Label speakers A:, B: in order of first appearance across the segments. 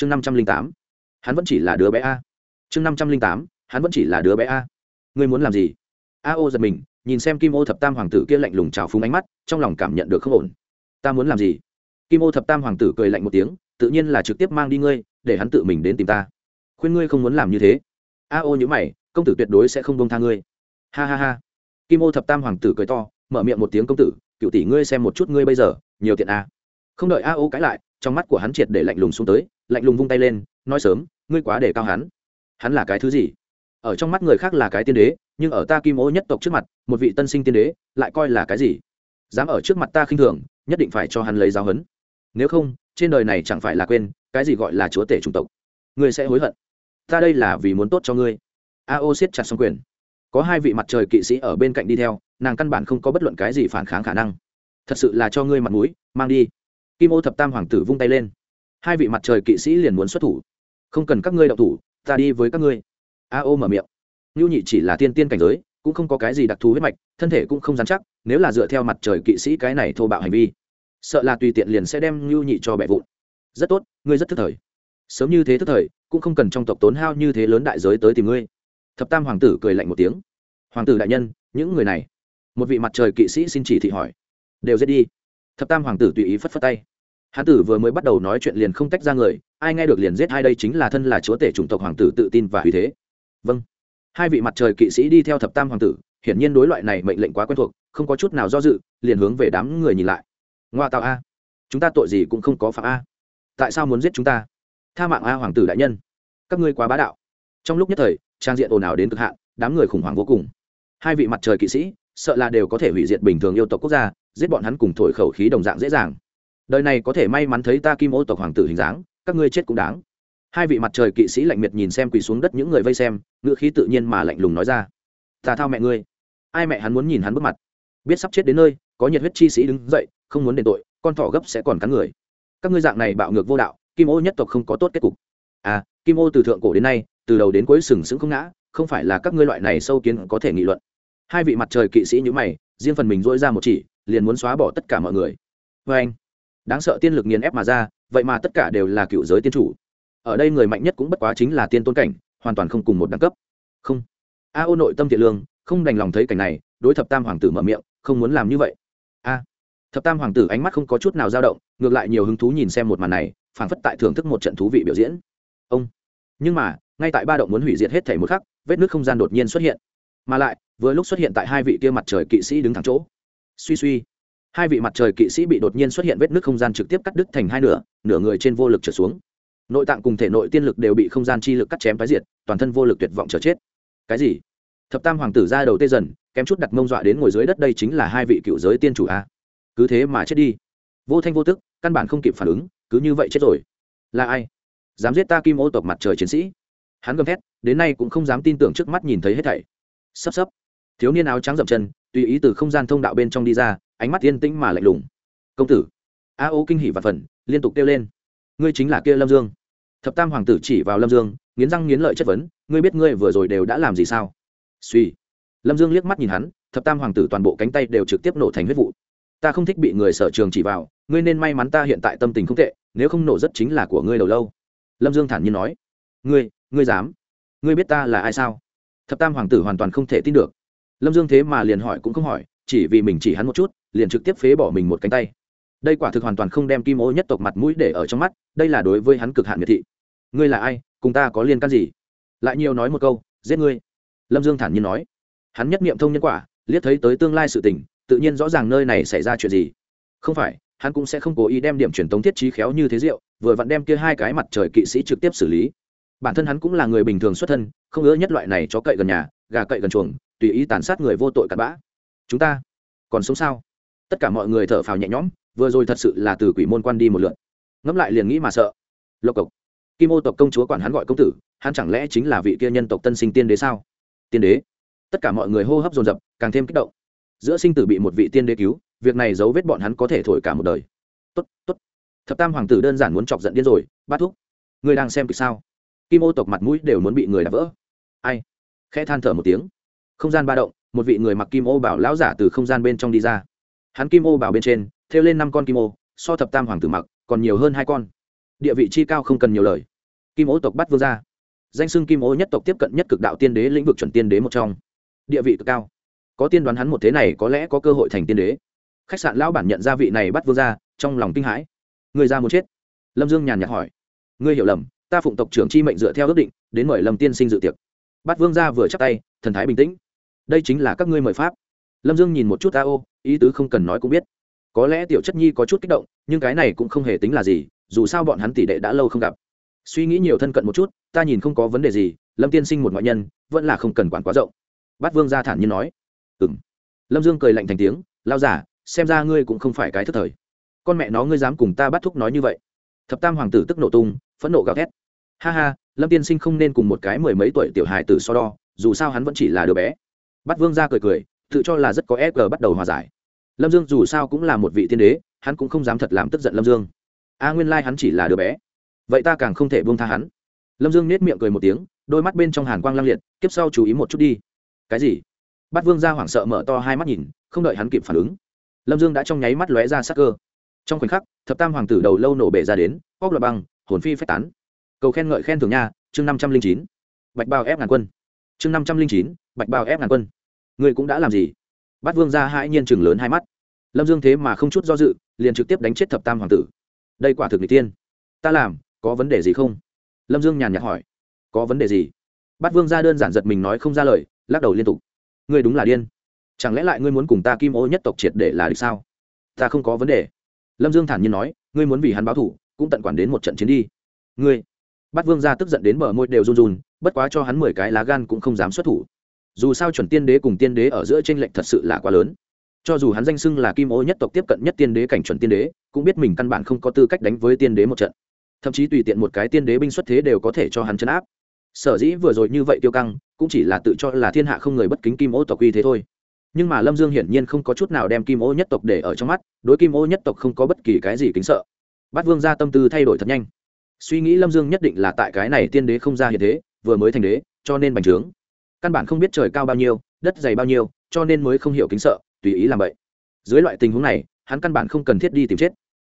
A: chương năm trăm linh tám. Hắn vẫn chỉ là đứa bé a. Chương năm trăm linh tám, hắn vẫn chỉ là đứa bé a. Ngươi muốn làm gì? A ô giật mình, nhìn xem kim ô thập tam hoàng tử kia lạnh lùng trào phúng ánh mắt, trong lòng cảm nhận được không ổn. Ta muốn làm gì? Kim ô thập tam hoàng tử cười lạnh một tiếng, tự nhiên là trực tiếp mang đi ngươi, để hắn tự mình đến tìm ta. Khuyên ngươi không muốn làm như thế. A ô nhữ mày, công tử tuyệt đối sẽ không bông tha ngươi. Ha ha ha. Kim ô thập tam hoàng tử cười to, mở miệng một tiếng công tử, cựu tỷ ngươi xem một chút ngươi bây giờ, nhiều tiện a. Không đợi a ô cãi lại trong mắt của hắn triệt để lạnh lùng xuống tới, lạnh lùng vung tay lên, nói sớm, ngươi quá để cao hắn. Hắn là cái thứ gì? Ở trong mắt người khác là cái tiên đế, nhưng ở ta kim ô nhất tộc trước mặt, một vị tân sinh tiên đế, lại coi là cái gì? Dám ở trước mặt ta khinh thường, nhất định phải cho hắn lấy giáo hấn. nếu không, trên đời này chẳng phải là quên, cái gì gọi là chúa tể chủng tộc. Ngươi sẽ hối hận. Ta đây là vì muốn tốt cho ngươi. A ô siết chặt xong quyền. Có hai vị mặt trời kỵ sĩ ở bên cạnh đi theo, nàng căn bản không có bất luận cái gì phản kháng khả năng. Thật sự là cho ngươi mặt mũi, mang đi kim ô thập tam hoàng tử vung tay lên. Hai vị mặt trời kỵ sĩ liền muốn xuất thủ. Không cần các ngươi đậu thủ, ta đi với các ngươi. A ô mở miệng. Ngưu nhị chỉ là tiên tiên cảnh giới, cũng không có cái gì đặc thù huyết mạch, thân thể cũng không dám chắc, nếu là dựa theo mặt trời kỵ sĩ cái này thô bạo hành vi, sợ là tùy tiện liền sẽ đem ngưu nhị cho bẹ vụn. Rất tốt, ngươi rất thức thời. Sớm như thế thức thời, cũng không cần trong tộc tốn hao như thế lớn đại giới tới tìm ngươi. Thập tam hoàng tử cười lạnh một tiếng. Hoàng tử đại nhân, những người này. Một vị mặt trời kỵ sĩ xin chỉ thị hỏi. Đều giết đi. Thập tam hoàng tử tùy ý phất phất tay hán tử vừa mới bắt đầu nói chuyện liền không tách ra người, ai nghe được liền giết hai đây chính là thân là chúa tể chủng tộc hoàng tử tự tin và uy thế. Vâng. Hai vị mặt trời kỵ sĩ đi theo thập tam hoàng tử, hiển nhiên đối loại này mệnh lệnh quá quen thuộc, không có chút nào do dự, liền hướng về đám người nhìn lại. Ngoa tạo a. Chúng ta tội gì cũng không có phạm a. Tại sao muốn giết chúng ta? Tha mạng a hoàng tử đại nhân. Các ngươi quá bá đạo. Trong lúc nhất thời, trang diện ồn ào đến cực hạn, đám người khủng hoảng vô cùng. Hai vị mặt trời kỵ sĩ, sợ là đều có thể hủy diệt bình thường yêu tộc quốc gia, giết bọn hắn cùng thổi khẩu khí đồng dạng dễ dàng đời này có thể may mắn thấy ta kim ô tộc hoàng tử hình dáng, các ngươi chết cũng đáng. Hai vị mặt trời kỵ sĩ lạnh miệt nhìn xem quỳ xuống đất những người vây xem, ngữ khí tự nhiên mà lạnh lùng nói ra. Ta thao mẹ ngươi. Ai mẹ hắn muốn nhìn hắn bước mặt? Biết sắp chết đến nơi, có nhiệt huyết chi sĩ đứng dậy, không muốn đền tội, con thỏ gấp sẽ còn cắn người. Các ngươi dạng này bạo ngược vô đạo, kim ô nhất tộc không có tốt kết cục. À kim ô từ thượng cổ đến nay, từ đầu đến cuối sừng sững không ngã, không phải là các ngươi loại này sâu kiến có thể nghị luận. Hai vị mặt trời kỵ sĩ như mày, riêng phần mình dỗi ra một chỉ, liền muốn xóa bỏ tất cả mọi người. Vê anh đáng sợ tiên lực nghiền ép mà ra, vậy mà tất cả đều là cựu giới tiên chủ. Ở đây người mạnh nhất cũng bất quá chính là tiên tôn cảnh, hoàn toàn không cùng một đẳng cấp. Không. A ô nội tâm thiện lương, không đành lòng thấy cảnh này, đối thập tam hoàng tử mở miệng, không muốn làm như vậy. A. Thập tam hoàng tử ánh mắt không có chút nào dao động, ngược lại nhiều hứng thú nhìn xem một màn này, phảng phất tại thưởng thức một trận thú vị biểu diễn. Ông. Nhưng mà, ngay tại ba động muốn hủy diệt hết thể một khắc, vết nước không gian đột nhiên xuất hiện. Mà lại, vừa lúc xuất hiện tại hai vị kia mặt trời kỵ sĩ đứng thẳng chỗ. Suy suy hai vị mặt trời kỵ sĩ bị đột nhiên xuất hiện vết nước không gian trực tiếp cắt đứt thành hai nửa nửa người trên vô lực trở xuống. Nội tạng cùng thể nội tiên lực đều bị không gian chi lực cắt chém tái diệt, toàn thân vô lực tuyệt vọng trở chết. Cái gì? Thập tam hoàng tử ra đầu tê dần, kém chút đặt mông dọa đến ngồi dưới đất đây chính là hai vị cựu giới tiên chủ a. Cứ thế mà chết đi. Vô thanh vô tức, căn bản không kịp phản ứng, cứ như vậy chết rồi. Là ai? Dám giết ta kim ô tộc mặt trời chiến sĩ? Hắn gầm thét, đến nay cũng không dám tin tưởng trước mắt nhìn thấy hết thảy. Sắp sắp. Thiếu niên áo trắng dậm chân, tùy ý từ không gian thông đạo bên trong đi ra ánh mắt yên tĩnh mà lạnh lùng. Công tử. A ô kinh hỉ và phần, liên tục kêu lên. Ngươi chính là kia lâm dương. Thập tam hoàng tử chỉ vào lâm dương, nghiến răng nghiến lợi chất vấn, ngươi biết ngươi vừa rồi đều đã làm gì sao? Suy. Lâm dương liếc mắt nhìn hắn, thập tam hoàng tử toàn bộ cánh tay đều trực tiếp nổ thành huyết vụ. Ta không thích bị người sở trường chỉ vào, ngươi nên may mắn ta hiện tại tâm tình không tệ, nếu không nổ rất chính là của ngươi đầu lâu. Lâm dương thản nhiên nói. Ngươi ngươi dám? Ngươi biết ta là ai sao? Thập tam hoàng tử hoàn toàn không thể tin được. Lâm dương thế mà liền hỏi cũng không hỏi chỉ vì mình chỉ hắn một chút, liền trực tiếp phế bỏ mình một cánh tay. Đây quả thực hoàn toàn không đem kim ô nhất tộc mặt mũi để ở trong mắt, đây là đối với hắn cực hạn miệt thị. Ngươi là ai, cùng ta có liên can gì? Lại nhiều nói một câu, giết ngươi. Lâm dương thản nhiên nói. Hắn nhất niệm thông nhân quả, liếc thấy tới tương lai sự tình, tự nhiên rõ ràng nơi này xảy ra chuyện gì. Không phải, hắn cũng sẽ không cố ý đem điểm truyền tống thiết trí khéo như thế rượu vừa vặn đem kia hai cái mặt trời kỵ sĩ trực tiếp xử lý. Bản thân hắn cũng là người bình thường xuất thân, không ưa nhất loại này cho cậy gần nhà, gà cậy gần chuồng, tùy ý tàn sát người vô tội cặn bã chúng ta còn sống sao? Tất cả mọi người thở phào nhẹ nhõm, vừa rồi thật sự là từ quỷ môn quan đi một lượt. Ngẫm lại liền nghĩ mà sợ. Lộc cộc, kim ô tộc công chúa quản hắn gọi công tử, hắn chẳng lẽ chính là vị kia nhân tộc tân sinh tiên đế sao? Tiên đế? Tất cả mọi người hô hấp dồn dập, càng thêm kích động. Giữa sinh tử bị một vị tiên đế cứu, việc này dấu vết bọn hắn có thể thổi cả một đời. Tốt tốt. Thập tam hoàng tử đơn giản muốn chọc giận điên rồi, bát thúc người đang xem kịch sao? Kim ô tộc mặt mũi đều muốn bị người đạp vỡ. Ai? Khẽ than thở một tiếng. Không gian ba động một vị người mặc kim ô bảo lão giả từ không gian bên trong đi ra. Hắn kim ô bảo bên trên, thêu lên năm con kim ô, so thập tam hoàng tử mặc, còn nhiều hơn hai con. Địa vị chi cao không cần nhiều lời. Kim ô tộc bắt vương gia. Danh xưng kim ô nhất tộc tiếp cận nhất cực đạo tiên đế lĩnh vực chuẩn tiên đế một trong. Địa vị cực cao. Có tiên đoán hắn một thế này có lẽ có cơ hội thành tiên đế. Khách sạn lão bản nhận ra vị này bắt vương gia, trong lòng kinh hãi. Người ra muốn chết. Lâm dương nhàn nhạt hỏi. Ngươi hiểu lầm, ta phụng tộc trưởng chi mệnh dựa theo ước định, đến mời lâm tiên sinh dự tiệc. Bắt vương gia vừa chắc tay, thần thái bình tĩnh đây chính là các ngươi mời pháp. Lâm dương nhìn một chút a ô ý tứ không cần nói cũng biết. Có lẽ tiểu chất nhi có chút kích động, nhưng cái này cũng không hề tính là gì, dù sao bọn hắn tỷ đệ đã lâu không gặp. Suy nghĩ nhiều thân cận một chút, ta nhìn không có vấn đề gì, lâm tiên sinh một ngoại nhân, vẫn là không cần quản quá rộng. Bát vương gia thản nhiên nói. Ừ m lâm dương cười lạnh thành tiếng lao giả xem ra ngươi cũng không phải cái thức thời. Con mẹ nó ngươi dám cùng ta bắt thúc nói như vậy. Thập tam hoàng tử tức nổ tung, phẫn nộ gào thét. Ha ha, lâm tiên sinh không nên cùng một cái mười mấy tuổi tiểu hài tử so đo, dù sao hắn vẫn chỉ là đứa bé bắt vương ra cười cười, tự cho là rất có e g bắt đầu hòa giải. Lâm dương dù sao cũng là một vị tiên đế, hắn cũng không dám thật làm tức giận lâm dương. A nguyên lai、like、hắn chỉ là đứa bé. Vậy ta càng không thể buông tha hắn. Lâm dương nết miệng cười một tiếng, đôi mắt bên trong hàn quang lăng liệt, kiếp sau chú ý một chút đi. Cái gì? Bắt vương ra hoảng sợ mở to hai mắt nhìn, không đợi hắn kịp phản ứng. Lâm dương đã trong nháy mắt lóe ra sắc cơ. Trong khoảnh khắc, thập tam hoàng tử đầu lâu nổ bể ra đến, bóc loại băng, hồn phi phách tán. Cầu khen ngợi khen thưởng nha, chương năm trăm linh chín. Bạch bao ép ngàn quân. Chương năm trăm linh chín, bạch bao ép ngàn quân người cũng đã làm gì? Bát vương ra hãi nhiên chừng lớn hai mắt. Lâm dương thế mà không chút do dự, liền trực tiếp đánh chết thập tam hoàng tử. Đây quả thực n tiên. Ta làm, có vấn đề gì không? Lâm dương nhàn nhạt hỏi. Có vấn đề gì? Bát vương ra đơn giản giật mình nói không ra lời, lắc đầu liên tục. Ngươi đúng là điên. Chẳng lẽ lại ngươi muốn cùng ta kim ô nhất tộc triệt để là địch sao? Ta không có vấn đề. Lâm dương thản nhiên nói, ngươi muốn vì hắn báo thủ cũng tận quản đến một trận chiến đi. Ngươi. Bát vương ra tức giận đến bờ môi đều run run, bất quá cho hắn mười cái lá gan cũng không dám xuất thủ dù sao chuẩn tiên đế cùng tiên đế ở giữa tranh lệch thật sự là quá lớn. Cho dù hắn danh xưng là kim ô nhất tộc tiếp cận nhất tiên đế cảnh chuẩn tiên đế, cũng biết mình căn bản không có tư cách đánh với tiên đế một trận. Thậm chí tùy tiện một cái tiên đế binh xuất thế đều có thể cho hắn chấn áp. Sở dĩ vừa rồi như vậy tiêu căng, cũng chỉ là tự cho là thiên hạ không người bất kính kim ô tộc uy thế thôi. Nhưng mà lâm dương hiển nhiên không có chút nào đem kim ô nhất tộc để ở trong mắt, đối kim ô nhất tộc không có bất kỳ cái gì kính sợ. Bát vương ra tâm tư thay đổi thật nhanh. Suy nghĩ lâm dương nhất định là tại cái này tiên đế không ra hiện thế, vừa mới thành đế, cho nên bành trướng căn bản không biết trời cao bao nhiêu, đất dày bao nhiêu, cho nên mới không hiểu kính sợ, tùy ý làm vậy. Dưới loại tình huống này, hắn căn bản không cần thiết đi tìm chết.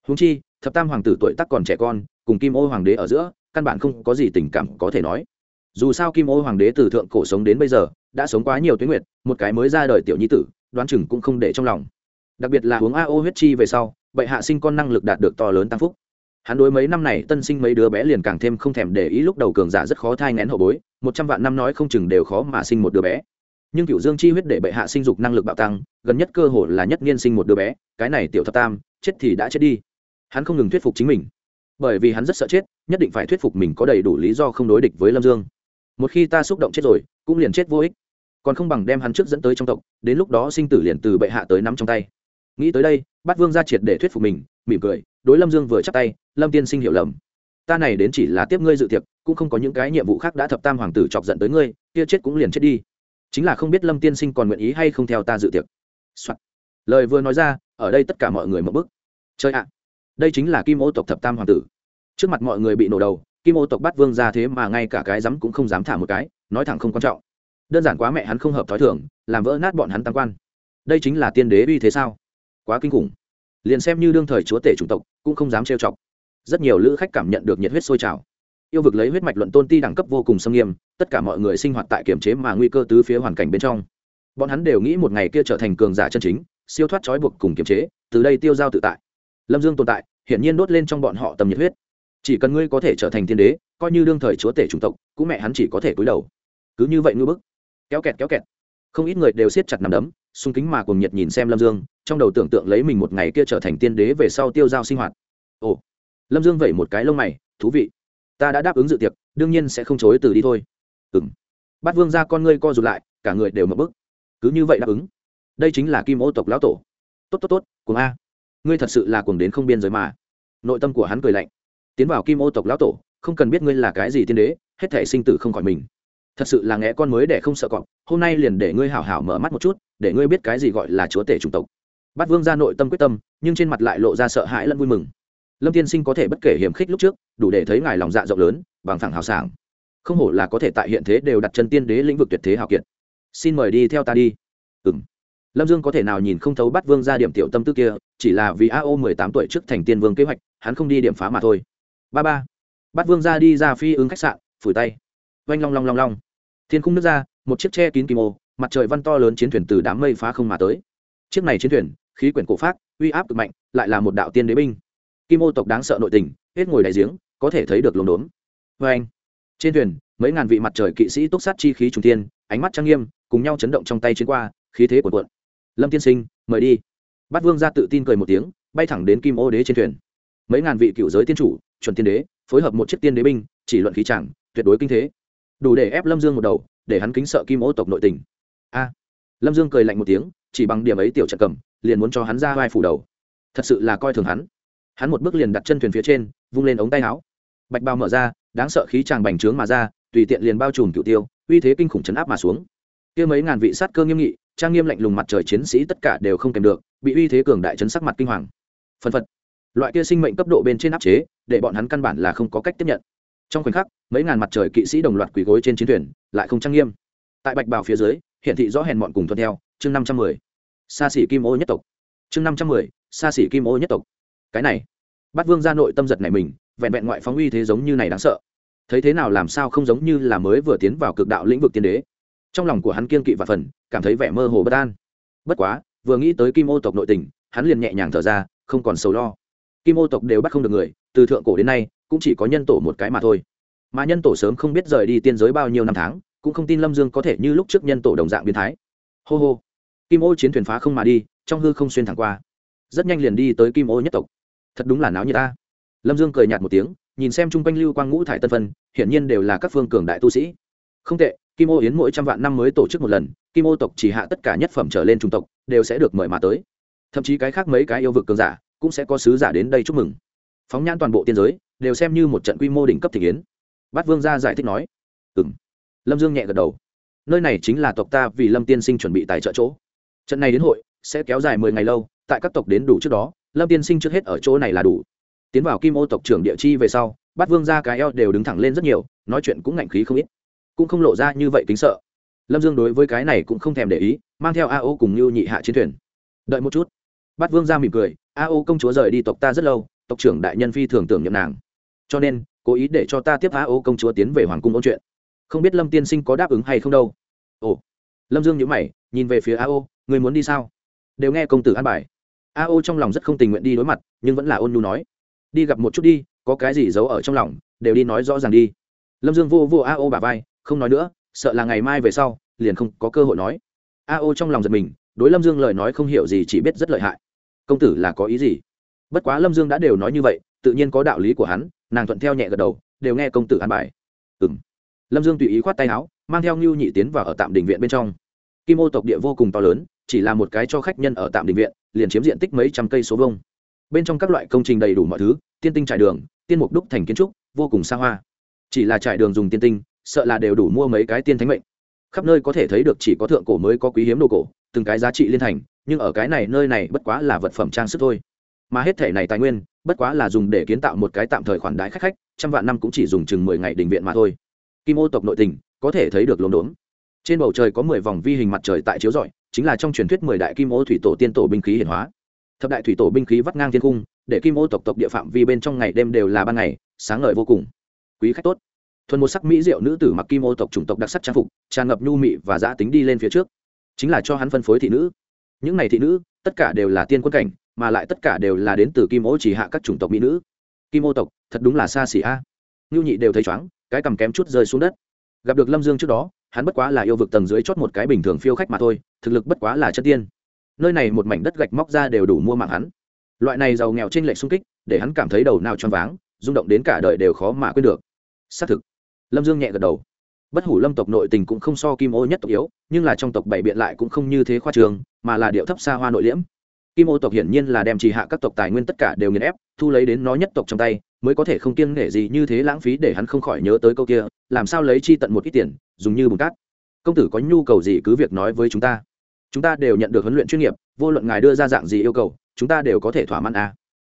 A: Húng chi, thập tam hoàng tử tuổi tắc còn trẻ con, cùng kim ô hoàng đế ở giữa, căn bản không có gì tình cảm có thể nói. Dù sao kim ô hoàng đế từ thượng cổ sống đến bây giờ, đã sống quá nhiều tuyến nguyệt, một cái mới ra đời tiểu nhi tử, đoán chừng cũng không để trong lòng. Đặc biệt là uống a ô huyết chi về sau, bệ hạ sinh con năng lực đạt được to lớn tăng phúc hắn đối mấy năm này tân sinh mấy đứa bé liền càng thêm không thèm để ý lúc đầu cường giả rất khó thai ngén hậu bối, một trăm vạn năm nói không chừng đều khó mà sinh một đứa bé. Nhưng cựu dương chi huyết để bệ hạ sinh dục năng lực bạo tăng, gần nhất cơ hội là nhất niên sinh một đứa bé, cái này tiểu thập tam, chết thì đã chết đi. Hắn không ngừng thuyết phục chính mình. Bởi vì hắn rất sợ chết, nhất định phải thuyết phục mình có đầy đủ lý do không đối địch với lâm dương. Một khi ta xúc động chết rồi, cũng liền chết vô ích. Còn không bằng đem hắn trước dẫn tới trong tộc, đến lúc đó sinh tử liền từ bệ hạ tới nắm trong tay. Nghĩ tới đây, bát vương ra triệt để thuyết phục mình mỉm cười, đối lâm dương vừa chắc tay, lâm tiên sinh hiểu lầm. Ta này đến chỉ là tiếp ngươi dự tiệc, cũng không có những cái nhiệm vụ khác đã thập tam hoàng tử chọc giận tới ngươi, kia chết cũng liền chết đi. Chính là không biết lâm tiên sinh còn nguyện ý hay không theo ta dự tiệc、Soạn. lời vừa nói ra, ở đây tất cả mọi người mập bức chơi ạ, đây chính là kim ô tộc thập tam hoàng tử. Trước mặt mọi người bị nổ đầu, kim ô tộc bắt vương ra thế mà ngay cả cái rắm cũng không dám thả một cái, nói thẳng không quan trọng. Đơn giản quá mẹ hắn không hợp t h ó i thưởng làm vỡ nát bọn hắn tam quan. Đây chính là tiên đế uy thế sao? Quá kinh khủng liền xem như đương thời chúa tể chủng tộc, cũng không dám trêu chọc. Rất nhiều lữ khách cảm nhận được nhiệt huyết sôi trào. Yêu vực lấy huyết mạch luận tôn ti đẳng cấp vô cùng xâm nghiêm, tất cả mọi người sinh hoạt tại kiểm chế mà nguy cơ tứ phía hoàn cảnh bên trong. Bọn hắn đều nghĩ một ngày kia trở thành cường giả chân chính, siêu thoát trói buộc cùng kiểm chế, từ đây tiêu giao tự tại. Lâm dương tồn tại, hiển nhiên đốt lên trong bọn họ tầm nhiệt huyết. Chỉ cần ngươi có thể trở thành thiên đế, coi như đương thời chúa tể chủng tộc, cũng mẹ hắn chỉ có thể cúi đầu. Cứ như vậy ngư bức. Kéo kẹt kéo kẹt. Không ít người đều siết chặt nằm đấm xung kính mà cùng nhiệt nhìn xem lâm dương, trong đầu tưởng tượng lấy mình một ngày kia trở thành tiên đế về sau tiêu giao sinh hoạt. Ồ, lâm dương vẩy một cái lông mày, thú vị, ta đã đáp ứng dự tiệc, đương nhiên sẽ không chối từ đi thôi. Ừ m bát vương ra con ngươi co rụt lại, cả người đều mập bức cứ như vậy đáp ứng. Đây chính là kim ô tộc lão tổ. Tốt tốt tốt cùng a. Ngươi thật sự là cuồng đến không biên giới mà. Nội tâm của hắn cười lạnh. Tiến vào kim ô tộc lão tổ, không cần biết ngươi là cái gì tiên đế, hết thể sinh tử không khỏi mình. Thật sự là nghe con mới để không sợ cọp, hôm nay liền để ngươi hảo hảo mở mắt một chút để ngươi biết cái gì gọi là chúa tể chủng tộc. Bát vương ra nội tâm quyết tâm, nhưng trên mặt lại lộ ra sợ hãi lẫn vui mừng. Lâm tiên sinh có thể bất kể hiểm khích lúc trước, đủ để thấy ngài lòng dạ rộng lớn, bằng thẳng hào sảng. Không hổ là có thể tại hiện thế đều đặt chân tiên đế lĩnh vực tuyệt thế hào kiệt. Xin mời đi theo ta đi. Ừ m lâm dương có thể nào nhìn không thấu bắt vương ra điểm tiểu tâm tư kia, chỉ là vì a ô mười tám tuổi trước thành tiên vương kế hoạch, hắn không đi điểm phá mà thôi. Ba ba. Bắt vương ra đi ra phi ứng khách sạn, phủi tay. Oanh long long long long. Thiên khung nước ra, một chiếc tre kín kim ô mặt trời văn to lớn chiến thuyền từ đám mây phá không mà tới. Chiếc này chiến thuyền, khí quyển cổ phát uy áp cực mạnh, lại là một đạo tiên đế binh. Kim ô tộc đáng sợ nội tình, hết ngồi đại giếng, có thể thấy được lồn đốm. Vê anh, trên thuyền, mấy ngàn vị mặt trời kỵ sĩ túc sát chi khí trung tiên ánh mắt trang nghiêm, cùng nhau chấn động trong tay chiến qua, khí thế của quận lâm tiên sinh, mời đi. Bát vương ra tự tin cười một tiếng, bay thẳng đến kim ô đế trên thuyền. Mấy ngàn vị cựu giới tiên chủ, chuẩn tiên đế, phối hợp một chiếc tiên đế binh, chỉ luận khí chẳng, tuyệt đối kinh thế. Đủ để ép lâm dương một đầu, để hắn kính sợ kim ô tộc nội tình a. Lâm dương cười lạnh một tiếng, chỉ bằng điểm ấy tiểu trận cầm, liền muốn cho hắn ra vai phủ đầu. Thật sự là coi thường hắn. Hắn một bước liền đặt chân thuyền phía trên, vung lên ống tay áo. Bạch bao mở ra, đáng sợ khí tràng bành trướng mà ra, tùy tiện liền bao trùm cựu tiêu, uy thế kinh khủng chấn áp mà xuống. Kia mấy ngàn vị sát cơ nghiêm nghị, trang nghiêm lạnh lùng mặt trời chiến sĩ tất cả đều không kèm được, bị uy thế cường đại chấn sắc mặt kinh hoàng. Phân phật. Loại kia sinh mệnh cấp độ bên trên áp chế, để bọn hắn căn bản là không có cách tiếp nhận. Trong khoảnh khắc, mấy ngàn mặt trời kỵ sĩ đồng loạt quỳ gối trên chiến thuyền, lại không trang nghiêm. Tại bạch bào phía dưới hiện thị rõ hèn mọn cùng thuận theo, chương năm trăm mười. Xa xỉ kim ô nhất tộc. Chương năm trăm mười xa xỉ kim ô nhất tộc. Cái này bắt vương ra nội tâm giật này mình, vẹn vẹn ngoại phóng uy thế giống như này đáng sợ. Thấy thế nào làm sao không giống như là mới vừa tiến vào cực đạo lĩnh vực tiên đế. Trong lòng của hắn kiên kỵ và phần, cảm thấy vẻ mơ hồ bất an. Bất quá, vừa nghĩ tới kim ô tộc nội tình, hắn liền nhẹ nhàng thở ra, không còn sầu lo. Kim ô tộc đều bắt không được người, từ thượng cổ đến nay, cũng chỉ có nhân tổ một cái mà thôi. Mà nhân tổ sớm không biết rời đi tiên giới bao nhiêu năm tháng cũng không tin lâm dương có thể như lúc trước nhân tổ đồng dạng biến thái. Hô hô. Kim ô chiến thuyền phá không mà đi, trong hư không xuyên thẳng qua. Rất nhanh liền đi tới kim ô nhất tộc. Thật đúng là náo như ta. Lâm dương cười nhạt một tiếng, nhìn xem chung quanh lưu quang ngũ thải tân phân, hiển nhiên đều là các phương cường đại tu sĩ. Không tệ, kim ô yến mỗi trăm vạn năm mới tổ chức một lần, kim ô tộc chỉ hạ tất cả nhất phẩm trở lên trung tộc, đều sẽ được mời mà tới. Thậm chí cái khác mấy cái yêu vực cường giả cũng sẽ có sứ giả đến đây chúc mừng. Phóng nhãn toàn bộ tiên giới, đều xem như một trận quy mô đỉnh cấp thị kiến bát vương gia giải thích nói. Ừ m lâm dương nhẹ gật đầu. Nơi này chính là tộc ta vì lâm tiên sinh chuẩn bị tài trợ chỗ. Trận này đến hội sẽ kéo dài mười ngày lâu, tại các tộc đến đủ trước đó, lâm tiên sinh trước hết ở chỗ này là đủ. Tiến vào kim ô tộc trưởng địa chi về sau bát vương ra cái eo đều đứng thẳng lên rất nhiều, nói chuyện cũng ngạnh khí không ít. Cũng không lộ ra như vậy kính sợ. Lâm dương đối với cái này cũng không thèm để ý, mang theo a ô cùng như nhị hạ chiến thuyền. Đợi một chút. Bát vương ra mỉm cười, a ô công chúa rời đi tộc ta rất lâu, tộc trưởng đại nhân phi thường tưởng nhậm nàng. Cho nên, cố ý để cho ta tiếp a ô công chúa tiến về hoàng cung ôn chuyện không biết lâm tiên sinh có đáp ứng hay không đâu. Ồ, lâm dương nhữ mày, nhìn về phía a ô người muốn đi sao? Đều nghe công tử an bài. A ô trong lòng rất không tình nguyện đi đối mặt, nhưng vẫn là ôn nhu nói, đi gặp một chút đi, có cái gì giấu ở trong lòng, đều đi nói rõ ràng đi. Lâm dương vô vô a ô bà vai, không nói nữa, sợ là ngày mai về sau, liền không có cơ hội nói. A ô trong lòng giật mình, đối lâm dương lời nói không hiểu gì chỉ biết rất lợi hại. Công tử là có ý gì? Bất quá lâm dương đã đều nói như vậy, tự nhiên có đạo lý của hắn, nàng thuận theo nhẹ gật đầu, đều nghe công tử an bài. Ừ m lâm dương tùy ý khoát tay áo, mang theo ngưu nhị tiến vào ở tạm đình viện bên trong. Kim ô tộc địa vô cùng to lớn, chỉ là một cái cho khách nhân ở tạm đình viện, liền chiếm diện tích mấy trăm cây số vông bên trong các loại công trình đầy đủ mọi thứ, tiên tinh trải đường, tiên mục đúc thành kiến trúc, vô cùng xa hoa. Chỉ là trải đường dùng tiên tinh, sợ là đều đủ mua mấy cái tiên thánh mệnh. Khắp nơi có thể thấy được chỉ có thượng cổ mới có quý hiếm đồ cổ, từng cái giá trị liên thành, nhưng ở cái này, nơi này bất quá là vật phẩm trang sức thôi. Mà hết thể này tài nguyên, bất quá là dùng để kiến tạo một cái tạm thời khoản đái khách khách, trăm vạn năm cũng chỉ dùng chừng mười ngày đình viện mà thôi kim ô tộc nội tình, có thể thấy được lồn đốm trên bầu trời có mười vòng vi hình mặt trời tại chiếu rọi, chính là trong truyền thuyết mười đại kim ô thủy tổ tiên tổ binh khí hiển hóa. Thập đại thủy tổ binh khí vắt ngang thiên cung, để kim ô tộc tộc địa phạm vi bên trong ngày đêm đều là ban ngày, sáng ngời vô cùng. Quý khách tốt. Thuần một sắc mỹ diệu nữ tử mặc kim ô tộc chủng tộc đặc sắc trang phục, tràn ngập nhu mị và giã tính đi lên phía trước. Chính là cho hắn phân phối thị nữ. Những này thị nữ, tất cả đều là tiên quân cảnh, mà lại tất cả đều là đến từ kim ô chỉ hạ các chủng tộc mỹ nữ. Kim ô tộc, thật đúng là xa xỉ a. Ngưu nhị đều thấy chóng cái cầm kém chút rơi xuống đất. Gặp được lâm dương trước đó, hắn bất quá là yêu vực tầng dưới chót một cái bình thường phiêu khách mà thôi, thực lực bất quá là chất tiên. Nơi này một mảnh đất gạch móc ra đều đủ mua mạng hắn. Loại này giàu nghèo trên lệch xung kích, để hắn cảm thấy đầu nào choáng váng, rung động đến cả đời đều khó mà quên được. Xác thực, lâm dương nhẹ gật đầu. Bất hủ lâm tộc nội tình cũng không so kim ô nhất tộc yếu, nhưng là trong tộc bảy biện lại cũng không như thế khoa trường, mà là điệu thấp xa hoa nội liễm. Kim ô tộc hiển nhiên là đem trì hạ các tộc tài nguyên tất cả đều nghiền ép, thu lấy đến nó nhất tộc trong tay mới có thể không kiêng nể gì như thế lãng phí để hắn không khỏi nhớ tới câu kia, làm sao lấy chi tận một ít tiền, dùng như bùn cát. Công tử có nhu cầu gì cứ việc nói với chúng ta. Chúng ta đều nhận được huấn luyện chuyên nghiệp, vô luận ngài đưa ra dạng gì yêu cầu, chúng ta đều có thể thỏa mãn à.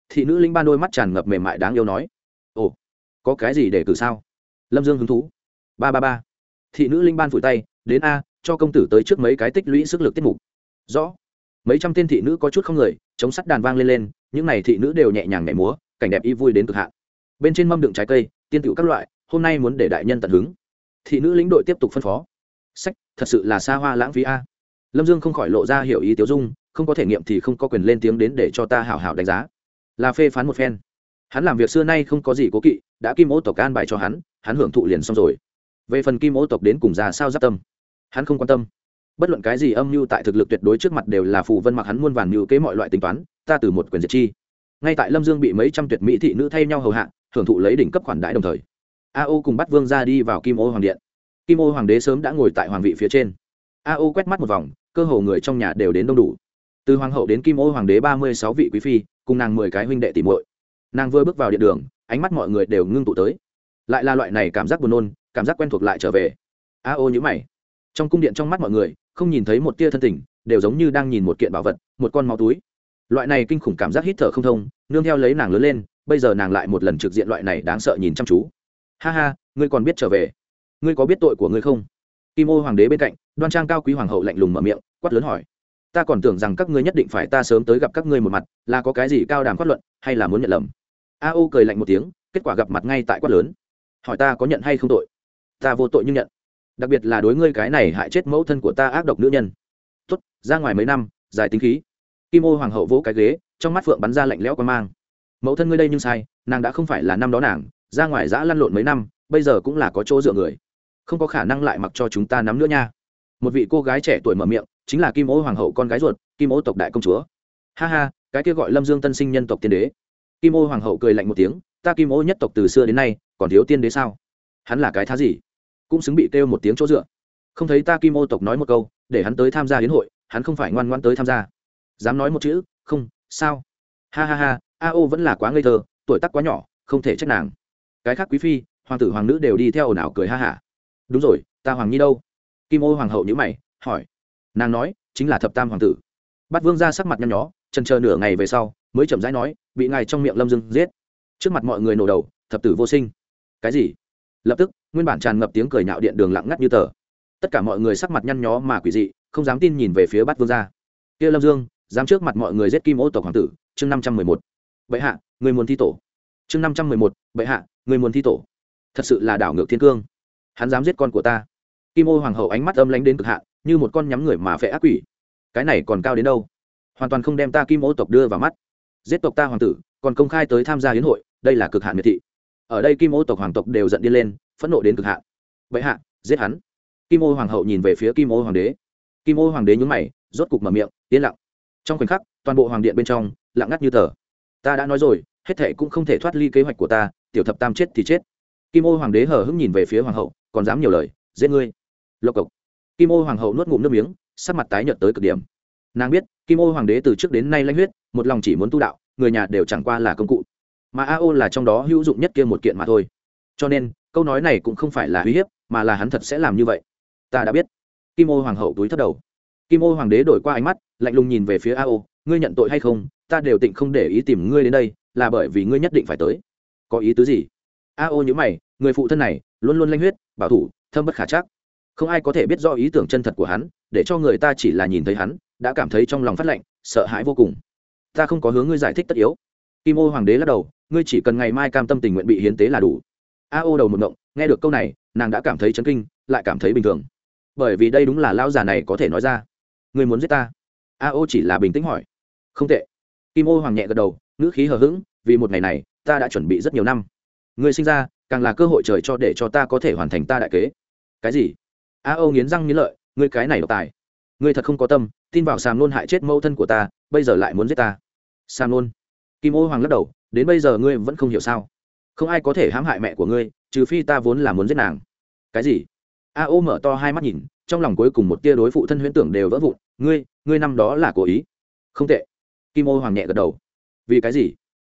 A: thị nữ linh ban đôi mắt tràn ngập mềm mại đáng yêu nói. Ồ, có cái gì để cử sao? Lâm dương hứng thú. Ba ba ba. Thị nữ linh ban phủi tay, đến a, cho công tử tới trước mấy cái tích lũy sức lực tiết mục. Rõ. Mấy trăm tên thị nữ có chút không người, chống sắt đàn vang lên lên, những n à y thị nữ đều nhẹ nhàng nhảy múa, cảnh đẹp y vui đến cực hạn bên trên mâm đựng trái cây, tiên tựu các loại, hôm nay muốn để đại nhân tận hứng. Thị nữ lĩnh đội tiếp tục phân phó. Sách, thật sự là xa hoa lãng phí a. Lâm dương không khỏi lộ ra hiểu ý tiêu dung, không có thể nghiệm thì không có quyền lên tiếng đến để cho ta hảo hảo đánh giá. Là phê phán một phen. Hắn làm việc xưa nay không có gì cố kỵ, đã kim ô tộc an bài cho hắn hắn hưởng thụ liền xong rồi. Về phần kim ô tộc đến cùng ra sao giáp tâm, hắn không quan tâm. Bất luận cái gì âm mưu tại thực lực tuyệt đối trước mặt đều là phù vân mặc hắn muôn vàn mưu kế mọi loại tính toán, ta từ một quyền diệt chi. Ngay tại lâm dương bị mấy trăm tuyệt mỹ thị nữ thay nhau hầu hạ hưởng thụ lấy đỉnh cấp khoản đãi đồng thời. A ô cùng bắt vương ra đi vào kim ô hoàng điện. Kim ô hoàng đế sớm đã ngồi tại hoàng vị phía trên. A ô quét mắt một vòng, cơ hồ người trong nhà đều đến đông đủ. Từ hoàng hậu đến kim ô hoàng đế ba mươi sáu vị quý phi, cùng nàng mười cái huynh đệ tìm muội. Nàng vừa bước vào điện đường, ánh mắt mọi người đều ngưng tụ tới. Lại là loại này cảm giác buồn nôn, cảm giác quen thuộc lại trở về. A ô nhữ mày. Trong cung điện trong mắt mọi người, không nhìn thấy một tia thân tình, đều giống như đang nhìn một kiện bảo vật, một con máu túi. Loại này kinh khủng cảm giác hít thở không thông, nương theo lấy nàng lớn lên bây giờ nàng lại một lần trực diện loại này đáng sợ nhìn chăm chú. Ha ha, ngươi còn biết trở về. Ngươi có biết tội của ngươi không? Kim ô hoàng đế bên cạnh, đoan trang cao quý hoàng hậu lạnh lùng mở miệng, quát lớn hỏi. Ta còn tưởng rằng các ngươi nhất định phải ta sớm tới gặp các ngươi một mặt, là có cái gì cao đàm quát luận, hay là muốn nhận lầm? A ô cười lạnh một tiếng, kết quả gặp mặt ngay tại quát lớn. Hỏi ta có nhận hay không tội? Ta vô tội nhưng nhận. Đặc biệt là đối ngươi cái này hại chết mẫu thân của ta ác độc nữ nhân. Tuất ra ngoài mấy năm dài tính khí. Kim ô hoàng hậu vỗ cái ghế, trong mắt phượng bắn ra lạnh lẽo qua mang mẫu thân ngươi đây nhưng sai, nàng đã không phải là năm đó nàng, ra ngoài giã lăn lộn mấy năm, bây giờ cũng là có chỗ dựa người. Không có khả năng lại mặc cho chúng ta nắm nữa nha. Một vị cô gái trẻ tuổi mở miệng, chính là kim ô hoàng hậu con gái ruột, kim ô tộc đại công chúa. Ha ha, cái kia gọi lâm dương tân sinh nhân tộc tiên đế. Kim ô hoàng hậu cười lạnh một tiếng, ta kim ô nhất tộc từ xưa đến nay, còn thiếu tiên đế sao? Hắn là cái thá gì? Cũng xứng bị kêu một tiếng chỗ dựa. Không thấy ta kim ô tộc nói một câu, để hắn tới tham gia hiến hội, hắn không phải ngoan ngoan tới tham gia. Dám nói một chữ, không, sao? Ha ha ha a ô vẫn là quá ngây thơ, tuổi tác quá nhỏ, không thể trách nàng. Cái khác quý phi, hoàng tử hoàng nữ đều đi theo ồn ào cười ha hả. Đúng rồi, ta hoàng nhi đâu? Kim ô hoàng hậu nhữ mày, hỏi. Nàng nói, chính là thập tam hoàng tử. Bắt vương ra sắc mặt nhăn nhó trần chờ nửa ngày về sau, mới chậm rãi nói, bị ngài trong miệng lâm dưng giết. Trước mặt mọi người nổ đầu, thập tử vô sinh. Cái gì? Lập tức, nguyên bản tràn ngập tiếng cười nhạo điện đường lặng ngắt như tờ. Tất cả mọi người sắc mặt nhăn nhó mà quỷ dị, không dám tin nhìn về phía bắt vương gia. Kia lâm dương, dám trước mặt mọi người giết kim ô tộc hoàng tử, chương năm trăm mười một bệ hạ, người muốn thi tổ. Chương năm trăm mười một, bệ hạ, người muốn thi tổ. Thật sự là đảo ngược thiên cương. Hắn dám giết con của ta. Kim ô hoàng hậu ánh mắt âm lánh đến cực hạn, như một con nhắm người mà phệ ác quỷ. Cái này còn cao đến đâu? Hoàn toàn không đem ta kim ô tộc đưa vào mắt. Giết tộc ta hoàng tử, còn công khai tới tham gia hiến hội, đây là cực hạn miệt thị. Ở đây kim ô tộc hoàng tộc đều giận đi lên, phẫn nộ đến cực hạn. Bệ hạ, giết hắn. Kim ô hoàng hậu nhìn về phía kim ô hoàng đế. Kim ô hoàng đế nhún mày, rốt cục mở miệng, yên lặng. Trong khoảnh khắc, toàn bộ hoàng điện bên trong, lặng ngắt như tờ ta đã nói rồi, hết thệ cũng không thể thoát ly kế hoạch của ta, tiểu thập tam chết thì chết. Kim ô hoàng đế hờ hững nhìn về phía hoàng hậu, còn dám nhiều lời, giết ngươi. Lộc cộc. Kim ô hoàng hậu nuốt ngụm nước miếng, sắc mặt tái nhợt tới cực điểm. Nàng biết, kim ô hoàng đế từ trước đến nay lanh huyết, một lòng chỉ muốn tu đạo, người nhà đều chẳng qua là công cụ. Mà a ô là trong đó hữu dụng nhất kia một kiện mà thôi. Cho nên, câu nói này cũng không phải là uy hiếp, mà là hắn thật sẽ làm như vậy. Ta đã biết. Kim ô hoàng hậu túi thất đầu. Kim ô hoàng đế đổi qua ánh mắt, lạnh lùng nhìn về phía a ô, ngươi nhận tội hay không? Ta đều tịnh không để ý tìm ngươi đến đây, là bởi vì ngươi nhất định phải tới. Có ý tứ gì? A ô nhữ mày, người phụ thân này, luôn luôn lanh huyết, bảo thủ, thâm bất khả chắc. Không ai có thể biết do ý tưởng chân thật của hắn, để cho người ta chỉ là nhìn thấy hắn, đã cảm thấy trong lòng phát lạnh, sợ hãi vô cùng. Ta không có hướng ngươi giải thích tất yếu. Kim ô hoàng đế lắc đầu, ngươi chỉ cần ngày mai cam tâm tình nguyện bị hiến tế là đủ. A ô đầu một ngộng, nghe được câu này, nàng đã cảm thấy chấn kinh, lại cảm thấy bình thường. Bởi vì đây đúng là lao già này có thể nói ra. Ngươi muốn giết ta? A ô chỉ là bình tĩnh hỏi. Không tệ kim ô hoàng nhẹ gật đầu, ngữ khí hờ hững, vì một ngày này, ta đã chuẩn bị rất nhiều năm. Ngươi sinh ra, càng là cơ hội trời cho để cho ta có thể hoàn thành ta đại kế. Cái gì? A âu nghiến răng nghiến lợi, ngươi cái này độc tài. Ngươi thật không có tâm, tin vào sàm nôn hại chết mẫu thân của ta, bây giờ lại muốn giết ta. Sàm nôn. Kim ô hoàng lắc đầu, đến bây giờ ngươi vẫn không hiểu sao. Không ai có thể hãm hại mẹ của ngươi, trừ phi ta vốn là muốn giết nàng. Cái gì? A ô mở to hai mắt nhìn, trong lòng cuối cùng một tia đối phụ thân huyễn tưởng đều vỡ vụn, ngươi ngươi năm đó là cố ý. Không tệ kim ô hoàng nhẹ gật đầu. Vì cái gì?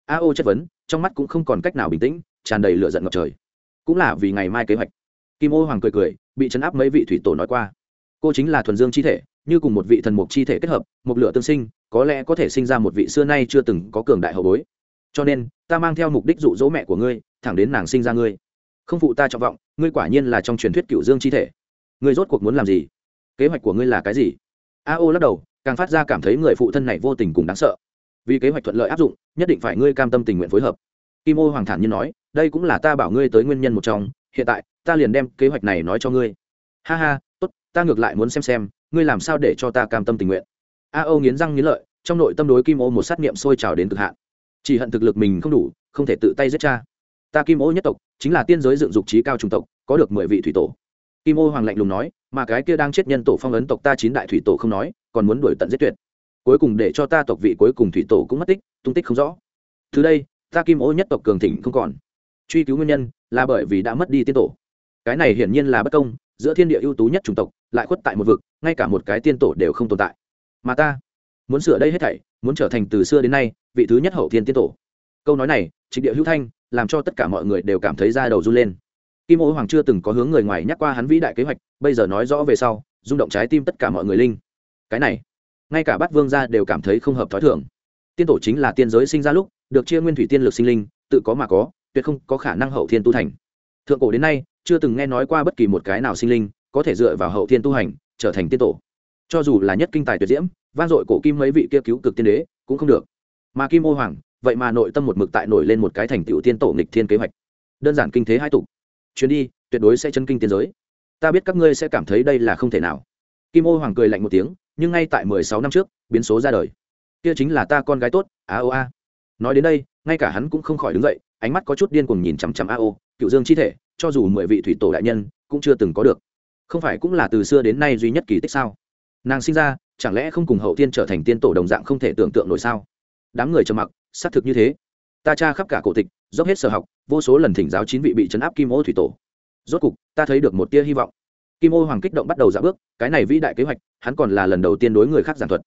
A: A ô chất vấn, trong mắt cũng không còn cách nào bình tĩnh, tràn đầy lửa giận ngập trời. Cũng là vì ngày mai kế hoạch. Kim ô hoàng cười cười, bị chấn áp mấy vị thủy tổ nói qua. Cô chính là thuần dương chi thể, như cùng một vị thần mục chi thể kết hợp, một lửa tương sinh, có lẽ có thể sinh ra một vị xưa nay chưa từng có cường đại hậu bối. Cho nên, ta mang theo mục đích dụ dỗ mẹ của ngươi, thẳng đến nàng sinh ra ngươi. Không phụ ta trọng vọng, ngươi quả nhiên là trong truyền thuyết cựu dương chi thể. Ngươi rốt cuộc muốn làm gì? Kế hoạch của ngươi là cái gì? A ô lắc đầu, càng phát ra cảm thấy người phụ thân này vô tình cùng đáng sợ. Vì kế hoạch thuận lợi áp dụng, nhất định phải ngươi cam tâm tình nguyện phối hợp. Kim ô hoàng thản nhiên nói, đây cũng là ta bảo ngươi tới nguyên nhân một trong, hiện tại, ta liền đem kế hoạch này nói cho ngươi. Ha ha, tốt, ta ngược lại muốn xem xem, ngươi làm sao để cho ta cam tâm tình nguyện. A âu nghiến răng nghiến lợi, trong nội tâm đối kim ô một sát nghiệm sôi trào đến cực hạn. Chỉ hận thực lực mình không đủ, không thể tự tay giết cha. Ta kim ô nhất tộc, chính là tiên giới dựng dục trí cao trung tộc, có được mười vị thủy tổ kim ô hoàng lạnh lùng nói, mà cái kia đang chết nhân tổ phong ấn tộc ta chín đại thủy tổ không nói, còn muốn đuổi tận giết tuyệt. Cuối cùng để cho ta tộc vị cuối cùng thủy tổ cũng mất tích, tung tích không rõ. Từ đây, ta kim ô nhất tộc cường thịnh không còn. Truy cứu nguyên nhân là bởi vì đã mất đi tiên tổ. Cái này hiển nhiên là bất công, giữa thiên địa ưu tú nhất chủng tộc, lại khuất tại một vực, ngay cả một cái tiên tổ đều không tồn tại. Mà ta muốn sửa đây hết thảy, muốn trở thành từ xưa đến nay vị thứ nhất hậu thiên tiên tổ. Câu nói này, trịnh địa hữu thanh làm cho tất cả mọi người đều cảm thấy da đầu run lên kim ô hoàng chưa từng có hướng người ngoài nhắc qua hắn vĩ đại kế hoạch, bây giờ nói rõ về sau, rung động trái tim tất cả mọi người linh. Cái này, ngay cả bát vương gia đều cảm thấy không hợp thói thường. Tiên tổ chính là tiên giới sinh ra lúc, được chia nguyên thủy tiên lực sinh linh, tự có mà có, tuyệt không có khả năng hậu thiên tu thành thượng cổ đến nay, chưa từng nghe nói qua bất kỳ một cái nào sinh linh có thể dựa vào hậu thiên tu hành trở thành tiên tổ. Cho dù là nhất kinh tài tuyệt diễm, vang dội cổ kim mấy vị kia cứu cực tiên đế, cũng không được. Mà kim ô hoàng, vậy mà nội tâm một mực tại nổi lên một cái thành tựu tiên tổ nghịch thiên kế hoạch. Đơn giản kinh thế hai tục chuyến đi, tuyệt đối sẽ chân kinh tiên giới. Ta biết các ngươi sẽ cảm thấy đây là không thể nào. Kim ô hoàng cười lạnh một tiếng, nhưng ngay tại mười sáu năm trước, biến số ra đời. Kia chính là ta con gái tốt, a o a. Nói đến đây, ngay cả hắn cũng không khỏi đứng dậy, ánh mắt có chút điên cuồng nhìn chằm chằm a o, cựu dương chi thể, cho dù mười vị thủy tổ đại nhân, cũng chưa từng có được. Không phải cũng là từ xưa đến nay duy nhất kỳ tích sao? Nàng sinh ra, chẳng lẽ không cùng hậu tiên trở thành tiên tổ đồng dạng không thể tưởng tượng nổi sao? Đám người trầm mặc, xác thực như thế ta tra khắp cả cổ tịch, dốc hết sở học, vô số lần thỉnh giáo chín vị bị chấn áp kim ô thủy tổ. Rốt cục, ta thấy được một tia hy vọng. Kim ô hoàng kích động bắt đầu dạ bước, cái này vĩ đại kế hoạch, hắn còn là lần đầu tiên đối người khác giảng thuật.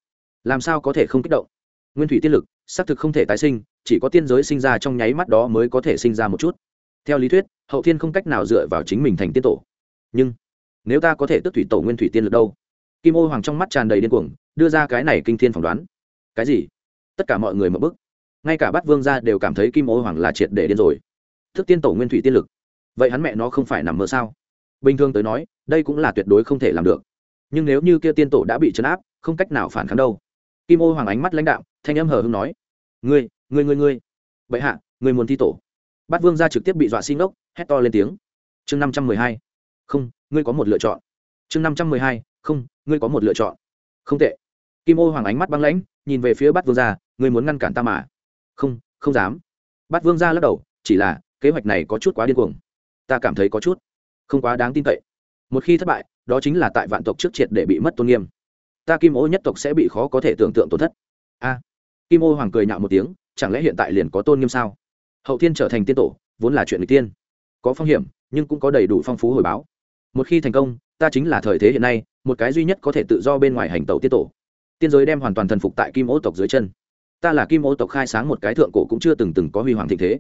A: Làm sao có thể không kích động? Nguyên thủy tiên lực, xác thực không thể tái sinh, chỉ có tiên giới sinh ra trong nháy mắt đó mới có thể sinh ra một chút. Theo lý thuyết, hậu thiên không cách nào dựa vào chính mình thành tiên tổ. Nhưng, nếu ta có thể tức thủy tổ nguyên thủy tiên lực đâu? Kim ô hoàng trong mắt tràn đầy điên cuồng, đưa ra cái này kinh thiên phỏng đoán. Cái gì? Tất cả mọi người mở bức ngay cả bát vương gia đều cảm thấy kim ô hoàng là triệt để điên rồi. Thức tiên tổ nguyên thủy tiên lực. Vậy hắn mẹ nó không phải nằm mơ sao? Bình thường tới nói, đây cũng là tuyệt đối không thể làm được. Nhưng nếu như kia tiên tổ đã bị chấn áp, không cách nào phản kháng đâu. Kim ô hoàng ánh mắt lãnh đạo thanh âm hờ hưng nói, ngươi ngươi ngươi ngươi. Vậy hạ, ngươi muốn thi tổ. Bát vương gia trực tiếp bị dọa xin ốc hét to lên tiếng. Chương năm trăm mười hai. Không, ngươi có một lựa chọn. Chương năm trăm mười hai. Không, ngươi có một lựa chọn. Không tệ. Kim ô hoàng ánh mắt băng lãnh, nhìn về phía bát vương gia, ngươi muốn ngăn cản ta mà không không dám. Bát vương ra lắc đầu, chỉ là, kế hoạch này có chút quá điên cuồng. Ta cảm thấy có chút, không quá đáng tin cậy. Một khi thất bại, đó chính là tại vạn tộc trước triệt để bị mất tôn nghiêm. Ta kim ô nhất tộc sẽ bị khó có thể tưởng tượng tổn thất. A. Kim ô hoàng cười nhạo một tiếng, chẳng lẽ hiện tại liền có tôn nghiêm sao? Hậu thiên trở thành tiên tổ, vốn là chuyện người tiên. Có phong hiểm, nhưng cũng có đầy đủ phong phú hồi báo. Một khi thành công, ta chính là thời thế hiện nay, một cái duy nhất có thể tự do bên ngoài hành tàu tiên tổ. Tiên giới đem hoàn toàn thần phục tại kim ô tộc dưới chân ta là kim ô tộc khai sáng một cái thượng cổ cũng chưa từng từng có huy hoàng thịnh thế.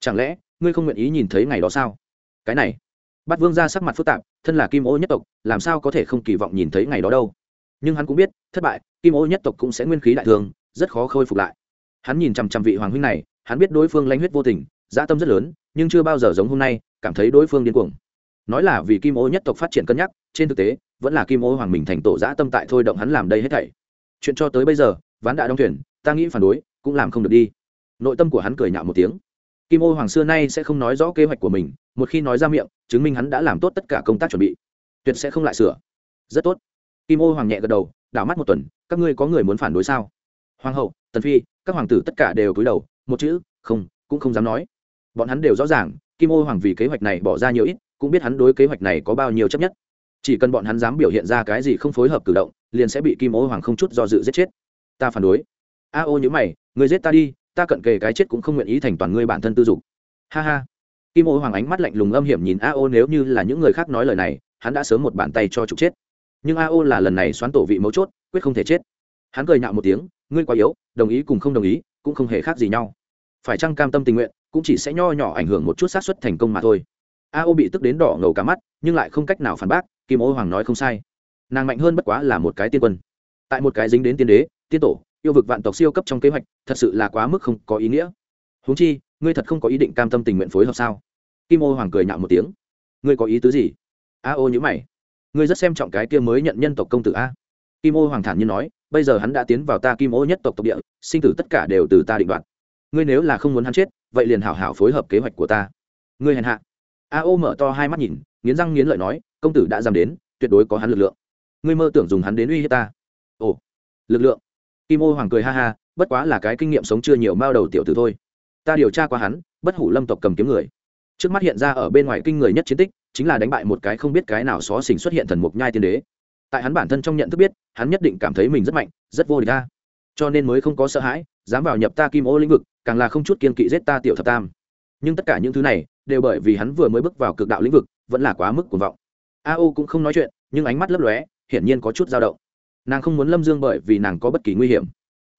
A: Chẳng lẽ, ngươi không nguyện ý nhìn thấy ngày đó sao? Cái này, bát vương ra sắc mặt phức tạp, thân là kim ô nhất tộc, làm sao có thể không kỳ vọng nhìn thấy ngày đó đâu? Nhưng hắn cũng biết, thất bại, kim ô nhất tộc cũng sẽ nguyên khí đại thương rất khó khôi phục lại. Hắn nhìn chằm chằm vị hoàng huynh này, hắn biết đối phương lanh huyết vô tình dã tâm rất lớn, nhưng chưa bao giờ giống hôm nay, cảm thấy đối phương điên cuồng. Nói là vì kim ô nhất tộc phát triển cân nhắc, trên thực tế, vẫn là kim ô hoàng mình thành tổ dã tâm tại thôi động hắn làm đây hết thảy. Chuyện cho tới bây giờ, ván đã đóng thuyền ta nghĩ phản đối, cũng làm không được đi. Nội tâm của hắn cười nhạo một tiếng. Kim ô hoàng xưa nay sẽ không nói rõ kế hoạch của mình, một khi nói ra miệng, chứng minh hắn đã làm tốt tất cả công tác chuẩn bị. Tuyệt sẽ không lại sửa. Rất tốt. Kim ô hoàng nhẹ gật đầu, đảo mắt một tuần, các ngươi có người muốn phản đối sao? Hoàng hậu, tần phi, các hoàng tử tất cả đều cúi đầu, một chữ, không, cũng không dám nói. Bọn hắn đều rõ ràng, kim ô hoàng vì kế hoạch này bỏ ra nhiều ít, cũng biết hắn đối kế hoạch này có bao nhiêu chấp nhất. Chỉ cần bọn hắn dám biểu hiện ra cái gì không phối hợp cử động, liền sẽ bị kim ô hoàng không chút do dự giết chết. Ta phản đối a ô nhớ mày người giết ta đi, ta cận kề cái chết cũng không nguyện ý thành toàn ngươi bản thân tư dục. Ha ha. Kim ô hoàng ánh mắt lạnh lùng âm hiểm nhìn a ô nếu như là những người khác nói lời này, hắn đã sớm một bàn tay cho trục chết. Nhưng a ô là lần này xoán tổ vị mấu chốt, quyết không thể chết. Hắn cười nhạo một tiếng, ngươi quá yếu, đồng ý cùng không đồng ý, cũng không hề khác gì nhau. Phải chăng cam tâm tình nguyện, cũng chỉ sẽ nho nhỏ ảnh hưởng một chút xác suất thành công mà thôi. A ô bị tức đến đỏ ngầu cả mắt, nhưng lại không cách nào phản bác, kim ô hoàng nói không sai. Nàng mạnh hơn bất quá là một cái tiên quân. Tại một cái dính đến tiên đế, tiên tổ yêu vực vạn tộc siêu cấp trong kế hoạch, thật sự là quá mức không có ý nghĩa. Huống chi, ngươi thật không có ý định cam tâm tình nguyện phối hợp sao? Kim ô hoàng cười nhạo một tiếng. Ngươi có ý tứ gì? A ô nhữ mày. Ngươi rất xem trọng cái kia mới nhận nhân tộc công tử a. Kim ô hoàng thản như nói, bây giờ hắn đã tiến vào ta kim ô nhất tộc tộc địa, sinh tử tất cả đều từ ta định đoạt. Ngươi nếu là không muốn hắn chết, vậy liền hảo hảo phối hợp kế hoạch của ta. Ngươi hèn hạ. A ô mở to hai mắt nhìn, nghiến răng nghiến lợi nói, công tử đã dám đến, tuyệt đối có hắn lực lượng. Ngươi mơ tưởng dùng hắn đến uy hiếp ta. Ồ. Lực lượng kim ô hoàng cười ha ha, bất quá là cái kinh nghiệm sống chưa nhiều mao đầu tiểu tử thôi. Ta điều tra qua hắn, bất hủ lâm tộc cầm kiếm người. Trước mắt hiện ra ở bên ngoài kinh người nhất chiến tích, chính là đánh bại một cái không biết cái nào xó xỉnh xuất hiện thần mục nhai tiên đế. Tại hắn bản thân trong nhận thức biết, hắn nhất định cảm thấy mình rất mạnh, rất vô địch ta cho nên mới không có sợ hãi, dám vào nhập ta kim ô lĩnh vực, càng là không chút kiên kỵ giết ta tiểu thập tam. Nhưng tất cả những thứ này, đều bởi vì hắn vừa mới bước vào cực đạo lĩnh vực, vẫn là quá mức cuồng vọng. A O cũng không nói chuyện, nhưng ánh mắt lấp lóe, hiển nhiên có chút dao động nàng không muốn lâm dương bởi vì nàng có bất kỳ nguy hiểm.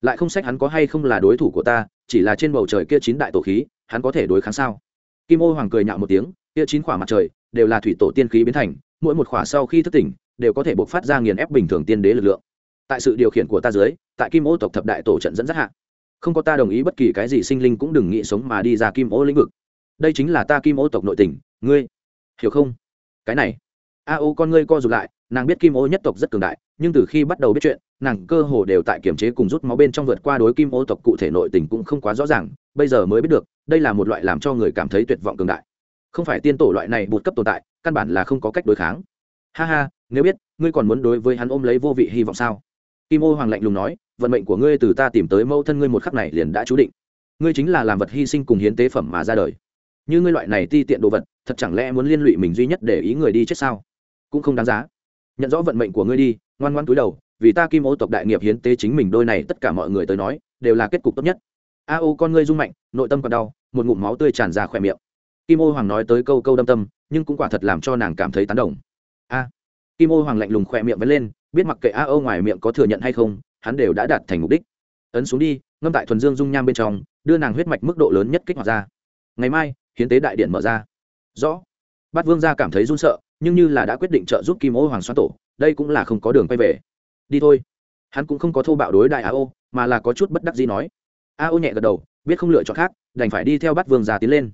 A: Lại không sách hắn có hay không là đối thủ của ta, chỉ là trên bầu trời kia chín đại tổ khí, hắn có thể đối kháng sao? Kim ô hoàng cười nhạo một tiếng, kia chín khỏa mặt trời, đều là thủy tổ tiên khí biến thành, mỗi một khỏa sau khi thức tỉnh, đều có thể buộc phát ra nghiền ép bình thường tiên đế lực lượng. Tại sự điều khiển của ta dưới, tại kim ô tộc thập đại tổ trận dẫn dắt hạ, không có ta đồng ý bất kỳ cái gì, sinh linh cũng đừng nghĩ sống mà đi ra kim ô lĩnh vực. Đây chính là ta kim ô tộc nội tình, ngươi hiểu không? Cái này, a ô con ngươi co rụt lại nàng biết kim ô nhất tộc rất cường đại, nhưng từ khi bắt đầu biết chuyện, nàng cơ hồ đều tại kiểm chế cùng rút máu bên trong vượt qua đối kim ô tộc cụ thể nội tình cũng không quá rõ ràng, bây giờ mới biết được, đây là một loại làm cho người cảm thấy tuyệt vọng cường đại. Không phải tiên tổ loại này bụt cấp tồn tại, căn bản là không có cách đối kháng. Ha ha, nếu biết, ngươi còn muốn đối với hắn ôm lấy vô vị hy vọng sao? Kim ô hoàng lạnh lùng nói, vận mệnh của ngươi từ ta tìm tới mẫu thân ngươi một khắc này liền đã chú định. Ngươi chính là làm vật hy sinh cùng hiến tế phẩm mà ra đời. Như ngươi loại này ti tiện đồ vật, thật chẳng lẽ muốn liên lụy mình duy nhất để ý người đi chết sao? Cũng không đáng giá nhận rõ vận mệnh của ngươi đi, ngoan ngoan túi đầu, vì ta kim ô tộc đại nghiệp hiến tế chính mình đôi này tất cả mọi người tới nói, đều là kết cục tốt nhất. A ô, con ngươi rung mạnh, nội tâm còn đau, một ngụm máu tươi tràn ra khỏe miệng. Kim ô hoàng nói tới câu câu đâm tâm, nhưng cũng quả thật làm cho nàng cảm thấy tán đồng. A, kim ô hoàng lạnh lùng khỏe miệng vẫn lên, biết mặc kệ a ô ngoài miệng có thừa nhận hay không, hắn đều đã đạt thành mục đích. Ấn xuống đi, ngâm tại thuần dương dung nham bên trong, đưa nàng huyết mạch mức độ lớn nhất kích hoạt ra. Ngày mai, hiến tế đại điện mở ra. Rõ. Bát vương gia cảm thấy run sợ nhưng như là đã quyết định trợ giúp kim ô hoàng xoan tổ, đây cũng là không có đường quay về. Đi thôi. Hắn cũng không có thô bạo đối đại a ô mà là có chút bất đắc gì nói. A ô nhẹ gật đầu, biết không lựa chọn khác, đành phải đi theo bát vương gia tiến lên.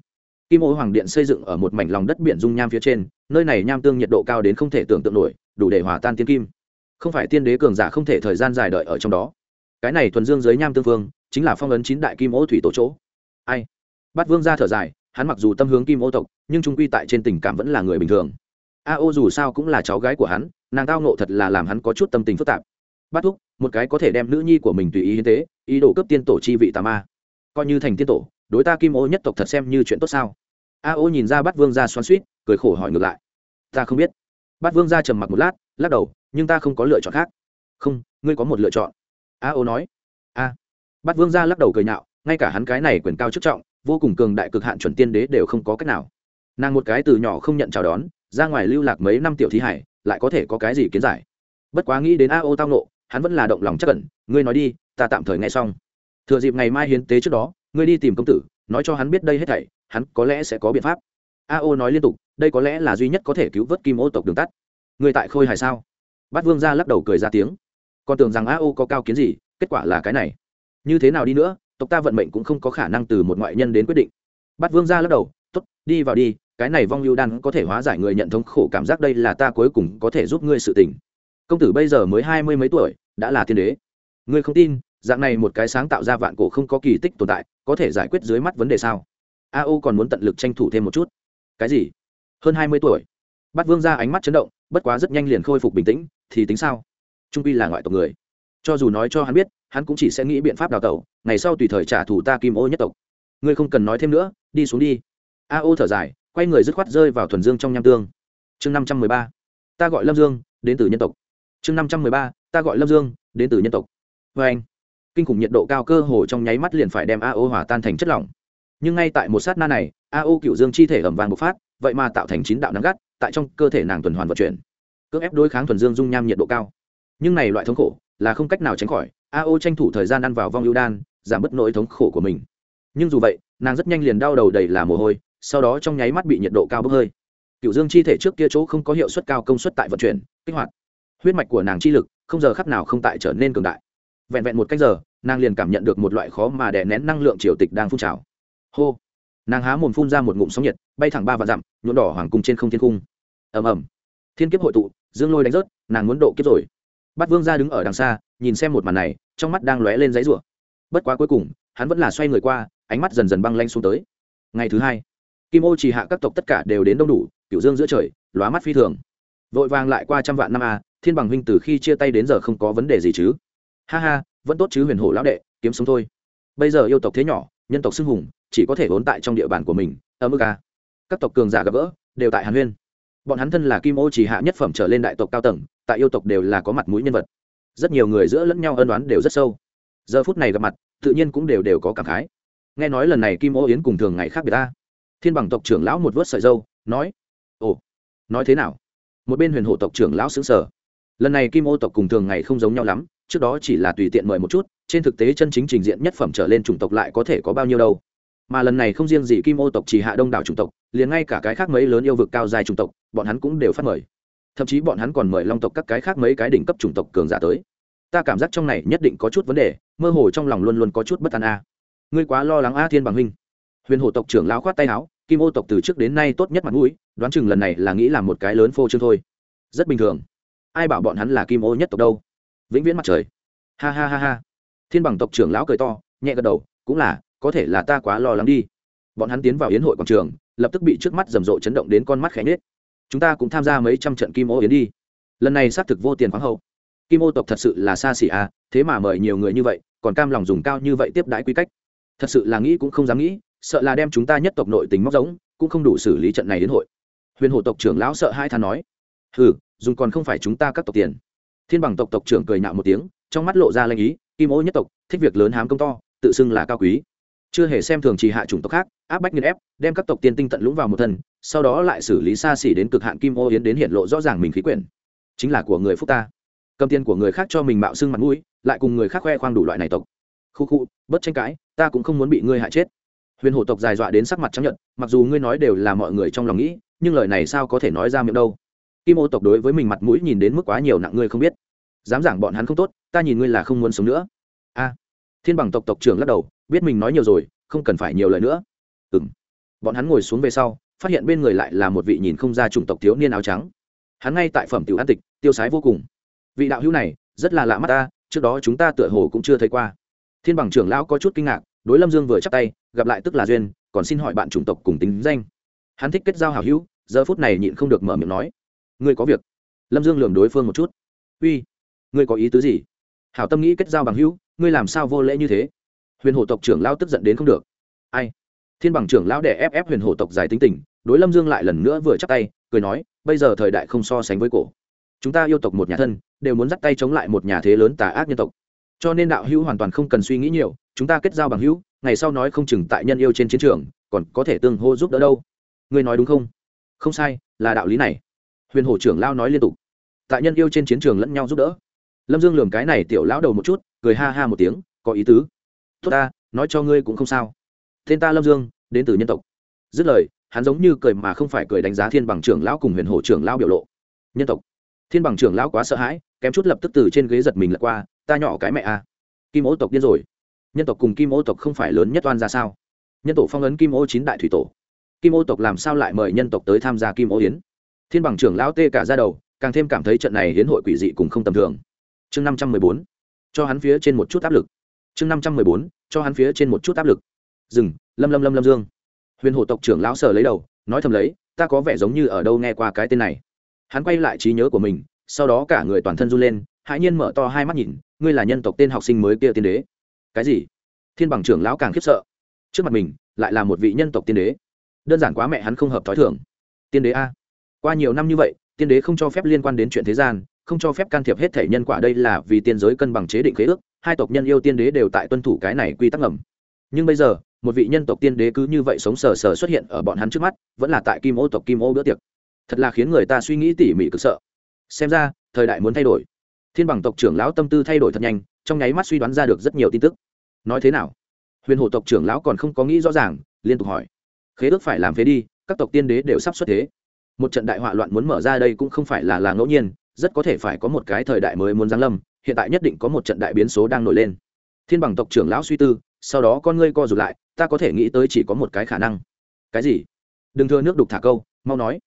A: Kim ô hoàng điện xây dựng ở một mảnh lòng đất biển dung nham phía trên, nơi này nham tương nhiệt độ cao đến không thể tưởng tượng nổi, đủ để hòa tan tiên kim. Không phải tiên đế cường giả không thể thời gian dài đợi ở trong đó. Cái này thuần dương dưới nham tương vương, chính là phong ấn chín đại kim ô thủy tổ chỗ. Ai? Bát vương ra thở dài, hắn mặc dù tâm hướng kim ô tộc, nhưng trung quy tại trên tình cảm vẫn là người bình thường a ô dù sao cũng là cháu gái của hắn, nàng tao nộ thật là làm hắn có chút tâm tình phức tạp. Bắt thúc, một cái có thể đem nữ nhi của mình tùy ý hiến tế, ý đồ cấp tiên tổ chi vị tà ma. Coi như thành tiên tổ, đối ta kim ô nhất tộc thật xem như chuyện tốt sao? A ô nhìn ra bắt vương ra xoắn suýt cười khổ hỏi ngược lại. Ta không biết. Bắt vương ra trầm mặc một lát, lắc đầu, nhưng ta không có lựa chọn khác. Không, ngươi có một lựa chọn. A ô nói. A. Bắt vương ra lắc đầu cười nhạo, ngay cả hắn cái này quyền cao chức trọng, vô cùng cường đại cực hạn chuẩn tiên đế đều không có cách nào nàng một cái từ nhỏ không nhận chào đón, ra ngoài lưu lạc mấy năm tiểu thí hải, lại có thể có cái gì kiến giải? Bất quá nghĩ đến a ô tao nộ hắn vẫn là động lòng chắc cẩn ngươi nói đi, ta tạm thời nghe xong. Thừa dịp ngày mai hiến tế trước đó, ngươi đi tìm công tử, nói cho hắn biết đây hết thảy, hắn có lẽ sẽ có biện pháp. A ô nói liên tục, đây có lẽ là duy nhất có thể cứu vớt kim ô tộc đường tắt. Người tại khôi hài sao? Bát vương ra lắc đầu cười ra tiếng. Còn tưởng rằng a ô có cao kiến gì, kết quả là cái này. Như thế nào đi nữa, tộc ta vận mệnh cũng không có khả năng từ một ngoại nhân đến quyết định. Bát vương ra lắc đầu t ố t đi vào đi cái này vong lưu đan có thể hóa giải người nhận thống khổ cảm giác đây là ta cuối cùng có thể giúp ngươi sự tình. Công tử bây giờ mới hai mươi mấy tuổi, đã là thiên đế. Ngươi không tin, dạng này một cái sáng tạo ra vạn cổ không có kỳ tích tồn tại, có thể giải quyết dưới mắt vấn đề sao? A ô còn muốn tận lực tranh thủ thêm một chút. Cái gì? Hơn hai mươi tuổi. Bắt vương ra ánh mắt chấn động, bất quá rất nhanh liền khôi phục bình tĩnh, thì tính sao? Trung pi là ngoại tộc người. Cho dù nói cho hắn biết, hắn cũng chỉ sẽ nghĩ biện pháp đào tẩu, ngày sau tùy thời trả thù ta kim ô nhất tộc. Ngươi không cần nói thêm nữa, đi xuống đi. A ô thở dài quay người dứt khoát rơi vào thuần dương trong nham tương. Chương năm trăm mười ba. Ta gọi lâm dương, đến từ nhân tộc. Chương năm trăm mười ba. Ta gọi lâm dương, đến từ nhân tộc. Vê anh, kinh khủng nhiệt độ cao cơ hồ trong nháy mắt liền phải đem a o hỏa tan thành chất lỏng. Nhưng ngay tại một sát na này, a o cựu dương chi thể ẩm vàng bộc phát, vậy mà tạo thành chín đạo nắng gắt, tại trong cơ thể nàng tuần hoàn vận chuyển, cưỡng ép đối kháng thuần dương dung nham nhiệt độ cao. Nhưng này loại thống khổ là không cách nào tránh khỏi, a o tranh thủ thời gian ăn vào vong ưu đan, giảm bớt nỗi thống khổ của mình. Nhưng dù vậy, nàng rất nhanh liền đau đầu đầy là mồ hôi sau đó trong nháy mắt bị nhiệt độ cao bốc hơi. Cựu dương chi thể trước kia chỗ không có hiệu suất cao công suất tại vận chuyển, kích hoạt. Huyết mạch của nàng chi lực, không giờ khắc nào không tại trở nên cường đại. Vẹn vẹn một cách giờ, nàng liền cảm nhận được một loại khó mà đè nén năng lượng triều tịch đang phun trào. Hô! Nàng há mồm phun ra một ngụm sóng nhiệt, bay thẳng ba và dặm, nhuộm đỏ hoàng cung trên không thiên cung. Ầm ầm. Thiên kiếp hội tụ, dương lôi đánh rớt, nàng muốn độ kiếp rồi. Bát vương ra đứng ở đằng xa, nhìn xem một màn này, trong mắt đang lóe lên giấy rủa. Bất quá cuối cùng, hắn vẫn là xoay người qua, ánh mắt dần dần băng lanh xuống tới. Ngày thứ hai kim ô chỉ hạ các tộc tất cả đều đến đông đủ cựu dương giữa trời, lóa mắt phi thường. Vội vàng lại qua trăm vạn năm a, thiên bằng huynh từ khi chia tay đến giờ không có vấn đề gì chứ. Ha ha, vẫn tốt chứ huyền hổ lão đệ, kiếm sống thôi. Bây giờ yêu tộc thế nhỏ, nhân tộc xưng hùng, chỉ có thể vốn tại trong địa bàn của mình ở mức a. Các tộc cường giả gặp gỡ, đều tại hàn huyên. Bọn hắn thân là kim ô chỉ hạ nhất phẩm trở lên đại tộc cao tầng, tại yêu tộc đều là có mặt mũi nhân vật. Rất nhiều người giữa lẫn nhau ân đoán đều rất sâu. Giờ phút này gặp mặt, tự nhiên cũng đều đều có cảm khái. Nghe nói lần này kim ô yến cùng thường ngày khác biệt ta thiên bằng tộc trưởng lão một vớt sợi dâu, nói, ồ, nói thế nào? Một bên huyền hộ tộc trưởng lão xứng sở lần này kim ô tộc cùng thường ngày không giống nhau lắm, trước đó chỉ là tùy tiện mời một chút, trên thực tế chân chính trình diện nhất phẩm trở lên chủng tộc lại có thể có bao nhiêu đâu. Mà lần này không riêng gì kim ô tộc chỉ hạ đông đảo chủng tộc, liền ngay cả cái khác mấy lớn yêu vực cao dài chủng tộc, bọn hắn cũng đều phát mời. Thậm chí bọn hắn còn mời long tộc các cái khác mấy cái đỉnh cấp chủng tộc cường giả tới. Ta cảm giác trong này nhất định có chút vấn đề, mơ hồ trong lòng luôn luôn có chút bất an a. Ngươi quá lo lắng a thiên bằng huynh huyền Hổ tộc trưởng lão khoát tay áo, kim ô tộc từ trước đến nay tốt nhất mặt mũi, đoán chừng lần này là nghĩ làm một cái lớn phô trương thôi. Rất bình thường. Ai bảo bọn hắn là kim ô nhất tộc đâu? Vĩnh viễn mặt trời. Ha ha ha ha. Thiên bằng tộc trưởng lão cười to, nhẹ gật đầu, cũng là, có thể là ta quá lo lắng đi. Bọn hắn tiến vào yến hội quảng trường, lập tức bị trước mắt rầm rộ chấn động đến con mắt khẽ nhết chúng ta cũng tham gia mấy trăm trận kim ô yến đi. Lần này xác thực vô tiền khoáng hậu. Kim ô tộc thật sự là xa xỉ à thế mà mời nhiều người như vậy, còn cam lòng dùng cao như vậy tiếp đãi quy cách. Thật sự là nghĩ cũng không dám nghĩ sợ là đem chúng ta nhất tộc nội tình móc giống, cũng không đủ xử lý trận này đến hội. Huyền hộ tộc trưởng lão sợ hai than nói, hừ, dùng còn không phải chúng ta các tộc tiền. Thiên bằng tộc tộc trưởng cười nạo một tiếng, trong mắt lộ ra lanh ý, kim ô nhất tộc, thích việc lớn hám công to, tự xưng là cao quý. Chưa hề xem thường chỉ hạ chủng tộc khác, áp bách nghiên ép, đem các tộc tiên tinh tận lũng vào một thân, sau đó lại xử lý xa xỉ đến cực hạn kim ô yến đến hiện lộ rõ ràng mình khí quyển. Chính là của người phúc ta. Cầm tiền của người khác cho mình mạo xưng mặt mũi, lại cùng người khác khoe khoang đủ loại này tộc. Khu khu, bất tranh cãi, ta cũng không muốn bị ngươi hại chết huyền hổ tộc dài dọa đến sắc mặt trắng nhận mặc dù ngươi nói đều là mọi người trong lòng nghĩ, nhưng lời này sao có thể nói ra miệng đâu? Kim ô tộc đối với mình mặt mũi nhìn đến mức quá nhiều nặng ngươi không biết. Dám giảng bọn hắn không tốt, ta nhìn ngươi là không muốn sống nữa. A. Thiên bằng tộc tộc trưởng lắc đầu, biết mình nói nhiều rồi, không cần phải nhiều lời nữa. Ừ m bọn hắn ngồi xuống về sau, phát hiện bên người lại là một vị nhìn không ra chủng tộc thiếu niên áo trắng. Hắn ngay tại phẩm tiểu an tịch, tiêu sái vô cùng. Vị đạo hữu này, rất là lạ mắt ta, trước đó chúng ta tựa hồ cũng chưa thấy qua. Thiên bằng trưởng lão có chút kinh ngạc đối lâm dương vừa chắc tay, gặp lại tức là duyên, còn xin hỏi bạn chủng tộc cùng tính danh. Hắn thích kết giao hảo hữu, giờ phút này nhịn không được mở miệng nói, ngươi có việc? Lâm dương lường đối phương một chút. Uy, ngươi có ý tứ gì? Hảo tâm nghĩ kết giao bằng hữu, ngươi làm sao vô lễ như thế? Huyền hổ tộc trưởng lao tức giận đến không được. Ai? Thiên bằng trưởng lão để ép ép huyền hổ tộc dài tính tình, đối lâm dương lại lần nữa vừa chắc tay, cười nói, bây giờ thời đại không so sánh với cổ. Chúng ta yêu tộc một nhà thân, đều muốn dắt tay chống lại một nhà thế lớn tà ác nhân tộc. Cho nên đạo hữu hoàn toàn không cần suy nghĩ nhiều chúng ta kết giao bằng hữu, ngày sau nói không chừng tại nhân yêu trên chiến trường, còn có thể tương hô giúp đỡ đâu. Ngươi nói đúng không? Không sai, là đạo lý này. Huyền hổ trưởng lao nói liên tục. Tại nhân yêu trên chiến trường lẫn nhau giúp đỡ. Lâm dương lường cái này tiểu lão đầu một chút, cười ha ha một tiếng, có ý tứ. Tốt ta, nói cho ngươi cũng không sao. Tên ta lâm dương, đến từ nhân tộc. Dứt lời, hắn giống như cười mà không phải cười đánh giá thiên bằng trưởng lão cùng huyền hổ trưởng lão biểu lộ. Nhân tộc. Thiên bằng trưởng lão quá sợ hãi, kém chút lập tức từ trên ghế giật mình lật qua, ta nhỏ cái mẹ a à. kim ố tộc điên rồi nhân tộc cùng kim ô tộc không phải lớn nhất oan ra sao? Nhân tổ phong ấn kim ô chín đại thủy tổ. Kim ô tộc làm sao lại mời nhân tộc tới tham gia kim ô yến? Thiên bằng trưởng lão tê cả ra đầu, càng thêm cảm thấy trận này hiến hội quỷ dị cùng không tầm thường. Chương năm trăm mười bốn, cho hắn phía trên một chút áp lực. Chương năm trăm mười bốn, cho hắn phía trên một chút áp lực. Dừng, lâm lâm lâm lâm dương. Huyền hộ tộc trưởng lão sở lấy đầu, nói thầm lấy, ta có vẻ giống như ở đâu nghe qua cái tên này. Hắn quay lại trí nhớ của mình, sau đó cả người toàn thân run lên, hãi nhiên mở to hai mắt nhìn, ngươi là nhân tộc tên học sinh mới kia tiên đế cái gì? Thiên bằng trưởng lão càng khiếp sợ. Trước mặt mình lại là một vị nhân tộc tiên đế. Đơn giản quá mẹ hắn không hợp t h ó i thưởng tiên đế a. Qua nhiều năm như vậy, tiên đế không cho phép liên quan đến chuyện thế gian, không cho phép can thiệp hết thể nhân quả đây là vì tiên giới cân bằng chế định khế ước, hai tộc nhân yêu tiên đế đều tại tuân thủ cái này quy tắc ngầm. Nhưng bây giờ, một vị nhân tộc tiên đế cứ như vậy sống sờ sờ xuất hiện ở bọn hắn trước mắt, vẫn là tại kim ô tộc kim ô bữa tiệc. Thật là khiến người ta suy nghĩ tỉ mỉ cực sợ. Xem ra, thời đại muốn thay đổi. Thiên bằng tộc trưởng lão tâm tư thay đổi thật nhanh trong nháy mắt suy đoán ra được rất nhiều tin tức. Nói thế nào? Huyền hộ tộc trưởng lão còn không có nghĩ rõ ràng, liên tục hỏi. Khế ước phải làm phế đi, các tộc tiên đế đều sắp xuất thế. Một trận đại họa loạn muốn mở ra đây cũng không phải là là ngẫu nhiên, rất có thể phải có một cái thời đại mới muốn giáng lâm, hiện tại nhất định có một trận đại biến số đang nổi lên. Thiên bằng tộc trưởng lão suy tư, sau đó con ngươi co rụt lại, ta có thể nghĩ tới chỉ có một cái khả năng. Cái gì? Đừng thưa nước đục thả câu, mau nói.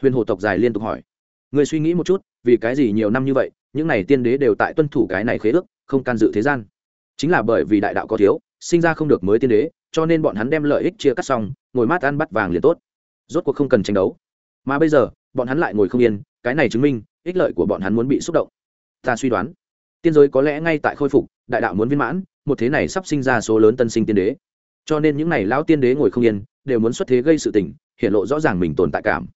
A: Huyền hồ tộc dài liên tục hỏi. Người suy nghĩ một chút, vì cái gì nhiều năm như vậy, những n à y tiên đế đều tại tuân thủ cái này khế ước? Không can dự thế gian. Chính là bởi vì đại đạo có thiếu, sinh ra không được mới tiên đế, cho nên bọn hắn đem lợi ích chia cắt xong, ngồi mát ăn bắt vàng liền tốt. Rốt cuộc không cần tranh đấu. Mà bây giờ, bọn hắn lại ngồi không yên, cái này chứng minh, ích lợi của bọn hắn muốn bị xúc động. Ta suy đoán, tiên giới có lẽ ngay tại khôi phục, đại đạo muốn viên mãn, một thế này sắp sinh ra số lớn tân sinh tiên đế. Cho nên những n à y lão tiên đế ngồi không yên, đều muốn xuất thế gây sự tình, hiện lộ rõ ràng mình tồn tại cảm.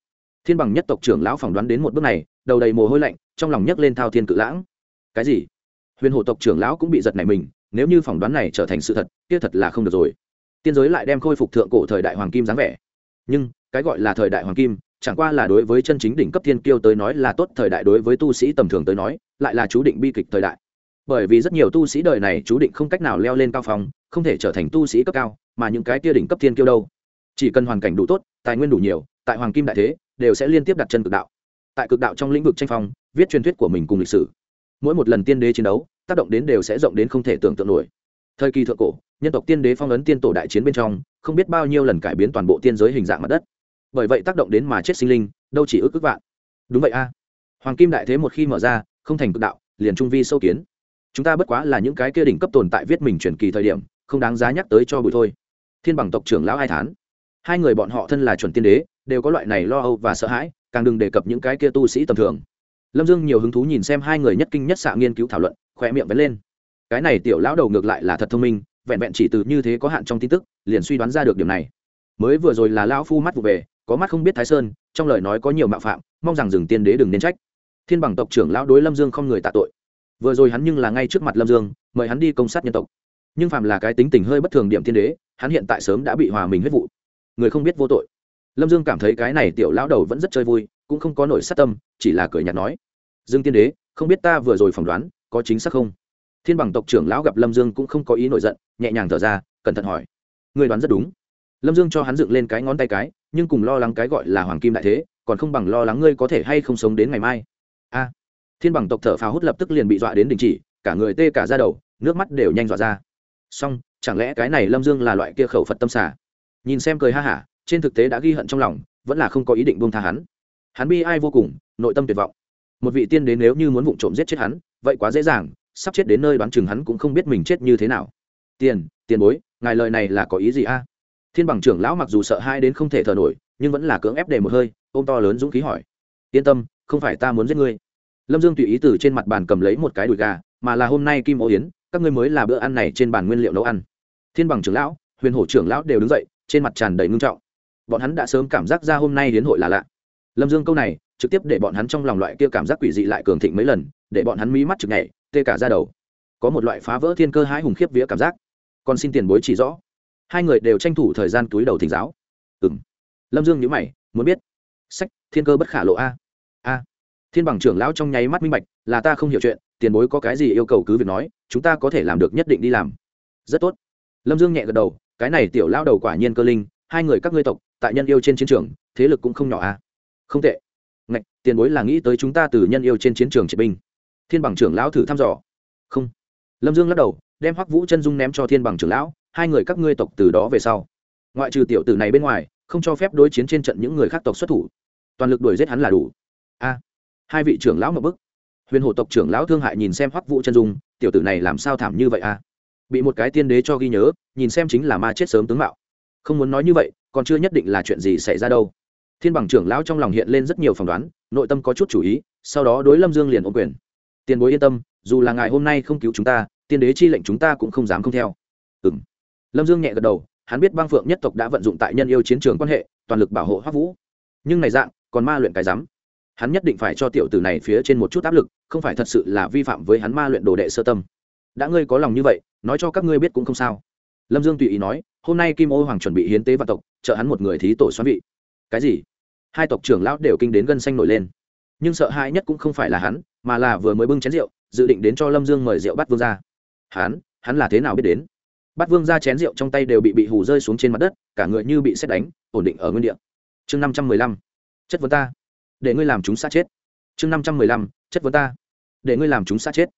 A: Thiên bằng nhất tộc trưởng lão phỏng đoán đến một bước này, đầu đầy mồ hôi lạnh, trong lòng nhấc lên thao thiên cự lãng. Cái gì? Huyền hộ tộc trưởng lão cũng bị giật này mình, nếu như phỏng đoán này trở thành sự thật, kia thật là không được rồi. Tiên giới lại đem khôi phục thượng cổ thời đại hoàng kim dáng vẻ. Nhưng, cái gọi là thời đại hoàng kim, chẳng qua là đối với chân chính đỉnh cấp thiên kiêu tới nói là tốt thời đại đối với tu sĩ tầm thường tới nói, lại là chú định bi kịch thời đại. Bởi vì rất nhiều tu sĩ đời này chú định không cách nào leo lên cao phòng không thể trở thành tu sĩ cấp cao, mà những cái kia đỉnh cấp thiên kiêu đâu? Chỉ cần hoàn cảnh đủ tốt, tài nguyên đủ nhiều, tại hoàng kim đại thế, đều sẽ liên tiếp đặt chân cực đạo. Tại cực đạo trong lĩnh vực tranh phong, viết truyền thuyết của mình cùng lịch sử mỗi một lần tiên đế chiến đấu, tác động đến đều sẽ rộng đến không thể tưởng tượng nổi. Thời kỳ thượng cổ, nhân tộc tiên đế phong ấn tiên tổ đại chiến bên trong, không biết bao nhiêu lần cải biến toàn bộ tiên giới hình dạng mặt đất. Bởi vậy tác động đến mà chết sinh linh, đâu chỉ ước ước vạn. Đúng vậy a. Hoàng kim đại thế một khi mở ra, không thành cực đạo, liền trung vi sâu kiến. Chúng ta bất quá là những cái kia đỉnh cấp tồn tại viết mình truyền kỳ thời điểm, không đáng giá nhắc tới cho bụi thôi. Thiên bằng tộc trưởng lão hai thán. Hai người bọn họ thân là chuẩn tiên đế, đều có loại này lo âu và sợ hãi, càng đừng đề cập những cái kia tu sĩ tầm thường lâm dương nhiều hứng thú nhìn xem hai người nhất kinh nhất xạ nghiên cứu thảo luận khoe miệng vẫn lên. Cái này tiểu lão đầu ngược lại là thật thông minh, vẹn vẹn chỉ từ như thế có hạn trong tin tức, liền suy đoán ra được điểm này. Mới vừa rồi là lão phu mắt vụ về, có mắt không biết thái sơn, trong lời nói có nhiều mạo phạm, mong rằng rừng tiên đế đừng nên trách. Thiên bằng tộc trưởng lão đối lâm dương không người tạ tội. Vừa rồi hắn nhưng là ngay trước mặt lâm dương, mời hắn đi công sát nhân tộc. Nhưng phạm là cái tính tình hơi bất thường điểm tiên đế, hắn hiện tại sớm đã bị hòa mình huyết vụ. Người không biết vô tội. Lâm dương cảm thấy cái này tiểu lão đầu vẫn rất chơi vui cũng không có nổi sát tâm, chỉ là cười nhạt nói, dương tiên đế, không biết ta vừa rồi phỏng đoán có chính xác không? Thiên bằng tộc trưởng lão gặp lâm dương cũng không có ý nổi giận, nhẹ nhàng thở ra, cẩn thận hỏi người đoán rất đúng. Lâm dương cho hắn dựng lên cái ngón tay cái, nhưng cùng lo lắng cái gọi là hoàng kim đại thế, còn không bằng lo lắng ngươi có thể hay không sống đến ngày mai. A, thiên bằng tộc thở phào hút lập tức liền bị dọa đến đình chỉ, cả người tê cả ra đầu, nước mắt đều nhanh dọa ra. Xong, chẳng lẽ cái này lâm dương là loại kia khẩu phật tâm xả nhìn xem cười ha hả, trên thực tế đã ghi hận trong lòng, vẫn là không có ý định buông tha hắn hắn bi ai vô cùng, nội tâm tuyệt vọng. Một vị tiên đến nếu như muốn vụng trộm giết chết hắn, vậy quá dễ dàng, sắp chết đến nơi đoán chừng hắn cũng không biết mình chết như thế nào. Tiền tiền bối, ngài lời này là có ý gì a? Thiên bằng trưởng lão mặc dù sợ hai đến không thể thở nổi, nhưng vẫn là cưỡng ép để một hơi, ôm to lớn dũng khí hỏi. Yên tâm, không phải ta muốn giết ngươi. Lâm dương tùy ý từ trên mặt bàn cầm lấy một cái đùi gà, mà là hôm nay kim ô yến, các ngươi mới là bữa ăn này trên bàn nguyên liệu nấu ăn. Thiên bằng trưởng lão, huyền hổ trưởng lão đều đứng dậy, trên mặt tràn đầy ngưng trọng. Bọn hắn đã sớm cảm giác ra hôm nay đến hội là lạ lâm dương câu này, trực tiếp để bọn hắn trong lòng loại kia cảm giác quỷ dị lại cường thịnh mấy lần, để bọn hắn mí mắt chực nhảy, tê cả ra đầu. Có một loại phá vỡ thiên cơ hãi hùng khiếp vía cảm giác. Còn xin tiền bối chỉ rõ. Hai người đều tranh thủ thời gian túi đầu thỉnh giáo. Ừ m lâm dương nhữ mày, muốn biết. Sách, thiên cơ bất khả lộ a. A. Thiên bằng trưởng lão trong nháy mắt minh bạch, là ta không hiểu chuyện, tiền bối có cái gì yêu cầu cứ việc nói, chúng ta có thể làm được nhất định đi làm. Rất tốt. Lâm dương nhẹ gật đầu, cái này tiểu lão đầu quả nhiên cơ linh, hai người các ngươi tộc, tại nhân yêu trên chiến trường, thế lực cũng không nhỏ a không tệ. Ngạch, tiền bối là nghĩ tới chúng ta từ nhân yêu trên chiến trường triệt binh. Thiên bằng trưởng lão thử thăm dò. Không. Lâm dương lắc đầu, đem hoắc vũ chân dung ném cho thiên bằng trưởng lão, hai người các ngươi tộc từ đó về sau. Ngoại trừ tiểu tử này bên ngoài, không cho phép đối chiến trên trận những người khác tộc xuất thủ. Toàn lực đuổi giết hắn là đủ. A. Hai vị trưởng lão một bức. Huyền hộ tộc trưởng lão thương hại nhìn xem hoắc vũ chân dung, tiểu tử này làm sao thảm như vậy a? Bị một cái tiên đế cho ghi nhớ, nhìn xem chính là ma chết sớm tướng mạo. Không muốn nói như vậy, còn chưa nhất định là chuyện gì xảy ra đâu thiên bằng trưởng lão trong lòng hiện lên rất nhiều phỏng đoán, nội tâm có chút chủ ý, sau đó đối lâm dương liền ôm quyền. Tiền bối yên tâm, dù là ngài hôm nay không cứu chúng ta, tiên đế chi lệnh chúng ta cũng không dám không theo. Ừ m lâm dương nhẹ gật đầu, hắn biết bang phượng nhất tộc đã vận dụng tại nhân yêu chiến trường quan hệ, toàn lực bảo hộ hoác vũ. Nhưng này dạng, còn ma luyện cái rắm. Hắn nhất định phải cho tiểu tử này phía trên một chút áp lực, không phải thật sự là vi phạm với hắn ma luyện đồ đệ sơ tâm. Đã ngươi có lòng như vậy, nói cho các ngươi biết cũng không sao. Lâm dương tùy ý nói, hôm nay kim ô hoàng chuẩn bị hiến tế vạn tộc, trợ hắn một người thí tổ xoắn vị cái gì? Hai tộc trưởng lão đều kinh đến gân xanh nổi lên. Nhưng sợ hãi nhất cũng không phải là hắn, mà là vừa mới bưng chén rượu, dự định đến cho lâm dương mời rượu bắt vương ra hắn hắn là thế nào biết đến? Bắt vương ra chén rượu trong tay đều bị bị hù rơi xuống trên mặt đất, cả người như bị xét đánh, ổn định ở nguyên địa. Chương năm trăm mười lăm. Chất vấn ta. Để ngươi làm chúng sát chết. Chương năm trăm mười lăm. Chất vấn ta. Để ngươi làm chúng sát chết.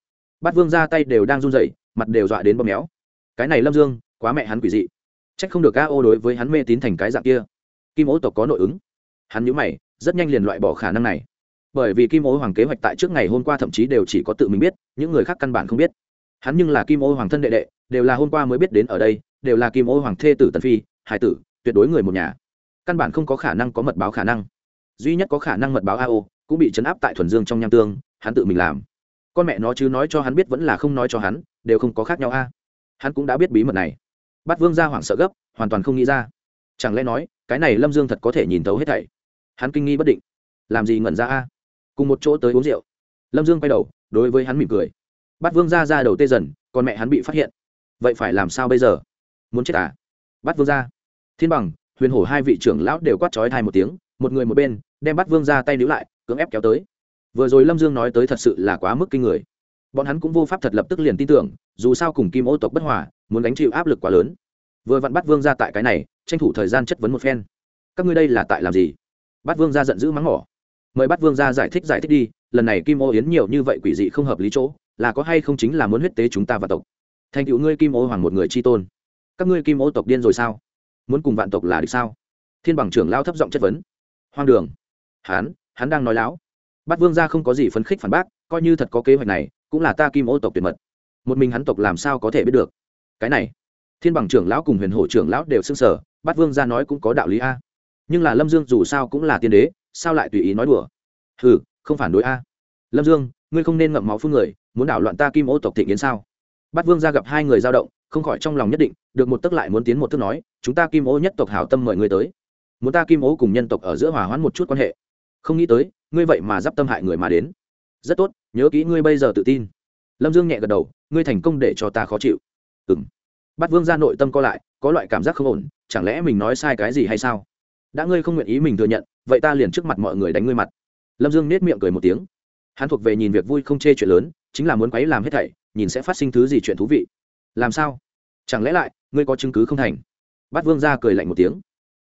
A: Bắt vương ra tay đều đang run rẩy, mặt đều dọa đến bóp méo. Cái này lâm dương, quá mẹ hắn quỷ dị. C h ắ c không được ca ô đối với hắn mê tín thành cái dạng kia kim ố tộc có nội ứng. Hắn nhữ mày, rất nhanh liền loại bỏ khả năng này. Bởi vì kim ố hoàng kế hoạch tại trước ngày hôm qua thậm chí đều chỉ có tự mình biết, những người khác căn bản không biết. Hắn nhưng là kim ô hoàng thân đệ đệ, đều là hôm qua mới biết đến ở đây, đều là kim ô hoàng thê tử tần phi, hải tử, tuyệt đối người một nhà. Căn bản không có khả năng có mật báo khả năng. Duy nhất có khả năng mật báo ao cũng bị chấn áp tại thuần dương trong nham tương, hắn tự mình làm. Con mẹ nó chứ nói cho hắn biết vẫn là không nói cho hắn, đều không có khác nhau a. Hắn cũng đã biết bí mật này. Bắt vương ra hoảng sợ gấp, hoàn toàn không nghĩ ra. Chẳng lẽ nói cái này lâm dương thật có thể nhìn thấu hết thảy. Hắn kinh nghi bất định. Làm gì ngẩn ra a? Cùng một chỗ tới uống rượu. Lâm dương quay đầu, đối với hắn mỉm cười. Bắt vương ra ra đầu tê dần, còn mẹ hắn bị phát hiện. Vậy phải làm sao bây giờ? Muốn chết à? Bắt vương ra. Thiên bằng, huyền hổ hai vị trưởng lão đều quát trói thai một tiếng, một người một bên, đem bắt vương ra tay níu lại, cưỡng ép kéo tới. Vừa rồi lâm dương nói tới thật sự là quá mức kinh người. Bọn hắn cũng vô pháp thật lập tức liền tin tưởng, dù sao cùng kim ô tộc bất hòa, muốn đánh chịu áp lực quá lớn vừa vặn bắt vương ra tại cái này, tranh thủ thời gian chất vấn một phen. Các ngươi đây là tại làm gì? Bắt vương ra giận dữ mắng mỏ. Mời bắt vương ra giải thích giải thích đi, lần này kim ô yến nhiều như vậy quỷ dị không hợp lý chỗ, là có hay không chính là muốn huyết tế chúng ta và tộc? Thành cựu ngươi kim ô hoàng một người chi tôn. Các ngươi kim ô tộc điên rồi sao? Muốn cùng vạn tộc là được sao? Thiên bằng trưởng lao thấp giọng chất vấn. Hoang đường. Hán, hắn đang nói láo. Bắt vương ra không có gì phấn khích phản bác, coi như thật có kế hoạch này, cũng là ta kim ô tộc tuyệt mật. Một mình hắn tộc làm sao có thể biết được? Cái này thiên bằng trưởng lão cùng huyền hổ trưởng lão đều s ư n g sở Bát vương ra nói cũng có đạo lý a. Nhưng là lâm dương dù sao cũng là tiên đế sao lại tùy ý nói đùa? Hừ, không phản đối a. Lâm dương ngươi không nên ngậm máu phương người muốn đảo loạn ta kim ô tộc thị yến sao? Bát vương ra gặp hai người giao động không khỏi trong lòng nhất định được một tức lại muốn tiến một tức nói chúng ta kim ô nhất tộc hảo tâm mời ngươi tới. Muốn ta kim ô cùng nhân tộc ở giữa hòa hoãn một chút quan hệ? Không nghĩ tới ngươi vậy mà d i p tâm hại người mà đến. Rất tốt nhớ kỹ ngươi bây giờ tự tin. Lâm dương nhẹ gật đầu ngươi thành công để cho ta khó chịu. Ừ Bát vương ra nội tâm co lại, có loại cảm giác không ổn, chẳng lẽ mình nói sai cái gì hay sao? Đã ngươi không nguyện ý mình thừa nhận, vậy ta liền trước mặt mọi người đánh ngươi mặt. Lâm dương nết miệng cười một tiếng. Hắn thuộc về nhìn việc vui không chê chuyện lớn, chính là muốn quấy làm hết thảy, nhìn sẽ phát sinh thứ gì chuyện thú vị. Làm sao? Chẳng lẽ lại, ngươi có chứng cứ không thành? Bát vương ra cười lạnh một tiếng.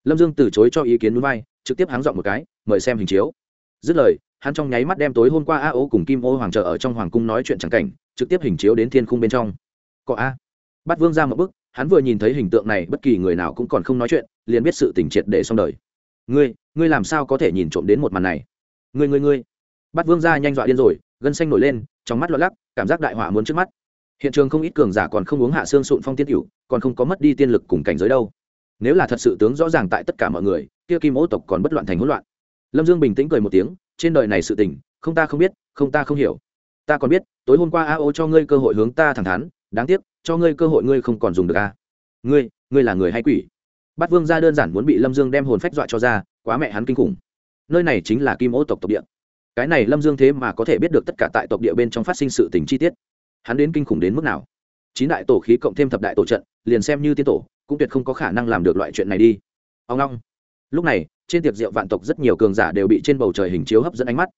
A: Lâm dương từ chối cho ý kiến núi vai, trực tiếp háng dọn một cái, mời xem hình chiếu. Dứt lời, hắn trong nháy mắt đem tối hôm qua a ô cùng kim ô hoàng trợ ở trong hoàng cung nói chuyện c cảnh, trực tiếp hình chiếu đến thiên khung bên trong. Có a bắt vương ra một bức, hắn vừa nhìn thấy hình tượng này, bất kỳ người nào cũng còn không nói chuyện, liền biết sự tình triệt để xong đời. Ngươi ngươi làm sao có thể nhìn trộm đến một màn này? Ngươi ngươi ngươi. Bắt vương ra nhanh dọa điên rồi, gân xanh nổi lên, trong mắt lọt lắc, cảm giác đại họa muốn trước mắt. Hiện trường không ít cường giả còn không uống hạ xương sụn phong tiên cửu còn không có mất đi tiên lực cùng cảnh giới đâu. Nếu là thật sự tướng rõ ràng tại tất cả mọi người, kia kim ô tộc còn bất loạn thành hỗn loạn. Lâm dương bình tĩnh cười một tiếng, trên đời này sự tình, không ta không biết, không ta không hiểu. Ta còn biết, tối hôm qua a ô cho ngươi cơ hội hướng ta thẳng thắn đáng tiếc, cho ngươi cơ hội ngươi không còn dùng được a à? ngươi ngươi là người hay quỷ? Bát vương ra đơn giản muốn bị lâm dương đem hồn phách dọa cho ra, quá mẹ hắn kinh khủng. Nơi này chính là kim ô tộc tộc địa. Cái này lâm dương thế mà có thể biết được tất cả tại tộc địa bên trong phát sinh sự tình chi tiết. Hắn đến kinh khủng đến mức nào? Chín đại tổ khí cộng thêm thập đại tổ trận, liền xem như tiên tổ, cũng tuyệt không có khả năng làm được loại chuyện này đi. Ông long lúc này, trên tiệc rượu vạn tộc rất nhiều cường giả đều bị trên bầu trời hình chiếu hấp dẫn ánh mắt.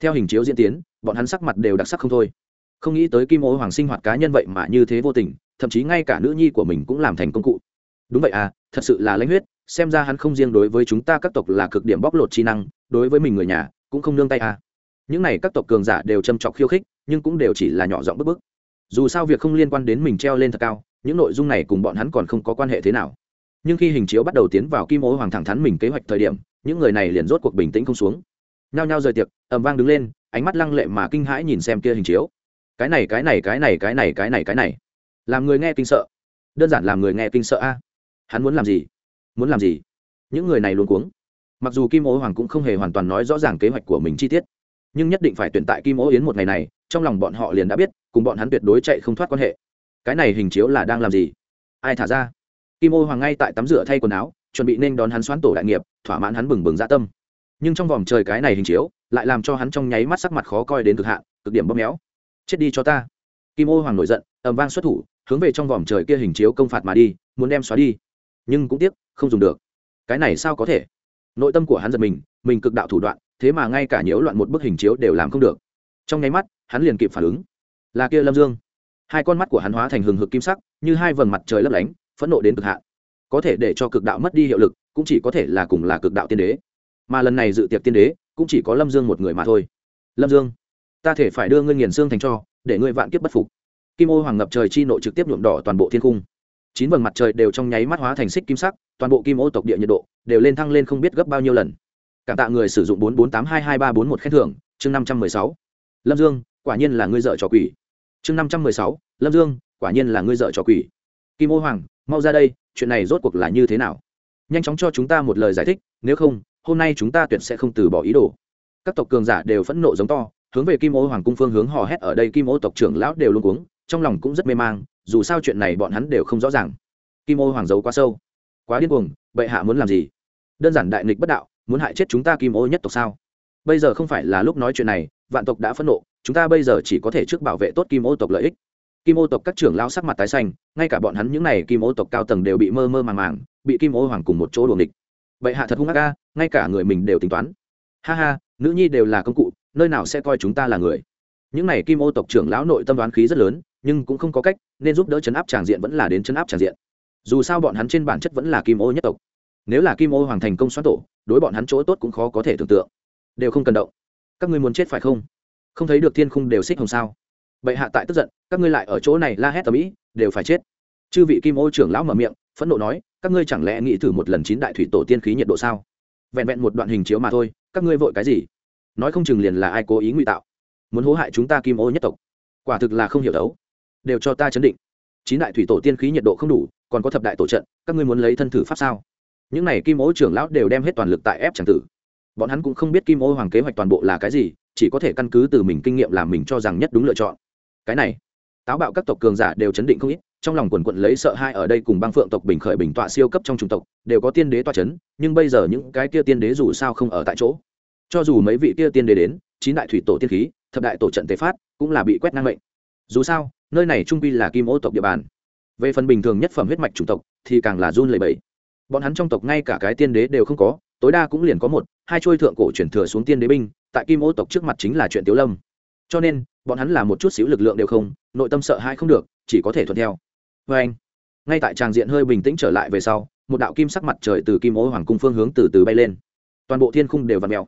A: Theo hình chiếu diễn tiến, bọn hắn sắc mặt đều đặc sắc không thôi không nghĩ tới kim ô hoàng sinh hoạt cá nhân vậy mà như thế vô tình, thậm chí ngay cả nữ nhi của mình cũng làm thành công cụ. Đúng vậy à thật sự là lãnh huyết, xem ra hắn không riêng đối với chúng ta các tộc là cực điểm bóc lột chi năng, đối với mình người nhà cũng không nương tay à. Những này các tộc cường giả đều châm trọc khiêu khích, nhưng cũng đều chỉ là nhỏ giọng bức bức. Dù sao việc không liên quan đến mình treo lên thật cao, những nội dung này cùng bọn hắn còn không có quan hệ thế nào. Nhưng khi hình chiếu bắt đầu tiến vào kim ô hoàng thẳng thắn mình kế hoạch thời điểm, những người này liền rốt cuộc bình tĩnh không xuống. Nhao nhao rời tiệc ẩm vang đứng lên, ánh mắt lăng lệ mà kinh hãi nhìn xem kia hình chiếu cái này cái này cái này cái này cái này cái này. Làm người nghe kinh sợ. Đơn giản làm người nghe kinh sợ a. Hắn muốn làm gì? Muốn làm gì? Những người này luôn cuống. Mặc dù kim ô hoàng cũng không hề hoàn toàn nói rõ ràng kế hoạch của mình chi tiết, nhưng nhất định phải tuyển tại kim ô yến một ngày này, trong lòng bọn họ liền đã biết, cùng bọn hắn tuyệt đối chạy không thoát quan hệ. Cái này hình chiếu là đang làm gì? Ai thả ra? Kim ô hoàng ngay tại tắm rửa thay quần áo, chuẩn bị nên đón hắn xoán tổ đại nghiệp, thỏa mãn hắn bừng bừng dã tâm. Nhưng trong vòng trời cái này hình chiếu, lại làm cho hắn trong nháy mắt sắc mặt khó coi đến cực hạn, cực điểm bóp méo chết đi cho ta. Kim ô hoàng nổi giận, ầm vang xuất thủ, hướng về trong vòm trời kia hình chiếu công phạt mà đi, muốn đem xóa đi. Nhưng cũng tiếc, không dùng được. Cái này sao có thể? Nội tâm của hắn giật mình mình cực đạo thủ đoạn, thế mà ngay cả nhiễu loạn một bức hình chiếu đều làm không được. Trong nháy mắt, hắn liền kịp phản ứng. Là kia lâm dương. Hai con mắt của hắn hóa thành hừng hực kim sắc, như hai vầng mặt trời lấp lánh, phẫn nộ đến cực hạn. Có thể để cho cực đạo mất đi hiệu lực, cũng chỉ có thể là cùng là cực đạo tiên đế. Mà lần này dự tiệc tiên đế, cũng chỉ có lâm dương một người mà thôi. Lâm dương ta thể phải đưa ngươi nghiền xương thành cho, để ngươi vạn kiếp bất phục. Kim ô hoàng ngập trời chi nộ trực tiếp nhuộm đỏ toàn bộ thiên cung. Chín vầng mặt trời đều trong nháy mắt hóa thành xích kim sắc, toàn bộ kim ô tộc địa nhiệt độ đều lên thăng lên không biết gấp bao nhiêu lần. Cảm tạ người sử dụng bốn bốn tám hai hai ba bốn một khen thưởng, chương năm trăm mười sáu. Lâm dương, quả nhiên là ngươi dợ trò quỷ. Chương năm trăm mười sáu, lâm dương, quả nhiên là ngươi dợ trò quỷ. Kim ô hoàng, mau ra đây, chuyện này rốt cuộc là như thế nào? Nhanh chóng cho chúng ta một lời giải thích, nếu không, hôm nay chúng ta tuyệt sẽ không từ bỏ ý đồ. Các tộc cường giả đều phẫn nộ giống to hướng về kim ô hoàng cung phương hướng hò hét ở đây kim ô tộc trưởng lão đều luôn cuống, trong lòng cũng rất mê mang, dù sao chuyện này bọn hắn đều không rõ ràng. Kim ô hoàng giấu quá sâu. Quá điên cuồng, bệ hạ muốn làm gì? Đơn giản đại nghịch bất đạo, muốn hại chết chúng ta kim ô nhất tộc sao? Bây giờ không phải là lúc nói chuyện này, vạn tộc đã phẫn nộ, chúng ta bây giờ chỉ có thể trước bảo vệ tốt kim ô tộc lợi ích. Kim ô tộc các trưởng lao sắc mặt tái xanh, ngay cả bọn hắn những n à y kim ô tộc cao tầng đều bị mơ mơ màng màng, bị kim ô hoàng cùng một chỗ đuồng địch vậy hạ thật hung hạ ca ngay cả người mình đều tính toán. Ha ha, nữ nhi đều là công cụ nơi nào sẽ coi chúng ta là người. Những n à y kim ô tộc trưởng lão nội tâm đoán khí rất lớn, nhưng cũng không có cách, nên giúp đỡ chấn áp tràng diện vẫn là đến chấn áp tràng diện. Dù sao bọn hắn trên bản chất vẫn là kim ô nhất tộc. Nếu là kim ô hoàng thành công xoát tổ, đối bọn hắn chỗ tốt cũng khó có thể tưởng tượng. Đều không cần động. Các ngươi muốn chết phải không? Không thấy được thiên khung đều xích hồng sao? Bệ hạ tại tức giận, các ngươi lại ở chỗ này la hét tầm ĩ, đều phải chết. Chư vị kim ô trưởng lão mở miệng, phẫn nộ nói, các ngươi chẳng lẽ nghĩ thử một lần chín đại thủy tổ tiên khí nhiệt độ sao? Vẹn vẹn một đoạn hình chiếu mà thôi, các ngươi vội cái gì? Nói không chừng liền là ai cố ý ngụy tạo. Muốn hố hại chúng ta kim ô nhất tộc. Quả thực là không hiểu đấu. Đều cho ta chấn định. Chín đại thủy tổ tiên khí nhiệt độ không đủ, còn có thập đại tổ trận, các ngươi muốn lấy thân thử pháp sao? Những này kim ô trưởng lão đều đem hết toàn lực tại ép tràng tử. Bọn hắn cũng không biết kim ô hoàng kế hoạch toàn bộ là cái gì, chỉ có thể căn cứ từ mình kinh nghiệm làm mình cho rằng nhất đúng lựa chọn. Cái này, táo bạo các tộc cường giả đều chấn định không ít, trong lòng quần quận lấy sợ hai ở đây cùng băng phượng tộc bình khởi bình tọa siêu cấp trong chủng tộc, đều có tiên đế tọa chấn, nhưng bây giờ những cái kia tiên đế dù sao không ở tại chỗ cho dù mấy vị kia tiên đế đến, chín đại thủy tổ tiên khí, thập đại tổ trận tế phát, cũng là bị quét ngang mệnh. Dù sao, nơi này trung quy là kim ô tộc địa bàn. Về phần bình thường nhất phẩm huyết mạch chủng tộc, thì càng là run lầy bẫy bọn hắn trong tộc ngay cả cái tiên đế đều không có, tối đa cũng liền có một, hai trôi thượng cổ chuyển thừa xuống tiên đế binh, tại kim ô tộc trước mặt chính là chuyện tiếu lâm. Cho nên, bọn hắn là một chút xíu lực lượng đều không, nội tâm sợ hãi không được, chỉ có thể thuận theo. Vê anh, ngay tại tràng diện hơi bình tĩnh trở lại về sau, một đạo kim sắc mặt trời từ kim ô hoàng cung phương hướng từ từ bay lên. Toàn bộ thiên khung đều v ặ mèo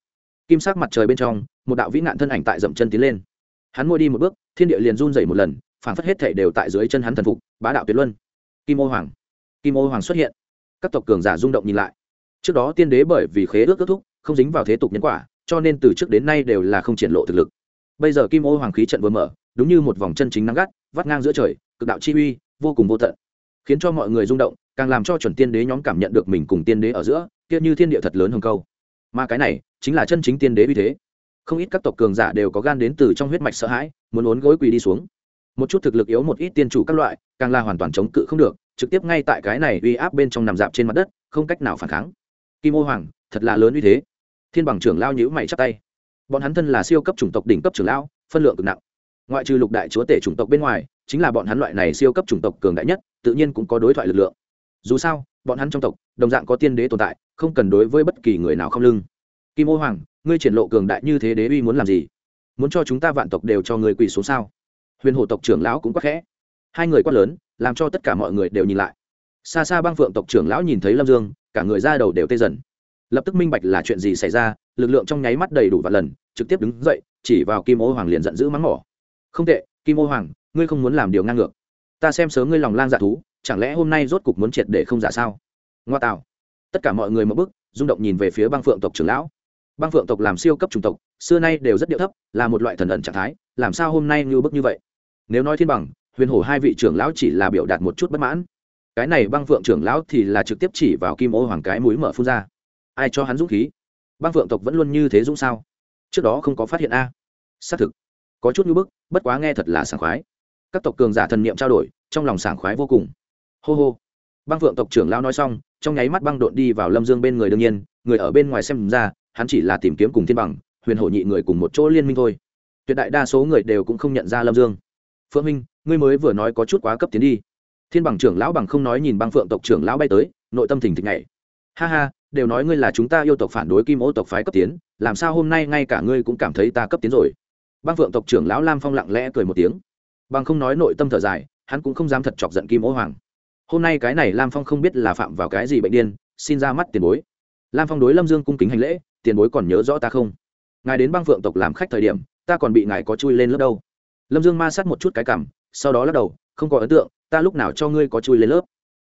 A: kim sắc mặt trời bên trong, một đạo vĩ nạn thân ảnh tại dậm chân tiến lên. Hắn môi đi một bước, thiên địa liền run dày một lần, phản phất hết thể đều tại dưới chân hắn thần phục, bá đạo tuyệt luân. Kim ô hoàng, kim ô hoàng xuất hiện. Các tộc cường giả rung động nhìn lại. Trước đó tiên đế bởi vì khế ước kết thúc, không dính vào thế tục nhân quả, cho nên từ trước đến nay đều là không triển lộ thực lực. Bây giờ kim ô hoàng khí trận vừa mở, đúng như một vòng chân chính nắng gắt, vắt ngang giữa trời, cực đạo chi uy, vô cùng vô tận. Khiến cho mọi người rung động, càng làm cho chuẩn tiên đế nhóm cảm nhận được mình cùng tiên đế ở giữa, kia như thiên địa thật lớn hơn câu mà cái này chính là chân chính tiên đế uy thế. Không ít các tộc cường giả đều có gan đến từ trong huyết mạch sợ hãi, muốn uốn gối quỳ đi xuống. Một chút thực lực yếu một ít tiên chủ các loại, càng là hoàn toàn chống cự không được, trực tiếp ngay tại cái này uy áp bên trong nằm dạp trên mặt đất, không cách nào phản kháng. Kim ô hoàng, thật là lớn uy thế. Thiên bằng trưởng lao nhữ mày chắp tay. Bọn hắn thân là siêu cấp chủng tộc đỉnh cấp trưởng lão phân lượng cực nặng. Ngoại trừ lục đại chúa tể chủng tộc bên ngoài, chính là bọn hắn loại này siêu cấp chủng tộc cường đại nhất, tự nhiên cũng có đối thoại lực lượng. Dù sao bọn hắn trong tộc, đồng dạng có tiên đế tồn tại, không cần đối với bất kỳ người nào không lưng. Kim ô hoàng, ngươi triển lộ cường đại như thế đế uy muốn làm gì? Muốn cho chúng ta vạn tộc đều cho người quỳ xuống sao? Huyền hộ tộc trưởng lão cũng quắc khẽ. Hai người quát lớn, làm cho tất cả mọi người đều nhìn lại. Xa xa băng phượng tộc trưởng lão nhìn thấy lâm dương, cả người ra đầu đều tê dần. Lập tức minh bạch là chuyện gì xảy ra, lực lượng trong nháy mắt đầy đủ vạn lần, trực tiếp đứng dậy, chỉ vào kim ô hoàng liền giận dữ mắng mỏ. Không tệ, kim ô hoàng, ngươi không muốn làm điều ngang ngược. Ta xem sớm ngươi lòng lang dạ thú chẳng lẽ hôm nay rốt cục muốn triệt để không giả sao? Ngoa tạo. Tất cả mọi người một bức rung động nhìn về phía băng phượng tộc trưởng lão. Băng phượng tộc làm siêu cấp chủng tộc, xưa nay đều rất điệu thấp, là một loại thần ẩn trạng thái, làm sao hôm nay như bức như vậy? Nếu nói thiên bằng, huyền hổ hai vị trưởng lão chỉ là biểu đạt một chút bất mãn. Cái này băng phượng trưởng lão thì là trực tiếp chỉ vào kim ô hoàng cái mũi mở phun ra. Ai cho hắn dũng khí? Băng phượng tộc vẫn luôn như thế dũng sao? Trước đó không có phát hiện a. Xác thực, có chút như bức, bất quá nghe thật là sảng khoái. Các tộc cường giả thần niệm trao đổi, trong lòng sảng khoái vô cùng hô hô. Băng phượng tộc trưởng lão nói xong, trong nháy mắt băng đột đi vào lâm dương bên người đương nhiên, người ở bên ngoài xem ra, hắn chỉ là tìm kiếm cùng thiên bằng, huyền hổ nhị người cùng một chỗ liên minh thôi. Tuyệt đại đa số người đều cũng không nhận ra lâm dương. Phượng minh, ngươi mới vừa nói có chút quá cấp tiến đi. Thiên bằng trưởng lão bằng không nói nhìn băng phượng tộc trưởng lão bay tới, nội tâm thình thịch này ha ha, đều nói ngươi là chúng ta yêu tộc phản đối kim ô tộc phái cấp tiến, làm sao hôm nay ngay cả ngươi cũng cảm thấy ta cấp tiến rồi? Băng phượng tộc trưởng lão lam phong lặng lẽ cười một tiếng. Bằng không nói nội tâm thở dài, hắn cũng không dám thật chọc giận kim ô hoàng hôm nay cái này lam phong không biết là phạm vào cái gì bệnh điên, xin ra mắt tiền bối. Lam phong đối lâm dương cung kính hành lễ, tiền bối còn nhớ rõ ta không? Ngài đến băng phượng tộc làm khách thời điểm, ta còn bị ngài có chui lên lớp đâu. Lâm dương ma sát một chút cái cảm, sau đó lắc đầu, không có ấn tượng, ta lúc nào cho ngươi có chui lên lớp?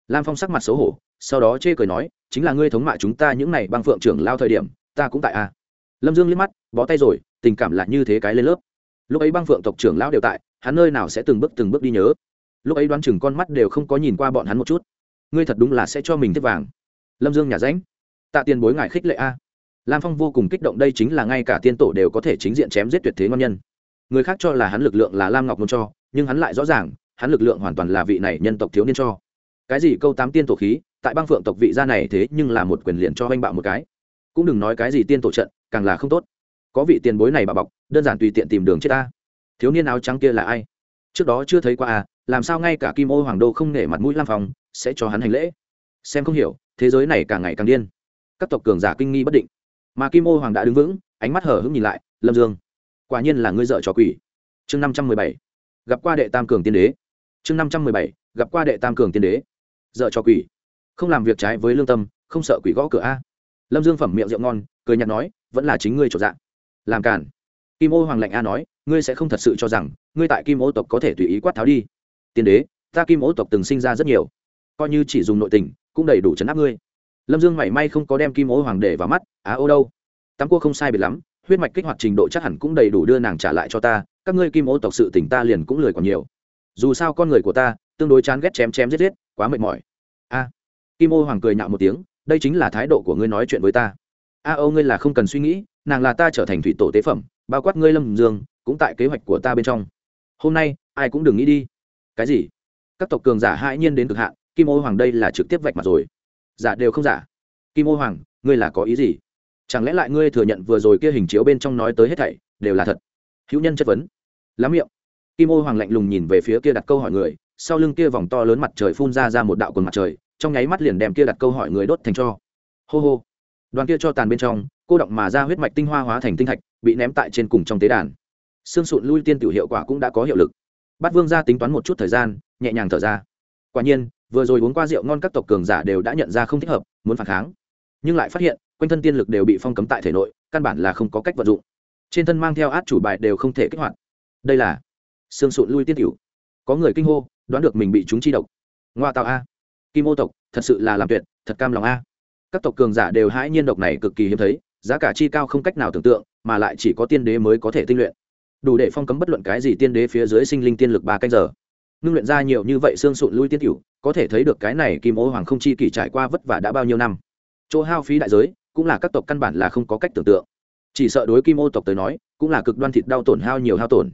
A: Lam phong sắc mặt xấu hổ, sau đó chê cười nói, chính là ngươi thống mạ chúng ta những n à y băng phượng trưởng lao thời điểm, ta cũng tại a à. lâm dương liếc mắt, bó tay rồi, tình cảm là như thế cái lên lớp. Lúc ấy băng phượng tộc trưởng lao đều tại, hắn nơi nào sẽ từng bước từng bước đi nhớ? Lúc ấy đoán chừng con mắt đều không có nhìn qua bọn hắn một chút. Ngươi thật đúng là sẽ cho mình tiếp vàng. Lâm dương nhà ránh tạ tiền bối ngài khích lệ a. Lam phong vô cùng kích động đây chính là ngay cả tiên tổ đều có thể chính diện chém giết tuyệt thế ngon nhân. Người khác cho là hắn lực lượng là lam ngọc muốn cho, nhưng hắn lại rõ ràng, hắn lực lượng hoàn toàn là vị này nhân tộc thiếu niên cho. Cái gì câu tám tiên tổ khí, tại bang phượng tộc vị gia này thế nhưng là một quyền liền cho anh bạo một cái. Cũng đừng nói cái gì tiên tổ trận, càng là không tốt. Có vị tiền bối này bà bọc, đơn giản tùy tiện tìm đường chết ta. Thiếu niên áo trắng kia là ai? Trước đó chưa thấy qua à làm sao ngay cả kim ô hoàng đô không nể mặt mũi lam phong, sẽ cho hắn hành lễ? Xem không hiểu, thế giới này càng ngày càng điên. Các tộc cường giả kinh nghi bất định. Mà kim ô hoàng đã đứng vững, ánh mắt hở hững nhìn lại, lâm dương, quả nhiên là ngươi dợ trò quỷ. Chương năm trăm mười bảy. Gặp qua đệ tam cường tiên đế. Chương năm trăm mười bảy. Gặp qua đệ tam cường tiên đế. Dợ trò quỷ. Không làm việc trái với lương tâm, không sợ quỷ gõ cửa a. Lâm dương phẩm miệng rượu ngon, cười nhạt nói, vẫn là chính ngươi trộn dạng làm cản kim ô hoàng lạnh a nói, ngươi sẽ không thật sự cho rằng, ngươi tại kim ô tộc có thể tùy ý quát tháo đi tiên đế, ta kim ô tộc từng sinh ra rất nhiều. Coi như chỉ dùng nội tình, cũng đầy đủ chấn áp ngươi. Lâm dương mảy may không có đem kim ô hoàng để vào mắt, á ô đâu. Tắm cua không sai biệt lắm, huyết mạch kích hoạt trình độ chắc hẳn cũng đầy đủ đưa nàng trả lại cho ta, các ngươi kim ô tộc sự tỉnh ta liền cũng lười còn nhiều. Dù sao con người của ta, tương đối chán ghét chém chém giết giết, quá mệt mỏi. A. Kim ô hoàng cười nhạo một tiếng, đây chính là thái độ của ngươi nói chuyện với ta. A ô ngươi là không cần suy nghĩ, nàng là ta trở thành thủy tổ tế phẩm, bao quát ngươi lâm dương, cũng tại kế hoạch của ta bên trong. Hôm nay, ai cũng đừng nghĩ đi cái gì? Các tộc cường giả hãi nhiên đến cực hạn, kim ô hoàng đây là trực tiếp vạch mặt rồi. Giả đều không giả kim ô hoàng, ngươi là có ý gì? Chẳng lẽ lại ngươi thừa nhận vừa rồi kia hình chiếu bên trong nói tới hết thảy, đều là thật? Hữu nhân chất vấn. Lắm miệng. Kim ô hoàng lạnh lùng nhìn về phía kia đặt câu hỏi người, sau lưng kia vòng to lớn mặt trời phun ra ra một đạo quần mặt trời, trong nháy mắt liền đem kia đặt câu hỏi người đốt thành cho. Hô hô. Đoàn kia cho tàn bên trong, cô động mà ra huyết mạch tinh hoa hóa thành tinh thạch, bị ném tại trên cùng trong tế đàn. Xương sụn lui tiên tiểu hiệu quả cũng đã có hiệu lực bát vương ra tính toán một chút thời gian, nhẹ nhàng thở ra. Quả nhiên, vừa rồi uống qua rượu ngon các tộc cường giả đều đã nhận ra không thích hợp, muốn phản kháng. Nhưng lại phát hiện, quanh thân tiên lực đều bị phong cấm tại thể nội, căn bản là không có cách vận dụng. Trên thân mang theo át chủ bài đều không thể kích hoạt. Đây là xương sụn lui tiên cửu. Có người kinh hô, đoán được mình bị chúng chi độc. Ngoa tạo a. Kim ô tộc, thật sự là làm tuyệt, thật cam lòng a. Các tộc cường giả đều hãi nhiên độc này cực kỳ hiếm thấy, giá cả chi cao không cách nào tưởng tượng, mà lại chỉ có tiên đế mới có thể tinh luyện đủ để phong cấm bất luận cái gì tiên đế phía dưới sinh linh tiên lực ba canh giờ. Ngưng luyện ra nhiều như vậy xương sụn lui tiên tiểu có thể thấy được cái này kim ô hoàng không chi kỷ trải qua vất vả đã bao nhiêu năm. Chỗ hao phí đại giới, cũng là các tộc căn bản là không có cách tưởng tượng. Chỉ sợ đối kim ô tộc tới nói, cũng là cực đoan thịt đau tổn hao nhiều hao tổn.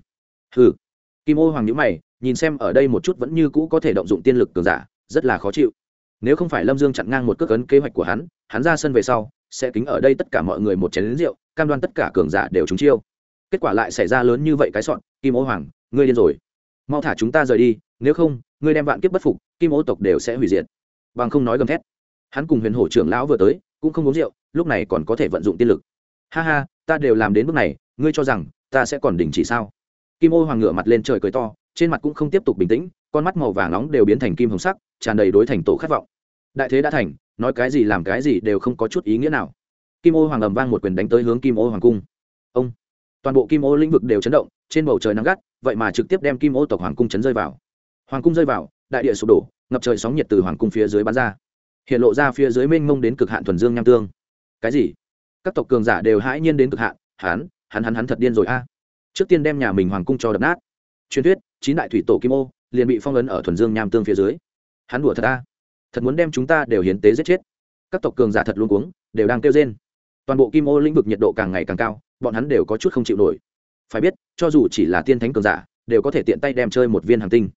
A: Ừ kim ô hoàng nhữ mày, nhìn xem ở đây một chút vẫn như cũ có thể động dụng tiên lực cường giả, rất là khó chịu. Nếu không phải lâm dương chặn ngang một cước ấn kế hoạch của hắn hắn ra sân về sau, sẽ kính ở đây tất cả mọi người một chén lính rượu, cam đoan tất cả cường giả đều trúng chiêu kết quả lại xảy ra lớn như vậy cái sọn, kim ô hoàng, ngươi điên rồi. Mau thả chúng ta rời đi, nếu không, ngươi đem vạn kiếp bất phục, kim ô tộc đều sẽ hủy diệt. Bằng không nói gầm thét. Hắn cùng huyền hổ trưởng lão vừa tới, cũng không uống rượu, lúc này còn có thể vận dụng tiên lực. Ha ha, ta đều làm đến bước này, ngươi cho rằng, ta sẽ còn đình chỉ sao? Kim ô hoàng ngửa mặt lên trời cười to, trên mặt cũng không tiếp tục bình tĩnh, con mắt màu vàng nóng đều biến thành kim hồng sắc, tràn đầy đối thành tổ khát vọng. Đại thế đã thành, nói cái gì làm cái gì đều không có chút ý nghĩa nào. Kim ô hoàng ầm vang một quyền đánh tới hướng kim ô hoàng cung. Ông! Toàn bộ kim ô lĩnh vực đều chấn động, trên bầu trời nắng gắt, vậy mà trực tiếp đem kim ô tộc hoàng cung chấn rơi vào. Hoàng cung rơi vào, đại địa sụp đổ, ngập trời sóng nhiệt từ hoàng cung phía dưới bắn ra. Hiện lộ ra phía dưới mênh mông đến cực hạn thuần dương nham tương. Cái gì? Các tộc cường giả đều hãi nhiên đến cực hạn, hắn hắn hắn hắn thật điên rồi a. Trước tiên đem nhà mình hoàng cung cho đập nát. Truyền thuyết, chín đại thủy tổ kim ô liền bị phong ấn ở thuần dương nham tương phía dưới. Hắn đùa thật a. Thật muốn đem chúng ta đều hiến tế giết chết. Các tộc cường giả thật luôn cuống, đều đang kêu rên toàn bộ kim ô lĩnh vực nhiệt độ càng ngày càng cao, bọn hắn đều có chút không chịu nổi. Phải biết, cho dù chỉ là tiên thánh cường giả, đều có thể tiện tay đem chơi một viên hàng tinh.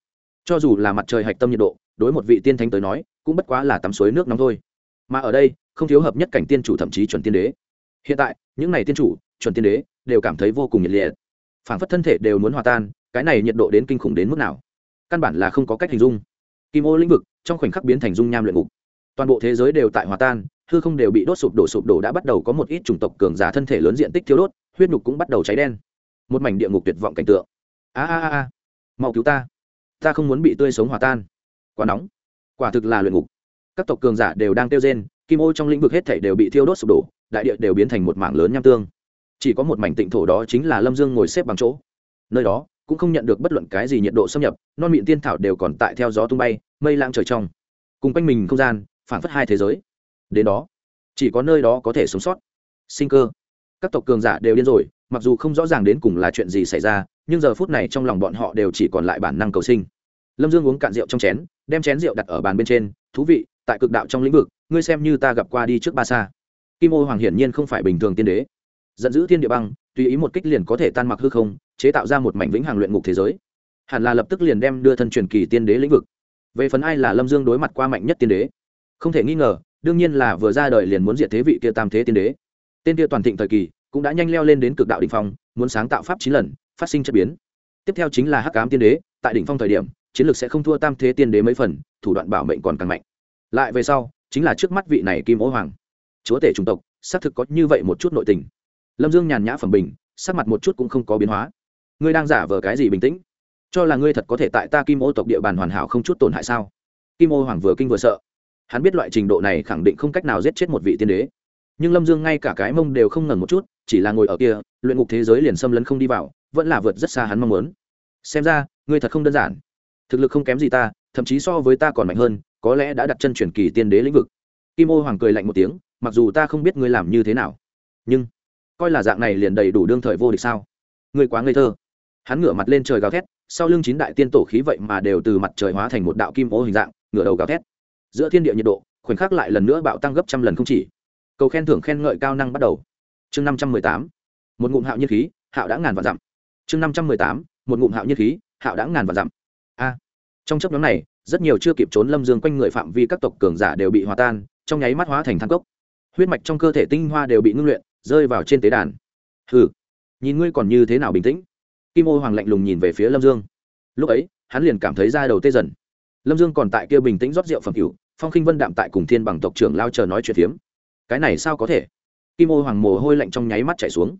A: Cho dù là mặt trời hạch tâm nhiệt độ, đối một vị tiên thánh tới nói, cũng bất quá là tắm suối nước nóng thôi. Mà ở đây, không thiếu hợp nhất cảnh tiên chủ thậm chí chuẩn tiên đế. Hiện tại, những n à y tiên chủ, chuẩn tiên đế, đều cảm thấy vô cùng nhiệt liệt. Phảng phất thân thể đều muốn hòa tan, cái này nhiệt độ đến kinh khủng đến mức nào? Căn bản là không có cách hình dung. Kim ô lĩnh vực, trong khoảnh khắc biến thành dung nham luyện ngục. Toàn bộ thế giới đều tại hòa tan hư không đều bị đốt sụp đổ sụp đổ đã bắt đầu có một ít chủng tộc cường giả thân thể lớn diện tích thiếu đốt, huyết nhục cũng bắt đầu cháy đen. Một mảnh địa ngục tuyệt vọng cảnh tượng. A a a a. Mau cứu ta. Ta không muốn bị tươi sống hòa tan. Quá nóng. Quả thực là luyện ngục. Các tộc cường giả đều đang tiêu rên, kim ô trong lĩnh vực hết thảy đều bị thiêu đốt, sụp đổ, đại địa đều biến thành một mảng lớn nham tương. Chỉ có một mảnh tịnh thổ đó chính là lâm dương ngồi xếp bằng chỗ. Nơi đó, cũng không nhận được bất luận cái gì nhiệt độ xâm nhập, non miệng tiên thảo đều còn tại theo gió tung bay, mây lãng trời trong. Cùng quanh mình không gian phản phất hai thế giới đến đó. Chỉ có nơi đó có thể sống sót. Sinh cơ. Các tộc cường giả đều điên rồi, mặc dù không rõ ràng đến cùng là chuyện gì xảy ra, nhưng giờ phút này trong lòng bọn họ đều chỉ còn lại bản năng cầu sinh. Lâm dương uống cạn rượu trong chén, đem chén rượu đặt ở bàn bên trên. Thú vị, tại cực đạo trong lĩnh vực, ngươi xem như ta gặp qua đi trước ba xa. Kim ô hoàng hiển nhiên không phải bình thường tiên đế. Giận dữ thiên địa băng, tùy ý một kích liền có thể tan mặc hư không, chế tạo ra một mảnh vĩnh hằng luyện ngục thế giới. Hẳn là lập tức liền đem đưa thân truyền kỳ tiên đế lĩnh vực. Về phần ai là lâm dương đối mặt qua mạnh nhất tiên đế? Không thể nghi ngờ đương nhiên là vừa ra đời liền muốn diệt thế vị kia tam thế tiên đế. Tên kia toàn thịnh thời kỳ cũng đã nhanh leo lên đến cực đạo đỉnh phong, muốn sáng tạo pháp chín lần, phát sinh chất biến. Tiếp theo chính là hắc ám tiên đế, tại đỉnh phong thời điểm, chiến lược sẽ không thua tam thế tiên đế mấy phần, thủ đoạn bảo mệnh còn càng mạnh. Lại về sau, chính là trước mắt vị này kim ố hoàng. Chúa tể chủng tộc, xác thực có như vậy một chút nội tình. Lâm dương nhàn nhã phẩm bình, sắc mặt một chút cũng không có biến hóa. Ngươi đang giả vờ cái gì bình tĩnh? Cho là ngươi thật có thể tại ta kim ô tộc địa bàn hoàn hảo không chút tổn hại sao? Kim ô hoàng vừa kinh vừa sợ hắn biết loại trình độ này khẳng định không cách nào giết chết một vị tiên đế. Nhưng lâm dương ngay cả cái mông đều không ngần một chút, chỉ là ngồi ở kia, luyện ngục thế giới liền xâm lấn không đi vào, vẫn là vượt rất xa hắn mong muốn. Xem ra, ngươi thật không đơn giản. Thực lực không kém gì ta, thậm chí so với ta còn mạnh hơn, có lẽ đã đặt chân chuyển kỳ tiên đế lĩnh vực. Kim ô hoàng cười lạnh một tiếng, mặc dù ta không biết ngươi làm như thế nào, nhưng coi là dạng này liền đầy đủ đương thời vô địch sao? Ngươi quá ngây thơ. Hắn ngửa mặt lên trời gào thét, sau lưng chín đại tiên tổ khí vậy mà đều từ mặt trời hóa thành một đạo kim ô hình dạng, ngửa đầu gào thét giữa thiên địa nhiệt độ, khoảnh khắc lại lần nữa bạo tăng gấp trăm lần không chỉ. Cầu khen thưởng khen ngợi cao năng bắt đầu. Chương năm trăm mười tám, một ngụm hạo nhiên khí, hạo đã ngàn vạn dặm. Chương năm trăm mười tám, một ngụm hạo nhiên khí, hạo đã ngàn vạn dặm. A. Trong chấp nhóm này, rất nhiều chưa kịp trốn lâm dương quanh người phạm vi các tộc cường giả đều bị hòa tan, trong nháy mắt hóa thành thang cốc. Huyết mạch trong cơ thể tinh hoa đều bị ngưng luyện, rơi vào trên tế đàn. Hừ. Nhìn ngươi còn như thế nào bình tĩnh. Kim ô hoàng lạnh lùng nhìn về phía lâm dương. Lúc ấy, hắn liền cảm thấy da đầu tê dần lâm dương còn tại kia bình tĩnh rót rượu phẩm cựu phong khinh vân đạm tại cùng thiên bằng tộc trưởng lao chờ nói chuyện phiếm. Cái này sao có thể? Kim ô hoàng mồ hôi lạnh trong nháy mắt chảy xuống.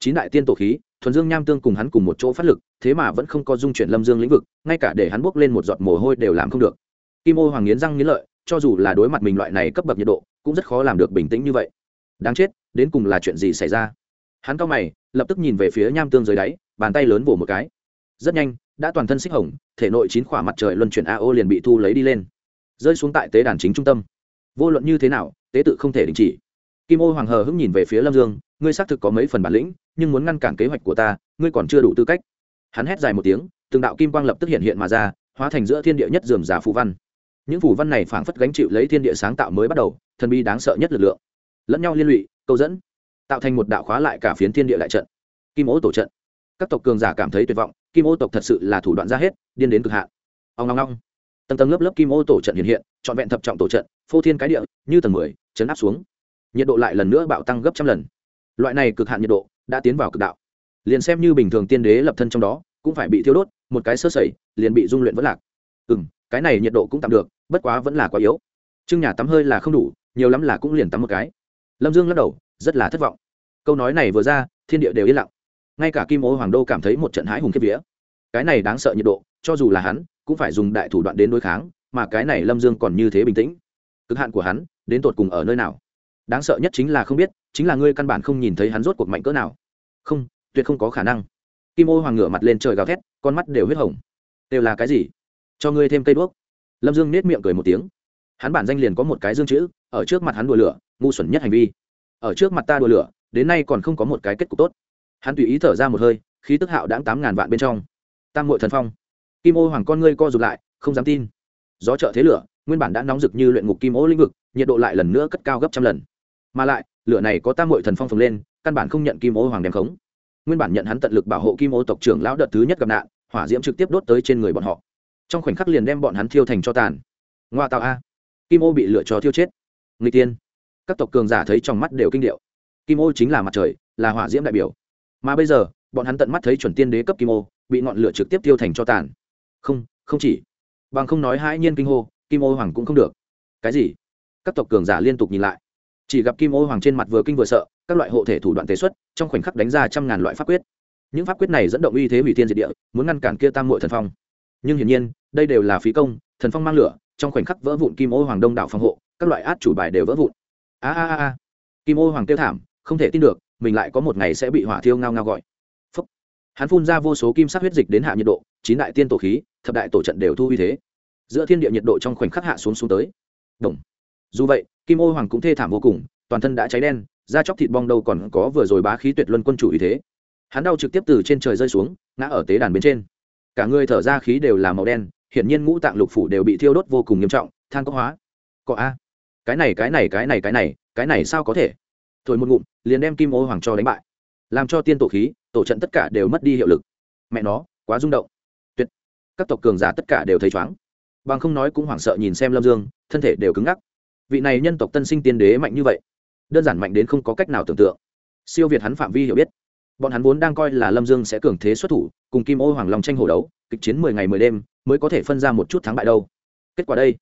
A: Chín đại tiên tổ khí, thuần dương nham tương cùng hắn cùng một chỗ phát lực, thế mà vẫn không có dung chuyển lâm dương lĩnh vực, ngay cả để hắn bốc lên một giọt mồ hôi đều làm không được. Kim ô hoàng nghiến răng nghiến lợi, cho dù là đối mặt mình loại này cấp bậc nhiệt độ, cũng rất khó làm được bình tĩnh như vậy. Đáng chết, đến cùng là chuyện gì xảy ra? Hắn cao mày, lập tức nhìn về phía nham tương dưới đáy, bàn tay lớn vỗ một cái. Rất nhanh đã toàn thân xích hồng, thể nội chín khỏa mặt trời luân chuyển a o liền bị thu lấy đi lên. Rơi xuống tại tế đàn chính trung tâm. Vô luận như thế nào, tế tự không thể đình chỉ. Kim ô hoàng hờ hững nhìn về phía lâm dương, ngươi xác thực có mấy phần bản lĩnh, nhưng muốn ngăn cản kế hoạch của ta, ngươi còn chưa đủ tư cách. Hắn hét dài một tiếng, từng đạo kim quang lập tức hiện hiện mà ra, hóa thành giữa thiên địa nhất dườm giả phù văn. Những phù văn này phảng phất gánh chịu lấy thiên địa sáng tạo mới bắt đầu, thần bi đáng sợ nhất lực lượng. Lẫn nhau liên lụy, câu dẫn, tạo thành một đạo khóa lại cả phiến thiên địa đại trận. Kim ô tổ trận các tộc cường giả cảm thấy tuyệt vọng, kim ô tộc thật sự là thủ đoạn ra hết, điên đến cực hạn. Ông ngong ngong tầng tầng lớp lớp kim ô tổ trận hiện hiện, trọn vẹn thập trọng tổ trận, phô thiên cái địa, như tầng mười, chấn áp xuống. Nhiệt độ lại lần nữa bạo tăng gấp trăm lần. Loại này cực hạn nhiệt độ đã tiến vào cực đạo. Liền xem như bình thường tiên đế lập thân trong đó, cũng phải bị thiêu đốt, một cái sơ sẩy, liền bị dung luyện vẫn lạc. Ừ m cái này nhiệt độ cũng tạm được, bất quá vẫn là quá yếu. Chưng nhà tắm hơi là không đủ, nhiều lắm là cũng liền tắm một cái. Lâm dương lắc đầu, rất là thất vọng. Câu nói này vừa ra, thiên địa đều yên lặng ngay cả kim ô hoàng đô cảm thấy một trận hãi hùng kiếp vía. Cái này đáng sợ nhiệt độ, cho dù là hắn, cũng phải dùng đại thủ đoạn đến đối kháng, mà cái này lâm dương còn như thế bình tĩnh. Cực hạn của hắn, đến tột cùng ở nơi nào? Đáng sợ nhất chính là không biết, chính là ngươi căn bản không nhìn thấy hắn rốt cuộc mạnh cỡ nào. Không, tuyệt không có khả năng. Kim ô hoàng ngửa mặt lên trời gào thét, con mắt đều huyết hồng. Đều là cái gì? Cho ngươi thêm cây đuốc. Lâm dương nết miệng cười một tiếng. Hắn bản danh liền có một cái dương chữ, ở trước mặt hắn đùa lửa, ngu xuẩn nhất hành vi. Ở trước mặt ta đùa lửa, đến nay còn không có một cái kết cục tốt hắn tùy ý thở ra một hơi, khí tức hạo đáng tám ngàn vạn bên trong. Tam hội thần phong. Kim ô hoàng con ngươi co rụt lại, không dám tin. Gió trợ thế lửa, nguyên bản đã nóng rực như luyện ngục kim ô lĩnh vực, nhiệt độ lại lần nữa cất cao gấp trăm lần. Mà lại, lửa này có tam hội thần phong phồng lên, căn bản không nhận kim ô hoàng đem khống. Nguyên bản nhận hắn tận lực bảo hộ kim ô tộc trưởng lão đợt thứ nhất gặp nạn, hỏa diễm trực tiếp đốt tới trên người bọn họ. Trong khoảnh khắc liền đem bọn hắn thiêu thành cho tàn. Ngoa tạo a. Kim ô bị lửa cho thiêu chết. Người tiên. Các tộc cường giả thấy trong mắt đều kinh điệu. Kim ô chính là mặt trời, là hỏa diễm đại biểu mà bây giờ, bọn hắn tận mắt thấy chuẩn tiên đế cấp kim ô, bị ngọn lửa trực tiếp tiêu thành cho tàn. Không không chỉ. Bằng không nói hãi nhiên kinh hô, kim ô hoàng cũng không được. Cái gì? Các tộc cường giả liên tục nhìn lại. Chỉ gặp kim ô hoàng trên mặt vừa kinh vừa sợ, các loại hộ thể thủ đoạn tế xuất, trong khoảnh khắc đánh ra trăm ngàn loại pháp quyết. Những pháp quyết này dẫn động uy thế hủy thiên diệt địa, muốn ngăn cản kia tam mội thần phong. Nhưng hiển nhiên, đây đều là phí công, thần phong mang lửa, trong khoảnh khắc vỡ vụn kim ô hoàng đông đảo phòng hộ, các loại át chủ bài đều vỡ vụn. A a a. Kim ô hoàng kêu thảm, không thể tin được mình lại có một ngày sẽ bị hỏa thiêu ngao ngao gọi. Phúc. hắn phun ra vô số kim sắc huyết dịch đến hạ nhiệt độ, chín đại tiên tổ khí, thập đại tổ trận đều thu uy thế. Giữa thiên địa nhiệt độ trong khoảnh khắc hạ xuống xuống tới. Đồng. dù vậy, kim ô hoàng cũng thê thảm vô cùng, toàn thân đã cháy đen, da chóc thịt bong đâu còn có vừa rồi bá khí tuyệt luân quân chủ ý thế. Hắn đau trực tiếp từ trên trời rơi xuống, ngã ở tế đàn bên trên. Cả người thở ra khí đều là màu đen, hiển nhiên ngũ tạng lục phủ đều bị thiêu đốt vô cùng nghiêm trọng, than cốc hóa. Cọ a. Cái này cái này cái này cái này cái này sao có thể? Thổi một ngụm, liền đem kim ô hoàng cho đánh bại. Làm cho tiên tổ khí, tổ trận tất cả đều mất đi hiệu lực. Mẹ nó, quá rung động. Tuyệt. Các tộc cường giả tất cả đều thấy chóng bằng không nói cũng hoảng sợ nhìn xem lâm dương, thân thể đều cứng ngắc. Vị này nhân tộc tân sinh tiên đế mạnh như vậy, đơn giản mạnh đến không có cách nào tưởng tượng. Siêu việt hắn phạm vi hiểu biết. Bọn hắn vốn đang coi là lâm dương sẽ cường thế xuất thủ, cùng kim ô hoàng long tranh hổ đấu, kịch chiến mười ngày mười đêm, mới có thể phân ra một chút thắng bại đâu. Kết quả đây,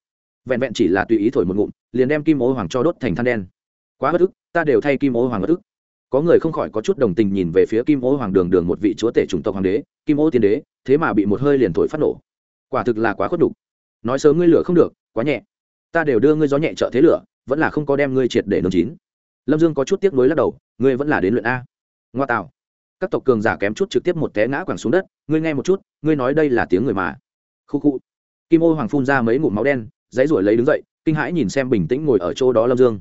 A: vẹn vẹn chỉ là tùy ý thổi một ngụm, liền đem kim ô hoàng cho đốt thành than đen quá bất ức, ta đều thay kim ô hoàng bất ức. Có người không khỏi có chút đồng tình nhìn về phía kim ô hoàng đường đường một vị chúa tể chủng tộc hoàng đế, kim ô tiên đế, thế mà bị một hơi liền thổi phát nổ. Quả thực là quá khuất đục nói sớm ngươi lửa không được, quá nhẹ. Ta đều đưa ngươi gió nhẹ trợ thế lửa, vẫn là không có đem ngươi triệt để nương chín. Lâm dương có chút tiếc nuối lắc đầu, ngươi vẫn là đến luyện a. Ngoa tạo. Các tộc cường giả kém chút trực tiếp một té ngã quẳng xuống đất, ngươi nghe một chút, ngươi nói đây là tiếng người mà. Khu khu. Kim ô hoàng phun ra mấy ngụm máu đen, dãy ruổi lấy đứng dậy, kinh hãi nhìn xem bình tĩnh ngồi ở chỗ đó lâm dương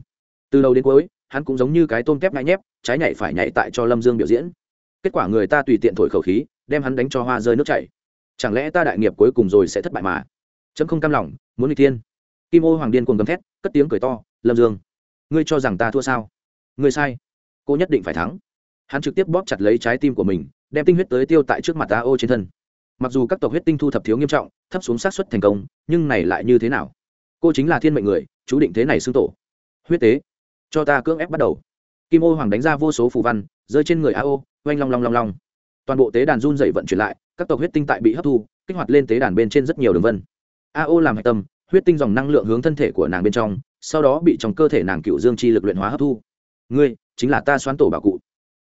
A: từ đầu đến cuối, hắn cũng giống như cái tôm kép ngại nhép, trái nhảy phải nhảy tại cho lâm dương biểu diễn. Kết quả người ta tùy tiện thổi khẩu khí, đem hắn đánh cho hoa rơi nước chảy. Chẳng lẽ ta đại nghiệp cuối cùng rồi sẽ thất bại mà? Chấm không cam lòng, muốn đi thiên. Kim ô hoàng điên cuồng gầm thét, cất tiếng cười to, lâm dương, ngươi cho rằng ta thua sao? Ngươi sai. Cô nhất định phải thắng. Hắn trực tiếp bóp chặt lấy trái tim của mình, đem tinh huyết tới tiêu tại trước mặt a ô trên thân. Mặc dù các tộc huyết tinh thu thập thiếu nghiêm trọng, thấp xuống sát xuất thành công, nhưng này lại như thế nào? Cô chính là thiên mệnh người, chú định thế này xưng tổ. Huyết tế cho ta cưỡng ép bắt đầu. Kim ô hoàng đánh ra vô số phù văn, rơi trên người a ô, oanh long long long long. Toàn bộ tế đàn run dày vận chuyển lại, các tộc huyết tinh tại bị hấp thu, kích hoạt lên tế đàn bên trên rất nhiều đường vân. A ô làm hạch tâm, huyết tinh dòng năng lượng hướng thân thể của nàng bên trong, sau đó bị trong cơ thể nàng cựu dương chi lực luyện hóa hấp thu. Ngươi, chính là ta xoán tổ bảo cụ.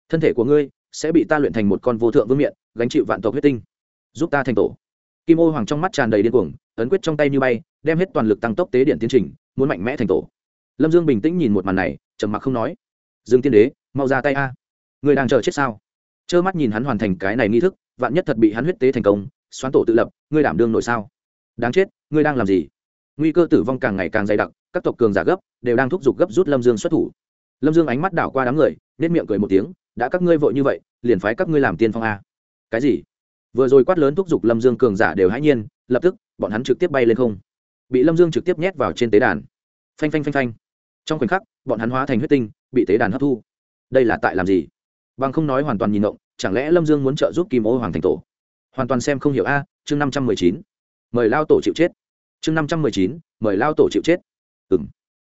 A: Thân thể của ngươi sẽ bị ta luyện thành một con vô thượng vương miện, gánh chịu vạn tộc huyết tinh. Giúp ta thành tổ. Kim ô hoàng trong mắt tràn đầy điên cuồng, ấn quyết trong tay như bay, đem hết toàn lực tăng tốc tế điện tiến trình, muốn mạnh mẽ thành tổ lâm dương bình tĩnh nhìn một màn này, trầm mặc không nói. Dương tiên đế, mau ra tay a. Người đang chờ chết sao? Trơ mắt nhìn hắn hoàn thành cái này nghi thức, vạn nhất thật bị hắn huyết tế thành công, xoán tổ tự lập, ngươi đảm đương nổi sao? Đáng chết, ngươi đang làm gì? Nguy cơ tử vong càng ngày càng dày đặc, các tộc cường giả gấp, đều đang thúc giục gấp rút lâm dương xuất thủ. Lâm dương ánh mắt đảo qua đám người nết miệng cười một tiếng, đã các ngươi vội như vậy, liền phái các ngươi làm tiên phong a. Cái gì? Vừa rồi quát lớn thúc giục lâm dương cường giả đều hãy nhiên, lập tức, bọn hắn trực tiếp bay lên không. Bị lâm dương trực tiếp nhét vào trên tế đàn. Phanh phanh phanh phanh trong khoảnh khắc, bọn hắn hóa thành huyết tinh, bị tế đàn hấp thu. Đây là tại làm gì? Bằng không nói hoàn toàn nhìn động chẳng lẽ lâm dương muốn trợ giúp kim ô hoàng thành tổ? Hoàn toàn xem không hiểu a, chương năm trăm mười chín. Mời lao tổ chịu chết. Chương năm trăm mười chín, mời lao tổ chịu chết. Ừng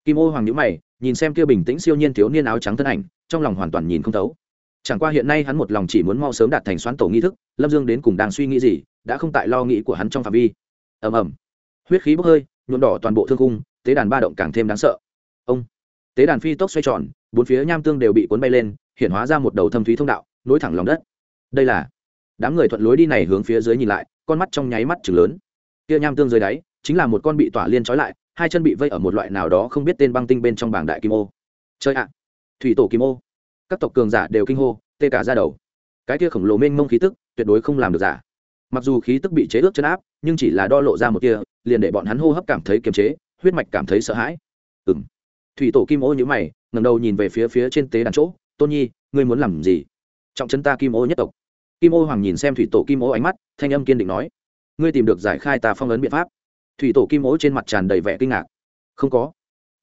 A: kim ô hoàng nhữ mày, nhìn xem kia bình tĩnh siêu nhiên thiếu niên áo trắng thân ảnh, trong lòng hoàn toàn nhìn không thấu. Chẳng qua hiện nay hắn một lòng chỉ muốn mau sớm đạt thành xoán tổ nghi thức, lâm dương đến cùng đang suy nghĩ gì, đã không tại lo nghĩ của hắn trong phạm vi. Ầm ầm. Huyết khí bốc hơi, nhuộm đỏ toàn bộ thương cung tế đàn ba động càng thêm đáng sợ ông. Tế đàn phi tốc xoay tròn, bốn phía nham tương đều bị cuốn bay lên, hiện hóa ra một đầu thâm thúy thông đạo, nối thẳng lòng đất. Đây là đám người thuận lối đi này hướng phía dưới nhìn lại, con mắt trong nháy mắt chừng lớn. Kia nham tương dưới đáy, chính là một con bị tỏa liên trói lại, hai chân bị vây ở một loại nào đó không biết tên băng tinh bên trong bảng đại kim ô. Chơi ạ! Thủy tổ kim ô. Các tộc cường giả đều kinh hô, tê cả ra đầu. Cái kia khổng lồ mênh mông khí tức, tuyệt đối không làm được giả. Mặc dù khí tức bị chế ước chân áp, nhưng chỉ là đo lộ ra một kia liền để bọn hắn hô hấp cảm thấy kiềm chế, huyết mạch cảm thấy sợ hãi. Ừng thủy tổ kim ô nhữ mày ngầm đầu nhìn về phía phía trên tế đàn chỗ, tôn nhi, ngươi muốn làm gì? Trọng chân ta kim ô nhất tộc. Kim ô hoàng nhìn xem thủy tổ kim ô ánh mắt, thanh âm kiên định nói, ngươi tìm được giải khai ta phong ấn biện pháp. Thủy tổ kim ô trên mặt tràn đầy vẻ kinh ngạc. Không có.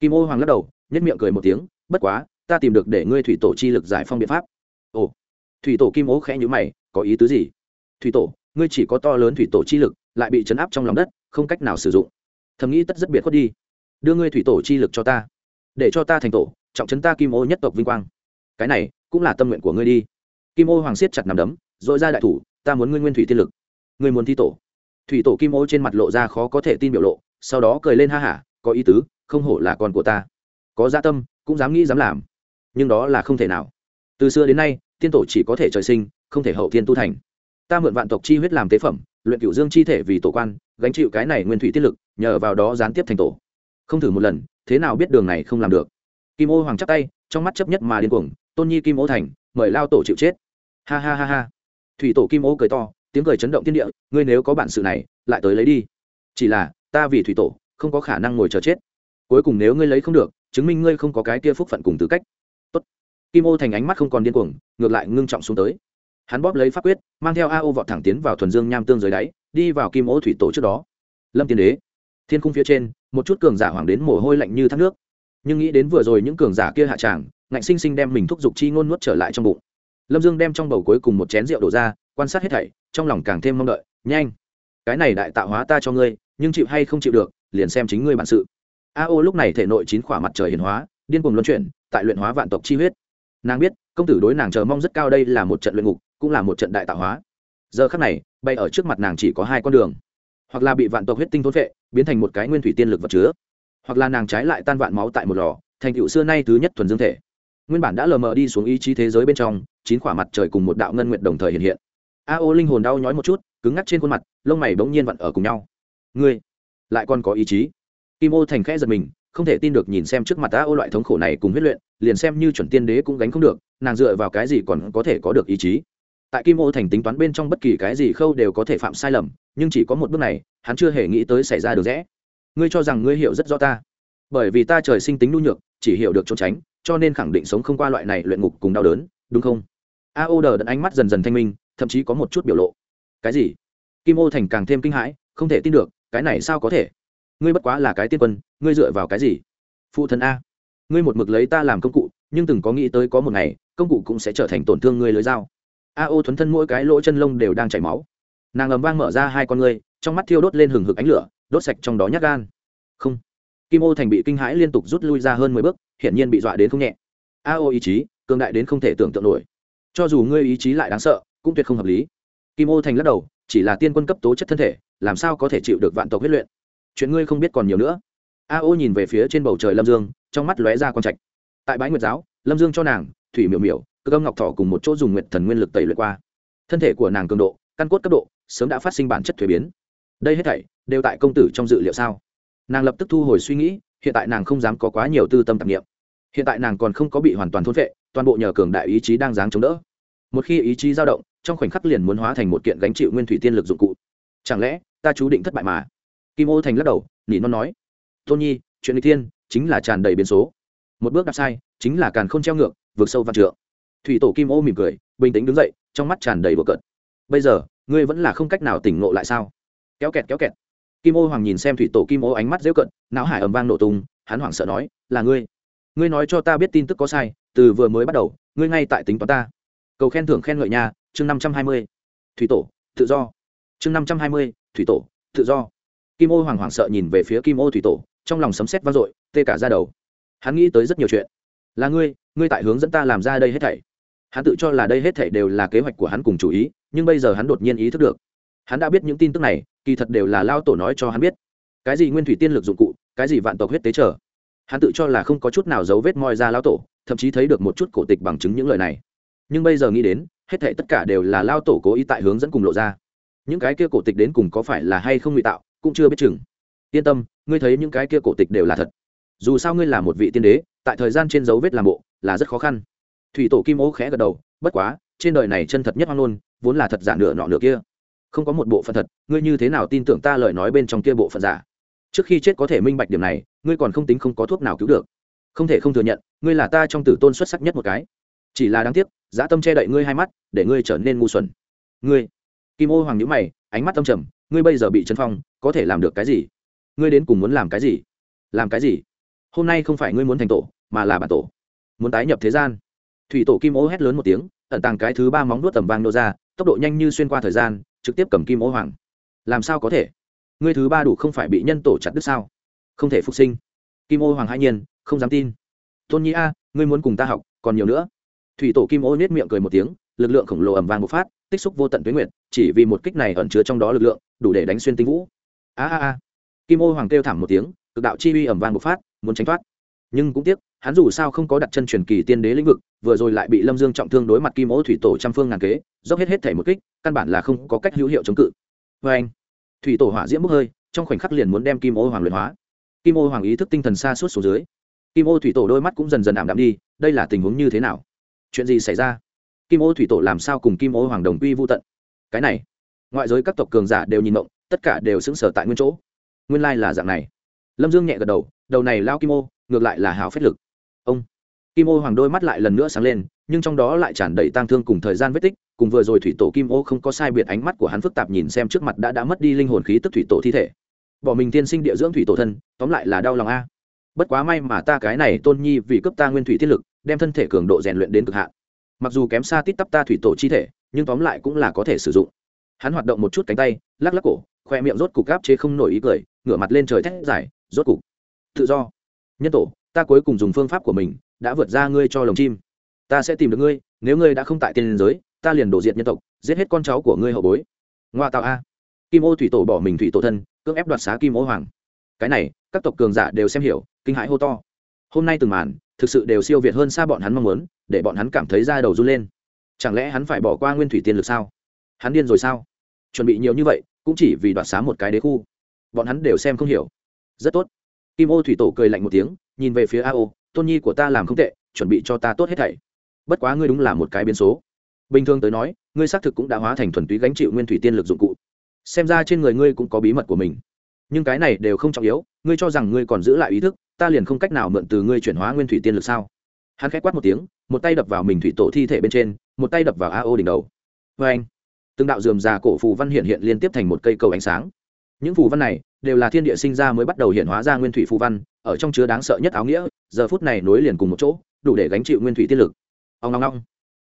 A: Kim ô hoàng lắc đầu nhất miệng cười một tiếng, bất quá, ta tìm được để ngươi thủy tổ chi lực giải phong biện pháp. Ồ. Thủy tổ kim ô khẽ nhữ mày, có ý tứ gì? Thủy tổ, ngươi chỉ có to lớn thủy tổ chi lực, lại bị chấn áp trong lòng đất, không cách nào sử dụng. Thầm nghĩ tất rất biệt khuất đi. Đưa ngươi thủy tổ chi lực cho ta để cho ta thành tổ, trọng trấn ta kim ô nhất tộc vinh quang. Cái này cũng là tâm nguyện của ngươi đi. Kim ô hoàng siết chặt nằm đấm dội ra đại thủ, ta muốn ngươi nguyên thủy tiên lực. Ngươi muốn thi tổ. Thủy tổ kim ô trên mặt lộ ra khó có thể tin biểu lộ, sau đó cười lên ha hả, có ý tứ, không hổ là con của ta. Có gia tâm, cũng dám nghĩ dám làm. Nhưng đó là không thể nào. Từ xưa đến nay, tiên tổ chỉ có thể trời sinh, không thể hậu thiên tu thành. Ta mượn vạn tộc chi huyết làm tế phẩm, luyện cửu dương chi thể vì tổ quan, gánh chịu cái này nguyên thủy tiết lực, nhờ vào đó gián tiếp thành tổ. Không thử một lần thế nào biết đường này không làm được. Kim ô hoàng chắp tay, trong mắt chấp nhất mà điên cuồng, tôn nhi kim ô thành, mời lao tổ chịu chết. Ha ha ha ha. Thủy tổ kim ô cười to, tiếng cười chấn động thiên địa, ngươi nếu có bản sự này, lại tới lấy đi. Chỉ là, ta vì thủy tổ, không có khả năng ngồi chờ chết. Cuối cùng nếu ngươi lấy không được, chứng minh ngươi không có cái kia phúc phận cùng tư cách. Tốt. kim ô thành ánh mắt không còn điên cuồng, ngược lại ngưng trọng xuống tới. Hắn bóp lấy pháp quyết, mang theo a ô vọt thẳng tiến vào thuần dương nham tương dưới đáy, đi vào kim ô thủy tổ trước đó. Lâm tiên đế. Thiên khung phía trên một chút cường giả hoàng đến mồ hôi lạnh như thác nước. Nhưng nghĩ đến vừa rồi những cường giả kia hạ tràng, ngạnh sinh sinh đem mình thúc giục chi ngôn nuốt trở lại trong bụng. Lâm dương đem trong bầu cuối cùng một chén rượu đổ ra, quan sát hết thảy, trong lòng càng thêm mong đợi. Nhanh, cái này đại tạo hóa ta cho ngươi, nhưng chịu hay không chịu được, liền xem chính ngươi bản sự. A ô lúc này thể nội chín khỏa mặt trời hiển hóa, điên cuồng luân chuyển, tại luyện hóa vạn tộc chi huyết. Nàng biết, công tử đối nàng chờ mong rất cao đây là một trận luyện ngục, cũng là một trận đại tạo hóa. Giờ khắc này, bay ở trước mặt nàng chỉ có hai con đường. Hoặc là bị vạn tộc huyết tinh thốn vệ biến thành một cái nguyên thủy tiên lực vật chứa. Hoặc là nàng trái lại tan vạn máu tại một lò, thành tựu xưa nay thứ nhất thuần dương thể. Nguyên bản đã lờ mờ đi xuống ý chí thế giới bên trong, chín khỏa mặt trời cùng một đạo ngân nguyện đồng thời hiện hiện. A ô linh hồn đau nhói một chút, cứng ngắc trên khuôn mặt, lông mày bỗng nhiên vặn ở cùng nhau. Ngươi lại còn có ý chí? Kim ô thành khẽ giật mình, không thể tin được nhìn xem trước mặt a ô loại thống khổ này cùng huyết luyện, liền xem như chuẩn tiên đế cũng gánh không được, nàng dựa vào cái gì còn có thể có được ý chí? Tại kim ô thành tính toán bên trong bất kỳ cái gì khâu đều có thể phạm sai lầm, nhưng chỉ có một bước này, hắn chưa hề nghĩ tới xảy ra được rẽ. Ngươi cho rằng ngươi hiểu rất rõ ta. Bởi vì ta trời sinh tính nhu nhược, chỉ hiểu được trốn tránh, cho nên khẳng định sống không qua loại này luyện ngục cùng đau đớn, đúng không? A ô đờ đẫn ánh mắt dần dần thanh minh, thậm chí có một chút biểu lộ. Cái gì? Kim ô thành càng thêm kinh hãi, không thể tin được, cái này sao có thể? Ngươi bất quá là cái tiên quân, ngươi dựa vào cái gì? Phụ thần a. Ngươi một mực lấy ta làm công cụ, nhưng từng có nghĩ tới có một ngày, công cụ cũng sẽ trở thành tổn thương ngươi lưới dao a ô thuấn thân mỗi cái lỗ chân lông đều đang chảy máu. Nàng ầm vang mở ra hai con ngươi, trong mắt thiêu đốt lên hừng hực ánh lửa, đốt sạch trong đó nhát gan. Không. Kim ô thành bị kinh hãi liên tục rút lui ra hơn mười bước, hiển nhiên bị dọa đến không nhẹ. A ô ý chí, cường đại đến không thể tưởng tượng nổi. Cho dù ngươi ý chí lại đáng sợ, cũng tuyệt không hợp lý. Kim ô thành lắc đầu, chỉ là tiên quân cấp tố chất thân thể, làm sao có thể chịu được vạn tộc huyết luyện? Chuyện ngươi không biết còn nhiều nữa. A ô nhìn về phía trên bầu trời lâm dương, trong mắt lóe ra con trạch. Tại bãi nguyệt giáo, lâm dương cho nàng, thủy miểu miểu cơ âm ngọc thọ cùng một chỗ dùng nguyện thần nguyên lực tẩy luyện qua. Thân thể của nàng cường độ, căn cốt cấp độ, sớm đã phát sinh bản chất thuế biến. Đây hết thảy đều tại công tử trong dự liệu sao? Nàng lập tức thu hồi suy nghĩ, hiện tại nàng không dám có quá nhiều tư tâm tạp nghiệm hiện tại nàng còn không có bị hoàn toàn thôn vệ toàn bộ nhờ cường đại ý chí đang dáng chống đỡ. Một khi ý chí dao động, trong khoảnh khắc liền muốn hóa thành một kiện gánh chịu nguyên thủy tiên lực dụng cụ. Chẳng lẽ, ta chú định thất bại mà? Kim ô thành lắc đầu, nỉ non nói. Tôn nhi, chuyện n thiên chính là tràn đầy biến số. Một bước đạp sai, chính là càn k h ô n treo ngược, vượt sâu văn trượng thủy tổ kim ô mỉm cười, bình tĩnh đứng dậy, trong mắt tràn đầy bừa cợt. Bây giờ, ngươi vẫn là không cách nào tỉnh ngộ lại sao? Kéo kẹt kéo kẹt. Kim ô hoàng nhìn xem thủy tổ kim ô ánh mắt dễu cận não hải ầm vang nổ tung, hắn hoảng sợ nói, là ngươi. Ngươi nói cho ta biết tin tức có sai, từ vừa mới bắt đầu, ngươi ngay tại tính toán ta. Cầu khen thưởng khen ngợi nha, chương năm trăm hai mươi. Thủy tổ, tự do. Chương năm trăm hai mươi, thủy tổ, tự do. Kim ô hoàng hoảng sợ nhìn về phía kim ô thủy tổ, trong lòng sấm sét vang dội, tê cả ra đầu. Hắn nghĩ tới rất nhiều chuyện. Là ngươi ngươi tại hướng dẫn ta làm ra đây hết thảy hắn tự cho là đây hết thảy đều là kế hoạch của hắn cùng chủ ý, nhưng bây giờ hắn đột nhiên ý thức được. Hắn đã biết những tin tức này, kỳ thật đều là lao tổ nói cho hắn biết. Cái gì nguyên thủy tiên lực dụng cụ, cái gì vạn tộc huyết tế trở. Hắn tự cho là không có chút nào dấu vết moi ra lao tổ, thậm chí thấy được một chút cổ tịch bằng chứng những lời này. Nhưng bây giờ nghĩ đến, hết thảy tất cả đều là lao tổ cố ý tại hướng dẫn cùng lộ ra. Những cái kia cổ tịch đến cùng có phải là hay không ngụy tạo, cũng chưa biết chừng. Yên tâm, ngươi thấy những cái kia cổ tịch đều là thật. Dù sao ngươi là một vị tiên đế, tại thời gian trên dấu vết làm bộ, là rất khó khăn thủy tổ kim ô khẽ gật đầu, bất quá, trên đời này chân thật nhất hoang luôn, vốn là thật giả nửa nọ nửa kia. Không có một bộ phận thật, ngươi như thế nào tin tưởng ta lời nói bên trong kia bộ phận giả? Trước khi chết có thể minh bạch điểm này, ngươi còn không tính không có thuốc nào cứu được. Không thể không thừa nhận, ngươi là ta trong tử tôn xuất sắc nhất một cái. Chỉ là đáng tiếc, dã tâm che đậy ngươi hai mắt, để ngươi trở nên ngu xuẩn. Ngươi? Kim ô hoàng nhữ mày, ánh mắt tâm trầm, ngươi bây giờ bị chân phong, có thể làm được cái gì? Ngươi đến cùng muốn làm cái gì? Làm cái gì? Hôm nay không phải ngươi muốn thành tổ, mà là bản tổ. Muốn tái nhập thế gian thủy tổ kim ô hét lớn một tiếng, ẩn tàng cái thứ ba móng nuốt tầm vang nô ra, tốc độ nhanh như xuyên qua thời gian, trực tiếp cầm kim ô hoàng. Làm sao có thể? Ngươi thứ ba đủ không phải bị nhân tổ chặt đứt sao? Không thể phục sinh. Kim ô hoàng hai nhiên, không dám tin. Tôn nhi a, ngươi muốn cùng ta học, còn nhiều nữa. Thủy tổ kim ô nết miệng cười một tiếng, lực lượng khổng lồ ẩm vang bộc phát, tích xúc vô tận tuyến nguyện chỉ vì một kích này ẩn chứa trong đó lực lượng, đủ để đánh xuyên tinh vũ. A a a. Kim ô hoàng kêu thảm một tiếng, cực đạo chi uy ẩm vang bộc phát, muốn tránh thoát. Nhưng cũng tiếc hắn dù sao không có đặt chân truyền kỳ tiên đế lĩnh vực, vừa rồi lại bị lâm dương trọng thương đối mặt kim ố thủy tổ trăm phương ngàn kế, dốc hết hết thể một kích, căn bản là không có cách hữu hiệu chống cự. Vê anh, thủy tổ hỏa diễm bốc hơi, trong khoảnh khắc liền muốn đem kim ô hoàng luyện hóa. Kim ô hoàng ý thức tinh thần xa suốt xuống dưới. Kim ô thủy tổ đôi mắt cũng dần dần ảm đạm đi, đây là tình huống như thế nào? Chuyện gì xảy ra? Kim ô thủy tổ làm sao cùng kim ô hoàng đồng quy vô tận? Cái này, ngoại giới các tộc cường giả đều nhìn mộng, tất cả đều xứng sở tại nguyên chỗ. Nguyên lai là dạng này. Lâm dương nhẹ gật đầu đầu này lao kim ô, ngược lại là hào phép lực ông. Kim ô hoàng đôi mắt lại lần nữa sáng lên, nhưng trong đó lại tràn đầy tang thương cùng thời gian vết tích, cùng vừa rồi thủy tổ kim ô không có sai biệt ánh mắt của hắn phức tạp nhìn xem trước mặt đã đã mất đi linh hồn khí tức thủy tổ thi thể. Bỏ mình tiên sinh địa dưỡng thủy tổ thân, tóm lại là đau lòng a. Bất quá may mà ta cái này tôn nhi vì cấp ta nguyên thủy thiết lực, đem thân thể cường độ rèn luyện đến cực hạn. Mặc dù kém xa tít tắp ta thủy tổ chi thể, nhưng tóm lại cũng là có thể sử dụng. Hắn hoạt động một chút cánh tay, lắc lắc cổ, khoe miệng rốt cục gáp chế không nổi ý cười, ngửa mặt lên trời thét dài, rốt cục. Tự do. Nhân tổ ta cuối cùng dùng phương pháp của mình, đã vượt ra ngươi cho lồng chim. Ta sẽ tìm được ngươi, nếu ngươi đã không tại tiên giới, ta liền đổ diệt nhân tộc, giết hết con cháu của ngươi hậu bối. Ngoa tạo a. Kim ô thủy tổ bỏ mình thủy tổ thân, cưỡng ép đoạt xá kim ô hoàng. Cái này, các tộc cường giả đều xem hiểu, kinh hãi hô to. Hôm nay từng màn, thực sự đều siêu việt hơn xa bọn hắn mong muốn, để bọn hắn cảm thấy da đầu run lên. Chẳng lẽ hắn phải bỏ qua nguyên thủy tiên lực sao? Hắn điên rồi sao? Chuẩn bị nhiều như vậy, cũng chỉ vì đoạt xá một cái đế khu. Bọn hắn đều xem không hiểu. Rất tốt kim ô thủy tổ cười lạnh một tiếng, nhìn về phía a ô, tôn nhi của ta làm không tệ, chuẩn bị cho ta tốt hết thảy. Bất quá ngươi đúng là một cái biến số. Bình thường tới nói, ngươi xác thực cũng đã hóa thành thuần túy gánh chịu nguyên thủy tiên lực dụng cụ. Xem ra trên người ngươi cũng có bí mật của mình. Nhưng cái này đều không trọng yếu, ngươi cho rằng ngươi còn giữ lại ý thức, ta liền không cách nào mượn từ ngươi chuyển hóa nguyên thủy tiên lực sao? Hắn k h á c quát một tiếng, một tay đập vào mình thủy tổ thi thể bên trên, một tay đập vào a ô đỉnh đầu. Vê anh từng đạo dườm già cổ phù văn hiện hiện liên tiếp thành một cây cầu ánh sáng. Những phù văn này đều là thiên địa sinh ra mới bắt đầu hiện hóa ra nguyên thủy phù văn, ở trong chứa đáng sợ nhất áo nghĩa, giờ phút này nối liền cùng một chỗ, đủ để gánh chịu nguyên thủy tiên lực. Ông long long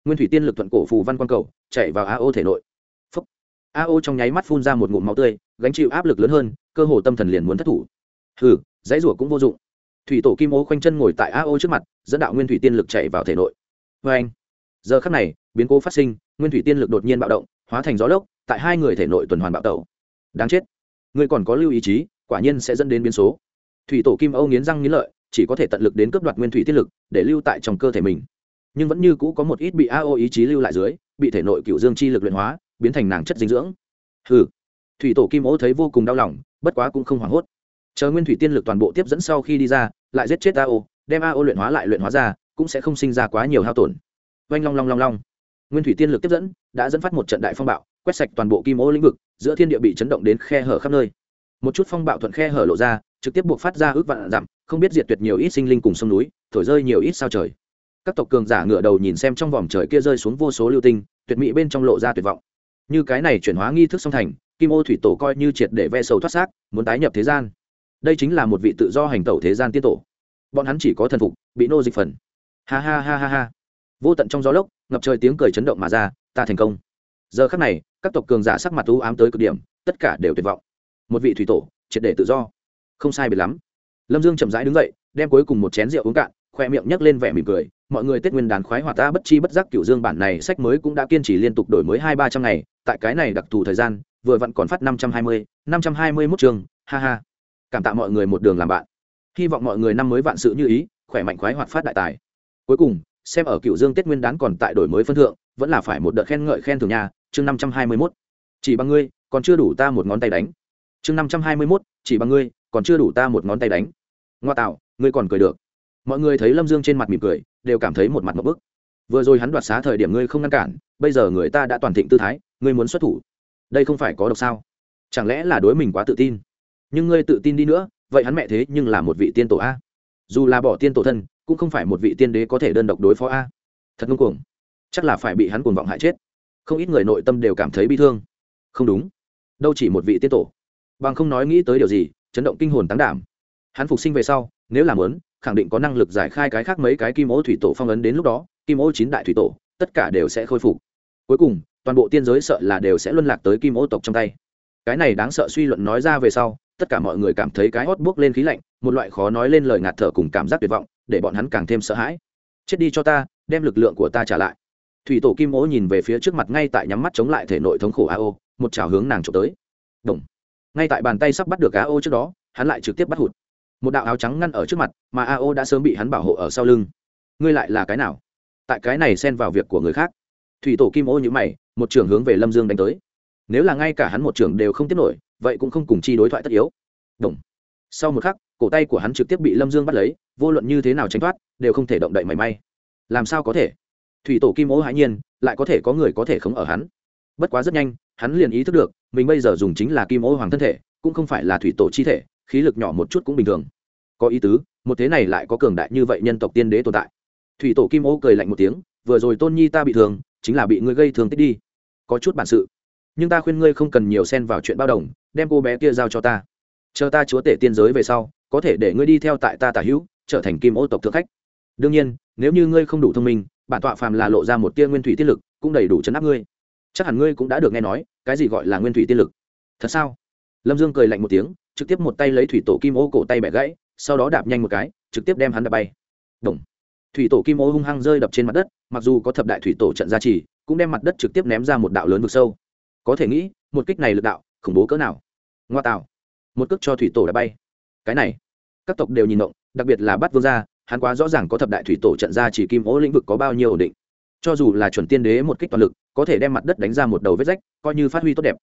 A: nguyên thủy tiên lực thuận cổ phù văn quang cầu, chạy vào a ô thể nội. Phấp a ô trong nháy mắt phun ra một ngụm máu tươi, gánh chịu áp lực lớn hơn, cơ hồ tâm thần liền muốn thất thủ. Hừ, dãy rủa cũng vô dụng. Thủy tổ kim ô khoanh chân ngồi tại a ô trước mặt, dẫn đạo nguyên thủy tiên lực chạy vào thể nội. Vê anh. Giờ khắc này, biến cố phát sinh, nguyên thủy tiên lực đột nhiên bạo động, hóa thành gió lốc, tại hai người thể nội tuần hoàn bạo tẩu. Đáng chết. Ngươi còn có lưu ý chí, quả nhiên sẽ dẫn đến biến số. Thủy tổ kim âu nghiến răng nghiến lợi, chỉ có thể tận lực đến cướp đoạt nguyên thủy tiên lực, để lưu tại trong cơ thể mình. Nhưng vẫn như cũ có một ít bị a ô ý chí lưu lại dưới, bị thể nội cựu dương chi lực luyện hóa, biến thành nàng chất dinh dưỡng. Hừ. Thủy tổ kim ô thấy vô cùng đau lòng, bất quá cũng không hoảng hốt. Chờ nguyên thủy tiên lực toàn bộ tiếp dẫn sau khi đi ra, lại giết chết a ô đem a ô luyện hóa lại luyện hóa ra, cũng sẽ không sinh ra quá nhiều hao tổn. Oanh long long long long. Nguyên thủy tiên lực tiếp dẫn, đã dẫn phát một trận đại phong bạo quét sạch toàn bộ kim ô lĩnh vực, giữa thiên địa bị chấn động đến khe hở khắp nơi. Một chút phong bạo thuận khe hở lộ ra, trực tiếp buộc phát ra ước vạn dặm không biết diệt tuyệt nhiều ít sinh linh cùng sông núi, thổi rơi nhiều ít sao trời. Các tộc cường giả ngựa đầu nhìn xem trong vòm trời kia rơi xuống vô số lưu tinh, tuyệt mỹ bên trong lộ ra tuyệt vọng. Như cái này chuyển hóa nghi thức song thành, kim ô thủy tổ coi như triệt để ve sầu thoát xác, muốn tái nhập thế gian. Đây chính là một vị tự do hành tẩu thế gian tiết tổ. Bọn hắn chỉ có thần phục, bị nô dịch phần. Ha ha ha ha ha. Vô tận trong gió lốc, ngập trời tiếng cười chấn động mà ra, ta thành công giờ khắc này, các tộc cường giả sắc mặt u ám tới cực điểm, tất cả đều tuyệt vọng. Một vị thủy tổ, triệt để tự do. Không sai biệt lắm. Lâm dương chậm rãi đứng dậy, đem cuối cùng một chén rượu uống cạn, khoe miệng nhấc lên vẻ mỉm cười. Mọi người tết nguyên đán khoái hoạt ta bất chi bất giác cựu dương bản này sách mới cũng đã kiên trì liên tục đổi mới hai ba trăm ngày, tại cái này đặc thù thời gian, vừa vặn còn phát năm trăm hai mươi, năm trăm hai mươi mốt chương, ha ha. Cảm tạ mọi người một đường làm bạn. Hy vọng mọi người năm mới vạn sự như ý, khỏe mạnh khoái hoạt phát đại tài. Cuối cùng, xem ở cựu dương tết nguyên đán còn tại đổi mới phân thượng, vẫn là phải một đợt khen ngợi khen thường nhà chương năm trăm hai mươi mốt. Chỉ bằng ngươi, còn chưa đủ ta một ngón tay đánh. Chương năm trăm hai mươi mốt, chỉ bằng ngươi, còn chưa đủ ta một ngón tay đánh. Ngoa tạo, ngươi còn cười được. Mọi người thấy lâm dương trên mặt mỉm cười, đều cảm thấy một mặt một bức. Vừa rồi hắn đoạt xá thời điểm ngươi không ngăn cản, bây giờ người ta đã toàn thịnh tư thái, ngươi muốn xuất thủ. Đây không phải có độc sao? Chẳng lẽ là đối mình quá tự tin? Nhưng ngươi tự tin đi nữa, vậy hắn mẹ thế nhưng là một vị tiên tổ a. Dù là bỏ tiên tổ thân, cũng không phải một vị tiên đế có thể đơn độc đối phó a. Thật ngưng cuồng. Chắc là phải bị hắn cuồng vọng hại chết không ít người nội tâm đều cảm thấy bi thương. Không đúng. Đâu chỉ một vị tiên tổ. Bằng không nói nghĩ tới điều gì, chấn động kinh hồn tán đảm. Hắn phục sinh về sau, nếu làm lớn, khẳng định có năng lực giải khai cái khác mấy cái kim ô thủy tổ phong ấn đến lúc đó, kim ô chín đại thủy tổ, tất cả đều sẽ khôi phục. Cuối cùng, toàn bộ tiên giới sợ là đều sẽ luân lạc tới kim ô tộc trong tay. Cái này đáng sợ suy luận nói ra về sau, tất cả mọi người cảm thấy cái hót buốc lên khí lạnh, một loại khó nói lên lời ngạt thở cùng cảm giác tuyệt vọng, để bọn hắn càng thêm sợ hãi. Chết đi cho ta, đem lực lượng của ta trả lại thủy tổ kim ố nhìn về phía trước mặt ngay tại nhắm mắt chống lại thể nội thống khổ a ô một trào hướng nàng trộm tới. Động. ngay tại bàn tay sắp bắt được a ô trước đó, hắn lại trực tiếp bắt hụt. Một đạo áo trắng ngăn ở trước mặt, mà a ô đã sớm bị hắn bảo hộ ở sau lưng. Ngươi lại là cái nào? Tại cái này xen vào việc của người khác. Thủy tổ kim ô như mày, một trường hướng về lâm dương đánh tới. Nếu là ngay cả hắn một trường đều không tiếp nổi, vậy cũng không cùng chi đối thoại tất yếu. Động. sau một khắc, cổ tay của hắn trực tiếp bị lâm dương bắt lấy, vô luận như thế nào tránh thoát, đều không thể động đậy mảy may. Làm sao có thể? Thủy tổ kim ố hãi nhiên, lại có thể có người có thể khống ở hắn. Bất quá rất nhanh, hắn liền ý thức được, mình bây giờ dùng chính là kim ô hoàng thân thể, cũng không phải là thủy tổ chi thể, khí lực nhỏ một chút cũng bình thường. Có ý tứ, một thế này lại có cường đại như vậy nhân tộc tiên đế tồn tại. Thủy tổ kim ô cười lạnh một tiếng, vừa rồi tôn nhi ta bị thương, chính là bị ngươi gây thương tích đi. Có chút bản sự. Nhưng ta khuyên ngươi không cần nhiều xen vào chuyện bao đồng, đem cô bé kia giao cho ta. Chờ ta chúa tể tiên giới về sau, có thể để ngươi đi theo tại ta tả hữu, trở thành kim ô tộc thượng khách. Đương nhiên, nếu như ngươi không đủ thông minh bản tọa phàm là lộ ra một tia nguyên thủy tiên lực, cũng đầy đủ chấn áp ngươi. Chắc hẳn ngươi cũng đã được nghe nói, cái gì gọi là nguyên thủy tiên lực? Thật sao? Lâm dương cười lạnh một tiếng, trực tiếp một tay lấy thủy tổ kim ô cổ tay bẻ gãy, sau đó đạp nhanh một cái, trực tiếp đem hắn đập bay. Động. thủy tổ kim ô hung hăng rơi đập trên mặt đất, mặc dù có thập đại thủy tổ trận gia trì, cũng đem mặt đất trực tiếp ném ra một đạo lớn vực sâu. Có thể nghĩ, một kích này lực đạo, khủng bố cỡ nào. Ngoa tạo. Một cước cho thủy tổ đã bay. Cái này, các tộc đều nhìn động đặc biệt là bắt vương gia hắn quá rõ ràng có thập đại thủy tổ trận ra chỉ kim ố lĩnh vực có bao nhiêu ổn định. Cho dù là chuẩn tiên đế một kích toàn lực, có thể đem mặt đất đánh ra một đầu vết rách, coi như phát huy tốt đẹp.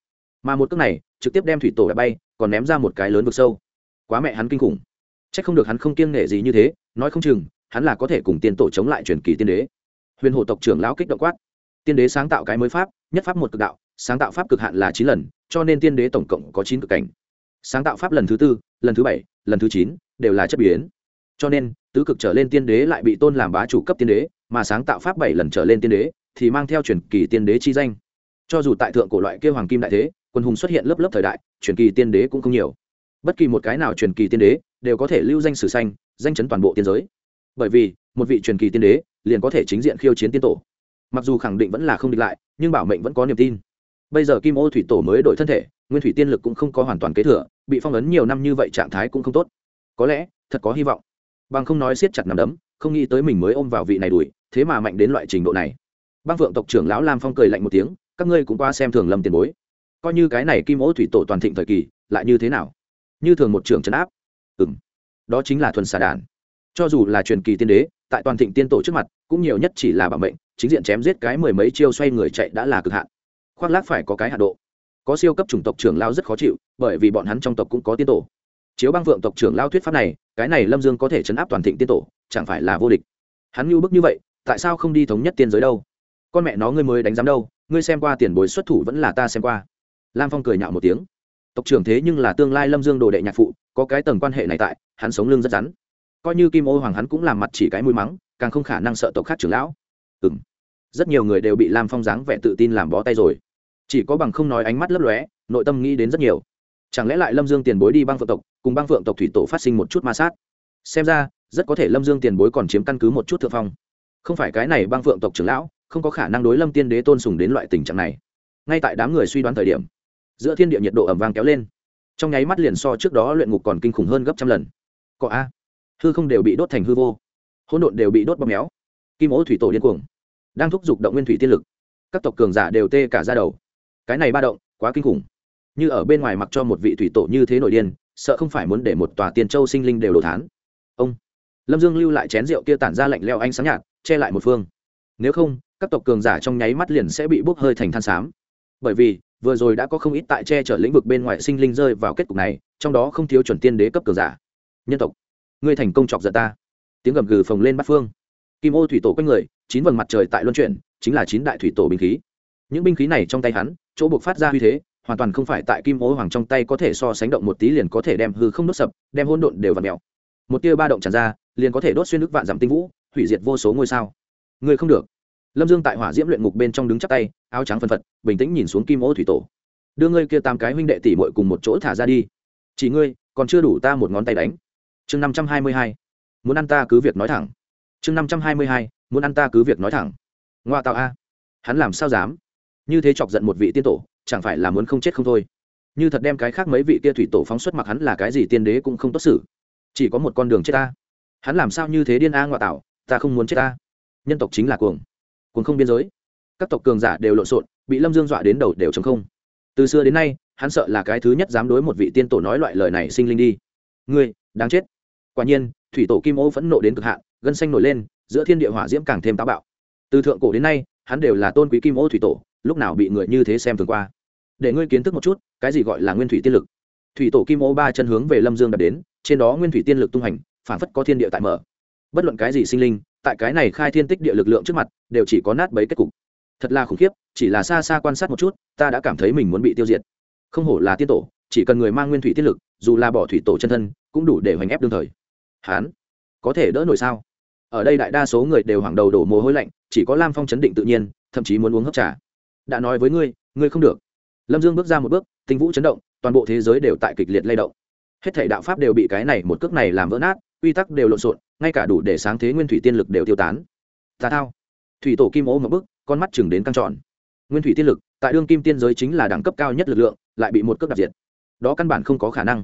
A: Mà một cước này, trực tiếp đem thủy tổ đã bay, còn ném ra một cái lớn vực sâu. Quá mẹ hắn kinh khủng. C h ắ c không được hắn không kiêng nể gì như thế, nói không chừng, hắn là có thể cùng tiên tổ chống lại truyền kỳ tiên đế. Huyền hộ tộc trưởng lão kích động quát. Tiên đế sáng tạo cái mới pháp, nhất pháp một cực đạo, sáng tạo pháp cực hạn là chín lần, cho nên tiên đế tổng cộng có chín cực cảnh. Sáng tạo pháp lần thứ tư, lần thứ bảy, lần thứ chín, đều là chất biến cho nên, tứ cực trở lên tiên đế lại bị tôn làm bá chủ cấp tiên đế, mà sáng tạo pháp bảy lần trở lên tiên đế, thì mang theo truyền kỳ tiên đế chi danh. Cho dù tại thượng cổ loại kêu hoàng kim đại thế, quân hùng xuất hiện lớp lớp thời đại, truyền kỳ tiên đế cũng không nhiều. Bất kỳ một cái nào truyền kỳ tiên đế, đều có thể lưu danh sử xanh danh chấn toàn bộ tiên giới. Bởi vì, một vị truyền kỳ tiên đế, liền có thể chính diện khiêu chiến tiên tổ. Mặc dù khẳng định vẫn là không địch lại, nhưng bảo mệnh vẫn có niềm tin. Bây giờ kim ô thủy tổ mới đổi thân thể, nguyên thủy tiên lực cũng không có hoàn toàn kế thừa, bị phong ấn nhiều năm như vậy trạng thái cũng không tốt. Có lẽ, thật có hy vọng bằng không nói siết chặt nằm đấm, không nghĩ tới mình mới ôm vào vị này đuổi, thế mà mạnh đến loại trình độ này. Băng phượng tộc trưởng lão lam phong cười lạnh một tiếng, các ngươi cũng qua xem thường lâm tiền bối. Coi như cái này kim ố thủy tổ toàn thịnh thời kỳ, lại như thế nào? Như thường một trưởng trấn áp. Ừ m đó chính là thuần xà đàn. Cho dù là truyền kỳ tiên đế, tại toàn thịnh tiên tổ trước mặt, cũng nhiều nhất chỉ là bảo mệnh, chính diện chém giết cái mười mấy chiêu xoay người chạy đã là cực hạn. Khoác lác phải có cái hạ độ. Có siêu cấp chủng tộc trưởng lao rất khó chịu, bởi vì bọn hắn trong tộc cũng có tiên tổ chiếu băng vượng tộc trưởng lao thuyết pháp này, cái này lâm dương có thể chấn áp toàn thịnh tiên tổ, chẳng phải là vô địch. Hắn như bức như vậy, tại sao không đi thống nhất tiên giới đâu? Con mẹ nó ngươi mới đánh giám đâu, ngươi xem qua tiền bối xuất thủ vẫn là ta xem qua. Lam phong cười nhạo một tiếng. Tộc trưởng thế nhưng là tương lai lâm dương đồ đệ nhạc phụ, có cái tầng quan hệ này tại, hắn sống lưng rất rắn. Coi như kim ô hoàng hắn cũng làm mặt chỉ cái mũi mắng, càng không khả năng sợ tộc khác trưởng lão. Ừ m rất nhiều người đều bị lam phong dáng vẻ tự tin làm bó tay rồi. Chỉ có bằng không nói ánh mắt lấp lóe, nội tâm nghĩ đến rất nhiều chẳng lẽ lại lâm dương tiền bối đi băng phượng tộc, cùng băng phượng tộc thủy tổ phát sinh một chút ma sát? Xem ra, rất có thể lâm dương tiền bối còn chiếm căn cứ một chút thượng phong. Không phải cái này băng phượng tộc trưởng lão, không có khả năng đối lâm tiên đế tôn sùng đến loại tình trạng này. Ngay tại đám người suy đoán thời điểm, giữa thiên địa nhiệt độ ẩm vang kéo lên. Trong nháy mắt liền so trước đó luyện ngục còn kinh khủng hơn gấp trăm lần. Có a. Hư không đều bị đốt thành hư vô. Hỗn độn đều bị đốt bóp méo. Kim ố thủy tổ điên cuồng. Đang thúc giục động nguyên thủy tiên lực. Các tộc cường giả đều tê cả ra đầu. Cái này ba động, quá kinh khủng như ở bên ngoài mặc cho một vị thủy tổ như thế nội điên, sợ không phải muốn để một tòa tiên châu sinh linh đều đồ thán. Ông, lâm dương lưu lại chén rượu kia tản ra lạnh leo ánh sáng nhạt, che lại một phương. Nếu không, các tộc cường giả trong nháy mắt liền sẽ bị bốc hơi thành than xám. Bởi vì, vừa rồi đã có không ít tại che chở lĩnh vực bên ngoài sinh linh rơi vào kết cục này, trong đó không thiếu chuẩn tiên đế cấp cường giả. Nhân tộc, ngươi thành công chọc giận ta. Tiếng gầm gừ phồng lên bắt phương. Kim ô thủy tổ quanh người, chín vầng mặt trời tại luân chuyển, chính là chín đại thủy tổ binh khí. Những binh khí này trong tay hắn, chỗ buộc phát ra uy thế hoàn toàn không phải tại kim ố hoàng trong tay có thể so sánh động một tí liền có thể đem hư không đốt sập, đem hỗn độn đều vặt mèo. Một tia ba động tràn ra, liền có thể đốt xuyên nước vạn giảm tinh vũ, hủy diệt vô số ngôi sao. Người không được. Lâm dương tại hỏa diễm luyện ngục bên trong đứng chắc tay, áo trắng phân phật, bình tĩnh nhìn xuống kim ô thủy tổ. Đưa ngươi kia tám cái huynh đệ tỷ mội cùng một chỗ thả ra đi. Chỉ ngươi, còn chưa đủ ta một ngón tay đánh. Chương năm trăm hai mươi hai. Muốn ăn ta cứ việc nói thẳng. Chương năm trăm hai mươi hai. Muốn ăn ta cứ việc nói thẳng. Ngoa tạo a. Hắn làm sao dám? Như thế chọc giận một vị tiên tổ chẳng phải là muốn không chết không thôi. Như thật đem cái khác mấy vị kia thủy tổ phóng xuất mặc hắn là cái gì tiên đế cũng không tốt xử. Chỉ có một con đường chết ta. Hắn làm sao như thế điên a ngoại tạo ta không muốn chết ta. Nhân tộc chính là cuồng. Cuồng không biên giới. Các tộc cường giả đều lộn xộn, bị lâm dương dọa đến đầu đều chống không. Từ xưa đến nay, hắn sợ là cái thứ nhất dám đối một vị tiên tổ nói loại lời này sinh linh đi. Ngươi, đáng chết. Quả nhiên, thủy tổ kim ô phẫn nộ đến cực hạn, gân xanh nổi lên, giữa thiên địa hỏa diễm càng thêm táo bạo. Từ thượng cổ đến nay hắn đều là tôn quý kim ô thủy tổ, lúc nào bị người như thế xem thường qua. Để ngươi kiến thức một chút, cái gì gọi là nguyên thủy tiên lực? Thủy tổ kim ô ba chân hướng về lâm dương đập đến, trên đó nguyên thủy tiên lực tung hành, phản phất có thiên địa tại mở. Bất luận cái gì sinh linh, tại cái này khai thiên tích địa lực lượng trước mặt, đều chỉ có nát bấy kết cục. Thật là khủng khiếp, chỉ là xa xa quan sát một chút, ta đã cảm thấy mình muốn bị tiêu diệt. Không hổ là tiên tổ, chỉ cần người mang nguyên thủy tiên lực, dù là bỏ thủy tổ chân thân, cũng đủ để hoành ép đương thời. Hán, có thể đỡ nổi sao? Ở đây đại đa số người đều hoảng đầu đổ mồ hôi lạnh chỉ có lam phong chấn định tự nhiên, thậm chí muốn uống hấp trà. Đã nói với ngươi ngươi không được. Lâm dương bước ra một bước, tinh vũ chấn động, toàn bộ thế giới đều tại kịch liệt lay động. Hết thể đạo pháp đều bị cái này một cước này làm vỡ nát, quy tắc đều lộn xộn, ngay cả đủ để sáng thế nguyên thủy tiên lực đều tiêu tán. Tà thao. Thủy tổ kim ô một bức con mắt chừng đến căng tròn. Nguyên thủy tiên lực, tại đương kim tiên giới chính là đẳng cấp cao nhất lực lượng, lại bị một cước đặc diệt. Đó căn bản không có khả năng.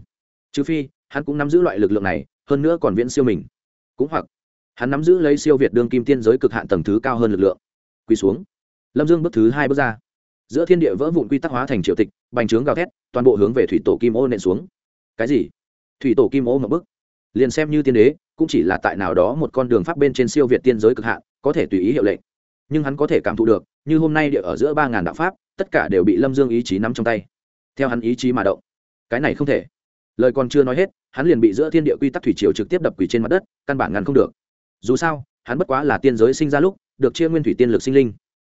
A: Trừ phi, hắn cũng nắm giữ loại lực lượng này, hơn nữa còn viễn siêu mình. Cũng hoặc hắn nắm giữ lấy siêu việt đương kim tiên giới cực hạn tầng thứ cao hơn lực lượng. Quỳ xuống. Lâm dương bước thứ hai bước ra. Giữa thiên địa vỡ vụn quy tắc hóa thành triệu tịch, bành trướng gào thét, toàn bộ hướng về thủy tổ kim ô nện xuống. Cái gì? Thủy tổ kim ô một bức liền xem như tiên đế, cũng chỉ là tại nào đó một con đường pháp bên trên siêu việt tiên giới cực hạn, có thể tùy ý hiệu lệnh. Nhưng hắn có thể cảm thụ được, như hôm nay địa ở giữa ba ngàn đạo pháp, tất cả đều bị lâm dương ý chí nắm trong tay. Theo hắn ý chí mà động. Cái này không thể. Lời còn chưa nói hết, hắn liền bị giữa thiên địa quy tắc thủy triều trực tiếp đập quỷ trên mặt đất, căn bản ngăn không được dù sao, hắn bất quá là tiên giới sinh ra lúc, được chia nguyên thủy tiên lực sinh linh.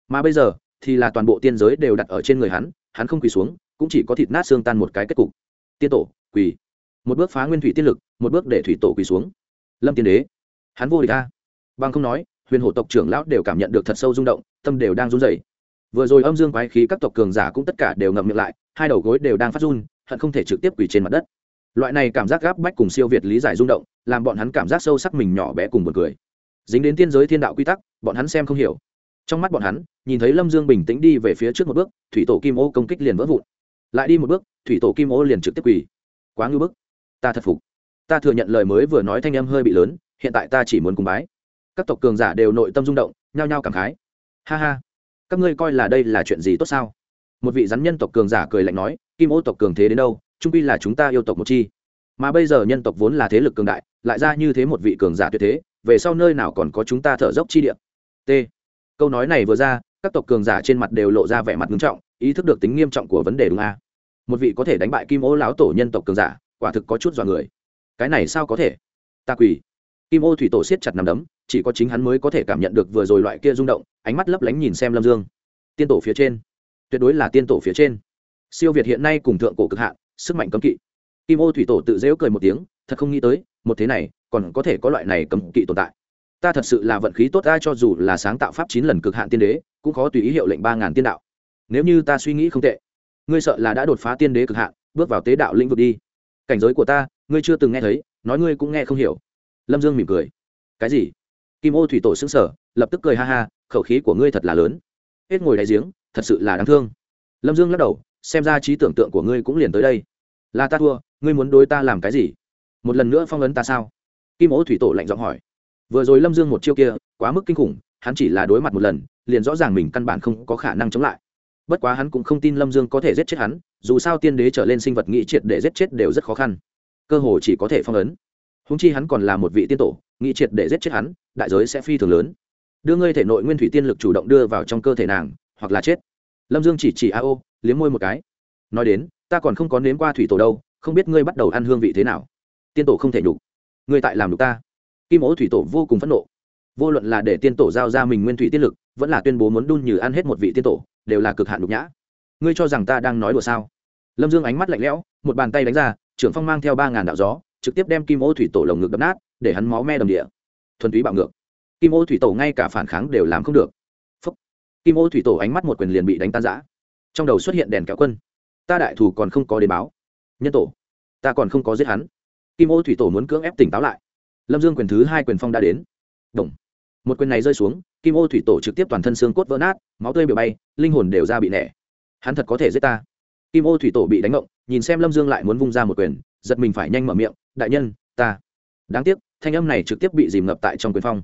A: Mà bây giờ, thì là toàn bộ tiên giới đều đặt ở trên người hắn hắn không quỳ xuống, cũng chỉ có thịt nát xương tan một cái kết cục. Tiên tổ, quỳ. Một bước phá nguyên thủy tiên lực, một bước để thủy tổ quỳ xuống. Lâm tiên đế. Hắn vô địch a. Bằng không nói, huyền hổ tộc trưởng lão đều cảm nhận được thật sâu rung động, tâm đều đang run rẩy. Vừa rồi âm dương quái khí các tộc cường giả cũng tất cả đều ngậm miệng lại, hai đầu gối đều đang phát run, hận không thể trực tiếp quỳ trên mặt đất loại này cảm giác gáp bách cùng siêu việt lý giải rung động, làm bọn hắn cảm giác sâu sắc mình nhỏ bé cùng một cười. Dính đến tiên giới thiên đạo quy tắc, bọn hắn xem không hiểu. Trong mắt bọn hắn, nhìn thấy lâm dương bình tĩnh đi về phía trước một bước, thủy tổ kim ô công kích liền vỡ vụn. Lại đi một bước, thủy tổ kim ô liền trực tiếp quỳ. Quá ngư bức. Ta thật phục. Ta thừa nhận lời mới vừa nói thanh em hơi bị lớn, hiện tại ta chỉ muốn cùng bái. Các tộc cường giả đều nội tâm rung động, nhao nhao cảm khái. Ha ha. Các ngươi coi là đây là chuyện gì tốt sao? Một vị rắn nhân tộc cường giả cười lạnh nói, kim ô tộc cường thế đến đâu? Trung quy là chúng ta yêu tộc một chi. Mà bây giờ nhân tộc vốn là thế lực cường đại, lại ra như thế một vị cường giả tuyệt thế, về sau nơi nào còn có chúng ta thở dốc chi địa? T. Câu nói này vừa ra, các tộc cường giả trên mặt đều lộ ra vẻ mặt nghiêm trọng, ý thức được tính nghiêm trọng của vấn đề đúng a? Một vị có thể đánh bại kim ô láo tổ nhân tộc cường giả, quả thực có chút dọa người. Cái này sao có thể? Ta quỳ. Kim ô thủy tổ siết chặt nằm đấm, chỉ có chính hắn mới có thể cảm nhận được vừa rồi loại kia rung động, ánh mắt lấp lánh nhìn xem lâm dương. Tiên tổ phía trên. Tuyệt đối là tiên tổ phía trên. Siêu việt hiện nay cùng thượng cổ cực hạn sức mạnh cấm kỵ. Kim ô thủy tổ tự dễu cười một tiếng, thật không nghĩ tới, một thế này, còn có thể có loại này cấm kỵ tồn tại. Ta thật sự là vận khí tốt ai cho dù là sáng tạo pháp chín lần cực hạn tiên đế, cũng khó tùy ý hiệu lệnh ba ngàn tiên đạo. Nếu như ta suy nghĩ không tệ, ngươi sợ là đã đột phá tiên đế cực hạn, bước vào tế đạo lĩnh vực đi. Cảnh giới của ta, ngươi chưa từng nghe thấy, nói ngươi cũng nghe không hiểu. Lâm dương mỉm cười. Cái gì? Kim ô thủy tổ xứng sở lập tức cười ha ha, khẩu khí của ngươi thật là lớn. Hết ngồi đáy giếng, thật sự là đáng thương. Lâm dương lắc đầu, xem ra trí tưởng tượng của ngươi cũng liền tới đây là ta thua, ngươi muốn đối ta làm cái gì? Một lần nữa phong ấn ta sao? Kim ố thủy tổ lạnh giọng hỏi. Vừa rồi lâm dương một chiêu kia, quá mức kinh khủng, hắn chỉ là đối mặt một lần, liền rõ ràng mình căn bản không có khả năng chống lại. Bất quá hắn cũng không tin lâm dương có thể giết chết hắn, dù sao tiên đế trở lên sinh vật nghĩ triệt để giết chết đều rất khó khăn. Cơ hồ chỉ có thể phong ấn. Húng chi hắn còn là một vị tiên tổ, nghĩ triệt để giết chết hắn, đại giới sẽ phi thường lớn. Đưa ngươi thể nội nguyên thủy tiên lực chủ động đưa vào trong cơ thể nàng, hoặc là chết. Lâm dương chỉ chỉ a ô liếm môi một cái nói đến, ta còn không có nếm qua thủy tổ đâu, không biết ngươi bắt đầu ăn hương vị thế nào. Tiên tổ không thể nhục. Ngươi tại làm nhục ta. Kim ố thủy tổ vô cùng phẫn nộ. Vô luận là để tiên tổ giao ra mình nguyên thủy tiên lực, vẫn là tuyên bố muốn đun như ăn hết một vị tiên tổ, đều là cực hạn nhục nhã. Ngươi cho rằng ta đang nói đùa sao? Lâm dương ánh mắt lạnh lẽo, một bàn tay đánh ra, trưởng phong mang theo ba ngàn đạo gió, trực tiếp đem kim ô thủy tổ lồng ngực đập nát, để hắn máu me đầm địa. Thuần túy bạo ngược. Kim ô thủy tổ ngay cả phản kháng đều làm không được. Phúc. kim ô thủy tổ ánh mắt một quyền liền bị đánh tan giã trong đầu xuất hiện đèn kéo quân ta đại thù còn không có đến báo. Nhân tổ, ta còn không có giết hắn. Kim ô thủy tổ muốn cưỡng ép tỉnh táo lại. Lâm dương quyền thứ hai quyền phong đã đến. Đồng. một quyền này rơi xuống, kim ô thủy tổ trực tiếp toàn thân xương cốt vỡ nát, máu tươi bị bay, linh hồn đều ra bị nẻ. Hắn thật có thể giết ta. Kim ô thủy tổ bị đánh ngộng, nhìn xem lâm dương lại muốn vung ra một quyền, giật mình phải nhanh mở miệng, đại nhân, ta. Đáng tiếc, thanh âm này trực tiếp bị dìm ngập tại trong quyền phong.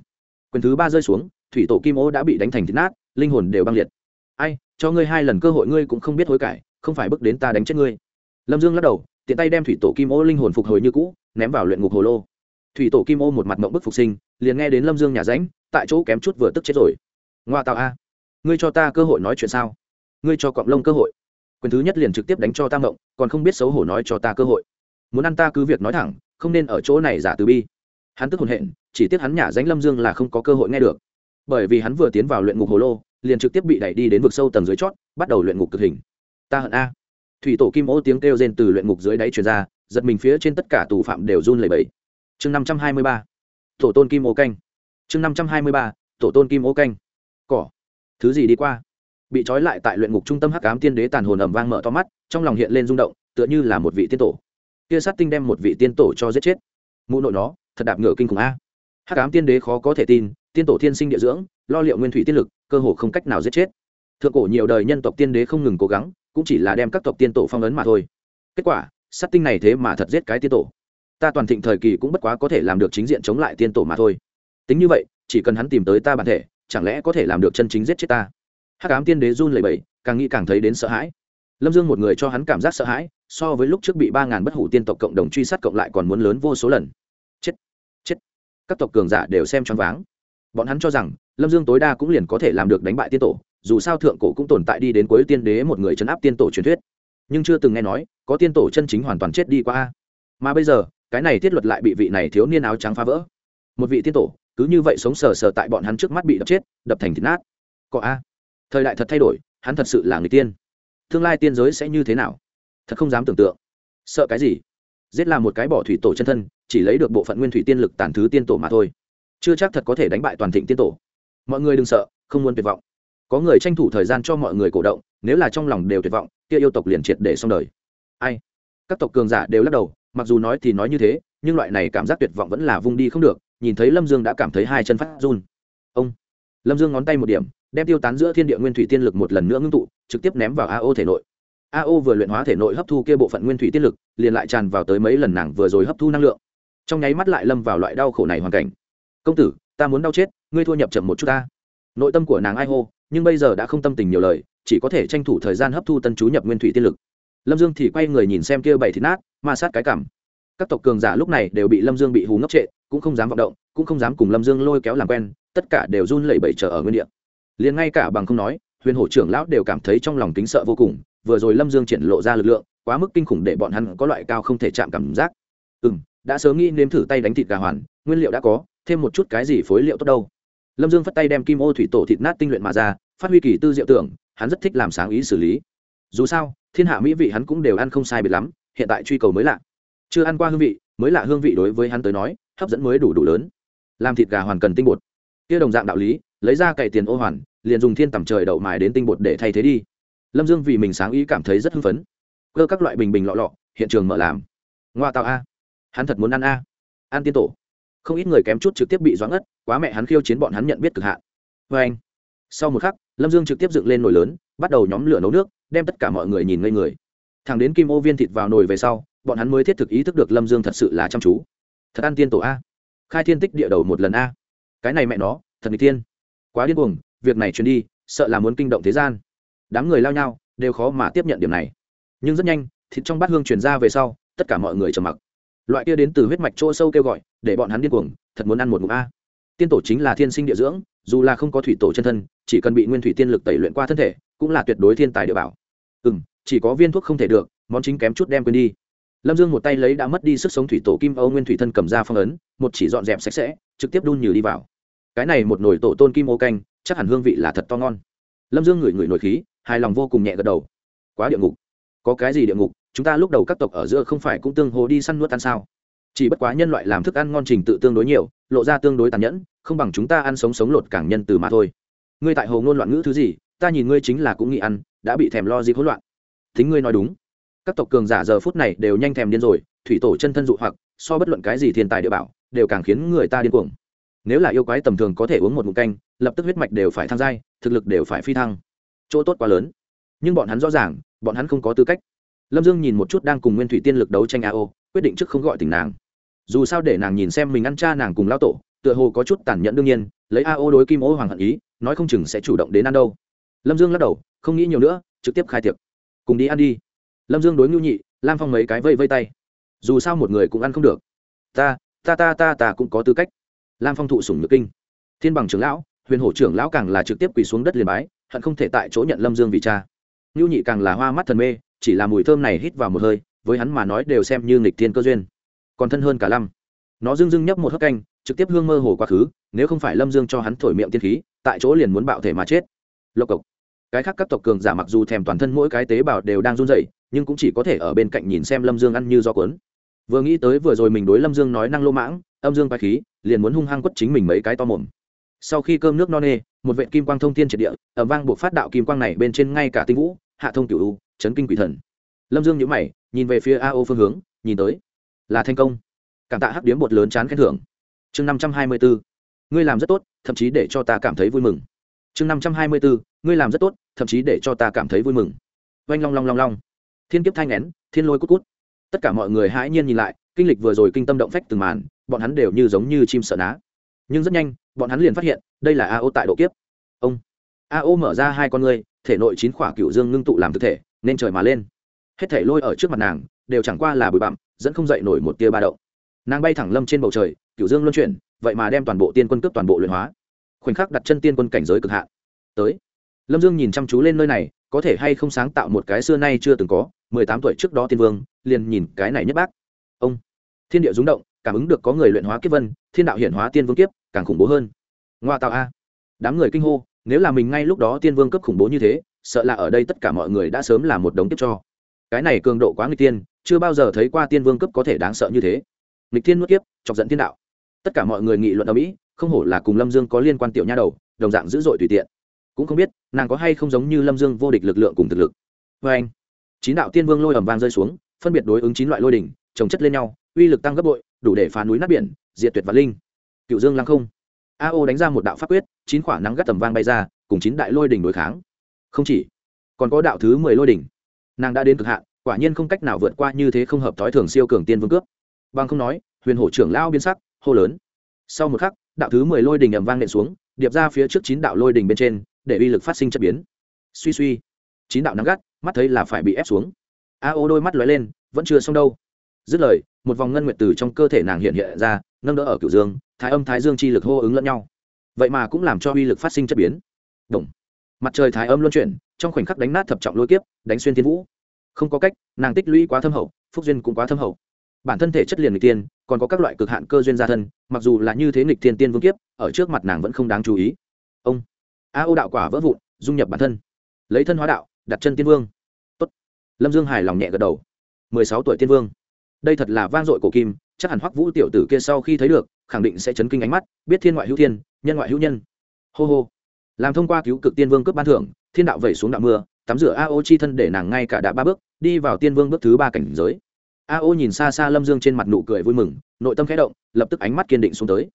A: Quyền thứ ba rơi xuống, thủy tổ kim ô đã bị đánh thành thịt nát, linh hồn đều băng liệt. Ai, cho ngươi hai lần cơ hội ngươi cũng không biết hối cải không phải bước đến ta đánh chết ngươi. Lâm dương lắc đầu, tiện tay đem thủy tổ kim ô linh hồn phục hồi như cũ, ném vào luyện ngục hồ lô. Thủy tổ kim ô một mặt mộng bức phục sinh, liền nghe đến lâm dương nhà ránh tại chỗ kém chút vừa tức chết rồi. Ngoa tạo a, ngươi cho ta cơ hội nói chuyện sao? Ngươi cho cọng lông cơ hội. Quyền thứ nhất liền trực tiếp đánh cho ta mộng, còn không biết xấu hổ nói cho ta cơ hội. Muốn ăn ta cứ việc nói thẳng, không nên ở chỗ này giả từ bi. Hắn tức hồn hện, chỉ tiếc hắn nhả danh lâm dương là không có cơ hội nghe được. Bởi vì hắn vừa tiến vào luyện ngục hồ lô, liền trực tiếp bị đẩy đi đến vực sâu tầng dưới chót, bắt đầu luyện ngục cực hình ta hận a. Thủy tổ kim ô tiếng kêu rên từ luyện ngục dưới đáy truyền ra, giật mình phía trên tất cả tù phạm đều run lẩy bẩy. Chương năm trăm hai mươi ba tổ tôn kim ô canh. Chương năm trăm hai mươi ba tổ tôn kim ô canh. Cỏ. Thứ gì đi qua? Bị trói lại tại luyện ngục trung tâm hắc ám tiên đế tàn hồn ẩm vang mở to mắt, trong lòng hiện lên rung động, tựa như là một vị tiên tổ. Kia sát tinh đem một vị tiên tổ cho giết chết. Mụ nội nó, thật đạp ngựa kinh khủng a. Hắc ám tiên đế khó có thể tin, tiên tổ thiên sinh địa dưỡng, lo liệu nguyên thủy tiên lực, cơ hồ không cách nào giết chết. Thượng cổ nhiều đời nhân tộc tiên đế không ngừng cố gắng cũng chỉ là đem các tộc tiên tổ phong ấn mà thôi. Kết quả, sát tinh này thế mà thật giết cái tiên tổ. Ta toàn thịnh thời kỳ cũng bất quá có thể làm được chính diện chống lại tiên tổ mà thôi. Tính như vậy, chỉ cần hắn tìm tới ta bản thể, chẳng lẽ có thể làm được chân chính giết chết ta? Hắc ám tiên đế run lẩy bẩy, càng nghĩ càng thấy đến sợ hãi. Lâm dương một người cho hắn cảm giác sợ hãi, so với lúc trước bị ba ngàn bất hủ tiên tộc cộng đồng truy sát cộng lại còn muốn lớn vô số lần. Chết chết. Các tộc cường giả đều xem choáng váng. Bọn hắn cho rằng, lâm dương tối đa cũng liền có thể làm được đánh bại tiên tổ dù sao thượng cổ cũng tồn tại đi đến cuối tiên đế một người chấn áp tiên tổ truyền thuyết. Nhưng chưa từng nghe nói, có tiên tổ chân chính hoàn toàn chết đi qua mà bây giờ, cái này thiết luật lại bị vị này thiếu niên áo trắng phá vỡ. Một vị tiên tổ, cứ như vậy sống sờ sờ tại bọn hắn trước mắt bị đập chết, đập thành thịt nát. Có a. Thời đại thật thay đổi, hắn thật sự là người tiên. Tương lai tiên giới sẽ như thế nào? Thật không dám tưởng tượng. Sợ cái gì? Giết là một cái bỏ thủy tổ chân thân, chỉ lấy được bộ phận nguyên thủy tiên lực tàn thứ tiên tổ mà thôi. Chưa chắc thật có thể đánh bại toàn thịnh tiên tổ. Mọi người đừng sợ, không muốn tuyệt vọng có người tranh thủ thời gian cho mọi người cổ động, nếu là trong lòng đều tuyệt vọng, kia yêu tộc liền triệt để xong đời. Ai? Các tộc cường giả đều lắc đầu, mặc dù nói thì nói như thế, nhưng loại này cảm giác tuyệt vọng vẫn là vung đi không được, nhìn thấy lâm dương đã cảm thấy hai chân phát run. Ông! Lâm dương ngón tay một điểm, đem tiêu tán giữa thiên địa nguyên thủy tiên lực một lần nữa ngưng tụ, trực tiếp ném vào ao thể nội. Ao vừa luyện hóa thể nội hấp thu kia bộ phận nguyên thủy tiên lực, liền lại tràn vào tới mấy lần nàng vừa rồi hấp thu năng lượng. Trong nháy mắt lại lâm vào loại đau khổ này hoàn cảnh. Công tử, ta muốn đau chết, ngươi thua nhập chậm một chút ta. Nội tâm của nàng ai hô nhưng bây giờ đã không tâm tình nhiều lời, chỉ có thể tranh thủ thời gian hấp thu tân chú nhập nguyên thủy tiên lực. Lâm dương thì quay người nhìn xem kia bảy thịt nát, ma sát cái cảm. Các tộc cường giả lúc này đều bị lâm dương bị hú ngốc trệ, cũng không dám vọng động, cũng không dám cùng lâm dương lôi kéo làm quen, tất cả đều run lẩy bẩy trở ở nguyên địa. Liền ngay cả bằng không nói, huyền hổ trưởng lão đều cảm thấy trong lòng kính sợ vô cùng, vừa rồi lâm dương triển lộ ra lực lượng, quá mức kinh khủng để bọn hắn có loại cao không thể chạm cảm giác. Ừ m đã sớm nghĩ nếm thử tay đánh thịt gà hoàn, nguyên liệu đã có, thêm một chút cái gì phối liệu tốt đâu lâm dương phất tay đem kim ô thủy tổ thịt nát tinh luyện mà ra, phát huy kỳ tư diệu tưởng, hắn rất thích làm sáng ý xử lý. Dù sao, thiên hạ mỹ vị hắn cũng đều ăn không sai biệt lắm, hiện tại truy cầu mới lạ. Chưa ăn qua hương vị, mới lạ hương vị đối với hắn tới nói, hấp dẫn mới đủ đủ lớn. Làm thịt gà hoàn cần tinh bột. Kia đồng dạng đạo lý, lấy ra cày tiền ô hoàn, liền dùng thiên tầm trời đậu mài đến tinh bột để thay thế đi. Lâm dương vì mình sáng ý cảm thấy rất hưng phấn. Cơ các loại bình bình lọ lọ, hiện trường mở làm. Ngoa tạo a. Hắn thật muốn ăn a. Ăn tiên tổ không ít người kém chút trực tiếp bị doãn ngất, quá mẹ hắn khiêu chiến bọn hắn nhận biết cực hạn. Vê anh, sau một khắc, lâm dương trực tiếp dựng lên nồi lớn, bắt đầu nhóm lửa nấu nước, đem tất cả mọi người nhìn ngây người. Thằng đến kim ô viên thịt vào nồi về sau, bọn hắn mới thiết thực ý thức được lâm dương thật sự là chăm chú. Thật ăn tiên tổ a. Khai thiên tích địa đầu một lần a. Cái này mẹ nó, thật người tiên quá điên cuồng, việc này truyền đi, sợ là muốn kinh động thế gian. Đám người lao nhau, đều khó mà tiếp nhận điểm này. Nhưng rất nhanh, thịt trong bát hương truyền ra về sau, tất cả mọi người trầm mặc loại kia đến từ huyết mạch chỗ sâu kêu gọi, để bọn hắn điên cuồng, thật muốn ăn một mục a. Tiên tổ chính là thiên sinh địa dưỡng, dù là không có thủy tổ chân thân, chỉ cần bị nguyên thủy tiên lực tẩy luyện qua thân thể, cũng là tuyệt đối thiên tài địa bảo. Ừ m chỉ có viên thuốc không thể được, món chính kém chút đem quên đi. Lâm dương một tay lấy đã mất đi sức sống thủy tổ kim âu nguyên thủy thân cầm ra phong ấn, một chỉ dọn dẹp sạch sẽ, trực tiếp đun nhừ đi vào. Cái này một nồi tổ tôn kim ô canh, chắc hẳn hương vị là thật to ngon. Lâm dương ngửi ngửi nổi khí, hài lòng vô cùng nhẹ gật đầu. Quá địa ngục có cái gì địa ngục, chúng ta lúc đầu các tộc ở giữa không phải cũng tương hồ đi săn nuốt ăn sao? Chỉ bất quá nhân loại làm thức ăn ngon trình tự tương đối nhiều, lộ ra tương đối tàn nhẫn, không bằng chúng ta ăn sống sống lột cảng nhân từ mà thôi. Ngươi tại hồ ngôn loạn ngữ thứ gì? Ta nhìn ngươi chính là cũng nghĩ ăn, đã bị thèm lo gì hỗn loạn. Thính ngươi nói đúng. Các tộc cường giả giờ phút này đều nhanh thèm điên rồi, thủy tổ chân thân dụ hoặc, so bất luận cái gì thiên tài địa bảo, đều càng khiến người ta điên cuồng. Nếu là yêu quái tầm thường có thể uống một ngụm canh, lập tức huyết mạch đều phải thăng giai, thực lực đều phải phi thăng. Chỗ tốt quá lớn nhưng bọn hắn rõ ràng, bọn hắn không có tư cách. Lâm dương nhìn một chút đang cùng nguyên thủy tiên lực đấu tranh a o, quyết định trước không gọi tình nàng. Dù sao để nàng nhìn xem mình ăn cha nàng cùng lao tổ, tựa hồ có chút tàn nhẫn đương nhiên, lấy a o đối kim ô hoàng hận ý, nói không chừng sẽ chủ động đến ăn đâu. Lâm dương lắc đầu, không nghĩ nhiều nữa, trực tiếp khai tiệc. Cùng đi ăn đi. Lâm dương đối ngưu nhị, lam phong mấy cái vây vây tay. Dù sao một người cũng ăn không được. Ta ta ta ta ta cũng có tư cách. Lam phong thụ sủng nhược kinh. Thiên bằng trưởng lão, huyền hổ trưởng lão càng là trực tiếp quỳ xuống đất liền bái, hận không thể tại chỗ nhận lâm dương vì cha ngưu nhị càng là hoa mắt thần mê, chỉ là mùi thơm này hít vào một hơi, với hắn mà nói đều xem như nghịch thiên cơ duyên. Còn thân hơn cả lâm. Nó dưng dưng nhấp một hớp canh, trực tiếp hương mơ hồ quá khứ, nếu không phải lâm dương cho hắn thổi miệng tiên khí, tại chỗ liền muốn bạo thể mà chết. Lộc cộc. Cái khác các tộc cường giả mặc dù thèm toàn thân mỗi cái tế bào đều đang run rẩy, nhưng cũng chỉ có thể ở bên cạnh nhìn xem lâm dương ăn như do cuốn. Vừa nghĩ tới vừa rồi mình đối lâm dương nói năng lô mãng, âm dương quái khí, liền muốn hung hăng quất chính mình mấy cái to mồm. Sau khi cơm nước no nê, một vệ kim quang thông thiên triệt địa ở vang buộc phát đạo kim quang này bên trên ngay cả tinh vũ hạ thông cửu u, chấn kinh quỷ thần. Lâm dương nhíu mày, nhìn về phía a ô phương hướng, nhìn tới. Là thành công. Cảm tạ hắc điếm bột lớn chán khen thưởng. Chương năm trăm hai mươi bốn ngươi làm rất tốt, thậm chí để cho ta cảm thấy vui mừng. Chương năm trăm hai mươi bốn ngươi làm rất tốt, thậm chí để cho ta cảm thấy vui mừng. Oanh long long long long. Thiên kiếp thanh nén thiên lôi cút cút. Tất cả mọi người hãi nhiên nhìn lại, kinh lịch vừa rồi kinh tâm động phách từng màn, bọn hắn đều như giống như chim sợ ná. Nhưng rất nhanh, bọn hắn liền phát hiện, đây là a ô tại độ kiếp. Ông. A ô mở ra hai con ngươi thể nội chín khỏa cựu dương ngưng tụ làm thực thể, nên trời mà lên. Hết thể lôi ở trước mặt nàng, đều chẳng qua là bụi bặm, dẫn không dậy nổi một tia ba đậu nàng bay thẳng lâm trên bầu trời, cựu dương luân chuyển, vậy mà đem toàn bộ tiên quân cướp toàn bộ luyện hóa. Khoảnh khắc đặt chân tiên quân cảnh giới cực hạn. Tới. Lâm dương nhìn chăm chú lên nơi này, có thể hay không sáng tạo một cái xưa nay chưa từng có, mười tám tuổi trước đó tiên vương, liền nhìn cái này nhất bác. Ông. Thiên địa rúng động, cảm ứng được có người luyện hóa kiếp vân, thiên đạo hiển hóa tiên vương kiếp, càng khủng bố hơn. Ngoa tạo a. Đám người kinh hô nếu là mình ngay lúc đó tiên vương cấp khủng bố như thế, sợ là ở đây tất cả mọi người đã sớm là một đống tiếp cho. Cái này cường độ quá nghịch tiên, chưa bao giờ thấy qua tiên vương cấp có thể đáng sợ như thế. Nghịch tiên nuốt kiếp, chọc giận tiên đạo. Tất cả mọi người nghị luận ở mỹ, không hổ là cùng lâm dương có liên quan tiểu nha đầu, đồng dạng dữ dội tùy tiện. Cũng không biết, nàng có hay không giống như lâm dương vô địch lực lượng cùng thực lực. Vê anh, chín đạo tiên vương lôi ẩm vang rơi xuống, phân biệt đối ứng chín loại lôi đỉnh trồng chất lên nhau, uy lực tăng gấp bội, đủ để phá núi nát biển, diệt tuyệt và linh. Cựu dương lăng không a đánh ra một đạo pháp quyết, chín quả nắng gắt tầm vang bay ra, cùng chín đại lôi đỉnh đối kháng. Không chỉ, còn có đạo thứ mười lôi đỉnh. Nàng đã đến cực hạn, quả nhiên không cách nào vượt qua như thế không hợp thói thường siêu cường tiên vương cướp. Bằng không nói, huyền hổ trưởng lao biên sắc, hô lớn. Sau một khắc, đạo thứ mười lôi đỉnh ẩm vang nện xuống, điệp ra phía trước chín đạo lôi đỉnh bên trên, để uy lực phát sinh chất biến. Suy suy, chín đạo nắng gắt, mắt thấy là phải bị ép xuống. A ô đôi mắt lóe lên, vẫn chưa xong đâu. Dứt lời, một vòng ngân nguyệt từ trong cơ thể nàng hiện hiện ra nâng đỡ ở cửu dương, thái âm, thái dương chi lực hô ứng lẫn nhau. Vậy mà cũng làm cho uy lực phát sinh chất biến. Động. mặt trời thái âm luân chuyển, trong khoảnh khắc đánh nát thập trọng lôi kiếp, đánh xuyên thiên vũ. Không có cách, nàng tích lũy quá thâm hậu, phúc duyên cũng quá thâm hậu. Bản thân thể chất liền nghịch tiên còn có các loại cực hạn cơ duyên gia thân, mặc dù là như thế nghịch thiên tiên vương kiếp, ở trước mặt nàng vẫn không đáng chú ý. Ông. A ô đạo quả vỡ vụn, dung nhập bản thân. Lấy thân hóa đạo, đặt chân tiên vương. Tốt. lâm dương hài lòng nhẹ gật đầu. Mười sáu tuổi tiên vương. Đây thật là vang dội cổ kim chắc hẳn hoắc vũ tiểu tử kia sau khi thấy được, khẳng định sẽ chấn kinh ánh mắt, biết thiên ngoại hữu thiên, nhân ngoại hữu nhân. Hô hô. Làm thông qua cứu cực tiên vương cướp ban thưởng, thiên đạo vẩy xuống đạo mưa, tắm rửa a ô chi thân để nàng ngay cả đã ba bước, đi vào tiên vương bước thứ ba cảnh giới. A ô nhìn xa xa lâm dương trên mặt nụ cười vui mừng, nội tâm khẽ động, lập tức ánh mắt kiên định xuống tới.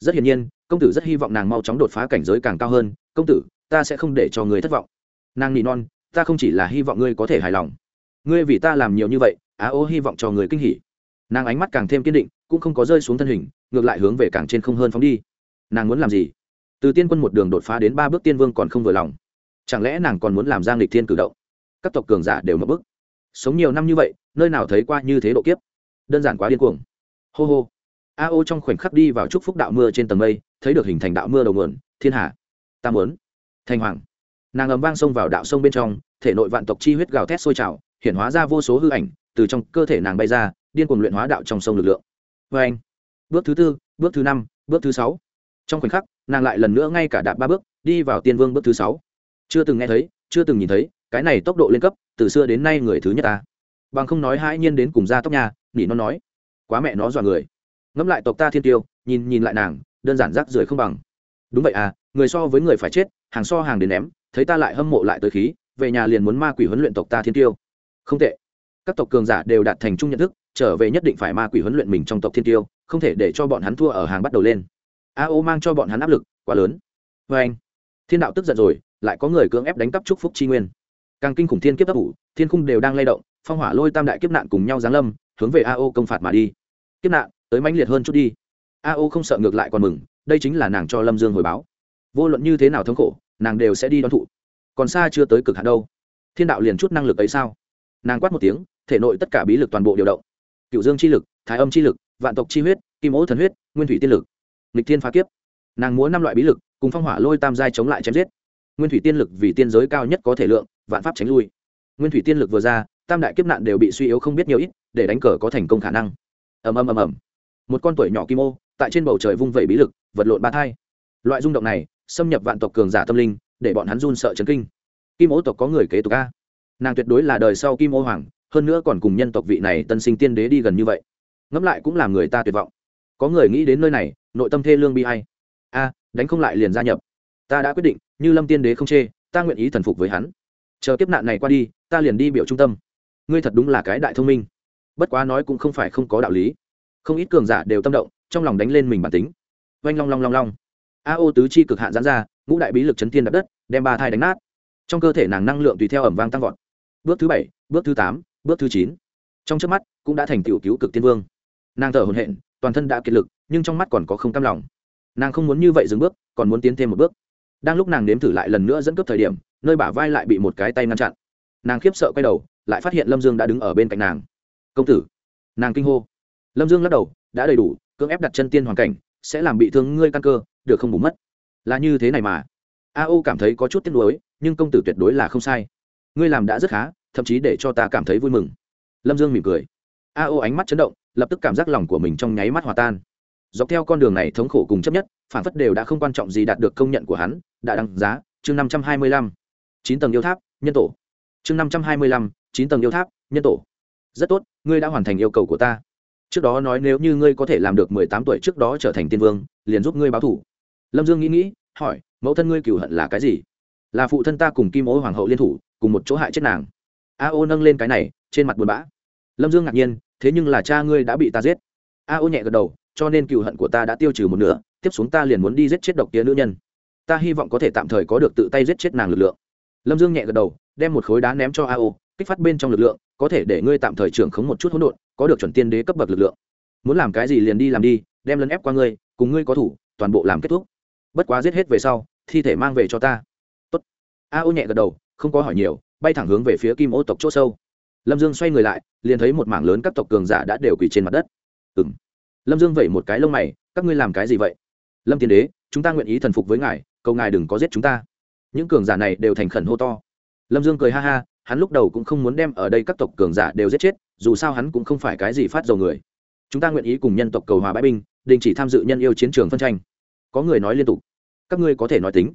A: Rất hiển nhiên, công tử rất hy vọng nàng mau chóng đột phá cảnh giới càng cao hơn, công tử, ta sẽ không để cho người thất vọng. Nàng nỉ non, ta không chỉ là hy vọng ngươi có thể hài lòng. Ngươi vì ta làm nhiều như vậy á ô hy vọng cho người kinh hỉ nàng ánh mắt càng thêm kiên định, cũng không có rơi xuống thân hình, ngược lại hướng về càng trên không hơn phóng đi. Nàng muốn làm gì? Từ tiên quân một đường đột phá đến ba bước tiên vương còn không vừa lòng. Chẳng lẽ nàng còn muốn làm giang lịch thiên cử động? Các tộc cường giả đều mất bức sống nhiều năm như vậy, nơi nào thấy qua như thế độ kiếp? Đơn giản quá điên cuồng. Hô hô. A ô trong khoảnh khắc đi vào chúc phúc đạo mưa trên tầng mây, thấy được hình thành đạo mưa đầu nguồn, thiên hạ. Tam muốn. Thành hoàng. Nàng ầm vang xông vào đạo sông bên trong, thể nội vạn tộc chi huyết gào thét sôi trào, hiện hóa ra vô số hư ảnh, từ trong cơ thể nàng bay ra điên cuồng luyện hóa đạo trong sông lực lượng. Vê anh, bước thứ tư, bước thứ năm, bước thứ sáu. Trong khoảnh khắc, nàng lại lần nữa ngay cả đạp ba bước, đi vào tiên vương bước thứ sáu. Chưa từng nghe thấy, chưa từng nhìn thấy, cái này tốc độ lên cấp, từ xưa đến nay người thứ nhất ta. Bằng không nói hãi nhiên đến cùng ra tóc nhà, nỉ nó nói. Quá mẹ nó dọa người. Ngẫm lại tộc ta thiên tiêu, nhìn nhìn lại nàng, đơn giản rác rưởi không bằng. Đúng vậy à người so với người phải chết, hàng so hàng đến ném, thấy ta lại hâm mộ lại tới khí, về nhà liền muốn ma quỷ huấn luyện tộc ta thiên tiêu. Không tệ. Các tộc cường giả đều đạt thành chung nhận thức trở về nhất định phải ma quỷ huấn luyện mình trong tộc thiên tiêu, không thể để cho bọn hắn thua ở hàng bắt đầu lên. A ô mang cho bọn hắn áp lực, quá lớn. Vê anh, thiên đạo tức giận rồi, lại có người cưỡng ép đánh cắp trúc phúc chi nguyên. Càng kinh khủng thiên kiếp ấp ủ, thiên khung đều đang lay động, phong hỏa lôi tam đại kiếp nạn cùng nhau giáng lâm, hướng về a ô công phạt mà đi. Kiếp nạn, tới mãnh liệt hơn chút đi. A ô không sợ ngược lại còn mừng, đây chính là nàng cho lâm dương hồi báo. Vô luận như thế nào thống khổ, nàng đều sẽ đi đón thụ. Còn xa chưa tới cực hạn đâu. Thiên đạo liền chút năng lực ấy sao? Nàng quát một tiếng, thể nội tất cả bí lực toàn bộ điều động cựu dương chi lực, thái âm chi lực, vạn tộc chi huyết, kim ố thần huyết, nguyên thủy tiên lực. Nghịch thiên phá kiếp. Nàng múa năm loại bí lực, cùng phong hỏa lôi tam giai chống lại chém giết. Nguyên thủy tiên lực vì tiên giới cao nhất có thể lượng, vạn pháp tránh lui. Nguyên thủy tiên lực vừa ra, tam đại kiếp nạn đều bị suy yếu không biết nhiều ít, để đánh cờ có thành công khả năng. Ầm ầm ầm ầm. Một con tuổi nhỏ kim ô, tại trên bầu trời vung vẩy bí lực, vật lộn ba thai. Loại rung động này, xâm nhập vạn tộc cường giả tâm linh, để bọn hắn run sợ chấn kinh. Kim ô tộc có người kế tục a. Nàng tuyệt đối là đời sau kim ô hoàng hơn nữa còn cùng nhân tộc vị này tân sinh tiên đế đi gần như vậy. Ngẫm lại cũng làm người ta tuyệt vọng. Có người nghĩ đến nơi này, nội tâm thê lương bi hay a, đánh không lại liền gia nhập. Ta đã quyết định, như lâm tiên đế không chê, ta nguyện ý thần phục với hắn. Chờ kiếp nạn này qua đi, ta liền đi biểu trung tâm. Ngươi thật đúng là cái đại thông minh. Bất quá nói cũng không phải không có đạo lý. Không ít cường giả đều tâm động, trong lòng đánh lên mình bản tính. Oanh long long long long. A ô tứ chi cực hạn gián ra, ngũ đại bí lực chấn thiên đập đất, đem ba thai đánh nát. Trong cơ thể nàng năng lượng tùy theo ẩm vang tăng vọt. Bước thứ bảy, bước thứ tám bước thứ chín. Trong trước mắt, cũng đã thành tiểu cứu cực tiên vương. Nàng thở hồn hện toàn thân đã kiệt lực, nhưng trong mắt còn có không cam lòng. Nàng không muốn như vậy dừng bước, còn muốn tiến thêm một bước. Đang lúc nàng nếm thử lại lần nữa dẫn cướp thời điểm, nơi bả vai lại bị một cái tay ngăn chặn. Nàng khiếp sợ quay đầu, lại phát hiện lâm dương đã đứng ở bên cạnh nàng. Công tử. Nàng kinh hô. Lâm dương lắc đầu, đã đầy đủ, cưỡng ép đặt chân tiên hoàn cảnh, sẽ làm bị thương ngươi căn cơ, được không bù mất? Là như thế này mà. A ô cảm thấy có chút tiếc nuối, nhưng công tử tuyệt đối là không sai. Ngươi làm đã rất khá thậm chí để cho ta cảm thấy vui mừng. Lâm dương mỉm cười. A ô ánh mắt chấn động, lập tức cảm giác lòng của mình trong nháy mắt hòa tan. Dọc theo con đường này thống khổ cùng chấp nhất, phản phất đều đã không quan trọng gì đạt được công nhận của hắn, đã đăng giá, chương năm trăm hai mươi lăm. Chín tầng yêu tháp, nhân tổ. Chương năm trăm hai mươi lăm, chín tầng yêu tháp, nhân tổ. Rất tốt, ngươi đã hoàn thành yêu cầu của ta. Trước đó nói nếu như ngươi có thể làm được mười tám tuổi trước đó trở thành tiên vương, liền giúp ngươi báo thủ. Lâm dương nghĩ nghĩ, hỏi, mẫu thân ngươi cửu hận là cái gì? Là phụ thân ta cùng kim ố hoàng hậu liên thủ, cùng một chỗ hại chết nàng a ô nâng lên cái này, trên mặt buồn bã. Lâm dương ngạc nhiên, thế nhưng là cha ngươi đã bị ta giết. A ô nhẹ gật đầu, cho nên cựu hận của ta đã tiêu trừ một nửa, tiếp xuống ta liền muốn đi giết chết độc tía nữ nhân. Ta hy vọng có thể tạm thời có được tự tay giết chết nàng lực lượng. Lâm dương nhẹ gật đầu, đem một khối đá ném cho a ô kích phát bên trong lực lượng, có thể để ngươi tạm thời trưởng khống một chút hỗn độn, có được chuẩn tiên đế cấp bậc lực lượng. Muốn làm cái gì liền đi làm đi, đem lấn ép qua ngươi, cùng ngươi có thủ, toàn bộ làm kết thúc. Bất quá giết hết về sau, thi thể mang về cho ta. Tốt. A ô nhẹ gật đầu, không có hỏi nhiều bay thẳng hướng về phía kim ô tộc chỗ sâu. Lâm dương xoay người lại, liền thấy một mảng lớn các tộc cường giả đã đều quỳ trên mặt đất. Ừ m lâm dương vẩy một cái lông mày, các ngươi làm cái gì vậy? Lâm tiên đế, chúng ta nguyện ý thần phục với ngài, cầu ngài đừng có giết chúng ta. Những cường giả này đều thành khẩn hô to. Lâm dương cười ha ha, hắn lúc đầu cũng không muốn đem ở đây các tộc cường giả đều giết chết, dù sao hắn cũng không phải cái gì phát dầu người. Chúng ta nguyện ý cùng nhân tộc cầu hòa bãi binh, đình chỉ tham dự nhân yêu chiến trường phân tranh. Có người nói liên tục, các ngươi có thể nói tính.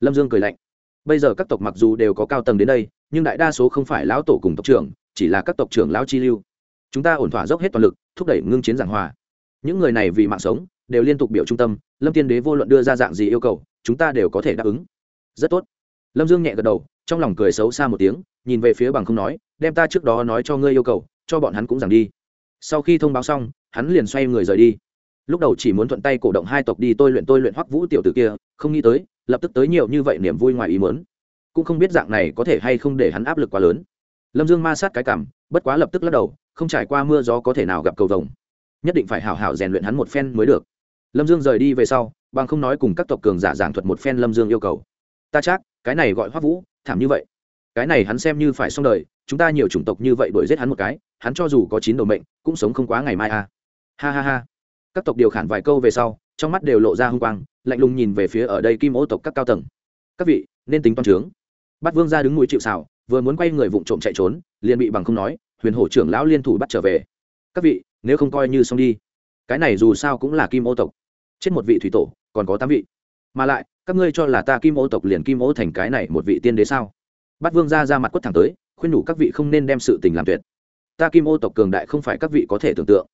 A: Lâm dương cười lạnh bây giờ các tộc mặc dù đều có cao tầng đến đây, nhưng đại đa số không phải lão tổ cùng tộc trưởng, chỉ là các tộc trưởng lão chi lưu. Chúng ta ổn thỏa dốc hết toàn lực, thúc đẩy ngưng chiến giảng hòa. Những người này vì mạng sống, đều liên tục biểu trung tâm, lâm tiên đế vô luận đưa ra dạng gì yêu cầu, chúng ta đều có thể đáp ứng. Rất tốt. Lâm dương nhẹ gật đầu, trong lòng cười xấu xa một tiếng, nhìn về phía bằng không nói, đem ta trước đó nói cho ngươi yêu cầu, cho bọn hắn cũng giảng đi. Sau khi thông báo xong, hắn liền xoay người rời đi. Lúc đầu chỉ muốn thuận tay cổ động hai tộc đi tôi luyện tôi luyện hoắc vũ tiểu t ử kia, không nghĩ tới lập tức tới nhiều như vậy niềm vui ngoài ý muốn. Cũng không biết dạng này có thể hay không để hắn áp lực quá lớn. Lâm dương ma sát cái cảm, bất quá lập tức lắc đầu, không trải qua mưa gió có thể nào gặp cầu vồng. Nhất định phải hảo hảo rèn luyện hắn một phen mới được. Lâm dương rời đi về sau, bằng không nói cùng các tộc cường giả giảng thuật một phen lâm dương yêu cầu. Ta chắc, cái này gọi hoắc vũ, thảm như vậy. Cái này hắn xem như phải xong đời, chúng ta nhiều chủng tộc như vậy đuổi giết hắn một cái, hắn cho dù có chín đầu mệnh, cũng sống không quá ngày mai à. ha ha ha. Các tộc điều khản vài câu về sau trong mắt đều lộ ra hung quang, lạnh lùng nhìn về phía ở đây kim ô tộc các cao tầng. Các vị, nên tính toán trướng bắt vương ra đứng mũi chịu xào vừa muốn quay người vụng trộm chạy trốn, liền bị bằng không nói, huyền hổ trưởng lão liên thủ bắt trở về. Các vị, nếu không coi như xong đi. Cái này dù sao cũng là kim ô tộc. Chết một vị thủy tổ, còn có tám vị. Mà lại, các ngươi cho là ta kim ô tộc liền kim ô thành cái này một vị tiên đế sao? Bắt vương ra ra mặt quất thẳng tới, khuyên nhủ các vị không nên đem sự tình làm tuyệt. Ta kim ô tộc cường đại không phải các vị có thể tưởng tượng.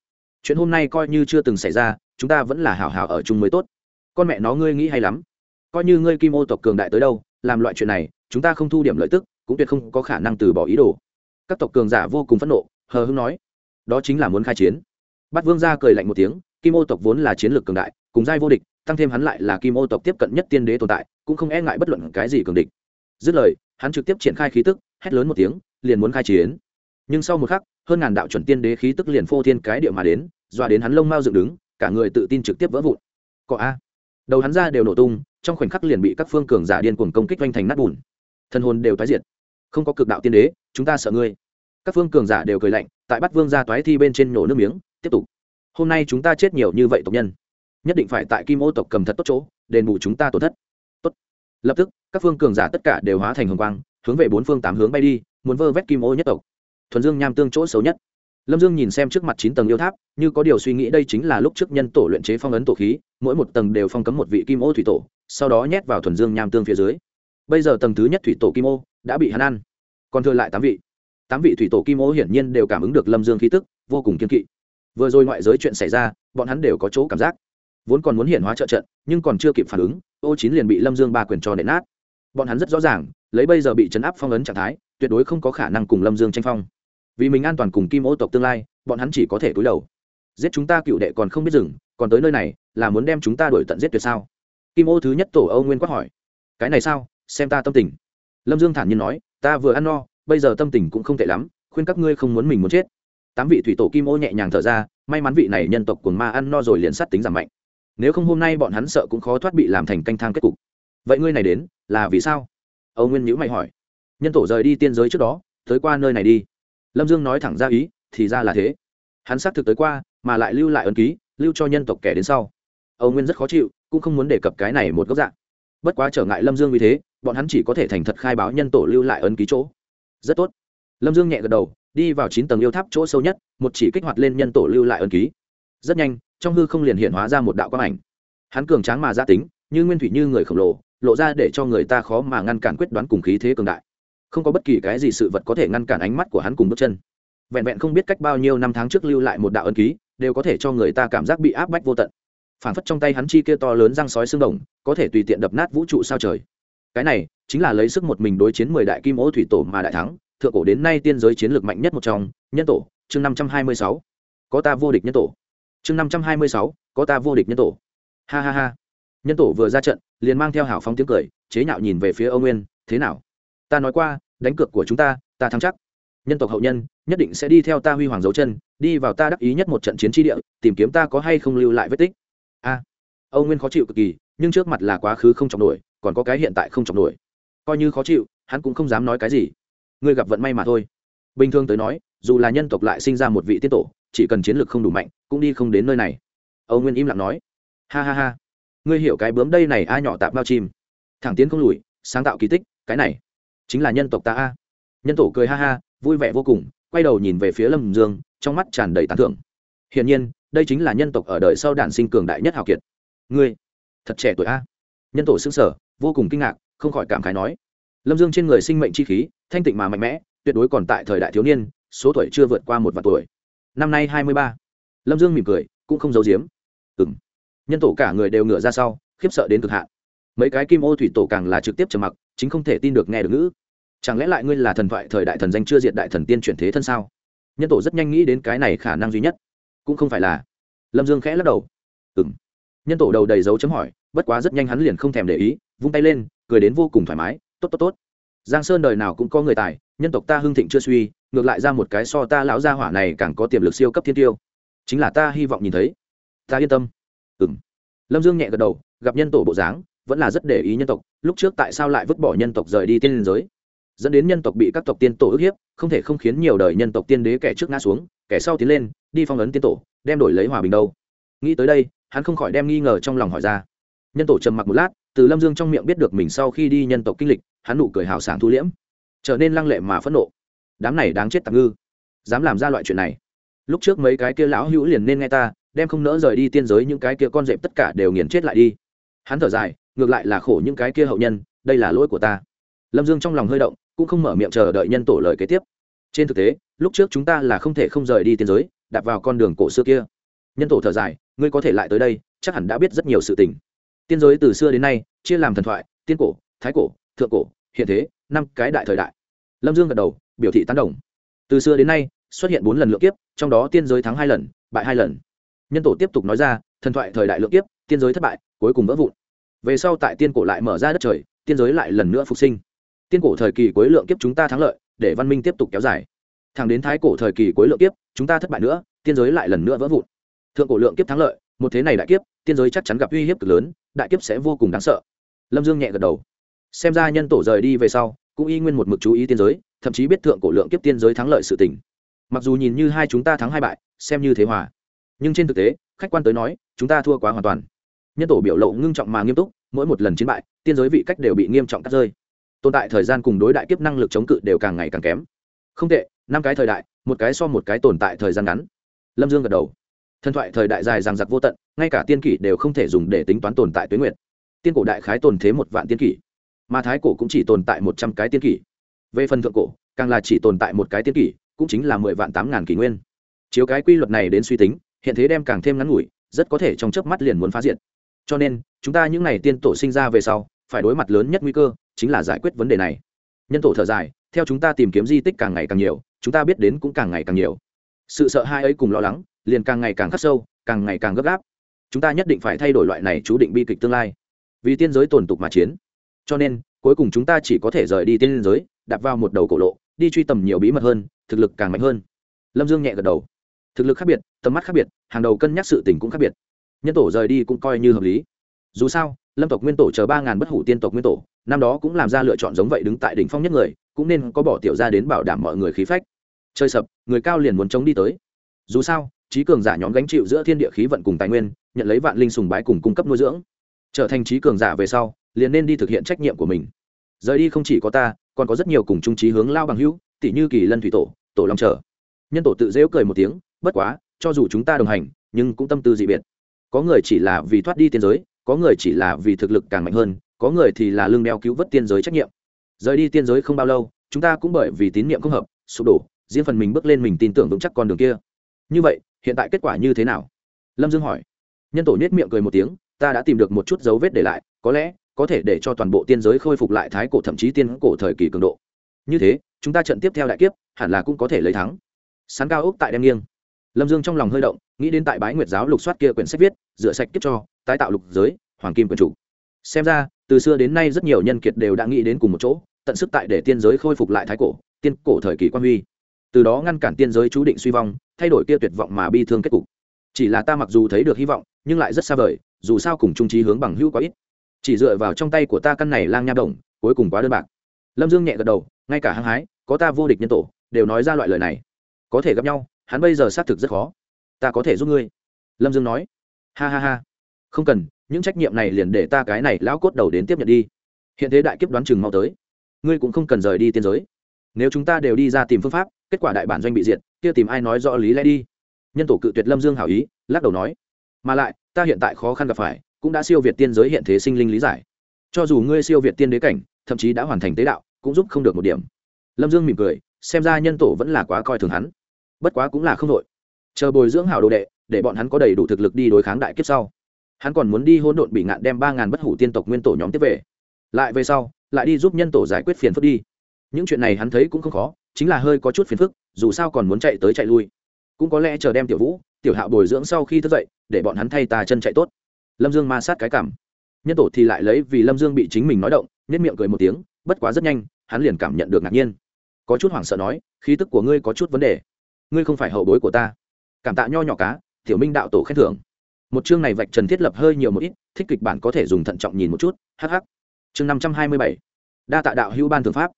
A: Chuyện hôm nay coi như chưa từng xảy ra chúng ta vẫn là hảo hảo ở chung mới tốt. Con mẹ nó ngươi nghĩ hay lắm. Coi như ngươi kim ô tộc cường đại tới đâu, làm loại chuyện này, chúng ta không thu điểm lợi tức, cũng tuyệt không có khả năng từ bỏ ý đồ. Các tộc cường giả vô cùng phẫn nộ, hờ hưng nói. Đó chính là muốn khai chiến. Bát vương gia cười lạnh một tiếng, kim ô tộc vốn là chiến lược cường đại, cùng giai vô địch, tăng thêm hắn lại là kim ô tộc tiếp cận nhất tiên đế tồn tại, cũng không e ngại bất luận cái gì cường địch. Dứt lời, hắn trực tiếp triển khai khí tức, hét lớn một tiếng, liền muốn khai chiến. Nhưng sau một khắc, hơn ngàn đạo chuẩn tiên đế khí tức liền phô thiên cái địa mà đến, dọa đến hắn lông mau dựng đứng cả người tự tin trực tiếp vỡ vụn. Cọ a. Đầu hắn ra đều nổ tung, trong khoảnh khắc liền bị các phương cường giả điên cuồng công kích oanh thành nát bùn. Thân hồn đều tái diệt. Không có cực đạo tiên đế, chúng ta sợ ngươi. Các phương cường giả đều cười lạnh, tại bắt vương ra toái thi bên trên nổ nước miếng, tiếp tục. Hôm nay chúng ta chết nhiều như vậy tộc nhân. Nhất định phải tại kim ô tộc cầm thật tốt chỗ, đền bù chúng ta tổn thất. Tốt. Lập tức, các phương cường giả tất cả đều hóa thành hồng quang, hướng về bốn phương tám hướng bay đi, muốn vơ vét kim ô nhất tộc. Thuần dương nham tương chỗ xấu nhất lâm dương nhìn xem trước mặt chín tầng yêu tháp, như có điều suy nghĩ đây chính là lúc trước nhân tổ luyện chế phong ấn tổ khí, mỗi một tầng đều phong cấm một vị kim ô thủy tổ, sau đó nhét vào thuần dương nham tương phía dưới. Bây giờ tầng thứ nhất thủy tổ kim ô đã bị hắn ăn, còn thừa lại tám vị. Tám vị thủy tổ kim ô hiển nhiên đều cảm ứng được lâm dương khí tức, vô cùng kiên kỵ. Vừa rồi ngoại giới chuyện xảy ra, bọn hắn đều có chỗ cảm giác. Vốn còn muốn hiện hóa trợ trận, nhưng còn chưa kịp phản ứng, ô chín liền bị lâm dương ba quyền cho nện nát. Bọn hắn rất rõ ràng, lấy bây giờ bị chấn áp phong ấn trạng thái, tuyệt đối không có khả năng cùng lâm dương tranh phong vì mình an toàn cùng kim ô tộc tương lai, bọn hắn chỉ có thể cúi đầu. Giết chúng ta cựu đệ còn không biết dừng còn tới nơi này, là muốn đem chúng ta đuổi tận giết tuyệt sao? Kim ô thứ nhất tổ âu nguyên quát hỏi. Cái này sao? Xem ta tâm tình. Lâm dương thản nhiên nói, ta vừa ăn no, bây giờ tâm tình cũng không tệ lắm, khuyên các ngươi không muốn mình muốn chết. Tám vị thủy tổ kim ô nhẹ nhàng thở ra, may mắn vị này nhân tộc của ma ăn no rồi liền sát tính giảm mạnh. Nếu không hôm nay bọn hắn sợ cũng khó thoát bị làm thành canh thang kết cục. Vậy ngươi này đến, là vì sao? Âu nguyên nhữ mày hỏi. Nhân tổ rời đi tiên giới trước đó, tới qua nơi này đi lâm dương nói thẳng ra ý, thì ra là thế. Hắn xác thực tới qua, mà lại lưu lại ấn ký, lưu cho nhân tộc kẻ đến sau. Âu nguyên rất khó chịu, cũng không muốn đề cập cái này một góc dạng. Bất quá trở ngại lâm dương vì thế, bọn hắn chỉ có thể thành thật khai báo nhân tổ lưu lại ấn ký chỗ. Rất tốt. Lâm dương nhẹ gật đầu, đi vào chín tầng yêu tháp chỗ sâu nhất, một chỉ kích hoạt lên nhân tổ lưu lại ấn ký. Rất nhanh, trong hư không liền hiện hóa ra một đạo quang ảnh. Hắn cường tráng mà gia tính, như nguyên thủy như người khổng lồ, lộ ra để cho người ta khó mà ngăn cản quyết đoán cùng khí thế cường đại không có bất kỳ cái gì sự vật có thể ngăn cản ánh mắt của hắn cùng bước chân. Vẹn vẹn không biết cách bao nhiêu năm tháng trước lưu lại một đạo ân ký, đều có thể cho người ta cảm giác bị áp bách vô tận. Phản phất trong tay hắn chi kia to lớn răng sói xương đồng, có thể tùy tiện đập nát vũ trụ sao trời. Cái này, chính là lấy sức một mình đối chiến mười đại kim ô thủy tổ mà đại thắng, thượng cổ đến nay tiên giới chiến lược mạnh nhất một trong, nhân tổ, chương năm trăm hai mươi sáu. Có ta vô địch nhân tổ. Chương năm trăm hai mươi sáu, có ta vô địch nhân tổ. Ha ha ha. Nhân tổ vừa ra trận, liền mang theo hảo phong tiếng cười, chế nhạo nhìn về phía âu nguyên, thế nào? Ta nói qua, đánh cược của chúng ta ta thắng chắc. Nhân tộc hậu nhân, nhất định sẽ đi theo ta huy hoàng dấu chân, đi vào ta đắc ý nhất một trận chiến tri địa, tìm kiếm ta có hay không lưu lại vết tích. A, âu nguyên khó chịu cực kỳ, nhưng trước mặt là quá khứ không trọng nổi, còn có cái hiện tại không trọng nổi. Coi như khó chịu, hắn cũng không dám nói cái gì. Ngươi gặp vận may mà thôi. Bình thường tới nói, dù là nhân tộc lại sinh ra một vị tiết tổ, chỉ cần chiến lược không đủ mạnh, cũng đi không đến nơi này. Âu nguyên im lặng nói. Ha ha ha. Ngươi hiểu cái bướm đây này, a nhỏ tạp bao chim. Thẳng tiến không lùi, sáng tạo kỳ tích, cái này chính là nhân tộc ta a. Nhân tổ cười ha ha, vui vẻ vô cùng, quay đầu nhìn về phía lâm dương, trong mắt tràn đầy tán thưởng. Hiển nhiên, đây chính là nhân tộc ở đời sau đản sinh cường đại nhất hào kiệt. Ngươi, thật trẻ tuổi a. Nhân tổ xưng sở vô cùng kinh ngạc, không khỏi cảm khái nói. Lâm dương trên người sinh mệnh chi khí, thanh tịnh mà mạnh mẽ, tuyệt đối còn tại thời đại thiếu niên, số tuổi chưa vượt qua một vạn tuổi. Năm nay hai mươi ba. Lâm dương mỉm cười, cũng không giấu giếm. Ừng nhân tổ cả người đều ngửa ra sau, khiếp sợ đến cực hạn. Mấy cái kim ô thủy tổ càng là trực tiếp trầm mặc chính không thể tin được nghe được ngữ. Chẳng lẽ lại ngươi là thần thoại thời đại thần danh chưa diệt đại thần tiên chuyển thế thân sao? Nhân tổ rất nhanh nghĩ đến cái này khả năng duy nhất. Cũng không phải là. Lâm dương khẽ lắc đầu. Ừ m nhân tổ đầu đầy dấu chấm hỏi, bất quá rất nhanh hắn liền không thèm để ý, vung tay lên, cười đến vô cùng thoải mái, tốt tốt tốt. Giang sơn đời nào cũng có người tài, nhân tộc ta hưng thịnh chưa suy, ngược lại ra một cái so ta lão gia hỏa này càng có tiềm lực siêu cấp thiên tiêu. Chính là ta hy vọng nhìn thấy. Ta yên tâm. Ừ m lâm dương nhẹ gật đầu, gặp nhân tổ bộ dáng, vẫn là rất để ý nhân tộc lúc trước tại sao lại vứt bỏ nhân tộc rời đi tiên liên giới? Dẫn đến nhân tộc bị các tộc tiên tổ ức hiếp, không thể không khiến nhiều đời nhân tộc tiên đế kẻ trước ngã xuống, kẻ sau tiến lên, đi phong ấn tiên tổ, đem đổi lấy hòa bình đâu. Nghĩ tới đây, hắn không khỏi đem nghi ngờ trong lòng hỏi ra. Nhân tổ trầm mặc một lát, từ lâm dương trong miệng biết được mình sau khi đi nhân tộc kinh lịch, hắn nụ cười hào sảng thu liễm, trở nên lăng lệ mà phẫn nộ. Đám này đáng chết tạm ngư, dám làm ra loại chuyện này. Lúc trước mấy cái kia lão hữu liền nên nghe ta, đem không nỡ rời đi tiên giới những cái kia con dẹp tất cả đều nghiền chết lại đi. Hắn thở dài ngược lại là khổ những cái kia hậu nhân, đây là lỗi của ta. Lâm dương trong lòng hơi động, cũng không mở miệng chờ đợi nhân tổ lời kế tiếp. Trên thực tế, lúc trước chúng ta là không thể không rời đi tiên giới, đạp vào con đường cổ xưa kia. Nhân tổ thở dài, ngươi có thể lại tới đây, chắc hẳn đã biết rất nhiều sự tình. Tiên giới từ xưa đến nay, chia làm thần thoại, tiên cổ, thái cổ, thượng cổ, hiện thế, năm cái đại thời đại. Lâm dương gật đầu, biểu thị tán đồng. Từ xưa đến nay, xuất hiện bốn lần lượng kiếp, trong đó tiên giới thắng hai lần, bại hai lần. Nhân tổ tiếp tục nói ra, thần thoại thời đại lượng kiếp, tiên giới thất bại, cuối cùng vỡ vụn về sau tại tiên cổ lại mở ra đất trời, tiên giới lại lần nữa phục sinh. Tiên cổ thời kỳ cuối lượng kiếp chúng ta thắng lợi, để văn minh tiếp tục kéo dài. Thẳng đến thái cổ thời kỳ cuối lượng kiếp, chúng ta thất bại nữa, tiên giới lại lần nữa vỡ vụn. Thượng cổ lượng kiếp thắng lợi, một thế này đại kiếp, tiên giới chắc chắn gặp uy hiếp cực lớn, đại kiếp sẽ vô cùng đáng sợ. Lâm dương nhẹ gật đầu. Xem ra nhân tổ rời đi về sau, cũng y nguyên một mực chú ý tiên giới, thậm chí biết thượng cổ lượng kiếp tiên giới thắng lợi sự tình. Mặc dù nhìn như hai chúng ta thắng hai bại, xem như thế hòa. Nhưng trên thực tế, khách quan tới nói, chúng ta thua quá hoàn toàn nhân tổ biểu lộ ngưng trọng mà nghiêm túc, mỗi một lần chiến bại, tiên giới vị cách đều bị nghiêm trọng cắt rơi. Tồn tại thời gian cùng đối đại kiếp năng lực chống cự đều càng ngày càng kém. Không tệ, năm cái thời đại, một cái so một cái tồn tại thời gian ngắn. Lâm dương gật đầu. Thần thoại thời đại dài ràng giặc vô tận, ngay cả tiên kỷ đều không thể dùng để tính toán tồn tại tuyến nguyện tiên cổ đại khái tồn thế một vạn tiên kỷ, mà thái cổ cũng chỉ tồn tại một trăm cái tiên kỷ. Về phần thượng cổ, càng là chỉ tồn tại một cái tiên kỷ, cũng chính là mười vạn tám ngàn kỷ nguyên. Chiếu cái quy luật này đến suy tính, hiện thế đem càng thêm ngắn ngủi, rất có thể trong chớp mắt liền muốn phá diện cho nên, chúng ta những n à y tiên tổ sinh ra về sau, phải đối mặt lớn nhất nguy cơ, chính là giải quyết vấn đề này. Nhân tổ thở dài, theo chúng ta tìm kiếm di tích càng ngày càng nhiều, chúng ta biết đến cũng càng ngày càng nhiều. Sự sợ hai ấy cùng lo lắng, liền càng ngày càng khắc sâu, càng ngày càng gấp gáp. Chúng ta nhất định phải thay đổi loại này chú định bi kịch tương lai. Vì tiên giới tồn tục mà chiến. Cho nên, cuối cùng chúng ta chỉ có thể rời đi tiên giới, đạp vào một đầu cổ lộ, đi truy tầm nhiều bí mật hơn, thực lực càng mạnh hơn. Lâm dương nhẹ gật đầu. Thực lực khác biệt, tầm mắt khác biệt, hàng đầu cân nhắc sự tình cũng khác biệt nhân tổ rời đi cũng coi như hợp lý. Dù sao, lâm tộc nguyên tổ chờ ba ngàn bất hủ tiên tộc nguyên tổ, năm đó cũng làm ra lựa chọn giống vậy đứng tại đỉnh phong nhất người, cũng nên có bỏ tiểu ra đến bảo đảm mọi người khí phách. Chơi sập, người cao liền muốn chống đi tới. Dù sao, trí cường giả nhóm gánh chịu giữa thiên địa khí vận cùng tài nguyên, nhận lấy vạn linh sùng bái cùng cung cấp nuôi dưỡng. Trở thành trí cường giả về sau, liền nên đi thực hiện trách nhiệm của mình. Rời đi không chỉ có ta, còn có rất nhiều cùng trung trí hướng lao bằng hữu, tỷ như kỳ lân thủy tổ tổ long trở. Nhân tổ tự dễu cười một tiếng, bất quá, cho dù chúng ta đồng hành, nhưng cũng tâm tư dị biệt có người chỉ là vì thoát đi tiên giới, có người chỉ là vì thực lực càng mạnh hơn, có người thì là lương đeo cứu vớt tiên giới trách nhiệm. Rời đi tiên giới không bao lâu, chúng ta cũng bởi vì tín nhiệm không hợp, sụp đổ, riêng phần mình bước lên mình tin tưởng vững chắc con đường kia. Như vậy, hiện tại kết quả như thế nào? Lâm dương hỏi. Nhân tổ nhét miệng cười một tiếng, ta đã tìm được một chút dấu vết để lại, có lẽ, có thể để cho toàn bộ tiên giới khôi phục lại thái cổ thậm chí tiên cổ thời kỳ cường độ. Như thế, chúng ta trận tiếp theo đại kiếp, hẳn là cũng có thể lấy thắng. Sán cao ốc tại đem nghiêng lâm dương trong lòng hơi động, nghĩ đến tại bái nguyệt giáo lục soát kia quyển sách viết, rửa sạch kiếp cho, tái tạo lục giới, hoàng kim quyền chủ. Xem ra, từ xưa đến nay rất nhiều nhân kiệt đều đã nghĩ đến cùng một chỗ, tận sức tại để tiên giới khôi phục lại thái cổ, tiên cổ thời kỳ quan huy. Từ đó ngăn cản tiên giới chú định suy vong, thay đổi kia tuyệt vọng mà bi thương kết cục. Chỉ là ta mặc dù thấy được hy vọng, nhưng lại rất xa vời, dù sao cùng trung trí hướng bằng hữu quá ít. Chỉ dựa vào trong tay của ta căn này lang nha đồng, cuối cùng quá đơn bạc. Lâm dương nhẹ gật đầu, ngay cả hăng hái, có ta vô địch nhân tổ, đều nói ra loại lời này. Có thể gặp nhau hắn bây giờ xác thực rất khó. Ta có thể giúp ngươi. Lâm dương nói. Ha ha ha. Không cần, những trách nhiệm này liền để ta cái này lão cốt đầu đến tiếp nhận đi. Hiện thế đại kiếp đoán chừng mau tới. Ngươi cũng không cần rời đi tiên giới. Nếu chúng ta đều đi ra tìm phương pháp, kết quả đại bản doanh bị diệt, kia tìm ai nói rõ lý lẽ đi? Nhân tổ cự tuyệt lâm dương hảo ý, lắc đầu nói. Mà lại, ta hiện tại khó khăn gặp phải, cũng đã siêu việt tiên giới hiện thế sinh linh lý giải. Cho dù ngươi siêu việt tiên đế cảnh, thậm chí đã hoàn thành tế đạo, cũng giúp không được một điểm. Lâm dương mỉm cười, xem ra nhân tổ vẫn là quá coi thường hắn bất quá cũng là không đội chờ bồi dưỡng hảo đồ đệ, để bọn hắn có đầy đủ thực lực đi đối kháng đại kiếp sau. Hắn còn muốn đi hỗn độn bị ngạn đem ba ngàn bất hủ tiên tộc nguyên tổ nhóm tiếp về. Lại về sau, lại đi giúp nhân tổ giải quyết phiền phức đi. Những chuyện này hắn thấy cũng không khó, chính là hơi có chút phiền phức, dù sao còn muốn chạy tới chạy lui. Cũng có lẽ chờ đem tiểu vũ, tiểu hạo bồi dưỡng sau khi thức dậy, để bọn hắn thay tà chân chạy tốt. Lâm dương ma sát cái cảm. Nhân tổ thì lại lấy vì lâm dương bị chính mình nói động nhất miệng cười một tiếng, bất quá rất nhanh, hắn liền cảm nhận được ngạc nhiên. Có chút hoảng sợ nói, khí tức của ngươi có chút vấn đề ngươi không phải hậu bối của ta. Cảm tạ nho nhỏ cá, tiểu minh đạo tổ khen thưởng. Một chương này vạch trần thiết lập hơi nhiều một ít, thích kịch bản có thể dùng thận trọng nhìn một chút hh chương năm trăm hai mươi bảy, đa tạ đạo hữu ban thượng pháp.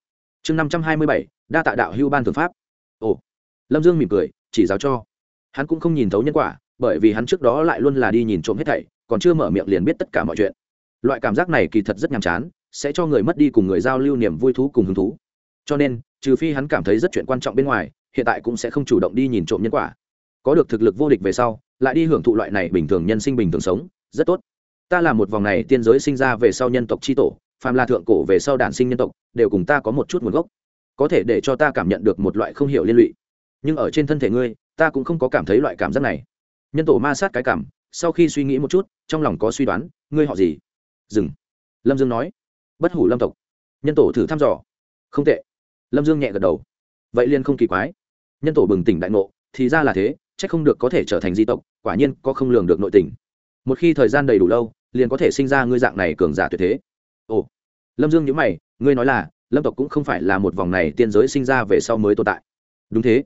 A: Chương năm trăm hai mươi bảy, đa tạ đạo hữu ban thượng pháp. Ồ, lâm dương mỉm cười, chỉ giáo cho. Hắn cũng không nhìn thấu nhân quả, bởi vì hắn trước đó lại luôn là đi nhìn trộm hết thảy, còn chưa mở miệng liền biết tất cả mọi chuyện. Loại cảm giác này kỳ thật rất nhàm chán, sẽ cho người mất đi cùng người giao lưu niềm vui thú cùng hứng thú. Cho nên, trừ phi hắn cảm thấy rất chuyện quan trọng bên ngoài hiện tại cũng sẽ không chủ động đi nhìn trộm nhân quả. Có được thực lực vô địch về sau, lại đi hưởng thụ loại này bình thường nhân sinh bình thường sống, rất tốt. Ta là một vòng này tiên giới sinh ra về sau nhân tộc tri tổ, phàm là thượng cổ về sau đản sinh nhân tộc, đều cùng ta có một chút nguồn gốc. Có thể để cho ta cảm nhận được một loại không hiểu liên lụy. Nhưng ở trên thân thể ngươi, ta cũng không có cảm thấy loại cảm giác này. Nhân tổ ma sát cái cảm, sau khi suy nghĩ một chút, trong lòng có suy đoán, ngươi họ gì? Dừng. Lâm dương nói. Bất hủ lâm tộc. Nhân tổ thử thăm dò. Không tệ. Lâm dương nhẹ gật đầu. Vậy liên không kỳ quái nhân tổ bừng tỉnh đại ngộ, thì ra là thế c h ắ c không được có thể trở thành di tộc, quả nhiên có không lường được nội tình. Một khi thời gian đầy đủ lâu, liền có thể sinh ra ngươi dạng này cường giả tuyệt thế. Ồ, lâm dương nhữ mày, ngươi nói là, lâm tộc cũng không phải là một vòng này tiên giới sinh ra về sau mới tồn tại. Đúng thế.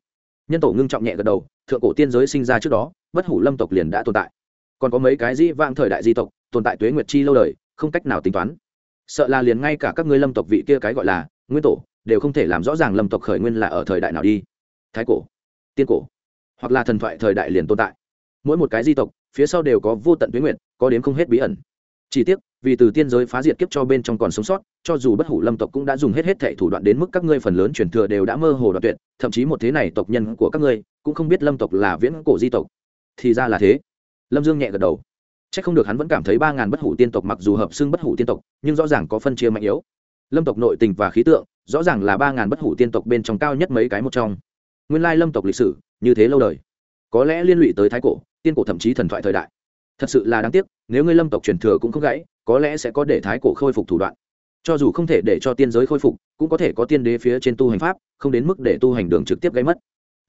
A: Nhân tổ ngưng trọng nhẹ gật đầu, thượng cổ tiên giới sinh ra trước đó, bất hủ lâm tộc liền đã tồn tại. Còn có mấy cái dĩ vang thời đại di tộc, tồn tại tuế nguyệt chi lâu đời, không cách nào tính toán. Sợ là liền ngay cả các ngươi lâm tộc vị kia cái gọi là nguyên tổ, đều không thể làm rõ ràng lâm tộc khởi nguyên là ở thời đại nào đi thái cổ, tiên cổ, hoặc là thần thoại thời đại liền tồn tại. Mỗi một cái di tộc, phía sau đều có vô tận tuyến nguyện, có đến không hết bí ẩn. Chỉ tiếc, vì từ tiên giới phá diệt kiếp cho bên trong còn sống sót, cho dù bất hủ lâm tộc cũng đã dùng hết hết thệ thủ đoạn đến mức các ngươi phần lớn truyền thừa đều đã mơ hồ đoạn tuyệt, thậm chí một thế này tộc nhân của các ngươi, cũng không biết lâm tộc là viễn cổ di tộc. Thì ra là thế. Lâm dương nhẹ gật đầu. C h ắ c không được hắn vẫn cảm thấy ba ngàn bất hủ tiên tộc mặc dù hợp xưng bất hủ tiên tộc, nhưng rõ ràng có phân chia mạnh yếu. Lâm tộc nội tình và khí tượng, rõ ràng là ba ngàn bất hủ tiên tộc bên trong cao nhất mấy cái một trong nguyên lai lâm tộc lịch sử như thế lâu đời. Có lẽ liên lụy tới thái cổ, tiên cổ thậm chí thần thoại thời đại. Thật sự là đáng tiếc, nếu ngươi lâm tộc truyền thừa cũng không gãy, có lẽ sẽ có để thái cổ khôi phục thủ đoạn. Cho dù không thể để cho tiên giới khôi phục, cũng có thể có tiên đế phía trên tu hành pháp, không đến mức để tu hành đường trực tiếp gây mất.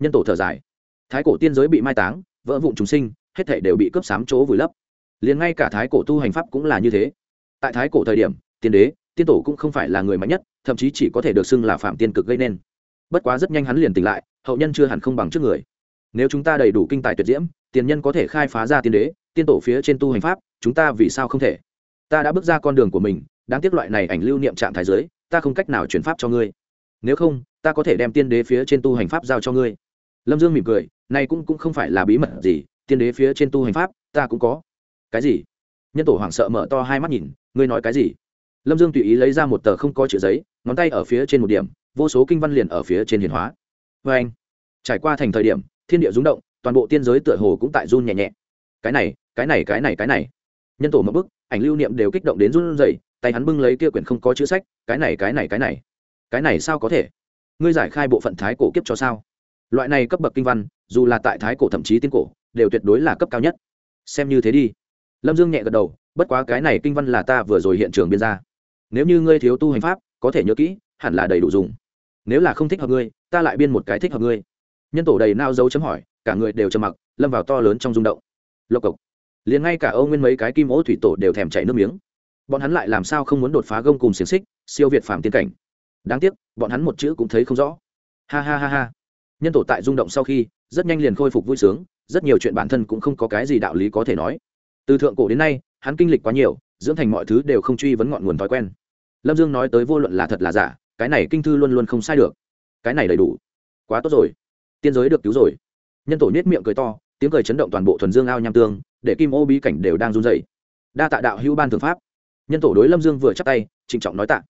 A: Nhân tổ thở dài. Thái cổ tiên giới bị mai táng, vỡ vụn chúng sinh, hết thể đều bị cướp sám chỗ vùi lấp. Liền ngay cả thái cổ tu hành pháp cũng là như thế. Tại thái cổ thời điểm, tiên đế, tiên tổ cũng không phải là người mạnh nhất, thậm chí chỉ có thể được xưng là phạm tiên cực gây nên bất quá rất nhanh hắn liền tỉnh lại, hậu nhân chưa hẳn không bằng trước người. Nếu chúng ta đầy đủ kinh tài tuyệt diễm, tiền nhân có thể khai phá ra tiên đế, tiên tổ phía trên tu hành pháp, chúng ta vì sao không thể? Ta đã bước ra con đường của mình, đáng tiếc loại này ảnh lưu niệm trạng thái giới, ta không cách nào chuyển pháp cho ngươi. Nếu không, ta có thể đem tiên đế phía trên tu hành pháp giao cho ngươi. Lâm dương mỉm cười, này cũng cũng không phải là bí mật gì, tiên đế phía trên tu hành pháp, ta cũng có. Cái gì? Nhân tổ hoảng sợ mở to hai mắt nhìn, ngươi nói cái gì? Lâm dương tùy ý lấy ra một tờ không có chữ giấy, ngón tay ở phía trên một điểm vô số kinh văn liền ở phía trên hiền hóa. Vê anh, trải qua thành thời điểm, thiên địa rúng động, toàn bộ tiên giới tựa hồ cũng tại run nhẹ nhẹ. Cái này cái này cái này cái này. Nhân tổ một bức ảnh lưu niệm đều kích động đến run rẩy, tay hắn bưng lấy kia quyển không có chữ sách, cái này cái này cái này. Cái này sao có thể? Ngươi giải khai bộ phận thái cổ kiếp cho sao? Loại này cấp bậc kinh văn, dù là tại thái cổ thậm chí tiên cổ, đều tuyệt đối là cấp cao nhất. Xem như thế đi. Lâm dương nhẹ gật đầu, bất quá cái này kinh văn là ta vừa rồi hiện trường biên ra. Nếu như ngươi thiếu tu hành pháp, có thể nhớ kỹ, hẳn là đầy đủ dùng nếu là không thích hợp ngươi, ta lại biên một cái thích hợp ngươi. Nhân tổ đầy nao dấu chấm hỏi, cả người đều trầm mặc, lâm vào to lớn trong rung động. Lộc cộc. Liền ngay cả âu nguyên mấy cái kim ố thủy tổ đều thèm chảy nước miếng. Bọn hắn lại làm sao không muốn đột phá gông cùng xiềng xích, siêu việt phạm tiên cảnh. Đáng tiếc, bọn hắn một chữ cũng thấy không rõ. Ha ha ha ha. Nhân tổ tại rung động sau khi, rất nhanh liền khôi phục vui sướng, rất nhiều chuyện bản thân cũng không có cái gì đạo lý có thể nói. Từ thượng cổ đến nay, hắn kinh lịch quá nhiều, dưỡng thành mọi thứ đều không truy vấn ngọn nguồn thói quen. Lâm dương nói tới vô luận là thật là giả cái này kinh thư luôn luôn không sai được. Cái này đầy đủ. Quá tốt rồi. Tiên giới được cứu rồi. Nhân tổ nết miệng cười to, tiếng cười chấn động toàn bộ thuần dương ao nham tương, để kim ô bí cảnh đều đang run dày đa tạ đạo hữu ban thượng pháp. Nhân tổ đối lâm dương vừa chắc tay, trịnh trọng nói tạ.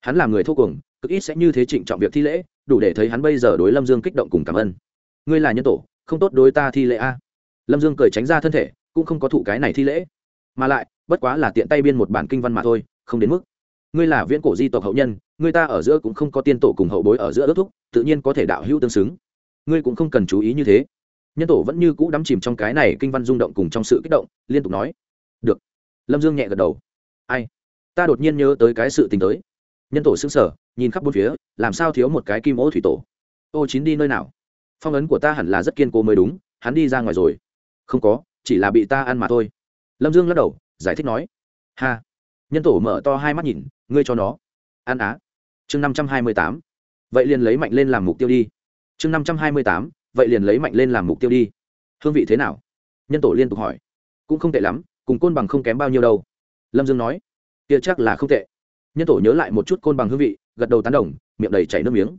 A: Hắn là người thô cùng cực ít sẽ như thế trịnh trọng việc thi lễ, đủ để thấy hắn bây giờ đối lâm dương kích động cùng cảm ơn. Ngươi là nhân tổ, không tốt đối ta thi lễ a. Lâm dương cười tránh ra thân thể, cũng không có thụ cái này thi lễ. Mà lại, bất quá là tiện tay biên một bản kinh văn mà thôi, không đến mức. Ngươi là viễn cổ di tộc hậu nhân Người ta ở giữa cũng không có tiên tổ cùng hậu bối ở giữa ước thúc, tự nhiên có thể đạo hữu tương xứng. Ngươi cũng không cần chú ý như thế. Nhân tổ vẫn như cũ đắm chìm trong cái này kinh văn rung động cùng trong sự kích động, liên tục nói. Được. Lâm dương nhẹ gật đầu. Ai? Ta đột nhiên nhớ tới cái sự tình tới. Nhân tổ xứng sở nhìn khắp bốn phía, làm sao thiếu một cái kim ô thủy tổ? Ô chín đi nơi nào? Phong ấn của ta hẳn là rất kiên cố mới đúng, hắn đi ra ngoài rồi. Không có, chỉ là bị ta ăn mà thôi. Lâm dương lắc đầu, giải thích nói. Ha. Nhân tổ mở to hai mắt nhìn, ngươi cho nó ăn á. Chương năm trăm hai mươi tám. Vậy liền lấy mạnh lên làm mục tiêu đi. Chương năm trăm hai mươi tám. Vậy liền lấy mạnh lên làm mục tiêu đi. Hương vị thế nào? Nhân tổ liên tục hỏi. Cũng không tệ lắm, cùng côn bằng không kém bao nhiêu đâu. Lâm dương nói. Kia chắc là không tệ. Nhân tổ nhớ lại một chút côn bằng hương vị, gật đầu tán đồng, miệng đầy chảy nước miếng.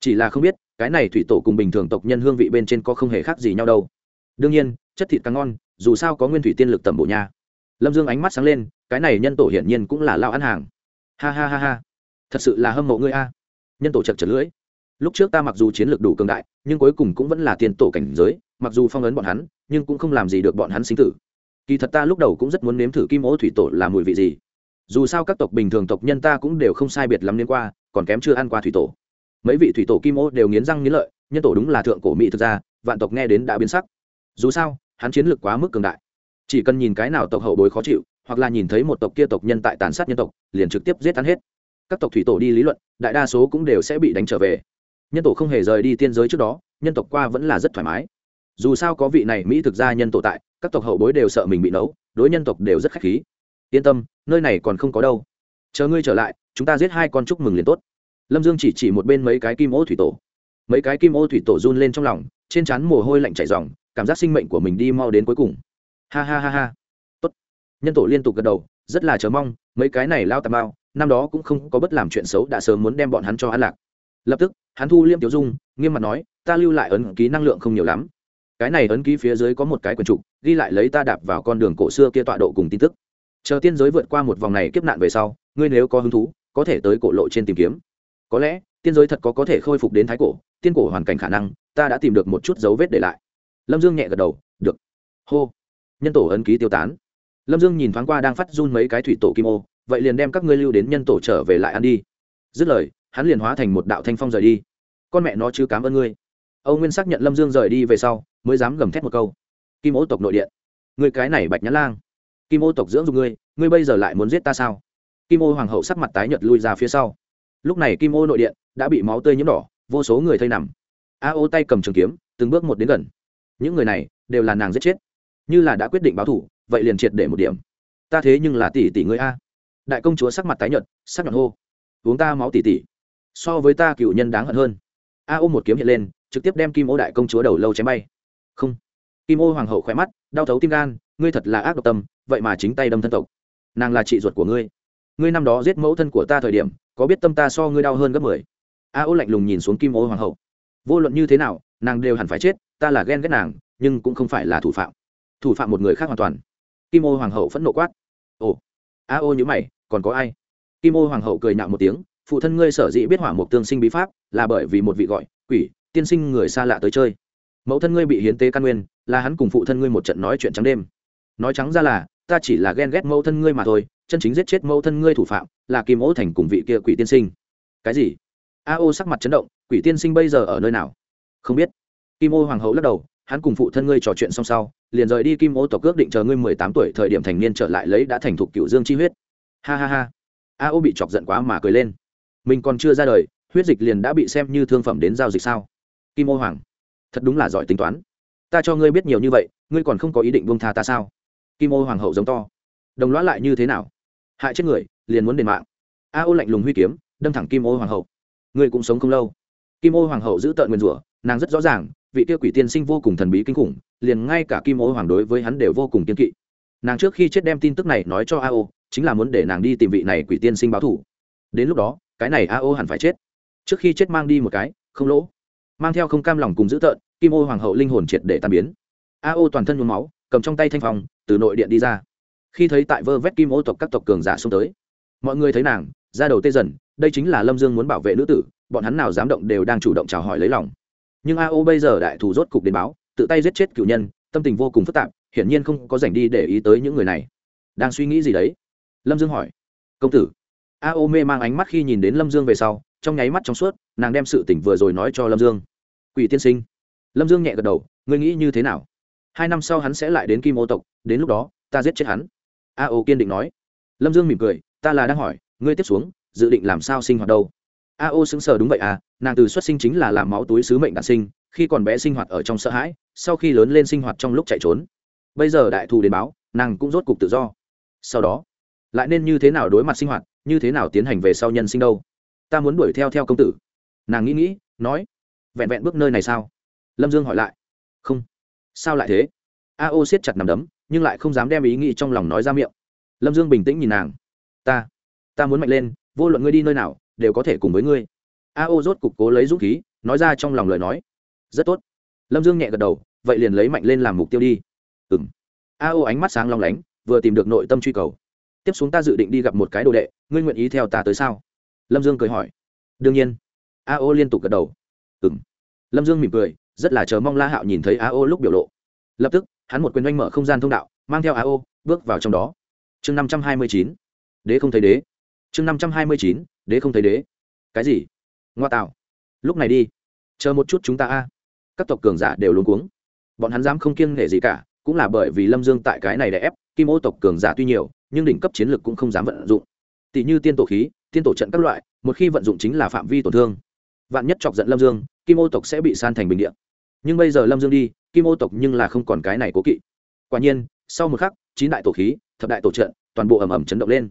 A: Chỉ là không biết, cái này thủy tổ cùng bình thường tộc nhân hương vị bên trên có không hề khác gì nhau đâu. Đương nhiên, chất thịt càng ngon, dù sao có nguyên thủy tiên lực tầm bộ nha. Lâm dương ánh mắt sáng lên, cái này nhân tổ hiển nhiên cũng là lao ăn hàng. Ha ha ha ha thật sự là hâm mộ ngươi a. Nhân tổ chật chật lưỡi. Lúc trước ta mặc dù chiến lược đủ cường đại, nhưng cuối cùng cũng vẫn là tiền tổ cảnh giới, mặc dù phong ấn bọn hắn, nhưng cũng không làm gì được bọn hắn sinh tử. Kỳ thật ta lúc đầu cũng rất muốn nếm thử kim ố thủy tổ là mùi vị gì. Dù sao các tộc bình thường tộc nhân ta cũng đều không sai biệt lắm liên qua, còn kém chưa ăn qua thủy tổ. Mấy vị thủy tổ kim ô đều nghiến răng nghiến lợi, nhân tổ đúng là thượng cổ mỹ thực ra vạn tộc nghe đến đã biến sắc. Dù sao, hắn chiến lược quá mức cường đại. Chỉ cần nhìn cái nào tộc hậu bối khó chịu, hoặc là nhìn thấy một tộc kia tộc nhân tại tàn sát nhân tộc, liền trực tiếp giết hắn hết các tộc thủy tổ đi lý luận, đại đa số cũng đều sẽ bị đánh trở về. Nhân tổ không hề rời đi tiên giới trước đó, nhân tộc qua vẫn là rất thoải mái. Dù sao có vị này mỹ thực ra nhân tổ tại, các tộc hậu bối đều sợ mình bị nấu, đối nhân tộc đều rất khách khí. Yên tâm, nơi này còn không có đâu. Chờ ngươi trở lại, chúng ta giết hai con chúc mừng liền tốt. Lâm dương chỉ chỉ một bên mấy cái kim ô thủy tổ. Mấy cái kim ô thủy tổ run lên trong lòng, trên trán mồ hôi lạnh chảy dòng cảm giác sinh mệnh của mình đi mau đến cuối cùng. Ha ha ha ha. Tốt. Nhân tổ liên tục gật đầu, rất là chờ mong, mấy cái này lao tà mau năm đó cũng không có bất làm chuyện xấu đã sớm muốn đem bọn hắn cho hắn lạc. Lập tức, hắn thu liêm tiểu dung, nghiêm mặt nói, ta lưu lại ấn ký năng lượng không nhiều lắm. Cái này ấn ký phía dưới có một cái quần trục, ghi lại lấy ta đạp vào con đường cổ xưa kia tọa độ cùng tin tức. Chờ tiên giới vượt qua một vòng này kiếp nạn về sau, ngươi nếu có hứng thú, có thể tới cổ lộ trên tìm kiếm. Có lẽ, tiên giới thật có có thể khôi phục đến thái cổ, tiên cổ hoàn cảnh khả năng, ta đã tìm được một chút dấu vết để lại. Lâm dương nhẹ gật đầu, được. Hô. Nhân tổ ấn ký tiêu tán. Lâm dương nhìn thoáng qua đang phát run mấy cái thủy tổ kim ô vậy liền đem các ngươi lưu đến nhân tổ trở về lại ăn đi. Dứt lời, hắn liền hóa thành một đạo thanh phong rời đi. Con mẹ nó chứ cám ơn ngươi. Âu nguyên xác nhận lâm dương rời đi về sau, mới dám gầm thét một câu. Kim ô tộc nội điện. Người cái này bạch nhã lang. Kim ô tộc dưỡng dục ngươi ngươi bây giờ lại muốn giết ta sao? Kim ô hoàng hậu sắc mặt tái nhợt lui ra phía sau. Lúc này kim ô nội điện đã bị máu tươi nhiễm đỏ, vô số người thây nằm. A ô tay cầm trường kiếm, từng bước một đến gần. Những người này đều là nàng giết chết. Như là đã quyết định báo thủ, vậy liền triệt để một điểm. Ta thế nhưng là tỷ tỷ ngươi a đại công chúa sắc mặt tái nhợt, sắc nhọn hô, uống ta máu tỷ tỷ so với ta, cựu nhân đáng hận hơn. A ôm một kiếm hiện lên, trực tiếp đem kim ô đại công chúa đầu lâu chém bay. Không. Kim ô hoàng hậu khỏe mắt, đau thấu tim gan, ngươi thật là ác độc tâm, vậy mà chính tay đâm thân tộc. Nàng là chị ruột của ngươi. Ngươi năm đó giết mẫu thân của ta thời điểm, có biết tâm ta so ngươi đau hơn gấp mười? A ô lạnh lùng nhìn xuống kim ô hoàng hậu. Vô luận như thế nào, nàng đều hẳn phải chết, ta là ghen ghét nàng, nhưng cũng không phải là thủ phạm. Thủ phạm một người khác hoàn toàn. Kim ô hoàng hậu phẫn nộ quát. Ồ. A ô nhữ mày còn có ai? Kim ô hoàng hậu cười nhạo một tiếng, phụ thân ngươi sở dĩ biết hỏa mục tương sinh bí pháp là bởi vì một vị gọi quỷ tiên sinh người xa lạ tới chơi. Mẫu thân ngươi bị hiến tế căn nguyên, là hắn cùng phụ thân ngươi một trận nói chuyện trắng đêm. Nói trắng ra là, ta chỉ là ghen ghét mẫu thân ngươi mà thôi, chân chính giết chết mẫu thân ngươi thủ phạm là kim ô thành cùng vị kia quỷ tiên sinh. Cái gì? A ô sắc mặt chấn động, quỷ tiên sinh bây giờ ở nơi nào? Không biết. Kim ô hoàng hậu lắc đầu, hắn cùng phụ thân ngươi trò chuyện xong sau, liền rời đi kim ô tộc ước định chờ ngươi mười tám tuổi thời điểm thành niên trở lại lấy đã thành thục cựu dương chi huyết ha ha ha. A ô bị chọc giận quá mà cười lên. Mình còn chưa ra đời, huyết dịch liền đã bị xem như thương phẩm đến giao dịch sao? Kim ô hoàng, thật đúng là giỏi tính toán. Ta cho ngươi biết nhiều như vậy, ngươi còn không có ý định buông tha ta sao? Kim ô hoàng hậu giống to. Đồng loã lại như thế nào? Hại chết người, liền muốn đền mạng. A ô lạnh lùng huy kiếm, đâm thẳng kim ô hoàng hậu. Ngươi cũng sống không lâu. Kim ô hoàng hậu giữ tợn nguyên rủa, nàng rất rõ ràng, vị tiêu quỷ tiên sinh vô cùng thần bí kinh khủng, liền ngay cả kim ô hoàng đối với hắn đều vô cùng kiên kỵ. Nàng trước khi chết đem tin tức này nói cho a ô chính là muốn để nàng đi tìm vị này quỷ tiên sinh báo thủ đến lúc đó, cái này a ô hẳn phải chết. Trước khi chết mang đi một cái, không lỗ. Mang theo không cam lòng cùng dữ tợn, kim ô hoàng hậu linh hồn triệt để tàn biến. A ô toàn thân nhuốm máu, cầm trong tay thanh phòng từ nội điện đi ra. Khi thấy tại vơ vét kim ô tộc các tộc cường giả xông tới, mọi người thấy nàng ra đầu tê dần, đây chính là lâm dương muốn bảo vệ nữ tử, bọn hắn nào dám động đều đang chủ động chào hỏi lấy lòng. Nhưng a ô bây giờ đại thù rốt cục đến báo, tự tay giết chết cựu nhân, tâm tình vô cùng phức tạp, hiển nhiên không có dành đi để ý tới những người này. Đang suy nghĩ gì đấy? Lâm dương hỏi. Công tử. A ô mê mang ánh mắt khi nhìn đến lâm dương về sau, trong nháy mắt trong suốt, nàng đem sự tỉnh vừa rồi nói cho lâm dương. Quỷ tiên sinh. Lâm dương nhẹ gật đầu, ngươi nghĩ như thế nào? Hai năm sau hắn sẽ lại đến kim ô tộc, đến lúc đó, ta giết chết hắn. A ô kiên định nói. Lâm dương mỉm cười, ta là đang hỏi, ngươi tiếp xuống, dự định làm sao sinh hoạt đâu? A ô xứng sờ đúng vậy à nàng từ xuất sinh chính là làm máu túi sứ mệnh đạn sinh, khi còn bé sinh hoạt ở trong sợ hãi, sau khi lớn lên sinh hoạt trong lúc chạy trốn. Bây giờ đại thù đến báo, nàng cũng rốt cục tự do. Sau đó lại nên như thế nào đối mặt sinh hoạt, như thế nào tiến hành về sau nhân sinh đâu? Ta muốn đuổi theo theo công tử. Nàng nghĩ nghĩ, nói, vẹn vẹn bước nơi này sao? Lâm dương hỏi lại, không. Sao lại thế? A ô siết chặt nằm đấm, nhưng lại không dám đem ý nghĩ trong lòng nói ra miệng. Lâm dương bình tĩnh nhìn nàng, ta ta muốn mạnh lên, vô luận ngươi đi nơi nào, đều có thể cùng với ngươi. A ô rốt cục cố lấy dũng khí, nói ra trong lòng lời nói, rất tốt. Lâm dương nhẹ gật đầu, vậy liền lấy mạnh lên làm mục tiêu đi. Ừng a ô ánh mắt sáng long lánh, vừa tìm được nội tâm truy cầu tiếp xuống ta dự định đi gặp một cái đồ đệ, ngươi nguyện ý theo ta tới sao? Lâm dương cười hỏi. Đương nhiên. A ô liên tục gật đầu. Ừng lâm dương mỉm cười, rất là chờ mong la hạo nhìn thấy a ô lúc biểu lộ. Lập tức, hắn một quyền oanh mở không gian thông đạo, mang theo a ô bước vào trong đó. Chương năm trăm hai mươi chín. Đế không thấy đế. Chương năm trăm hai mươi chín. Đế không thấy đế. Cái gì? Ngoa tạo. Lúc này đi. Chờ một chút chúng ta a. Các tộc cường giả đều luôn cuống. Bọn hắn dám không kiêng nể gì cả, cũng là bởi vì lâm dương tại cái này để ép, kim ô tộc cường giả tuy nhiều nhưng đỉnh cấp chiến lược cũng không dám vận dụng. Tỷ như tiên tổ khí, tiên tổ trận các loại, một khi vận dụng chính là phạm vi tổn thương. Vạn nhất chọc giận lâm dương, kim ô tộc sẽ bị san thành bình địa. nhưng bây giờ lâm dương đi, kim ô tộc nhưng là không còn cái này cố kỵ. Quả nhiên, sau một khắc, chín đại tổ khí, thập đại tổ trận, toàn bộ ầm ầm chấn động lên.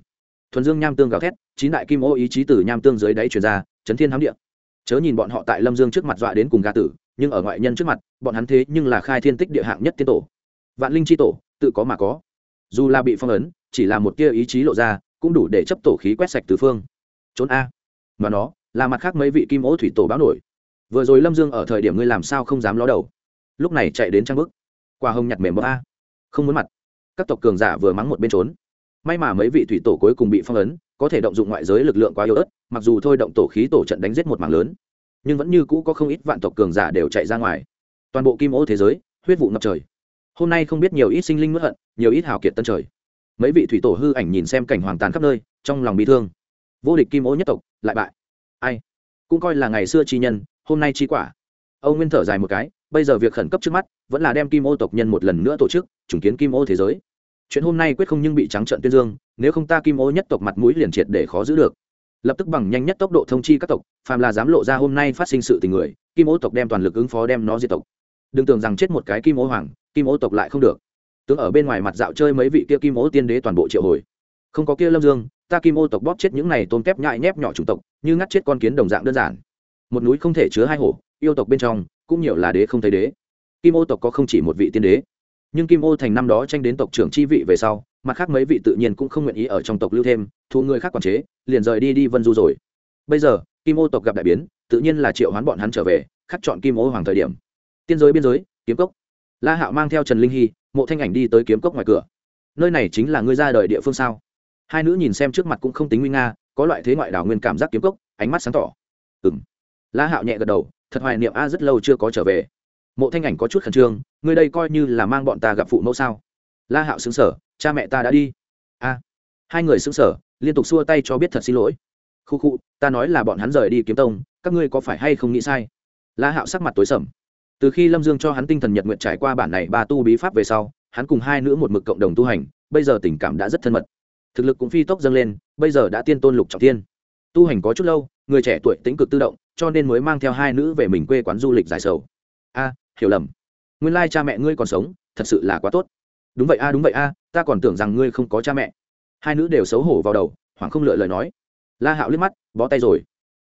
A: Thuần dương nham tương gào thét, chín đại kim ô ý chí từ nham tương dưới đáy truyền ra, chấn thiên hám địa. Chớ nhìn bọn họ tại lâm dương trước mặt dọa đến cùng gà tử, nhưng ở ngoại nhân trước mặt, bọn hắn thế nhưng là khai thiên tích địa hạng nhất tiên tổ. Vạn linh c h i tổ, tự có mà có. Dù là bị phong ấn chỉ là một tia ý chí lộ ra, cũng đủ để chấp tổ khí quét sạch từ phương. Trốn a. Mà nó, là mặt khác mấy vị kim ố thủy tổ báo nổi. Vừa rồi lâm dương ở thời điểm ngươi làm sao không dám ló đầu? Lúc này chạy đến trang bức. Qua hồng nhặt mềm bơ a. Không muốn mặt. Các tộc cường giả vừa mắng một bên trốn. May mà mấy vị thủy tổ cuối cùng bị phong ấn, có thể động dụng ngoại giới lực lượng quá yếu ớt, mặc dù thôi động tổ khí tổ trận đánh giết một mảng lớn, nhưng vẫn như cũ có không ít vạn tộc cường giả đều chạy ra ngoài. Toàn bộ kim ô thế giới, huyết vụ ngập trời. Hôm nay không biết nhiều ít sinh linh mất hận, nhiều ít hào kiệt tân trời mấy vị thủy tổ hư ảnh nhìn xem cảnh hoàng tàn khắp nơi, trong lòng bị thương. Vô địch kim ô nhất tộc, lại bại. Ai? Cũng coi là ngày xưa chi nhân, hôm nay chi quả. Âu nguyên thở dài một cái, bây giờ việc khẩn cấp trước mắt, vẫn là đem kim ô tộc nhân một lần nữa tổ chức chứng kiến kim ô thế giới. Chuyện hôm nay quyết không nhưng bị trắng trợn tuyên dương, nếu không ta kim ô nhất tộc mặt mũi liền triệt để khó giữ được. Lập tức bằng nhanh nhất tốc độ thông chi các tộc, phàm là dám lộ ra hôm nay phát sinh sự tình người, kim ô tộc đem toàn lực ứng phó đem nó diệt tộc. Đừng tưởng rằng chết một cái kim ô hoàng, kim ô tộc lại không được tướng ở bên ngoài mặt dạo chơi mấy vị kia kim ô tiên đế toàn bộ triệu hồi. Không có kia lâm dương, ta kim ô tộc bóp chết những này tôm kép nhại nhép nhỏ chủng tộc, như ngắt chết con kiến đồng dạng đơn giản. Một núi không thể chứa hai hổ, yêu tộc bên trong, cũng nhiều là đế không thấy đế. Kim ô tộc có không chỉ một vị tiên đế, nhưng kim ô thành năm đó tranh đến tộc trưởng chi vị về sau, mặt khác mấy vị tự nhiên cũng không nguyện ý ở trong tộc lưu thêm, thu người khác quản chế, liền rời đi đi vân du rồi. Bây giờ, kim ô tộc gặp đại biến, tự nhiên là triệu hoán bọn hắn trở về, khắc chọn kim ô hoàng thời điểm. Tiên giới biên giới, kiếm cốc. La hạo mang theo trần linh hy mộ thanh ảnh đi tới kiếm cốc ngoài cửa. Nơi này chính là ngươi ra đời địa phương sao? Hai nữ nhìn xem trước mặt cũng không tính nguy nga, có loại thế ngoại đảo nguyên cảm giác kiếm cốc, ánh mắt sáng tỏ. Ừ m la hạo nhẹ gật đầu, thật hoài niệm a, rất lâu chưa có trở về. Mộ thanh ảnh có chút khẩn trương, ngươi đây coi như là mang bọn ta gặp phụ mẫu sao? La hạo xứng sở cha mẹ ta đã đi. A. Hai người xứng sở liên tục xua tay cho biết thật xin lỗi. Khu khu, ta nói là bọn hắn rời đi kiếm tông, các ngươi có phải hay không nghĩ sai? La hạo sắc mặt tối sầm từ khi lâm dương cho hắn tinh thần nhật nguyện trải qua bản này ba tu bí pháp về sau, hắn cùng hai nữ một mực cộng đồng tu hành, bây giờ tình cảm đã rất thân mật. Thực lực cũng phi tốc dâng lên, bây giờ đã tiên tôn lục trọng tiên tu hành có chút lâu, người trẻ tuổi tính cực tự động, cho nên mới mang theo hai nữ về mình quê quán du lịch giải sầu. A, hiểu lầm. Nguyên lai cha mẹ ngươi còn sống, thật sự là quá tốt. Đúng vậy a, đúng vậy a, ta còn tưởng rằng ngươi không có cha mẹ. Hai nữ đều xấu hổ vào đầu, hoảng không lựa lời nói. La hạo liếc mắt, bó tay rồi.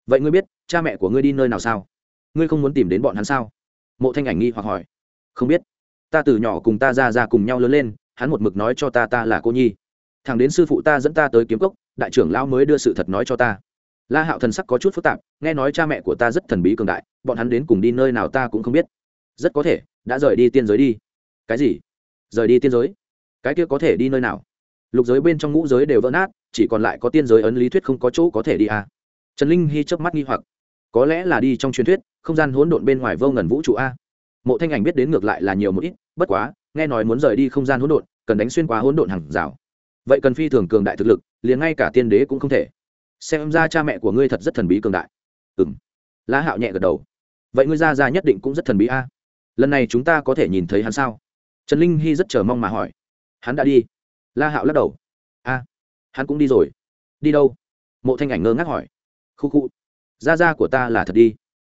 A: Vậy ngươi biết, cha mẹ của ngươi đi nơi nào sao? Ngươi không muốn tìm đến bọn hắn sao? Mộ thanh ảnh nghi hoặc hỏi. Không biết. Ta từ nhỏ cùng ta ra ra cùng nhau lớn lên, hắn một mực nói cho ta ta là cô nhi. Thằng đến sư phụ ta dẫn ta tới kiếm cốc, đại trưởng lão mới đưa sự thật nói cho ta. La hạo thần sắc có chút phức tạp, nghe nói cha mẹ của ta rất thần bí cường đại, bọn hắn đến cùng đi nơi nào ta cũng không biết. Rất có thể, đã rời đi tiên giới đi. Cái gì? Rời đi tiên giới? Cái kia có thể đi nơi nào? Lục giới bên trong ngũ giới đều vỡ nát, chỉ còn lại có tiên giới ấn lý thuyết không có chỗ có thể đi à. trần linh hy chớp mắt nghi hoặc có lẽ là đi trong truyền thuyết, không gian hỗn độn bên ngoài vô ngần vũ trụ a. Mộ thanh ảnh biết đến ngược lại là nhiều một ít, bất quá, nghe nói muốn rời đi không gian hỗn độn, cần đánh xuyên qua hỗn độn hàng rào. Vậy cần phi thường cường đại thực lực, liền ngay cả tiên đế cũng không thể. Xem ra cha mẹ của ngươi thật rất thần bí cường đại. Ừ m la hạo nhẹ gật đầu. Vậy ngươi ra ra nhất định cũng rất thần bí a. Lần này chúng ta có thể nhìn thấy hắn sao? Trần linh hy rất chờ mong mà hỏi. Hắn đã đi. La hạo lắc đầu. A, hắn cũng đi rồi. Đi đâu? Mộ thanh ảnh ngơ ngác hỏi. Khu khu gia gia của ta là thật đi.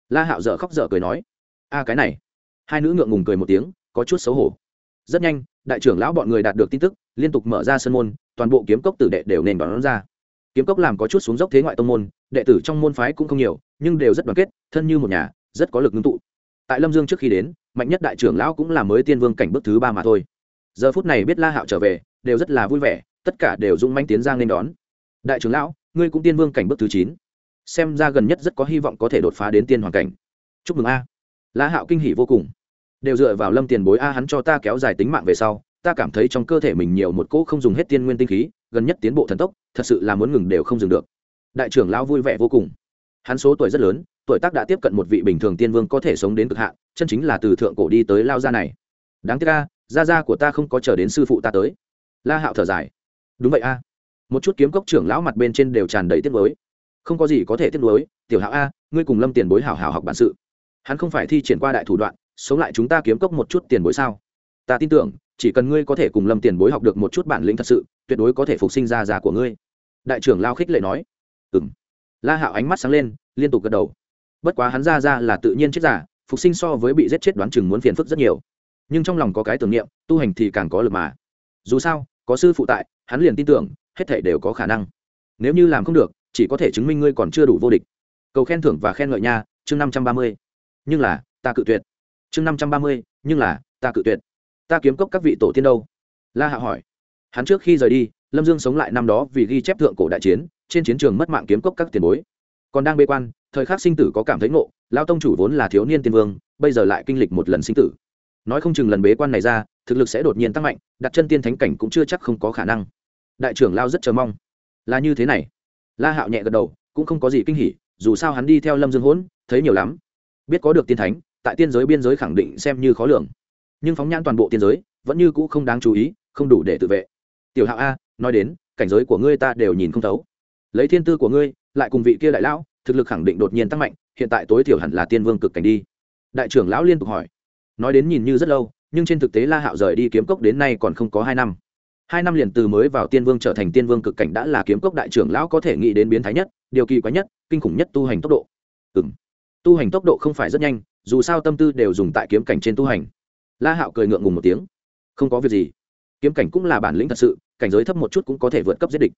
A: La hạo dợ khóc dợ cười nói. A, cái này. Hai nữ ngượng ngùng cười một tiếng, có chút xấu hổ. Rất nhanh, đại trưởng lão bọn người đạt được tin tức, liên tục mở ra sân môn, toàn bộ kiếm cốc tử đệ đều nền đón ra. Kiếm cốc làm có chút xuống dốc thế ngoại tông môn, đệ tử trong môn phái cũng không nhiều, nhưng đều rất đoàn kết, thân như một nhà, rất có lực ngưng tụ. Tại lâm dương trước khi đến, mạnh nhất đại trưởng lão cũng là mới tiên vương cảnh bước thứ ba mà thôi. Giờ phút này biết la hạo trở về, đều rất là vui vẻ, tất cả đều dung manh tiến giang nên đón. Đại trưởng lão, ngươi cũng tiên vương cảnh bước thứ chín xem ra gần nhất rất có hy vọng có thể đột phá đến tiên hoàn cảnh. Chúc mừng a. La hạo kinh hỉ vô cùng. Đều dựa vào lâm tiền bối a hắn cho ta kéo dài tính mạng về sau, ta cảm thấy trong cơ thể mình nhiều một cỗ không dùng hết tiên nguyên tinh khí, gần nhất tiến bộ thần tốc, thật sự là muốn ngừng đều không dừng được. Đại trưởng lão vui vẻ vô cùng. Hắn số tuổi rất lớn, tuổi tác đã tiếp cận một vị bình thường tiên vương có thể sống đến cực hạn, chân chính là từ thượng cổ đi tới lao gia này. Đáng tiếc a, gia gia của ta không có chờ đến sư phụ ta tới. La hạo thở dài. Đúng vậy a. Một chút kiếm cốc trưởng lão mặt bên trên đều tràn đầy tiết mới không có gì có thể tiếp nối, tiểu hạo a, ngươi cùng lâm tiền bối hảo hảo học bản sự. Hắn không phải thi triển qua đại thủ đoạn, sống lại chúng ta kiếm cốc một chút tiền bối sao? Ta tin tưởng, chỉ cần ngươi có thể cùng lâm tiền bối học được một chút bản lĩnh thật sự, tuyệt đối có thể phục sinh ra già của ngươi. Đại trưởng lao khích lệ nói. Ừ m la hạo ánh mắt sáng lên, liên tục gật đầu. Bất quá hắn ra ra là tự nhiên chết giả, phục sinh so với bị giết chết đoán chừng muốn phiền phức rất nhiều. Nhưng trong lòng có cái tưởng niệm, tu hành thì càng có lực mà. Dù sao, có sư phụ tại, hắn liền tin tưởng, hết thể đều có khả năng. Nếu như làm không được chỉ có thể chứng minh ngươi còn chưa đủ vô địch. Cầu khen thưởng và khen ngợi nha, chương năm trăm ba mươi. Nhưng là, ta cự tuyệt. Chương năm trăm ba mươi, nhưng là, ta cự tuyệt. Ta kiếm cốc các vị tổ tiên đâu? La hạ hỏi. Hắn trước khi rời đi, lâm dương sống lại năm đó vì ghi chép thượng cổ đại chiến, trên chiến trường mất mạng kiếm cốc các tiền bối. Còn đang bê quan, thời khắc sinh tử có cảm thấy ngộ, lao tông chủ vốn là thiếu niên tiên vương, bây giờ lại kinh lịch một lần sinh tử. Nói không chừng lần bế quan này ra, thực lực sẽ đột nhiên tăng mạnh, đặt chân tiên thánh cảnh cũng chưa chắc không có khả năng. Đại trưởng lao rất chờ mong. Là như thế này la hạo nhẹ gật đầu, cũng không có gì kinh hỉ, dù sao hắn đi theo lâm dương hỗn, thấy nhiều lắm. Biết có được tiên thánh, tại tiên giới biên giới khẳng định xem như khó lường. Nhưng phóng nhãn toàn bộ tiên giới, vẫn như cũ không đáng chú ý, không đủ để tự vệ. Tiểu hạo a, nói đến, cảnh giới của ngươi ta đều nhìn không thấu. Lấy thiên tư của ngươi, lại cùng vị kia đại lão, thực lực khẳng định đột nhiên tăng mạnh, hiện tại tối thiểu hẳn là tiên vương cực cảnh đi. Đại trưởng lão liên tục hỏi. Nói đến nhìn như rất lâu, nhưng trên thực tế la hạo rời đi kiếm cốc đến nay còn không có hai năm hai năm liền từ mới vào tiên vương trở thành tiên vương cực cảnh đã là kiếm cốc đại trưởng lão có thể nghĩ đến biến thái nhất, điều kỳ quái nhất, kinh khủng nhất tu hành tốc độ. Ừ m tu hành tốc độ không phải rất nhanh, dù sao tâm tư đều dùng tại kiếm cảnh trên tu hành. La hạo cười ngượng ngùng một tiếng. Không có việc gì. Kiếm cảnh cũng là bản lĩnh thật sự, cảnh giới thấp một chút cũng có thể vượt cấp giết địch.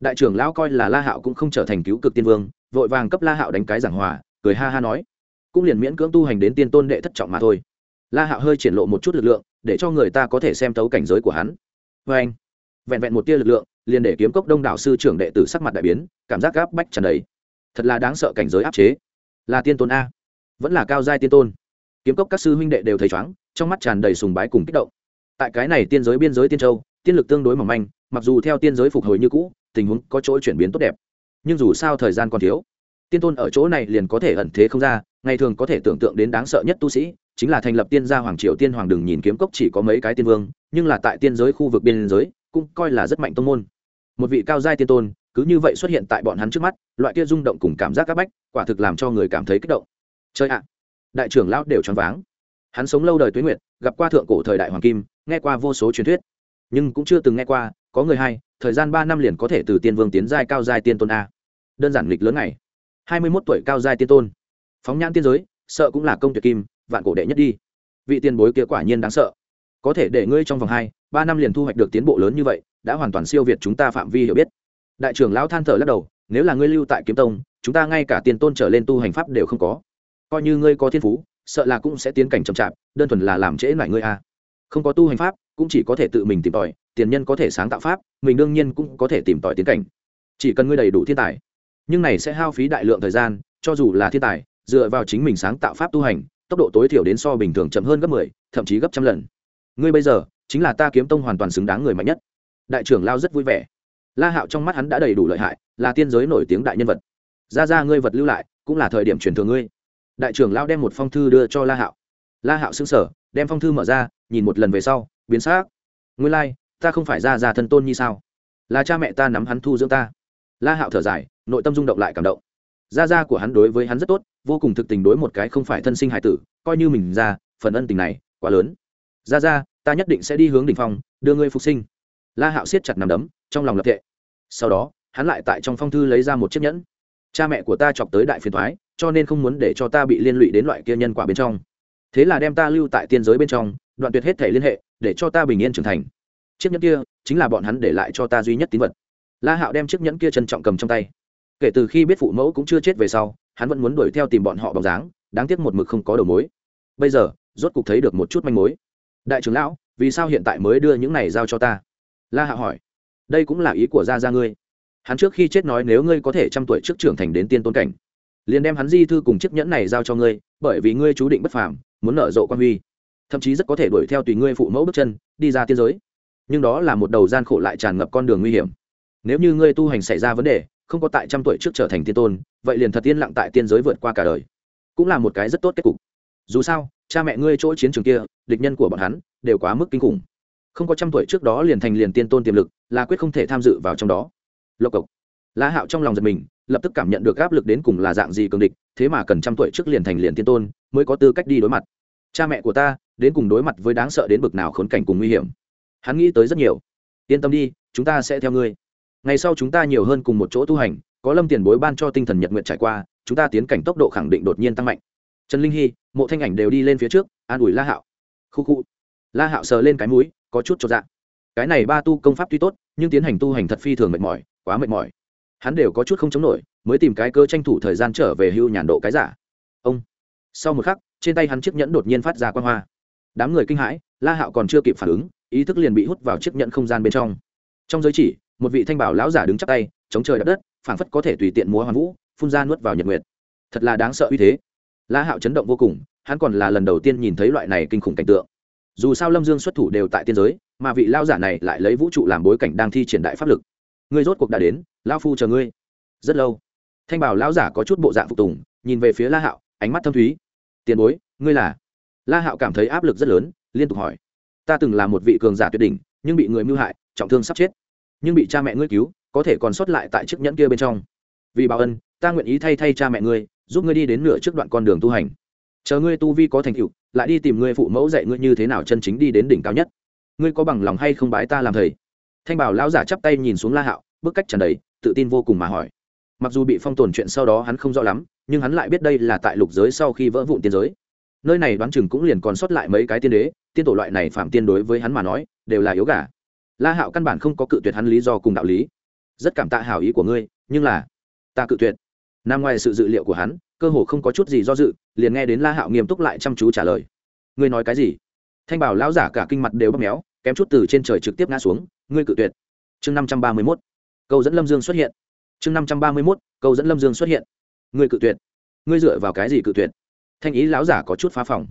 A: Đại trưởng lão coi là la hạo cũng không trở thành cứu cực tiên vương, vội vàng cấp la hạo đánh cái giảng hòa, cười ha ha nói. Cũng liền miễn cưỡng tu hành đến tiên tôn đệ thất trọng mà thôi. La hạo hơi triển lộ một chút lực lượng, để cho người ta có thể xem tấu cảnh giới của hắn vê anh, vẹn vẹn một tia lực lượng, liền để kiếm cốc đông đảo sư trưởng đệ tử sắc mặt đại biến, cảm giác gáp bách trần đầy. Thật là đáng sợ cảnh giới áp chế. Là tiên tôn a. Vẫn là cao giai tiên tôn. Kiếm cốc các sư huynh đệ đều thấy chóng, trong mắt tràn đầy sùng bái cùng kích động. Tại cái này tiên giới biên giới tiên châu, tiên lực tương đối mỏng manh, mặc dù theo tiên giới phục hồi như cũ, tình huống có chỗ chuyển biến tốt đẹp. Nhưng dù sao thời gian còn thiếu, tiên tôn ở chỗ này liền có thể ẩn thế không ra, ngày thường có thể tưởng tượng đến đáng sợ nhất tu sĩ chính là thành lập tiên gia hoàng triều tiên hoàng đừng nhìn kiếm cốc chỉ có mấy cái tiên vương, nhưng là tại tiên giới khu vực biên giới, cũng coi là rất mạnh tông môn. Một vị cao giai tiên tôn, cứ như vậy xuất hiện tại bọn hắn trước mắt, loại kia rung động cùng cảm giác c áp bách, quả thực làm cho người cảm thấy kích động. Chơi ạ! Đại trưởng lão đều choáng váng. Hắn sống lâu đời tuế nguyệt, gặp qua thượng cổ thời đại hoàng kim, nghe qua vô số truyền thuyết. Nhưng cũng chưa từng nghe qua, có người hay, thời gian ba năm liền có thể từ tiên vương tiến giai cao giai tiên tôn a. Đơn giản lịch lớn này hai mươi mốt tuổi cao giai tiên tôn. Phóng nhãn tiên giới, sợ cũng là công tuyệt kim vạn cổ đệ nhất đi. Vị tiền bối kia quả nhiên đáng sợ. Có thể để ngươi trong vòng hai, ba năm liền thu hoạch được tiến bộ lớn như vậy, đã hoàn toàn siêu việt chúng ta phạm vi hiểu biết. Đại trưởng lão than thở lắc đầu, nếu là ngươi lưu tại kiếm tông, chúng ta ngay cả tiền tôn trở lên tu hành pháp đều không có. Coi như ngươi có thiên phú, sợ là cũng sẽ tiến cảnh chậm chạp, đơn thuần là làm trễ lại ngươi a. Không có tu hành pháp, cũng chỉ có thể tự mình tìm tòi, tiền nhân có thể sáng tạo pháp, mình đương nhiên cũng có thể tìm tòi tiến cảnh. Chỉ cần ngươi đầy đủ thiên tài. Nhưng này sẽ hao phí đại lượng thời gian, cho dù là thiên tài, dựa vào chính mình sáng tạo pháp tu hành tốc độ tối thiểu đến so bình thường chậm hơn gấp mười, 10, thậm chí gấp trăm lần. Ngươi bây giờ chính là ta kiếm tông hoàn toàn xứng đáng người mạnh nhất. Đại trưởng lao rất vui vẻ. La hạo trong mắt hắn đã đầy đủ lợi hại là tiên giới nổi tiếng đại nhân vật. Ra ra ngươi vật lưu lại cũng là thời điểm truyền thừa ngươi. Đại trưởng lao đem một phong thư đưa cho la hạo. La hạo xưng sở đem phong thư mở ra nhìn một lần về sau biến sắc. ngươi lai、like, ta không phải ra ra thân tôn như sao? Là cha mẹ ta nắm hắn thu dưỡng ta. La hạo thở dài nội tâm rung động lại cảm động gia gia của hắn đối với hắn rất tốt, vô cùng thực tình đối một cái không phải thân sinh hải tử, coi như mình ra, phần ân tình này quá lớn. Gia gia, ta nhất định sẽ đi hướng đ ỉ n h phong, đưa ngươi phục sinh. La hạo siết chặt nằm đấm, trong lòng lập tệ sau đó, hắn lại tại trong phong thư lấy ra một chiếc nhẫn. Cha mẹ của ta chọc tới đại phiền thoái, cho nên không muốn để cho ta bị liên lụy đến loại kia nhân quả bên trong. Thế là đem ta lưu tại tiên giới bên trong, đoạn tuyệt hết thể liên hệ, để cho ta bình yên trưởng thành. Chiếc nhẫn kia chính là bọn hắn để lại cho ta duy nhất tín vật. La hạo đem chiếc nhẫn kia trân trọng cầm trong tay kể từ khi biết phụ mẫu cũng chưa chết về sau, hắn vẫn muốn đuổi theo tìm bọn họ bóng dáng, đáng tiếc một mực không có đầu mối. Bây giờ, rốt cục thấy được một chút manh mối. Đại trưởng lão, vì sao hiện tại mới đưa những này giao cho ta? La hạ hỏi. Đây cũng là ý của gia gia ngươi. Hắn trước khi chết nói nếu ngươi có thể trăm tuổi trước trưởng thành đến tiên tôn cảnh, liền đem hắn di thư cùng chiếc nhẫn này giao cho ngươi, bởi vì ngươi chú định bất phàm, muốn nở rộ quan huy. Thậm chí rất có thể đuổi theo tùy ngươi phụ mẫu bước chân, đi ra tiên giới. Nhưng đó là một đầu gian khổ lại tràn ngập con đường nguy hiểm. Nếu như ngươi tu hành xảy ra vấn đề không có tại trăm tuổi trước trở thành tiên tôn, vậy liền thật yên lặng tại tiên giới vượt qua cả đời. Cũng là một cái rất tốt kết cục. Dù sao, cha mẹ ngươi chỗ chiến trường kia, địch nhân của bọn hắn đều quá mức kinh khủng. Không có trăm tuổi trước đó liền thành liền tiên tôn tiềm lực, là quyết không thể tham dự vào trong đó. Lộc cộc. La hạo trong lòng giật mình, lập tức cảm nhận được áp lực đến cùng là dạng gì cường địch, thế mà cần trăm tuổi trước liền thành liền tiên tôn, mới có tư cách đi đối mặt. Cha mẹ của ta, đến cùng đối mặt với đáng sợ đến bực nào khốn cảnh cùng nguy hiểm. Hắn nghĩ tới rất nhiều. Yên tâm đi, chúng ta sẽ theo ngươi ngày sau chúng ta nhiều hơn cùng một chỗ tu hành, có lâm tiền bối ban cho tinh thần nhật nguyện trải qua, chúng ta tiến cảnh tốc độ khẳng định đột nhiên tăng mạnh. Trần linh hy, mộ thanh ảnh đều đi lên phía trước, an ủi la hạo. Khu khu. La hạo sờ lên cái mũi, có chút cho dạ. Cái này ba tu công pháp tuy tốt, nhưng tiến hành tu hành thật phi thường mệt mỏi, quá mệt mỏi. Hắn đều có chút không chống nổi, mới tìm cái cơ tranh thủ thời gian trở về hưu nhàn độ cái giả. Ông. Sau một khắc, trên tay hắn chiếc nhẫn đột nhiên phát ra quan hoa. Đám người kinh hãi, la hạo còn chưa kịp phản ứng, ý thức liền bị hút vào chiếc nhẫn không gian bên trong. Trong giới chỉ một vị thanh bảo lão giả đứng chắp tay, chống trời đất đất, phảng phất có thể tùy tiện múa hoàn vũ, phun ra nuốt vào nhật nguyệt. Thật là đáng sợ uy thế. La hạo chấn động vô cùng, hắn còn là lần đầu tiên nhìn thấy loại này kinh khủng cảnh tượng. Dù sao lâm dương xuất thủ đều tại tiên giới, mà vị lao giả này lại lấy vũ trụ làm bối cảnh đang thi triển đại pháp lực. Ngươi rốt cuộc đã đến lao phu chờ ngươi. Rất lâu, thanh bảo lão giả có chút bộ dạng phục tùng, nhìn về phía la hạo, ánh mắt thâm thúy. Tiền bối, ngươi là? La hạo cảm thấy áp lực rất lớn, liên tục hỏi. Ta từng là một vị cường giả tuyệt đỉnh, nhưng bị người mưu hại, trọng thương sắp chết nhưng bị cha mẹ ngươi cứu, có thể còn sót lại tại chiếc nhẫn kia bên trong. Vì báo ân, ta nguyện ý thay thay cha mẹ ngươi, giúp ngươi đi đến nửa trước đoạn con đường tu hành. Chờ ngươi tu vi có thành tựu, lại đi tìm ngươi phụ mẫu dạy ngươi như thế nào chân chính đi đến đỉnh cao nhất. Ngươi có bằng lòng hay không bái ta làm thầy? Thanh bảo lão giả chắp tay nhìn xuống la hạo, bức cách trần đầy, tự tin vô cùng mà hỏi. Mặc dù bị phong tồn chuyện sau đó hắn không rõ lắm, nhưng hắn lại biết đây là tại lục giới sau khi vỡ vụn tiên giới. Nơi này đoán chừng cũng liền còn sót lại mấy cái tiên đế, tiên tổ loại này phạm tiên đối với hắn mà nói, đều là yếu gà la hạo căn bản không có cự tuyệt hắn lý do cùng đạo lý. Rất cảm tạ hảo ý của ngươi, nhưng là, ta cự tuyệt. Nằm ngoài sự dự liệu của hắn, cơ hồ không có chút gì do dự, liền nghe đến la hạo nghiêm túc lại chăm chú trả lời. Ngươi nói cái gì? Thanh bảo lão giả cả kinh mặt đều bóp méo, kém chút từ trên trời trực tiếp ngã xuống, ngươi cự tuyệt. Chương năm trăm ba mươi mốt. Câu dẫn lâm dương xuất hiện. Chương năm trăm ba mươi mốt. Câu dẫn lâm dương xuất hiện. Ngươi cự tuyệt. Ngươi dựa vào cái gì cự tuyệt? Thanh ý lão giả có chút phá phòng.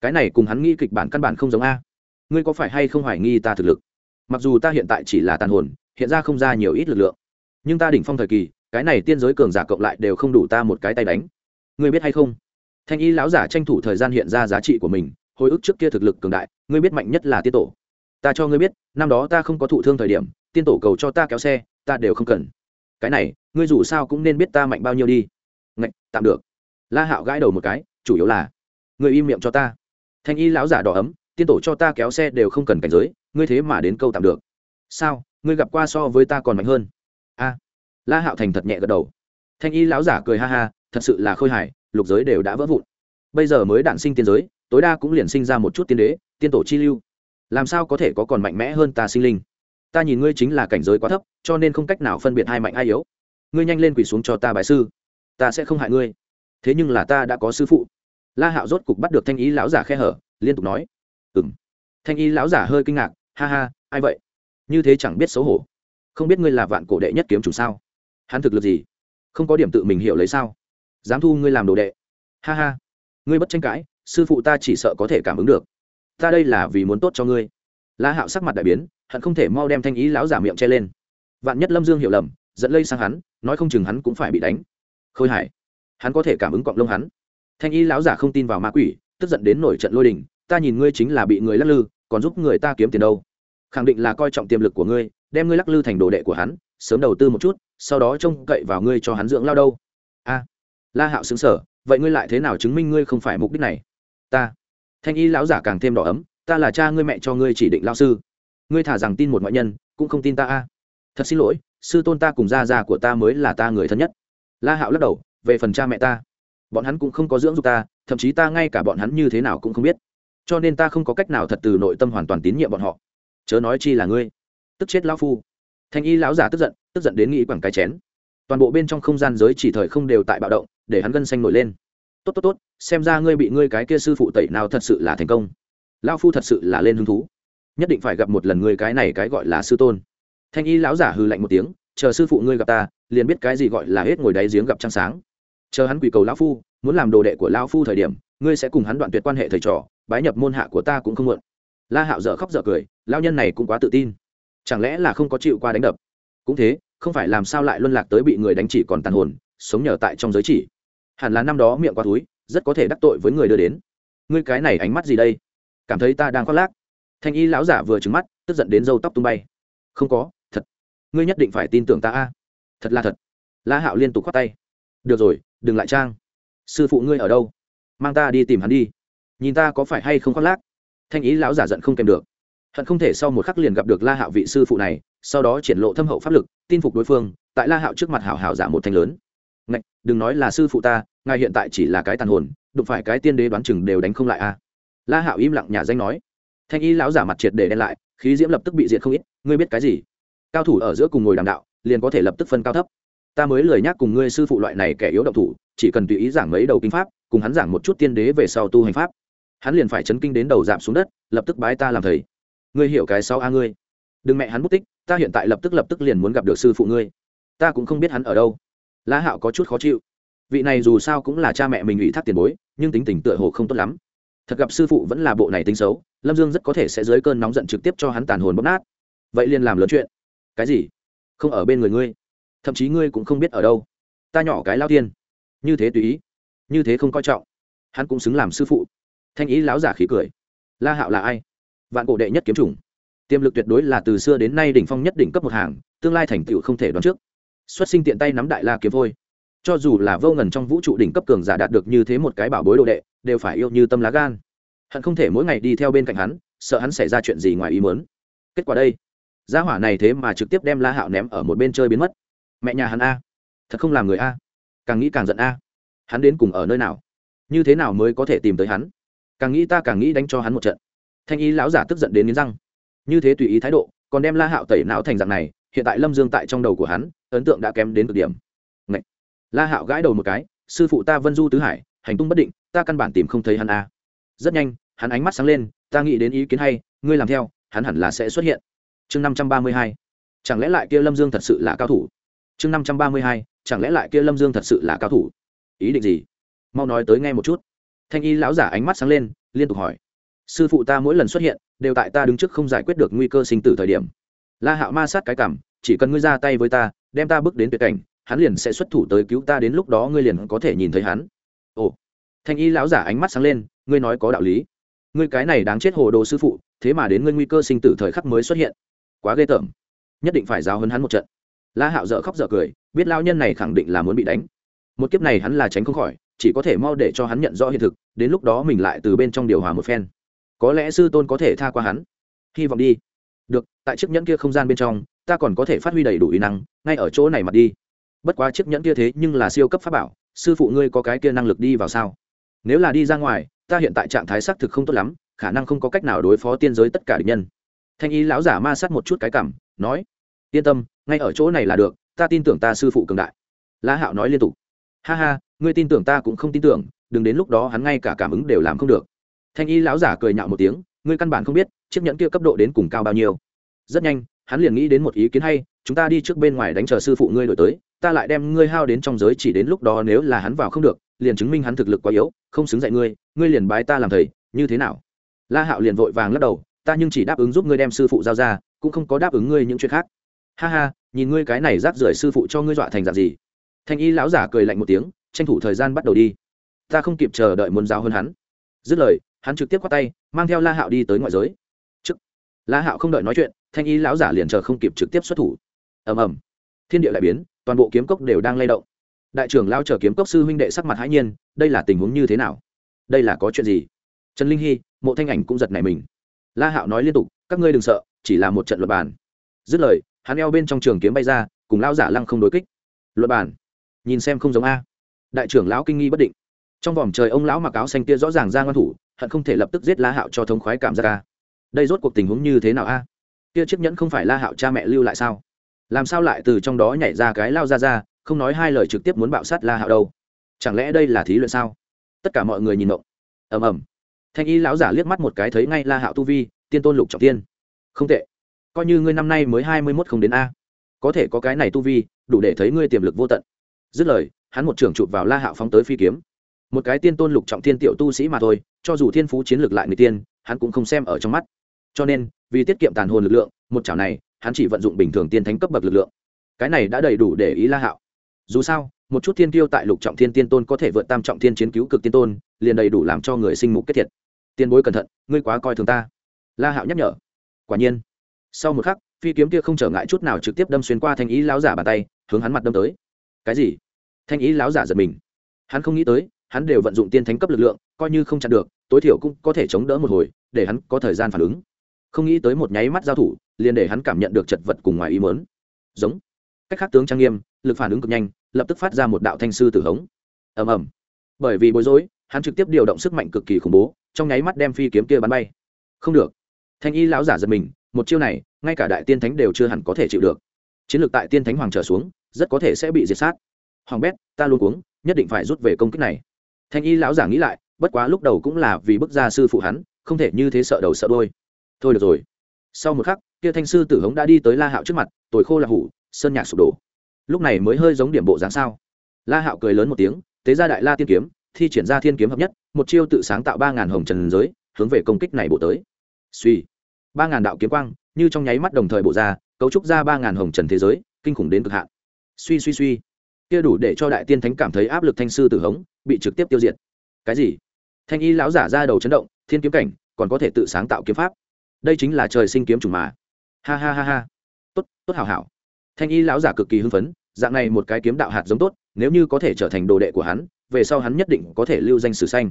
A: Cái này cùng hắn nghĩ kịch bản căn bản không giống a. Ngươi có phải hay không hoài nghi ta thực lực? Mặc dù ta hiện tại chỉ là tàn hồn, hiện ra không ra nhiều ít lực lượng. Nhưng ta đỉnh phong thời kỳ, cái này tiên giới cường giả cộng lại đều không đủ ta một cái tay đánh. Ngươi biết hay không? Thanh y lão giả tranh thủ thời gian hiện ra giá trị của mình, hồi ức trước kia thực lực cường đại, ngươi biết mạnh nhất là tiên tổ. Ta cho ngươi biết, năm đó ta không có thụ thương thời điểm, tiên tổ cầu cho ta kéo xe, ta đều không cần. Cái này, ngươi dù sao cũng nên biết ta mạnh bao nhiêu đi. Ngạch, tạm được. La hạo gãi đầu một cái, chủ yếu là người im miệng cho ta. Thanh y lão giả đỏ ấm, tiên tổ cho ta kéo xe đều không cần cảnh giới ngươi thế mà đến câu tạm được. Sao? Ngươi gặp qua so với ta còn mạnh hơn. A. La hạo thành thật nhẹ gật đầu. Thanh y lão giả cười ha ha, thật sự là khôi hài, lục giới đều đã vỡ vụn. Bây giờ mới đạn sinh tiên giới, tối đa cũng liền sinh ra một chút tiên đế, tiên tổ chi lưu. Làm sao có thể có còn mạnh mẽ hơn ta sinh linh? Ta nhìn ngươi chính là cảnh giới quá thấp, cho nên không cách nào phân biệt hai mạnh ai yếu. Ngươi nhanh lên quỳ xuống cho ta bài sư. Ta sẽ không hại ngươi. Thế nhưng là ta đã có sư phụ. La hạo rốt cục bắt được thanh ý lão giả khe hở, liên tục nói. Ừng thanh y lão giả hơi kinh ngạc ha ha, ai vậy? Như thế chẳng biết xấu hổ. Không biết ngươi là vạn cổ đệ nhất kiếm chủ sao? Hắn thực lực gì? Không có điểm tự mình hiểu lấy sao? Dám thu ngươi làm đồ đệ. Ha ha. Ngươi bất tranh cãi, sư phụ ta chỉ sợ có thể cảm ứng được. Ta đây là vì muốn tốt cho ngươi. La hạo sắc mặt đại biến, hận không thể mau đem thanh ý lão giả miệng che lên. Vạn nhất lâm dương hiểu lầm dẫn lây sang hắn, nói không chừng hắn cũng phải bị đánh. Khôi hải hắn có thể cảm ứng cọng lông hắn. Thanh y lão giả không tin vào ma quỷ, tức giận đến nổi trận lôi đình, ta nhìn ngươi chính là bị người lắc lư còn giúp người ta kiếm tiền đâu. Khẳng định là coi trọng tiềm lực của ngươi, đem ngươi lắc lư thành đồ đệ của hắn, sớm đầu tư một chút, sau đó trông cậy vào ngươi cho hắn dưỡng lao đâu. A, la hạo xứng sở vậy ngươi lại thế nào chứng minh ngươi không phải mục đích này? Ta, thanh y lão giả càng thêm đỏ ấm, ta là cha ngươi mẹ cho ngươi chỉ định lao sư. Ngươi thả rằng tin một ngoại nhân, cũng không tin ta a. Thật xin lỗi, sư tôn ta cùng gia già của ta mới là ta người thân nhất. La hạo lắc đầu, về phần cha mẹ ta, bọn hắn cũng không có dưỡng dục ta, thậm chí ta ngay cả bọn hắn như thế nào cũng không biết cho nên ta không có cách nào thật từ nội tâm hoàn toàn tín nhiệm bọn họ. Chớ nói chi là ngươi. Tức chết lão phu. Thanh y lão giả tức giận tức giận đến nghĩ quẳng cái chén. Toàn bộ bên trong không gian giới chỉ thời không đều tại bạo động, để hắn gân xanh nổi lên. Tốt tốt tốt, xem ra ngươi bị ngươi cái kia sư phụ tẩy nào thật sự là thành công. Lão phu thật sự là lên hứng thú. Nhất định phải gặp một lần ngươi cái này cái gọi là sư tôn. Thanh y lão giả hừ lạnh một tiếng, chờ sư phụ ngươi gặp ta, liền biết cái gì gọi là hết ngồi đáy giếng gặp trăng sáng. Chờ hắn quỳ cầu lão phu, muốn làm đồ đệ của lão phu thời điểm, ngươi sẽ cùng hắn đoạn tuyệt quan hệ thầy trò bái nhập môn hạ của ta cũng không muộn. La hạo dở khóc dở cười lao nhân này cũng quá tự tin. Chẳng lẽ là không có chịu qua đánh đập? Cũng thế, không phải làm sao lại luân lạc tới bị người đánh chỉ còn tàn hồn, sống nhờ tại trong giới chỉ. Hẳn là năm đó miệng qua túi rất có thể đắc tội với người đưa đến. Ngươi cái này ánh mắt gì đây? Cảm thấy ta đang khoác lác. Thanh y lão giả vừa trứng mắt, tức giận đến râu tóc tung bay. Không có, thật. Ngươi nhất định phải tin tưởng ta a. Thật là thật. La hạo liên tục khoác tay. Được rồi, đừng lại trang. Sư phụ ngươi ở đâu? Mang ta đi tìm hắn đi nhìn ta có phải hay không khoác lác? Thanh ý lão giả giận không kèm được. Hận không thể sau một khắc liền gặp được la hạo vị sư phụ này, sau đó triển lộ thâm hậu pháp lực, tin phục đối phương, tại la hạo trước mặt hảo hảo giả một thanh lớn. Ngạch, đừng nói là sư phụ ta, ngài hiện tại chỉ là cái tàn hồn, đụng phải cái tiên đế đoán chừng đều đánh không lại a la hạo im lặng nhà danh nói. Thanh y lão giả mặt triệt để đen lại, khí diễm lập tức bị diệt không ít, ngươi biết cái gì? Cao thủ ở giữa cùng ngồi đàm đạo, liền có thể lập tức phân cao thấp. Ta mới lời nhắc cùng ngươi sư phụ loại này kẻ yếu động thủ, chỉ cần tùy ý giảng mấy đầu kinh pháp, cùng hắn giảng một chút tiên đế về sau tu hành pháp hắn liền phải chấn kinh đến đầu giảm xuống đất, lập tức bái ta làm thầy. Ngươi hiểu cái sau a ngươi. Đừng mẹ hắn mất tích, ta hiện tại lập tức lập tức liền muốn gặp được sư phụ ngươi. Ta cũng không biết hắn ở đâu. La hạo có chút khó chịu. Vị này dù sao cũng là cha mẹ mình ủy thác tiền bối, nhưng tính tình tựa hồ không tốt lắm. Thật gặp sư phụ vẫn là bộ này tính xấu, lâm dương rất có thể sẽ dưới cơn nóng giận trực tiếp cho hắn tàn hồn bóp nát. Vậy liền làm lớn chuyện. Cái gì? Không ở bên người ngươi. Thậm chí ngươi cũng không biết ở đâu. Ta nhỏ cái lao tiên. Như thế tùy ý. Như thế không coi trọng. Hắn cũng xứng làm sư phụ thanh ý láo giả khí cười. La hạo là ai? Vạn cổ đệ nhất kiếm chủng. Tiềm lực tuyệt đối là từ xưa đến nay đỉnh phong nhất đỉnh cấp một hàng, tương lai thành tựu không thể đoán trước. Xuất sinh tiện tay nắm đại la kiếm vôi. Cho dù là vô ngần trong vũ trụ đỉnh cấp cường giả đạt được như thế một cái bảo bối đồ đệ, đều phải yêu như tâm lá gan. Hận không thể mỗi ngày đi theo bên cạnh hắn, sợ hắn xảy ra chuyện gì ngoài ý muốn. Kết quả đây. Gia hỏa này thế mà trực tiếp đem la hạo ném ở một bên chơi biến mất. Mẹ nhà hắn a. Thật không làm người a. Càng nghĩ càng giận a. Hắn đến cùng ở nơi nào? Như thế nào mới có thể tìm tới hắn? Càng nghĩ ta càng nghĩ đánh cho hắn một trận. Thanh y lão giả tức giận đến nghiến răng. Như thế tùy ý thái độ, còn đem la hạo tẩy não thành dạng này, hiện tại lâm dương tại trong đầu của hắn, ấn tượng đã kém đến cực điểm. Ngậy! la hạo gãi đầu một cái, sư phụ ta vân du tứ hải, hành tung bất định, ta căn bản tìm không thấy hắn a. Rất nhanh, hắn ánh mắt sáng lên, ta nghĩ đến ý kiến hay, ngươi làm theo, hắn hẳn là sẽ xuất hiện. Chương năm trăm ba mươi hai. Chẳng lẽ lại kia lâm dương thật sự là cao thủ? Chương năm trăm ba mươi hai. Chẳng lẽ lại kia lâm dương thật sự là cao thủ? Ý định gì? Mau nói tới nghe một chút thanh y lão giả ánh mắt sáng lên, liên tục hỏi. Sư phụ ta mỗi lần xuất hiện, đều tại ta đứng trước không giải quyết được nguy cơ sinh tử thời điểm. La hạo ma sát cái cảm, chỉ cần ngươi ra tay với ta, đem ta bước đến tuyệt cảnh, hắn liền sẽ xuất thủ tới cứu ta đến lúc đó ngươi liền có thể nhìn thấy hắn. Ồ. Thanh y lão giả ánh mắt sáng lên, ngươi nói có đạo lý. Ngươi cái này đáng chết hồ đồ sư phụ, thế mà đến ngươi nguy cơ sinh tử thời khắc mới xuất hiện. Quá ghê tởm. Nhất định phải giáo hấn hắn một trận. La hạo dợ khóc dợ cười, biết lao nhân này khẳng định là muốn bị đánh. Một kiếp này hắn là tránh không khỏi chỉ có thể mau để cho hắn nhận rõ hiện thực, đến lúc đó mình lại từ bên trong điều hòa một phen. Có lẽ sư tôn có thể tha qua hắn. Hy vọng đi. Được, tại chiếc nhẫn kia không gian bên trong, ta còn có thể phát huy đầy đủ ý năng, ngay ở chỗ này mặt đi. Bất quá chiếc nhẫn kia thế nhưng là siêu cấp pháp bảo, sư phụ ngươi có cái kia năng lực đi vào sao? Nếu là đi ra ngoài, ta hiện tại trạng thái xác thực không tốt lắm, khả năng không có cách nào đối phó tiên giới tất cả địch nhân. Thanh ý lão giả ma sát một chút cái cảm, nói, yên tâm, ngay ở chỗ này là được, ta tin tưởng ta sư phụ cường đại. La hạo nói liên tục, ha ha ngươi tin tưởng ta cũng không tin tưởng, đừng đến lúc đó hắn ngay cả cảm ứng đều làm không được. Thanh y lão giả cười nhạo một tiếng, ngươi căn bản không biết, chiếc nhẫn kia cấp độ đến cùng cao bao nhiêu. Rất nhanh, hắn liền nghĩ đến một ý kiến hay, chúng ta đi trước bên ngoài đánh chờ sư phụ ngươi đổi tới, ta lại đem ngươi hao đến trong giới chỉ đến lúc đó nếu là hắn vào không được, liền chứng minh hắn thực lực quá yếu, không xứng dạy ngươi ngươi liền bái ta làm thầy, như thế nào? La hạo liền vội vàng lắc đầu, ta nhưng chỉ đáp ứng giúp ngươi đem sư phụ giao ra, cũng không có đáp ứng ngươi những chuyện khác. Ha ha, nhìn ngươi cái này rác rưởi sư phụ cho ngươi dọa thành dạng gì? Thanh y lão giả cười lạnh một tiếng tranh thủ thời gian bắt đầu đi. Ta không kịp chờ đợi muốn giáo hơn hắn. Dứt lời, hắn trực tiếp qua tay, mang theo la hạo đi tới ngoại giới. Chức la hạo không đợi nói chuyện, thanh y lão giả liền chờ không kịp trực tiếp xuất thủ. Ầm ầm. Thiên địa lại biến, toàn bộ kiếm cốc đều đang lay động. Đại trưởng lao chờ kiếm cốc sư huynh đệ sắc mặt hãi nhiên, đây là tình huống như thế nào? Đây là có chuyện gì? Trần linh hy mộ thanh ảnh cũng giật nảy mình. La hạo nói liên tục, các ngươi đừng sợ, chỉ là một trận luật bàn dứt lời, hắn eo bên trong trường kiếm bay ra, cùng lao giả lăng không đối kích. Luật bàn nhìn xem không giống a đại trưởng lão kinh nghi bất định. Trong vòng trời ông lão mặc áo xanh kia rõ ràng ra ngoan thủ, hận không thể lập tức giết la hạo cho thống khoái cảm giác ca đây rốt cuộc tình huống như thế nào a? Kia chiếc nhẫn không phải la hạo cha mẹ lưu lại sao? Làm sao lại từ trong đó nhảy ra cái lao ra ra, không nói hai lời trực tiếp muốn bạo sát la hạo đâu? Chẳng lẽ đây là thí luyện sao? Tất cả mọi người nhìn động ầm ầm. Thanh y lão giả liếc mắt một cái thấy ngay la hạo tu vi, tiên tôn lục trọng tiên. Không tệ. Coi như ngươi năm nay mới hai mươi mốt không đến a. Có thể có cái này tu vi, đủ để thấy ngươi tiềm lực vô tận. Dứt lời hắn một trưởng chụp vào la hạo phóng tới phi kiếm. Một cái tiên tôn lục trọng thiên tiểu tu sĩ mà thôi, cho dù thiên phú chiến lược lại người tiên, hắn cũng không xem ở trong mắt. Cho nên, vì tiết kiệm tàn hồn lực lượng, một chảo này, hắn chỉ vận dụng bình thường tiên thánh cấp bậc lực lượng. Cái này đã đầy đủ để ý la hạo. Dù sao, một chút thiên tiêu tại lục trọng thiên tiên tôn có thể vượt tam trọng thiên chiến cứu cực tiên tôn, liền đầy đủ làm cho người sinh mục kết thiệt. Tiền bối cẩn thận, ngươi quá coi thường ta. La hạo nhắc nhở. Quả nhiên. Sau một khắc, phi kiếm kia không trở ngại chút nào trực tiếp đâm xuyên qua thanh ý lão giả bàn tay, hướng hắn mặt đâm tới. Cái gì? Thanh ý lão giả giật mình. Hắn không nghĩ tới, hắn đều vận dụng tiên thánh cấp lực lượng, coi như không chặn được, tối thiểu cũng có thể chống đỡ một hồi, để hắn có thời gian phản ứng. Không nghĩ tới một nháy mắt giao thủ, liền để hắn cảm nhận được chật vật cùng ngoài ý mớn giống. Cách khác tướng trang nghiêm, lực phản ứng cực nhanh, lập tức phát ra một đạo thanh sư tử hống. Ầm ầm. Bởi vì bối rối, hắn trực tiếp điều động sức mạnh cực kỳ khủng bố, trong nháy mắt đem phi kiếm kia bắn bay. Không được. Thanh y lão giả giật mình, một chiêu này, ngay cả đại tiên thánh đều chưa hẳn có thể chịu được. Chiến lược tại tiên thánh hoàng trở xuống, rất có thể sẽ bị diệt sát hoàng bét, ta luôn uống nhất định phải rút về công kích này. Thanh y lão giả nghĩ lại, bất quá lúc đầu cũng là vì bức gia sư phụ hắn, không thể như thế sợ đầu sợ đôi thôi được rồi. Sau một khắc, kia thanh sư tử hống đã đi tới la hạo trước mặt, tồi khô là hủ, sơn nhạc sụp đổ. Lúc này mới hơi giống điểm bộ dáng sao. La hạo cười lớn một tiếng, tế ra đại la tiên kiếm, thi triển ra thiên kiếm hợp nhất, một chiêu tự sáng tạo ba ngàn hồng trần giới, hướng về công kích này bộ tới. Suy ba ngàn đạo kiếm quang, như trong nháy mắt đồng thời bộ ra, cấu trúc ra ba ngàn hồng trần thế giới, kinh khủng đến cực hạn. Suy suy suy kia đủ để cho đại tiên thánh cảm thấy áp lực thanh sư tử hống, bị trực tiếp tiêu diệt. Cái gì? Thanh y lão giả ra đầu chấn động, thiên kiếm cảnh, còn có thể tự sáng tạo kiếm pháp. Đây chính là trời sinh kiếm chủng mà. Ha ha ha ha. Tốt tốt hảo hảo. Thanh y lão giả cực kỳ hưng phấn, dạng này một cái kiếm đạo hạt giống tốt, nếu như có thể trở thành đồ đệ của hắn, về sau hắn nhất định có thể lưu danh sử xanh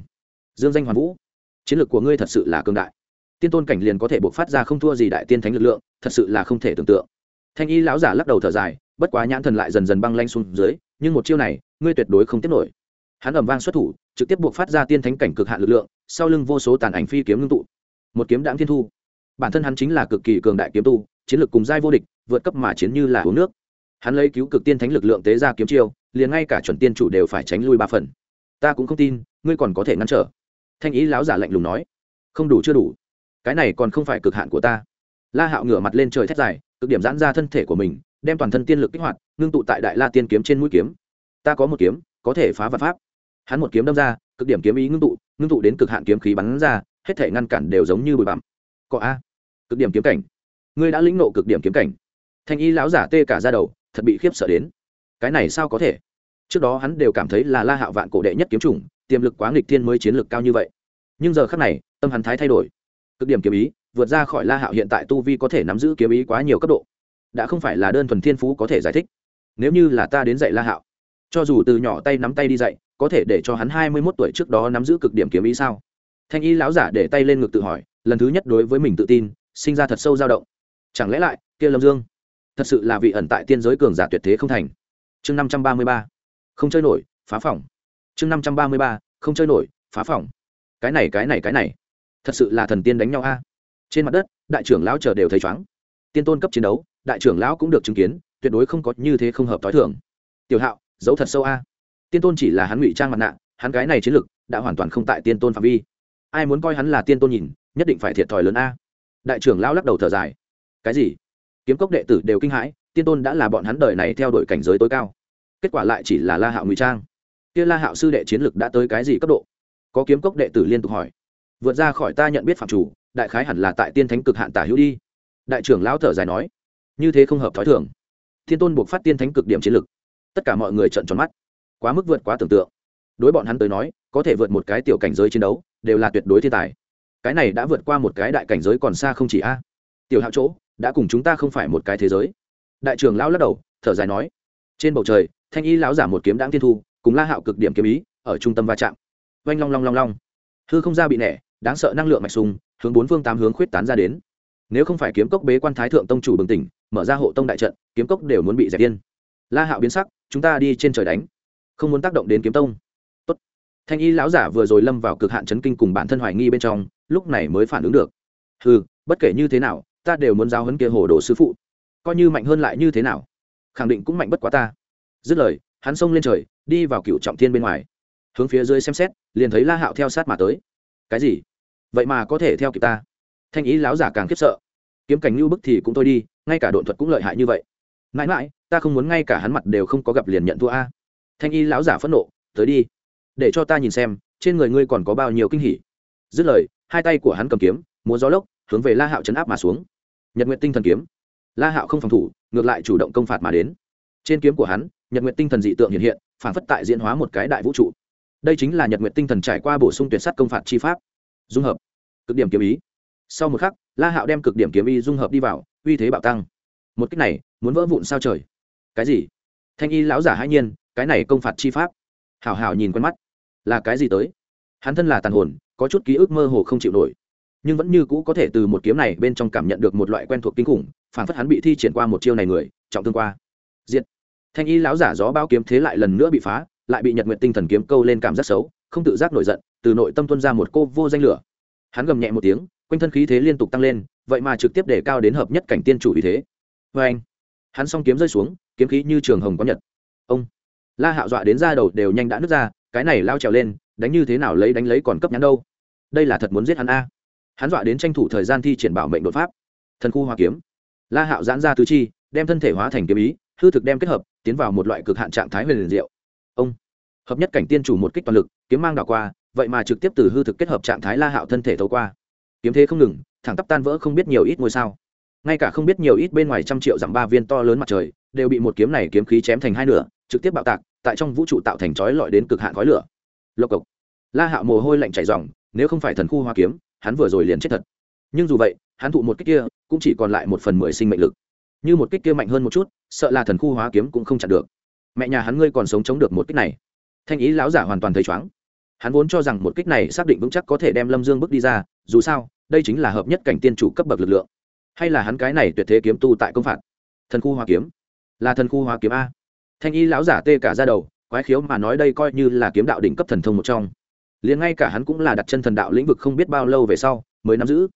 A: dương danh hoàn vũ, chiến lược của ngươi thật sự là cương đại. Tiên tôn cảnh liền có thể buộc phát ra không thua gì đại tiên thánh lực lượng, thật sự là không thể tưởng tượng. Thanh y lão giả lắc đầu thở dài, bất quá nhãn thần lại dần dần băng lanh xuống dưới nhưng một chiêu này, ngươi tuyệt đối không tiếp nổi. Hắn ẩm vang xuất thủ, trực tiếp buộc phát ra tiên thánh cảnh cực hạn lực lượng, sau lưng vô số tàn ảnh phi kiếm ngưng tụ. Một kiếm đãng thiên thu. Bản thân hắn chính là cực kỳ cường đại kiếm tu, chiến lược cùng giai vô địch, vượt cấp mà chiến như là uống nước. Hắn lấy cứu cực tiên thánh lực lượng tế ra kiếm chiêu, liền ngay cả chuẩn tiên chủ đều phải tránh lui ba phần. Ta cũng không tin, ngươi còn có thể ngăn trở. Thanh ý láo giả lạnh lùng nói. Không đủ chưa đủ. Cái này còn không phải cực hạn của ta. La hạo ngửa mặt lên trời thét dài, cực điểm giãn ra thân thể của mình đem toàn thân tiên lực kích hoạt, ngưng tụ tại đại la tiên kiếm trên mũi kiếm. Ta có một kiếm, có thể phá vật pháp. Hắn một kiếm đâm ra, cực điểm kiếm ý ngưng tụ ngưng tụ đến cực hạn kiếm khí bắn ra, hết thể ngăn cản đều giống như bụi bặm. Có a. Cực điểm kiếm cảnh. Ngươi đã lĩnh nộ cực điểm kiếm cảnh. Thanh y lão giả tê cả ra đầu, thật bị khiếp sợ đến. Cái này sao có thể? Trước đó hắn đều cảm thấy là la hạo vạn cổ đệ nhất kiếm chủng, tiềm lực quá nghịch thiên mới chiến lược cao như vậy. Nhưng giờ khác này, tâm hắn thái thay đổi. Cực điểm kiếm ý, vượt ra khỏi la hạo hiện tại tu vi có thể nắm giữ kiếm ý quá nhiều cấp độ đã không phải là đơn thuần thiên phú có thể giải thích. Nếu như là ta đến dạy la hạo, cho dù từ nhỏ tay nắm tay đi dạy, có thể để cho hắn hai mươi mốt tuổi trước đó nắm giữ cực điểm kiếm ý sao? Thanh y lão giả để tay lên ngực tự hỏi, lần thứ nhất đối với mình tự tin, sinh ra thật sâu dao động. Chẳng lẽ lại, kia lâm dương, thật sự là vị ẩn tại tiên giới cường giả tuyệt thế không thành? Chương năm trăm ba mươi ba, không chơi nổi, phá phòng. Chương năm trăm ba mươi ba, không chơi nổi, phá phòng. Cái này cái này cái này, thật sự là thần tiên đánh nhau a. Trên mặt đất, đại trưởng lão chờ đều thấy chóng tiên tôn cấp chiến đấu đại trưởng lão cũng được chứng kiến, tuyệt đối không có như thế không hợp t h i thường. Tiểu hạo, giấu thật sâu a. Tiên tôn chỉ là hắn ngụy trang mặt nạ, hắn cái này chiến lực đã hoàn toàn không tại tiên tôn phạm vi. Ai muốn coi hắn là tiên tôn nhìn, nhất định phải thiệt thòi lớn a. Đại trưởng lão lắc đầu thở dài. Cái gì? Kiếm cốc đệ tử đều kinh hãi, tiên tôn đã là bọn hắn đời này theo đuổi cảnh giới tối cao. Kết quả lại chỉ là la hạo ngụy trang. Kia la hạo sư đệ chiến lực đã tới cái gì cấp độ? Có kiếm cốc đệ tử liên tục hỏi. Vượt ra khỏi ta nhận biết phạm chủ, đại khái hẳn là tại tiên thánh cực hạn tả hữu đi. Đại trưởng lão thở dài nói như thế không hợp thói thường. Thiên tôn buộc phát tiên thánh cực điểm chiến lực. Tất cả mọi người trợn tròn mắt. Quá mức vượt quá tưởng tượng. Đối bọn hắn tới nói, có thể vượt một cái tiểu cảnh giới chiến đấu, đều là tuyệt đối thiên tài. Cái này đã vượt qua một cái đại cảnh giới còn xa không chỉ a. Tiểu hạo chỗ, đã cùng chúng ta không phải một cái thế giới. Đại trưởng lão lắc đầu, thở dài nói. Trên bầu trời, thanh y lão giả một kiếm đáng thiên thu, cùng la hạo cực điểm kiếm ý, ở trung tâm va chạm. Oanh long long long long. Hư không ra bị nẻ, đáng sợ năng lượng mạch sùng, hướng bốn phương tám hướng khuyết tán ra đến. Nếu không phải kiếm cốc bế quan thái thượng tông chủ bừng tỉnh mở ra hộ tông đại trận, kiếm cốc đều muốn bị dẹp yên la hạo biến sắc, chúng ta đi trên trời đánh. Không muốn tác động đến kiếm tông. Tốt. thanh y lão giả vừa rồi lâm vào cực hạn chấn kinh cùng bản thân hoài nghi bên trong, lúc này mới phản ứng được. Ừ bất kể như thế nào, ta đều muốn giáo hấn kia hồ đồ sư phụ. Coi như mạnh hơn lại như thế nào? Khẳng định cũng mạnh bất quá ta. Dứt lời, hắn xông lên trời, đi vào cựu trọng thiên bên ngoài. Hướng phía dưới xem xét, liền thấy la hạo theo sát mà tới. Cái gì? Vậy mà có thể theo kịp ta? Thanh ý láo giả càng khiếp sợ kiếm cảnh lưu bức thì cũng thôi đi, ngay cả độn thuật cũng lợi hại như vậy. Mãi mãi, ta không muốn ngay cả hắn mặt đều không có gặp liền nhận thua a. Thanh y lão giả phẫn nộ, tới đi, để cho ta nhìn xem, trên người ngươi còn có bao nhiêu kinh hỉ. Dứt lời, hai tay của hắn cầm kiếm, múa gió lốc, hướng về la hạo chấn áp mà xuống. Nhật nguyện tinh thần kiếm. La hạo không phòng thủ, ngược lại chủ động công phạt mà đến. Trên kiếm của hắn, nhật nguyện tinh thần dị tượng hiện hiện, phản phất tại diễn hóa một cái đại vũ trụ. Đây chính là nhật nguyện tinh thần trải qua bổ sung tuyệt sắt công phạt chi pháp. Dung hợp. Cực điểm kiếm ý. Sau một khắc la hạo đem cực điểm kiếm y dung hợp đi vào, uy thế bạo tăng. Một cách này, muốn vỡ vụn sao trời? Cái gì? Thanh y lão giả hai nhiên, cái này công phạt chi pháp. Hảo hảo nhìn quen mắt. Là cái gì tới? Hắn thân là tàn hồn, có chút ký ức mơ hồ không chịu nổi. Nhưng vẫn như cũ có thể từ một kiếm này bên trong cảm nhận được một loại quen thuộc kinh khủng, phản phất hắn bị thi triển qua một chiêu này người, trọng thương qua. Diệt. Thanh y lão giả gió bao kiếm thế lại lần nữa bị phá, lại bị nhật nguyện tinh thần kiếm câu lên cảm giác xấu, không tự giác nổi giận, từ nội tâm tuân ra một cô vô danh lửa. Hắn gầm nhẹ một tiếng quanh thân khí thế liên tục tăng lên, vậy mà trực tiếp để cao đến hợp nhất cảnh tiên chủ ý thế. Vê anh, hắn s o n g kiếm rơi xuống, kiếm khí như trường hồng có nhật. Ông, la hạo dọa đến ra đầu đều nhanh đã nứt ra, cái này lao trèo lên, đánh như thế nào lấy đánh lấy còn cấp nhắn đâu? Đây là thật muốn giết hắn a. Hắn dọa đến tranh thủ thời gian thi triển bảo mệnh đột pháp. Thần khu hoa kiếm. La hạo giãn ra tứ chi, đem thân thể hóa thành kiếm ý, hư thực đem kết hợp, tiến vào một loại cực hạn trạng thái huyền liền diệu. Ông, hợp nhất cảnh tiên chủ một kích toàn lực, kiếm mang đảo qua, vậy mà trực tiếp từ hư thực kết hợp trạng thái la hạo thân thể thấu qua kiếm thế không ngừng, thẳng tắp tan vỡ không biết nhiều ít ngôi sao. Ngay cả không biết nhiều ít bên ngoài trăm triệu dặm ba viên to lớn mặt trời, đều bị một kiếm này kiếm khí chém thành hai nửa, trực tiếp bạo tạc, tại trong vũ trụ tạo thành chói lọi đến cực hạn khói lửa. Lộc cộc. La hạo mồ hôi lạnh chảy dòng nếu không phải thần khu hoa kiếm, hắn vừa rồi liền chết thật. Nhưng dù vậy, hắn thụ một kích kia, cũng chỉ còn lại một phần mười sinh mệnh lực. Như một kích kia mạnh hơn một chút, sợ là thần khu hóa kiếm cũng không chặn được. Mẹ nhà hắn ngươi còn sống chống được một kích này. Thanh ý lão giả hoàn toàn thấy chóng hắn vốn cho rằng một kích này xác định vững chắc có thể đem lâm dương bước đi ra dù sao, đây chính là hợp nhất cảnh tiên chủ cấp bậc lực lượng. Hay là hắn cái này tuyệt thế kiếm tu tại công phạt? Thần khu hoa kiếm. Là thần khu hoa kiếm a. Thanh y lão giả tê cả ra đầu, quái khiếu mà nói đây coi như là kiếm đạo đỉnh cấp thần thông một trong. Liền ngay cả hắn cũng là đặt chân thần đạo lĩnh vực không biết bao lâu về sau, mới nắm giữ.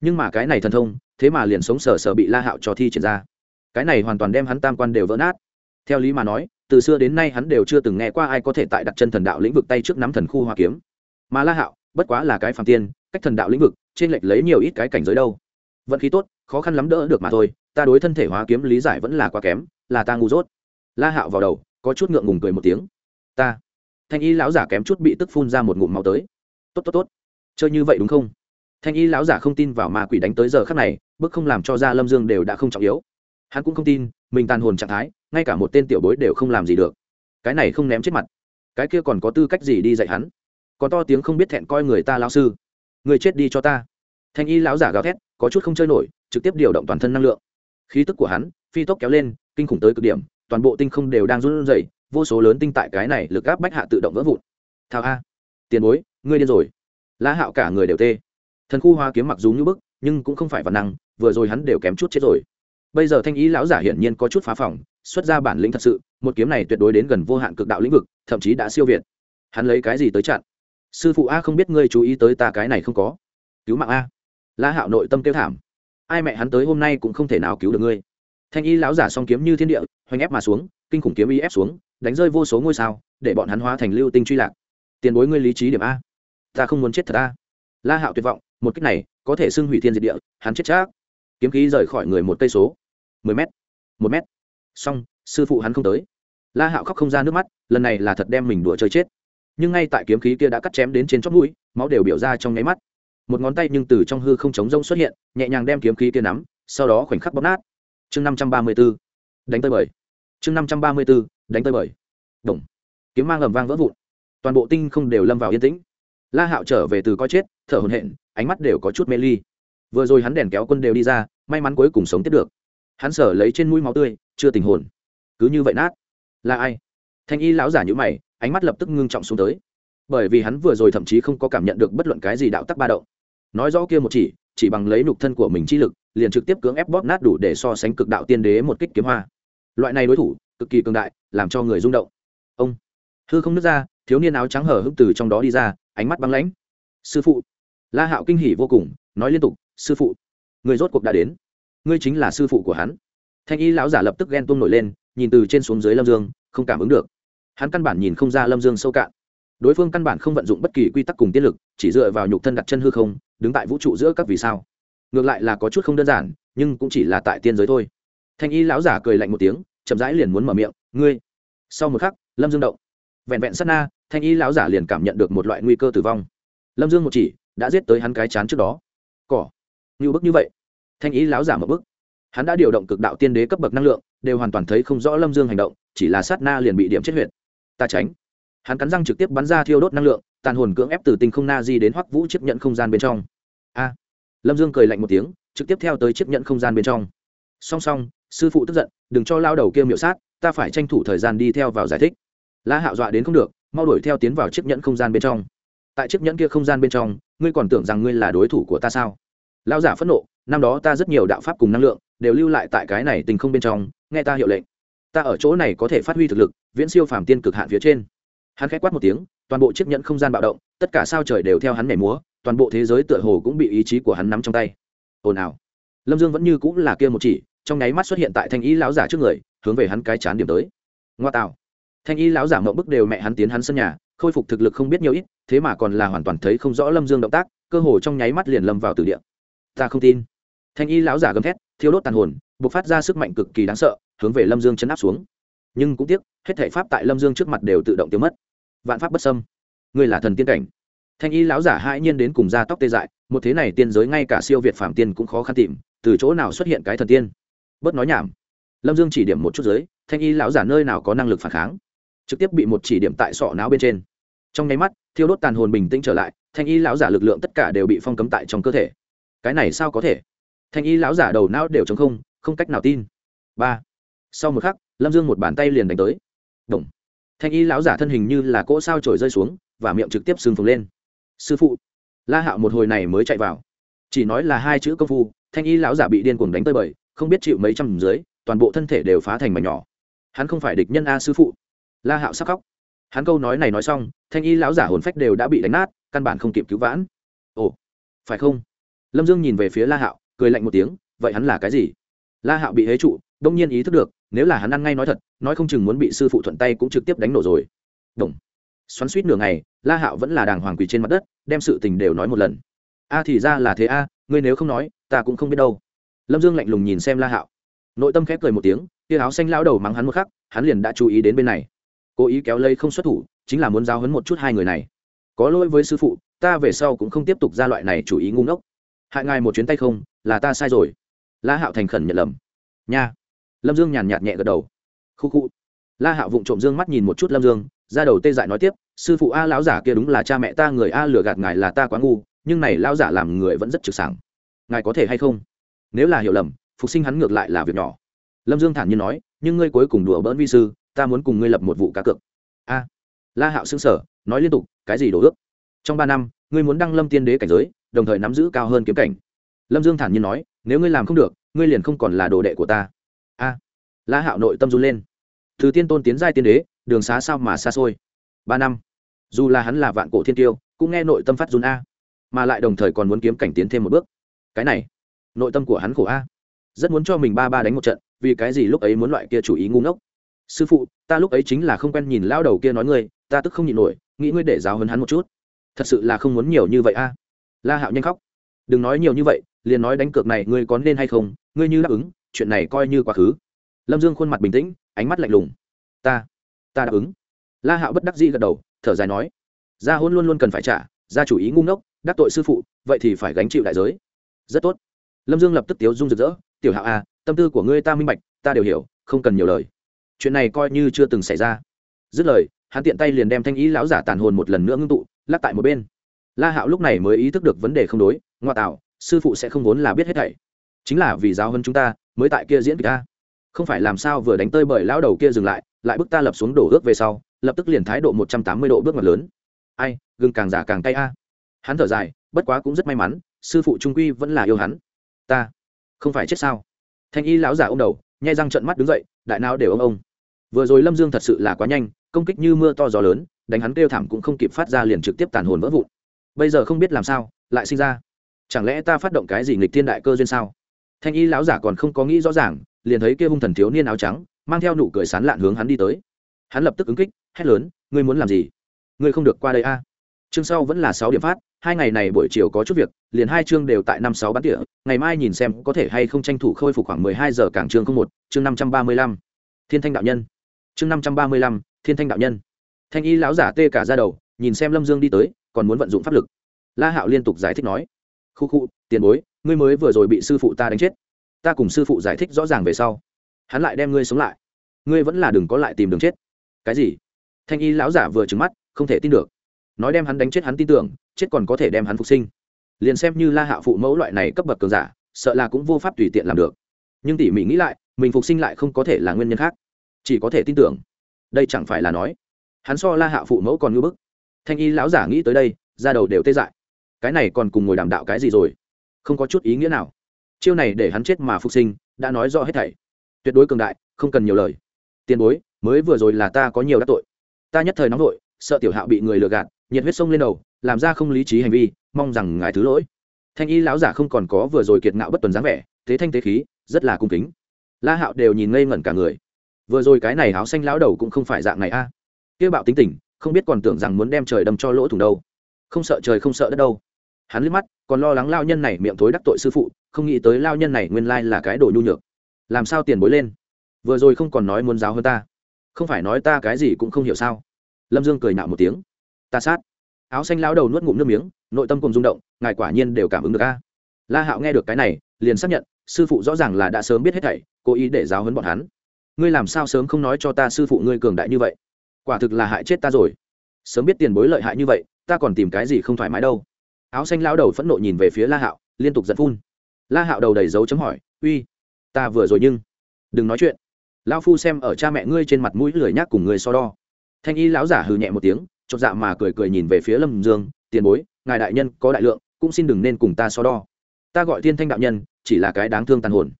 A: Nhưng mà cái này thần thông, thế mà liền sống sờ sờ bị la hạo cho thi triển ra. Cái này hoàn toàn đem hắn tam quan đều vỡ nát. Theo lý mà nói, từ xưa đến nay hắn đều chưa từng nghe qua ai có thể tại đặt chân thần đạo lĩnh vực tay trước nắm thần khu hoa kiếm. Mà la hạo, bất quá là cái phàm tiên cách thần đạo lĩnh vực, trên lệch lấy nhiều ít cái cảnh giới đâu. Vận khí tốt, khó khăn lắm đỡ được mà thôi, ta đối thân thể hóa kiếm lý giải vẫn là quá kém, là ta ngu dốt. La hạo vào đầu, có chút ngượng ngùng cười một tiếng. Ta, thanh y lão giả kém chút bị tức phun ra một ngụm máu tới. Tốt tốt tốt. Chơi như vậy đúng không? Thanh y lão giả không tin vào ma quỷ đánh tới giờ khắc này, bức không làm cho ra lâm dương đều đã không trọng yếu. Hắn cũng không tin, mình tàn hồn trạng thái, ngay cả một tên tiểu bối đều không làm gì được. Cái này không ném chết mặt. Cái kia còn có tư cách gì đi dạy hắn? Còn to tiếng không biết thẹn coi người ta lao sư người chết đi cho ta. Thanh y lão giả gào thét, có chút không chơi nổi, trực tiếp điều động toàn thân năng lượng. Khí tức của hắn, phi tốc kéo lên, kinh khủng tới cực điểm, toàn bộ tinh không đều đang run rẩy, vô số lớn tinh tại cái này lực áp bách hạ tự động vỡ vụn. Thao a, tiền bối, ngươi điên rồi. La hạo cả người đều tê. Thần khu hoa kiếm mặc dù như bức, nhưng cũng không phải văn năng, vừa rồi hắn đều kém chút chết rồi. Bây giờ thanh ý lão giả hiển nhiên có chút phá phòng, xuất ra bản lĩnh thật sự, một kiếm này tuyệt đối đến gần vô hạn cực đạo lĩnh vực, thậm chí đã siêu việt. Hắn lấy cái gì tới chặn? Sư phụ a không biết ngươi chú ý tới ta cái này không có. Cứu mạng a. La hạo nội tâm kêu thảm. Ai mẹ hắn tới hôm nay cũng không thể nào cứu được ngươi. Thanh y lão giả song kiếm như thiên địa, hoành ép mà xuống, kinh khủng kiếm y ép xuống, đánh rơi vô số ngôi sao, để bọn hắn hóa thành lưu tinh truy lạc. Tiền bối ngươi lý trí điểm a. Ta không muốn chết thật a. La hạo tuyệt vọng, một cách này, có thể xưng hủy thiên diệt địa, hắn chết chắc. Kiếm khí rời khỏi người một cây số. Mười m một m xong, sư phụ hắn không tới. La hạo khóc không ra nước mắt, lần này là thật đem mình đùa chơi chết nhưng ngay tại kiếm khí kia đã cắt chém đến trên chót mũi, máu đều biểu ra trong nháy mắt. Một ngón tay nhưng từ trong hư không chống rông xuất hiện, nhẹ nhàng đem kiếm khí kia nắm, sau đó khoảnh khắc bóp nát. Chương năm trăm ba mươi b ố đánh tơi bời. Chương năm trăm ba mươi b ố đánh tơi bời. Đồng kiếm mang ầm vang vỡ vụn. Toàn bộ tinh không đều lâm vào yên tĩnh. La hạo trở về từ coi chết, thở hồn hện ánh mắt đều có chút mê ly. Vừa rồi hắn đèn kéo quân đều đi ra, may mắn cuối cùng sống tiếp được. Hắn sở lấy trên mũi máu tươi, chưa tình hồn. Cứ như vậy nát. Là ai? Thanh y lão giả nhữ mày ánh mắt lập tức ngưng trọng xuống tới. Bởi vì hắn vừa rồi thậm chí không có cảm nhận được bất luận cái gì đạo tắc ba động. Nói rõ kia một chỉ chỉ bằng lấy nục thân của mình chi lực, liền trực tiếp cưỡng ép bóp nát đủ để so sánh cực đạo tiên đế một kích kiếm hoa. Loại này đối thủ, cực kỳ cường đại, làm cho người rung động. Ông, hư không nứt ra, thiếu niên áo trắng hở hững từ trong đó đi ra, ánh mắt băng lãnh. Sư phụ, la hạo kinh hỉ vô cùng, nói liên tục, sư phụ, người rốt cuộc đã đến. Ngươi chính là sư phụ của hắn. Thanh y lão giả lập tức ghen tuông nổi lên, nhìn từ trên xuống dưới lâm dương, không cảm ứng được hắn căn bản nhìn không ra lâm dương sâu cạn. Đối phương căn bản không vận dụng bất kỳ quy tắc cùng tiên lực, chỉ dựa vào nhục thân đặt chân hư không, đứng tại vũ trụ giữa các vì sao. Ngược lại là có chút không đơn giản, nhưng cũng chỉ là tại tiên giới thôi. Thanh y lão giả cười lạnh một tiếng, chậm rãi liền muốn mở miệng, ngươi. Sau một khắc, lâm dương động. Vẹn vẹn sát na, thanh y lão giả liền cảm nhận được một loại nguy cơ tử vong. Lâm dương một chỉ, đã giết tới hắn cái chán trước đó. Cỏ. Như bức như vậy. Thanh y lão giả một bức. Hắn đã điều động cực đạo tiên đế cấp bậc năng lượng, đều hoàn toàn thấy không rõ lâm dương hành động, chỉ là sát na liền bị điểm chết huyệt ta tránh. Hắn cắn răng trực tiếp bắn ra thiêu đốt năng lượng, tàn hồn cưỡng ép từ tinh không na di đến hoắc vũ chấp nhận không gian bên trong. A. Lâm dương cười lạnh một tiếng, trực tiếp theo tới chấp nhận không gian bên trong. Song song, sư phụ tức giận, đừng cho lao đầu kia miệu sát, ta phải tranh thủ thời gian đi theo vào giải thích. La hạo dọa đến không được, mau đuổi theo tiến vào chiếc nhẫn không gian bên trong. Tại chiếc nhẫn kia không gian bên trong, ngươi còn tưởng rằng ngươi là đối thủ của ta sao? Lao giả phẫn nộ, năm đó ta rất nhiều đạo pháp cùng năng lượng, đều lưu lại tại cái này tình không bên trong, nghe ta hiệu lệnh ta ở chỗ này có thể phát huy thực lực, viễn siêu phàm tiên cực hạn phía trên. Hắn khẽ quát một tiếng, toàn bộ chiếc nhẫn không gian bạo động, tất cả sao trời đều theo hắn nhảy múa, toàn bộ thế giới tựa hồ cũng bị ý chí của hắn nắm trong tay. Ồn ào. Lâm dương vẫn như cũng là kia một chỉ, trong nháy mắt xuất hiện tại thanh y lão giả trước người, hướng về hắn cái chán điểm tới. Ngoa tạo. Thanh y lão giả mộng bức đều mẹ hắn tiến hắn sân nhà, khôi phục thực lực không biết nhiều ít, thế mà còn là hoàn toàn thấy không rõ lâm dương động tác, cơ hồ trong nháy mắt liền lâm vào từ địa. Ta không tin. Thanh y lão giả gầm thét thiếu đốt tàn hồn b ộ c phát ra sức mạnh cực kỳ đáng sợ hướng về lâm dương chấn áp xuống. Nhưng cũng tiếc, hết thể pháp tại lâm dương trước mặt đều tự động tiêu mất. Vạn pháp bất sâm ngươi là thần tiên cảnh. Thanh y lão giả hãi nhiên đến cùng da tóc tê dại, một thế này tiên giới ngay cả siêu việt phạm tiên cũng khó khăn tìm, từ chỗ nào xuất hiện cái thần tiên? Bớt nói nhảm. Lâm dương chỉ điểm một chút giới, thanh y lão giả nơi nào có năng lực phản kháng? Trực tiếp bị một chỉ điểm tại sọ não bên trên. Trong nháy mắt, thiêu đốt tàn hồn bình tĩnh trở lại, thanh y lão giả lực lượng tất cả đều bị phong cấm tại trong cơ thể. Cái này sao có thể? Thanh y lão giả đầu não đều chống không không cách nào tin. Ba sau một khắc, lâm dương một bàn tay liền đánh tới. Đồng thanh y lão giả thân hình như là cỗ sao trổi rơi xuống, và miệng trực tiếp sừng phồng lên. Sư phụ. La hạo một hồi này mới chạy vào. Chỉ nói là hai chữ công phu, thanh y lão giả bị điên cuồng đánh tơi bời, không biết chịu mấy trăm dưới, toàn bộ thân thể đều phá thành mảnh nhỏ. Hắn không phải địch nhân a sư phụ. La hạo sắc khóc. Hắn câu nói này nói xong, thanh y lão giả hồn phách đều đã bị đánh nát, căn bản không kịp cứu vãn. Ồ, phải không? Lâm dương nhìn về phía la hạo, cười lạnh một tiếng, vậy hắn là cái gì? La hạo bị hế trụ, đông nhiên ý thức được, nếu là hắn ăn ngay nói thật, nói không chừng muốn bị sư phụ thuận tay cũng trực tiếp đánh nổ rồi. Đồng. Xoắn suýt nửa ngày, la hạo vẫn là đàng hoàng quỳ trên mặt đất, đem sự tình đều nói một lần. A thì ra là thế a, ngươi nếu không nói, ta cũng không biết đâu. Lâm dương lạnh lùng nhìn xem la hạo. Nội tâm khép cười một tiếng tia áo xanh lao đầu mắng hắn một khắc, hắn liền đã chú ý đến bên này. Cố ý kéo lây không xuất thủ, chính là muốn giao hấn một chút hai người này. Có lỗi với sư phụ, ta về sau cũng không tiếp tục ra loại này chủ ý ngu ngốc. Hại ngài một chuyến tay không, là ta sai rồi la hạo thành khẩn nhận lầm. Nha. Lâm dương nhàn nhạt nhẹ gật đầu. Khu khu. La hạo vụng trộm dương mắt nhìn một chút lâm dương, ra đầu tê dại nói tiếp, sư phụ a lão giả kia đúng là cha mẹ ta, người a lừa gạt ngài là ta quá ngu, nhưng này lão giả làm người vẫn rất trực sảng. Ngài có thể hay không? Nếu là hiểu lầm, phục sinh hắn ngược lại là việc nhỏ. Lâm dương thản nhiên nói, nhưng ngươi cuối cùng đùa bỡn vi sư, ta muốn cùng ngươi lập một vụ cá cược. A. La hạo xưng sở nói liên tục, cái gì đổ ước? Trong ba năm, ngươi muốn đăng lâm tiên đế cảnh giới, đồng thời nắm giữ cao hơn kiếm cảnh. Lâm dương thản nhiên nói nếu ngươi làm không được, ngươi liền không còn là đồ đệ của ta. A. La hạo nội tâm run lên. Từ tiên tôn tiến giai tiên đế, đường xá sao mà xa xôi? Ba năm. Dù là hắn là vạn cổ thiên tiêu, cũng nghe nội tâm phát run a. Mà lại đồng thời còn muốn kiếm cảnh tiến thêm một bước. Cái này, nội tâm của hắn khổ a. Rất muốn cho mình ba ba đánh một trận, vì cái gì lúc ấy muốn loại kia chủ ý ngu ngốc? Sư phụ, ta lúc ấy chính là không quen nhìn lao đầu kia nói ngươi, ta tức không nhịn nổi, nghĩ ngươi để giáo hơn hắn một chút. Thật sự là không muốn nhiều như vậy a. La hạo nhanh khóc. Đừng nói nhiều như vậy liền nói đánh cược này ngươi có nên hay không, ngươi như đáp ứng, chuyện này coi như quá khứ. Lâm dương khuôn mặt bình tĩnh, ánh mắt lạnh lùng. Ta ta đáp ứng. La hạo bất đắc dĩ gật đầu, thở dài nói. Gia hôn luôn luôn cần phải trả, gia chủ ý ngu ngốc, đắc tội sư phụ, vậy thì phải gánh chịu đại giới. Rất tốt. Lâm dương lập tức tiếu dung rực rỡ, tiểu hạo a tâm tư của ngươi ta minh bạch, ta đều hiểu, không cần nhiều lời. Chuyện này coi như chưa từng xảy ra. Dứt lời, hắn tiện tay liền đem thanh ý lão giả tàn hồn một lần nữa ngưng tụ, lắc tại một bên. La hạo lúc này mới ý thức được vấn đề không đối ngoại tạo sư phụ sẽ không vốn là biết hết thảy. Chính là vì giáo hơn chúng ta, mới tại kia diễn kịch ta không phải làm sao vừa đánh tơi bởi lão đầu kia dừng lại lại bức ta lập xuống đổ ước về sau, lập tức liền thái độ một trăm tám mươi độ bước ngoặt lớn. Ai, gừng càng giả càng tay a. Hắn thở dài, bất quá cũng rất may mắn, sư phụ trung quy vẫn là yêu hắn. Ta, không phải chết sao? Thanh y lão giả ô m đầu nhai răng trận mắt đứng dậy, đại não đều ông ông vừa rồi lâm dương thật sự là quá nhanh, công kích như mưa to gió lớn, đánh hắn kêu thảm cũng không kịp phát ra liền trực tiếp tàn hồn vỡ vụn. Bây giờ không biết làm sao, lại sinh ra chẳng lẽ ta phát động cái gì nghịch thiên đại cơ duyên sao? Thanh y lão giả còn không có nghĩ rõ ràng, liền thấy kia hung thần thiếu niên áo trắng, mang theo nụ cười sán lạn hướng hắn đi tới. Hắn lập tức ứng kích, hét lớn, ngươi muốn làm gì? Ngươi không được qua đây a. À? chương sau vẫn là sáu điểm phát, hai ngày này buổi chiều có chút việc, liền hai chương đều tại năm sáu bán tỉa, ngày mai nhìn xem có thể hay không tranh thủ khôi phục khoảng mười hai giờ cảng chương không một, chương năm trăm ba mươi lăm. Thiên thanh đạo nhân. Chương năm trăm ba mươi lăm, thiên thanh đạo nhân. Thanh y lão giả tê cả ra đầu, nhìn xem lâm dương đi tới, còn muốn vận dụng pháp lực. La hạo liên tục giải thích nói khu khu, tiền bối, ngươi mới vừa rồi bị sư phụ ta đánh chết. Ta cùng sư phụ giải thích rõ ràng về sau. Hắn lại đem ngươi sống lại. Ngươi vẫn là đừng có lại tìm đường chết. Cái gì? Thanh y lão giả vừa trứng mắt, không thể tin được. Nói đem hắn đánh chết hắn tin tưởng, chết còn có thể đem hắn phục sinh. Liền xem như la hạ phụ mẫu loại này cấp bậc cường giả, sợ là cũng vô pháp tùy tiện làm được. Nhưng tỉ mỉ nghĩ lại, mình phục sinh lại không có thể là nguyên nhân khác. Chỉ có thể tin tưởng. Đây chẳng phải là nói, hắn so la hạ phụ mẫu còn ngưỡng bức. Thanh y lão giả nghĩ tới đây ra đầu đều tê dại cái này còn cùng ngồi đàm đạo cái gì rồi? Không có chút ý nghĩa nào. Chiêu này để hắn chết mà phục sinh, đã nói rõ hết thảy. Tuyệt đối cường đại, không cần nhiều lời. Tiền bối, mới vừa rồi là ta có nhiều đắc tội. Ta nhất thời nóng vội, sợ tiểu hạo bị người lừa gạt, nhiệt huyết sông lên đầu, làm ra không lý trí hành vi, mong rằng ngài thứ lỗi. Thanh y lão giả không còn có vừa rồi kiệt ngạo bất tuần dáng vẻ, thế thanh thế khí, rất là cung kính. La hạo đều nhìn ngây ngẩn cả người. Vừa rồi cái này áo xanh lão đầu cũng không phải dạng này a. À. kia bạo tính tình, không biết còn tưởng rằng muốn đem trời đâm cho lỗ thủng đâu. Không sợ trời không sợ đất đâu hắn liếc mắt, còn lo lắng lao nhân này miệng thối đắc tội sư phụ, không nghĩ tới lao nhân này nguyên lai là cái đồ nhu nhược. Làm sao tiền bối lên? Vừa rồi không còn nói muốn giáo hơn ta. Không phải nói ta cái gì cũng không hiểu sao? Lâm dương cười nạo một tiếng. Ta sát. Áo xanh lao đầu nuốt ngụm nước miếng, nội tâm cùng rung động, ngài quả nhiên đều cảm ứng được a. La hạo nghe được cái này, liền xác nhận, sư phụ rõ ràng là đã sớm biết hết thảy, cố ý để giáo hấn bọn hắn. Ngươi làm sao sớm không nói cho ta sư phụ ngươi cường đại như vậy? Quả thực là hại chết ta rồi. Sớm biết tiền bối lợi hại như vậy, ta còn tìm cái gì không thoải mái đâu áo xanh lao đầu phẫn nộ nhìn về phía la hạo, liên tục giận phun. La hạo đầu đầy dấu chấm hỏi, uy, ta vừa rồi nhưng đừng nói chuyện. Lao phu xem ở cha mẹ ngươi trên mặt mũi lười nhác cùng người so đo. Thanh y lão giả hừ nhẹ một tiếng, chột dạ mà cười cười nhìn về phía lâm dương, tiền bối, ngài đại nhân có đại lượng, cũng xin đừng nên cùng ta so đo. Ta gọi tiên thanh đạo nhân, chỉ là cái đáng thương tàn hồn.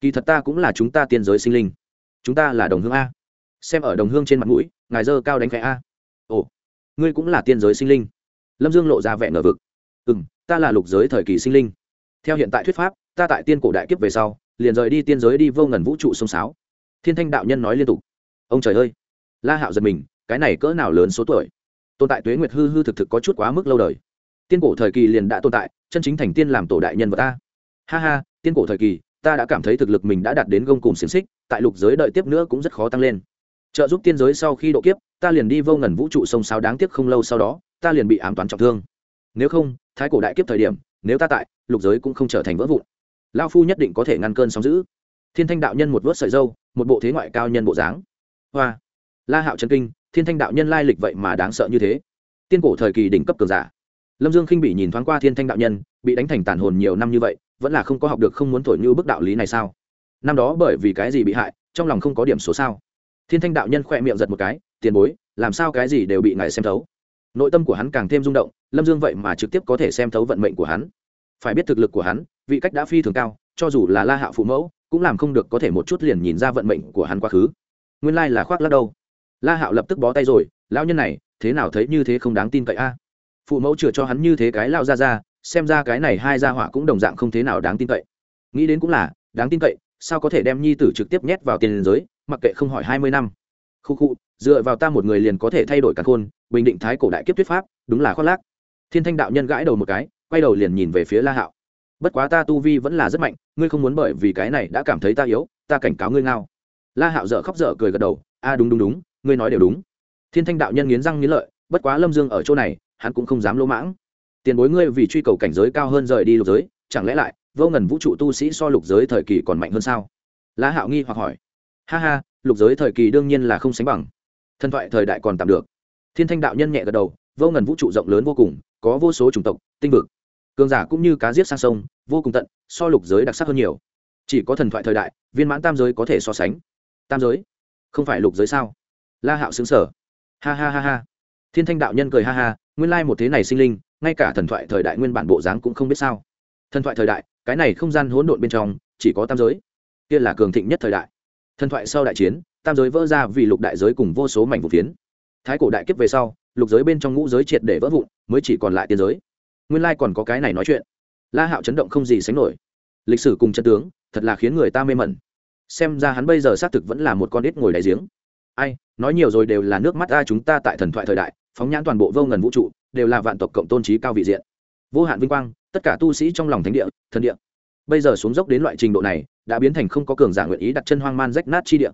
A: Kỳ thật ta cũng là chúng ta tiên giới sinh linh. Chúng ta là đồng hương a. Xem ở đồng hương trên mặt mũi, ngài dơ cao đánh khẽ a. Ồ, ngươi cũng là tiên giới sinh linh. Lâm dương lộ ra vẻ ngờ vực ừ m ta là lục giới thời kỳ sinh linh. Theo hiện tại thuyết pháp, ta tại tiên cổ đại kiếp về sau, liền rời đi tiên giới đi vô ngần vũ trụ sông sáo. Thiên thanh đạo nhân nói liên tục. Ông trời ơi! La hạo giật mình, cái này cỡ nào lớn số tuổi? Tồn tại tuế nguyệt hư hư thực thực có chút quá mức lâu đời. Tiên cổ thời kỳ liền đã tồn tại, chân chính thành tiên làm tổ đại nhân vật ta. Ha ha, tiên cổ thời kỳ, ta đã cảm thấy thực lực mình đã đạt đến gông cùng xiềng xích, tại lục giới đợi tiếp nữa cũng rất khó tăng lên. Trợ giúp tiên giới sau khi độ kiếp, ta liền đi vô ngần vũ trụ sông sáo đáng tiếc không lâu sau đó, ta liền bị ám toán trọng thương nếu không, thái cổ đại kiếp thời điểm, nếu ta tại, lục giới cũng không trở thành vỡ vụn. Lao phu nhất định có thể ngăn cơn sóng giữ thiên thanh đạo nhân một vớt sợi dâu, một bộ thế ngoại cao nhân bộ dáng. Hoa. La hạo trần kinh, thiên thanh đạo nhân lai lịch vậy mà đáng sợ như thế. Tiên cổ thời kỳ đỉnh cấp cường giả. Lâm dương khinh bị nhìn thoáng qua thiên thanh đạo nhân, bị đánh thành tàn hồn nhiều năm như vậy, vẫn là không có học được không muốn thổi như bức đạo lý này sao? Năm đó bởi vì cái gì bị hại, trong lòng không có điểm số sao? Thiên thanh đạo nhân khỏe miệng giật một cái, tiền bối, làm sao cái gì đều bị ngài xem thấu? Nội tâm của hắn càng thêm rung động lâm dương vậy mà trực tiếp có thể xem thấu vận mệnh của hắn. Phải biết thực lực của hắn, vị cách đã phi thường cao, cho dù là la hạ phụ mẫu, cũng làm không được có thể một chút liền nhìn ra vận mệnh của hắn quá khứ. Nguyên lai là khoác lắc đâu. La hạo lập tức bó tay rồi, lão nhân này, thế nào thấy như thế không đáng tin cậy a? Phụ mẫu chừa cho hắn như thế cái lao ra ra xem ra cái này hai gia hỏa cũng đồng dạng không thế nào đáng tin cậy. Nghĩ đến cũng là, đáng tin cậy, sao có thể đem nhi tử trực tiếp nhét vào tiền giới, mặc kệ không hỏi hai mươi năm. Khu khu dựa vào ta một người liền có thể thay đổi cả khôn, bình định thái cổ đại kiếp thuyết pháp, đúng là khoác lác thiên thanh đạo nhân gãi đầu một cái, quay đầu liền nhìn về phía la hạo. Bất quá ta tu vi vẫn là rất mạnh, ngươi không muốn bởi vì cái này đã cảm thấy ta yếu, ta cảnh cáo ngươi ngao. La hạo dở khóc dở cười gật đầu, a, đúng đúng đúng, ngươi nói đều đúng. Thiên thanh đạo nhân nghiến răng nghiến lợi, bất quá lâm dương ở chỗ này, hắn cũng không dám lỗ mãng. Tiền bối ngươi vì truy cầu cảnh giới cao hơn rời đi lục giới, chẳng lẽ lại, vô ngần vũ trụ tu sĩ so lục giới thời kỳ còn mạnh hơn sao? La hạo nghi hoặc hỏi. Ha ha, lục giới thời kỳ đương nhiên là không sánh bằng. Thần thoại thời đại còn tạm được. Thiên thanh đạo nhân nhẹ gật đầu, vô ngần vũ trụ rộng lớn vô cùng có vô số chủng tộc, tinh vực. Cường giả cũng như cá giết sang sông, vô cùng tận, so lục giới đặc sắc hơn nhiều. Chỉ có thần thoại thời đại, viên mãn tam giới có thể so sánh. Tam giới? Không phải lục giới sao? La hạo xứng sở ha ha ha ha. Thiên thanh đạo nhân cười ha ha, nguyên lai một thế này sinh linh, ngay cả thần thoại thời đại nguyên bản bộ dáng cũng không biết sao. Thần thoại thời đại, cái này không gian hỗn độn bên trong, chỉ có tam giới. Kia là cường thịnh nhất thời đại. Thần thoại sau đại chiến, tam giới vỡ ra vì lục đại giới cùng vô số mảnh vụ phiến. Thái cổ đại kiếp về sau, lục giới bên trong ngũ giới triệt để vỡ vụn mới chỉ còn lại tiên giới. Nguyên lai còn có cái này nói chuyện. La hạo chấn động không gì sánh nổi. Lịch sử cùng chân tướng, thật là khiến người ta mê mẩn. Xem ra hắn bây giờ xác thực vẫn là một con ít ngồi đáy giếng. Ai, nói nhiều rồi đều là nước mắt ta chúng ta tại thần thoại thời đại, phóng nhãn toàn bộ vô ngần vũ trụ, đều là vạn tộc cộng tôn trí cao vị diện. Vô hạn vinh quang, tất cả tu sĩ trong lòng thánh địa, thần địa. Bây giờ xuống dốc đến loại trình độ này, đã biến thành không có cường giả nguyện ý đặt chân hoang man rách nát chi địa.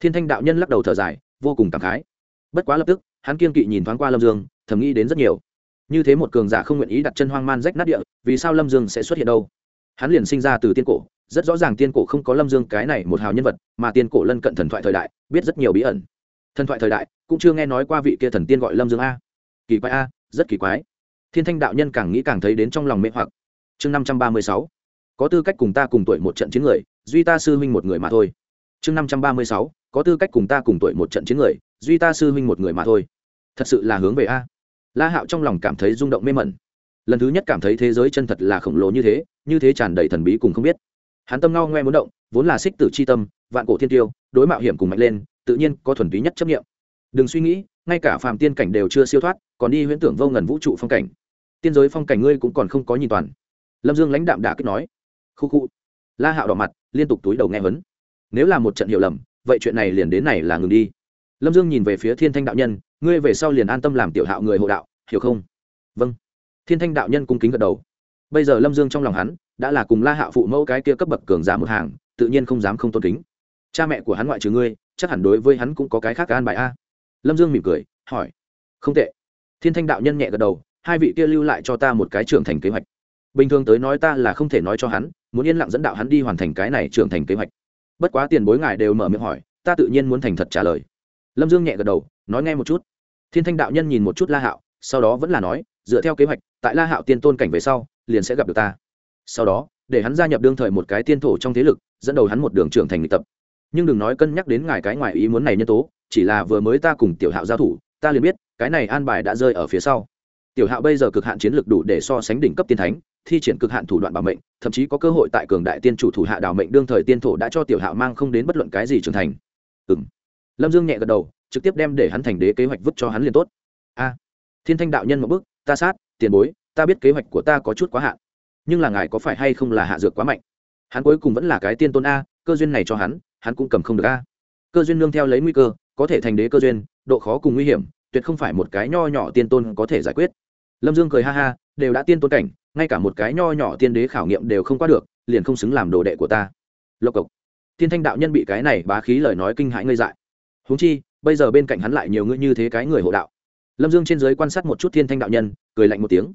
A: Thiên thanh đạo nhân lắc đầu thở dài, vô cùng cảm khái. Bất quá lập tức, hắn kiên kỵ nhìn thoáng qua lâm dương, thầm nghĩ đến rất nhiều như thế một cường giả không nguyện ý đặt chân hoang man rách nát địa, vì sao lâm dương sẽ xuất hiện đâu? Hắn liền sinh ra từ tiên cổ, rất rõ ràng tiên cổ không có lâm dương cái này một hào nhân vật, mà tiên cổ lân cận thần thoại thời đại, biết rất nhiều bí ẩn. Thần thoại thời đại, cũng chưa nghe nói qua vị kia thần tiên gọi lâm dương a. Kỳ quái a, rất kỳ quái. Thiên thanh đạo nhân càng nghĩ càng thấy đến trong lòng mê hoặc. Chương năm trăm ba mươi sáu. Có tư cách cùng ta cùng tuổi một trận chiến người, duy ta sư huynh một người mà thôi. Chương năm trăm ba mươi sáu. Có tư cách cùng ta cùng tuổi một trận chiến người, duy ta sư huynh một người mà thôi. Thật sự là hướng về a la hạo trong lòng cảm thấy rung động mê mẩn. Lần thứ nhất cảm thấy thế giới chân thật là khổng lồ như thế như thế tràn đầy thần bí cùng không biết. Hắn tâm ngao ngoe muốn động, vốn là xích tử c h i tâm, vạn cổ thiên tiêu, đối mạo hiểm cùng mạnh lên, tự nhiên có thuần túy nhất chấp nghiệm đừng suy nghĩ, ngay cả phàm tiên cảnh đều chưa siêu thoát, còn đi huyễn tưởng vô ngần vũ trụ phong cảnh. Tiên giới phong cảnh ngươi cũng còn không có nhìn toàn. Lâm dương lãnh đạm đã kích nói. Khu khu. La hạo đỏ mặt, liên tục túi đầu nghe vấn nếu là một trận hiểu lầm, vậy chuyện này liền đến này là ngừng đi. Lâm dương nhìn về phía thiên thanh đạo nhân ngươi về sau liền an tâm làm tiểu hạo người hộ đạo, hiểu không? Vâng. Thiên thanh đạo nhân cung kính gật đầu. Bây giờ lâm dương trong lòng hắn đã là cùng la hạo phụ mẫu cái kia cấp bậc cường giả một hàng, tự nhiên không dám không tôn kính. Cha mẹ của hắn ngoại trừ ngươi, chắc hẳn đối với hắn cũng có cái khác an bài a. Lâm dương mỉm cười, hỏi. Không tệ. Thiên thanh đạo nhân nhẹ gật đầu, hai vị kia lưu lại cho ta một cái trưởng thành kế hoạch. Bình thường tới nói ta là không thể nói cho hắn, muốn yên lặng dẫn đạo hắn đi hoàn thành cái này trưởng thành kế hoạch. Bất quá tiền bối ngài đều mở miệng hỏi, ta tự nhiên muốn thành thật trả lời lâm dương nhẹ gật đầu, nói nghe một chút. Thiên thanh đạo nhân nhìn một chút la hạo, sau đó vẫn là nói, dựa theo kế hoạch, tại la hạo tiên tôn cảnh về sau, liền sẽ gặp được ta. Sau đó, để hắn gia nhập đương thời một cái tiên thổ trong thế lực, dẫn đầu hắn một đường trưởng thành lịch tập. Nhưng đừng nói cân nhắc đến ngài cái ngoài ý muốn này nhân tố, chỉ là vừa mới ta cùng tiểu hạo giao thủ, ta liền biết, cái này an bài đã rơi ở phía sau. Tiểu hạo bây giờ cực hạn chiến lược đủ để so sánh đỉnh cấp tiên thánh, thi triển cực hạn thủ đoạn bảo mệnh, thậm chí có cơ hội tại cường đại tiên chủ thủ hạ đào mệnh đương thời tiên thổ đã cho tiểu hạo mang không đến bất luận cái gì trưởng thành. Ừ lâm dương nhẹ gật đầu trực tiếp đem để hắn thành đế kế hoạch vứt cho hắn liền tốt. A thiên thanh đạo nhân một bước, ta sát tiền bối ta biết kế hoạch của ta có chút quá hạn nhưng là ngài có phải hay không là hạ dược quá mạnh? Hắn cuối cùng vẫn là cái tiên tôn a cơ duyên này cho hắn hắn cũng cầm không được a. Cơ duyên nương theo lấy nguy cơ có thể thành đế cơ duyên độ khó cùng nguy hiểm tuyệt không phải một cái nho nhỏ tiên tôn có thể giải quyết. Lâm dương cười ha ha đều đã tiên tôn cảnh ngay cả một cái nho nhỏ tiên đế khảo nghiệm đều không qua được liền không xứng làm đồ đệ của ta. Lộc cộc. Thiên thanh đạo nhân bị cái này bá khí lời nói kinh hãi ngây dại huống chi, bây giờ bên cạnh hắn lại nhiều ngươi như thế cái người hộ đạo. Lâm dương trên giới quan sát một chút thiên thanh đạo nhân, cười lạnh một tiếng.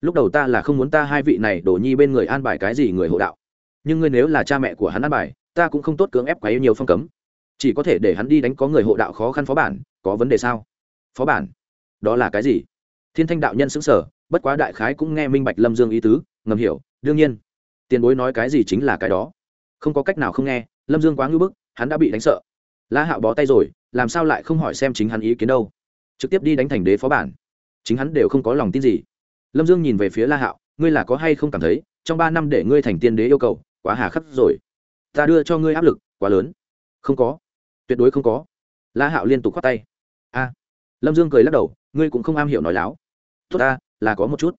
A: Lúc đầu ta là không muốn ta hai vị này đổ nhi bên người an bài cái gì người hộ đạo. Nhưng ngươi nếu là cha mẹ của hắn an bài, ta cũng không tốt cưỡng ép quá yêu nhiều phong cấm. Chỉ có thể để hắn đi đánh có người hộ đạo khó khăn phó bản, có vấn đề sao? Phó bản? Đó là cái gì? Thiên thanh đạo nhân xứng sở bất quá đại khái cũng nghe minh bạch lâm dương ý tứ, ngầm hiểu, đương nhiên. Tiền bối nói cái gì chính là cái đó. Không có cách nào không nghe, lâm dương quá ngưỡng bức, hắn đã bị đánh sợ la hạo bó tay rồi, làm sao lại không hỏi xem chính hắn ý kiến đâu? Trực tiếp đi đánh thành đế phó bản. Chính hắn đều không có lòng tin gì. Lâm dương nhìn về phía la hạo, ngươi là có hay không cảm thấy, trong ba năm để ngươi thành tiên đế yêu cầu, quá hà khắc rồi. Ta đưa cho ngươi áp lực, quá lớn. Không có. Tuyệt đối không có. La hạo liên tục k h o á t tay. A. Lâm dương cười lắc đầu, ngươi cũng không am hiểu nói láo. Tốt ta, là có một chút.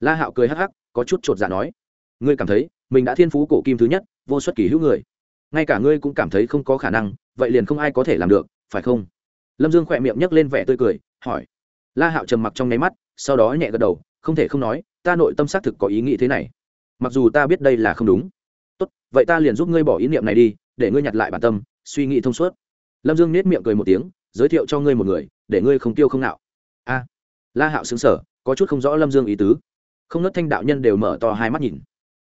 A: La hạo cười hắc hắc, có chút chột dạ nói. Ngươi cảm thấy, mình đã thiên phú cổ kim thứ nhất, vô xuất kỳ hữu người. Ngay cả ngươi cũng cảm thấy không có khả năng vậy liền không ai có thể làm được, phải không? Lâm dương khỏe miệng nhấc lên vẻ tươi cười, hỏi. La hạo trầm mặc trong nháy mắt, sau đó nhẹ gật đầu, không thể không nói, ta nội tâm xác thực có ý nghĩ thế này. Mặc dù ta biết đây là không đúng. Tốt, vậy ta liền giúp ngươi bỏ ý niệm này đi, để ngươi nhặt lại bản tâm, suy nghĩ thông suốt. Lâm dương nết miệng cười một tiếng, giới thiệu cho ngươi một người, để ngươi không tiêu không nạo. A. La hạo xứng sở có chút không rõ lâm dương ý tứ. Không nớt thanh đạo nhân đều mở to hai mắt nhìn.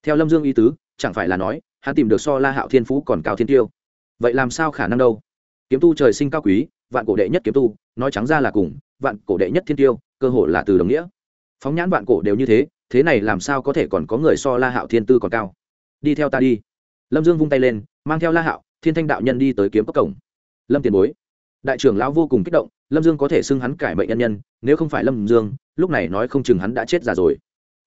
A: Theo lâm dương ý tứ, chẳng phải là nói, hắn tìm được so la hạo thiên phú còn cao thiên tiêu vậy làm sao khả năng đâu? Kiếm tu trời sinh cao quý, vạn cổ đệ nhất kiếm tu, nói trắng ra là cùng, vạn cổ đệ nhất thiên tiêu, cơ hội là từ đồng nghĩa. Phóng nhãn vạn cổ đều như thế thế này làm sao có thể còn có người so la hạo thiên tư còn cao? Đi theo ta đi. Lâm dương vung tay lên, mang theo la hạo, thiên thanh đạo nhân đi tới kiếm cốc cổng. Lâm tiền bối. Đại trưởng lão vô cùng kích động, lâm dương có thể xưng hắn cải mệnh nhân nhân, nếu không phải lâm dương, lúc này nói không chừng hắn đã chết già rồi.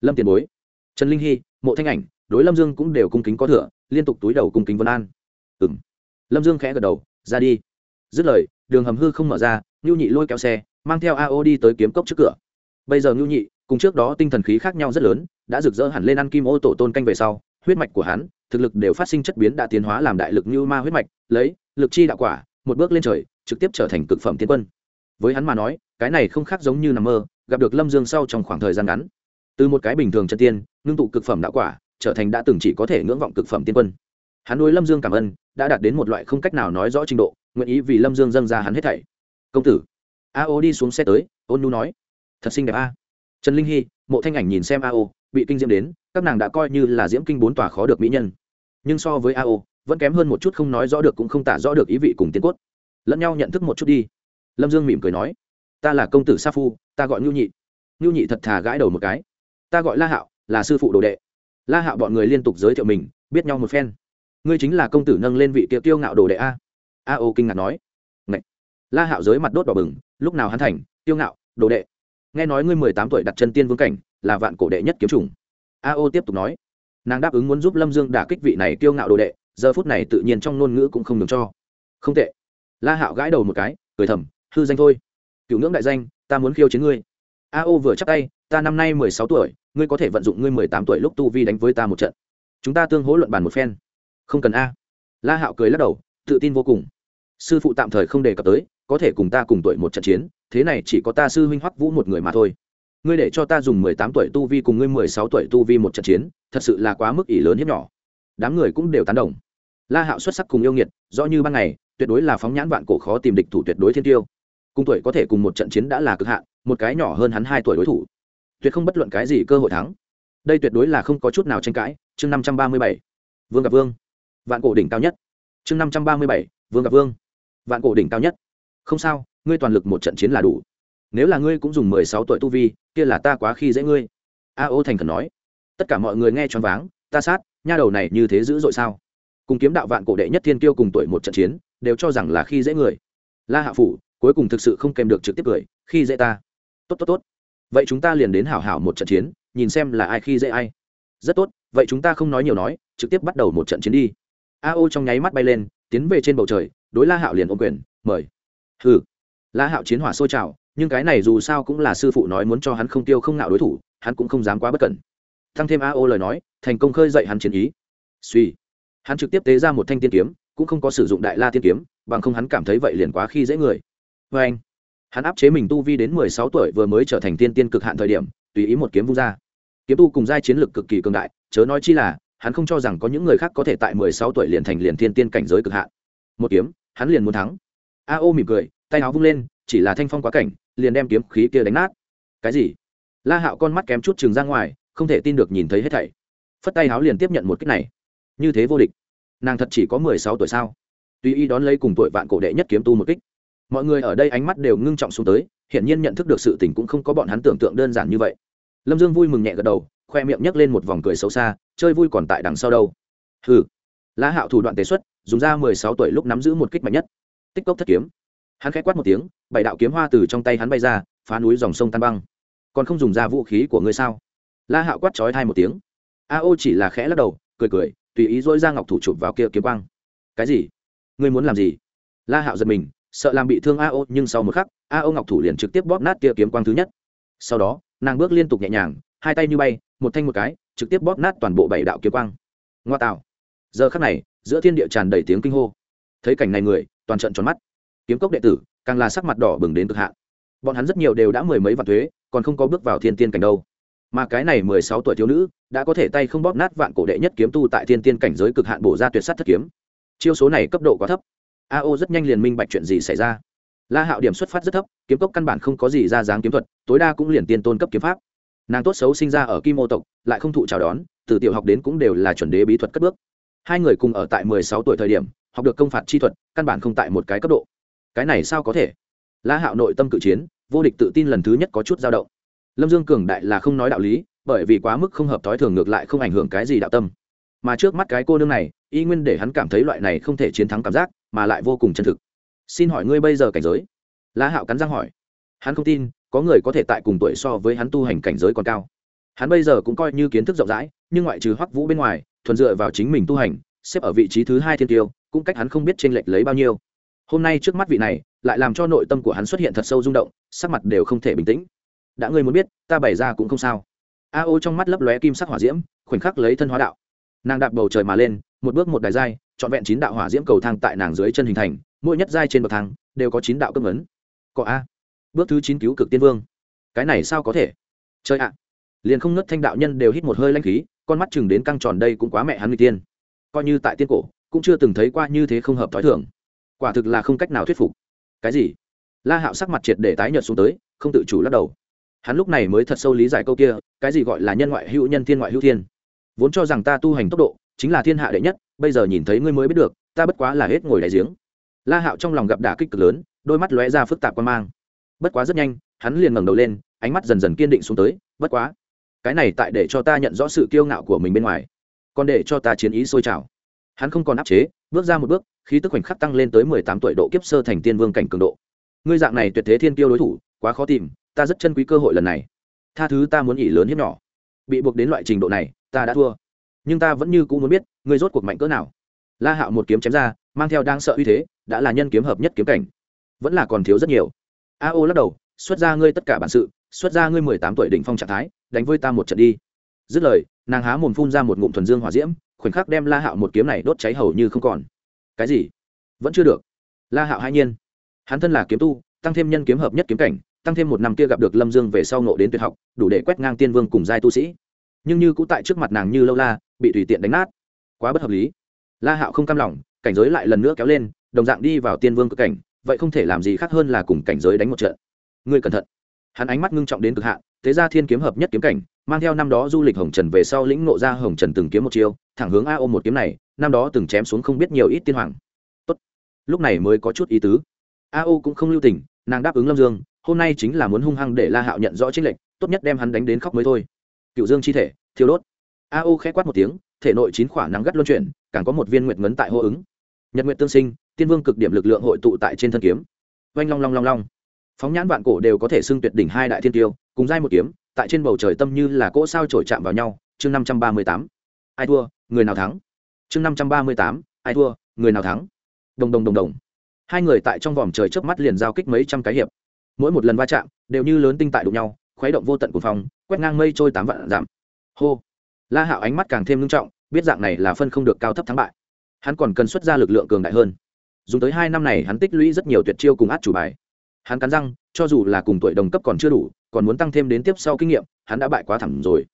A: Lâm tiền bối. Trần linh hy, mộ thanh ảnh, đối lâm dương cũng đều cung kính có thừa, liên tục túi đầu cung kính vân an. Ừ lâm dương khẽ gật đầu, ra đi. Dứt lời, đường hầm hư không mở ra ngưu nhị lôi kéo xe, mang theo ao đi tới kiếm cốc trước cửa. Bây giờ ngưu nhị cùng trước đó tinh thần khí khác nhau rất lớn, đã rực rỡ hẳn lên ăn kim ô tổ tôn canh về sau, huyết mạch của hắn, thực lực đều phát sinh chất biến đã tiến hóa làm đại lực như ma huyết mạch, lấy lực chi đạo quả, một bước lên trời, trực tiếp trở thành cực phẩm tiến quân. Với hắn mà nói, cái này không khác giống như nằm mơ, gặp được lâm dương sau trong khoảng thời gian ngắn. Từ một cái bình thường chân tiên, ngưng tụ cực phẩm đạo quả, trở thành đã từng chỉ có thể ngưỡng vọng cực phẩm tiên quân hắn nuôi lâm dương cảm ơn, đã đạt đến một loại không cách nào nói rõ trình độ, nguyện ý vì lâm dương dâng ra hắn hết thảy. Công tử. A ô đi xuống xe tới, ôn nu nói. Thật xinh đẹp a. Trần linh hy, mộ thanh ảnh nhìn xem a ô bị kinh diễm đến, các nàng đã coi như là diễm kinh bốn tòa khó được mỹ nhân. Nhưng so với a ô vẫn kém hơn một chút không nói rõ được cũng không tả rõ được ý vị cùng tiến cốt. Lẫn nhau nhận thức một chút đi. Lâm dương mỉm cười nói. Ta là công tử sa phu, ta gọi ngưu nhị. Ngưu nhị thật thà gãi đầu một cái. Ta gọi la hạo, là sư phụ đồ đệ. La hạo bọn người liên tục giới thiệu mình, biết nhau một phen ngươi chính là công tử nâng lên vị kia tiêu ngạo đồ đệ a. A ô kinh ngạc nói. Ngậy. la hạo giới mặt đốt đỏ bừng, lúc nào hắn thành tiêu ngạo, đồ đệ. Nghe nói ngươi mười tám tuổi đặt chân tiên vương cảnh, là vạn cổ đệ nhất kiếm chủng. A ô tiếp tục nói. Nàng đáp ứng muốn giúp lâm dương đả kích vị này tiêu ngạo đồ đệ, giờ phút này tự nhiên trong ngôn ngữ cũng không được cho. Không tệ. La hạo gãi đầu một cái, cười thầm, hư danh thôi. Cựu ngưỡng đại danh, ta muốn khiêu chiến ngươi. A ô vừa chắc tay, ta năm nay mười sáu tuổi, ngươi có thể vận dụng ngươi mười tám tuổi lúc tu vi đánh với ta một trận. Chúng ta tương hỗ luận bàn một phen không cần a. La hạo cười lắc đầu, tự tin vô cùng. Sư phụ tạm thời không đề cập tới, có thể cùng ta cùng tuổi một trận chiến, thế này chỉ có ta sư huynh hoắc vũ một người mà thôi. Ngươi để cho ta dùng mười tám tuổi tu vi cùng ngươi mười sáu tuổi tu vi một trận chiến, thật sự là quá mức ỷ lớn hiếp nhỏ. Đám người cũng đều tán đồng. La hạo xuất sắc cùng yêu nghiệt, rõ như ban ngày, tuyệt đối là phóng nhãn vạn cổ khó tìm địch thủ tuyệt đối thiên tiêu. Cùng tuổi có thể cùng một trận chiến đã là cực hạn, một cái nhỏ hơn hắn hai tuổi đối thủ. Tuyệt không bất luận cái gì cơ hội thắng. Đây tuyệt đối là không có chút nào tranh cãi. Chương năm trăm ba mươi bảy. Vương gặp vương vạn cổ đỉnh cao nhất. Chương năm trăm ba mươi bảy, vương gặp vương. Vạn cổ đỉnh cao nhất. Không sao, ngươi toàn lực một trận chiến là đủ. Nếu là ngươi cũng dùng mười sáu tuổi tu vi, kia là ta quá khi dễ ngươi. A ô thành khẩn nói. Tất cả mọi người nghe choáng váng, ta sát, nha đầu này như thế dữ dội sao? Cùng kiếm đạo vạn cổ đệ nhất thiên kiêu cùng tuổi một trận chiến, đều cho rằng là khi dễ người. La hạ phủ, cuối cùng thực sự không kèm được trực tiếp cười, khi dễ ta. Tốt tốt tốt. Vậy chúng ta liền đến hảo hảo một trận chiến, nhìn xem là ai khi dễ ai. Rất tốt, vậy chúng ta không nói nhiều nói, trực tiếp bắt đầu một trận chiến đi a ô trong nháy mắt bay lên, tiến về trên bầu trời, đối la hạo liền ôm quyền, mời. Hừ. La hạo chiến hỏa sôi trào, nhưng cái này dù sao cũng là sư phụ nói muốn cho hắn không tiêu không ngạo đối thủ, hắn cũng không dám quá bất cẩn. Thăng thêm a ô lời nói, thành công khơi dậy hắn chiến ý. Suy. Hắn trực tiếp tế ra một thanh tiên kiếm, cũng không có sử dụng đại la tiên kiếm, bằng không hắn cảm thấy vậy liền quá khi dễ người. Vê anh, hắn áp chế mình tu vi đến mười sáu tuổi vừa mới trở thành tiên tiên cực hạn thời điểm, tùy ý một kiếm vung ra. Kiếm tu cùng giai chiến lực cực kỳ cường đại, chớ nói chi là hắn không cho rằng có những người khác có thể tại mười sáu tuổi liền thành liền thiên tiên cảnh giới cực hạn. Một kiếm, hắn liền muốn thắng. A ô mỉm cười, tay áo vung lên, chỉ là thanh phong quá cảnh, liền đem kiếm khí kia đánh nát. Cái gì? La hạo con mắt kém chút chừng ra ngoài, không thể tin được nhìn thấy hết thảy. Phất tay áo liền tiếp nhận một cách này. Như thế vô địch. Nàng thật chỉ có mười sáu tuổi sao? Tuy y đón lấy cùng tuổi vạn cổ đệ nhất kiếm tu một kích, mọi người ở đây ánh mắt đều ngưng trọng xuống tới, hiển nhiên nhận thức được sự tình cũng không có bọn hắn tưởng tượng đơn giản như vậy. Lâm dương vui mừng nhẹ gật đầu khoe miệng nhấc lên một vòng cười xấu xa, chơi vui còn tại đằng sau đâu. Hừ. La hạo thủ đoạn tế xuất, dùng ra mười sáu tuổi lúc nắm giữ một kích mạnh nhất. Tích cốc thất kiếm. Hắn k h á quát một tiếng, bảy đạo kiếm hoa từ trong tay hắn bay ra, phá núi dòng sông tan băng. Còn không dùng ra vũ khí của ngươi sao? La hạo quát trói thai một tiếng. A ô chỉ là khẽ lắc đầu, cười cười, tùy ý dỗi ra ngọc thủ chụp vào kia kiếm quang. Cái gì? Ngươi muốn làm gì? La hạo giật mình, sợ làm bị thương a ô, nhưng sau một khắc, a ô ngọc thủ liền trực tiếp bóp nát kia kiếm quang thứ nhất. Sau đó, nàng bước liên tục nhẹ nhàng hai tay như bay, một thanh một cái, trực tiếp bóp nát toàn bộ bảy đạo kiếm quang. Ngoa tạo. Giờ khắc này, giữa thiên địa tràn đầy tiếng kinh hô. Thấy cảnh này người, toàn trận tròn mắt. Kiếm cốc đệ tử, càng là sắc mặt đỏ bừng đến cực hạn. Bọn hắn rất nhiều đều đã mười mấy vạn thuế, còn không có bước vào thiên tiên cảnh đâu. Mà cái này mười sáu tuổi thiếu nữ, đã có thể tay không bóp nát vạn cổ đệ nhất kiếm tu tại thiên tiên cảnh giới cực hạn bổ ra tuyệt sắt thất kiếm. Chiêu số này cấp độ quá thấp. A o rất nhanh liền minh bạch chuyện gì xảy ra. La hạo điểm xuất phát rất thấp, kiếm cốc căn bản không có gì ra dáng kiếm thuật, tối đa cũng liền tiên tôn cấp kiếm pháp nàng tốt xấu sinh ra ở kim ô tộc, lại không thụ chào đón, từ tiểu học đến cũng đều là chuẩn đế bí thuật cất bước. Hai người cùng ở tại mười sáu tuổi thời điểm, học được công phạt chi thuật, căn bản không tại một cái cấp độ. Cái này sao có thể? La hạo nội tâm cự chiến, vô địch tự tin lần thứ nhất có chút dao động. Lâm dương cường đại là không nói đạo lý, bởi vì quá mức không hợp thói thường ngược lại không ảnh hưởng cái gì đạo tâm. Mà trước mắt cái cô nương này, y nguyên để hắn cảm thấy loại này không thể chiến thắng cảm giác, mà lại vô cùng chân thực. Xin hỏi ngươi bây giờ cảnh giới? La hạo cắn răng hỏi. Hắn không tin có người có thể tại cùng tuổi so với hắn tu hành cảnh giới còn cao. Hắn bây giờ cũng coi như kiến thức rộng rãi, nhưng ngoại trừ hoắc vũ bên ngoài, thuần dựa vào chính mình tu hành, xếp ở vị trí thứ hai thiên tiêu, cũng cách hắn không biết t r ê n lệch lấy bao nhiêu. Hôm nay trước mắt vị này, lại làm cho nội tâm của hắn xuất hiện thật sâu rung động, sắc mặt đều không thể bình tĩnh. Đã ngươi muốn biết, ta bày ra cũng không sao. A ô trong mắt lấp lóe kim sắc hỏa diễm, khoảnh khắc lấy thân hóa đạo. Nàng đạp bầu trời mà lên, một bước một đài giai, trọn vẹn chín đạo hỏa diễm cầu thang tại nàng dưới chân hình thành, mỗi nhất giai trên bậc thang, đều có chín đạo cấp ấn. Cọ a bước thứ chín cứu cực tiên vương. Cái này sao có thể? Chơi ạ! Liền không nứt thanh đạo nhân đều hít một hơi lanh khí, con mắt chừng đến căng tròn đây cũng quá mẹ hắn người tiên. Coi như tại tiên cổ, cũng chưa từng thấy qua như thế không hợp t h ó i thường. Quả thực là không cách nào thuyết phục. Cái gì? La hạo sắc mặt triệt để tái nhợt xuống tới, không tự chủ lắc đầu. Hắn lúc này mới thật sâu lý giải câu kia, cái gì gọi là nhân ngoại hữu nhân thiên ngoại hữu thiên? Vốn cho rằng ta tu hành tốc độ, chính là thiên hạ đệ nhất, bây giờ nhìn thấy ngươi mới biết được, ta bất quá là hết ngồi đại giếng. La hạo trong lòng gặp đả kích cực lớn, đôi mắt lóe ra phức tạp quan mang bất quá rất nhanh, hắn liền ngẩng đầu lên, ánh mắt dần dần kiên định xuống tới, bất quá, cái này tại để cho ta nhận rõ sự kiêu ngạo của mình bên ngoài, còn để cho ta chiến ý sôi trào. Hắn không còn áp chế, bước ra một bước, khí tức khoảnh khắc tăng lên tới mười tám tuổi độ kiếp sơ thành tiên vương cảnh cường độ. Ngươi dạng này tuyệt thế thiên tiêu đối thủ, quá khó tìm, ta rất chân quý cơ hội lần này. Tha thứ ta muốn ỉ lớn hiếp nhỏ. Bị buộc đến loại trình độ này, ta đã thua. Nhưng ta vẫn như cũng muốn biết, ngươi rốt cuộc mạnh cỡ nào. La hạo một kiếm chém ra, mang theo đang sợ uy thế, đã là nhân kiếm hợp nhất kiếm cảnh. Vẫn là còn thiếu rất nhiều a ô lắc đầu, xuất ra ngươi tất cả bản sự, xuất ra ngươi mười tám tuổi đỉnh phong trạng thái, đánh với ta một trận đi. Dứt lời, nàng há mồm phun ra một ngụm thuần dương hỏa diễm, khoảnh khắc đem la hạo một kiếm này đốt cháy hầu như không còn. Cái gì? Vẫn chưa được. La hạo hai nhiên. Hắn thân là kiếm tu, tăng thêm nhân kiếm hợp nhất kiếm cảnh, tăng thêm một năm kia gặp được lâm dương về sau nộ đến tuyệt học, đủ để quét ngang tiên vương cùng giai tu sĩ. Nhưng như cũ tại trước mặt nàng như lâu la, bị tùy tiện đánh nát. Quá bất hợp lý. La hạo không cam lòng, cảnh giới lại lần nữa kéo lên, đồng dạng đi vào tiên vương cực cảnh vậy không thể làm gì khác hơn là cùng cảnh giới đánh một trận. Ngươi cẩn thận. Hắn ánh mắt ngưng trọng đến cực hạn, thế ra thiên kiếm hợp nhất kiếm cảnh, mang theo năm đó du lịch hồng trần về sau lĩnh ngộ ra hồng trần từng kiếm một chiêu, thẳng hướng a ôm một kiếm này, năm đó từng chém xuống không biết nhiều ít tiên hoàng. Tốt. lúc này mới có chút ý tứ. A ô cũng không lưu tình, nàng đáp ứng lâm dương, hôm nay chính là muốn hung hăng để la hạo nhận rõ trích lệnh tốt nhất đem hắn đánh đến khóc mới thôi. Cựu dương chi thể, thiêu đốt. A ô khẽ quát một tiếng, thể nội chín khỏa nắng gắt luân chuyển, càng có một viên nguyệt ngấn tại hô ứng. Nhật nguyệt tương sinh tiên vương cực điểm lực lượng hội tụ tại trên thân kiếm. Oanh long long long long. Phóng nhãn vạn cổ đều có thể xưng tuyệt đỉnh hai đại thiên tiêu, cùng giai một kiếm, tại trên bầu trời tâm như là cỗ sao trổi chạm vào nhau. Chương năm trăm ba mươi tám. Ai thua, người nào thắng? Chương năm trăm ba mươi tám. Ai thua, người nào thắng? Đồng đồng đồng đồng. Hai người tại trong vòm trời trước mắt liền giao kích mấy trăm cái hiệp. Mỗi một lần va chạm, đều như lớn tinh tại đụng nhau, khuấy động vô tận của phòng quét ngang mây trôi tám vạn giảm hô. La hạo ánh mắt càng thêm nghiêm trọng, biết dạng này là phân không được cao thấp thắng bại. Hắn còn cần xuất ra lực lượng cường đại hơn dùng tới hai năm này hắn tích lũy rất nhiều tuyệt chiêu cùng át chủ bài. Hắn cắn răng, cho dù là cùng tuổi đồng cấp còn chưa đủ, còn muốn tăng thêm đến tiếp sau kinh nghiệm, hắn đã bại quá thẳng rồi.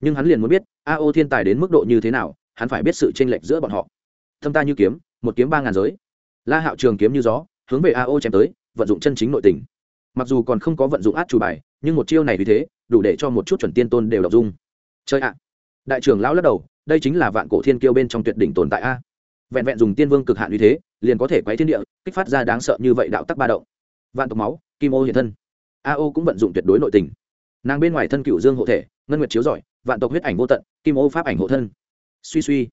A: Nhưng hắn liền muốn biết, a ô thiên tài đến mức độ như thế nào, hắn phải biết sự chênh lệch giữa bọn họ. Thâm ta như kiếm, một kiếm ba ngàn giới. La hạo trường kiếm như gió, hướng về a ô chém tới, vận dụng chân chính nội tình. Mặc dù còn không có vận dụng át chủ bài, nhưng một chiêu này vì thế, đủ để cho một chút chuẩn tiên tôn đều đọc dung. Chơi ạ. Đại trưởng lão lắc đầu, đây chính là vạn cổ thiên kiêu bên trong tuyệt đỉnh tồn tại a vẹn vẹn dùng tiên vương cực hạn như thế, liền có thể quấy thiên địa, kích phát ra đáng sợ như vậy đạo tắc ba động. Vạn tộc máu, kim ô hiện thân. A ô cũng vận dụng tuyệt đối nội tình. Nàng bên ngoài thân cựu dương hộ thể, ngân nguyệt chiếu giỏi vạn tộc huyết ảnh vô tận, kim ô pháp ảnh hộ thân. Suy suy,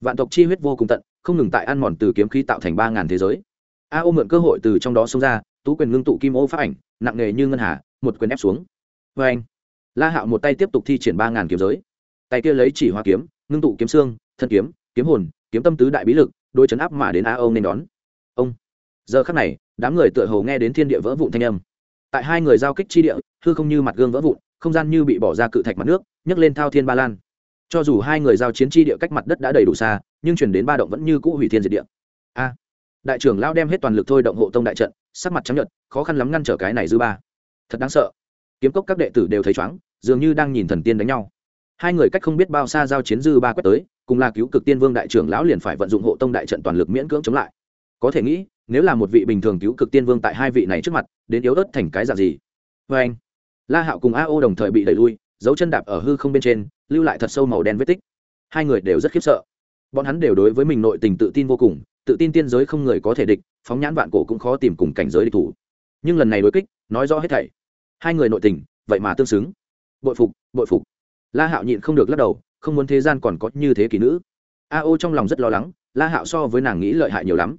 A: vạn tộc chi huyết vô cùng tận, không ngừng tại ăn mòn từ kiếm khí tạo thành ba ngàn thế giới. A ô mượn cơ hội từ trong đó xông ra, tú quyền ngưng tụ kim ô pháp ảnh, nặng nghề như ngân hà, một quyền ép xuống. Vê anh, la hạo một tay tiếp tục thi triển ba ngàn kiếm giới. Tay kia lấy chỉ hoa kiếm, ngưng tụ kiếm xương, thân kiếm kiếm hồn kiếm tâm tứ đại bí lực đôi chấn áp mà đến a ông nên đón. Ông. Giờ khắc này, đám người tựa hồ nghe đến thiên địa vỡ vụn thanh âm. Tại hai người giao kích chi địa, hư không như mặt gương vỡ vụn, không gian như bị bỏ ra cự thạch mặt nước, nhấc lên thao thiên ba lan. Cho dù hai người giao chiến chi địa cách mặt đất đã đầy đủ xa, nhưng chuyển đến ba động vẫn như cũ hủy thiên diệt địa. A. Đại trưởng lao đem hết toàn lực thôi động hộ tông đại trận, sắc mặt trắng nhợt, khó khăn lắm ngăn trở cái này dư ba. Thật đáng sợ. Kiếm cốc các đệ tử đều thấy chóng dường như đang nhìn thần tiên đánh nhau. Hai người cách không biết bao xa giao chiến dư ba quét tới cùng là cứu cực tiên vương đại trưởng lão liền phải vận dụng hộ tông đại trận toàn lực miễn cưỡng chống lại. Có thể nghĩ, nếu là một vị bình thường cứu cực tiên vương tại hai vị này trước mặt, đến yếu ớt thành cái dạng gì? Vê anh, la hạo cùng a ô đồng thời bị đẩy lui, dấu chân đạp ở hư không bên trên, lưu lại thật sâu màu đen vết tích. Hai người đều rất khiếp sợ. Bọn hắn đều đối với mình nội tình tự tin vô cùng, tự tin tiên giới không người có thể địch, phóng nhãn vạn cổ cũng khó tìm cùng cảnh giới địch thủ. Nhưng lần này đối kích, nói rõ hết thảy. Hai người nội tình, vậy mà tương xứng. Bội phục bội phục. La hạo nhịn không được lắc đầu không muốn thế gian còn có như thế kỷ nữ. A ô trong lòng rất lo lắng, la hạo so với nàng nghĩ lợi hại nhiều lắm.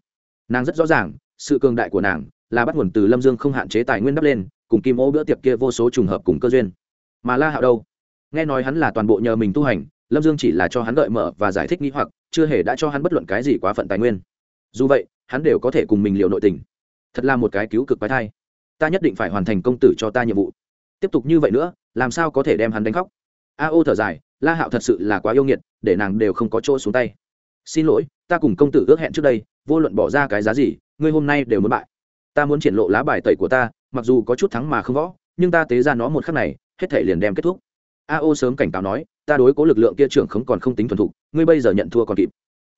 A: Nàng rất rõ ràng, sự cường đại của nàng là bắt nguồn từ lâm dương không hạn chế tài nguyên đắp lên, cùng kim ô bữa tiệc kia vô số trùng hợp cùng cơ duyên. Mà la hạo đâu? Nghe nói hắn là toàn bộ nhờ mình tu hành, lâm dương chỉ là cho hắn đợi mở và giải thích nghĩ hoặc, chưa hề đã cho hắn bất luận cái gì quá phận tài nguyên. Dù vậy, hắn đều có thể cùng mình liệu nội tình. Thật là một cái cứu cực quái thai. Ta nhất định phải hoàn thành công tử cho ta nhiệm vụ. Tiếp tục như vậy nữa, làm sao có thể đem hắn đánh khóc? A ô thở dài la hạo thật sự là quá yêu nghiệt, để nàng đều không có chỗ xuống tay. Xin lỗi, ta cùng công tử ước hẹn trước đây, vô luận bỏ ra cái giá gì, ngươi hôm nay đều muốn bại. Ta muốn triển lộ lá bài tẩy của ta, mặc dù có chút thắng mà không võ, nhưng ta tế ra nó một khắc này, hết thể liền đem kết thúc. A ô sớm cảnh cáo nói, ta đối cố lực lượng kia trưởng không còn không tính thuần thục, ngươi bây giờ nhận thua còn kịp.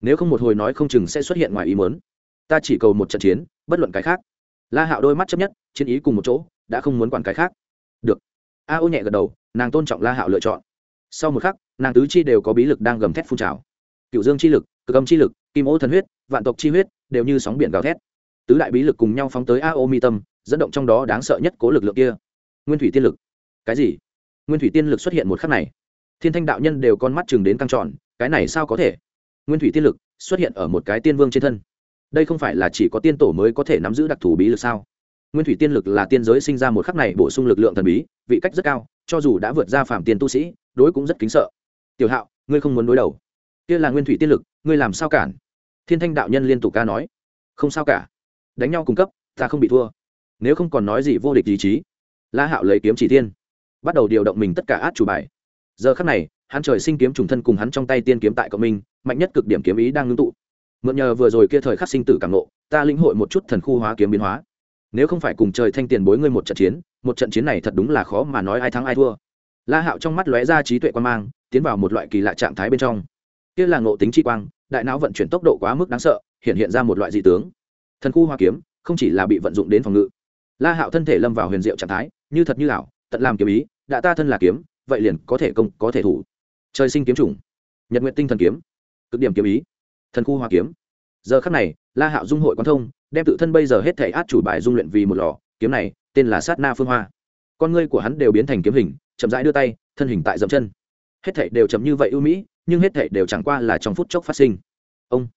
A: Nếu không một hồi nói không chừng sẽ xuất hiện ngoài ý muốn. Ta chỉ cầu một trận chiến, bất luận cái khác. La hạo đôi mắt chấp nhất, chiến ý cùng một chỗ, đã không muốn quản cái khác. Được. A ô nhẹ gật đầu, nàng tôn trọng la hạo lựa chọn sau một khắc, nàng tứ chi đều có bí lực đang gầm thét phun trào. Cựu dương chi lực, cực âm chi lực, kim ô thần huyết, vạn tộc chi huyết đều như sóng biển gào thét. Tứ đại bí lực cùng nhau phóng tới a ô mi tâm, dẫn động trong đó đáng sợ nhất cố lực lượng kia. Nguyên thủy tiên lực. Cái gì? Nguyên thủy tiên lực xuất hiện một khắc này. Thiên thanh đạo nhân đều con mắt chừng đến căng tròn, cái này sao có thể? Nguyên thủy tiên lực xuất hiện ở một cái tiên vương trên thân. Đây không phải là chỉ có tiên tổ mới có thể nắm giữ đặc thù bí lực sao? Nguyên thủy tiên lực là tiên giới sinh ra một khắc này bổ sung lực lượng thần bí, vị cách rất cao cho dù đã vượt ra phạm tiền tu sĩ, đối cũng rất kính sợ. Tiểu hạo, ngươi không muốn đối đầu. Kia là nguyên thủy tiên lực, ngươi làm sao cản? Thiên thanh đạo nhân liên tục ca nói. Không sao cả. Đánh nhau cung cấp, ta không bị thua. Nếu không còn nói gì vô địch ý chí. La hạo lấy kiếm chỉ thiên. Bắt đầu điều động mình tất cả át chủ bài. Giờ khắc này, hắn trời sinh kiếm trùng thân cùng hắn trong tay tiên kiếm tại cộng minh, mạnh nhất cực điểm kiếm ý đang ngưng tụ. Mượn nhờ vừa rồi kia thời khắc sinh tử cảm nộ ta lĩnh hội một chút thần khu hóa kiếm biến hóa nếu không phải cùng trời thanh tiền bối ngươi một trận chiến, một trận chiến này thật đúng là khó mà nói ai thắng ai thua. La hạo trong mắt lóe ra trí tuệ quan mang, tiến vào một loại kỳ lạ trạng thái bên trong. Kia là ngộ tính chi quang, đại não vận chuyển tốc độ quá mức đáng sợ, hiện hiện ra một loại dị tướng. Thần khu hoa kiếm, không chỉ là bị vận dụng đến phòng ngự. La hạo thân thể lâm vào huyền diệu trạng thái, như thật như ảo, tận làm kiếm ý, đã ta thân là kiếm, vậy liền có thể công, có thể thủ. Trời sinh kiếm chủng. Nhật nguyện tinh thần kiếm. Cực điểm kiếm ý. Thần khu hoa kiếm. Giờ khắc này, la hạo dung hội quan thông đem tự thân bây giờ hết thể át chủ bài dung luyện vì một lò, kiếm này, tên là sát na phương hoa. Con ngươi của hắn đều biến thành kiếm hình, chậm rãi đưa tay, thân hình tại dậm chân. Hết thể đều chậm như vậy ưu mỹ, nhưng hết thể đều chẳng qua là trong phút chốc phát sinh. Ông.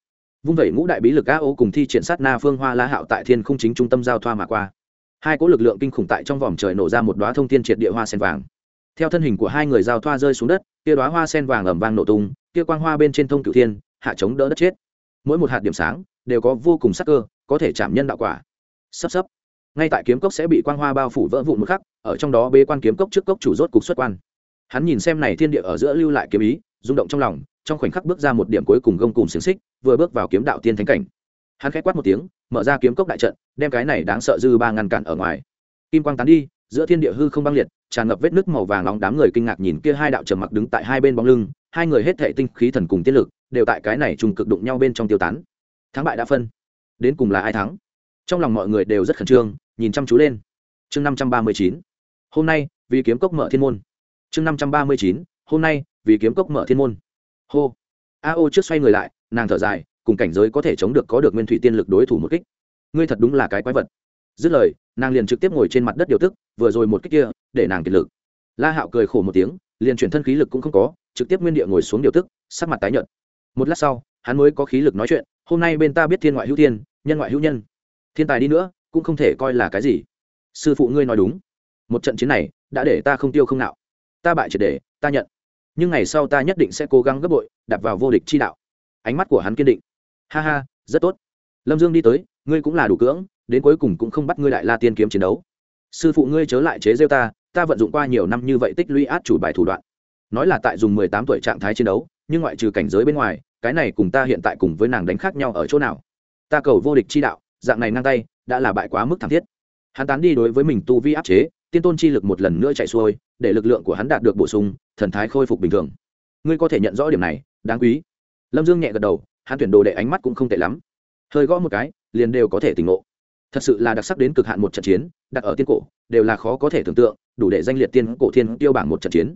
A: Vung vẩy ngũ đại bí lực a ô cùng thi triển sát na phương hoa la hạo tại thiên không chính trung tâm giao thoa mà qua. Hai cỗ lực lượng kinh khủng tại trong vòng trời nổ ra một đoá thông thiên triệt địa hoa sen vàng. Theo thân hình của hai người giao thoa rơi xuống đất, kia đoá hoa sen vàng ẩm vang nổ tung, kia quang hoa bên trên thông cửu thiên, hạ chống đỡ đất chết. Mỗi một hạt điểm sáng đều có vô cùng sắc cơ có thể chạm nhân đạo quả. Sắp sắp. Ngay tại kiếm cốc sẽ bị quang hoa bao phủ vỡ vụn một khắc, ở trong đó bê quan kiếm cốc trước cốc chủ rốt cục xuất quan. Hắn nhìn xem này thiên địa ở giữa lưu lại kiếm ý, rung động trong lòng, trong khoảnh khắc bước ra một điểm cuối cùng gông cùng xiềng xích, vừa bước vào kiếm đạo tiên thánh cảnh. Hắn khẽ quát một tiếng, mở ra kiếm cốc đại trận, đem cái này đáng sợ dư ba ngăn cản ở ngoài. Kim quang tán đi, giữa thiên địa hư không băng liệt, tràn ngập vết nước màu vàng nóng đám người kinh ngạc nhìn kia hai đạo trầm mặc đứng tại hai bên bóng lưng, hai người hết thệ tinh khí thần cùng tiết lực, đều tại cái này trùng cực đụng nhau bên trong tiêu tán. Thắng bại đã phân đến cùng là ai thắng? Trong lòng mọi người đều rất khẩn trương, nhìn chăm chú lên. Chương năm trăm ba mươi chín. Hôm nay, vì kiếm cốc mở thiên môn. Chương năm trăm ba mươi chín. Hôm nay, vì kiếm cốc mở thiên môn. Hô. A ô trước xoay người lại, nàng thở dài, cùng cảnh giới có thể chống được có được nguyên thủy tiên lực đối thủ một kích. Ngươi thật đúng là cái quái vật. Dứt lời, nàng liền trực tiếp ngồi trên mặt đất điều tức, vừa rồi một kích kia, để nàng kiệt lực. La hạo cười khổ một tiếng, liền chuyển thân khí lực cũng không có, trực tiếp nguyên địa ngồi xuống điều tức, sắc mặt tái nhợt. Một lát sau, hắn mới có khí lực nói chuyện hôm nay bên ta biết thiên ngoại hữu thiên, nhân ngoại hữu nhân. Thiên tài đi nữa, cũng không thể coi là cái gì. Sư phụ ngươi nói đúng. Một trận chiến này, đã để ta không tiêu không nạo. Ta bại triệt để, ta nhận. Nhưng ngày sau ta nhất định sẽ cố gắng gấp bội, đạp vào vô địch chi đạo. Ánh mắt của hắn kiên định. Ha ha, rất tốt. Lâm dương đi tới, ngươi cũng là đủ cưỡng, đến cuối cùng cũng không bắt ngươi đại la tiên kiếm chiến đấu. Sư phụ ngươi chớ lại chế rêu ta ta vận dụng qua nhiều năm như vậy tích lũy át chủ bài thủ đoạn. Nói là tại dùng mười tám tuổi trạng thái chiến đấu, nhưng ngoại trừ cảnh giới bên ngoài cái này cùng ta hiện tại cùng với nàng đánh khác nhau ở chỗ nào? Ta cầu vô địch chi đạo, dạng này ngang tay, đã là bại quá mức thảm thiết. Hắn tán đi đối với mình tu vi áp chế, tiên tôn chi lực một lần nữa chạy xuôi, để lực lượng của hắn đạt được bổ sung, thần thái khôi phục bình thường. Ngươi có thể nhận rõ điểm này, đáng quý. Lâm dương nhẹ gật đầu, hắn tuyển đồ đệ ánh mắt cũng không tệ lắm. Hơi gõ một cái, liền đều có thể tỉnh ngộ. Thật sự là đặc sắc đến cực hạn một trận chiến, đặt ở tiên cổ, đều là khó có thể tưởng tượng, đủ để danh liệt tiên cổ thiên tiêu bảng một trận chiến.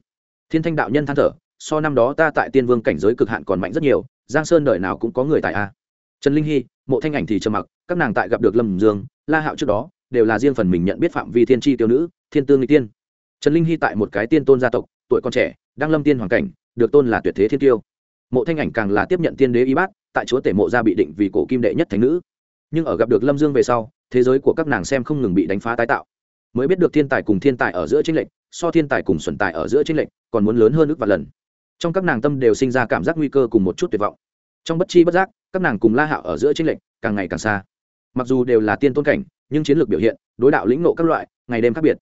A: Thiên thanh đạo nhân than thở so năm đó ta tại tiên vương cảnh giới cực hạn còn mạnh rất nhiều, giang sơn đời nào cũng có người tại a. Trần linh hy, mộ thanh ảnh thì trầm mặc, các nàng tại gặp được lâm dương, la hạo trước đó, đều là riêng phần mình nhận biết phạm vi thiên tri tiêu nữ, thiên tương n tiên. Trần linh hy tại một cái tiên tôn gia tộc, tuổi con trẻ, đang lâm tiên hoàng cảnh, được tôn là tuyệt thế thiên tiêu. Mộ thanh ảnh càng là tiếp nhận tiên đế y bát, tại chúa tể mộ gia bị định vì cổ kim đệ nhất thánh nữ. Nhưng ở gặp được lâm dương về sau, thế giới của các nàng xem không ngừng bị đánh phá tái tạo. Mới biết được thiên tài cùng thiên tài ở giữa chính lệnh so thiên tài cùng xuẩn tài ở giữa chính lệnh còn muốn lớn hơn ước và lần trong các nàng tâm đều sinh ra cảm giác nguy cơ cùng một chút tuyệt vọng. Trong bất chi bất giác, các nàng cùng la hạo ở giữa chính lệnh càng ngày càng xa. Mặc dù đều là tiên tôn cảnh, nhưng chiến lược biểu hiện, đối đạo lĩnh nộ các loại, ngày đêm khác biệt.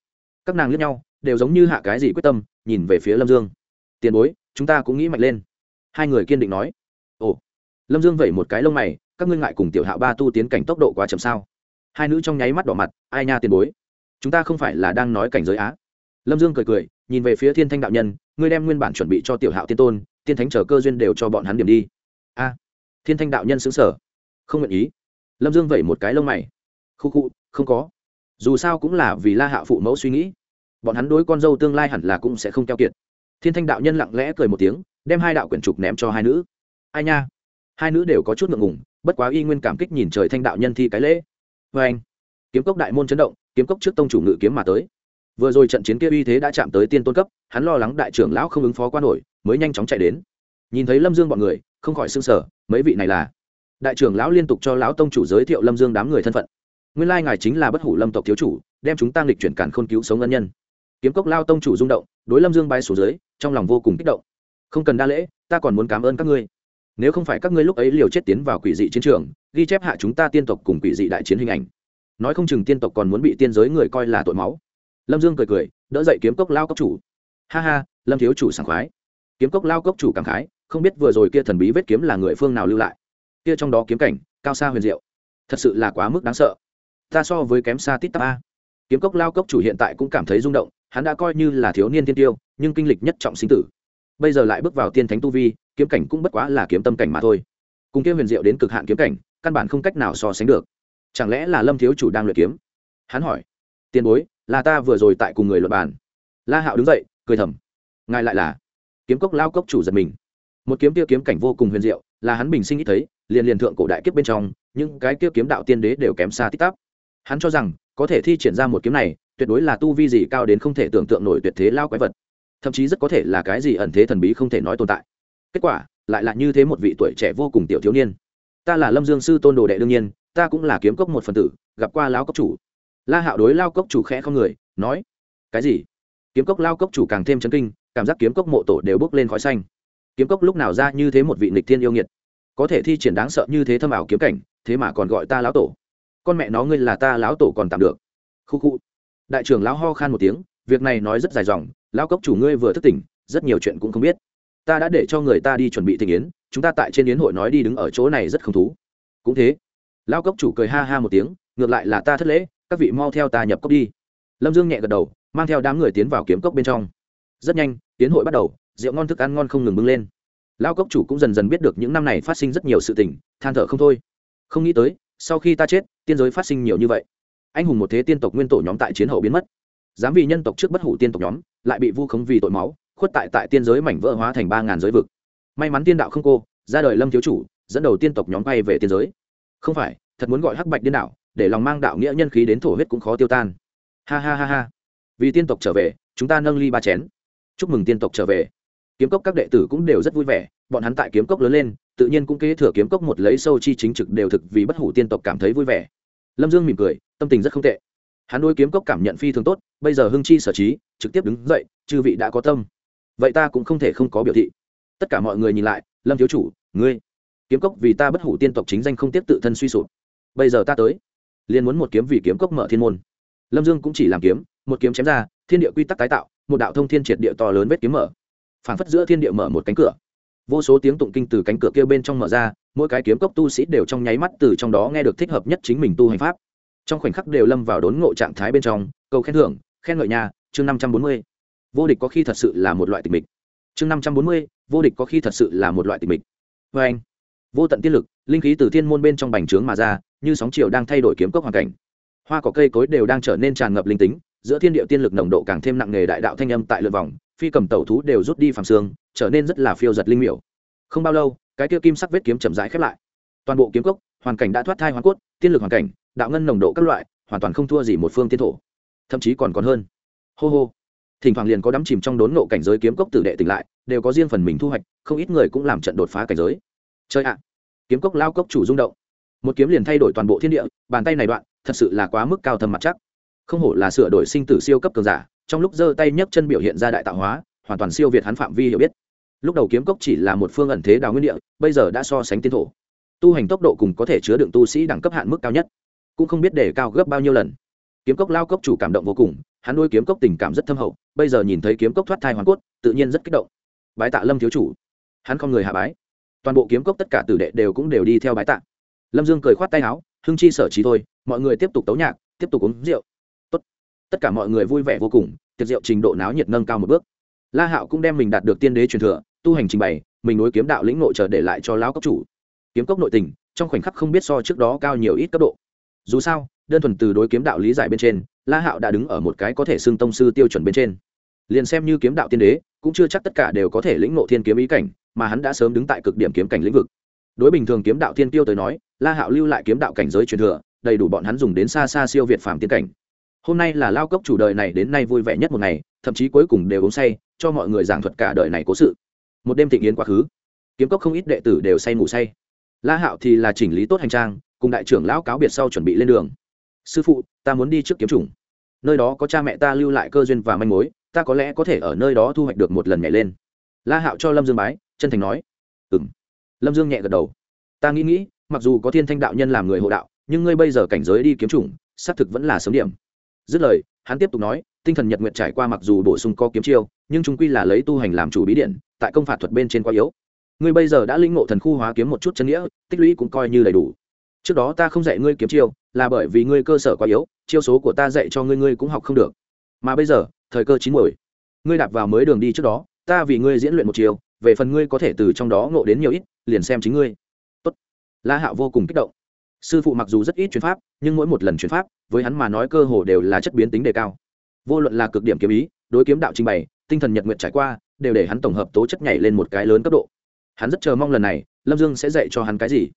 A: Các nàng lẫn nhau, đều giống như hạ cái gì quyết tâm, nhìn về phía lâm dương. Tiền bối, chúng ta cũng nghĩ mạnh lên. Hai người kiên định nói. Ồ. Lâm dương vẩy một cái lông mày, các ngươi ngại cùng tiểu hạo ba tu tiến cảnh tốc độ quá chậm sao? Hai nữ trong nháy mắt đỏ mặt, ai nha tiền bối, chúng ta không phải là đang nói cảnh giới á? Lâm dương cười cười nhìn về phía thiên thanh đạo nhân, ngươi đem nguyên bản chuẩn bị cho tiểu hạo tiên tôn, tiên thánh chờ cơ duyên đều cho bọn hắn điểm đi. A. Thiên thanh đạo nhân xứng sở không nguyện ý. Lâm dương vẩy một cái lông mày. Khu khu, không có. Dù sao cũng là vì la hạo phụ mẫu suy nghĩ. Bọn hắn đối con dâu tương lai hẳn là cũng sẽ không keo kiệt. Thiên thanh đạo nhân lặng lẽ cười một tiếng, đem hai đạo quyển trục ném cho hai nữ. Ai nha? Hai nữ đều có chút ngượng ngùng, bất quá y nguyên cảm kích nhìn trời thanh đạo nhân thi cái lễ. Vê anh kiếm cốc đại môn chấn động, kiếm cốc trước tông chủ ngự kiếm mà tới vừa rồi trận chiến kia uy thế đã chạm tới tiên tôn cấp, hắn lo lắng đại trưởng lão không ứng phó qua nổi, mới nhanh chóng chạy đến. Nhìn thấy lâm dương bọn người, không khỏi s ư n g sở mấy vị này là? Đại trưởng lão liên tục cho lão tông chủ giới thiệu lâm dương đám người thân phận. Nguyên lai ngài chính là bất hủ lâm tộc thiếu chủ, đem chúng ta lịch chuyển cản khôn cứu sống ân nhân. Kiếm cốc lao tông chủ rung động, đối lâm dương bay xuống dưới, trong lòng vô cùng kích động. Không cần đa lễ, ta còn muốn cảm ơn các ngươi. Nếu không phải các ngươi lúc ấy liều chết tiến vào quỷ dị chiến trường, ghi chép hạ chúng ta tiên tộc cùng quỷ dị đại chiến hình ảnh. Nói không chừng tiên tộc còn muốn bị tiên giới người coi là tội máu lâm dương cười cười, đỡ dậy kiếm cốc lao cốc chủ. Ha ha, lâm thiếu chủ sảng khoái. Kiếm cốc lao cốc chủ cảm khái, không biết vừa rồi kia thần bí vết kiếm là người phương nào lưu lại. Kia trong đó kiếm cảnh, cao xa huyền diệu. Thật sự là quá mức đáng sợ. Ta so với kém xa tít tắp a. Kiếm cốc lao cốc chủ hiện tại cũng cảm thấy rung động, hắn đã coi như là thiếu niên tiên tiêu, nhưng kinh lịch nhất trọng sinh tử. Bây giờ lại bước vào tiên thánh tu vi, kiếm cảnh cũng bất quá là kiếm tâm cảnh mà thôi. Cùng kia huyền diệu đến cực hạn kiếm cảnh, căn bản không cách nào so sánh được. Chẳng lẽ là lâm thiếu chủ đang luyện kiếm? Hắn hỏi. Tiền bối là ta vừa rồi tại cùng người luật bàn. La hạo đứng dậy, cười thầm. Ngài lại là kiếm cốc lao cốc chủ giật mình. Một kiếm kia kiếm cảnh vô cùng huyền diệu, là hắn bình sinh ít thấy, liền liền thượng cổ đại kiếp bên trong, những cái kia kiếm đạo tiên đế đều kém xa tích tắp. Hắn cho rằng, có thể thi triển ra một kiếm này, tuyệt đối là tu vi gì cao đến không thể tưởng tượng nổi tuyệt thế lao quái vật. Thậm chí rất có thể là cái gì ẩn thế thần bí không thể nói tồn tại. Kết quả, lại là như thế một vị tuổi trẻ vô cùng tiểu thiếu niên. Ta là lâm dương sư tôn đồ đệ đương nhiên, ta cũng là kiếm cốc một phần tử, gặp qua lao cốc chủ la hạo đối lao cốc chủ khẽ không người, nói, cái gì? Kiếm cốc lao cốc chủ càng thêm chấn kinh, cảm giác kiếm cốc mộ tổ đều bốc lên khói xanh. Kiếm cốc lúc nào ra như thế một vị nịch thiên yêu nghiệt? Có thể thi triển đáng sợ như thế thâm ảo kiếm cảnh, thế mà còn gọi ta lão tổ. Con mẹ nó ngươi là ta lão tổ còn tạm được. Khu khu. Đại trưởng lão ho khan một tiếng, việc này nói rất dài dòng lão cốc chủ ngươi vừa thức tỉnh, rất nhiều chuyện cũng không biết. Ta đã để cho người ta đi chuẩn bị tình yến, chúng ta tại trên yến hội nói đi đứng ở chỗ này rất không thú. Cũng thế. Lão cốc chủ cười ha ha một tiếng, ngược lại là ta thất lễ các vị mau theo ta nhập cốc đi. Lâm dương nhẹ gật đầu, mang theo đám người tiến vào kiếm cốc bên trong. Rất nhanh, tiến hội bắt đầu, rượu ngon thức ăn ngon không ngừng bưng lên. Lao cốc chủ cũng dần dần biết được những năm này phát sinh rất nhiều sự tình, than thở không thôi. Không nghĩ tới, sau khi ta chết, tiên giới phát sinh nhiều như vậy. Anh hùng một thế tiên tộc nguyên tổ nhóm tại chiến hậu biến mất. Dám vì nhân tộc trước bất hủ tiên tộc nhóm, lại bị vu khống vì tội máu, khuất tại tại tiên giới mảnh vỡ hóa thành ba ngàn giới vực. May mắn tiên đạo không cô, ra đời lâm thiếu chủ, dẫn đầu tiên tộc nhóm bay về tiên giới. Không phải, thật muốn gọi hắc bạch điên đạo để lòng mang đạo nghĩa nhân khí đến thổ huyết cũng khó tiêu tan. Ha ha ha ha. Vì tiên tộc trở về, chúng ta nâng ly ba chén. Chúc mừng tiên tộc trở về. Kiếm cốc các đệ tử cũng đều rất vui vẻ, bọn hắn tại kiếm cốc lớn lên, tự nhiên cũng kế thừa kiếm cốc một lấy sâu chi chính trực đều thực vì bất hủ tiên tộc cảm thấy vui vẻ. Lâm dương mỉm cười, tâm tình rất không tệ. Hắn đôi kiếm cốc cảm nhận phi thường tốt, bây giờ hưng chi sở trí, trực tiếp đứng dậy, chư vị đã có tâm. Vậy ta cũng không thể không có biểu thị. Tất cả mọi người nhìn lại, lâm thiếu chủ, ngươi, kiếm cốc vì ta bất hủ tiên tộc chính danh không tiếp tự thân suy sụp. Bây giờ ta tới liền muốn một kiếm vì kiếm cốc mở thiên môn. Lâm dương cũng chỉ làm kiếm, một kiếm chém ra, thiên địa quy tắc tái tạo, một đạo thông thiên triệt địa to lớn vết kiếm mở. Phảng phất giữa thiên địa mở một cánh cửa. Vô số tiếng tụng kinh từ cánh cửa kia bên trong mở ra, mỗi cái kiếm cốc tu sĩ đều trong nháy mắt từ trong đó nghe được thích hợp nhất chính mình tu hành pháp. Trong khoảnh khắc đều lâm vào đốn ngộ trạng thái bên trong, cầu khen thưởng, khen ngợi nhà, chương năm trăm bốn mươi. Vô địch có khi thật sự là một loại tịch mịch. Chương năm trăm bốn mươi, vô địch có khi thật sự là một loại tịch mịch. Vê anh. Vô tận tiên lực linh khí từ thiên môn bên trong bành trướng mà ra, như sóng chiều đang thay đổi kiếm cốc hoàn cảnh. Hoa cỏ cây cối đều đang trở nên tràn ngập linh tính, giữa thiên địa tiên lực nồng độ càng thêm nặng nề đại đạo thanh âm tại lượt vòng, phi cầm tẩu thú đều rút đi phàm xương, trở nên rất là phiêu giật linh miểu. Không bao lâu, cái kia kim sắc vết kiếm chậm rãi khép lại. Toàn bộ kiếm cốc, hoàn cảnh đã thoát thai hoàn cốt, tiên lực hoàn cảnh, đạo ngân nồng độ các loại, hoàn toàn không thua gì một phương tiên thổ. Thậm chí còn còn hơn. Hô hô. Thỉnh thoảng liền có đắm chìm trong đốn nộ cảnh giới kiếm cốc tử đệ tỉnh lại, đều có riêng phần mình thu hoạch, không ít người cũng làm trận đột phá cảnh giới. Chơi ạ kiếm cốc lao cốc chủ rung động. Một kiếm liền thay đổi toàn bộ thiên địa, bàn tay này đoạn, thật sự là quá mức cao thâm mặt chắc. Không hổ là sửa đổi sinh tử siêu cấp cường giả, trong lúc giơ tay nhấc chân biểu hiện ra đại tạo hóa, hoàn toàn siêu việt hắn phạm vi hiểu biết. Lúc đầu kiếm cốc chỉ là một phương ẩn thế đào nguyên địa, bây giờ đã so sánh tiến thổ. Tu hành tốc độ cùng có thể chứa đựng tu sĩ đẳng cấp hạn mức cao nhất, cũng không biết để cao gấp bao nhiêu lần. Kiếm cốc lao cốc chủ cảm động vô cùng, hắn nuôi kiếm cốc tình cảm rất thâm hậu, bây giờ nhìn thấy kiếm cốc thoát thai hoàn cốt, tự nhiên rất kích động. Bái tạ lâm thiếu chủ. Hắn không người hạ bái toàn bộ kiếm cốc tất cả tử đệ đều cũng đều đi theo bái tạ. Lâm dương cười khoát tay áo, hưng chi sở trí thôi, mọi người tiếp tục tấu nhạc, tiếp tục uống rượu. Tốt. tất cả mọi người vui vẻ vô cùng, tiệc rượu trình độ náo nhiệt nâng cao một bước. La hạo cũng đem mình đạt được tiên đế truyền thừa, tu hành trình bày, mình nối kiếm đạo lĩnh nội chờ để lại cho lão cốc chủ. Kiếm cốc nội tình, trong khoảnh khắc không biết so trước đó cao nhiều ít cấp độ. Dù sao, đơn thuần từ đối kiếm đạo lý giải bên trên, la hạo đã đứng ở một cái có thể xưng tông sư tiêu chuẩn bên trên. Liền xem như kiếm đạo tiên đế, cũng chưa chắc tất cả đều có thể lĩnh ngộ thiên kiếm ý cảnh mà hắn đã sớm đứng tại cực điểm kiếm cảnh lĩnh vực. Đối bình thường kiếm đạo tiên tiêu tới nói, la hạo lưu lại kiếm đạo cảnh giới truyền thừa, đầy đủ bọn hắn dùng đến xa xa siêu việt phàm tiên cảnh. Hôm nay là lao cốc chủ đời này đến nay vui vẻ nhất một ngày, thậm chí cuối cùng đều uống say, cho mọi người giảng thuật cả đời này cố sự. Một đêm thịnh yến quá khứ, kiếm cốc không ít đệ tử đều say ngủ say. La hạo thì là chỉnh lý tốt hành trang, cùng đại trưởng lão cáo biệt sau chuẩn bị lên đường. Sư phụ, ta muốn đi trước kiếm chủng. Nơi đó có cha mẹ ta lưu lại cơ duyên và manh mối, ta có lẽ có thể ở nơi đó thu hoạch được một lần nhảy lên. La hạo cho lâm dương bái chân thành nói ừ m lâm dương nhẹ gật đầu. Ta nghĩ nghĩ, mặc dù có thiên thanh đạo nhân làm người hộ đạo, nhưng ngươi bây giờ cảnh giới đi kiếm chủng, xác thực vẫn là sớm điểm. Dứt lời, hắn tiếp tục nói, tinh thần nhật nguyện trải qua mặc dù bổ sung có kiếm chiêu, nhưng chúng quy là lấy tu hành làm chủ bí điện, tại công phạt thuật bên trên quá yếu. Ngươi bây giờ đã linh ngộ thần khu hóa kiếm một chút chân nghĩa, tích lũy cũng coi như đầy đủ. Trước đó ta không dạy ngươi kiếm chiêu, là bởi vì ngươi cơ sở quá yếu, chiêu số của ta dạy cho ngươi ngươi cũng học không được. Mà bây giờ, thời cơ chín muồi. Ngươi đạp vào mới đường đi trước đó, ta vì ngươi diễn luyện một chiều về phần ngươi có thể từ trong đó ngộ đến nhiều ít, liền xem chính ngươi. Tốt. La hạo vô cùng kích động. Sư phụ mặc dù rất ít chuyển pháp, nhưng mỗi một lần chuyển pháp, với hắn mà nói cơ hồ đều là chất biến tính đề cao. Vô luận là cực điểm kiếm ý, đối kiếm đạo trình bày, tinh thần nhật nguyện trải qua, đều để hắn tổng hợp tố chất nhảy lên một cái lớn cấp độ. Hắn rất chờ mong lần này, lâm dương sẽ dạy cho hắn cái gì?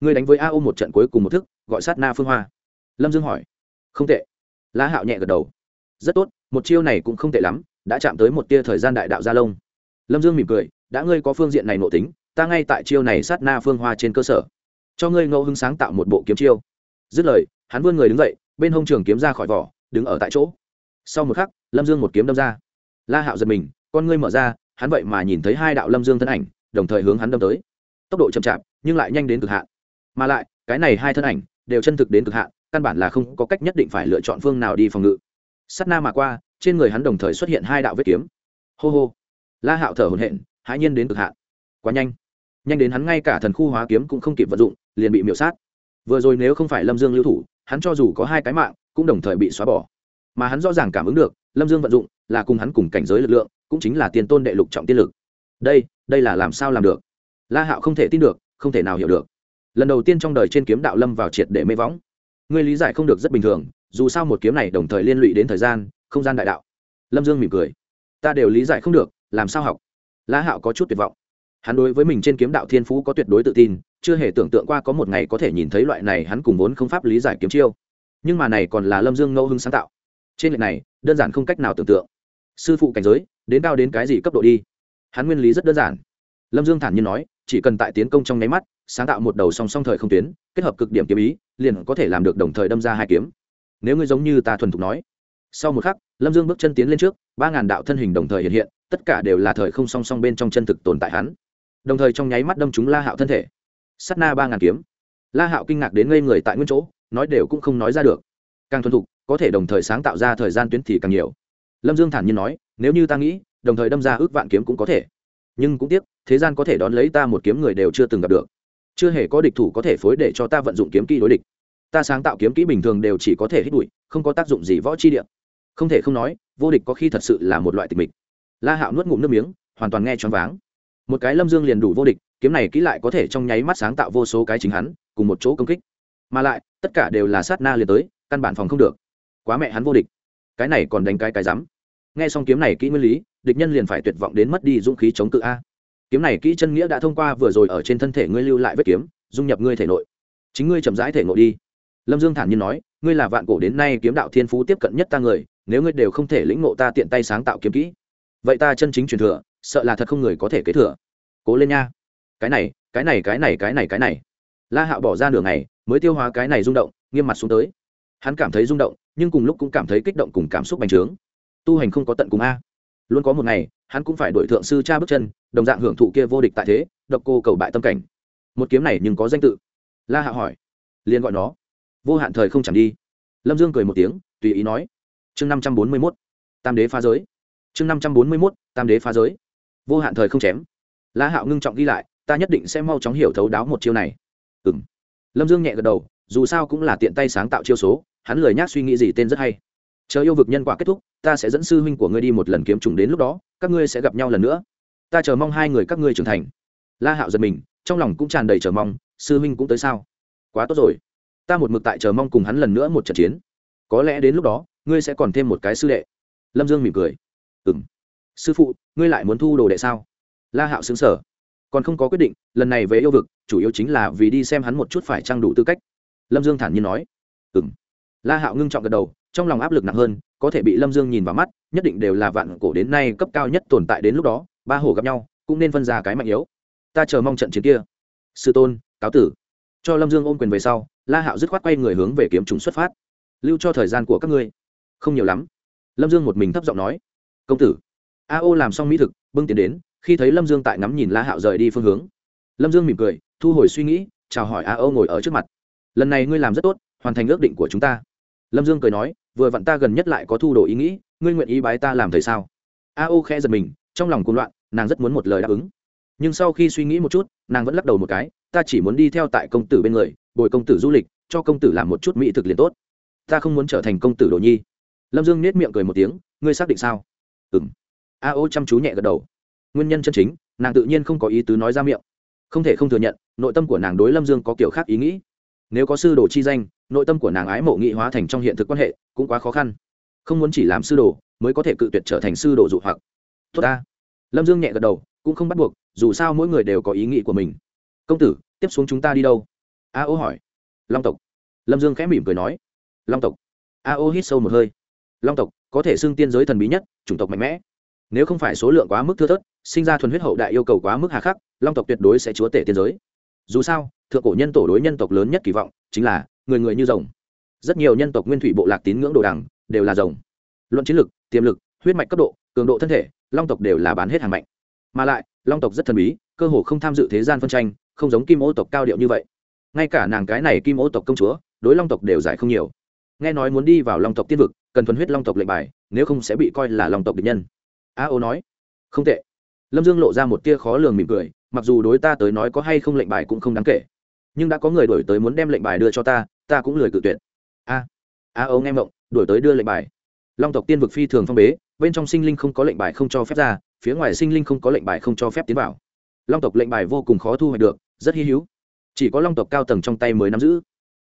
A: Ngươi đánh với a ô một trận cuối cùng một thức, gọi sát na phương hoa. Lâm dương hỏi. Không tệ. La hạo nhẹ gật đầu. Rất tốt, một chiêu này cũng không tệ lắm, đã chạm tới một tia thời gian đại đạo gia lông lâm dương mỉm cười đã ngươi có phương diện này nội tính, ta ngay tại chiêu này sát na phương hoa trên cơ sở. Cho ngươi ngẫu hứng sáng tạo một bộ kiếm chiêu. Dứt lời, hắn vươn người đứng dậy, bên hông trường kiếm ra khỏi vỏ, đứng ở tại chỗ. Sau một khắc, lâm dương một kiếm đâm ra. La hạo giật mình, con ngươi mở ra, hắn vậy mà nhìn thấy hai đạo lâm dương thân ảnh, đồng thời hướng hắn đâm tới. Tốc độ chậm chạp, nhưng lại nhanh đến cực hạn. Mà lại, cái này hai thân ảnh đều chân thực đến cực hạn, căn bản là không có cách nhất định phải lựa chọn phương nào đi phòng ngự. Sắt na mà qua, trên người hắn đồng thời xuất hiện hai đạo vết kiếm. Hô hô. La hạo thở hổn hển hãi nhiên đến cực hạn. Quá nhanh. Nhanh đến hắn ngay cả thần khu hóa kiếm cũng không kịp vận dụng, liền bị miễu sát. Vừa rồi nếu không phải lâm dương lưu thủ, hắn cho dù có hai cái mạng, cũng đồng thời bị xóa bỏ. Mà hắn rõ ràng cảm ứng được, lâm dương vận dụng là cùng hắn cùng cảnh giới lực lượng, cũng chính là tiền tôn đệ lục trọng tiên lực. Đây đây là làm sao làm được? La hạo không thể tin được, không thể nào hiểu được. Lần đầu tiên trong đời trên kiếm đạo lâm vào triệt để mê võng. Ngươi lý giải không được rất bình thường, dù sao một kiếm này đồng thời liên lụy đến thời gian, không gian đại đạo. Lâm dương mỉm cười. Ta đều lý giải không được, làm sao học? La hạo có chút tuyệt vọng. Hắn đối với mình trên kiếm đạo thiên phú có tuyệt đối tự tin, chưa hề tưởng tượng qua có một ngày có thể nhìn thấy loại này hắn cùng vốn không pháp lý giải kiếm chiêu. Nhưng mà này còn là lâm dương ngẫu hưng sáng tạo. Trên lệch này, đơn giản không cách nào tưởng tượng. Sư phụ cảnh giới, đến cao đến cái gì cấp độ đi? Hắn nguyên lý rất đơn giản. Lâm dương thản nhiên nói, chỉ cần tại tiến công trong nháy mắt, sáng tạo một đầu song song thời không tuyến, kết hợp cực điểm kiếm ý, liền có thể làm được đồng thời đâm ra hai kiếm. Nếu ngươi giống như ta thuần thục nói. Sau một khắc, lâm dương bước chân tiến lên trước, ba ngàn đạo thân hình đồng thời hiện hiện tất cả đều là thời không song song bên trong chân thực tồn tại hắn. Đồng thời trong nháy mắt đâm chúng la hạo thân thể. Sắt na ba ngàn kiếm. La hạo kinh ngạc đến ngây người tại nguyên chỗ, nói đều cũng không nói ra được. Càng thuần thục, có thể đồng thời sáng tạo ra thời gian tuyến thì càng nhiều. Lâm dương thản nhiên nói, nếu như ta nghĩ, đồng thời đâm ra ước vạn kiếm cũng có thể. Nhưng cũng tiếc, thế gian có thể đón lấy ta một kiếm người đều chưa từng gặp được. Chưa hề có địch thủ có thể phối để cho ta vận dụng kiếm kỹ đối địch. Ta sáng tạo kiếm kỹ bình thường đều chỉ có thể hít bụi, không có tác dụng gì võ chi địa. Không thể không nói, vô địch có khi thật sự là một loại tịch mịch la hạo nuốt ngụm nước miếng, hoàn toàn nghe choáng váng. Một cái lâm dương liền đủ vô địch, kiếm này kỹ lại có thể trong nháy mắt sáng tạo vô số cái chính hắn, cùng một chỗ công kích. Mà lại, tất cả đều là sát na liền tới, căn bản phòng không được. Quá mẹ hắn vô địch. Cái này còn đánh cái cái rắm. Nghe xong kiếm này kỹ nguyên lý, địch nhân liền phải tuyệt vọng đến mất đi dũng khí chống cự a. Kiếm này kỹ chân nghĩa đã thông qua vừa rồi ở trên thân thể ngươi lưu lại vết kiếm, dung nhập ngươi thể nội. Chính ngươi chậm rãi thể nội đi. Lâm dương thản nhiên nói, ngươi là vạn cổ đến nay kiếm đạo thiên phú tiếp cận nhất ta người, nếu ngươi đều không thể lĩnh ngộ ta tiện tay sáng tạo kiếm kỹ vậy ta chân chính truyền thừa, sợ là thật không người có thể kế thừa. Cố lên nha. Cái này cái này cái này cái này cái này. La hạo bỏ ra nửa ngày, mới tiêu hóa cái này rung động, nghiêm mặt xuống tới. Hắn cảm thấy rung động, nhưng cùng lúc cũng cảm thấy kích động cùng cảm xúc bành trướng. Tu hành không có tận cùng a. Luôn có một ngày, hắn cũng phải đổi thượng sư cha bước chân, đồng dạng hưởng thụ kia vô địch tại thế, độc cô cầu bại tâm cảnh. Một kiếm này nhưng có danh tự. La hạ hỏi. Liền gọi nó. Vô hạn thời không chẳng đi. Lâm dương cười một tiếng, tùy ý nói. Chương năm trăm bốn mươi mốt. Tam đế phá giới chương năm trăm bốn mươi mốt, tam đế phá giới. Vô hạn thời không chém. La hạo ngưng trọng ghi lại, ta nhất định sẽ mau chóng hiểu thấu đáo một chiêu này. Ừ m lâm dương nhẹ gật đầu, dù sao cũng là tiện tay sáng tạo chiêu số, hắn lời nhác suy nghĩ gì tên rất hay. Chờ yêu vực nhân quả kết thúc, ta sẽ dẫn sư huynh của ngươi đi một lần kiếm trùng đến lúc đó, các ngươi sẽ gặp nhau lần nữa. Ta chờ mong hai người các ngươi trưởng thành. La hạo giật mình, trong lòng cũng tràn đầy chờ mong, sư huynh cũng tới sao? Quá tốt rồi. Ta một mực tại chờ mong cùng hắn lần nữa một trận chiến. Có lẽ đến lúc đó, ngươi sẽ còn thêm một cái sư đệ. Lâm dương mỉm cười ừng sư phụ, ngươi lại muốn thu đồ đệ sao? La hạo xứng sở còn không có quyết định, lần này về yêu vực, chủ yếu chính là vì đi xem hắn một chút phải trang đủ tư cách. Lâm dương thản nhiên nói. Ừng la hạo ngưng trọng gật đầu, trong lòng áp lực nặng hơn, có thể bị lâm dương nhìn vào mắt, nhất định đều là vạn cổ đến nay cấp cao nhất tồn tại đến lúc đó, ba hồ gặp nhau, cũng nên phân ra cái mạnh yếu. Ta chờ mong trận chiến kia. Sư tôn, cáo tử. Cho lâm dương ôm quyền về sau, la hạo dứt khoát quay người hướng về kiếm trùng xuất phát. Lưu cho thời gian của các ngươi. Không nhiều lắm. Lâm dương một mình thấp giọng nói công tử. A ô làm xong mỹ thực, bưng tiền đến, khi thấy lâm dương tại ngắm nhìn la hạo rời đi phương hướng. Lâm dương mỉm cười, thu hồi suy nghĩ, chào hỏi a ô ngồi ở trước mặt. Lần này ngươi làm rất tốt, hoàn thành ước định của chúng ta. Lâm dương cười nói, vừa vặn ta gần nhất lại có thu đồ ý nghĩ, ngươi nguyện ý bái ta làm thầy sao? A ô khẽ giật mình, trong lòng cuồng loạn, nàng rất muốn một lời đáp ứng. Nhưng sau khi suy nghĩ một chút, nàng vẫn lắc đầu một cái, ta chỉ muốn đi theo tại công tử bên người, bồi công tử du lịch, cho công tử làm một chút mỹ thực liền tốt. Ta không muốn trở thành công tử đồ nhi. Lâm dương nết miệng cười một tiếng, ngươi xác định sao? Ừ m a ô chăm chú nhẹ gật đầu. Nguyên nhân chân chính, nàng tự nhiên không có ý tứ nói ra miệng. Không thể không thừa nhận, nội tâm của nàng đối lâm dương có kiểu khác ý nghĩ. Nếu có sư đồ chi danh, nội tâm của nàng ái mộ nghị hóa thành trong hiện thực quan hệ, cũng quá khó khăn. Không muốn chỉ làm sư đồ, mới có thể cự tuyệt trở thành sư đồ dụ hoặc. Tốt ta. Lâm dương nhẹ gật đầu, cũng không bắt buộc, dù sao mỗi người đều có ý nghĩ của mình. Công tử, tiếp xuống chúng ta đi đâu? A ô hỏi. Long tộc. Lâm dương khẽ mỉm cười nói. Long tộc. A ô hít sâu một hơi. Long tộc có thể xưng tiên giới thần bí nhất, chủng tộc mạnh mẽ. Nếu không phải số lượng quá mức thưa thớt, sinh ra thuần huyết hậu đại yêu cầu quá mức hà khắc, long tộc tuyệt đối sẽ chúa tể tiên giới. Dù sao, thượng cổ nhân tổ đối nhân tộc lớn nhất kỳ vọng chính là người người như rồng. Rất nhiều nhân tộc nguyên thủy bộ lạc tín ngưỡng đồ đằng đều là rồng. Luận chiến lực, tiềm lực, huyết mạch cấp độ, cường độ thân thể, long tộc đều là bán hết hàng mạnh. Mà lại, long tộc rất thần bí, cơ hồ không tham dự thế gian phân tranh, không giống kim ô tộc cao điệu như vậy. Ngay cả nàng cái này kim ô tộc công chúa, đối long tộc đều giải không nhiều. Nghe nói muốn đi vào long tộc tiên vực cần thuần huyết long tộc lệnh bài, nếu không sẽ bị coi là long tộc địch nhân. A ô nói. Không tệ. Lâm dương lộ ra một tia khó lường mỉm cười, mặc dù đối ta tới nói có hay không lệnh bài cũng không đáng kể, nhưng đã có người đổi tới muốn đem lệnh bài đưa cho ta ta cũng lười cự tuyệt. A a ô nghe mộng đổi tới đưa lệnh bài. Long tộc tiên vực phi thường phong bế, bên trong sinh linh không có lệnh bài không cho phép ra, phía ngoài sinh linh không có lệnh bài không cho phép tiến vào. Long tộc lệnh bài vô cùng khó thu hoạch được, rất hy hữu. Chỉ có long tộc cao tầng trong tay mới nắm giữ.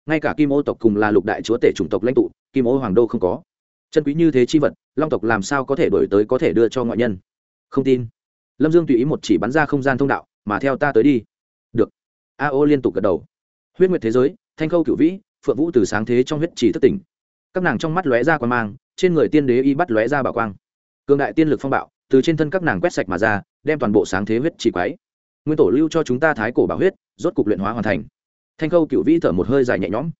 A: Ngay cả kim ô tộc cùng là lục đại chúa tể chủng tộc lãnh tụ, kim ô hoàng đô không có chân quý như thế chi vật, long tộc làm sao có thể đổi tới có thể đưa cho ngoại nhân? Không tin. Lâm dương tùy ý một chỉ bắn ra không gian thông đạo, mà theo ta tới đi. Được. A ô liên tục gật đầu. Huyết nguyệt thế giới, thanh khâu cựu vĩ, phượng vũ từ sáng thế trong huyết chỉ thất tỉnh. Các nàng trong mắt lóe ra quan mang, trên người tiên đế y bắt lóe ra bảo quang. Cường đại tiên lực phong bạo, từ trên thân các nàng quét sạch mà ra, đem toàn bộ sáng thế huyết chỉ quáy nguyên tổ lưu cho chúng ta thái cổ bảo huyết, rốt cục luyện hóa hoàn thành. Thanh khâu cựu vĩ thở một hơi dài nhẹ nhõm.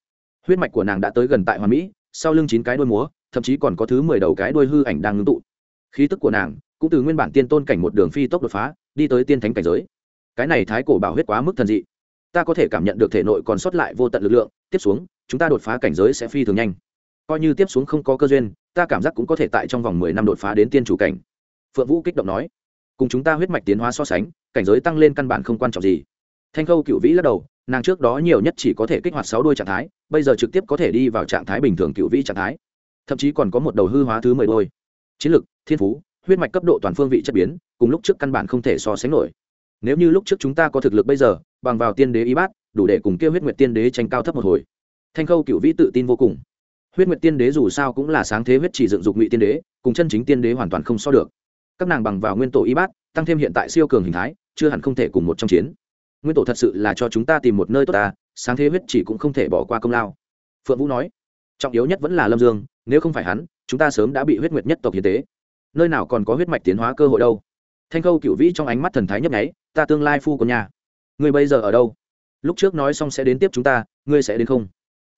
A: Huyết mạch của nàng đã tới gần tại hoa mỹ, sau lưng chín cái đuôi múa thậm chí còn có thứ mười đầu cái đuôi hư ảnh đang ngưng tụ. Khí tức của nàng cũng từ nguyên bản tiên tôn cảnh một đường phi tốc đột phá, đi tới tiên thánh cảnh giới. Cái này thái cổ bảo huyết quá mức thần dị. Ta có thể cảm nhận được thể nội còn sót lại vô tận lực lượng. Tiếp xuống, chúng ta đột phá cảnh giới sẽ phi thường nhanh. Coi như tiếp xuống không có cơ duyên, ta cảm giác cũng có thể tại trong vòng mười năm đột phá đến tiên chủ cảnh. Phượng vũ kích động nói. Cùng chúng ta huyết mạch tiến hóa so sánh, cảnh giới tăng lên căn bản không quan trọng gì. Thanh khâu cựu vĩ lắc đầu, nàng trước đó nhiều nhất chỉ có thể kích hoạt sáu đôi trạng thái, bây giờ trực tiếp có thể đi vào trạng thái bình thường cựu vĩ trạng thái thậm chí còn có một đầu hư hóa thứ mười đôi. Chiến lực, thiên phú, huyết mạch cấp độ toàn phương vị chất biến, cùng lúc trước căn bản không thể so sánh nổi. Nếu như lúc trước chúng ta có thực lực bây giờ, bằng vào tiên đế y bát, đủ để cùng kêu huyết nguyệt tiên đế tranh cao thấp một hồi. Thanh khâu cựu vĩ tự tin vô cùng. Huyết nguyệt tiên đế dù sao cũng là sáng thế huyết chỉ dựng dục ngụy tiên đế, cùng chân chính tiên đế hoàn toàn không so được. Các nàng bằng vào nguyên tổ y bát, tăng thêm hiện tại siêu cường hình thái, chưa hẳn không thể cùng một trong chiến. Nguyên tổ thật sự là cho chúng ta tìm một nơi tốt ta, sáng thế huyết chỉ cũng không thể bỏ qua công lao. Phượng vũ nói, trọng yếu nhất vẫn là lâm dương nếu không phải hắn, chúng ta sớm đã bị huyết nguyệt nhất tộc hiến tế. Nơi nào còn có huyết mạch tiến hóa cơ hội đâu? Thanh khâu cựu vĩ trong ánh mắt thần thái nhấp nháy, ta tương lai phu của nhà. Ngươi bây giờ ở đâu? Lúc trước nói xong sẽ đến tiếp chúng ta, ngươi sẽ đến không?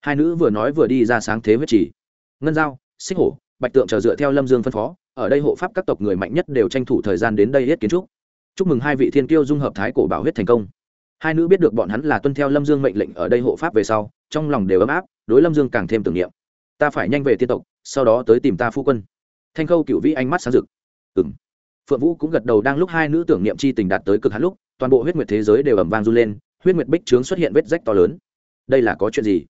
A: Hai nữ vừa nói vừa đi ra sáng thế huyết chỉ ngân giao, xích hổ, bạch tượng chờ dựa theo lâm dương phân phó, ở đây hộ pháp các tộc người mạnh nhất đều tranh thủ thời gian đến đây hết kiến trúc. Chúc mừng hai vị thiên kiêu dung hợp thái cổ bảo huyết thành công. Hai nữ biết được bọn hắn là tuân theo lâm dương mệnh lệnh ở đây hộ pháp về sau, trong lòng đều ấm áp, đối lâm dương càng thêm tưởng niệm ta phải nhanh về tiên tộc, sau đó tới tìm ta phu quân. Thanh khâu cựu vĩ ánh mắt sáng rực. Ừng phượng vũ cũng gật đầu đang lúc hai nữ tưởng niệm chi tình đạt tới cực hạn lúc, toàn bộ huyết nguyệt thế giới đều ẩm vang run lên, huyết nguyệt bích trướng xuất hiện vết rách to lớn. Đây là có chuyện gì?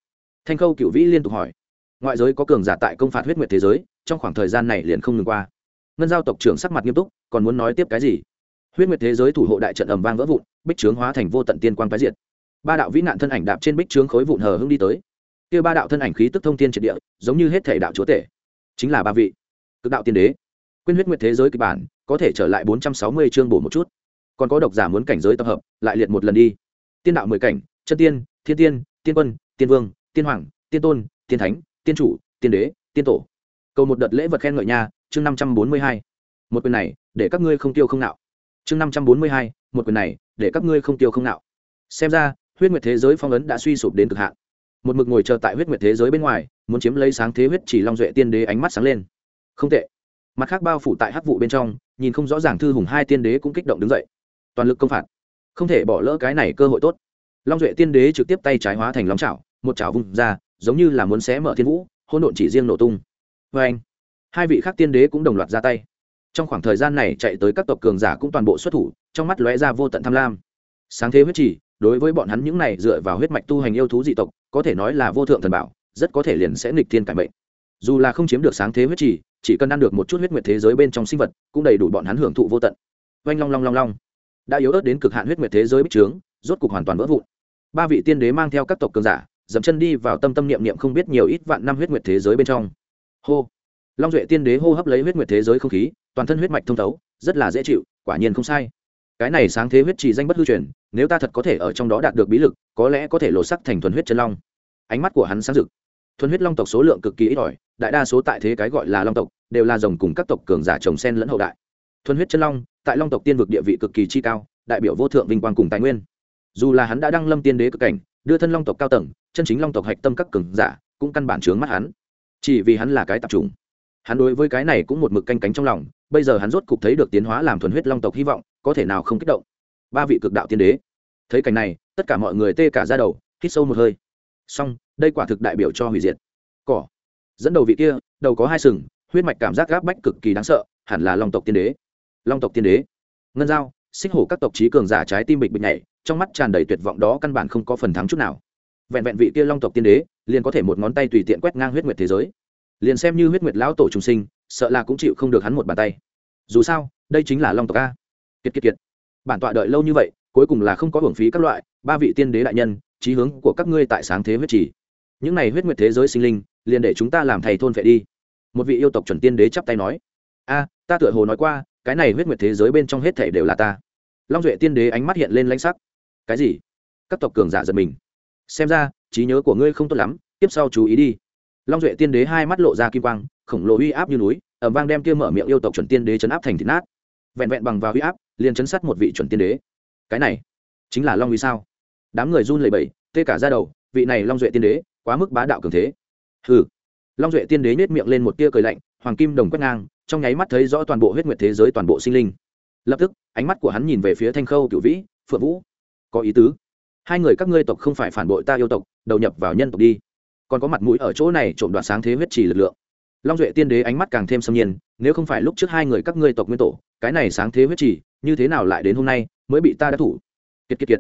A: Thanh khâu cựu vĩ liên tục hỏi. Ngoại giới có cường giả tại công phạt huyết nguyệt thế giới, trong khoảng thời gian này liền không ngừng qua. Ngân giao tộc trưởng sắc mặt nghiêm túc, còn muốn nói tiếp cái gì? Huyết nguyệt thế giới thủ hộ đại trận ẩm vang vỡ vụn, bích trướng hóa thành vô tận tiên quan tái diệt. Ba đạo vĩ nạn thân ảnh đạp trên bích trướng khối vụn hờ hưng đi tới kia ba đạo thân ảnh khí tức thông thiên triệt địa, giống như hết thể đạo chúa tể. Chính là ba vị. Cực đạo tiên đế. Quyên huyết nguyệt thế giới kịch bản, có thể trở lại bốn trăm sáu mươi chương bổ một chút. Còn có độc giả muốn cảnh giới tập hợp, lại liệt một lần đi. Tiên đạo mười cảnh, chân tiên, thiên tiên tiên quân, tiên vương, tiên hoàng, tiên tôn, tiên thánh, tiên chủ, tiên đế, tiên tổ. Cầu một đợt lễ vật khen ngợi nha, chương năm trăm bốn mươi hai. Một quyền này, để các ngươi không tiêu không nạo. Chương năm trăm bốn mươi hai, một quyền này, để các ngươi không tiêu không nạo. Xem ra, huyết nguyệt thế giới phong ấn đã suy sụp đến cực hạn một mực ngồi chờ tại huyết nguyệt thế giới bên ngoài, muốn chiếm lấy sáng thế huyết chỉ long duệ tiên đế ánh mắt sáng lên. Không tệ. Mặt khác bao phủ tại hắc vụ bên trong, nhìn không rõ ràng thư hùng hai tiên đế cũng kích động đứng dậy. Toàn lực công phạt. Không thể bỏ lỡ cái này cơ hội tốt. Long duệ tiên đế trực tiếp tay trái hóa thành lóng chảo, một chảo vung ra, giống như là muốn xé mở thiên vũ hôn độn chỉ riêng nổ tung. Vê anh, hai vị khác tiên đế cũng đồng loạt ra tay. Trong khoảng thời gian này chạy tới các tộc cường giả cũng toàn bộ xuất thủ, trong mắt lóe ra vô tận tham lam. Sáng thế huyết chỉ đối với bọn hắn những này dựa vào huyết mạch tu hành yêu thú dị tộc, có thể nói là vô thượng thần bảo, rất có thể liền sẽ nghịch thiên cải mệnh. Dù là không chiếm được sáng thế huyết chỉ chỉ cần ăn được một chút huyết nguyệt thế giới bên trong sinh vật, cũng đầy đủ bọn hắn hưởng thụ vô tận. Oanh long long long long. Đã yếu ớt đến cực hạn huyết nguyệt thế giới bích trướng, rốt cục hoàn toàn vỡ vụn. Ba vị tiên đế mang theo các tộc cường giả dẫm chân đi vào tâm tâm niệm niệm không biết nhiều ít vạn năm huyết nguyệt thế giới bên trong. Hô. Long duệ tiên đế hô hấp lấy huyết nguyệt thế giới không khí, toàn thân huyết mạch thông thấu, rất là dễ chịu, quả nhiên không sai cái này sáng thế huyết trì danh bất hư truyền nếu ta thật có thể ở trong đó đạt được bí lực có lẽ có thể lột sắc thành thuần huyết chân long. Ánh mắt của hắn sáng rực. Thuần huyết long tộc số lượng cực kỳ ít ỏi đại đa số tại thế cái gọi là long tộc đều là rồng cùng các tộc cường giả trồng sen lẫn hậu đại. Thuần huyết chân long tại long tộc tiên vực địa vị cực kỳ chi cao đại biểu vô thượng vinh quang cùng tài nguyên. Dù là hắn đã đăng lâm tiên đế cực cảnh đưa thân long tộc cao tầng chân chính long tộc hạch tâm các cường giả cũng căn bản chướng mắt hắn. Chỉ vì hắn là cái tập trùng, hắn đối với cái này cũng một mực canh cánh trong lòng bây giờ hắn rốt cục thấy được tiến hóa làm thuần huyết long tộc hy vọng có thể nào không kích động? Ba vị cực đạo tiên đế. Thấy cảnh này, tất cả mọi người tê cả ra đầu, hít sâu một hơi. Xong, đây quả thực đại biểu cho hủy diệt. Cỏ. Dẫn đầu vị kia, đầu có hai sừng, huyết mạch cảm giác gáp bách cực kỳ đáng sợ, hẳn là long tộc tiên đế. Long tộc tiên đế. Ngân giao, xích hổ các tộc trí cường giả trái tim bịch bịch nhảy, trong mắt tràn đầy tuyệt vọng đó căn bản không có phần thắng chút nào. Vẹn vẹn vị kia long tộc tiên đế, liền có thể một ngón tay tùy tiện quét ngang huyết nguyệt thế giới. Liền xem như huyết nguyệt lão tổ trùng sinh, sợ là cũng chịu không được hắn một bàn tay. Dù sao, đây chính là long tộc a kiệt kiệt kiệt. Bản tọa đợi lâu như vậy, cuối cùng là không có hưởng phí các loại, ba vị tiên đế đại nhân trí hướng của các ngươi tại sáng thế huyết trì. Những này huyết nguyệt thế giới sinh linh, liền để chúng ta làm thầy thôn vệ đi. Một vị yêu tộc chuẩn tiên đế chắp tay nói. A, ta tựa hồ nói qua, cái này huyết nguyệt thế giới bên trong hết thể đều là ta. Long duệ tiên đế ánh mắt hiện lên lãnh sắc. Cái gì? Các tộc cường giả giật mình. Xem ra, trí nhớ của ngươi không tốt lắm, tiếp sau chú ý đi. Long duệ tiên đế hai mắt lộ ra kim quang, khổng lồ uy áp như núi ẩm vang đem kia mở miệng yêu tộc chuẩn tiên đế chấn áp thành thịt nát. Vẹn vẹn bằng vào uy áp liền chấn sát một vị chuẩn tiên đế. Cái này chính là long uy sao? Đám người run lẩy bẩy, tê cả ra đầu, vị này long duệ tiên đế, quá mức bá đạo cường thế. Hừ. Long duệ tiên đế nết miệng lên một tia cười lạnh, hoàng kim đồng quét ngang, trong nháy mắt thấy rõ toàn bộ huyết nguyệt thế giới, toàn bộ sinh linh. Lập tức, ánh mắt của hắn nhìn về phía thanh khâu cựu vĩ, phượng vũ. Có ý tứ. Hai người các ngươi tộc không phải phản bội ta yêu tộc, đầu nhập vào nhân tộc đi. Còn có mặt mũi ở chỗ này trộm đoạt sáng thế huyết trì lực lượng long duệ tiên đế ánh mắt càng thêm xâm nhiên nếu không phải lúc trước hai người các ngươi tộc nguyên tổ cái này sáng thế huyết chỉ, như thế nào lại đến hôm nay mới bị ta đã thủ. Kiệt kiệt kiệt.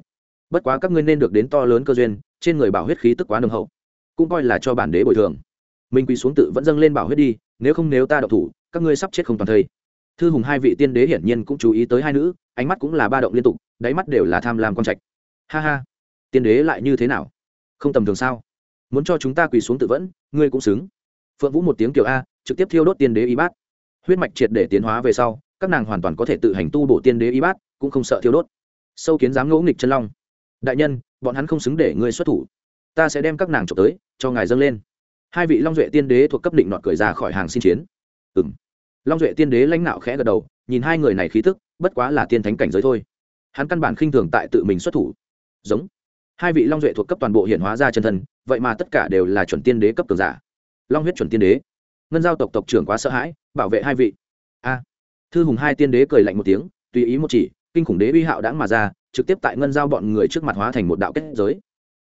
A: Bất quá các ngươi nên được đến to lớn cơ duyên trên người bảo huyết khí tức quá nồng hậu cũng coi là cho bản đế bồi thường. Mình quỳ xuống tự vẫn dâng lên bảo huyết đi nếu không nếu ta độc thủ các ngươi sắp chết không toàn thây. Thư hùng hai vị tiên đế hiển nhiên cũng chú ý tới hai nữ ánh mắt cũng là ba động liên tục đáy mắt đều là tham lam con trạch. Ha ha tiên đế lại như thế nào? Không tầm thường sao? Muốn cho chúng ta quỳ xuống tự vẫn ngươi cũng xứng phượng vũ một tiếng kiểu a, trực tiếp thiêu đốt tiên đế y bát. Huyết mạch triệt để tiến hóa về sau, các nàng hoàn toàn có thể tự hành tu bổ tiên đế y bát, cũng không sợ thiêu đốt. Sâu kiến dám ngỗ nghịch chân long. Đại nhân, bọn hắn không xứng để ngươi xuất thủ. Ta sẽ đem các nàng trộm tới, cho ngài dâng lên. Hai vị long duệ tiên đế thuộc cấp định nọt cười ra khỏi hàng xin chiến. Ừ m long duệ tiên đế lãnh nạo khẽ gật đầu, nhìn hai người này khí tức, bất quá là tiên thánh cảnh giới thôi. Hắn căn bản khinh thường tại tự mình xuất thủ. Giống. Hai vị long duệ thuộc cấp toàn bộ hiện hóa ra chân thân, vậy mà tất cả đều là chuẩn tiên đế cấp cường giả long huyết chuẩn tiên đế. Ngân giao tộc tộc trưởng quá sợ hãi, bảo vệ hai vị. A. Thư hùng hai tiên đế cười lạnh một tiếng, tùy ý một chỉ, kinh khủng đế uy hạo đãng mà ra, trực tiếp tại ngân giao bọn người trước mặt hóa thành một đạo kết giới.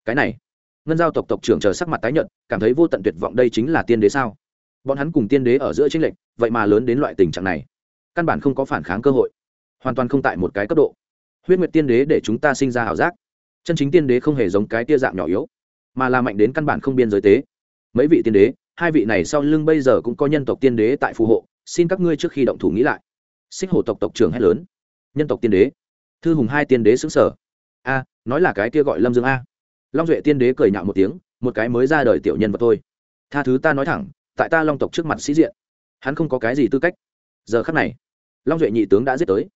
A: Cái này, ngân giao tộc tộc trưởng chờ sắc mặt tái nhợt, cảm thấy vô tận tuyệt vọng đây chính là tiên đế sao? Bọn hắn cùng tiên đế ở giữa tranh lệch, vậy mà lớn đến loại tình trạng này. Căn bản không có phản kháng cơ hội. Hoàn toàn không tại một cái cấp độ. Huyết nguyệt tiên đế để chúng ta sinh ra ảo giác. Chân chính tiên đế không hề giống cái tia dạng nhỏ yếu, mà là mạnh đến căn bản không biên giới tế. Mấy vị tiên đế hai vị này sau lưng bây giờ cũng có nhân tộc tiên đế tại phù hộ, xin các ngươi trước khi động thủ nghĩ lại. Xích hổ tộc tộc trưởng hét lớn. Nhân tộc tiên đế. Thư hùng hai tiên đế xứng sở a, nói là cái kia gọi lâm dương a. Long duệ tiên đế cười nhạo một tiếng, một cái mới ra đời tiểu nhân vật thôi. Tha thứ ta nói thẳng, tại ta long tộc trước mặt sĩ diện, hắn không có cái gì tư cách. Giờ khắc này, long duệ nhị tướng đã giết tới.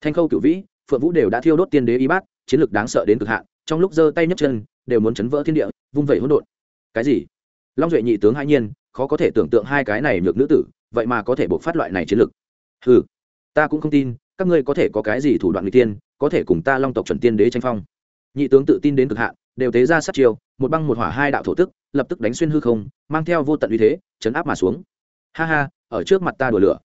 A: Thanh khâu cửu vĩ, phượng vũ đều đã thiêu đốt tiên đế y bát, chiến lược đáng sợ đến cực hạn, trong lúc giơ tay nhấc chân, đều muốn chấn vỡ thiên địa, vung vẩy hỗn độn. Cái gì? Long duệ nhị tướng hai nhiên, khó có thể tưởng tượng hai cái này nhược nữ tử, vậy mà có thể buộc phát loại này chiến lược ừ ta cũng không tin, các ngươi có thể có cái gì thủ đoạn người tiên có thể cùng ta long tộc chuẩn tiên đế tranh phong. Nhị tướng tự tin đến cực hạn, đều tế ra sát chiêu, một băng một hỏa hai đạo thổ tức, lập tức đánh xuyên hư không, mang theo vô tận uy thế, chấn áp mà xuống. Ha ha, ở trước mặt ta đùa lửa.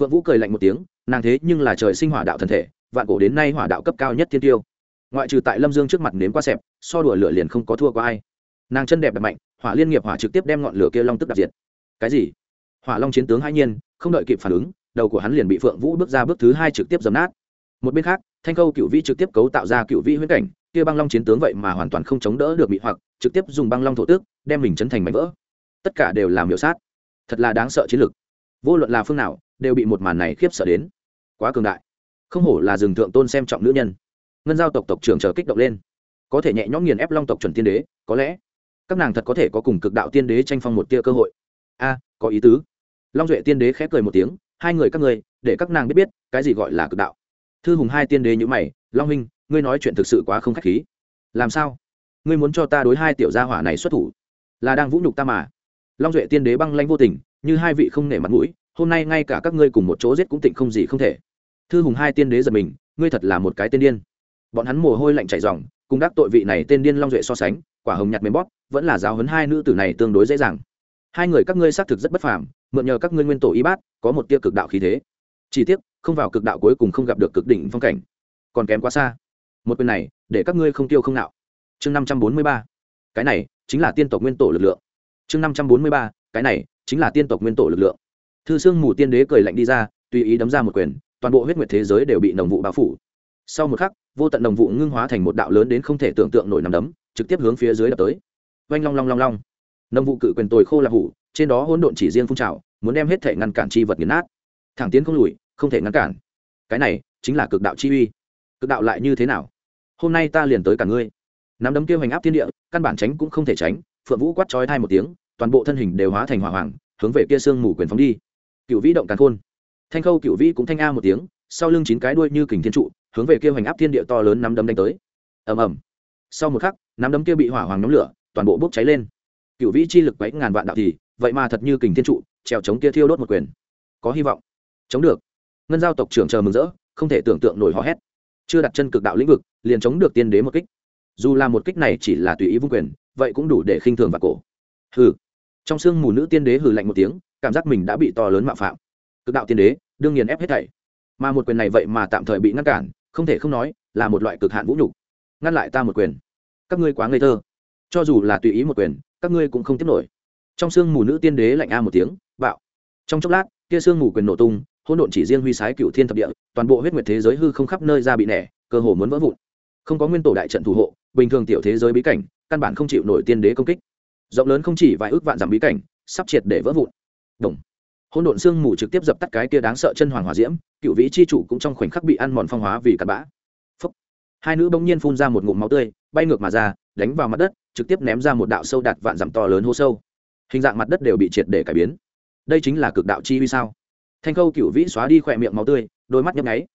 A: Phượng vũ cười lạnh một tiếng, nàng thế nhưng là trời sinh hỏa đạo thần thể, vạn cổ đến nay hỏa đạo cấp cao nhất thiên tiêu. Ngoại trừ tại lâm dương trước mặt nếm qua xẹp, so đùa lửa liền không có thua qua ai. Nàng chân đẹp đẹp mạnh hỏa liên nghiệp hỏa trực tiếp đem ngọn lửa kia long tức đạp diệt. Cái gì? Hỏa long chiến tướng hai nhiên, không đợi kịp phản ứng, đầu của hắn liền bị phượng vũ bước ra bước thứ hai trực tiếp dầm nát. Một bên khác, thanh câu cựu vi trực tiếp cấu tạo ra cựu vi huyễn cảnh, kia băng long chiến tướng vậy mà hoàn toàn không chống đỡ được bị hoặc, trực tiếp dùng băng long thổ tước, đem mình chấn thành mảnh vỡ. Tất cả đều làm hiệu sát. Thật là đáng sợ chiến lực. vô luận là phương nào, đều bị một màn này khiếp sợ đến. Quá cường đại. Không hổ là rừng thượng tôn xem trọng nữ nhân. Ngân giao tộc tộc trưởng chờ kích động lên. Có thể nhẹ nhõm nghiền ép long tộc chuẩn tiên đế, có lẽ các nàng thật có thể có cùng cực đạo tiên đế tranh phong một tia cơ hội. A à, có ý tứ. Long duệ tiên đế khép cười một tiếng, hai người các người để các nàng biết biết, cái gì gọi là cực đạo. Thư hùng hai tiên đế như mày, long huynh, ngươi nói chuyện thực sự quá không k h á c h khí. Làm sao? Ngươi muốn cho ta đối hai tiểu gia hỏa này xuất thủ? Là đang vũ nhục ta mà. Long duệ tiên đế băng lanh vô tình, như hai vị không nể mặt mũi, hôm nay ngay cả các ngươi cùng một chỗ giết cũng tịnh không gì không thể. Thư hùng hai tiên đế giật mình, ngươi thật là một cái tên điên. Bọn hắn mồ hôi lạnh chảy dòng cùng đắc tội vị này tên điên long duệ so sánh, quả hồng nhặt mềm bóp, vẫn là giáo hấn hai nữ tử này tương đối dễ dàng. Hai người các ngươi xác thực rất bất phàm, mượn nhờ các ngươi nguyên tổ y bát, có một tia cực đạo khí thế. Chỉ tiếc, không vào cực đạo cuối cùng không gặp được cực đỉnh phong cảnh. Còn kém quá xa. Một quyền này, để các ngươi không tiêu không nạo. Chương năm trăm bốn mươi ba. Cái này, chính là tiên tộc nguyên tổ lực lượng. Chương năm trăm bốn mươi ba. Cái này, chính là tiên tộc nguyên tổ lực lượng. Thư xương mù tiên đế cười lạnh đi ra, tùy ý đấm ra một quyền, toàn bộ huyết nguyệt thế giới đều bị nồng vụ bao phủ sau một khắc, vô tận đồng vụ ngưng hóa thành một đạo lớn đến không thể tưởng tượng nổi nằm đấm, trực tiếp hướng phía dưới đập tới. Oanh long long long long. Nồng vụ cự quyền tồi khô là hủ, trên đó hỗn độn chỉ riêng phun trào, muốn đem hết thể ngăn cản chi vật nghiền nát. Thẳng tiến không lùi, không thể ngăn cản. Cái này chính là cực đạo chi uy. Cực đạo lại như thế nào? Hôm nay ta liền tới cả ngươi. Nắm đấm kêu hành áp thiên địa, căn bản tránh cũng không thể tránh, phượng vũ quát trói thai một tiếng, toàn bộ thân hình đều hóa thành hỏa hoàng hướng về kia sương mù quyền phóng đi. Cựu vĩ động càn khôn. Thanh khâu cựu vĩ cũng thanh a một tiếng, sau lưng chín cái đuôi như kình thiên trụ hướng về kia hoành áp thiên địa to lớn nắm đấm đánh tới. Ầm ầm. Sau một khắc, nắm đấm kia bị hỏa hoàng nhóm lửa, toàn bộ bốc cháy lên. Cựu vĩ chi lực quấy ngàn vạn đạo thì, vậy mà thật như kình thiên trụ, trèo chống kia thiêu đốt một quyền. Có hy vọng. Chống được. Ngân giao tộc trưởng chờ mừng rỡ, không thể tưởng tượng nổi hò hét. Chưa đặt chân cực đạo lĩnh vực, liền chống được tiên đế một kích. Dù là một kích này chỉ là tùy ý vung quyền, vậy cũng đủ để khinh thường và cổ. Hừ. Trong sương mù nữ tiên đế hừ lạnh một tiếng, cảm giác mình đã bị to lớn mạo phạm. Cực đạo tiên đế, đương nhiên ép hết thảy. Mà một quyền này vậy mà tạm thời bị ngăn cản không thể không nói, là một loại cực hạn vũ nhục. Ngăn lại ta một quyền. Các ngươi quá ngây thơ. Cho dù là tùy ý một quyền, các ngươi cũng không tiếp nổi. Trong sương mù nữ tiên đế lạnh a một tiếng, bạo. Trong chốc lát, kia sương mù quyền nổ tung, hỗn độn chỉ riêng huy sái cựu thiên thập địa, toàn bộ huyết nguyệt thế giới hư không khắp nơi ra bị nẻ, cơ hồ muốn vỡ vụn. Không có nguyên tổ đại trận thủ hộ, bình thường tiểu thế giới bí cảnh, căn bản không chịu nổi tiên đế công kích. Rộng lớn không chỉ vài ước vạn dặm bí cảnh, sắp triệt để vỡ vụn. Đồng hỗn độn sương mù trực tiếp dập tắt cái kia đáng sợ chân hoàng hỏa diễm, cựu vĩ chi chủ cũng trong khoảnh khắc bị ăn mòn phong hóa vì cặn bã. Phúc. hai nữ bỗng nhiên phun ra một ngụm máu tươi, bay ngược mà ra, đánh vào mặt đất, trực tiếp ném ra một đạo sâu đạt vạn dặm to lớn hô sâu. Hình dạng mặt đất đều bị triệt để cải biến. Đây chính là cực đạo chi vì sao? Thanh khâu cựu vĩ xóa đi khỏe miệng máu tươi, đôi mắt nhấp nháy.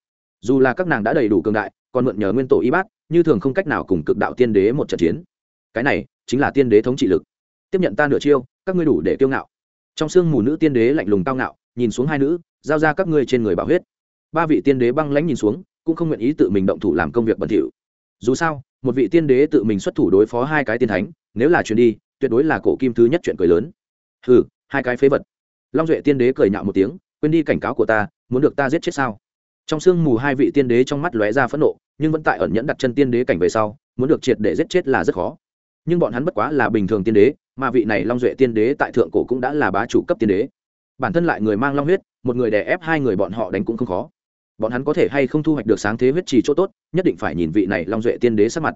A: Dù là các nàng đã đầy đủ cường đại, còn mượn nhờ nguyên tổ y bát, như thường không cách nào cùng cực đạo tiên đế một trận chiến. Cái này chính là tiên đế thống trị lực. Tiếp nhận ta nửa chiêu, các ngươi đủ để kiêu ngạo trong sương mù nữ tiên đế lạnh lùng cao ngạo, nhìn xuống hai nữ, giao ra các ngươi trên người bảo huyết. Ba vị tiên đế băng lãnh nhìn xuống, cũng không nguyện ý tự mình động thủ làm công việc bẩn thỉu. Dù sao, một vị tiên đế tự mình xuất thủ đối phó hai cái tiên thánh, nếu là chuyện đi, tuyệt đối là cổ kim thứ nhất chuyện cười lớn. Hừ, hai cái phế vật. Long duệ tiên đế cười nhạo một tiếng, quên đi cảnh cáo của ta, muốn được ta giết chết sao? Trong sương mù hai vị tiên đế trong mắt lóe ra phẫn nộ, nhưng vẫn tại ẩn nhẫn đặt chân tiên đế cảnh về sau, muốn được triệt để giết chết là rất khó nhưng bọn hắn bất quá là bình thường tiên đế, mà vị này long duệ tiên đế tại thượng cổ cũng đã là bá chủ cấp tiên đế. Bản thân lại người mang long huyết, một người đè ép hai người bọn họ đánh cũng không khó. Bọn hắn có thể hay không thu hoạch được sáng thế huyết trì chỗ tốt, nhất định phải nhìn vị này long duệ tiên đế sắc mặt.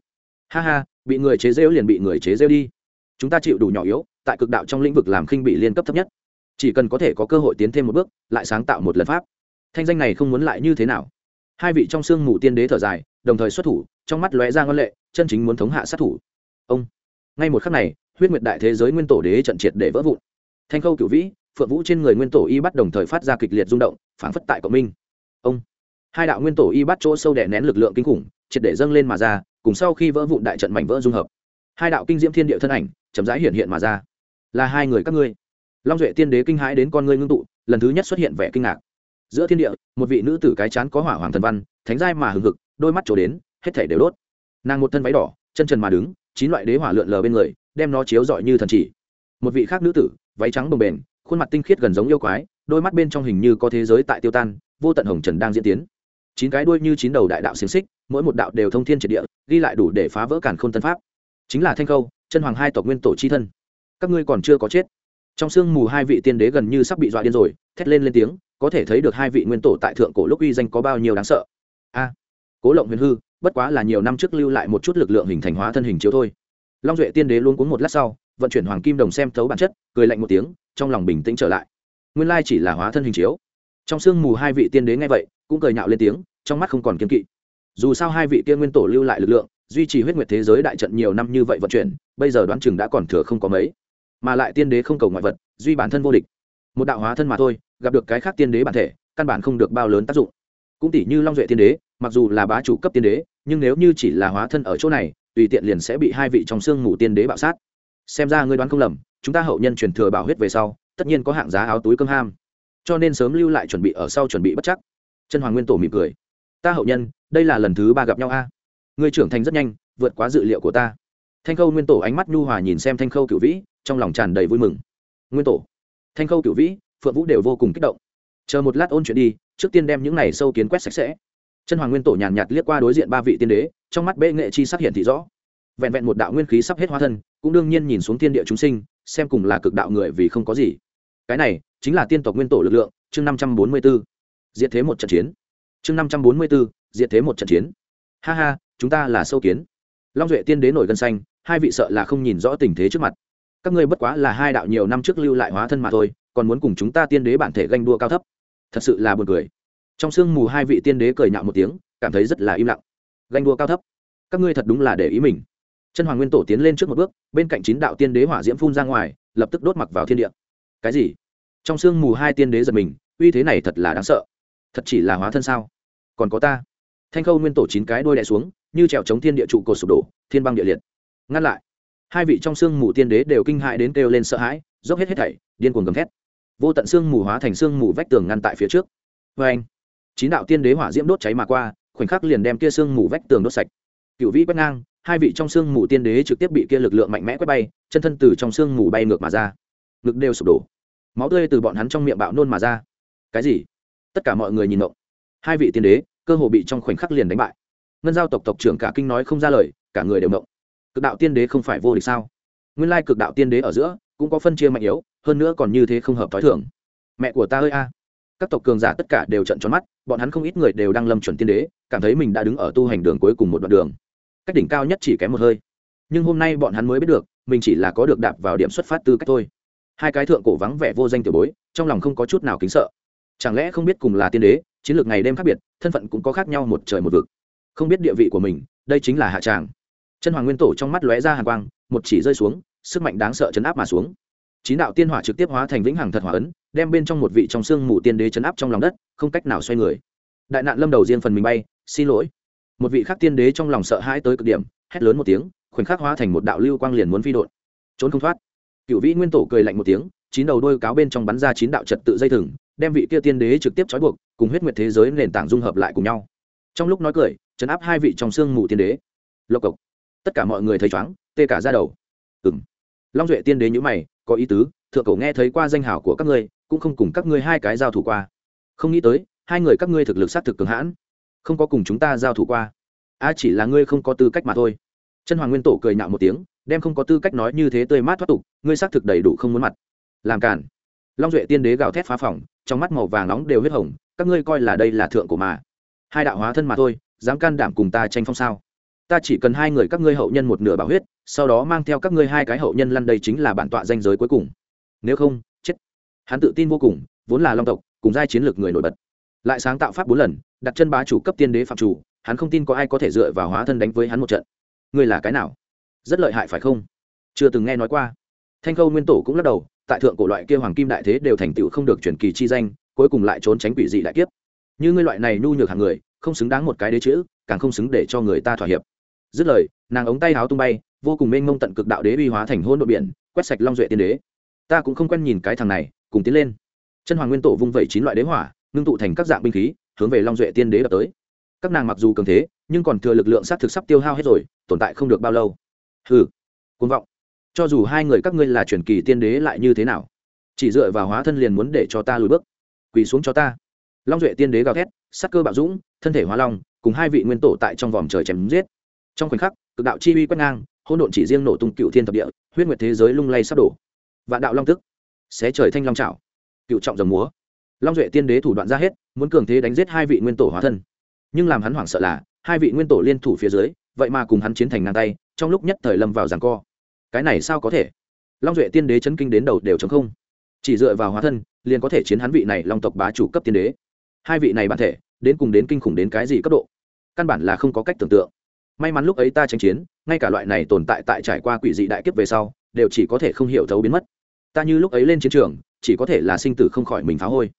A: Ha ha, bị người chế rêu liền bị người chế rêu đi. Chúng ta chịu đủ nhỏ yếu, tại cực đạo trong lĩnh vực làm khinh bị liên cấp thấp nhất. Chỉ cần có thể có cơ hội tiến thêm một bước, lại sáng tạo một lần pháp. Thanh danh này không muốn lại như thế nào. Hai vị trong sương mù tiên đế thở dài, đồng thời xuất thủ, trong mắt lóe ra ngân lệ, chân chính muốn thống hạ sát thủ. Ông ngay một khắc này, huyết nguyệt đại thế giới nguyên tổ đế trận triệt để vỡ vụn. Thanh khâu cửu vĩ, phượng vũ trên người nguyên tổ y bắt đồng thời phát ra kịch liệt rung động, phảng phất tại cộng minh. Ông! Hai đạo nguyên tổ y bắt chỗ sâu đè nén lực lượng kinh khủng, triệt để dâng lên mà ra, cùng sau khi vỡ vụn đại trận mảnh vỡ dung hợp. Hai đạo kinh diễm thiên địa thân ảnh, chậm rãi hiện hiện mà ra. Là hai người các ngươi. Long duệ tiên đế kinh hãi đến con ngươi ngưng tụ, lần thứ nhất xuất hiện vẻ kinh ngạc. Giữa thiên địa, một vị nữ tử cái chán có hỏa hoàng thần văn, thánh giai mà hừng hực, đôi mắt trổ đến, hết thể đều đốt. Nàng một thân váy đỏ, chân trần mà đứng chín loại đế hỏa lượn lờ bên người, đem nó chiếu rọi như thần chỉ. Một vị khác nữ tử, váy trắng bồng bềnh, khuôn mặt tinh khiết gần giống yêu quái, đôi mắt bên trong hình như có thế giới tại tiêu tan, vô tận hồng trần đang diễn tiến. Chín cái đuôi như chín đầu đại đạo xiềng xích, mỗi một đạo đều thông thiên triệt địa, ghi lại đủ để phá vỡ cản khôn tân pháp. Chính là thanh khâu, chân hoàng hai tộc nguyên tổ chi thân. Các ngươi còn chưa có chết. Trong sương mù hai vị tiên đế gần như sắp bị dọa điên rồi, thét lên lên tiếng, có thể thấy được hai vị nguyên tổ tại thượng cổ lúc uy danh có bao nhiêu đáng sợ. A, cố lộng huyền hư bất quá là nhiều năm trước lưu lại một chút lực lượng hình thành hóa thân hình chiếu thôi. Long duệ tiên đế luôn cuống một lát sau, vận chuyển hoàng kim đồng xem thấu bản chất, cười lạnh một tiếng, trong lòng bình tĩnh trở lại. Nguyên lai chỉ là hóa thân hình chiếu. Trong sương mù hai vị tiên đế nghe vậy, cũng cười nhạo lên tiếng, trong mắt không còn kiên kỵ. Dù sao hai vị tiên nguyên tổ lưu lại lực lượng, duy trì huyết nguyệt thế giới đại trận nhiều năm như vậy vận chuyển, bây giờ đoán chừng đã còn thừa không có mấy. Mà lại tiên đế không cầu ngoại vật, duy bản thân vô địch. Một đạo hóa thân mà thôi, gặp được cái khác tiên đế bản thể, căn bản không được bao lớn tác dụng. Cũng tỷ như long duệ tiên đế mặc dù là bá chủ cấp tiên đế, nhưng nếu như chỉ là hóa thân ở chỗ này, tùy tiện liền sẽ bị hai vị trong xương ngủ tiên đế bạo sát. Xem ra ngươi đoán không lầm, chúng ta hậu nhân truyền thừa bảo huyết về sau, tất nhiên có hạng giá áo túi cơm ham. Cho nên sớm lưu lại chuẩn bị ở sau chuẩn bị bất chắc. Chân hoàng nguyên tổ mỉm cười. Ta hậu nhân, đây là lần thứ ba gặp nhau a. À? ngươi trưởng thành rất nhanh, vượt quá dự liệu của ta. Thanh khâu nguyên tổ ánh mắt nhu hòa nhìn xem thanh khâu cửu vĩ, trong lòng tràn đầy vui mừng. Nguyên tổ, thanh khâu cửu vĩ, phượng vũ đều vô cùng kích động. Chờ một lát ôn chuyện đi, trước tiên đem những này sâu kiến quét sạch sẽ chân hoàng nguyên tổ nhàn nhạt liếc qua đối diện ba vị tiên đế, trong mắt bệ nghệ chi sắc hiện thị rõ. Vẹn vẹn một đạo nguyên khí sắp hết hóa thân, cũng đương nhiên nhìn xuống thiên địa chúng sinh, xem cùng là cực đạo người vì không có gì. Cái này chính là tiên tộc nguyên tổ lực lượng, chương năm trăm bốn mươi b ố diệt thế một trận chiến. Chương năm trăm bốn mươi b ố diệt thế một trận chiến. Ha ha, chúng ta là sâu kiến. Long duệ tiên đế nổi gân xanh, hai vị sợ là không nhìn rõ tình thế trước mặt. Các ngươi bất quá là hai đạo nhiều năm trước lưu lại hóa thân mà thôi, còn muốn cùng chúng ta tiên đế bản thể ganh đua cao thấp. Thật sự là buồn cười trong sương mù hai vị tiên đế cười nhạo một tiếng, cảm thấy rất là im lặng. Ganh đua cao thấp. Các ngươi thật đúng là để ý mình. Chân hoàng nguyên tổ tiến lên trước một bước, bên cạnh chín đạo tiên đế hỏa diễm phun ra ngoài, lập tức đốt mặc vào thiên địa. Cái gì? Trong sương mù hai tiên đế giật mình, uy thế này thật là đáng sợ. Thật chỉ là hóa thân sao? Còn có ta. Thanh khâu nguyên tổ chín cái đôi đè xuống, như trèo chống thiên địa trụ cột sụp đổ, thiên băng địa liệt. Ngăn lại. Hai vị trong sương mù tiên đế đều kinh hại đến kêu lên sợ hãi, dốc hết hết thảy, điên cuồng gầm thét. Vô tận sương mù hóa thành sương mù vách tường ngăn tại phía trước. Vê anh chín đạo tiên đế hỏa diễm đốt cháy mà qua, khoảnh khắc liền đem kia sương mù vách tường đốt sạch. Cựu vĩ quét ngang, hai vị trong sương mù tiên đế trực tiếp bị kia lực lượng mạnh mẽ quét bay, chân thân từ trong sương mù bay ngược mà ra. Ngực đều sụp đổ. Máu tươi từ bọn hắn trong miệng bạo nôn mà ra. Cái gì? Tất cả mọi người nhìn động hai vị tiên đế, cơ hồ bị trong khoảnh khắc liền đánh bại. Ngân giao tộc tộc trưởng cả kinh nói không ra lời, cả người đều động cực đạo tiên đế không phải vô địch sao? Nguyên lai cực đạo tiên đế ở giữa, cũng có phân chia mạnh yếu, hơn nữa còn như thế không hợp t h ó i thưởng mẹ của ta ơi a các tộc cường giả tất cả đều trận tròn mắt, bọn hắn không ít người đều đang lâm chuẩn tiên đế, cảm thấy mình đã đứng ở tu hành đường cuối cùng một đoạn đường. Cách đỉnh cao nhất chỉ kém một hơi. Nhưng hôm nay bọn hắn mới biết được, mình chỉ là có được đạp vào điểm xuất phát tư cách thôi. Hai cái thượng cổ vắng vẻ vô danh tiểu bối, trong lòng không có chút nào kính sợ. Chẳng lẽ không biết cùng là tiên đế, chiến lược ngày đêm khác biệt, thân phận cũng có khác nhau một trời một vực. Không biết địa vị của mình, đây chính là hạ tràng. Chân hoàng nguyên tổ trong mắt lóe ra hàng quang, một chỉ rơi xuống, sức mạnh đáng sợ chấn áp mà xuống. Chín đạo tiên hỏa trực tiếp hóa thành vĩnh hằng thật hỏa ấn đem bên trong một vị trong xương mù tiên đế chấn áp trong lòng đất, không cách nào xoay người. Đại nạn lâm đầu riêng phần mình bay, xin lỗi. Một vị khác tiên đế trong lòng sợ hãi tới cực điểm, hét lớn một tiếng, khoảnh khắc hóa thành một đạo lưu quang liền muốn phi đột trốn không thoát. Cựu vĩ nguyên tổ cười lạnh một tiếng, chín đầu đôi cáo bên trong bắn ra chín đạo trật tự dây thừng, đem vị kia tiên đế trực tiếp trói buộc, cùng huyết nguyệt thế giới nền tảng dung hợp lại cùng nhau. Trong lúc nói cười, chấn áp hai vị trong xương mù tiên đế. Lộc cộc. Tất cả mọi người thấy chóng tê cả ra đầu. Ừ m long duệ tiên đế nhữ mày, có ý tứ, thượng cổ nghe thấy qua danh hảo của các ngươi cũng không cùng các ngươi hai cái giao thủ qua. Không nghĩ tới, hai người các ngươi thực lực s á t thực cường hãn. Không có cùng chúng ta giao thủ qua. A chỉ là ngươi không có tư cách mà thôi. Chân hoàng nguyên tổ cười nhạo một tiếng, đem không có tư cách nói như thế tươi mát thoát tục, ngươi xác thực đầy đủ không muốn mặt. Làm cản long duệ tiên đế gào thét phá phòng, trong mắt màu vàng nóng đều huyết hồng, các ngươi coi là đây là thượng của mà. Hai đạo hóa thân mà thôi, dám can đảm cùng ta tranh phong sao? Ta chỉ cần hai người các ngươi hậu nhân một nửa bảo huyết, sau đó mang theo các ngươi hai cái hậu nhân lăn đây chính là bản tọa danh giới cuối cùng. Nếu không hắn tự tin vô cùng, vốn là long tộc, cùng giai chiến lược người nổi bật. Lại sáng tạo pháp bốn lần, đặt chân bá chủ cấp tiên đế phạm chủ, hắn không tin có ai có thể dựa vào hóa thân đánh với hắn một trận. Ngươi là cái nào? Rất lợi hại phải không? Chưa từng nghe nói qua. Thanh khâu nguyên tổ cũng lắc đầu, tại thượng cổ loại kia hoàng kim đại thế đều thành tựu không được truyền kỳ chi danh, cuối cùng lại trốn tránh quỷ dị đại kiếp. Như ngươi loại này nhu nhược hàng người, không xứng đáng một cái đế chữ, càng không xứng để cho người ta thỏa hiệp. Dứt lời, nàng ống tay háo tung bay, vô cùng mênh mông tận cực đạo đế uy hóa thành hôn đội biển, quét sạch long duệ tiên đế. Ta cũng không quen nhìn cái thằng này cùng tiến lên. Chân hoàng nguyên tổ vung vẩy chín loại đế hỏa, ngưng tụ thành các dạng binh khí, hướng về long duệ tiên đế đập tới. Các nàng mặc dù cường thế, nhưng còn thừa lực lượng sát thực sắp tiêu hao hết rồi, tồn tại không được bao lâu. Hừ côn vọng. Cho dù hai người các ngươi là truyền kỳ tiên đế lại như thế nào? Chỉ dựa vào hóa thân liền muốn để cho ta lùi bước. Quỳ xuống cho ta. Long duệ tiên đế gào thét, sắc cơ bạo dũng, thân thể hóa long, cùng hai vị nguyên tổ tại trong vòm trời chém giết. Trong khoảnh khắc, cực đạo chi uy quét ngang, hỗn độn chỉ riêng nổ tung cựu thiên thập địa, huyết nguyệt thế giới lung lay sắp đổ. Vạn đạo long tức xé trời thanh long trảo cựu trọng dòng múa. Long duệ tiên đế thủ đoạn ra hết, muốn cường thế đánh giết hai vị nguyên tổ hóa thân. Nhưng làm hắn hoảng sợ là, hai vị nguyên tổ liên thủ phía dưới, vậy mà cùng hắn chiến thành ngang tay, trong lúc nhất thời lâm vào giằng co. Cái này sao có thể? Long duệ tiên đế chấn kinh đến đầu đều chống không. Chỉ dựa vào hóa thân, liền có thể chiến hắn vị này long tộc bá chủ cấp tiên đế. Hai vị này bản thể, đến cùng đến kinh khủng đến cái gì cấp độ? Căn bản là không có cách tưởng tượng. May mắn lúc ấy ta tranh chiến, ngay cả loại này tồn tại tại trải qua quỷ dị đại kiếp về sau, đều chỉ có thể không hiểu thấu biến mất ta như lúc ấy lên chiến trường, chỉ có thể là sinh tử không khỏi mình phá hôi.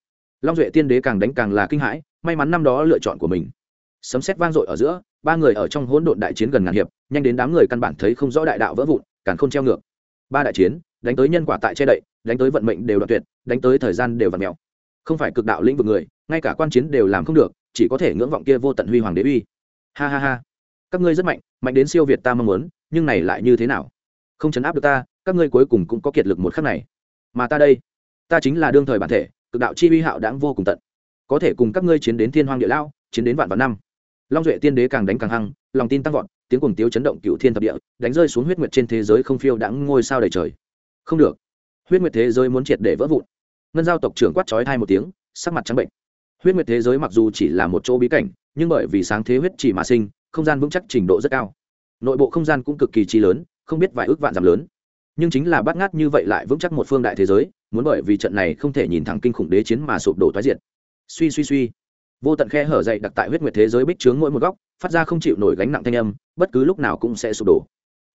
A: Long duệ tiên đế càng đánh càng là kinh hãi, may mắn năm đó lựa chọn của mình. Sấm xét vang dội ở giữa, ba người ở trong hỗn độn đại chiến gần ngàn hiệp, nhanh đến đám người căn bản thấy không rõ đại đạo vỡ vụn càng không treo ngược. Ba đại chiến, đánh tới nhân quả tại che đậy, đánh tới vận mệnh đều đoạn tuyệt, đánh tới thời gian đều vặt mèo. Không phải cực đạo lĩnh vực người, ngay cả quan chiến đều làm không được, chỉ có thể ngưỡng vọng kia vô tận huy hoàng đế uy. Ha ha ha. Các ngươi rất mạnh mạnh đến siêu việt ta mong muốn, nhưng này lại như thế nào? Không chấn áp được ta các ngươi cuối cùng cũng có kiệt lực một khắc này. Mà ta đây, ta chính là đương thời bản thể, cực đạo chi uy hạo đáng vô cùng tận. Có thể cùng các ngươi chiến đến thiên hoang địa lao chiến đến vạn vạn năm. Long duệ tiên đế càng đánh càng hăng, lòng tin tăng vọt, tiếng cuồng tiếu chấn động cựu thiên thập địa, đánh rơi xuống huyết nguyệt trên thế giới không phiêu đãng ngôi sao đầy trời. Không được. Huyết nguyệt thế giới muốn triệt để vỡ vụn. Ngân giao tộc trưởng quát trói thai một tiếng, sắc mặt trắng bệnh. Huyết nguyệt thế giới mặc dù chỉ là một chỗ bí cảnh, nhưng bởi vì sáng thế huyết chỉ mà sinh, không gian vững chắc trình độ rất cao. Nội bộ không gian cũng cực kỳ chi lớn, không biết vài ước vạn giảm lớn nhưng chính là bắt ngát như vậy lại vững chắc một phương đại thế giới, muốn bởi vì trận này không thể nhìn thẳng kinh khủng đế chiến mà sụp đổ thoái diện suy suy suy. Vô tận khe hở dậy đặc tại huyết nguyệt thế giới bích trướng mỗi một góc, phát ra không chịu nổi gánh nặng thanh âm, bất cứ lúc nào cũng sẽ sụp đổ.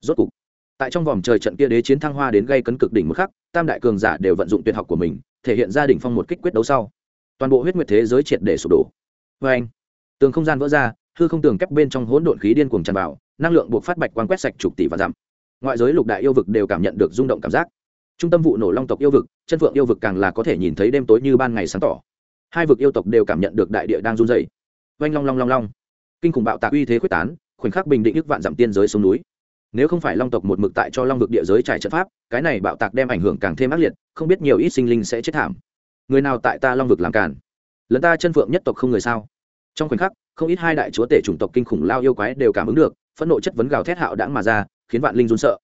A: Rốt cục, tại trong vòng trời trận kia đế chiến thăng hoa đến gây cấn cực đỉnh một khắc, tam đại cường giả đều vận dụng tuyệt học của mình, thể hiện ra đỉnh phong một kích quyết đấu sau. Toàn bộ huyết nguyệt thế giới triệt để sụp đổ. Vê anh, tường không gian vỡ ra, hư không tường kép bên trong hỗn độn khí điên cuồng tràn vào, năng lượng buộc phát bạch quang quét sạch chục tỷ và dặm ngoại giới lục đại yêu vực đều cảm nhận được rung động cảm giác. Trung tâm vụ nổ long tộc yêu vực, chân phượng yêu vực càng là có thể nhìn thấy đêm tối như ban ngày sáng tỏ. Hai vực yêu tộc đều cảm nhận được đại địa đang run dày oanh long long long long. Kinh khủng bạo tạc uy thế quyết tán, khoảnh khắc bình định ước vạn dặm tiên giới xuống núi. Nếu không phải long tộc một mực tại cho long vực địa giới trải trận pháp, cái này bạo tạc đem ảnh hưởng càng thêm ác liệt, không biết nhiều ít sinh linh sẽ chết thảm. Người nào tại ta long vực làm cản lẫn ta chân phượng nhất tộc không người sao? Trong khoảnh khắc, không ít hai đại chúa tể chủng tộc kinh khủng lao yêu quái đều cảm ứng được, phẫn nộ chất vấn gào thét hạo đãng mà ra khiến vạn linh run sợ.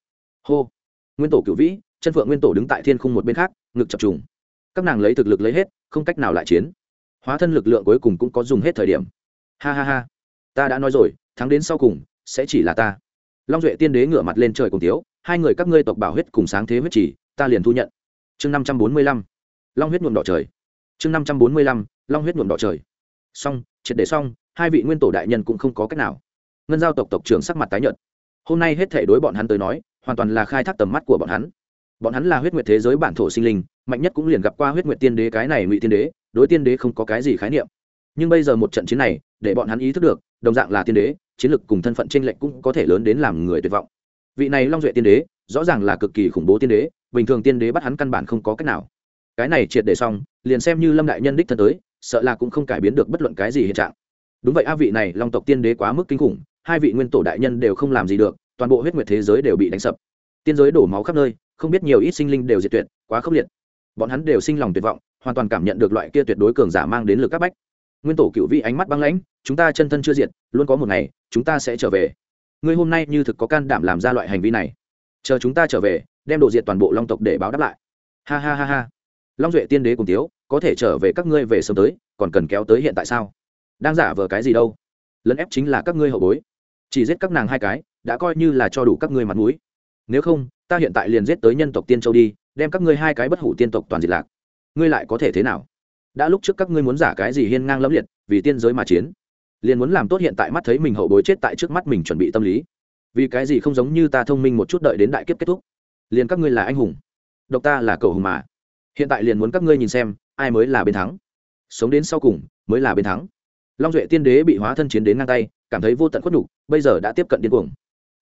A: Hô. Nguyên tổ cửu vĩ, chân phượng nguyên tổ đứng tại thiên khung một bên khác, ngực chập trùng. Các nàng lấy thực lực lấy hết, không cách nào lại chiến. Hóa thân lực lượng cuối cùng cũng có dùng hết thời điểm. Ha ha ha. Ta đã nói rồi, thắng đến sau cùng, sẽ chỉ là ta. Long duệ tiên đế ngửa mặt lên trời cùng tiếu, hai người các ngươi tộc bảo huyết cùng sáng thế huyết chỉ, ta liền thu nhận. Chương năm trăm bốn mươi lăm. Long huyết nhuộm đỏ trời. Chương năm trăm bốn mươi lăm. Long huyết nhuộm đỏ trời. Xong, triệt để xong, hai vị nguyên tổ đại nhân cũng không có cách nào. Ngân giao tộc tộc trưởng sắc mặt tái nhợt hôm nay hết thể đối bọn hắn tới nói, hoàn toàn là khai thác tầm mắt của bọn hắn. Bọn hắn là huyết nguyệt thế giới bản thổ sinh linh, mạnh nhất cũng liền gặp qua huyết nguyệt tiên đế cái này ngụy tiên đế, đối tiên đế không có cái gì khái niệm. Nhưng bây giờ một trận chiến này, để bọn hắn ý thức được, đồng dạng là tiên đế, chiến lực cùng thân phận tranh lệch cũng có thể lớn đến làm người tuyệt vọng. Vị này long duệ tiên đế, rõ ràng là cực kỳ khủng bố tiên đế, bình thường tiên đế bắt hắn căn bản không có cách nào. Cái này triệt để xong, liền xem như lâm đại nhân đích thân tới, sợ là cũng không cải biến được bất luận cái gì hiện trạng. Đúng vậy a vị này long tộc tiên đế quá mức kinh khủng hai vị nguyên tổ đại nhân đều không làm gì được, toàn bộ huyết nguyệt thế giới đều bị đánh sập. Tiên giới đổ máu khắp nơi, không biết nhiều ít sinh linh đều diệt tuyệt, quá khốc liệt. Bọn hắn đều sinh lòng tuyệt vọng, hoàn toàn cảm nhận được loại kia tuyệt đối cường giả mang đến lực các bách. Nguyên tổ cựu vị ánh mắt băng lãnh, chúng ta chân thân chưa diệt, luôn có một ngày, chúng ta sẽ trở về. Ngươi hôm nay như thực có can đảm làm ra loại hành vi này. Chờ chúng ta trở về, đem đồ diệt toàn bộ long tộc để báo đáp lại. Ha ha ha ha. Long duệ tiên đế cùng tiếu, có thể trở về các ngươi về sớm tới, còn cần kéo tới hiện tại sao? Đang giả vờ cái gì đâu? Lấn ép chính là các ngươi hậu bối. Chỉ giết các nàng hai cái, đã coi như là cho đủ các ngươi mặt mũi. Nếu không, ta hiện tại liền giết tới nhân tộc tiên châu đi, đem các ngươi hai cái bất hủ tiên tộc toàn diệt lạc. Ngươi lại có thể thế nào? Đã lúc trước các ngươi muốn giả cái gì hiên ngang lẫm liệt, vì tiên giới mà chiến. Liền muốn làm tốt hiện tại mắt thấy mình hậu bối chết tại trước mắt mình chuẩn bị tâm lý. Vì cái gì không giống như ta thông minh một chút đợi đến đại kiếp kết thúc? Liền các ngươi là anh hùng. Độc ta là cầu hùng mà. Hiện tại liền muốn các ngươi nhìn xem, ai mới là bên thắng. Sống đến sau cùng, mới là bên thắng long duệ tiên đế bị hóa thân chiến đến ngang tay, cảm thấy vô tận khuất nhục, bây giờ đã tiếp cận điên cuồng.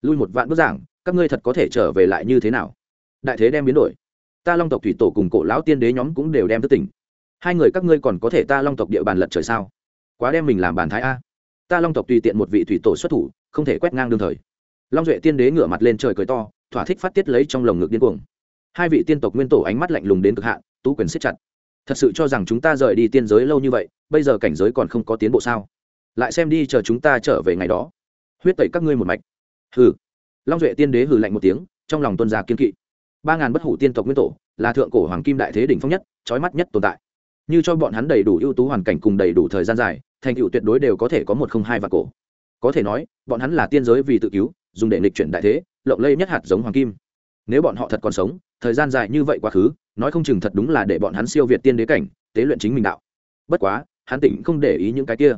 A: Lui một vạn bước giảng, các ngươi thật có thể trở về lại như thế nào? Đại thế đem biến đổi. Ta long tộc thủy tổ cùng cổ lão tiên đế nhóm cũng đều đem thức tỉnh. Hai người các ngươi còn có thể ta long tộc địa bàn lật trời sao? Quá đem mình làm bàn thái a. Ta long tộc tùy tiện một vị thủy tổ xuất thủ, không thể quét ngang đương thời. Long duệ tiên đế ngửa mặt lên trời cười to, thỏa thích phát tiết lấy trong lồng ngực điên cuồng. Hai vị tiên tộc nguyên tổ ánh mắt lạnh lùng đến cực hạn, tú quyền siết chặt thật sự cho rằng chúng ta rời đi tiên giới lâu như vậy, bây giờ cảnh giới còn không có tiến bộ sao? Lại xem đi chờ chúng ta trở về ngày đó. Huyết tẩy các ngươi một mạch. Hừ. Long duệ tiên đế hừ lạnh một tiếng, trong lòng tuân gia kiên kỵ. Ba ngàn bất hủ tiên tộc nguyên tổ, là thượng cổ hoàng kim đại thế đỉnh phong nhất, trói mắt nhất tồn tại. Như cho bọn hắn đầy đủ ưu tú hoàn cảnh cùng đầy đủ thời gian dài, thành tựu tuyệt đối đều có thể có một không hai vạn cổ. Có thể nói, bọn hắn là tiên giới vì tự cứu, dùng để nghịch chuyển đại thế, lộng lây nhất hạt giống hoàng kim. Nếu bọn họ thật còn sống thời gian dài như vậy quá khứ, nói không chừng thật đúng là để bọn hắn siêu việt tiên đế cảnh, tế luyện chính mình đạo. Bất quá, hắn tỉnh không để ý những cái kia.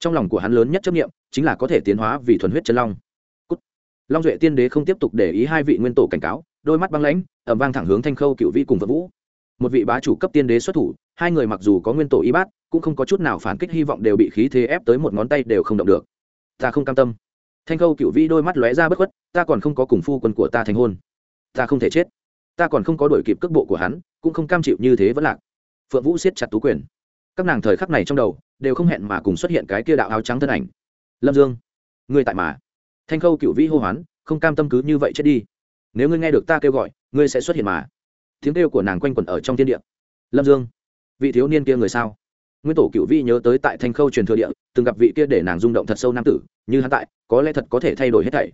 A: Trong lòng của hắn lớn nhất chấp nghiệm chính là có thể tiến hóa vì thuần huyết chân long、Cút. Long duệ tiên đế không tiếp tục để ý hai vị nguyên tổ cảnh cáo, đôi mắt băng lãnh ẩm vang thẳng hướng thanh khâu cựu vi cùng vật vũ. Một vị bá chủ cấp tiên đế xuất thủ, hai người mặc dù có nguyên tổ y bát, cũng không có chút nào phản kích hy vọng đều bị khí thế ép tới một ngón tay đều không động được. Ta không cam tâm. Thanh khâu cựu vi đôi mắt lóe ra bất khuất, ta còn không có cùng phu quân của ta thành hôn. Ta không thể chết ta còn không có đổi kịp cước bộ của hắn, cũng không cam chịu như thế vẫn lạc. Phượng vũ siết chặt tú quyền. Các nàng thời khắc này trong đầu, đều không hẹn mà cùng xuất hiện cái kia đạo áo trắng thân ảnh. Lâm dương, ngươi tại mà. Thanh khâu cựu vĩ hô hoán, không cam tâm cứ như vậy chết đi. Nếu ngươi nghe được ta kêu gọi, ngươi sẽ xuất hiện mà. Tiếng kêu của nàng quanh quẩn ở trong thiên địa. Lâm dương, vị thiếu niên kia người sao? Nguyên tổ cựu vĩ nhớ tới tại thanh khâu truyền thừa địa, từng gặp vị kia để nàng rung động thật sâu nam tử, như hắn tại, có lẽ thật có thể thay đổi hết thảy.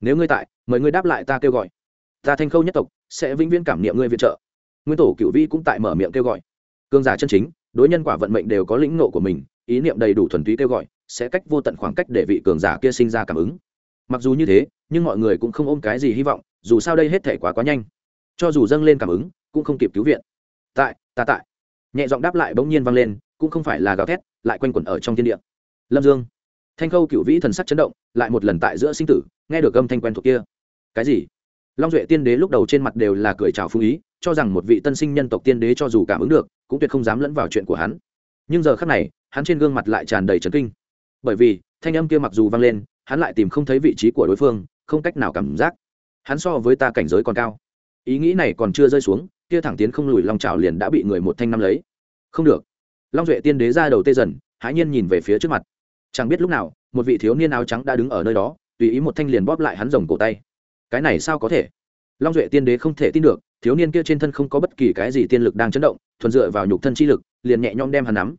A: Nếu ngươi tại, mời ngươi đáp lại ta kêu gọi ta thanh khâu nhất tộc, sẽ vĩnh viễn cảm niệm ngươi viện trợ. Nguyên tổ cựu vi cũng tại mở miệng kêu gọi. Cương giả chân chính, đối nhân quả vận mệnh đều có lĩnh ngộ của mình, ý niệm đầy đủ thuần túy kêu gọi, sẽ cách vô tận khoảng cách để vị cường giả kia sinh ra cảm ứng. Mặc dù như thế, nhưng mọi người cũng không ôm cái gì hy vọng, dù sao đây hết thể quá quá nhanh. Cho dù dâng lên cảm ứng, cũng không kịp cứu viện. Tại, ta tại. Nhẹ giọng đáp lại bỗng nhiên vang lên, cũng không phải là gào thét, lại quanh quẩn ở trong thiên địa. Lâm dương. Thanh khâu cựu vĩ thần sắc chấn động, lại một lần tại giữa sinh tử, nghe được âm thanh quen thuộc kia. Cái gì? Long duệ tiên đế lúc đầu trên mặt đều là cười chào phung ý, cho rằng một vị tân sinh nhân tộc tiên đế cho dù cảm ứng được, cũng tuyệt không dám lẫn vào chuyện của hắn. Nhưng giờ khắc này, hắn trên gương mặt lại tràn đầy trấn kinh. Bởi vì, thanh âm kia mặc dù vang lên, hắn lại tìm không thấy vị trí của đối phương, không cách nào cảm giác. Hắn so với ta cảnh giới còn cao. Ý nghĩ này còn chưa rơi xuống, kia thẳng tiến không lùi long trào liền đã bị người một thanh năm lấy. Không được. Long duệ tiên đế ra đầu tê dần, hãi nhiên nhìn về phía trước mặt. Chẳng biết lúc nào, một vị thiếu niên áo trắng đã đứng ở nơi đó, tùy ý một thanh liền bóp lại hắn rồng cổ tay cái này sao có thể? Long duệ tiên đế không thể tin được, thiếu niên kia trên thân không có bất kỳ cái gì tiên lực đang chấn động, thuần dựa vào nhục thân chi lực, liền nhẹ nhõm đem hắn nắm.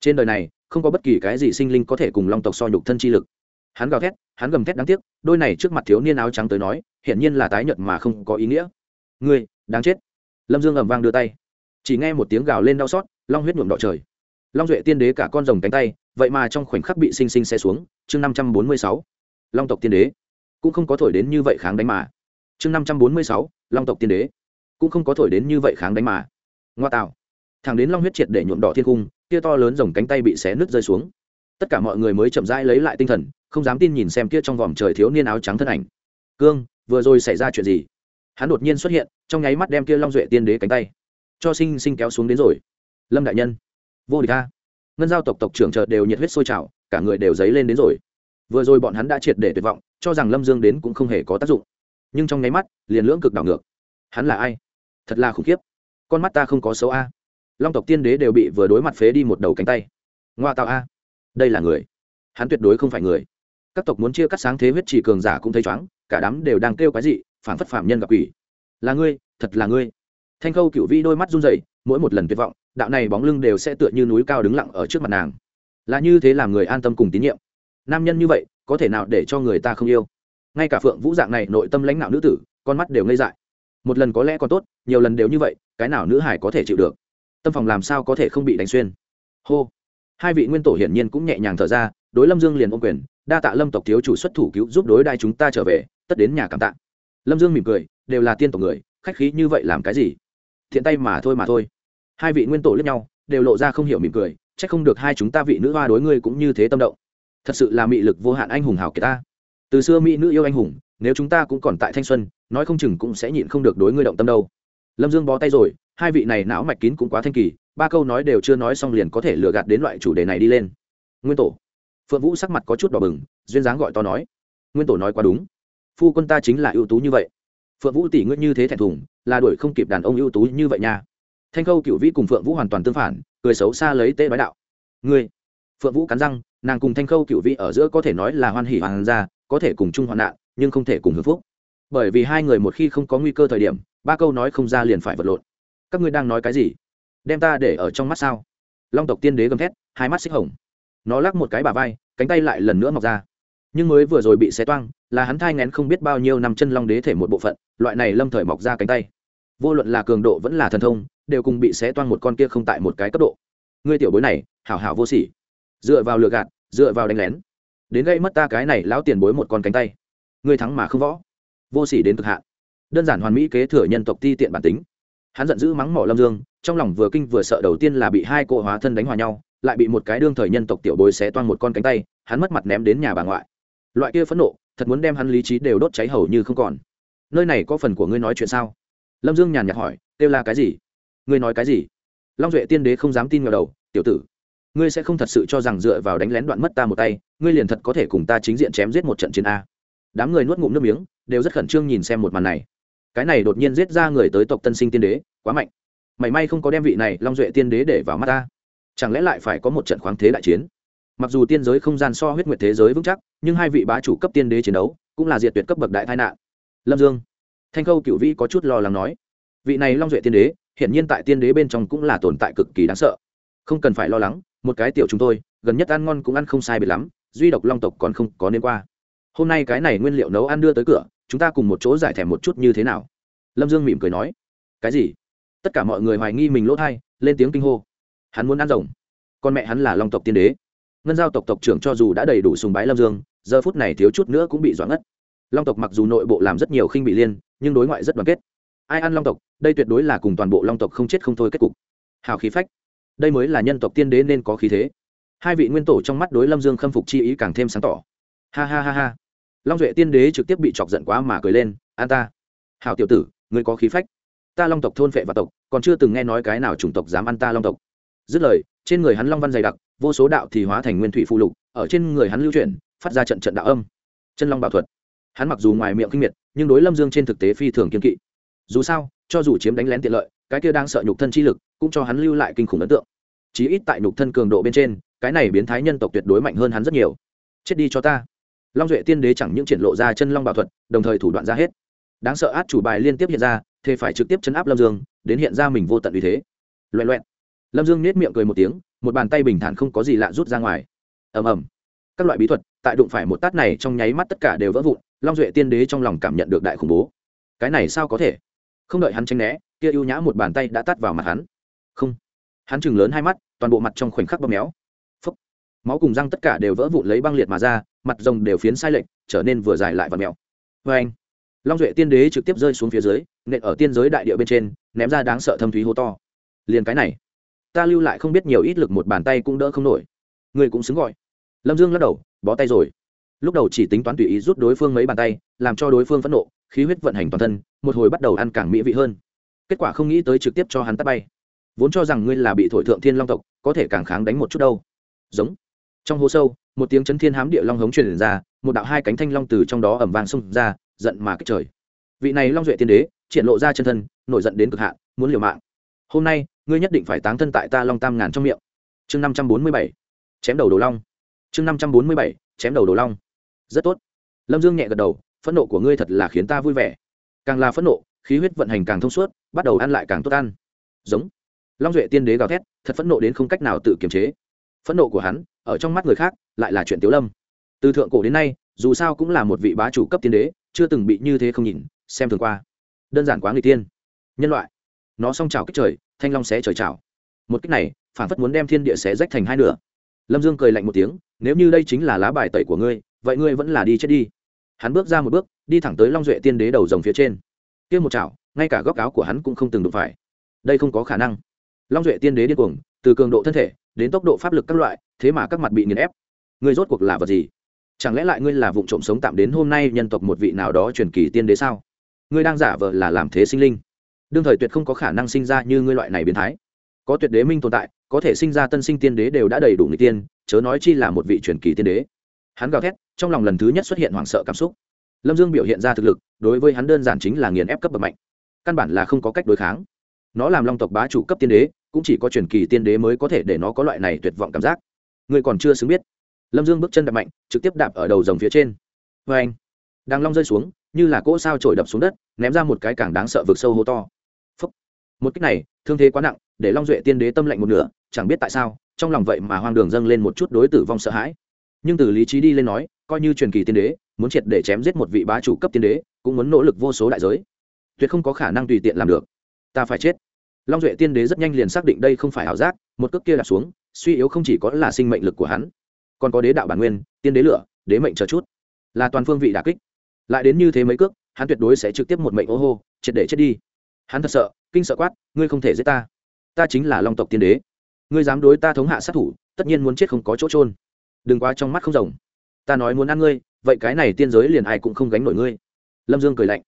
A: Trên đời này, không có bất kỳ cái gì sinh linh có thể cùng long tộc so nhục thân chi lực. Hắn gào thét, hắn gầm thét đáng tiếc, đôi này trước mặt thiếu niên áo trắng tới nói, hiển nhiên là tái nhợt mà không có ý nghĩa. Ngươi, đáng chết. Lâm dương ầm vang đưa tay. Chỉ nghe một tiếng gào lên đau xót, long huyết nhuộm đỏ trời. Long duệ tiên đế cả con rồng cánh tay, vậy mà trong khoảnh khắc bị sinh sinh xe xuống, chương năm trăm bốn mươi sáu. Long tộc tiên đế cũng không có thổi đến như vậy kháng đánh mà. Chương năm trăm bốn mươi sáu, long tộc tiên đế. Cũng không có thổi đến như vậy kháng đánh mà. Ngoa tạo. Thằng đến long huyết triệt để nhuộm đỏ thiên cung, kia to lớn rồng cánh tay bị xé nứt rơi xuống. Tất cả mọi người mới chậm rãi lấy lại tinh thần, không dám tin nhìn xem kia trong vòm trời thiếu niên áo trắng thân ảnh. Cương, vừa rồi xảy ra chuyện gì? Hắn đột nhiên xuất hiện, trong nháy mắt đem kia long duệ tiên đế cánh tay cho sinh sinh kéo xuống đến rồi. Lâm đại nhân. Vô địch ta ngân giao tộc tộc trưởng chợt đều nhiệt huyết sôi trào, cả người đều dấy lên đến rồi vừa rồi bọn hắn đã triệt để tuyệt vọng, cho rằng lâm dương đến cũng không hề có tác dụng. Nhưng trong nháy mắt, liền lưỡng cực đảo ngược. Hắn là ai? Thật là khủng khiếp. Con mắt ta không có xấu a. Long tộc tiên đế đều bị vừa đối mặt phế đi một đầu cánh tay. Ngoa tạo a. Đây là người. Hắn tuyệt đối không phải người. Các tộc muốn chia cắt sáng thế huyết chỉ cường giả cũng thấy chóng, cả đám đều đang kêu cái gì phản phất phạm nhân gặp quỷ. Là ngươi, thật là ngươi. Thanh khâu cựu vi đôi mắt run rẩy, mỗi một lần tuyệt vọng, đạo này bóng lưng đều sẽ tựa như núi cao đứng lặng ở trước mặt nàng. Là như thế làm người an tâm cùng tín nhiệm nam nhân như vậy, có thể nào để cho người ta không yêu? Ngay cả phượng vũ dạng này nội tâm lãnh đạo nữ tử, con mắt đều ngây dại. Một lần có lẽ còn tốt, nhiều lần đều như vậy, cái nào nữ hải có thể chịu được? Tâm phòng làm sao có thể không bị đánh xuyên? Hô. Hai vị nguyên tổ hiển nhiên cũng nhẹ nhàng thở ra, đối lâm dương liền ôm quyền, đa tạ lâm tộc thiếu chủ xuất thủ cứu giúp đối đai chúng ta trở về, tất đến nhà cảm tạ. Lâm dương mỉm cười, đều là tiên tộc người, khách khí như vậy làm cái gì? Thiện tay mà thôi mà thôi. Hai vị nguyên tổ lẫn nhau, đều lộ ra không hiểu mỉm cười c h ắ c không được hai chúng ta vị nữ hoa đối ngươi cũng như thế tâm động thật sự là mị lực vô hạn anh hùng hào kiệt ta. Từ xưa mỹ nữ yêu anh hùng, nếu chúng ta cũng còn tại thanh xuân, nói không chừng cũng sẽ nhịn không được đối ngươi động tâm đâu. Lâm dương bó tay rồi, hai vị này não mạch kín cũng quá thanh kỳ, ba câu nói đều chưa nói xong liền có thể lừa gạt đến loại chủ đề này đi lên. Nguyên tổ. Phượng vũ sắc mặt có chút đỏ bừng, duyên dáng gọi to nói. Nguyên tổ nói quá đúng. Phu quân ta chính là ưu tú như vậy. Phượng vũ tỷ ngươi như thế thẹn thùng, là đuổi không kịp đàn ông ưu tú như vậy nha. Thanh khâu cựu vĩ cùng phượng vũ hoàn toàn tương phản, cười xấu xa lấy tê nói đạo. Ngươi. Phượng vũ cắn răng nàng cùng thanh khâu cựu vị ở giữa có thể nói là hoan hỉ hoàng gia, có thể cùng chung hoạn nạn, nhưng không thể cùng hưởng phúc. Bởi vì hai người một khi không có nguy cơ thời điểm, ba câu nói không ra liền phải vật lộn. Các ngươi đang nói cái gì? Đem ta để ở trong mắt sao? Long tộc tiên đế gầm thét, hai mắt xích hồng. Nó lắc một cái bà vai, cánh tay lại lần nữa mọc ra. Nhưng mới vừa rồi bị xé toang, là hắn thai ngén không biết bao nhiêu năm chân long đế thể một bộ phận, loại này lâm thời mọc ra cánh tay. Vô luận là cường độ vẫn là thần thông, đều cùng bị xé toang một con kia không tại một cái cấp độ. Ngươi tiểu bối này, hảo hảo vô sỉ dựa vào lừa gạt, dựa vào đánh lén. Đến gây mất ta cái này lão tiền bối một con cánh tay. Ngươi thắng mà không võ. Vô sỉ đến cực hạn. Đơn giản hoàn mỹ kế thừa nhân tộc ti tiện bản tính. Hắn giận dữ mắng mỏ lâm dương, trong lòng vừa kinh vừa sợ đầu tiên là bị hai cỗ hóa thân đánh hòa nhau, lại bị một cái đương thời nhân tộc tiểu bối xé toan một con cánh tay, hắn mất mặt ném đến nhà bà ngoại. Loại kia phẫn nộ, thật muốn đem hắn lý trí đều đốt cháy hầu như không còn. Nơi này có phần của ngươi nói chuyện sao? Lâm dương nhàn nhạt hỏi, kêu là cái gì? Ngươi nói cái gì? Long duệ tiên đế không dám tin ngờ đầu, tiểu tử ngươi sẽ không thật sự cho rằng dựa vào đánh lén đoạn mất ta một tay, ngươi liền thật có thể cùng ta chính diện chém giết một trận chiến a. Đám người nuốt ngụm nước miếng, đều rất khẩn trương nhìn xem một màn này. Cái này đột nhiên giết ra người tới tộc tân sinh tiên đế, quá mạnh. Mảy may không có đem vị này long duệ tiên đế để vào mắt ta. Chẳng lẽ lại phải có một trận khoáng thế đại chiến? Mặc dù tiên giới không gian so huyết nguyệt thế giới vững chắc, nhưng hai vị bá chủ cấp tiên đế chiến đấu cũng là diệt tuyệt cấp bậc đại tai nạn. Lâm dương, thanh khâu cựu vĩ có chút lo lắng nói, vị này long duệ tiên đế, hiển nhiên tại tiên đế bên trong cũng là tồn tại cực kỳ đáng sợ. Không cần phải lo lắng một cái tiểu chúng tôi, gần nhất ăn ngon cũng ăn không sai biệt lắm, duy độc long tộc còn không có nên qua. Hôm nay cái này nguyên liệu nấu ăn đưa tới cửa, chúng ta cùng một chỗ giải thèm một chút như thế nào? Lâm dương mỉm cười nói. Cái gì? Tất cả mọi người hoài nghi mình lỗ thai, lên tiếng kinh hô. Hắn muốn ăn rồng. Con mẹ hắn là long tộc tiên đế. Ngân giao tộc tộc trưởng cho dù đã đầy đủ sùng bái lâm dương, giờ phút này thiếu chút nữa cũng bị doãn ngất. Long tộc mặc dù nội bộ làm rất nhiều khinh bị liên, nhưng đối ngoại rất đoàn kết. Ai ăn long tộc, đây tuyệt đối là cùng toàn bộ long tộc không chết không thôi kết cục. Hào khí phách đây mới là nhân tộc tiên đế nên có khí thế. Hai vị nguyên tổ trong mắt đối lâm dương khâm phục chi ý càng thêm sáng tỏ. Ha ha ha ha. Long duệ tiên đế trực tiếp bị chọc giận quá mà cười lên, an ta hào tiểu tử người có khí phách. Ta long tộc thôn phệ và tộc, còn chưa từng nghe nói cái nào chủng tộc dám ăn ta long tộc. Dứt lời, trên người hắn long văn dày đặc, vô số đạo thì hóa thành nguyên thủy phụ lục, ở trên người hắn lưu chuyển, phát ra trận trận đạo âm. Chân long bảo thuật. Hắn mặc dù ngoài miệng kinh miệt, nhưng đối lâm dương trên thực tế phi thường kiên kỵ. Dù sao, cho dù chiếm đánh lén tiện lợi cái kia đang sợ nhục thân chi lực cũng cho hắn lưu lại kinh khủng ấn tượng. Chí ít tại nhục thân cường độ bên trên, cái này biến thái nhân tộc tuyệt đối mạnh hơn hắn rất nhiều. Chết đi cho ta. Long duệ tiên đế chẳng những triển lộ ra chân long bảo thuật, đồng thời thủ đoạn ra hết. Đáng sợ át chủ bài liên tiếp hiện ra, thế phải trực tiếp chấn áp lâm dương, đến hiện ra mình vô tận uy thế. Loẹ loẹn. Lâm dương nết miệng cười một tiếng, một bàn tay bình thản không có gì lạ rút ra ngoài. Ầm ầm. Các loại bí thuật, tại đụng phải một tát này trong nháy mắt tất cả đều vỡ vụn, long duệ tiên đế trong lòng cảm nhận được đại khủng bố. Cái này sao có thể? Không đợi hắn tranh né kia ưu nhã một bàn tay đã tát vào mặt hắn. Không. Hắn chừng lớn hai mắt, toàn bộ mặt trong khoảnh khắc bóp méo. Phấp máu cùng răng tất cả đều vỡ vụn lấy băng liệt mà ra, mặt rồng đều phiến sai lệch, trở nên vừa dài lại và mèo. Vê anh, long duệ tiên đế trực tiếp rơi xuống phía dưới, nện ở tiên giới đại địa bên trên, ném ra đáng sợ thâm thúy hố to. Liền cái này, ta lưu lại không biết nhiều ít lực một bàn tay cũng đỡ không nổi. Người cũng xứng gọi. Lâm dương lắc đầu, bó tay rồi. Lúc đầu chỉ tính toán tùy ý rút đối phương mấy bàn tay, làm cho đối phương phẫn nộ, khí huyết vận hành toàn thân, một hồi bắt đầu ăn càng mỹ vị hơn kết quả không nghĩ tới trực tiếp cho hắn tắt bay. Vốn cho rằng ngươi là bị thổi thượng thiên long tộc, có thể càng kháng đánh một chút đâu. Giống. Trong hố sâu, một tiếng chấn thiên hám địa long hống truyền ra, một đạo hai cánh thanh long từ trong đó ẩm vàng xông ra, giận mà kích trời. Vị này long duệ tiên đế, triển lộ ra chân thân, nổi giận đến cực hạn, muốn liều mạng. Hôm nay, ngươi nhất định phải táng thân tại ta long tam ngàn trong miệng. Chương năm trăm bốn mươi bảy, chém đầu đồ long. Chương năm trăm bốn mươi bảy, chém đầu đồ long. Rất tốt. Lâm dương nhẹ gật đầu, phẫn nộ của ngươi thật là khiến ta vui vẻ. Càng là phẫn nộ khí huyết vận hành càng thông suốt, bắt đầu ăn lại càng tốt ăn. Giống. Long duệ tiên đế gào thét, thật phẫn nộ đến không cách nào tự kiềm chế. Phẫn nộ của hắn, ở trong mắt người khác, lại là chuyện tiếu lâm. Từ thượng cổ đến nay, dù sao cũng là một vị bá chủ cấp tiên đế, chưa từng bị như thế không nhìn, xem thường qua. Đơn giản quá người tiên nhân loại. Nó song trào kích trời, thanh long xé trời trào. Một cách này, phản phất muốn đem thiên địa xé rách thành hai nửa. Lâm dương cười lạnh một tiếng, nếu như đây chính là lá bài tẩy của ngươi, vậy ngươi vẫn là đi chết đi. Hắn bước ra một bước, đi thẳng tới long duệ tiên đế đầu rồng phía trên kia một chảo, ngay cả góc áo của hắn cũng không từng đụng phải. Đây không có khả năng. Long duệ tiên đế điên cuồng, từ cường độ thân thể, đến tốc độ pháp lực các loại, thế mà các mặt bị nghiền ép. Ngươi rốt cuộc là vật gì? Chẳng lẽ lại ngươi là vụ trộm sống tạm đến hôm nay nhân tộc một vị nào đó truyền kỳ tiên đế sao? Ngươi đang giả vờ là làm thế sinh linh. Đương thời tuyệt không có khả năng sinh ra như ngươi loại này biến thái. Có tuyệt đế minh tồn tại, có thể sinh ra tân sinh tiên đế đều đã đầy đủ người tiên, chớ nói chi là một vị truyền kỳ tiên đế. Hắn gào thét, trong lòng lần thứ nhất xuất hiện hoảng sợ cảm xúc lâm dương biểu hiện ra thực lực, đối với hắn đơn giản chính là nghiền ép cấp bậc mạnh. Căn bản là không có cách đối kháng. Nó làm long tộc bá chủ cấp tiên đế, cũng chỉ có truyền kỳ tiên đế mới có thể để nó có loại này tuyệt vọng cảm giác. Người còn chưa xứng biết. Lâm dương bước chân đập mạnh, trực tiếp đạp ở đầu dòng phía trên. Vê anh, đang long rơi xuống, như là cỗ sao trổi đập xuống đất, ném ra một cái càng đáng sợ vực sâu hố to. Phúc. một cách này, thương thế quá nặng, để long duệ tiên đế tâm lạnh một nửa, chẳng biết tại sao, trong lòng vậy mà hoang đường dâng lên một chút đối tử vong sợ hãi nhưng từ lý trí đi lên nói, coi như truyền kỳ tiên đế, muốn triệt để chém giết một vị bá chủ cấp tiên đế, cũng muốn nỗ lực vô số đại giới. Tuyệt không có khả năng tùy tiện làm được. Ta phải chết. Long duệ tiên đế rất nhanh liền xác định đây không phải ảo giác, một cước kia đặt xuống, suy yếu không chỉ có là sinh mệnh lực của hắn, còn có đế đạo bản nguyên, tiên đế lửa, đế mệnh chờ chút. Là toàn phương vị đà kích. Lại đến như thế mấy cước, hắn tuyệt đối sẽ trực tiếp một mệnh ô hô, triệt để chết đi. Hắn thật sợ, kinh sợ quát, ngươi không thể giết ta. Ta chính là long tộc tiên đế. Ngươi dám đối ta thống hạ sát thủ, tất nhiên muốn chết không có chỗ trôn đừng quá trong mắt không rồng. Ta nói muốn ăn ngươi, vậy cái này tiên giới liền ai cũng không gánh nổi ngươi. Lâm dương cười lạnh.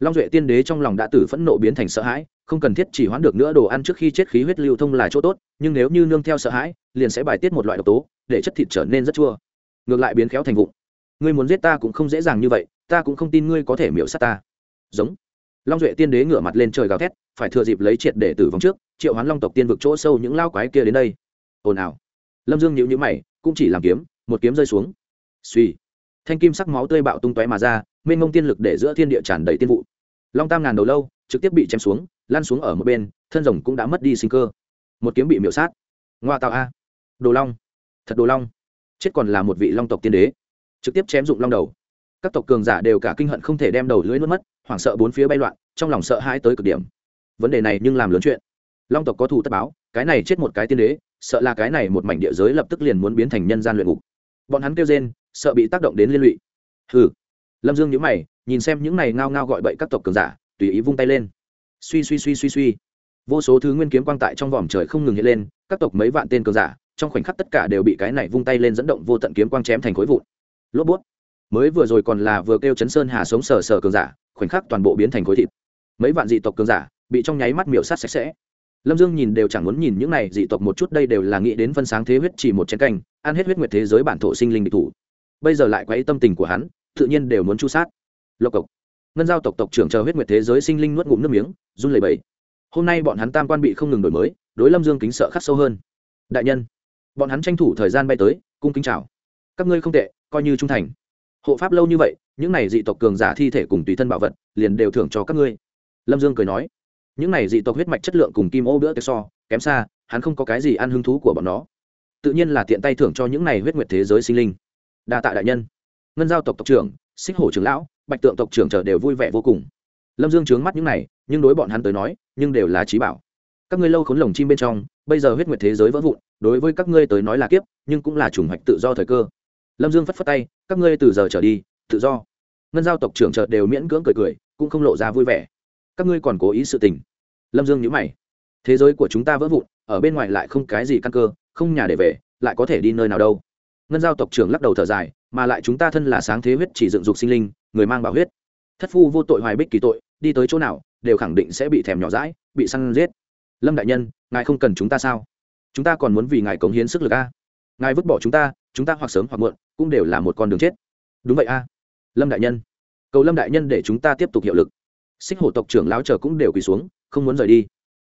A: Long duệ tiên đế trong lòng đã tử phẫn nộ biến thành sợ hãi, không cần thiết chỉ hoãn được nữa đồ ăn trước khi chết khí huyết lưu thông là chỗ tốt, nhưng nếu như nương theo sợ hãi, liền sẽ bài tiết một loại độc tố, để chất thịt trở nên rất chua. Ngược lại biến khéo thành vụn ngươi muốn giết ta cũng không dễ dàng như vậy, ta cũng không tin ngươi có thể miễu sát ta. Giống. Long duệ tiên đế ngửa mặt lên trời gào thét, phải thừa dịp lấy triệt để tử vong trước, triệu hoán long tộc tiên vực chỗ sâu những lao quái kia đến đây. Ồn ào lâm dương nhịu nhữ mày, cũng chỉ làm kiếm, một kiếm rơi xuống. Suy thanh kim sắc máu tươi bạo tung tóe mà ra, mênh mông tiên lực để giữa thiên địa tràn đầy tiên vụ. Long tam ngàn đầu lâu, trực tiếp bị chém xuống lan xuống ở một bên, thân rồng cũng đã mất đi sinh cơ. Một kiếm bị miễu sát. Ngoa tạo a. Đồ long. Thật đồ long. Chết còn là một vị long tộc tiên đế. Trực tiếp chém dụng long đầu. Các tộc cường giả đều cả kinh hận không thể đem đầu lưỡi nuốt mất, hoảng sợ bốn phía bay loạn, trong lòng sợ hãi tới cực điểm. Vấn đề này nhưng làm lớn chuyện long tộc có thù tất báo, cái này chết một cái tiên đế, sợ là cái này một mảnh địa giới lập tức liền muốn biến thành nhân gian luyện ngục. Bọn hắn kêu rên, sợ bị tác động đến liên lụy. Hừ. Lâm dương nhữ mày, nhìn xem những này ngao ngao gọi bậy các tộc cường giả, tùy ý vung tay lên. Suy suy suy suy suy. Vô số thứ nguyên kiếm quang tại trong vòm trời không ngừng hiện lên, các tộc mấy vạn tên cường giả, trong khoảnh khắc tất cả đều bị cái này vung tay lên dẫn động vô tận kiếm quang chém thành khối vụn. Lốp bút. Mới vừa rồi còn là vừa kêu chấn sơn hà sống sờ sờ cường giả, khoảnh khắc toàn bộ biến thành khối thịt. Mấy vạn dị tộc cường giả bị trong nháy mắt miểu sát sạch sẽ lâm dương nhìn đều chẳng muốn nhìn những này, dị tộc một chút đây đều là nghĩ đến phân sáng thế huyết chỉ một chén canh, ăn hết huyết nguyệt thế giới bản thổ sinh linh địch thủ. Bây giờ lại quấy tâm tình của hắn, tự nhiên đều muốn chu sát. Lộc cộc. Ngân giao tộc tộc trưởng chờ huyết nguyệt thế giới sinh linh nuốt ngụm nước miếng, run lẩy bẩy. Hôm nay bọn hắn tam quan bị không ngừng đổi mới, đối lâm dương kính sợ khắc sâu hơn. Đại nhân, bọn hắn tranh thủ thời gian bay tới, cung kính chào. Các ngươi không tệ, coi như trung thành. Hộ pháp lâu như vậy, những này dị tộc cường giả thi thể cùng tùy thân bảo vật, liền đều thưởng cho các ngươi. Lâm dương cười nói những này dị tộc huyết mạch chất lượng cùng kim ô bữa tê so, kém xa, hắn không có cái gì ăn hứng thú của bọn nó. Tự nhiên là tiện tay thưởng cho những này huyết nguyệt thế giới sinh linh. Đa tạ đại nhân. Ngân giao tộc tộc trưởng, xích hổ trưởng lão, bạch tượng tộc trưởng chờ đều vui vẻ vô cùng. Lâm dương trướng mắt những này, nhưng đối bọn hắn tới nói, nhưng đều là trí bảo. Các ngươi lâu khốn lồng chim bên trong, bây giờ huyết nguyệt thế giới vỡ vụn, đối với các ngươi tới nói là kiếp, nhưng cũng là chủng hoạch tự do thời cơ. Lâm dương phất phất tay, các ngươi từ giờ trở đi, tự do. Ngân giao tộc trưởng chợt đều miễn cưỡng cười cười, cũng không lộ ra vui vẻ. Các ngươi còn cố ý sự tình lâm dương nhữ mày. Thế giới của chúng ta vỡ vụn, ở bên ngoài lại không cái gì căn cơ, không nhà để về, lại có thể đi nơi nào đâu. Ngân giao tộc trưởng lắc đầu thở dài, mà lại chúng ta thân là sáng thế huyết chỉ dựng dục sinh linh, người mang bảo huyết. Thất phu vô tội hoài bích kỳ tội, đi tới chỗ nào, đều khẳng định sẽ bị thèm nhỏ rãi bị săn giết. Lâm đại nhân, ngài không cần chúng ta sao? Chúng ta còn muốn vì ngài cống hiến sức lực a. Ngài vứt bỏ chúng ta chúng ta hoặc sớm hoặc muộn, cũng đều là một con đường chết. Đúng vậy a. Lâm đại nhân. Cầu lâm đại nhân để chúng ta tiếp tục hiệu lực. Xích hổ tộc trưởng láo chờ cũng đều quỳ xuống không muốn rời đi.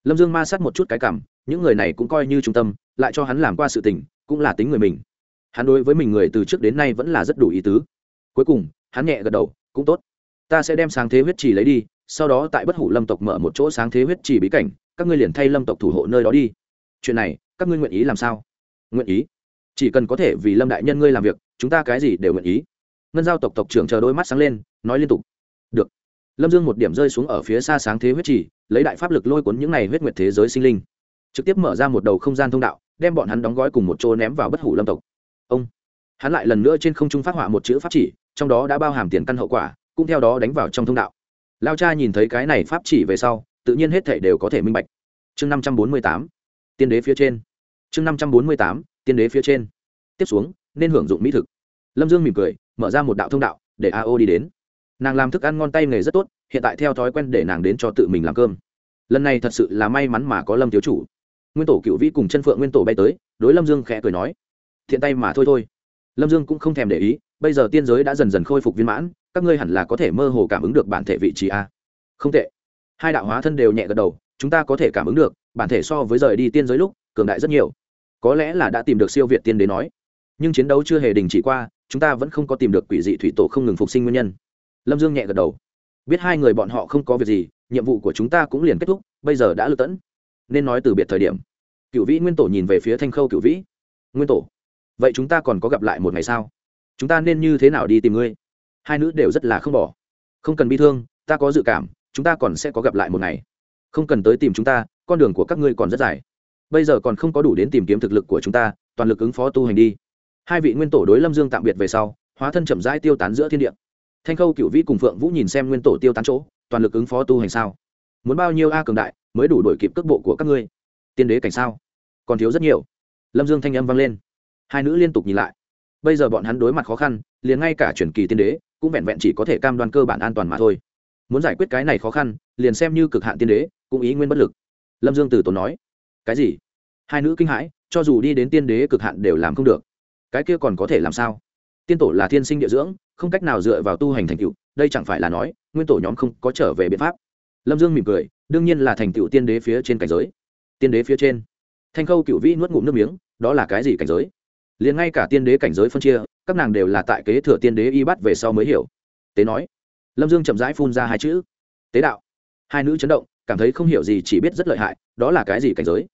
A: Lâm dương ma sát một chút cái cảm, những người này cũng coi như trung tâm, lại cho hắn làm qua sự tình, cũng là tính người mình. Hắn đối với mình người từ trước đến nay vẫn là rất đủ ý tứ. Cuối cùng, hắn nhẹ gật đầu, cũng tốt. Ta sẽ đem sáng thế huyết trì lấy đi, sau đó tại bất hủ lâm tộc mở một chỗ sáng thế huyết trì bí cảnh, các ngươi liền thay lâm tộc thủ hộ nơi đó đi. Chuyện này, các ngươi nguyện ý làm sao? Nguyện ý. Chỉ cần có thể vì lâm đại nhân ngươi làm việc, chúng ta cái gì đều nguyện ý. Ngân giao tộc tộc trưởng chờ đôi mắt sáng lên, nói liên tục lâm dương một điểm rơi xuống ở phía xa sáng thế huyết trì, lấy đại pháp lực lôi cuốn những này huyết nguyệt thế giới sinh linh. Trực tiếp mở ra một đầu không gian thông đạo, đem bọn hắn đóng gói cùng một chỗ ném vào bất hủ lâm tộc. Ông! Hắn lại lần nữa trên không trung phát họa một chữ pháp chỉ, trong đó đã bao hàm tiền căn hậu quả, cũng theo đó đánh vào trong thông đạo. Lao cha nhìn thấy cái này pháp chỉ về sau, tự nhiên hết thể đều có thể minh bạch. Chương năm trăm bốn mươi tám, tiên đế phía trên. Chương năm trăm bốn mươi tám, tiên đế phía trên. Tiếp xuống, nên hưởng dụng mỹ thực. Lâm dương mỉm cười, mở ra một đạo thông đạo, để a o đi đến nàng làm thức ăn ngon tay nghề rất tốt, hiện tại theo thói quen để nàng đến cho tự mình làm cơm. Lần này thật sự là may mắn mà có lâm thiếu chủ. Nguyên tổ cựu vĩ cùng chân phượng nguyên tổ bay tới, đối lâm dương khẽ cười nói, thiện tay mà thôi thôi. Lâm dương cũng không thèm để ý, bây giờ tiên giới đã dần dần khôi phục viên mãn, các ngươi hẳn là có thể mơ hồ cảm ứng được bản thể vị trí a. Không tệ. Hai đạo hóa thân đều nhẹ gật đầu, chúng ta có thể cảm ứng được, bản thể so với rời đi tiên giới lúc, cường đại rất nhiều. Có lẽ là đã tìm được siêu việt tiên đế nói. Nhưng chiến đấu chưa hề đình chỉ qua, chúng ta vẫn không có tìm được quỷ dị thủy tổ không ngừng phục sinh nguyên nhân lâm dương nhẹ gật đầu. Biết hai người bọn họ không có việc gì, nhiệm vụ của chúng ta cũng liền kết thúc, bây giờ đã lựa tẫn. Nên nói từ biệt thời điểm. Cựu vĩ nguyên tổ nhìn về phía thanh khâu cựu vĩ. Nguyên tổ, vậy chúng ta còn có gặp lại một ngày sao? Chúng ta nên như thế nào đi tìm ngươi? Hai nữ đều rất là không bỏ. Không cần bi thương, ta có dự cảm, chúng ta còn sẽ có gặp lại một ngày. Không cần tới tìm chúng ta, con đường của các ngươi còn rất dài. Bây giờ còn không có đủ đến tìm kiếm thực lực của chúng ta, toàn lực ứng phó tu hành đi. Hai vị nguyên tổ đối lâm dương tạm biệt về sau, hóa thân chậm rãi tiêu tán giữa thiên địa thanh khâu cựu vĩ cùng phượng vũ nhìn xem nguyên tổ tiêu tán chỗ, toàn lực ứng phó tu hành sao? Muốn bao nhiêu a cường đại mới đủ đổi kịp cước bộ của các ngươi? Tiên đế cảnh sao? Còn thiếu rất nhiều. Lâm dương thanh âm vang lên. Hai nữ liên tục nhìn lại. Bây giờ bọn hắn đối mặt khó khăn, liền ngay cả truyền kỳ tiên đế cũng vẹn vẹn chỉ có thể cam đoan cơ bản an toàn mà thôi. Muốn giải quyết cái này khó khăn, liền xem như cực hạn tiên đế cũng ý nguyên bất lực. Lâm dương từ tốn nói. Cái gì? Hai nữ kinh hãi, cho dù đi đến tiên đế cực hạn đều làm không được. Cái kia còn có thể làm sao? Tiên tổ là thiên sinh địa dưỡng, không cách nào dựa vào tu hành thành tựu, đây chẳng phải là nói, nguyên tổ nhóm không có trở về biện pháp. Lâm dương mỉm cười, đương nhiên là thành tựu tiên đế phía trên cảnh giới. Tiên đế phía trên. Thanh khâu cựu vĩ nuốt ngụm nước miếng, đó là cái gì cảnh giới? Liền ngay cả tiên đế cảnh giới phân chia, các nàng đều là tại kế thừa tiên đế y bắt về sau mới hiểu. Tế nói. Lâm dương chậm rãi phun ra hai chữ. Tế đạo. Hai nữ chấn động, cảm thấy không hiểu gì chỉ biết rất lợi hại, đó là cái gì cảnh giới?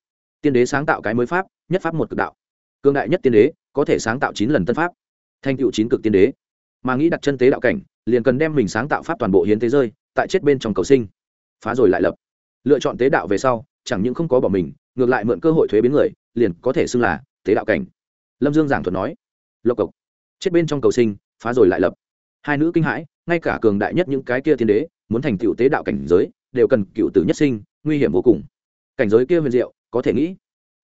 A: Tiên đế sáng tạo cái mới pháp, nhất pháp một cực đạo. Cương đại nhất tiên đế, có thể sáng tạo chín lần tân pháp thanh tựu chín cực tiên đế. Mà nghĩ đặt chân tế đạo cảnh, liền cần đem mình sáng tạo pháp toàn bộ hiến thế rơi tại chết bên trong cầu sinh. Phá rồi lại lập. Lựa chọn tế đạo về sau, chẳng những không có bỏ mình, ngược lại mượn cơ hội thuế biến người, liền có thể xưng là tế đạo cảnh. Lâm dương giảng thuật nói, lộc cộc, chết bên trong cầu sinh, phá rồi lại lập. Hai nữ kinh hãi, ngay cả cường đại nhất những cái kia thiên đế, muốn thành cựu tế đạo cảnh giới, đều cần cựu tử nhất sinh, nguy hiểm vô cùng. Cảnh giới kia huyền diệu, có thể nghĩ.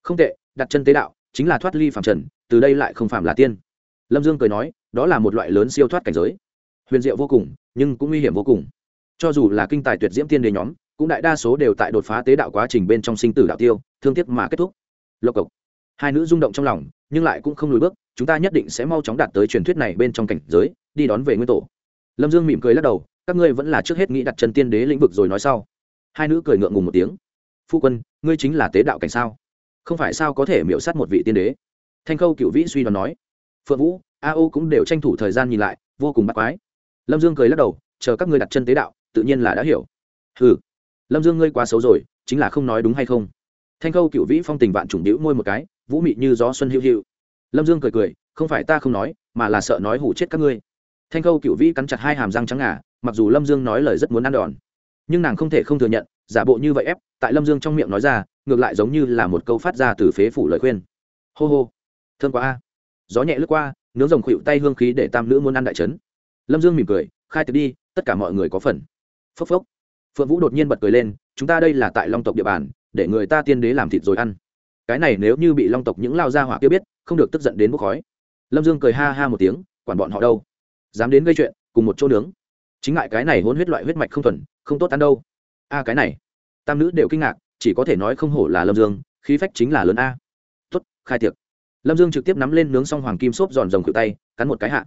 A: Không tệ, đặt chân tế đạo, chính là thoát ly phạm trần, từ đây lại không phạm là tiên lâm dương cười nói, đó là một loại lớn siêu thoát cảnh giới. Huyền diệu vô cùng, nhưng cũng nguy hiểm vô cùng. Cho dù là kinh tài tuyệt diễm tiên đề nhóm, cũng đại đa số đều tại đột phá tế đạo quá trình bên trong sinh tử đạo tiêu, thương tiếc mà kết thúc. Lộc cộc. Hai nữ rung động trong lòng, nhưng lại cũng không lùi bước, chúng ta nhất định sẽ mau chóng đạt tới truyền thuyết này bên trong cảnh giới, đi đón về nguyên tổ. Lâm dương mỉm cười lắc đầu, các ngươi vẫn là trước hết nghĩ đặt chân tiên đế lĩnh vực rồi nói sau. Hai nữ cười ngượng ngùng một tiếng. Phu quân, ngươi chính là tế đạo cảnh sao? Không phải sao có thể miễu sát một vị tiên đế? Thanh khâu cựu vĩ suy đoán nói phượng vũ, a ô cũng đều tranh thủ thời gian nhìn lại, vô cùng bắt quái. Lâm dương cười lắc đầu, chờ các ngươi đặt chân tế đạo, tự nhiên là đã hiểu. Ừ lâm dương ngươi quá xấu rồi, chính là không nói đúng hay không? Thanh khâu cựu vĩ phong tình vạn trùng đĩu môi một cái, vũ mị như gió xuân hữu hữu lâm dương cười cười, không phải ta không nói, mà là sợ nói hủ chết các ngươi. Thanh khâu cựu vĩ cắn chặt hai hàm răng trắng ngà, mặc dù lâm dương nói lời rất muốn ăn đòn, nhưng nàng không thể không thừa nhận, giả bộ như vậy ép, tại lâm dương trong miệng nói ra, ngược lại giống như là một câu phát ra từ phế phủ lời khuyên. Hô hô. Thương quá a gió nhẹ lướt qua, nướng rồng khuỵu tay hương khí để tam nữ muốn ăn đại trấn. Lâm dương mỉm cười, khai tiệc đi, tất cả mọi người có phần. Phốc phốc. Phượng vũ đột nhiên bật cười lên, chúng ta đây là tại long tộc địa bàn, để người ta tiên đế làm thịt rồi ăn. Cái này nếu như bị long tộc những lao ra hỏa kia biết, không được tức giận đến bốc khói. Lâm dương cười ha ha một tiếng, quản bọn họ đâu? Dám đến gây chuyện, cùng một chỗ nướng. Chính ngại cái này hôn huyết loại huyết mạch không thuần, không tốt ăn đâu. A, cái này. Tam nữ đều kinh ngạc, chỉ có thể nói không hổ là lâm dương, khí phách chính là lớn a. Tuất khai tiệc lâm dương trực tiếp nắm lên nướng xong hoàng kim xốp giòn rồng cự tay, cắn một cái hạ.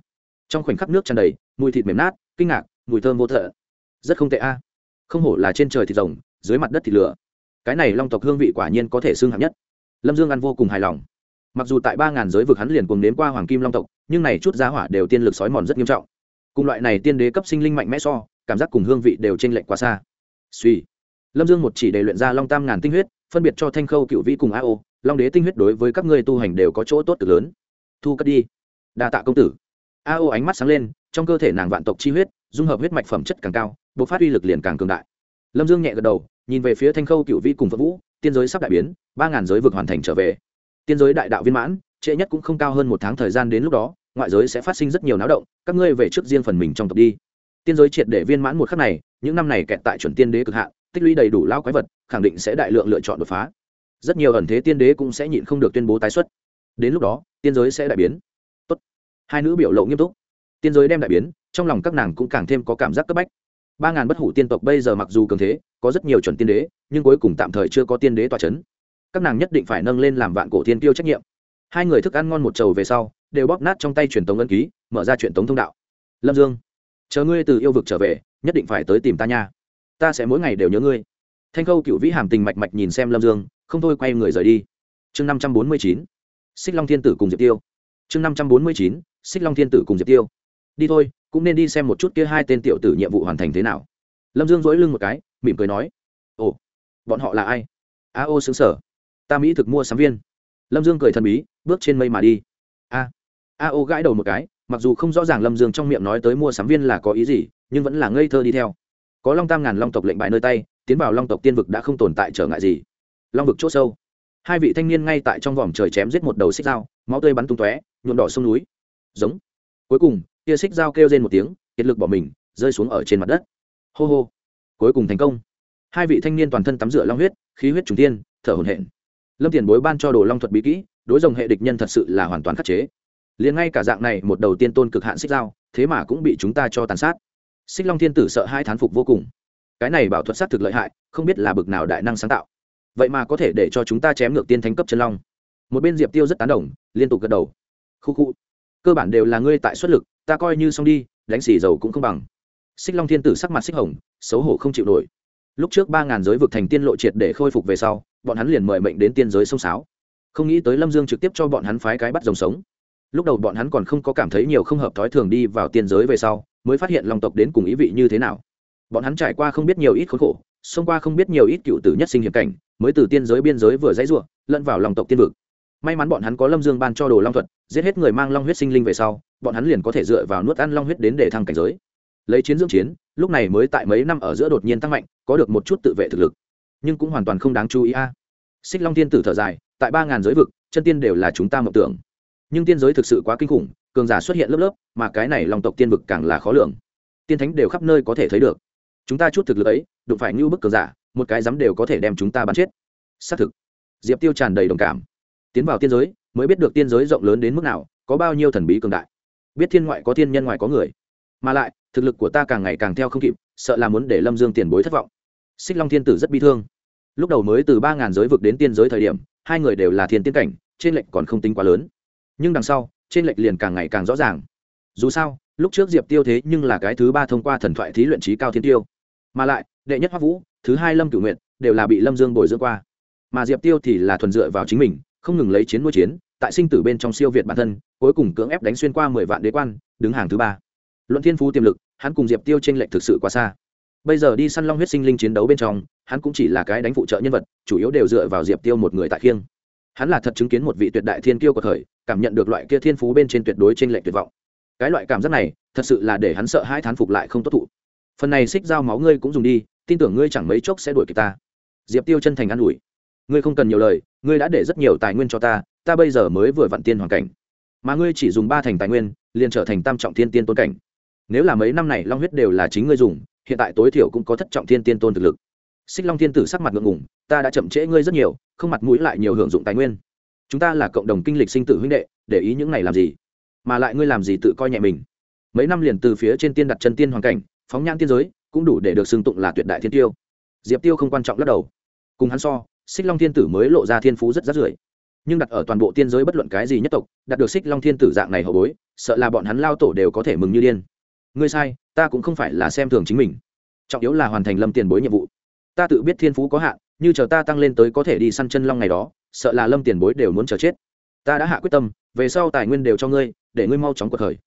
A: Trong khoảnh khắc nước tràn đầy, mùi thịt mềm nát, kinh ngạc, mùi thơm vô thợ. Rất không tệ a. Không hổ là trên trời thịt rồng, dưới mặt đất thịt lửa. Cái này long tộc hương vị quả nhiên có thể xương hạng nhất. Lâm dương ăn vô cùng hài lòng. Mặc dù tại ba ngàn giới vực hắn liền cùng đến qua hoàng kim long tộc, nhưng này chút giá hỏa đều tiên lực sói mòn rất nghiêm trọng. Cùng loại này tiên đế cấp sinh linh mạnh mẽ so, cảm giác cùng hương vị đều t r ê n lệch quá xa. Suy lâm dương một chỉ để luyện ra long tam ngàn tinh huyết, phân biệt cho thanh khâu cựu vĩ cùng a ô long đế tinh huyết đối với các ngươi tu hành đều có chỗ tốt cực lớn. Thu cất đi. Đa tạ công tử. A ô ánh mắt sáng lên, trong cơ thể nàng vạn tộc chi huyết, dung hợp huyết mạch phẩm chất càng cao b ộ c phát uy lực liền càng cường đại. Lâm dương nhẹ gật đầu, nhìn về phía thanh khâu cựu vi cùng phật vũ, tiên giới sắp đại biến, ba ngàn giới vực hoàn thành trở về. Tiên giới đại đạo viên mãn, trễ nhất cũng không cao hơn một tháng thời gian đến lúc đó, ngoại giới sẽ phát sinh rất nhiều náo động, các ngươi về trước riêng phần mình trong tộc đi. Tiên giới triệt để viên mãn một khắc này, những năm này kẹt tại chuẩn tiên đế cực hạn, tích lũy đầy đủ lao quái vật, khẳng định sẽ đại lượng lựa chọn đột phá rất nhiều ẩn thế tiên đế cũng sẽ nhịn không được tuyên bố tái xuất. Đến lúc đó, tiên giới sẽ đại biến. Tốt. hai nữ biểu lộ nghiêm túc. Tiên giới đem đại biến, trong lòng các nàng cũng càng thêm có cảm giác cấp bách. Ba ngàn bất hủ tiên tộc bây giờ mặc dù cường thế, có rất nhiều chuẩn tiên đế, nhưng cuối cùng tạm thời chưa có tiên đế tòa c h ấ n các nàng nhất định phải nâng lên làm vạn cổ thiên tiêu trách nhiệm. Hai người thức ăn ngon một trầu về sau, đều bóp nát trong tay truyền tống ân ký, mở ra truyền tống thông đạo. Lâm dương, chờ ngươi từ yêu vực trở về, nhất định phải tới tìm ta nha. Ta sẽ mỗi ngày đều nhớ ngươi. Thanh khâu cựu vĩ hàm tình mạch mạch nhìn xem lâm dương không thôi quay người rời đi. Chương năm trăm bốn mươi chín, xích long thiên tử cùng diệp tiêu. Chương năm trăm bốn mươi chín, xích long thiên tử cùng diệp tiêu. Đi thôi, cũng nên đi xem một chút kia hai tên tiểu tử nhiệm vụ hoàn thành thế nào. Lâm dương dỗi lưng một cái, mỉm cười nói, ồ, bọn họ là ai? A ô, xứng sở. Ta mỹ thực mua sắm viên. Lâm dương cười thần bí, bước trên mây mà đi. A a ô, gãi đầu một cái, mặc dù không rõ ràng lâm dương trong miệng nói tới mua sắm viên là có ý gì, nhưng vẫn là ngây thơ đi theo. Có long tam ngàn long tộc lệnh bại nơi tay, tiến vào long tộc tiên vực đã không tồn tại trở ngại gì long vực c h ỗ sâu. Hai vị thanh niên ngay tại trong vòm trời chém giết một đầu xích dao, máu tươi bắn tung tóe, nhuộm đỏ sông núi. Giống. Cuối cùng, tia xích dao kêu lên một tiếng, kiệt lực bỏ mình, rơi xuống ở trên mặt đất. Hô hô. Cuối cùng thành công. Hai vị thanh niên toàn thân tắm rửa long huyết, khí huyết trùng tiên thở hồn hển. Lâm tiền bối ban cho đồ long thuật bí kỹ, đối dòng hệ địch nhân thật sự là hoàn toàn khắc chế. Liền ngay cả dạng này, một đầu tiên tôn cực hạn xích dao, thế mà cũng bị chúng ta cho tàn sát. Xích long thiên tử sợ hai thán phục vô cùng. Cái này bảo thuật sát thực lợi hại, không biết là bực nào đại năng sáng tạo vậy mà có thể để cho chúng ta chém ngược tiên thánh cấp chân long. Một bên diệp tiêu rất tán đồng, liên tục gật đầu. Khu khu, cơ bản đều là ngươi tại xuất lực, ta coi như xong đi, đánh xì dầu cũng không bằng. Xích long thiên tử sắc mặt xích hồng, xấu hổ không chịu nổi. Lúc trước ba ngàn giới vực thành tiên lộ triệt để khôi phục về sau, bọn hắn liền mời mệnh đến tiên giới sông sáo. Không nghĩ tới lâm dương trực tiếp cho bọn hắn phái cái bắt rồng sống. Lúc đầu bọn hắn còn không có cảm thấy nhiều không hợp thói thường đi vào tiên giới về sau, mới phát hiện long tộc đến cùng ý vị như thế nào. Bọn hắn trải qua không biết nhiều ít khốn khổ, xông qua không biết nhiều ít cựu tử nhất sinh hiểm cảnh mới từ tiên giới biên giới vừa dãy ruộng, lẫn vào lòng tộc tiên vực. May mắn bọn hắn có lâm dương ban cho đồ long thuật, giết hết người mang long huyết sinh linh về sau, bọn hắn liền có thể dựa vào nuốt ăn long huyết đến để thăng cảnh giới. Lấy chiến dưỡng chiến, lúc này mới tại mấy năm ở giữa đột nhiên tăng mạnh, có được một chút tự vệ thực lực. Nhưng cũng hoàn toàn không đáng chú ý a. Xích long tiên tử thở dài, tại ba ngàn giới vực, chân tiên đều là chúng ta mộng tưởng. Nhưng tiên giới thực sự quá kinh khủng, cường giả xuất hiện lớp lớp, mà cái này lòng tộc tiên vực càng là khó lường. Tiên thánh đều khắp nơi có thể thấy được. Chúng ta chút thực lực ấy, đụng phải như bức cường giả một cái dám đều có thể đem chúng ta bắn chết. Xác thực. Diệp tiêu tràn đầy đồng cảm. Tiến vào tiên giới, mới biết được tiên giới rộng lớn đến mức nào, có bao nhiêu thần bí cường đại. Biết thiên ngoại có thiên nhân ngoại có người. Mà lại, thực lực của ta càng ngày càng theo không kịp, sợ là muốn để lâm dương tiền bối thất vọng. Xích long thiên tử rất bi thương. Lúc đầu mới từ ba ngàn giới vực đến tiên giới thời điểm, hai người đều là thiên tiên cảnh, trên lệnh còn không tính quá lớn. Nhưng đằng sau, trên lệnh liền càng ngày càng rõ ràng. Dù sao, lúc trước diệp tiêu thế nhưng là cái thứ ba thông qua thần thoại thí luyện trí cao thiên tiêu. Mà lại đệ nhất hoắc vũ, thứ hai lâm cửu nguyện đều là bị lâm dương bồi dưỡng qua. Mà diệp tiêu thì là thuần dựa vào chính mình, không ngừng lấy chiến nuôi chiến, tại sinh tử bên trong siêu việt bản thân, cuối cùng cưỡng ép đánh xuyên qua mười vạn đế quan, đứng hàng thứ ba. Luận thiên phú tiềm lực, hắn cùng diệp tiêu t r ê n lệch thực sự quá xa. Bây giờ đi săn long huyết sinh linh chiến đấu bên trong, hắn cũng chỉ là cái đánh phụ trợ nhân vật, chủ yếu đều dựa vào diệp tiêu một người tại khiêng. Hắn là thật chứng kiến một vị tuyệt đại thiên kiêu của thời, cảm nhận được loại kia thiên phú bên trên tuyệt đối t r ê n lệch tuyệt vọng. Cái loại cảm giác này, thật sự là để hắn sợ hai thán phục lại không tốt thụ. Phần này xích dao máu ngươi cũng dùng đi tin tưởng ngươi chẳng mấy chốc sẽ đuổi kịp ta. Diệp tiêu chân thành an ủi. Ngươi không cần nhiều lời, ngươi đã để rất nhiều tài nguyên cho ta ta bây giờ mới vừa vặn tiên hoàn cảnh. Mà ngươi chỉ dùng ba thành tài nguyên, liền trở thành tam trọng thiên tiên tôn cảnh. Nếu là mấy năm này long huyết đều là chính ngươi dùng, hiện tại tối thiểu cũng có thất trọng thiên tiên tôn thực lực. Xích long thiên tử sắc mặt ngượng ngủng ta đã chậm trễ ngươi rất nhiều, không mặt mũi lại nhiều hưởng dụng tài nguyên. Chúng ta là cộng đồng kinh lịch sinh tử huynh đệ, để ý những này làm gì? Mà lại ngươi làm gì tự coi nhẹ mình. Mấy năm liền từ phía trên tiên đặt chân tiên hoàn cảnh, phóng nhãn tiên giới cũng đủ để được xưng tụng là tuyệt đại thiên tiêu. Diệp tiêu không quan trọng lắc đầu. Cùng hắn so, xích long thiên tử mới lộ ra thiên phú rất rát rưởi. Nhưng đặt ở toàn bộ tiên giới bất luận cái gì nhất tộc đặt được xích long thiên tử dạng này hậu bối, sợ là bọn hắn lao tổ đều có thể mừng như điên. Ngươi sai, ta cũng không phải là xem thường chính mình. Trọng yếu là hoàn thành lâm tiền bối nhiệm vụ. Ta tự biết thiên phú có hạn, như chờ ta tăng lên tới có thể đi săn chân long ngày đó, sợ là lâm tiền bối đều muốn chờ chết. Ta đã hạ quyết tâm, về sau tài nguyên đều cho ngươi, để ngươi mau chóng cuộc khởi.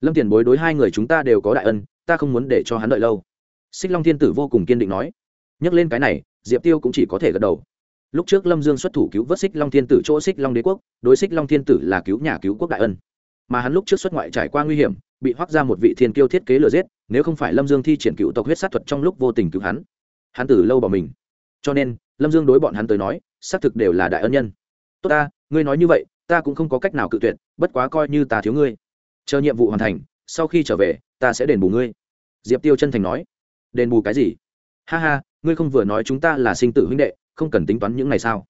A: Lâm tiền bối đối hai người chúng ta đều có đại ân, ta không muốn để cho hắn đợi lâu xích long thiên tử vô cùng kiên định nói, nhắc lên cái này, diệp tiêu cũng chỉ có thể gật đầu. Lúc trước lâm dương xuất thủ cứu vớt xích long thiên tử chỗ xích long đế quốc, đối xích long thiên tử là cứu nhà cứu quốc đại ân. Mà hắn lúc trước xuất ngoại trải qua nguy hiểm, bị hoác ra một vị thiên kiêu thiết kế lừa giết, nếu không phải lâm dương thi triển cựu tộc huyết sát thuật trong lúc vô tình cứu hắn hắn từ lâu bỏ mình. Cho nên, lâm dương đối bọn hắn tới nói, xác thực đều là đại ân nhân. Tốt ta, ngươi nói như vậy, ta cũng không có cách nào cự tuyệt, bất quá coi như ta thiếu ngươi. Chờ nhiệm vụ hoàn thành, sau khi trở về, ta sẽ đền bù ngươi. Diệp tiêu chân thành nói đền bù cái gì? Ha ha, ngươi không vừa nói chúng ta là sinh tử huynh đệ, không cần tính toán những ngày sao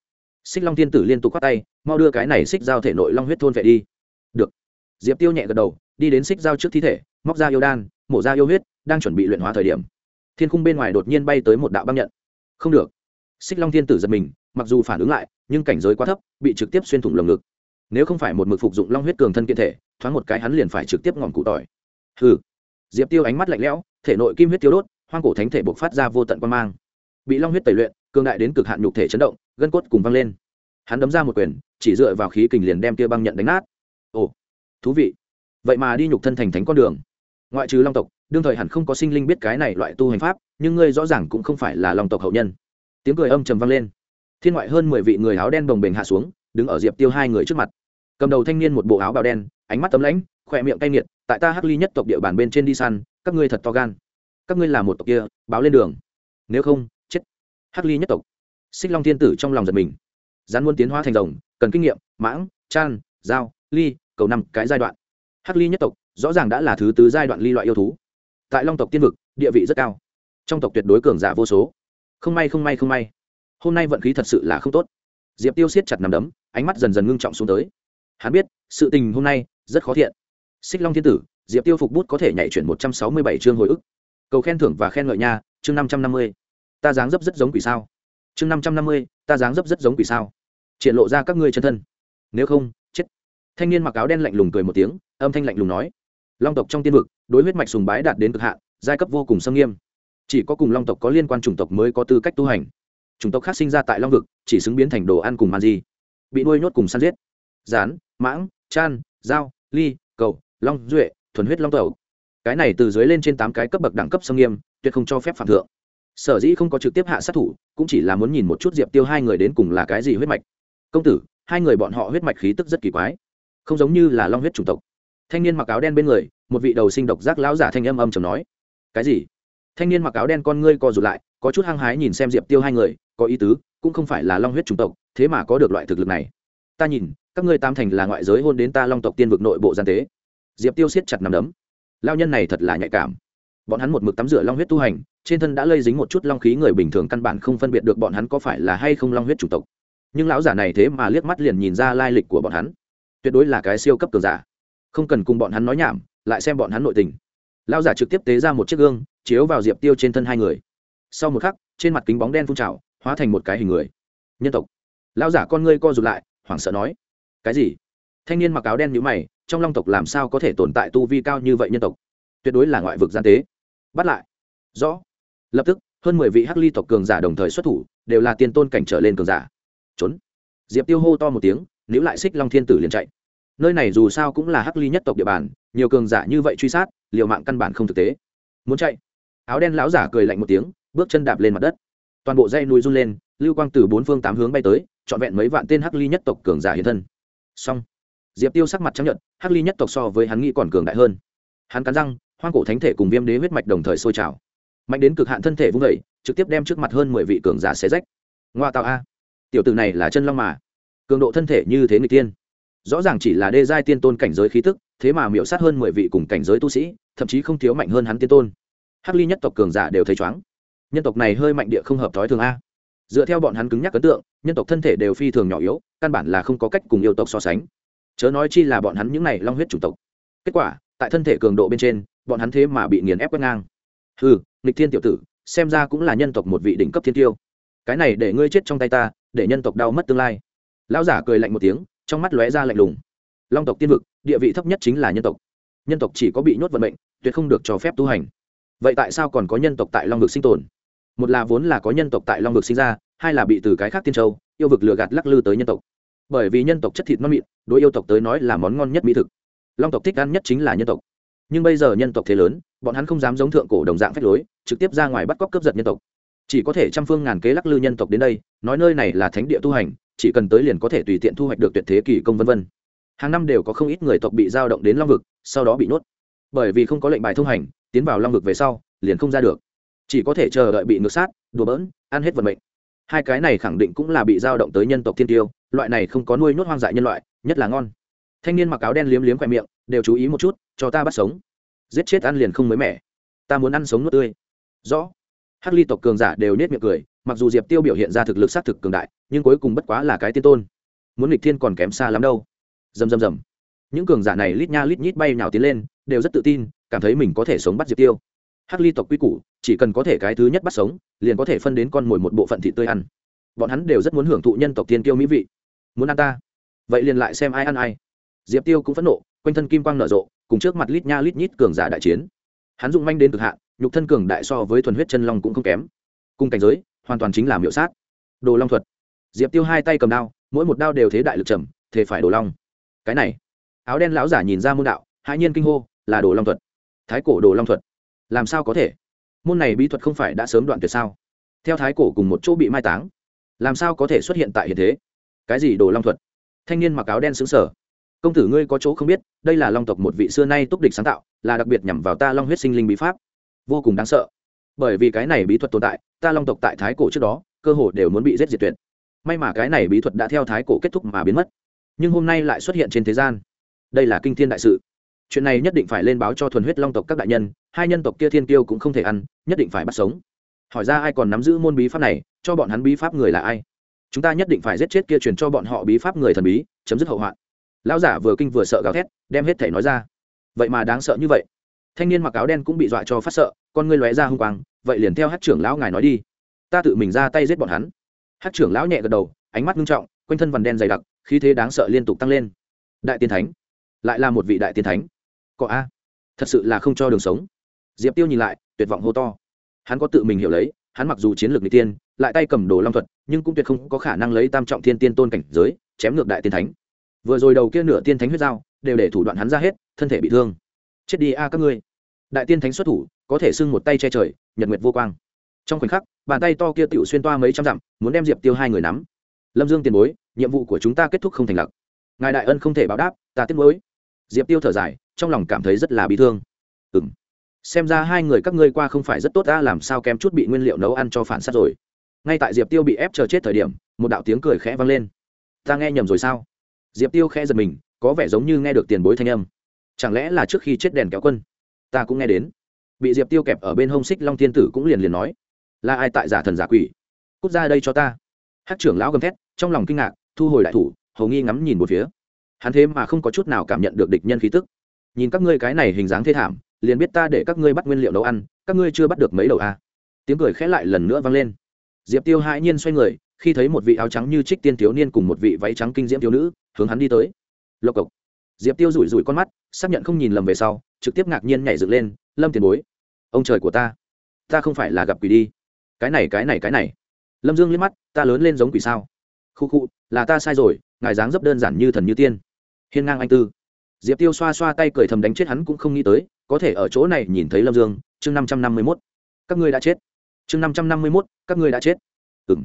A: xích long tiên tử liên tục k h o á t tay, mau đưa cái này xích giao thể nội long huyết thôn vệ đi. Được. Diệp tiêu nhẹ gật đầu, đi đến xích giao trước thi thể, móc ra yêu đan, mổ ra yêu huyết, đang chuẩn bị luyện hóa thời điểm. Thiên khung bên ngoài đột nhiên bay tới một đạo băng nhận. Không được. Xích long thiên tử giật mình, mặc dù phản ứng lại, nhưng cảnh giới quá thấp, bị trực tiếp xuyên thủng lồng ngực. Nếu không phải một mực phục dụng long huyết cường thân kiện thể, thoáng một cái hắn liền phải trực tiếp ngọn cụ tỏi. Hừ. Diệp tiêu ánh mắt lạnh lẽo, thể nội kim huyết tiêu đốt hoang cổ thánh thể buộc phát ra vô tận quan mang. Bị long huyết tẩy luyện, cường đại đến cực hạn nhục thể chấn động, gân cốt cùng văng lên. Hắn đấm ra một quyền, chỉ dựa vào khí kình liền đem kia băng nhận đánh nát. Ồ, thú vị. Vậy mà đi nhục thân thành thánh con đường. Ngoại trừ long tộc, đương thời hẳn không có sinh linh biết cái này loại tu hành pháp, nhưng ngươi rõ ràng cũng không phải là long tộc hậu nhân. Tiếng cười âm trầm vang lên. Thiên ngoại hơn mười vị người áo đen đồng bình hạ xuống, đứng ở diệp tiêu hai người trước mặt. Cầm đầu thanh niên một bộ áo bào đen, ánh mắt tấm lãnh, khỏe miệng cay nghiệt, tại ta hắc ly nhất tộc địa bàn bên trên đi săn, các ngươi thật to gan các ngươi là một tộc kia, báo lên đường. Nếu không, chết. Hắc ly nhất tộc. Xích long thiên tử trong lòng giật mình. Rắn muốn tiến hóa thành rồng, cần kinh nghiệm, mãng, chan, dao, ly, cầu năm cái giai đoạn. Hắc ly nhất tộc, rõ ràng đã là thứ tứ giai đoạn ly loại yêu thú. Tại long tộc tiên vực, địa vị rất cao. Trong tộc tuyệt đối cường giả vô số. Không may không may không may. Hôm nay vận khí thật sự là không tốt. Diệp tiêu siết chặt nằm đấm, ánh mắt dần dần ngưng trọng xuống tới. Hắn biết, sự tình hôm nay rất khó thiện. Xích long thiên tử, diệp tiêu phục bút có thể nhảy chuyển một trăm sáu mươi bảy chương hồi ức cầu khen thưởng và khen ngợi nha, chương năm trăm năm mươi. Ta dáng dấp rất giống quỷ sao? Chương năm trăm năm mươi, ta dáng dấp rất giống quỷ sao? Triển lộ ra các ngươi chân thân. Nếu không, chết. Thanh niên mặc áo đen lạnh lùng cười một tiếng, âm thanh lạnh lùng nói. Long tộc trong tiên vực, đối huyết mạch sùng bái đạt đến cực hạn, giai cấp vô cùng xâm nghiêm. Chỉ có cùng long tộc có liên quan chủng tộc mới có tư cách tu hành. Chủng tộc khác sinh ra tại long vực, chỉ xứng biến thành đồ ăn cùng man di. Bị nuôi nhốt cùng săn giết. Rán mãng, chan, dao, ly, cầu, long, duệ, thuần huyết long tẩu cái này từ dưới lên trên tám cái cấp bậc đẳng cấp xâm nghiêm, tuyệt không cho phép phạm thượng. Sở dĩ không có trực tiếp hạ sát thủ, cũng chỉ là muốn nhìn một chút diệp tiêu hai người đến cùng là cái gì huyết mạch. Công tử, hai người bọn họ huyết mạch khí tức rất kỳ quái, không giống như là long huyết chủng tộc. Thanh niên mặc áo đen bên người, một vị đầu sinh độc giác lão giả thanh âm âm chầm nói, cái gì? Thanh niên mặc áo đen con ngươi co rụt lại, có chút hăng hái nhìn xem diệp tiêu hai người, có ý tứ, cũng không phải là long huyết chủng tộc, thế mà có được loại thực lực này. Ta nhìn, các ngươi tam thành là ngoại giới hôn đến ta long tộc tiên vực nội bộ gian tế. Diệp tiêu siết chặt nằm đấm lao nhân này thật là nhạy cảm. Bọn hắn một mực tắm rửa long huyết tu hành, trên thân đã lây dính một chút long khí người bình thường căn bản không phân biệt được bọn hắn có phải là hay không long huyết chủng tộc. Nhưng lão giả này thế mà liếc mắt liền nhìn ra lai lịch của bọn hắn. Tuyệt đối là cái siêu cấp cường giả. Không cần cùng bọn hắn nói nhảm, lại xem bọn hắn nội tình. Lão giả trực tiếp tế ra một chiếc gương, chiếu vào diệp tiêu trên thân hai người. Sau một khắc, trên mặt kính bóng đen phun trào, hóa thành một cái hình người. Nhân tộc. Lão giả con ngươi co rụt lại, hoảng sợ nói, cái gì? Thanh niên mặc áo đen như mày trong long tộc làm sao có thể tồn tại tu vi cao như vậy nhân tộc? Tuyệt đối là ngoại vực gian tế. Bắt lại. Rõ. Lập tức, hơn mười vị hắc ly tộc cường giả đồng thời xuất thủ, đều là tiên tôn cảnh trở lên cường giả. Trốn. Diệp tiêu hô to một tiếng nếu lại xích long thiên tử liền chạy. Nơi này dù sao cũng là hắc ly nhất tộc địa bàn, nhiều cường giả như vậy truy sát, liều mạng căn bản không thực tế. Muốn chạy. Áo đen lão giả cười lạnh một tiếng, bước chân đạp lên mặt đất. Toàn bộ dây núi run lên, lưu quang từ bốn phương tám hướng bay tới, trọn vẹn mấy vạn tên hắc ly nhất tộc cường giả hiện thân. Xong diệp tiêu sắc mặt chấp nhận hắc ly nhất tộc so với hắn nghĩ còn cường đại hơn. Hắn cắn răng, hoang cổ thánh thể cùng viêm đế huyết mạch đồng thời sôi trào. Mạnh đến cực hạn thân thể vung vẩy trực tiếp đem trước mặt hơn mười vị cường giả xé rách. Ngoa tạo a. Tiểu tử này là chân long mà. Cường độ thân thể như thế người tiên rõ ràng chỉ là đê giai tiên tôn cảnh giới khí tức, thế mà miễu sát hơn mười vị cùng cảnh giới tu sĩ, thậm chí không thiếu mạnh hơn hắn tiên tôn. Hắc ly nhất tộc cường giả đều thấy chóng nhân tộc này hơi mạnh địa không hợp thói thường a. Dựa theo bọn hắn cứng nhắc ấn tượng, nhân tộc thân thể đều phi thường nhỏ yếu, căn bản là không có cách cùng yêu tộc so sánh chớ nói chi là bọn hắn những này long huyết chủng tộc. Kết quả, tại thân thể cường độ bên trên, bọn hắn thế mà bị nghiền ép quét ngang. Ừ nghịch thiên tiểu tử, xem ra cũng là nhân tộc một vị đỉnh cấp thiên tiêu. Cái này để ngươi chết trong tay ta, để nhân tộc đau mất tương lai. Lão giả cười lạnh một tiếng, trong mắt lóe ra lạnh lùng. Long tộc tiên vực, địa vị thấp nhất chính là nhân tộc. Nhân tộc chỉ có bị nhốt vận mệnh, tuyệt không được cho phép tu hành. Vậy tại sao còn có nhân tộc tại long vực sinh tồn? Một là vốn là có nhân tộc tại long vực sinh ra, hai là bị từ cái khác tiên châu, yêu vực lừa gạt lắc lư tới nhân tộc bởi vì nhân tộc chất thịt non mịn đối yêu tộc tới nói là món ngon nhất mỹ thực. Long tộc thích ăn nhất chính là nhân tộc. Nhưng bây giờ nhân tộc thế lớn bọn hắn không dám giống thượng cổ đồng dạng phép lối trực tiếp ra ngoài bắt cóc cướp giật nhân tộc. Chỉ có thể trăm phương ngàn kế lắc lư nhân tộc đến đây nói nơi này là thánh địa tu hành chỉ cần tới liền có thể tùy tiện thu hoạch được tuyệt thế kỳ công vân vân. Hàng năm đều có không ít người tộc bị giao động đến long vực sau đó bị nuốt, bởi vì không có lệnh bài thông hành tiến vào long vực về sau liền không ra được. Chỉ có thể chờ đợi bị ngược sát đùa bỡn ăn hết vận mệnh. Hai cái này khẳng định cũng là bị giao động tới nhân tộc thiên tiêu loại này không có nuôi nhốt hoang dại nhân loại, nhất là ngon. Thanh niên mặc áo đen liếm liếm khoe miệng, đều chú ý một chút, cho ta bắt sống. Giết chết ăn liền không mới mẻ. Ta muốn ăn sống nuốt tươi. Rõ. Hắc ly tộc cường giả đều nết miệng cười, mặc dù diệp tiêu biểu hiện ra thực lực xác thực cường đại, nhưng cuối cùng bất quá là cái tiên tôn. Muốn nghịch thiên còn kém xa lắm đâu. Dầm dầm dầm những cường giả này lít nha lít nhít bay nhào tiến lên, đều rất tự tin, cảm thấy mình có thể sống bắt diệp tiêu. Hắc ly tộc quy củ, chỉ cần có thể cái thứ nhất bắt sống, liền có thể phân đến con mồi một bộ phận thịt tươi ăn. Bọn hắn đều rất muốn hưởng thụ nhân tộc tiên tiêu mỹ vị muốn ăn ta? Vậy liền lại xem ai ăn ai. Diệp tiêu cũng phẫn nộ, quanh thân kim quang nở rộ, cùng trước mặt lít nha lít nhít cường giả đại chiến. Hắn dụng manh đến cực hạn, nhục thân cường đại so với thuần huyết chân long cũng không kém. Cùng cảnh giới, hoàn toàn chính là miệu sát. Đồ long thuật. Diệp tiêu hai tay cầm đao, mỗi một đao đều thế đại lực trầm, thế phải đồ long. Cái này. Áo đen lão giả nhìn ra môn đạo, hãi nhiên kinh hô, là đồ long thuật. Thái cổ đồ long thuật. Làm sao có thể? Môn này bí thuật không phải đã sớm đoạn tuyệt sao? Theo thái cổ cùng một chỗ bị mai táng, làm sao có thể xuất hiện tại hiện thế? Cái gì đồ long thuật? Thanh niên mặc áo đen xứng sở công tử ngươi có chỗ không biết, đây là long tộc một vị xưa nay túc địch sáng tạo, là đặc biệt nhằm vào ta long huyết sinh linh bí pháp. Vô cùng đáng sợ. Bởi vì cái này bí thuật tồn tại, ta long tộc tại thái cổ trước đó, cơ hồ đều muốn bị giết diệt tuyệt. May mà cái này bí thuật đã theo thái cổ kết thúc mà biến mất. Nhưng hôm nay lại xuất hiện trên thế gian. Đây là kinh thiên đại sự. Chuyện này nhất định phải lên báo cho thuần huyết long tộc các đại nhân, hai nhân tộc kia thiên tiêu cũng không thể ăn, nhất định phải bắt sống. Hỏi ra ai còn nắm giữ môn bí pháp này, cho bọn hắn bí pháp người là ai? Chúng ta nhất định phải giết chết kia truyền cho bọn họ bí pháp người thần bí, chấm dứt hậu hoạn. Lão giả vừa kinh vừa sợ gào thét, đem hết thể nói ra. Vậy mà đáng sợ như vậy. Thanh niên mặc áo đen cũng bị dọa cho phát sợ, con ngươi lóe ra hung quang, vậy liền theo hát trưởng lão ngài nói đi. Ta tự mình ra tay giết bọn hắn. Hát trưởng lão nhẹ gật đầu, ánh mắt nghiêm trọng, quanh thân vằn đen dày đặc, khí thế đáng sợ liên tục tăng lên. Đại tiên thánh, lại là một vị đại tiên thánh. Có a, thật sự là không cho đường sống. Diệp tiêu nhìn lại, tuyệt vọng hô to. Hắn có tự mình hiểu lấy hắn mặc dù chiến lược n tiên, lại tay cầm đồ long thuật, nhưng cũng tuyệt không có khả năng lấy tam trọng thiên tiên tôn cảnh giới, chém ngược đại tiên thánh. Vừa rồi đầu kia nửa tiên thánh huyết dao, đều để thủ đoạn hắn ra hết, thân thể bị thương. Chết đi a các ngươi. Đại tiên thánh xuất thủ, có thể xưng một tay che trời, nhật nguyệt vô quang. Trong khoảnh khắc, bàn tay to kia tựu xuyên toa mấy trăm dặm, muốn đem diệp tiêu hai người nắm. Lâm dương tiền bối, nhiệm vụ của chúng ta kết thúc không thành lặc ngài đại ân không thể báo đáp, ta tiếc mối diệp tiêu thở dài, trong lòng cảm thấy rất là bị thương. Ừ xem ra hai người các ngươi qua không phải rất tốt ta, làm sao kém chút bị nguyên liệu nấu ăn cho phản s á t rồi. Ngay tại diệp tiêu bị ép chờ chết thời điểm, một đạo tiếng cười khẽ vang lên. Ta nghe nhầm rồi sao? Diệp tiêu khẽ giật mình, có vẻ giống như nghe được tiền bối thanh âm. Chẳng lẽ là trước khi chết đèn kéo quân? Ta cũng nghe đến. Bị diệp tiêu kẹp ở bên hông xích long thiên tử cũng liền liền nói. Là ai tại giả thần giả quỷ? Cút ra đây cho ta. Hát trưởng lão gầm thét, trong lòng kinh ngạc, thu hồi đại thủ, hầu nghi ngắm nhìn một phía. Hắn thế mà không có chút nào cảm nhận được địch nhân khí tức. Nhìn các ngươi cái này hình dáng thê thảm liền biết ta để các ngươi bắt nguyên liệu nấu ăn, các ngươi chưa bắt được mấy đầu à. tiếng cười khẽ lại lần nữa vang lên. Diệp tiêu hãi nhiên xoay người, khi thấy một vị áo trắng như trích tiên thiếu niên cùng một vị váy trắng kinh diễm thiếu nữ, hướng hắn đi tới. Lộc cộc. Diệp tiêu rủi rủi con mắt, xác nhận không nhìn lầm về sau, trực tiếp ngạc nhiên nhảy dựng lên, lâm tiền bối, ông trời của ta ta không phải là gặp quỷ đi. Cái này cái này cái này. Lâm dương liếc mắt, ta lớn lên giống quỷ sao? Khu khu, là ta sai rồi, ngài dáng dấp đơn giản như thần như tiên. Hiên ngang anh tư. Diệp tiêu xoa xoa tay cười thầm đánh chết hắn cũng không nghĩ tới có thể ở chỗ này nhìn thấy lâm dương, chương năm trăm năm mươi mốt. Các ngươi đã chết. Chương năm trăm năm mươi mốt, các ngươi đã chết. Ừ m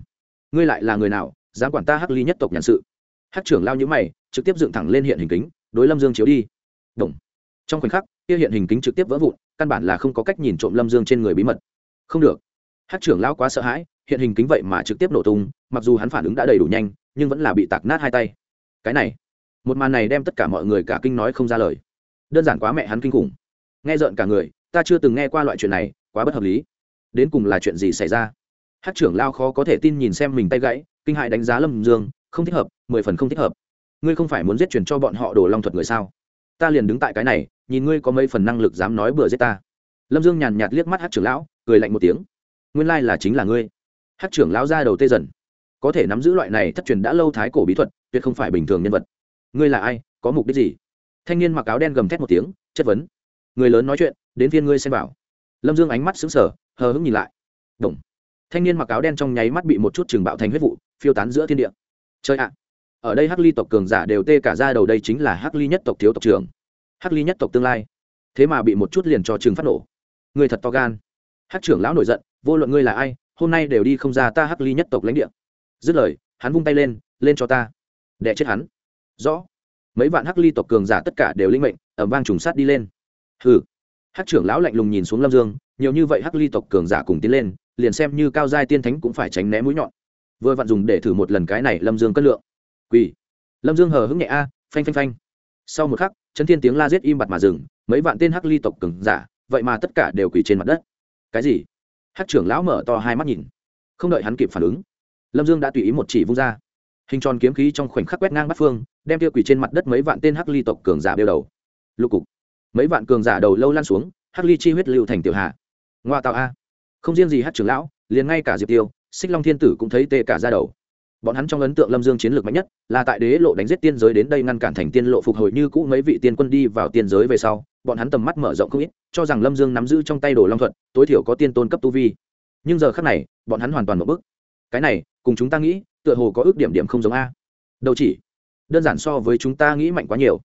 A: ngươi lại là người nào, dám quản ta hắc ly nhất tộc nhàn sự? Hắc trưởng lao nhữ mày, trực tiếp dựng thẳng lên hiện hình kính, đối lâm dương chiếu đi. Đồng. trong khoảnh khắc, kia hiện hình kính trực tiếp vỡ vụn, căn bản là không có cách nhìn trộm lâm dương trên người bí mật. Không được. Hắc trưởng lao quá sợ hãi, hiện hình kính vậy mà trực tiếp nổ tung, mặc dù hắn phản ứng đã đầy đủ nhanh, nhưng vẫn là bị tạc nát hai tay. Cái này. Một màn này đem tất cả mọi người cả kinh nói không ra lời. Đơn giản quá mẹ hắn kinh khủng nghe rợn cả người, ta chưa từng nghe qua loại chuyện này, quá bất hợp lý. Đến cùng là chuyện gì xảy ra? Hát trưởng lao khó có thể tin nhìn xem mình tay gãy, kinh hại đánh giá lâm dương, không thích hợp, mười phần không thích hợp. Ngươi không phải muốn giết chuyển cho bọn họ đồ long thuật người sao? Ta liền đứng tại cái này, nhìn ngươi có mấy phần năng lực dám nói bừa giết ta. Lâm dương nhàn nhạt liếc mắt hát trưởng lão, cười lạnh một tiếng. Nguyên lai là chính là ngươi. Hát trưởng lão ra đầu tê dần. Có thể nắm giữ loại này thất truyền đã lâu thái cổ bí thuật, tuyệt không phải bình thường nhân vật. Ngươi là ai, có mục đích gì? Thanh niên mặc áo đen gầm thét một tiếng, chất vấn người lớn nói chuyện, đến phiên ngươi xem bảo lâm dương ánh mắt xứng sở hờ hững nhìn lại. Đồng. thanh niên mặc áo đen trong nháy mắt bị một chút trường bạo thành huyết vụ, phiêu tán giữa thiên địa. Chơi ạ. Ở đây hắc ly tộc cường giả đều tê cả ra đầu đây chính là hắc ly nhất tộc thiếu tộc trưởng. Hắc ly nhất tộc tương lai. Thế mà bị một chút liền cho trường phát nổ. Người thật to gan. Hắc trưởng lão nổi giận, vô luận ngươi là ai, hôm nay đều đi không ra ta hắc ly nhất tộc lãnh địa. Dứt lời, hắn vung tay lên lên cho ta. Đẻ chết hắn. Rõ. Mấy vạn hắc ly tộc cường giả tất cả đều linh mệnh ẩm vang trùng sát đi lên hừ. Hắc trưởng lão lạnh lùng nhìn xuống lâm dương, nhiều như vậy hắc ly tộc cường giả cùng tiến lên, liền xem như cao giai tiên thánh cũng phải tránh né mũi nhọn. Vừa vặn dùng để thử một lần cái này lâm dương cất lượng. Quỳ. Lâm dương hờ hững nhẹ a, phanh phanh phanh. Sau một khắc chân thiên tiếng la giết im bặt mà dừng, mấy vạn tên hắc ly tộc cường giả, vậy mà tất cả đều quỳ trên mặt đất. Cái gì? Hắc trưởng lão mở to hai mắt nhìn. Không đợi hắn kịp phản ứng, lâm dương đã tùy ý một chỉ vung ra. Hình tròn kiếm khí trong khoảnh khắc quét ngang bắt phương, đem tiêu quỷ trên mặt đất mấy vạn tên hắc ly tộc cường giả đeo đầu. Lục cục mấy vạn cường giả đầu lâu lan xuống, hắc ly chi huyết lưu thành tiểu hạ. Ngoa tạo a. Không riêng gì hát trưởng lão, liền ngay cả diệp tiêu, xích long thiên tử cũng thấy tê cả ra đầu. Bọn hắn trong ấn tượng lâm dương chiến lược mạnh nhất, là tại đế lộ đánh giết tiên giới đến đây ngăn cản thành tiên lộ phục hồi như cũ mấy vị tiên quân đi vào tiên giới về sau, bọn hắn tầm mắt mở rộng không ít, cho rằng lâm dương nắm giữ trong tay đồ long thuận tối thiểu có tiên tôn cấp tu vi. Nhưng giờ khác này, bọn hắn hoàn toàn một bức cái này, cùng chúng ta nghĩ, tựa hồ có ước điểm điểm không giống a. Đâu chỉ, đơn giản so với chúng ta nghĩ mạnh quá nhiều.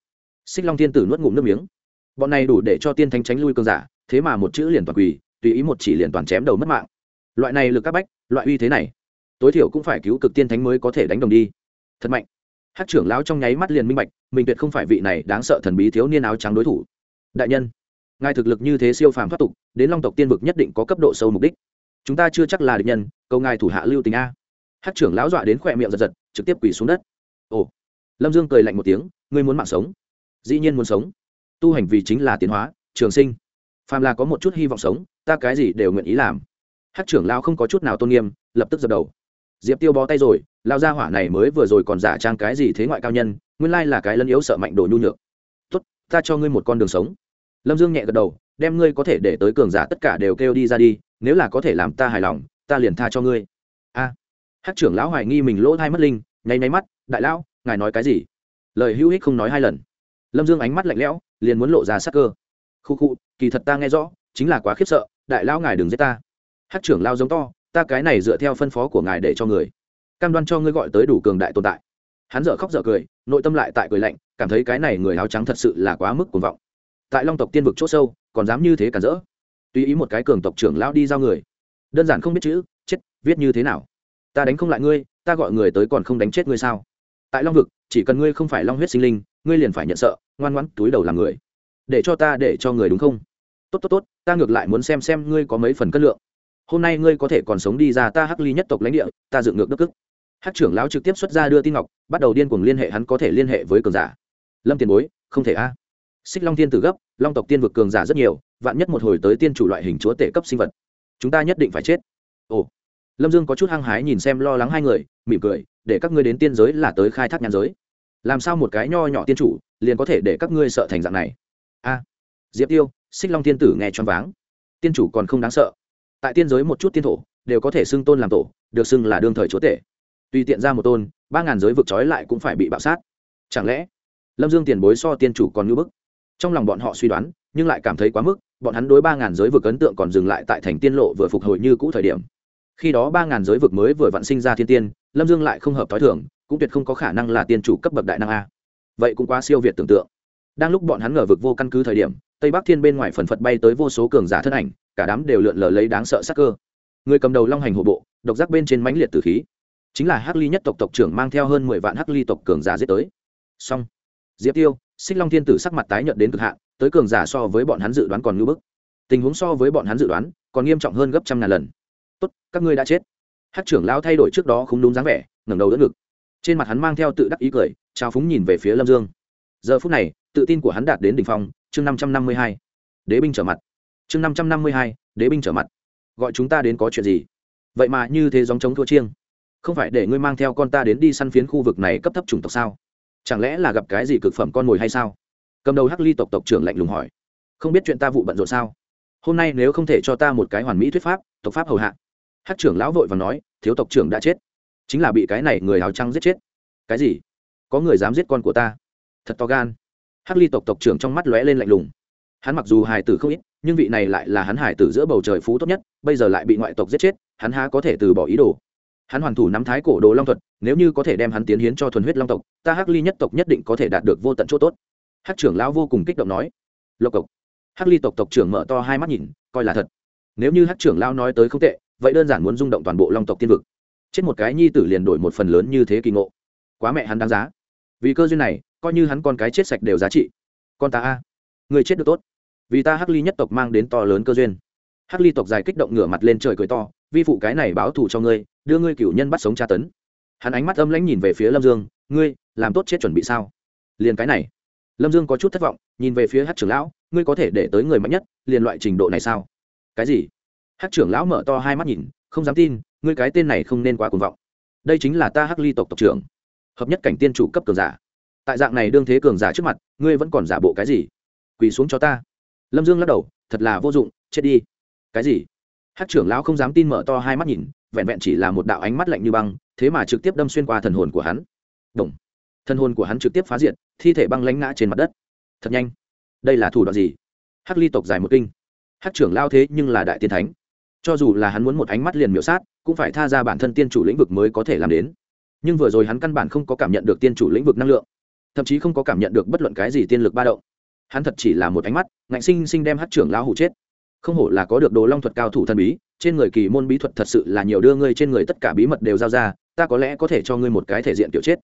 A: Xích long thiên tử nuốt ngụm nước miếng bọn này đủ để cho tiên thánh tránh lui cơn giả, thế mà một chữ liền toàn quỳ, tùy ý một chỉ liền toàn chém đầu mất mạng. Loại này lực các bách, loại uy thế này, tối thiểu cũng phải cứu cực tiên thánh mới có thể đánh đồng đi. Thật mạnh. Hát trưởng lão trong nháy mắt liền minh bạch, mình tuyệt không phải vị này đáng sợ thần bí thiếu niên áo trắng đối thủ. Đại nhân, ngài thực lực như thế siêu phàm thoát tục, đến long tộc tiên vực nhất định có cấp độ sâu mục đích. Chúng ta chưa chắc là địch nhân câu ngài thủ hạ lưu tình a. Hát trưởng lão dọa đến khỏe miệng giật giật, trực tiếp quỳ xuống đất. Ồ. Lâm dương cười lạnh một tiếng, ngươi muốn mạng sống. Dĩ nhiên muốn sống tu hành vì chính là tiến hóa trường sinh. Phàm là có một chút hy vọng sống ta cái gì đều nguyện ý làm. Hát trưởng lão không có chút nào tôn nghiêm lập tức dập đầu. Diệp tiêu bó tay rồi lao ra hỏa này mới vừa rồi còn giả trang cái gì thế ngoại cao nhân nguyên lai là cái lân yếu sợ mạnh đồ nhu nhược. Tốt ta cho ngươi một con đường sống. Lâm dương nhẹ gật đầu đem ngươi có thể để tới cường giả tất cả đều kêu đi ra đi nếu là có thể làm ta hài lòng ta liền tha cho ngươi. A. À, hát trưởng lão hoài nghi mình lỗ thai mất linh nháy nháy mắt đại lão ngài nói cái gì? Lời hữu ích không nói hai lần. Lâm dương ánh mắt lạnh lẽo liền muốn lộ ra sắc cơ. Khu khu, kỳ thật ta nghe rõ, chính là quá khiếp sợ, đại lão ngài đừng giết ta. Hát trưởng lao giống to, ta cái này dựa theo phân phó của ngài để cho người. Cam đoan cho ngươi gọi tới đủ cường đại tồn tại. Hắn dở khóc dở cười, nội tâm lại tại cười lạnh, cảm thấy cái này người áo trắng thật sự là quá mức cuồng vọng. Tại long tộc tiên vực c h ỗ sâu, còn dám như thế cản rỡ. Tùy ý một cái cường tộc trưởng lao đi giao người, đơn giản không biết chữ, chết, viết như thế nào. Ta đánh không lại ngươi, ta gọi người tới còn không đánh chết ngươi sao? Tại long vực, chỉ cần ngươi không phải long huyết sinh linh ngươi liền phải nhận sợ, ngoan ngoãn túi đầu làm người. Để cho ta để cho người đúng không? Tốt tốt tốt, ta ngược lại muốn xem xem ngươi có mấy phần cân lượng. Hôm nay ngươi có thể còn sống đi ra ta hắc ly nhất tộc lãnh địa, ta dựng ngược đức ức hát trưởng lão trực tiếp xuất ra đưa tin ngọc, bắt đầu điên cuồng liên hệ hắn có thể liên hệ với cường giả. Lâm tiền bối, không thể a. Xích long tiên tử gấp, long tộc tiên vực cường giả rất nhiều, vạn nhất một hồi tới tiên chủ loại hình chúa tể cấp sinh vật, chúng ta nhất định phải chết. Ồ. Lâm dương có chút hăng hái nhìn xem lo lắng hai người, mỉm cười, để các ngươi đến tiên giới là tới khai thác nhàn giới làm sao một cái nho nhỏ tiên chủ liền có thể để các ngươi sợ thành dạng này? A à, diệp tiêu, xích long tiên tử nghe choáng váng. Tiên chủ còn không đáng sợ. Tại tiên giới một chút tiên thổ đều có thể xưng tôn làm tổ, được xưng là đương thời chúa tể. Tùy tiện ra một tôn, ba ngàn giới vực trói lại cũng phải bị bạo sát. Chẳng lẽ lâm dương tiền bối so tiên chủ còn ngưỡng bức? Trong lòng bọn họ suy đoán, nhưng lại cảm thấy quá mức, bọn hắn đối ba ngàn giới vực ấn tượng còn dừng lại tại thành tiên lộ vừa phục hồi như cũ thời điểm. Khi đó ba ngàn giới vực mới vừa vặn sinh ra thiên tiên, lâm dương lại không hợp t h ó i thưởng cũng tuyệt không có khả năng là tiên chủ cấp bậc đại năng a. Vậy cũng quá siêu việt tưởng tượng. Đang lúc bọn hắn ngờ vực vô căn cứ thời điểm, tây bắc thiên bên ngoài phần phật bay tới vô số cường giả thân ảnh, cả đám đều lượn lờ lấy đáng sợ sắc cơ. Người cầm đầu long hành hộ bộ, độc giác bên trên mãnh liệt tử khí. Chính là hắc ly nhất tộc tộc trưởng mang theo hơn mười vạn hắc ly tộc cường giả giết tới. Song diệp tiêu, xích long thiên tử sắc mặt tái nhợt đến cực hạn, tới cường giả so với bọn hắn dự đoán còn ngưỡng bức. Tình huống so với bọn hắn dự đoán, còn nghiêm trọng hơn gấp trăm ngàn lần. Tốt, các ngươi đã chết. Hát trưởng lão thay đổi trước đó không đúng dáng vẻ, ngẩng đầu đỡ ngực trên mặt hắn mang theo tự đắc ý cười, trao phúng nhìn về phía lâm dương. Giờ phút này, tự tin của hắn đạt đến đỉnh phong, chương năm trăm năm mươi hai. Đế binh trở mặt. Chương năm trăm năm mươi hai, đế binh trở mặt. Gọi chúng ta đến có chuyện gì? Vậy mà như thế dòng chống thua chiêng. Không phải để ngươi mang theo con ta đến đi săn phiến khu vực này cấp thấp chủng tộc sao? Chẳng lẽ là gặp cái gì cực phẩm con mồi hay sao? Cầm đầu hắc ly tộc tộc trưởng lạnh lùng hỏi. Không biết chuyện ta vụ bận rộn sao? Hôm nay nếu không thể cho ta một cái hoàn mỹ thuyết pháp, tộc pháp hầu hạ. Hắc trưởng lão vội và nói, thiếu tộc trưởng đã chết chính là bị cái này người áo trăng giết chết. Cái gì? Có người dám giết con của ta? Thật to gan. Hắc ly tộc tộc trưởng trong mắt lóe lên lạnh lùng. Hắn mặc dù hài tử không ít, nhưng vị này lại là hắn hài tử giữa bầu trời phú tốt nhất, bây giờ lại bị ngoại tộc giết chết, hắn há có thể từ bỏ ý đồ. Hắn hoàn thủ nắm thái cổ đồ long thuật, nếu như có thể đem hắn tiến hiến cho thuần huyết long tộc, ta hắc ly nhất tộc nhất định có thể đạt được vô tận chỗ tốt. Hắc trưởng lão vô cùng kích động nói. Lộc cộc. Hắc ly tộc tộc trưởng mở to hai mắt nhìn, coi là thật. Nếu như hắc trưởng lão nói tới không tệ, vậy đơn giản muốn rung động toàn bộ long tộc tiên vực chết một cái nhi tử liền đổi một phần lớn như thế kỳ ngộ. Quá mẹ hắn đáng giá. Vì cơ duyên này, coi như hắn con cái chết sạch đều giá trị. Con ta a, người chết được tốt. Vì ta hắc ly nhất tộc mang đến to lớn cơ duyên. Hắc ly tộc dài kích động ngửa mặt lên trời cười to, vi phụ cái này báo thù cho ngươi, đưa ngươi cửu nhân bắt sống tra tấn. Hắn ánh mắt âm lãnh nhìn về phía lâm dương, ngươi, làm tốt chết chuẩn bị sao? Liền cái này. Lâm dương có chút thất vọng, nhìn về phía hát trưởng lão, ngươi có thể để tới người mạnh nhất, liền loại trình độ này sao? Cái gì? Hát trưởng lão mở to hai mắt nhìn, không dám tin ngươi cái tên này không nên quá cuồng vọng. Đây chính là ta hắc ly tộc tộc trưởng hợp nhất cảnh tiên chủ cấp cường giả. Tại dạng này đương thế cường giả trước mặt ngươi vẫn còn giả bộ cái gì? Quỳ xuống cho ta. Lâm dương lắc đầu thật là vô dụng chết đi. Cái gì? Hát trưởng lão không dám tin mở to hai mắt nhìn vẹn vẹn chỉ là một đạo ánh mắt lạnh như băng thế mà trực tiếp đâm xuyên qua thần hồn của hắn. Động. thần hồn của hắn trực tiếp phá diện, thi thể băng lánh ngã trên mặt đất. Thật nhanh. Đây là thủ đoạn gì? Hắc ly tộc dài một kinh. Hắc trưởng lao thế nhưng là đại tiên thánh cho dù là hắn muốn một ánh mắt liền miểu sát, cũng phải tha ra bản thân tiên chủ lĩnh vực mới có thể làm đến. Nhưng vừa rồi hắn căn bản không có cảm nhận được tiên chủ lĩnh vực năng lượng, thậm chí không có cảm nhận được bất luận cái gì tiên lực ba động. Hắn thật chỉ là một ánh mắt, ngạnh sinh sinh đem hát trưởng lao hủ chết. Không hổ là có được đồ long thuật cao thủ thần bí, trên người kỳ môn bí thuật thật sự là nhiều đưa ngươi trên người tất cả bí mật đều giao ra, ta có lẽ có thể cho ngươi một cái thể diện kiểu chết.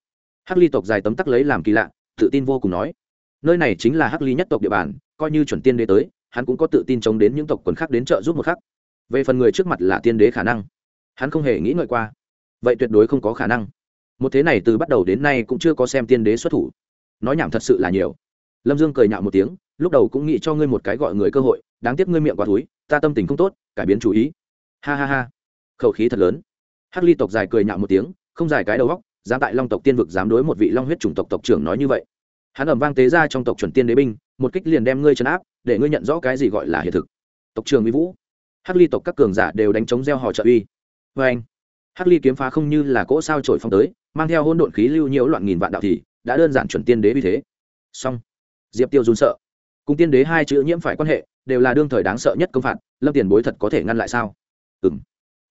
A: Hắc ly tộc dài tấm tắc lấy làm kỳ lạ, tự tin vô cùng nói. Nơi này chính là hắc ly nhất tộc địa bàn, coi như chuẩn tiên đế tới, hắn cũng có tự tin chống đến những tộc quần khác đến trợ giúp một khắc về phần người trước mặt là tiên đế khả năng. Hắn không hề nghĩ ngợi qua. Vậy tuyệt đối không có khả năng. Một thế này từ bắt đầu đến nay cũng chưa có xem tiên đế xuất thủ. Nói nhảm thật sự là nhiều. Lâm dương cười nhạo một tiếng, lúc đầu cũng nghĩ cho ngươi một cái gọi người cơ hội, đáng tiếc ngươi miệng quá túi, ta tâm tình không tốt, cải biến chủ ý. Ha ha ha. Khẩu khí thật lớn. Hắc ly tộc dài cười nhạo một tiếng, không dài cái đầu góc dám tại long tộc tiên vực dám đối một vị long huyết chủng tộc tộc trưởng nói như vậy. Hắn ẩm vang tế ra trong tộc chuẩn tiên đế binh, một kích liền đem ngươi trấn áp, để ngươi nhận rõ cái gì gọi là hiện thực. Tộc trường mỹ vũ hắc ly tộc các cường giả đều đánh chống gieo họ trợ uy. Vê anh, hắc ly kiếm phá không như là cỗ sao trổi phong tới, mang theo hôn độn khí lưu nhiễu loạn nghìn vạn đạo thì đã đơn giản chuẩn tiên đế vì thế. Song diệp tiêu run sợ. Cùng tiên đế hai chữ nhiễm phải quan hệ đều là đương thời đáng sợ nhất công phạt, lâm tiền bối thật có thể ngăn lại sao? Ừ m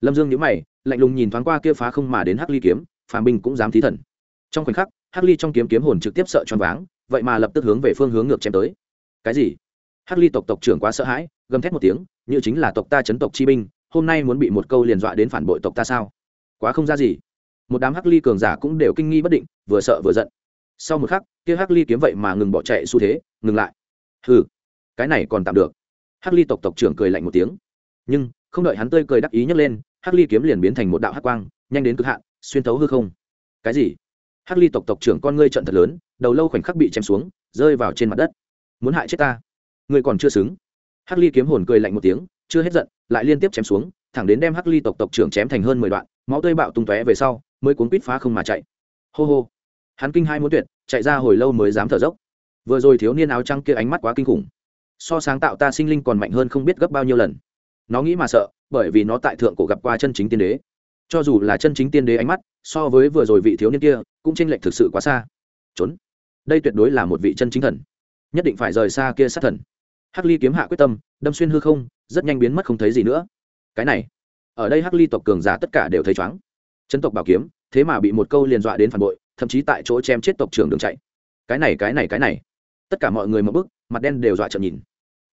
A: lâm dương nhữ mày, lạnh lùng nhìn thoáng qua kia phá không mà đến hắc ly kiếm, phàm binh cũng dám thí thần. Trong khoảnh khắc, hắc ly trong kiếm kiếm hồn trực tiếp sợ choáng váng, vậy mà lập tức hướng về phương hướng ngược chém tới. Cái gì? Hắc ly tộc tộc trưởng quá sợ hãi, gầm thét một tiếng như chính là tộc ta chấn tộc chi binh, hôm nay muốn bị một câu liền dọa đến phản bội tộc ta sao? Quá không ra gì. Một đám hắc ly cường giả cũng đều kinh nghi bất định, vừa sợ vừa giận. Sau một khắc, kia hắc ly kiếm vậy mà ngừng bỏ chạy xu thế, ngừng lại. Hừ, cái này còn tạm được. Hắc ly tộc tộc trưởng cười lạnh một tiếng. Nhưng, không đợi hắn tươi cười đắc ý nhấc lên, hắc ly kiếm liền biến thành một đạo hắc quang, nhanh đến cực hạn, xuyên thấu hư không. Cái gì? Hắc ly tộc tộc trưởng con ngươi trận thật lớn, đầu lâu khoảnh khắc bị chém xuống, rơi vào trên mặt đất. Muốn hại chết ta? Ngươi còn chưa xứng hắc ly kiếm hồn cười lạnh một tiếng, chưa hết giận, lại liên tiếp chém xuống, thẳng đến đem hắc ly tộc tộc trưởng chém thành hơn mười đoạn, máu tươi bạo tung tóe về sau, mới cuốn quýt phá không mà chạy. Hô hô. Hắn kinh hai muốn tuyệt, chạy ra hồi lâu mới dám thở dốc. Vừa rồi thiếu niên áo trắng kia ánh mắt quá kinh khủng. So sáng tạo ta sinh linh còn mạnh hơn không biết gấp bao nhiêu lần. Nó nghĩ mà sợ, bởi vì nó tại thượng cổ gặp qua chân chính tiên đế. Cho dù là chân chính tiên đế ánh mắt, so với vừa rồi vị thiếu niên kia, cũng tranh lệch thực sự quá xa. Trốn. Đây tuyệt đối là một vị chân chính thần. Nhất định phải rời xa kia sát thần hắc ly kiếm hạ quyết tâm, đâm xuyên hư không, rất nhanh biến mất không thấy gì nữa. Cái này, ở đây hắc ly tộc cường giả tất cả đều thấy chóng. Chân tộc bảo kiếm, thế mà bị một câu liền dọa đến phản bội, thậm chí tại chỗ chém chết tộc trưởng đường chạy. Cái này cái này cái này. Tất cả mọi người mở bức, mặt đen đều dọa trợn nhìn.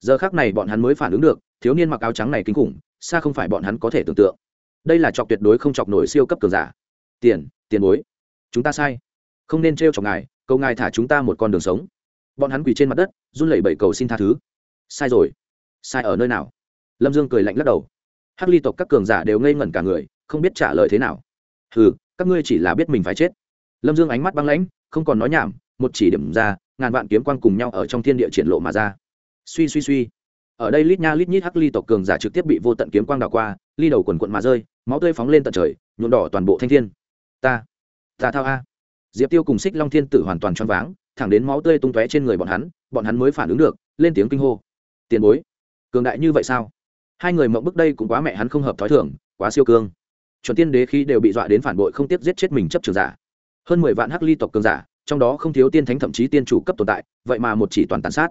A: Giờ khác này bọn hắn mới phản ứng được, thiếu niên mặc áo trắng này kinh khủng, xa không phải bọn hắn có thể tưởng tượng. Đây là chọc tuyệt đối không chọc nổi siêu cấp cường giả. Tiền tiền bối. Chúng ta sai. Không nên t r chọc ngài câu ngài thả chúng ta một con đường sống. Bọn hắn quỳ trên mặt đất, run lẩy bẩy cầu xin tha thứ sai rồi. Sai ở nơi nào? Lâm dương cười lạnh lắc đầu. Hắc ly tộc các cường giả đều ngây ngẩn cả người, không biết trả lời thế nào. Ừ các ngươi chỉ là biết mình phải chết. Lâm dương ánh mắt băng lãnh, không còn nói nhảm, một chỉ điểm ra, ngàn vạn kiếm quang cùng nhau ở trong thiên địa triển lộ mà ra. Suy suy suy. Ở đây lít nha lít nhít hắc ly tộc cường giả trực tiếp bị vô tận kiếm quang đảo qua, ly đầu quần quận mà rơi, máu tươi phóng lên tận trời, nhuộm đỏ toàn bộ thanh thiên. Ta ta thao a. Diệp tiêu cùng xích long thiên tử hoàn toàn choáng váng, thẳng đến máu tươi tung tóe trên người bọn hắn bọn hắn mới phản ứng được, lên tiếng kinh hô tiền bối, cường đại như vậy sao? Hai người mộng bức đây cũng quá mẹ hắn không hợp thói thường, quá siêu cương. Chuẩn tiên đế khí đều bị dọa đến phản bội không tiếp giết chết mình chấp trường giả. Hơn mười vạn hắc ly tộc cường giả, trong đó không thiếu tiên thánh thậm chí tiên chủ cấp tồn tại, vậy mà một chỉ toàn tàn sát.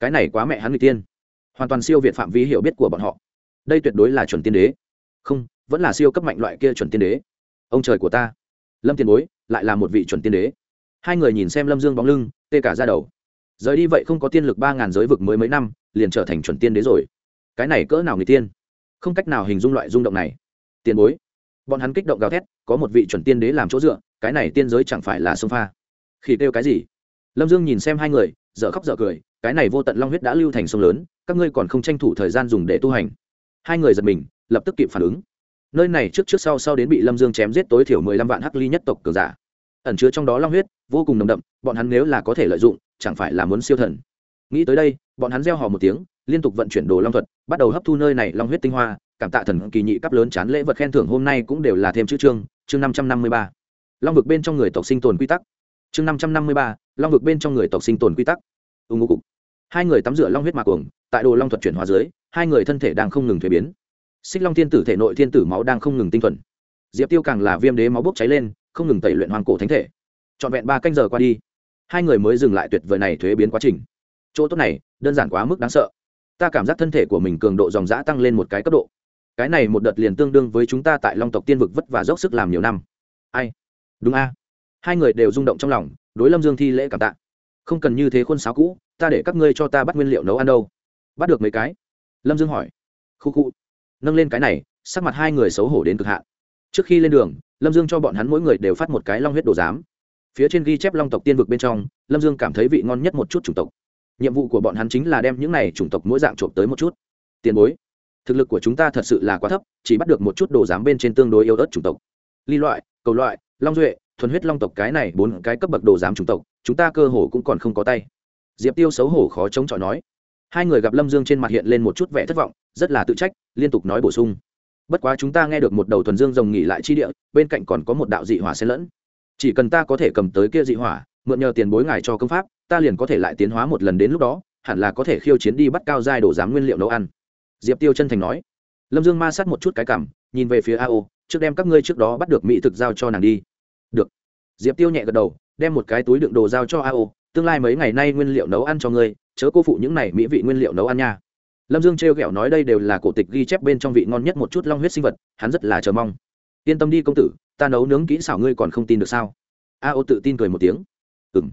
A: Cái này quá mẹ hắn người tiên. Hoàn toàn siêu việt phạm vi hiểu biết của bọn họ. Đây tuyệt đối là chuẩn tiên đế. Không, vẫn là siêu cấp mạnh loại kia chuẩn tiên đế. Ông trời của ta. Lâm Tiền bối, lại là một vị chuẩn tiên đế. Hai người nhìn xem lâm dương bóng lưng, tê cả ra đầu. Rời đi vậy không có tiên lực ba ngàn giới vực mới mấy năm liền trở thành chuẩn tiên đế rồi. Cái này cỡ nào người tiên? Không cách nào hình dung loại rung động này. Tiền bối, bọn hắn kích động gào thét, có một vị chuẩn tiên đế làm chỗ dựa, cái này tiên giới chẳng phải là sông pha. Khỉ kêu cái gì? Lâm dương nhìn xem hai người, dở khóc dở cười, cái này vô tận long huyết đã lưu thành sông lớn, các ngươi còn không tranh thủ thời gian dùng để tu hành. Hai người giật mình, lập tức kịp phản ứng. Nơi này trước trước sau sau đến bị lâm dương chém giết tối thiểu mười lăm vạn hắc ly nhất tộc cường giả. Ẩn chứa trong đó long huyết, vô cùng nồng đậm, bọn hắn nếu là có thể lợi dụng, chẳng phải là muốn siêu thần. Nghĩ tới đây bọn hắn gieo hò một tiếng, liên tục vận chuyển đồ long thuật, bắt đầu hấp thu nơi này long huyết tinh hoa, cảm tạ thần kỳ nhị cấp lớn chán lễ vật khen thưởng hôm nay cũng đều là thêm chữ chương chương năm trăm năm mươi ba. Long vực bên trong người tộc sinh tồn quy tắc. Chương năm trăm năm mươi ba, long vực bên trong người tộc sinh tồn quy tắc. Ưng ngô cục. Hai người tắm rửa long huyết mạc cuồng, tại đồ long thuật chuyển hóa dưới, hai người thân thể đang không ngừng thuế biến. Xích long thiên tử thể nội thiên tử máu đang không ngừng tinh thuần. Diệp tiêu càng là viêm đế máu bốc cháy lên, không ngừng tẩy luyện hoàng cổ thánh thể. Trọn vẹn ba canh giờ qua đi, hai người mới dừng lại tuyệt vời này thuế biến quá trình. Chỗ tốt này đơn giản quá mức đáng sợ. Ta cảm giác thân thể của mình cường độ dòng giã tăng lên một cái cấp độ. Cái này một đợt liền tương đương với chúng ta tại long tộc tiên vực vất và dốc sức làm nhiều năm. Ai? Đúng a. Hai người đều rung động trong lòng, đối lâm dương thi lễ cảm tạ. Không cần như thế khuôn sáo cũ, ta để các ngươi cho ta bắt nguyên liệu nấu ăn đâu. Bắt được mấy cái? Lâm dương hỏi. Khu khu. Nâng lên cái này, sắc mặt hai người xấu hổ đến cực hạn. Trước khi lên đường, lâm dương cho bọn hắn mỗi người đều phát một cái long huyết đồ giám. Phía trên ghi chép long tộc tiên vực bên trong, lâm dương cảm thấy vị ngon nhất một chút chủng tộc nhiệm vụ của bọn hắn chính là đem những này chủng tộc mỗi dạng trộm tới một chút. Tiền bối, thực lực của chúng ta thật sự là quá thấp, chỉ bắt được một chút đồ giám bên trên tương đối yếu ớt chủng tộc. Ly loại, cầu loại, long duệ, thuần huyết long tộc cái này bốn cái cấp bậc đồ giám chủng tộc, chúng ta cơ hồ cũng còn không có tay. Diệp tiêu xấu hổ khó chống chọi nói. Hai người gặp lâm dương trên mặt hiện lên một chút vẻ thất vọng, rất là tự trách, liên tục nói bổ sung. Bất quá chúng ta nghe được một đầu thuần dương rồng nghỉ lại chi địa, bên cạnh còn có một đạo dị hỏa xen lẫn. Chỉ cần ta có thể cầm tới kia dị hỏa mượn nhờ tiền bối ngài cho công pháp, ta liền có thể lại tiến hóa một lần đến lúc đó, hẳn là có thể khiêu chiến đi bắt cao giai đổ giám nguyên liệu nấu ăn. Diệp tiêu chân thành nói. Lâm dương ma sát một chút cái cảm, nhìn về phía a o, trước đem các ngươi trước đó bắt được mỹ thực giao cho nàng đi. Được. Diệp tiêu nhẹ gật đầu, đem một cái túi đựng đồ giao cho a tương lai mấy ngày nay nguyên liệu nấu ăn cho ngươi, chớ cô phụ những này mỹ vị nguyên liệu nấu ăn nha. Lâm dương trêu ghẹo nói đây đều là cổ tịch ghi chép bên trong vị ngon nhất một chút long huyết sinh vật, hắn rất là chờ mong. Yên tâm đi công tử, ta nấu nướng kỹ xảo ngươi còn không tin được sao? A ô tự tin cười một tiếng ừng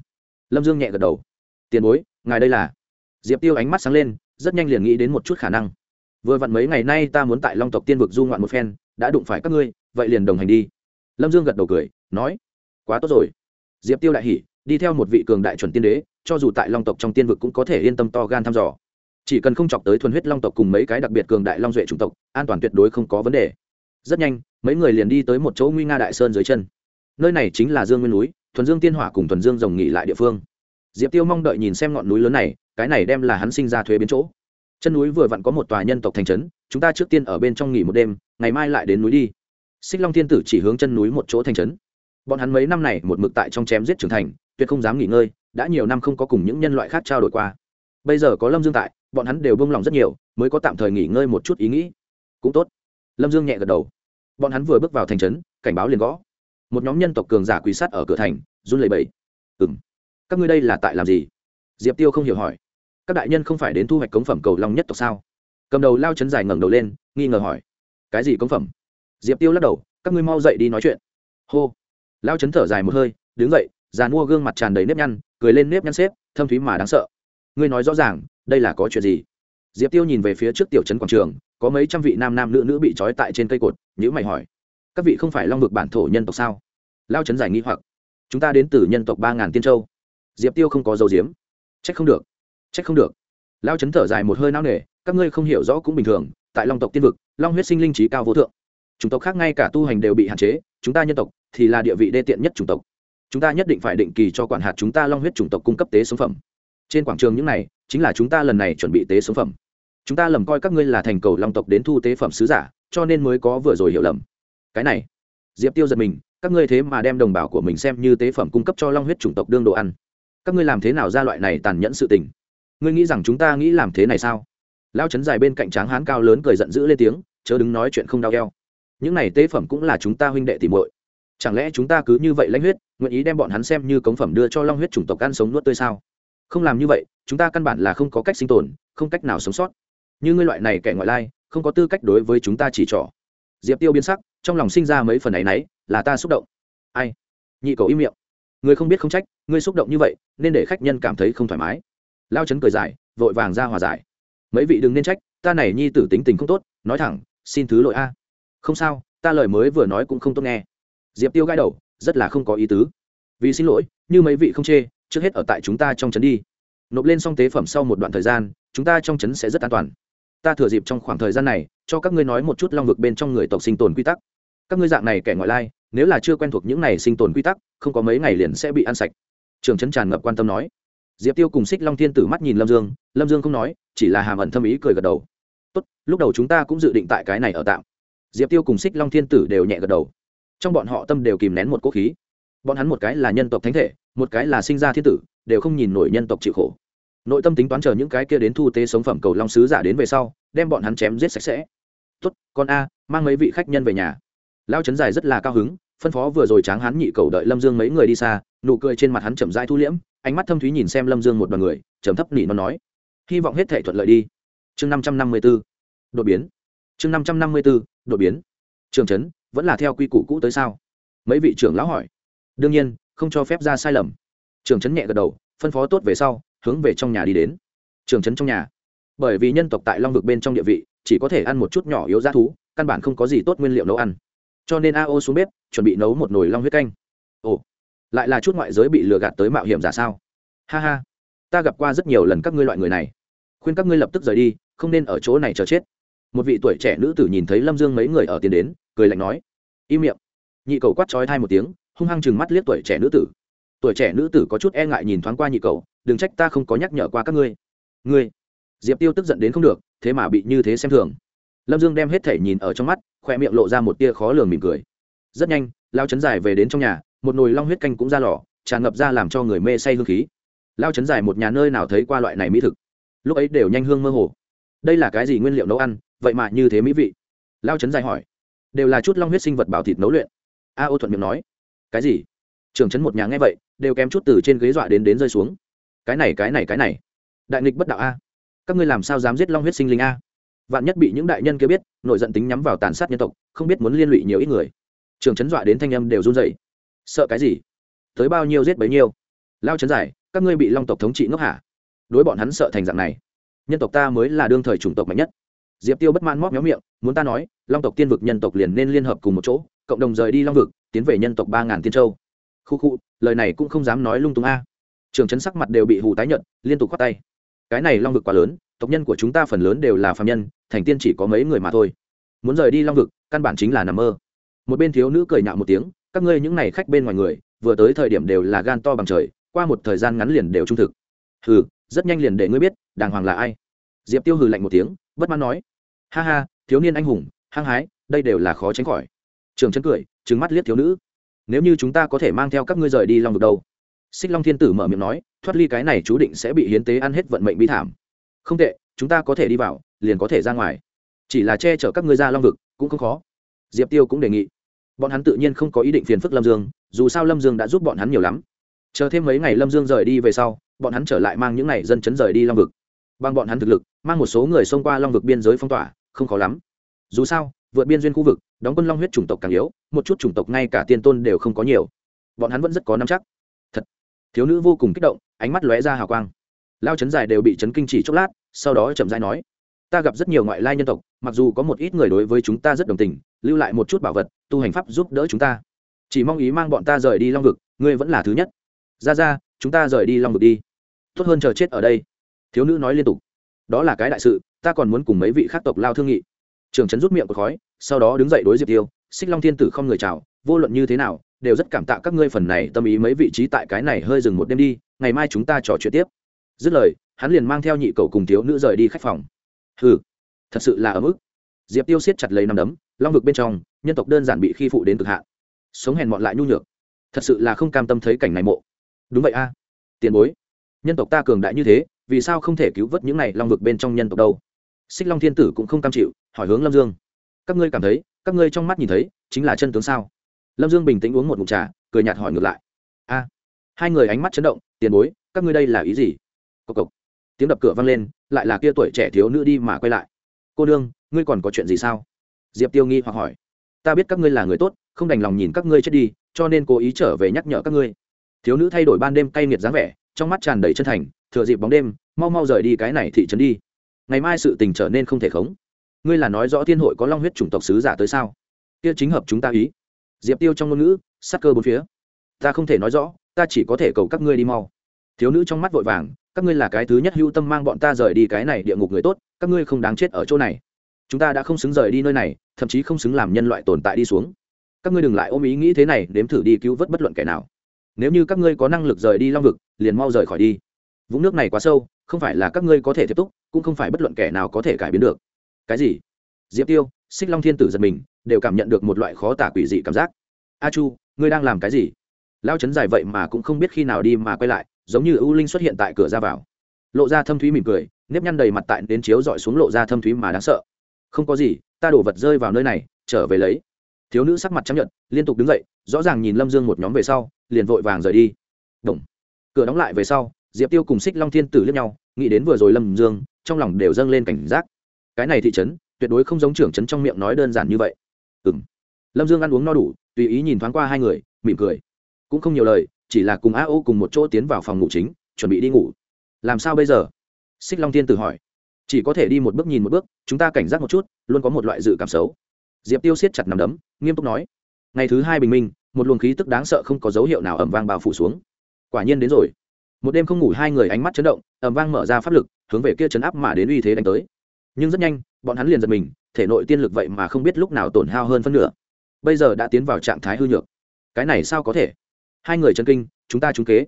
A: lâm dương nhẹ gật đầu. Tiền bối, ngài đây là? Diệp tiêu ánh mắt sáng lên, rất nhanh liền nghĩ đến một chút khả năng. Vừa vặn mấy ngày nay ta muốn tại long tộc tiên vực du ngoạn một phen, đã đụng phải các ngươi, vậy liền đồng hành đi. Lâm dương gật đầu cười, nói, quá tốt rồi. Diệp tiêu đại hỉ, đi theo một vị cường đại chuẩn tiên đế, cho dù tại long tộc trong tiên vực cũng có thể yên tâm to gan thăm dò. Chỉ cần không chọc tới thuần huyết long tộc cùng mấy cái đặc biệt cường đại long duệ chủng tộc, an toàn tuyệt đối không có vấn đề. Rất nhanh, mấy người liền đi tới một chỗ nguy nga đại sơn dưới chân. Nơi này chính là dương nguyên núi thuần dương tiên hỏa cùng thuần dương rồng nghỉ lại địa phương. Diệp tiêu mong đợi nhìn xem ngọn núi lớn này, cái này đem là hắn sinh ra thuế biến chỗ. Chân núi vừa vặn có một tòa nhân tộc thành trấn, chúng ta trước tiên ở bên trong nghỉ một đêm, ngày mai lại đến núi đi. Xích long thiên tử chỉ hướng chân núi một chỗ thành trấn. Bọn hắn mấy năm này một mực tại trong chém giết trưởng thành, tuyệt không dám nghỉ ngơi, đã nhiều năm không có cùng những nhân loại khác trao đổi qua. Bây giờ có lâm dương tại, bọn hắn đều bông lòng rất nhiều, mới có tạm thời nghỉ ngơi một chút ý nghĩ. Cũng tốt. Lâm dương nhẹ gật đầu. Bọn hắn vừa bước vào thành trấn, cảnh báo liền gõ một nhóm nhân tộc cường giả quỳ sát ở cửa thành, run lẩy bẩy. Ừng các ngươi đây là tại làm gì? Diệp tiêu không hiểu hỏi. Các đại nhân không phải đến thu hoạch cống phẩm cầu long nhất tộc sao? Cầm đầu lao chấn dài ngẩng đầu lên, nghi ngờ hỏi. Cái gì cống phẩm? Diệp tiêu lắc đầu, các ngươi mau dậy đi nói chuyện. Hô. Lao chấn thở dài một hơi, đứng dậy, già mua gương mặt tràn đầy nếp nhăn, cười lên nếp nhăn xếp, thâm thúy mà đáng sợ. Ngươi nói rõ ràng, đây là có chuyện gì? Diệp tiêu nhìn về phía trước tiểu trấn quảng trường, có mấy trăm vị nam nam nữ nữ bị trói tại trên cây cột nhữ mày hỏi các vị không phải long vực bản thổ nhân tộc sao? Lao trấn giải nghi hoặc. Chúng ta đến từ nhân tộc ba ngàn tiên châu. Diệp tiêu không có dấu diếm trách không được. Trách không được. Lao trấn thở dài một hơi nao nề, các ngươi không hiểu rõ cũng bình thường, tại long tộc tiên vực, long huyết sinh linh trí cao vô thượng. Chủng tộc khác ngay cả tu hành đều bị hạn chế, chúng ta nhân tộc thì là địa vị đê tiện nhất chủng tộc. Chúng ta nhất định phải định kỳ cho quản hạt chúng ta long huyết chủng tộc cung cấp tế sống phẩm. Trên quảng trường những này, chính là chúng ta lần này chuẩn bị tế sống phẩm. Chúng ta lầm coi các ngươi là thành cầu long tộc đến thu tế phẩm sứ giả, cho nên mới có vừa rồi hiểu lầm cái này, diệp tiêu giật mình, các ngươi thế mà đem đồng bào của mình xem như tế phẩm cung cấp cho long huyết chủng tộc đương đồ ăn. Các ngươi làm thế nào ra loại này tàn nhẫn sự tình? Ngươi nghĩ rằng chúng ta nghĩ làm thế này sao? Lao chấn dài bên cạnh tráng hán cao lớn cười giận dữ lên tiếng, chớ đứng nói chuyện không đau keo những này tế phẩm cũng là chúng ta huynh đệ tìm muội. Chẳng lẽ chúng ta cứ như vậy lãnh huyết, nguyện ý đem bọn hắn xem như cống phẩm đưa cho long huyết chủng tộc ăn sống nuốt tươi sao? Không làm như vậy, chúng ta căn bản là không có cách sinh tồn, không cách nào sống sót. Như ngươi loại này kẻ ngoại lai, không có tư cách đối với chúng ta chỉ trỏ. Diệp tiêu biến sắc trong lòng sinh ra mấy phần ấy nấy là ta xúc động. Ai? Nhị cầu im miệng. Người không biết không trách, ngươi xúc động như vậy, nên để khách nhân cảm thấy không thoải mái. Lao chấn cười dài, vội vàng ra hòa giải. Mấy vị đừng nên trách, ta này nhi tử tính tình không tốt, nói thẳng, xin thứ lỗi a. Không sao, ta lời mới vừa nói cũng không tốt nghe. Diệp tiêu gãi đầu, rất là không có ý tứ. Vì xin lỗi, như mấy vị không chê, trước hết ở tại chúng ta trong trấn đi. Nộp lên xong tế phẩm sau một đoạn thời gian, chúng ta trong trấn sẽ rất an toàn ta thừa dịp trong khoảng thời gian này, cho các ngươi nói một chút long vực bên trong người tộc sinh tồn quy tắc. Các ngươi dạng này kẻ ngoại lai, nếu là chưa quen thuộc những này sinh tồn quy tắc, không có mấy ngày liền sẽ bị ăn sạch. Trường trấn tràn ngập quan tâm nói. Diệp tiêu cùng xích long thiên tử mắt nhìn lâm dương lâm dương không nói, chỉ là hàm ẩn thâm ý cười gật đầu. Tốt, lúc đầu chúng ta cũng dự định tại cái này ở tạm. Diệp tiêu cùng xích long thiên tử đều nhẹ gật đầu. Trong bọn họ tâm đều kìm nén một cỗ khí. Bọn hắn một cái là nhân tộc thánh thể, một cái là sinh ra thiên tử, đều không nhìn nổi nhân tộc chịu khổ nội tâm tính toán chờ những cái kia đến thu tế sống phẩm cầu long sứ giả đến về sau, đem bọn hắn chém giết sạch sẽ. Tốt, con a, mang mấy vị khách nhân về nhà. Lao trấn dài rất là cao hứng, phân phó vừa rồi tráng hắn nhị cầu đợi lâm dương mấy người đi xa, nụ cười trên mặt hắn chậm dai thu liễm, ánh mắt thâm thúy nhìn xem lâm dương một đoàn người chấm thấp nỉ nó nói, hy vọng hết thể thuận lợi đi. Chương năm trăm năm mươi b ố đột biến. Chương năm trăm năm mươi b ố đột biến. Trường trấn, vẫn là theo quy củ cũ tới sao? Mấy vị trưởng lão hỏi. Đương nhiên, không cho phép ra sai lầm. Trường trấn nhẹ gật đầu, phân phó tốt về sau hướng về trong nhà đi đến. Trường trấn trong nhà. Bởi vì nhân tộc tại long vực bên trong địa vị, chỉ có thể ăn một chút nhỏ yếu giá thú, căn bản không có gì tốt nguyên liệu nấu ăn. Cho nên a ô xuống bếp, chuẩn bị nấu một nồi long huyết canh. Ồ, lại là chút ngoại giới bị lừa gạt tới mạo hiểm giả sao? Ha ha, ta gặp qua rất nhiều lần các ngươi loại người này. Khuyên các ngươi lập tức rời đi, không nên ở chỗ này chờ chết. Một vị tuổi trẻ nữ tử nhìn thấy lâm dương mấy người ở tiền đến, cười lạnh nói. Im miệng. Nhị cầu quát trói thai một tiếng, hung hăng chừng mắt liếc tuổi trẻ nữ tử tuổi trẻ nữ tử có chút e ngại nhìn thoáng qua nhị cầu đừng trách ta không có nhắc nhở qua các ngươi. Ngươi? Diệp tiêu tức giận đến không được, thế mà bị như thế xem thường. Lâm dương đem hết thể nhìn ở trong mắt khoe miệng lộ ra một tia khó lường mỉm cười. Rất nhanh, lao chấn dài về đến trong nhà, một nồi long huyết canh cũng ra lò, tràn ngập ra làm cho người mê say hương khí. Lao chấn dài một nhà nơi nào thấy qua loại này mỹ thực? Lúc ấy đều nhanh hương mơ hồ. Đây là cái gì nguyên liệu nấu ăn? Vậy mà như thế mỹ vị. Lao chấn dài hỏi. Đều là chút long huyết sinh vật bảo thịt nấu luyện. A ô thuận miệng nói. Cái gì? Trường chấn một nhà nghe vậy, đều kém chút từ trên ghế dọa đến đến rơi xuống. Cái này cái này cái này. Đại nghịch bất đạo a. Các ngươi làm sao dám giết long huyết sinh linh a? Vạn nhất bị những đại nhân kia biết, nội giận tính nhắm vào tàn sát nhân tộc, không biết muốn liên lụy nhiều ít người. Trường chấn dọa đến thanh âm đều run dậy sợ cái gì? Tới bao nhiêu giết bấy nhiêu? Lao chấn giải, các ngươi bị long tộc thống trị ngốc hả? Đối bọn hắn sợ thành dạng này. Nhân tộc ta mới là đương thời chủng tộc mạnh nhất. Diệp tiêu bất mãn móc méo miệng, muốn ta nói, long tộc tiên vực nhân tộc liền nên liên hợp cùng một chỗ, cộng đồng rời đi long vực, tiến về nhân tộc ba ngàn tiên châu khu khu, lời này cũng không dám nói lung tung a. Trường trấn sắc mặt đều bị hù tái nhận liên tục khoát tay. Cái này long vực quá lớn, tộc nhân của chúng ta phần lớn đều là phạm nhân, thành tiên chỉ có mấy người mà thôi. Muốn rời đi long vực, căn bản chính là nằm mơ. Một bên thiếu nữ cười nhạo một tiếng, các ngươi những n à y khách bên ngoài người, vừa tới thời điểm đều là gan to bằng trời, qua một thời gian ngắn liền đều trung thực. Hừ, rất nhanh liền để ngươi biết, đàng hoàng là ai. Diệp tiêu hừ lạnh một tiếng, bất mãn nói. Ha ha, thiếu niên anh hùng, hăng hái, đây đều là khó tránh khỏi. Trường Trấn cười trứng mắt liếc thiếu nữ nếu như chúng ta có thể mang theo các ngươi rời đi long vực đâu? Xích long thiên tử mở miệng nói, thoát ly cái này chú định sẽ bị hiến tế ăn hết vận mệnh bi thảm. Không tệ, chúng ta có thể đi vào, liền có thể ra ngoài. Chỉ là che chở các ngươi ra long vực cũng không khó. Diệp tiêu cũng đề nghị. Bọn hắn tự nhiên không có ý định phiền phức lâm dương, dù sao lâm dương đã giúp bọn hắn nhiều lắm. Chờ thêm mấy ngày lâm dương rời đi về sau, bọn hắn trở lại mang những ngày dân chấn rời đi long vực. Bằng bọn hắn thực lực, mang một số người xông qua long vực biên giới phong tỏa, không khó lắm. Dù sao, vượt biên duyên khu vực đóng quân long huyết chủng tộc càng yếu, một chút chủng tộc ngay cả tiên tôn đều không có nhiều. Bọn hắn vẫn rất có năm chắc. Thật. Thiếu nữ vô cùng kích động, ánh mắt lóe ra hào quang. Lao chấn dài đều bị chấn kinh chỉ chốc lát, sau đó chậm rãi nói, ta gặp rất nhiều ngoại lai nhân tộc, mặc dù có một ít người đối với chúng ta rất đồng tình, lưu lại một chút bảo vật, tu hành pháp giúp đỡ chúng ta. Chỉ mong ý mang bọn ta rời đi long vực, ngươi vẫn là thứ nhất. Ra ra, chúng ta rời đi long vực đi. Tốt hơn chờ chết ở đây. Thiếu nữ nói liên tục, đó là cái đại sự, ta còn muốn cùng mấy vị khác tộc lao thương nghị trường trấn rút miệng của khói, sau đó đứng dậy đối diệp tiêu, xích long thiên tử không người chào, vô luận như thế nào, đều rất cảm tạ các ngươi phần này tâm ý mấy vị trí tại cái này hơi dừng một đêm đi, ngày mai chúng ta trò chuyện tiếp. Dứt lời, hắn liền mang theo nhị cầu cùng thiếu nữ rời đi khách phòng. Hừ, thật sự là ở mức diệp tiêu siết chặt lấy nằm đấm, long vực bên trong, nhân tộc đơn giản bị khi phụ đến cực hạn. Sống hèn mọn lại nhu nhược, thật sự là không cam tâm thấy cảnh này mộ. Đúng vậy a, tiền bối, nhân tộc ta cường đại như thế, vì sao không thể cứu vớt những này long vực bên trong nhân tộc đâu? Xích long thiên tử cũng không cam chịu, hỏi hướng lâm dương. Các ngươi cảm thấy, các ngươi trong mắt nhìn thấy, chính là chân tướng sao? Lâm dương bình tĩnh uống một mụt trà, cười nhạt hỏi ngược lại. A. Hai người ánh mắt chấn động, tiền bối, các ngươi đây là ý gì? Cộc cộc. Tiếng đập cửa vang lên, lại là kia tuổi trẻ thiếu nữ đi mà quay lại. Cô đương ngươi còn có chuyện gì sao? Diệp tiêu nghi hoặc hỏi. Ta biết các ngươi là người tốt, không đành lòng nhìn các ngươi chết đi, cho nên cố ý trở về nhắc nhở các ngươi. Thiếu nữ thay đổi ban đêm cay nghiệt dáng vẻ, trong mắt tràn đầy chân thành, thừa dịp bóng đêm, mau mau rời đi cái này thị trấn đi ngày mai sự tình trở nên không thể khống. Ngươi là nói rõ thiên hội có long huyết chủng tộc sứ giả tới sao? Kia chính hợp chúng ta ý. Diệp tiêu trong ngôn ngữ, sắc cơ bốn phía. Ta không thể nói rõ, ta chỉ có thể cầu các ngươi đi mau. Thiếu nữ trong mắt vội vàng, các ngươi là cái thứ nhất hưu tâm mang bọn ta rời đi cái này địa ngục người tốt, các ngươi không đáng chết ở chỗ này. Chúng ta đã không xứng rời đi nơi này, thậm chí không xứng làm nhân loại tồn tại đi xuống. Các ngươi đừng lại ôm ý nghĩ thế này đếm thử đi cứu vớt bất luận kẻ nào. Nếu như các ngươi có năng lực rời đi long vực, liền mau rời khỏi đi. Vũng nước này quá sâu, không phải là các ngươi có thể tiếp tục cũng không phải bất luận kẻ nào có thể cải biến được. Cái gì? Diệp tiêu, xích long thiên tử giật mình, đều cảm nhận được một loại khó tả quỷ dị cảm giác. A chu, ngươi đang làm cái gì? Lao chấn dài vậy mà cũng không biết khi nào đi mà quay lại, giống như ưu linh xuất hiện tại cửa ra vào. Lộ ra thâm thúy mỉm cười, nếp nhăn đầy mặt tại đến chiếu dọi xuống lộ ra thâm thúy mà đáng sợ. Không có gì, ta đổ vật rơi vào nơi này, trở về lấy. Thiếu nữ sắc mặt chấp nhận liên tục đứng dậy, rõ ràng nhìn lâm dương một nhóm về sau, liền vội vàng rời đi. Động. cửa đóng lại về sau, diệp tiêu cùng xích long thiên tử liếc nhau, nghĩ đến vừa rồi lâm dương trong lòng đều dâng lên cảnh giác. Cái này thị trấn, tuyệt đối không giống trưởng trấn trong miệng nói đơn giản như vậy. Ừ m lâm dương ăn uống no đủ, tùy ý nhìn thoáng qua hai người, mỉm cười. Cũng không nhiều lời, chỉ là cùng a ô cùng một chỗ tiến vào phòng ngủ chính, chuẩn bị đi ngủ. Làm sao bây giờ? Xích long tiên tử hỏi. Chỉ có thể đi một bước nhìn một bước, chúng ta cảnh giác một chút, luôn có một loại dự cảm xấu. Diệp tiêu siết chặt nằm đấm, nghiêm túc nói. Ngày thứ hai bình minh, một luồng khí tức đáng sợ không có dấu hiệu nào ẩm vang bao phủ xuống. Quả nhiên đến rồi. Một đêm không ngủ hai người ánh mắt chấn động ẩm vang mở ra pháp lực hướng về kia chấn áp mà đến uy thế đánh tới. Nhưng rất nhanh, bọn hắn liền giật mình, thể nội tiên lực vậy mà không biết lúc nào tổn hao hơn phân nửa. Bây giờ đã tiến vào trạng thái hư nhược. Cái này sao có thể? Hai người chân kinh, chúng ta trúng kế.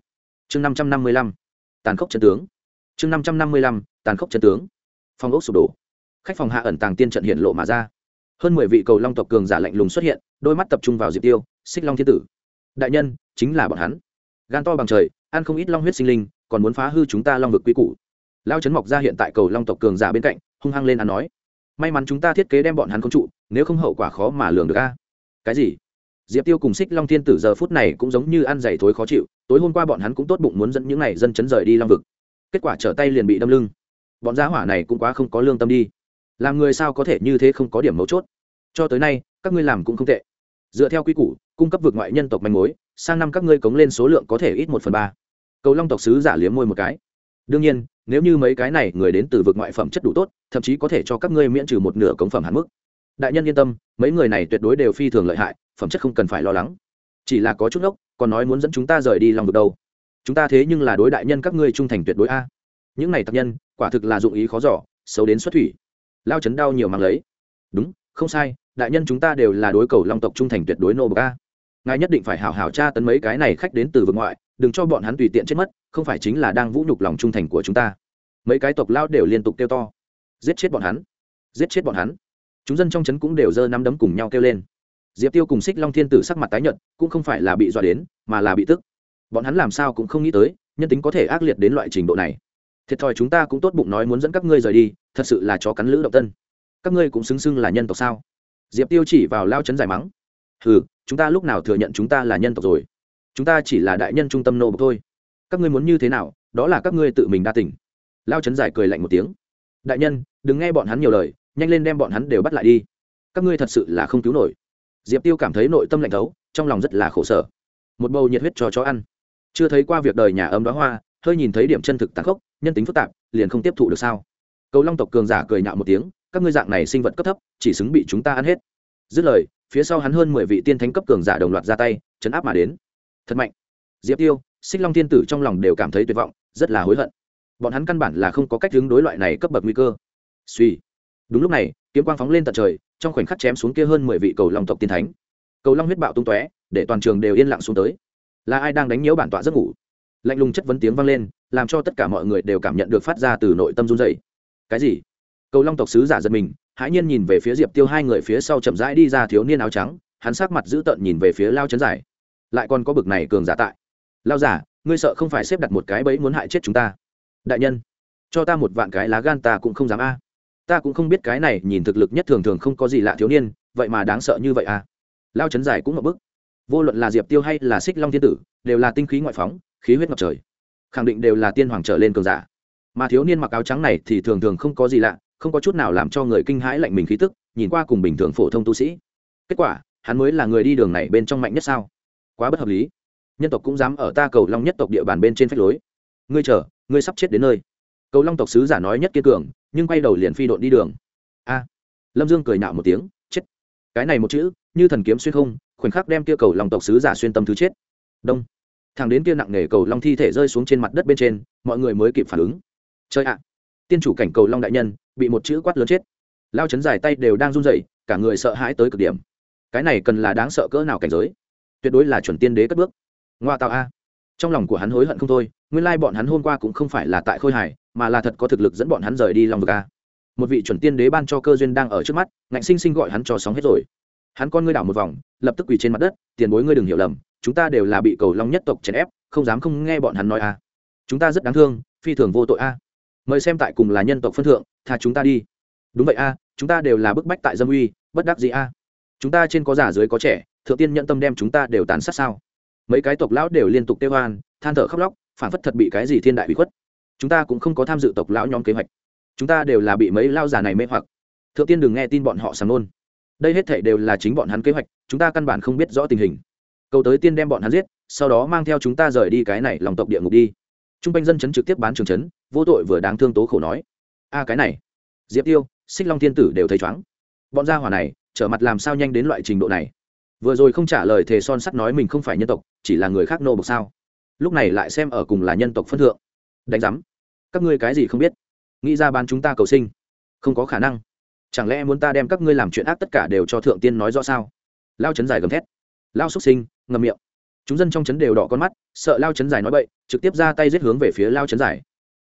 A: Chương năm trăm năm mươi lăm, tàn khốc chân tướng. Chương năm trăm năm mươi lăm, tàn khốc chân tướng. Phòng ốc sụp đổ. Khách phòng hạ ẩn tàng tiên trận hiện lộ mà ra. Hơn mười vị cầu long tộc cường giả lạnh lùng xuất hiện, đôi mắt tập trung vào diệp tiêu, xích long thiên tử. Đại nhân, chính là bọn hắn. Gan to bằng trời, ăn không ít long huyết sinh linh, còn muốn phá hư chúng ta long vực quy củ lao Trấn mọc ra hiện tại cầu long tộc cường giả bên cạnh, hung hăng lên ăn nói, may mắn chúng ta thiết kế đem bọn hắn không trụ, nếu không hậu quả khó mà lường được a. Cái gì? Diệp tiêu cùng xích long thiên tử giờ phút này cũng giống như ăn dày thối khó chịu, tối hôm qua bọn hắn cũng tốt bụng muốn dẫn những n à y dân chấn rời đi long vực. Kết quả trở tay liền bị đâm lưng. Bọn giá hỏa này cũng quá không có lương tâm đi. Làm người sao có thể như thế không có điểm mấu chốt? Cho tới nay, các ngươi làm cũng không tệ. Dựa theo quy củ, cung cấp vượt ngoại nhân tộc manh mối, sang năm các ngươi cống lên số lượng có thể ít một phần ba. Cầu long tộc sứ giả liếm môi một cái. Đương nhiên nếu như mấy cái này người đến từ vực ngoại phẩm chất đủ tốt, thậm chí có thể cho các ngươi miễn trừ một nửa cống phẩm hạn mức. Đại nhân yên tâm, mấy người này tuyệt đối đều phi thường lợi hại, phẩm chất không cần phải lo lắng. Chỉ là có chút ốc còn nói muốn dẫn chúng ta rời đi lòng được đâu. Chúng ta thế nhưng là đối đại nhân các ngươi trung thành tuyệt đối a. Những này tập nhân, quả thực là dụng ý khó giỏ xấu đến xuất thủy. Lao chấn đau nhiều mang lấy. Đúng, không sai, đại nhân chúng ta đều là đối cầu long tộc trung thành tuyệt đối nô bậc a. Ngài nhất định phải hảo hảo tra tấn mấy cái này khách đến từ vực ngoại, đừng cho bọn hắn tùy tiện chết mất, không phải chính là đang vũ nhục lòng trung thành của chúng ta mấy cái tộc lao đều liên tục kêu to. Giết chết bọn hắn. Giết chết bọn hắn. Chúng dân trong trấn cũng đều giơ nắm đấm cùng nhau kêu lên. Diệp tiêu cùng xích long thiên tử sắc mặt tái nhợt, cũng không phải là bị dọa đến, mà là bị tức. Bọn hắn làm sao cũng không nghĩ tới, nhân tính có thể ác liệt đến loại trình độ này. Thiệt thòi chúng ta cũng tốt bụng nói muốn dẫn các ngươi rời đi, thật sự là chó cắn lữ động tân. Các ngươi cũng xứng xưng là nhân tộc sao? Diệp tiêu chỉ vào lao chấn giải mắng. Ừ chúng ta lúc nào thừa nhận chúng ta là nhân tộc rồi? Chúng ta chỉ là đại nhân trung tâm nô bộc thôi. Các ngươi muốn như thế nào, đó là các ngươi tự mình đa tỉnh lao chấn giải cười lạnh một tiếng. Đại nhân, đừng nghe bọn hắn nhiều lời, nhanh lên đem bọn hắn đều bắt lại đi. Các ngươi thật sự là không cứu nổi. Diệp tiêu cảm thấy nội tâm lạnh thấu, trong lòng rất là khổ sở. Một bầu nhiệt huyết cho chó ăn. Chưa thấy qua việc đời nhà ấm đó hoa, hơi nhìn thấy điểm chân thực tàn khốc, nhân tính phức tạp, liền không tiếp thụ được sao? Cầu long tộc cường giả cười nhạo một tiếng, các ngươi dạng này sinh vật cấp thấp, chỉ xứng bị chúng ta ăn hết. Dứt lời, phía sau hắn hơn mười vị tiên thánh cấp cường giả đồng loạt ra tay, chấn áp mà đến. Thật mạnh. Diệp tiêu, xích long thiên tử trong lòng đều cảm thấy tuyệt vọng, rất là hối hận bọn hắn căn bản là không có cách hướng đối loại này cấp bậc nguy cơ. Suy. Đúng lúc này, kiếm quang phóng lên tận trời, trong khoảnh khắc chém xuống kia hơn mười vị cầu long tộc tiên thánh. Cầu long huyết bạo tung tóe, để toàn trường đều yên lặng xuống tới. Là ai đang đánh nhiễu bản tọa giấc ngủ? Lạnh lùng chất vấn tiếng vang lên, làm cho tất cả mọi người đều cảm nhận được phát ra từ nội tâm run dày cái gì? Cầu long tộc sứ giả giật mình, hãi nhiên nhìn về phía diệp tiêu hai người phía sau chậm rãi đi ra thiếu niên áo trắng, hắn sắc mặt dữ tợn nhìn về phía lao chấn giải. Lại còn có bực này cường giả tại. Lao giả, ngươi sợ không phải xếp đặt một cái bẫy muốn hại chết chúng ta đại nhân, cho ta một vạn cái lá gan ta cũng không dám a. Ta cũng không biết cái này nhìn thực lực nhất thường thường không có gì lạ thiếu niên, vậy mà đáng sợ như vậy à? Lao chấn giải cũng ngập bức vô luận là diệp tiêu hay là xích long thiên tử, đều là tinh khí ngoại phóng, khí huyết ngập trời. Khẳng định đều là tiên hoàng trở lên cường giả. Mà thiếu niên mặc áo trắng này thì thường thường không có gì lạ, không có chút nào làm cho người kinh hãi lạnh mình khí tức, nhìn qua cùng bình thường phổ thông tu sĩ. Kết quả, hắn mới là người đi đường này bên trong mạnh nhất sao? Quá bất hợp lý. Nhân tộc cũng dám ở ta cầu long nhất tộc địa bàn bên trên phách lối. Ngươi chờ ngươi sắp chết đến nơi. Cầu long tộc sứ giả nói nhất kiên cường, nhưng quay đầu liền phi độn đi đường. A. Lâm dương cười nạo một tiếng, chết. Cái này một chữ, như thần kiếm xuyên không, khoảnh khắc đem kia cầu long tộc sứ giả xuyên tâm thứ chết. Đông. Thằng đến kia nặng nề cầu long thi thể rơi xuống trên mặt đất bên trên, mọi người mới kịp phản ứng. Chơi ạ. Tiên chủ cảnh cầu long đại nhân, bị một chữ quát lớn chết. Lao chấn dài tay đều đang run rẩy, cả người sợ hãi tới cực điểm. Cái này cần là đáng sợ cỡ nào cảnh giới? Tuyệt đối là chuẩn tiên đế cất bước. Ngoa tạo a. Trong lòng của hắn hối hận không thôi nguyên lai bọn hắn hôm qua cũng không phải là tại khôi hải mà là thật có thực lực dẫn bọn hắn rời đi lòng vực a. Một vị chuẩn tiên đế ban cho cơ duyên đang ở trước mắt, ngạnh sinh sinh gọi hắn cho sóng hết rồi. Hắn con ngươi đảo một vòng, lập tức quỳ trên mặt đất, tiền bối ngươi đừng hiểu lầm, chúng ta đều là bị cầu long nhất tộc chèn ép, không dám không nghe bọn hắn nói a. Chúng ta rất đáng thương, phi thường vô tội a. Mời xem tại cùng là nhân tộc phân thượng, tha chúng ta đi. Đúng vậy a, chúng ta đều là bức bách tại dâm uy, bất đắc gì a. Chúng ta trên có già dưới có trẻ, thượng tiên nhận tâm đem chúng ta đều tàn sát sao? Mấy cái tộc lão đều liên tục kêu hoan than thở khóc lóc phản phất thật bị cái gì thiên đại bị khuất. Chúng ta cũng không có tham dự tộc lão nhóm kế hoạch. Chúng ta đều là bị mấy lao già này mê hoặc. Thượng tiên đừng nghe tin bọn họ sàng nôn. Đây hết thể đều là chính bọn hắn kế hoạch, chúng ta căn bản không biết rõ tình hình. Cầu tới tiên đem bọn hắn giết, sau đó mang theo chúng ta rời đi cái này lòng tộc địa ngục đi. T r u n g quanh dân chấn trực tiếp bán trường chấn, vô tội vừa đáng thương tố khổ nói. A, cái này. Diệp tiêu, xích long thiên tử đều thấy chóng bọn gia hỏa này, trở mặt làm sao nhanh đến loại trình độ này? Vừa rồi không trả lời thề son sắt nói mình không phải nhân tộc, chỉ là người khác nô bộc sao? Lúc này lại xem ở cùng là nhân tộc phân thượng. Đánh giám, các ngươi cái gì không biết? Nghĩ ra bán chúng ta cầu sinh, không có khả năng. Chẳng lẽ muốn ta đem các ngươi làm chuyện ác tất cả đều cho thượng tiên nói rõ sao? Lao chấn dài gầm thét. Lao xuất sinh ngầm miệng. Chúng dân trong chấn đều đỏ con mắt, sợ lao chấn dài nói bậy, trực tiếp ra tay giết hướng về phía lao chấn dài.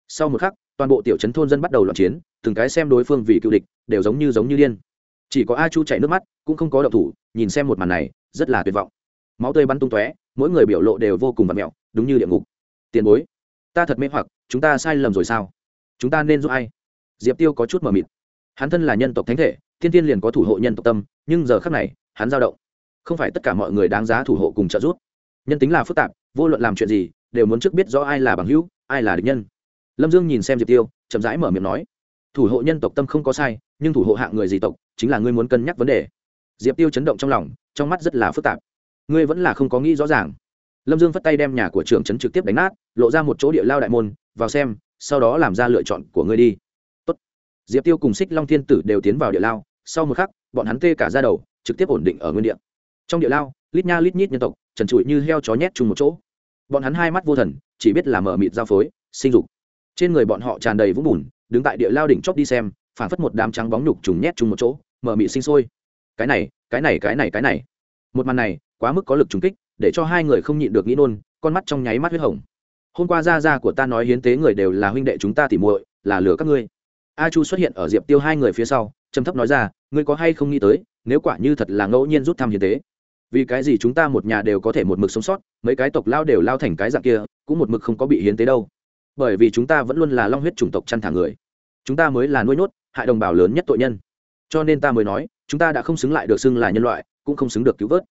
A: Sau một khắc, toàn bộ tiểu chấn thôn dân bắt đầu loạn chiến, từng cái xem đối phương vì cựu địch, đều giống như giống như điên. Chỉ có a chu chạy nước mắt, cũng không có động thủ, nhìn xem một màn này, rất là tuyệt vọng. Máu tươi bắn tung tóe, mỗi người biểu lộ đều vô cùng vặt mẹo đúng như địa ngục. Tiền bối, ta thật mê hoặc, chúng ta sai lầm rồi sao? Chúng ta nên giúp ai? Diệp tiêu có chút mờ mịt. Hắn thân là nhân tộc thánh thể, thiên tiên liền có thủ hộ nhân tộc tâm, nhưng giờ khác này, hắn dao động. Không phải tất cả mọi người đáng giá thủ hộ cùng trợ giúp. Nhân tính là phức tạp, vô luận làm chuyện gì, đều muốn trước biết rõ ai là bằng hữu, ai là địch nhân. Lâm dương nhìn xem diệp tiêu, chậm rãi mở miệng nói, thủ hộ nhân tộc tâm không có sai, nhưng thủ hộ hạng người gì tộc, chính là ngươi muốn cân nhắc vấn đề. Diệp tiêu chấn động trong lòng, trong mắt rất là phức tạp. Ngươi vẫn là không có nghĩ rõ ràng lâm dương phất tay đem nhà của trường trấn trực tiếp đánh nát, lộ ra một chỗ địa lao đại môn, vào xem, sau đó làm ra lựa chọn của ngươi đi. Tốt. diệp tiêu cùng xích long thiên tử đều tiến vào địa lao, sau một khắc, bọn hắn tê cả ra đầu, trực tiếp ổn định ở nguyên địa. Trong địa lao, lít nha lít nhít nhân tộc, trần trụi như heo chó nhét chung một chỗ. Bọn hắn hai mắt vô thần, chỉ biết là mở mịt giao phối, sinh dục. Trên người bọn họ tràn đầy vũng bùn, đứng tại địa lao đỉnh chóp đi xem phản phất một đám trắng bóng nhục trùng nhét chung một chỗ, mở mịt sinh sôi. Cái này cái này cái này cái này. Một màn này, quá mức có lực trùng kích để cho hai người không nhịn được nghĩ nôn, con mắt trong nháy mắt huyết hồng. Hôm qua gia gia của ta nói hiến tế người đều là huynh đệ chúng ta tỉ muội, là lừa các ngươi. A chu xuất hiện ở diệp tiêu hai người phía sau, trầm thấp nói ra, ngươi có hay không nghĩ tới, nếu quả như thật là ngẫu nhiên rút thăm hiến tế, vì cái gì chúng ta một nhà đều có thể một mực sống sót, mấy cái tộc lao đều lao thành cái dạng kia, cũng một mực không có bị hiến tế đâu. Bởi vì chúng ta vẫn luôn là long huyết chủng tộc chăn thả người. Chúng ta mới là nuôi nhốt, hại đồng bào lớn nhất tội nhân. Cho nên ta mới nói, chúng ta đã không xứng lại được xưng là nhân loại, cũng không xứng được cứu vớt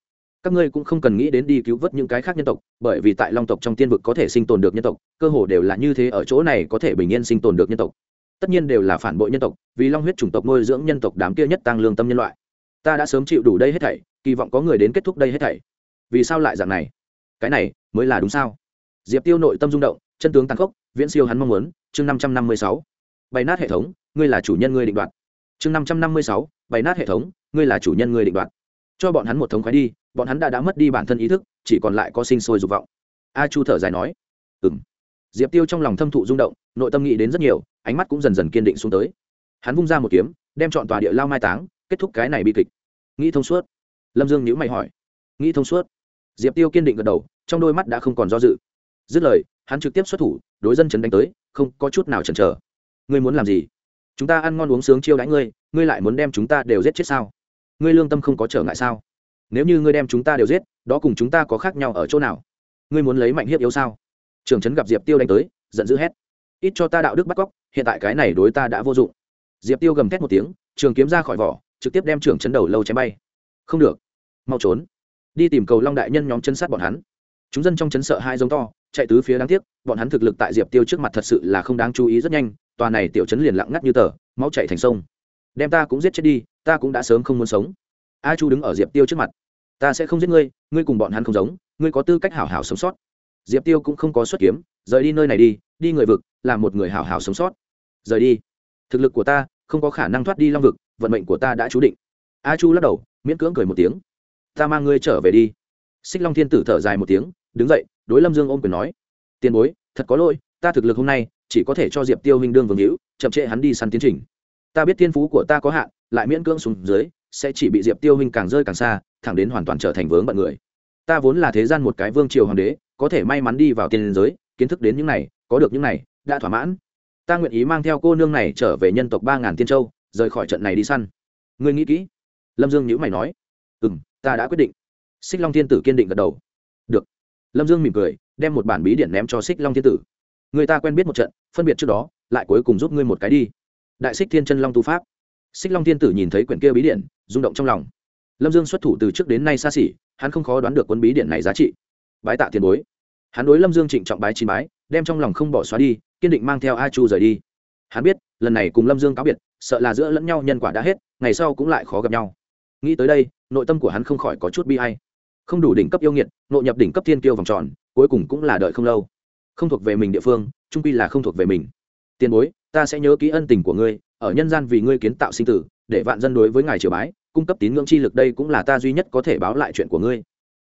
A: các ngươi cũng không cần nghĩ đến đi cứu vớt những cái khác nhân tộc, bởi vì tại long tộc trong tiên vực có thể sinh tồn được nhân tộc, cơ hồ đều là như thế ở chỗ này có thể bình yên sinh tồn được nhân tộc. Tất nhiên đều là phản bội nhân tộc, vì long huyết chủng tộc nuôi dưỡng nhân tộc đám kia nhất tăng lương tâm nhân loại. Ta đã sớm chịu đủ đây hết thảy, kỳ vọng có người đến kết thúc đây hết thảy. Vì sao lại dạng này? Cái này mới là đúng sao? Diệp tiêu nội tâm rung động, chân tướng tăng khốc, viễn siêu hắn mong muốn, chương năm trăm năm mươi sáu. Bày nát hệ thống, ngươi là chủ nhân ngươi định đoạt. Chương năm trăm năm mươi sáu, bày nát hệ thống, ngươi là chủ nhân ngươi định đoạt. Cho bọn hắn một thống khoái đi bọn hắn đã đã mất đi bản thân ý thức, chỉ còn lại có sinh sôi dục vọng. A chu thở dài nói ừ m diệp tiêu trong lòng thâm thụ rung động, nội tâm nghĩ đến rất nhiều, ánh mắt cũng dần dần kiên định xuống tới. Hắn vung ra một kiếm, đem chọn tòa địa lao mai táng, kết thúc cái này bi kịch. Nghĩ thông suốt. Lâm dương nhữ mày hỏi, nghĩ thông suốt? Diệp tiêu kiên định gật đầu, trong đôi mắt đã không còn do dự. Dứt lời, hắn trực tiếp xuất thủ, đối dân chấn đánh tới, không có chút nào chần chờ. Ngươi muốn làm gì? Chúng ta ăn ngon uống sướng chiêu đãi ngươi ngươi lại muốn đem chúng ta đều giết chết sao? Ngươi lương tâm không có trở ngại sao? Nếu như ngươi đem chúng ta đều giết, đó cùng chúng ta có khác nhau ở chỗ nào? Ngươi muốn lấy mạnh hiếp yếu sao? Trường trấn gặp diệp tiêu đánh tới, giận dữ hét. Ít cho ta đạo đức bắt cóc, hiện tại cái này đối ta đã vô dụng. Diệp tiêu gầm thét một tiếng, trường kiếm ra khỏi vỏ, trực tiếp đem Trường Trấn đầu lâu chém bay. Không được. Mau trốn. Đi tìm cầu long đại nhân nhóm chân sát bọn hắn. Chúng dân trong chấn sợ hai giống to, chạy tứ phía đáng tiếc, bọn hắn thực lực tại diệp tiêu trước mặt thật sự là không đáng chú ý rất nhanh, tòa này tiểu chấn liền lặng ngắt như tờ, máu chạy thành sông. Đem ta cũng giết chết đi, ta cũng đã sớm không muốn sống a chu đứng ở diệp tiêu trước mặt. Ta sẽ không giết ngươi ngươi cùng bọn hắn không giống, ngươi có tư cách hảo hảo sống sót. Diệp tiêu cũng không có xuất kiếm, rời đi nơi này đi đi người vực là một người hảo hảo sống sót. Rời đi. Thực lực của ta không có khả năng thoát đi long vực, vận mệnh của ta đã chú định. A chu lắc đầu, miễn cưỡng cười một tiếng. Ta mang ngươi trở về đi. Xích long thiên tử thở dài một tiếng, đứng dậy, đối lâm dương ôm quyền nói. Tiền bối, thật có lỗi, ta thực lực hôm nay chỉ có thể cho diệp tiêu Minh đương vương hữu, chậm trễ hắn đi săn tiến trình. Ta biết thiên phú của ta có hạn, lại miễn cưỡng xuống dưới sẽ chỉ bị diệp tiêu huynh càng rơi càng xa, thẳng đến hoàn toàn trở thành vướng bận người. Ta vốn là thế gian một cái vương triều hoàng đế, có thể may mắn đi vào tiên giới, kiến thức đến những này, có được những này, đã thỏa mãn. Ta nguyện ý mang theo cô nương này trở về nhân tộc ba ngàn tiên châu, rời khỏi trận này đi săn. Ngươi nghĩ kỹ. Lâm dương nhữ mày nói. Ừ m ta đã quyết định. Xích long thiên tử kiên định gật đầu. Được. Lâm dương mỉm cười, đem một bản bí điện ném cho xích long thiên tử. Người ta quen biết một trận, phân biệt trước đó, lại cuối cùng giúp ngươi một cái đi. Đại xích thiên chân long tu pháp. Xích long thiên tử nhìn thấy quyển kia bí điện rung động trong lòng. Lâm dương xuất thủ từ trước đến nay xa xỉ, hắn không khó đoán được quân bí điện này giá trị. Bái tạ tiền bối. Hắn đối lâm dương trịnh trọng bái chín bái, đem trong lòng không bỏ xóa đi, kiên định mang theo a chu rời đi. Hắn biết, lần này cùng lâm dương cáo biệt, sợ là giữa lẫn nhau nhân quả đã hết, ngày sau cũng lại khó gặp nhau. Nghĩ tới đây, nội tâm của hắn không khỏi có chút bi hay không đủ đỉnh cấp yêu nghiệt, nội nhập đỉnh cấp thiên kiêu vòng tròn, cuối cùng cũng là đợi không lâu. Không thuộc về mình địa phương trung quy là không thuộc về mình. Tiền bối, ta sẽ nhớ kỹ ân tình của ngươi ở nhân gian vì ngươi kiến tạo sinh tử, để vạn dân đối với ngài triều bái, cung cấp tín ngưỡng chi lực đây cũng là ta duy nhất có thể báo lại chuyện của ngươi.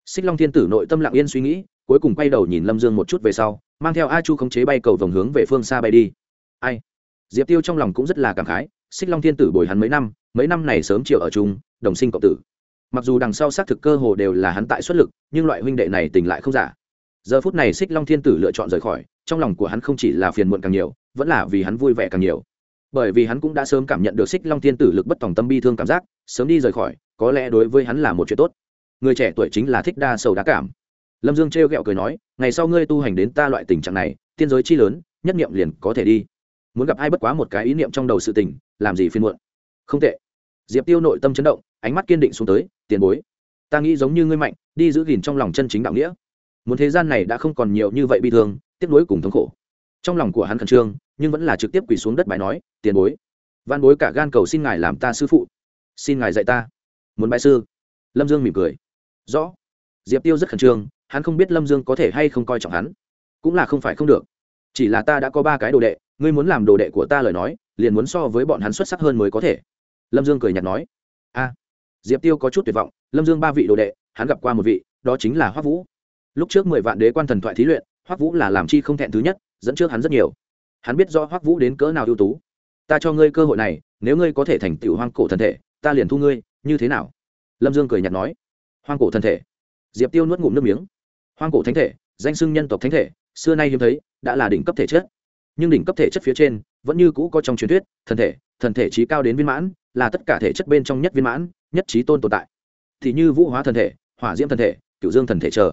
A: Xích long thiên tử nội tâm lặng yên suy nghĩ, cuối cùng quay đầu nhìn lâm dương một chút về sau, mang theo a chu khống chế bay cầu vòng hướng về phương xa bay đi. Ai? Diệp tiêu trong lòng cũng rất là cảm khái, xích long thiên tử bồi hắn mấy năm mấy năm này sớm chiều ở chung, đồng sinh cộng tử. Mặc dù đằng sau xác thực cơ hồ đều là hắn tại xuất lực, nhưng loại huynh đệ này tình lại không giả. Giờ phút này xích long thiên tử lựa chọn rời khỏi, trong lòng của hắn không chỉ là phiền muộn càng nhiều, vẫn là vì hắn vui vẻ càng nhiều bởi vì hắn cũng đã sớm cảm nhận được xích long thiên tử lực bất tòng tâm bi thương cảm giác, sớm đi rời khỏi, có lẽ đối với hắn là một chuyện tốt. Người trẻ tuổi chính là thích đa sầu đá cảm. Lâm dương trêu ghẹo cười nói, ngày sau ngươi tu hành đến ta loại tình trạng này, tiên giới chi lớn, nhất niệm liền có thể đi. Muốn gặp ai bất quá một cái ý niệm trong đầu sự tình, làm gì phiên muộn? Không tệ. Diệp tiêu nội tâm chấn động, ánh mắt kiên định xuống tới, tiền bối, ta nghĩ giống như ngươi mạnh, đi giữ gìn trong lòng chân chính đạo nghĩa. Muốn thế gian này đã không còn nhiều như vậy bi thương, tiếc nuối cùng thống khổ trong lòng của hắn khẩn trương, nhưng vẫn là trực tiếp quỳ xuống đất bài nói, tiền bối, văn bối cả gan cầu xin ngài làm ta sư phụ. Xin ngài dạy ta. Muốn bại sư? Lâm dương mỉm cười. Rõ. Diệp tiêu rất khẩn trương, hắn không biết lâm dương có thể hay không coi trọng hắn. Cũng là không phải không được. Chỉ là ta đã có ba cái đồ đệ, ngươi muốn làm đồ đệ của ta lời nói, liền muốn so với bọn hắn xuất sắc hơn mới có thể. Lâm dương cười nhạt nói. A. Diệp tiêu có chút tuyệt vọng, lâm dương ba vị đồ đệ, hắn gặp qua một vị, đó chính là hoác vũ. Lúc trước mười vạn đế quan thần thoại thí luyện hoác vũ là làm chi không thẹn thứ nhất dẫn trước hắn rất nhiều. Hắn biết do hoắc vũ đến cỡ nào ưu tú. Ta cho ngươi cơ hội này, nếu ngươi có thể thành tựu hoang cổ thần thể, ta liền thu ngươi, như thế nào? Lâm dương cười nhạt nói. Hoang cổ thần thể. Diệp tiêu nuốt ngụm nước miếng. Hoang cổ thánh thể, danh xưng nhân tộc thánh thể, xưa nay hiếm thấy, đã là đỉnh cấp thể chất. Nhưng đỉnh cấp thể chất phía trên, vẫn như cũ có trong truyền thuyết, thần thể thần thể trí cao đến viên mãn, là tất cả thể chất bên trong nhất viên mãn, nhất trí tôn tồn tại. Thì như vũ hóa thần thể, hỏa diễm thần thể cựu dương thần thể chờ.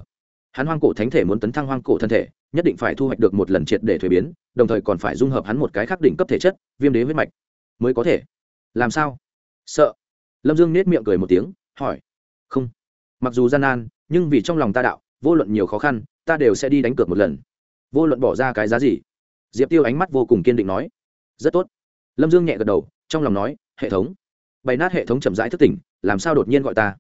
A: Hắn hoang cổ thánh thể muốn tấn thăng hoang cổ thần thể nhất định phải thu hoạch được một lần triệt để thuế biến, đồng thời còn phải dung hợp hắn một cái khắc đỉnh cấp thể chất, viêm đế huyết mạch. Mới có thể. Làm sao? Sợ. Lâm dương nết miệng cười một tiếng, hỏi. Không. Mặc dù gian nan, nhưng vì trong lòng ta đạo, vô luận nhiều khó khăn, ta đều sẽ đi đánh cược một lần. Vô luận bỏ ra cái giá gì? Diệp tiêu ánh mắt vô cùng kiên định nói. Rất tốt. Lâm dương nhẹ gật đầu, trong lòng nói, hệ thống. Bày nát hệ thống chậm rãi thức tỉnh, làm sao đột nhiên gọi ta?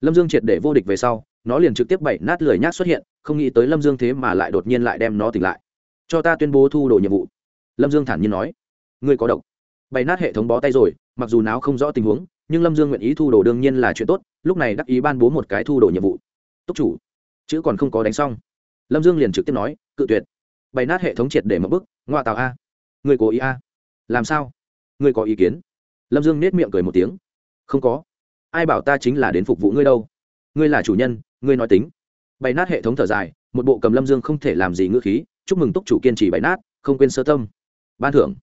A: Lâm dương triệt để vô địch về sau nó liền trực tiếp bảy nát lười nhác xuất hiện, không nghĩ tới lâm dương thế mà lại đột nhiên lại đem nó tỉnh lại. Cho ta tuyên bố thu đồ nhiệm vụ. Lâm dương thản nhiên nói. Ngươi có độc. Bày nát hệ thống bó tay rồi, mặc dù não không rõ tình huống, nhưng lâm dương nguyện ý thu đồ đương nhiên là chuyện tốt, lúc này đắc ý ban bố một cái thu đồ nhiệm vụ. Túc chủ, chữ còn không có đánh xong. Lâm dương liền trực tiếp nói, cự tuyệt. Bày nát hệ thống triệt để mất bức, ngoa tạo a. Người cố ý a. Làm sao? Người có ý kiến? Lâm dương nết miệng cười một tiếng. Không có. Ai bảo ta chính là đến phục vụ ngươi đâu? Ngươi là chủ nhân ngươi nói tính. Bày nát hệ thống thở dài, một bộ cầm lâm dương không thể làm gì ngữ khí, chúc mừng túc chủ kiên trì bày nát, không quên sơ tâm. Ban thưởng.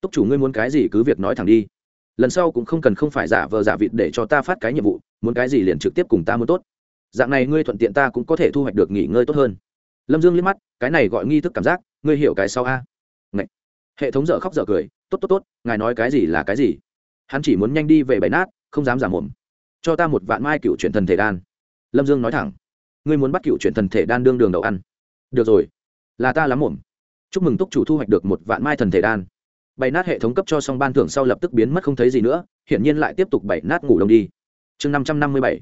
A: Túc chủ ngươi muốn cái gì cứ việc nói thẳng đi. Lần sau cũng không cần không phải giả vờ giả vịt để cho ta phát cái nhiệm vụ, muốn cái gì liền trực tiếp cùng ta muốn tốt. Dạng này ngươi thuận tiện ta cũng có thể thu hoạch được nghỉ ngơi tốt hơn. Lâm dương liếc mắt, cái này gọi nghi thức cảm giác, ngươi hiểu cái sau a? Ngậy. hệ thống dở khóc dở cười, tốt tốt tốt, ngài nói cái gì là cái gì? Hắn chỉ muốn nhanh đi về bày nát, không dám giả mồm. Cho ta một vạn mai cựu chuyển thần thể đan lâm dương nói thẳng, ngươi muốn bắt cựu chuyện thần thể đan đương đường đầu ăn. Được rồi, là ta lắm mồm chúc mừng túc chủ thu hoạch được một vạn mai thần thể đan. Bày nát hệ thống cấp cho xong ban thưởng sau lập tức biến mất không thấy gì nữa, hiển nhiên lại tiếp tục bày nát ngủ đông đi. Chương năm trăm năm mươi bảy,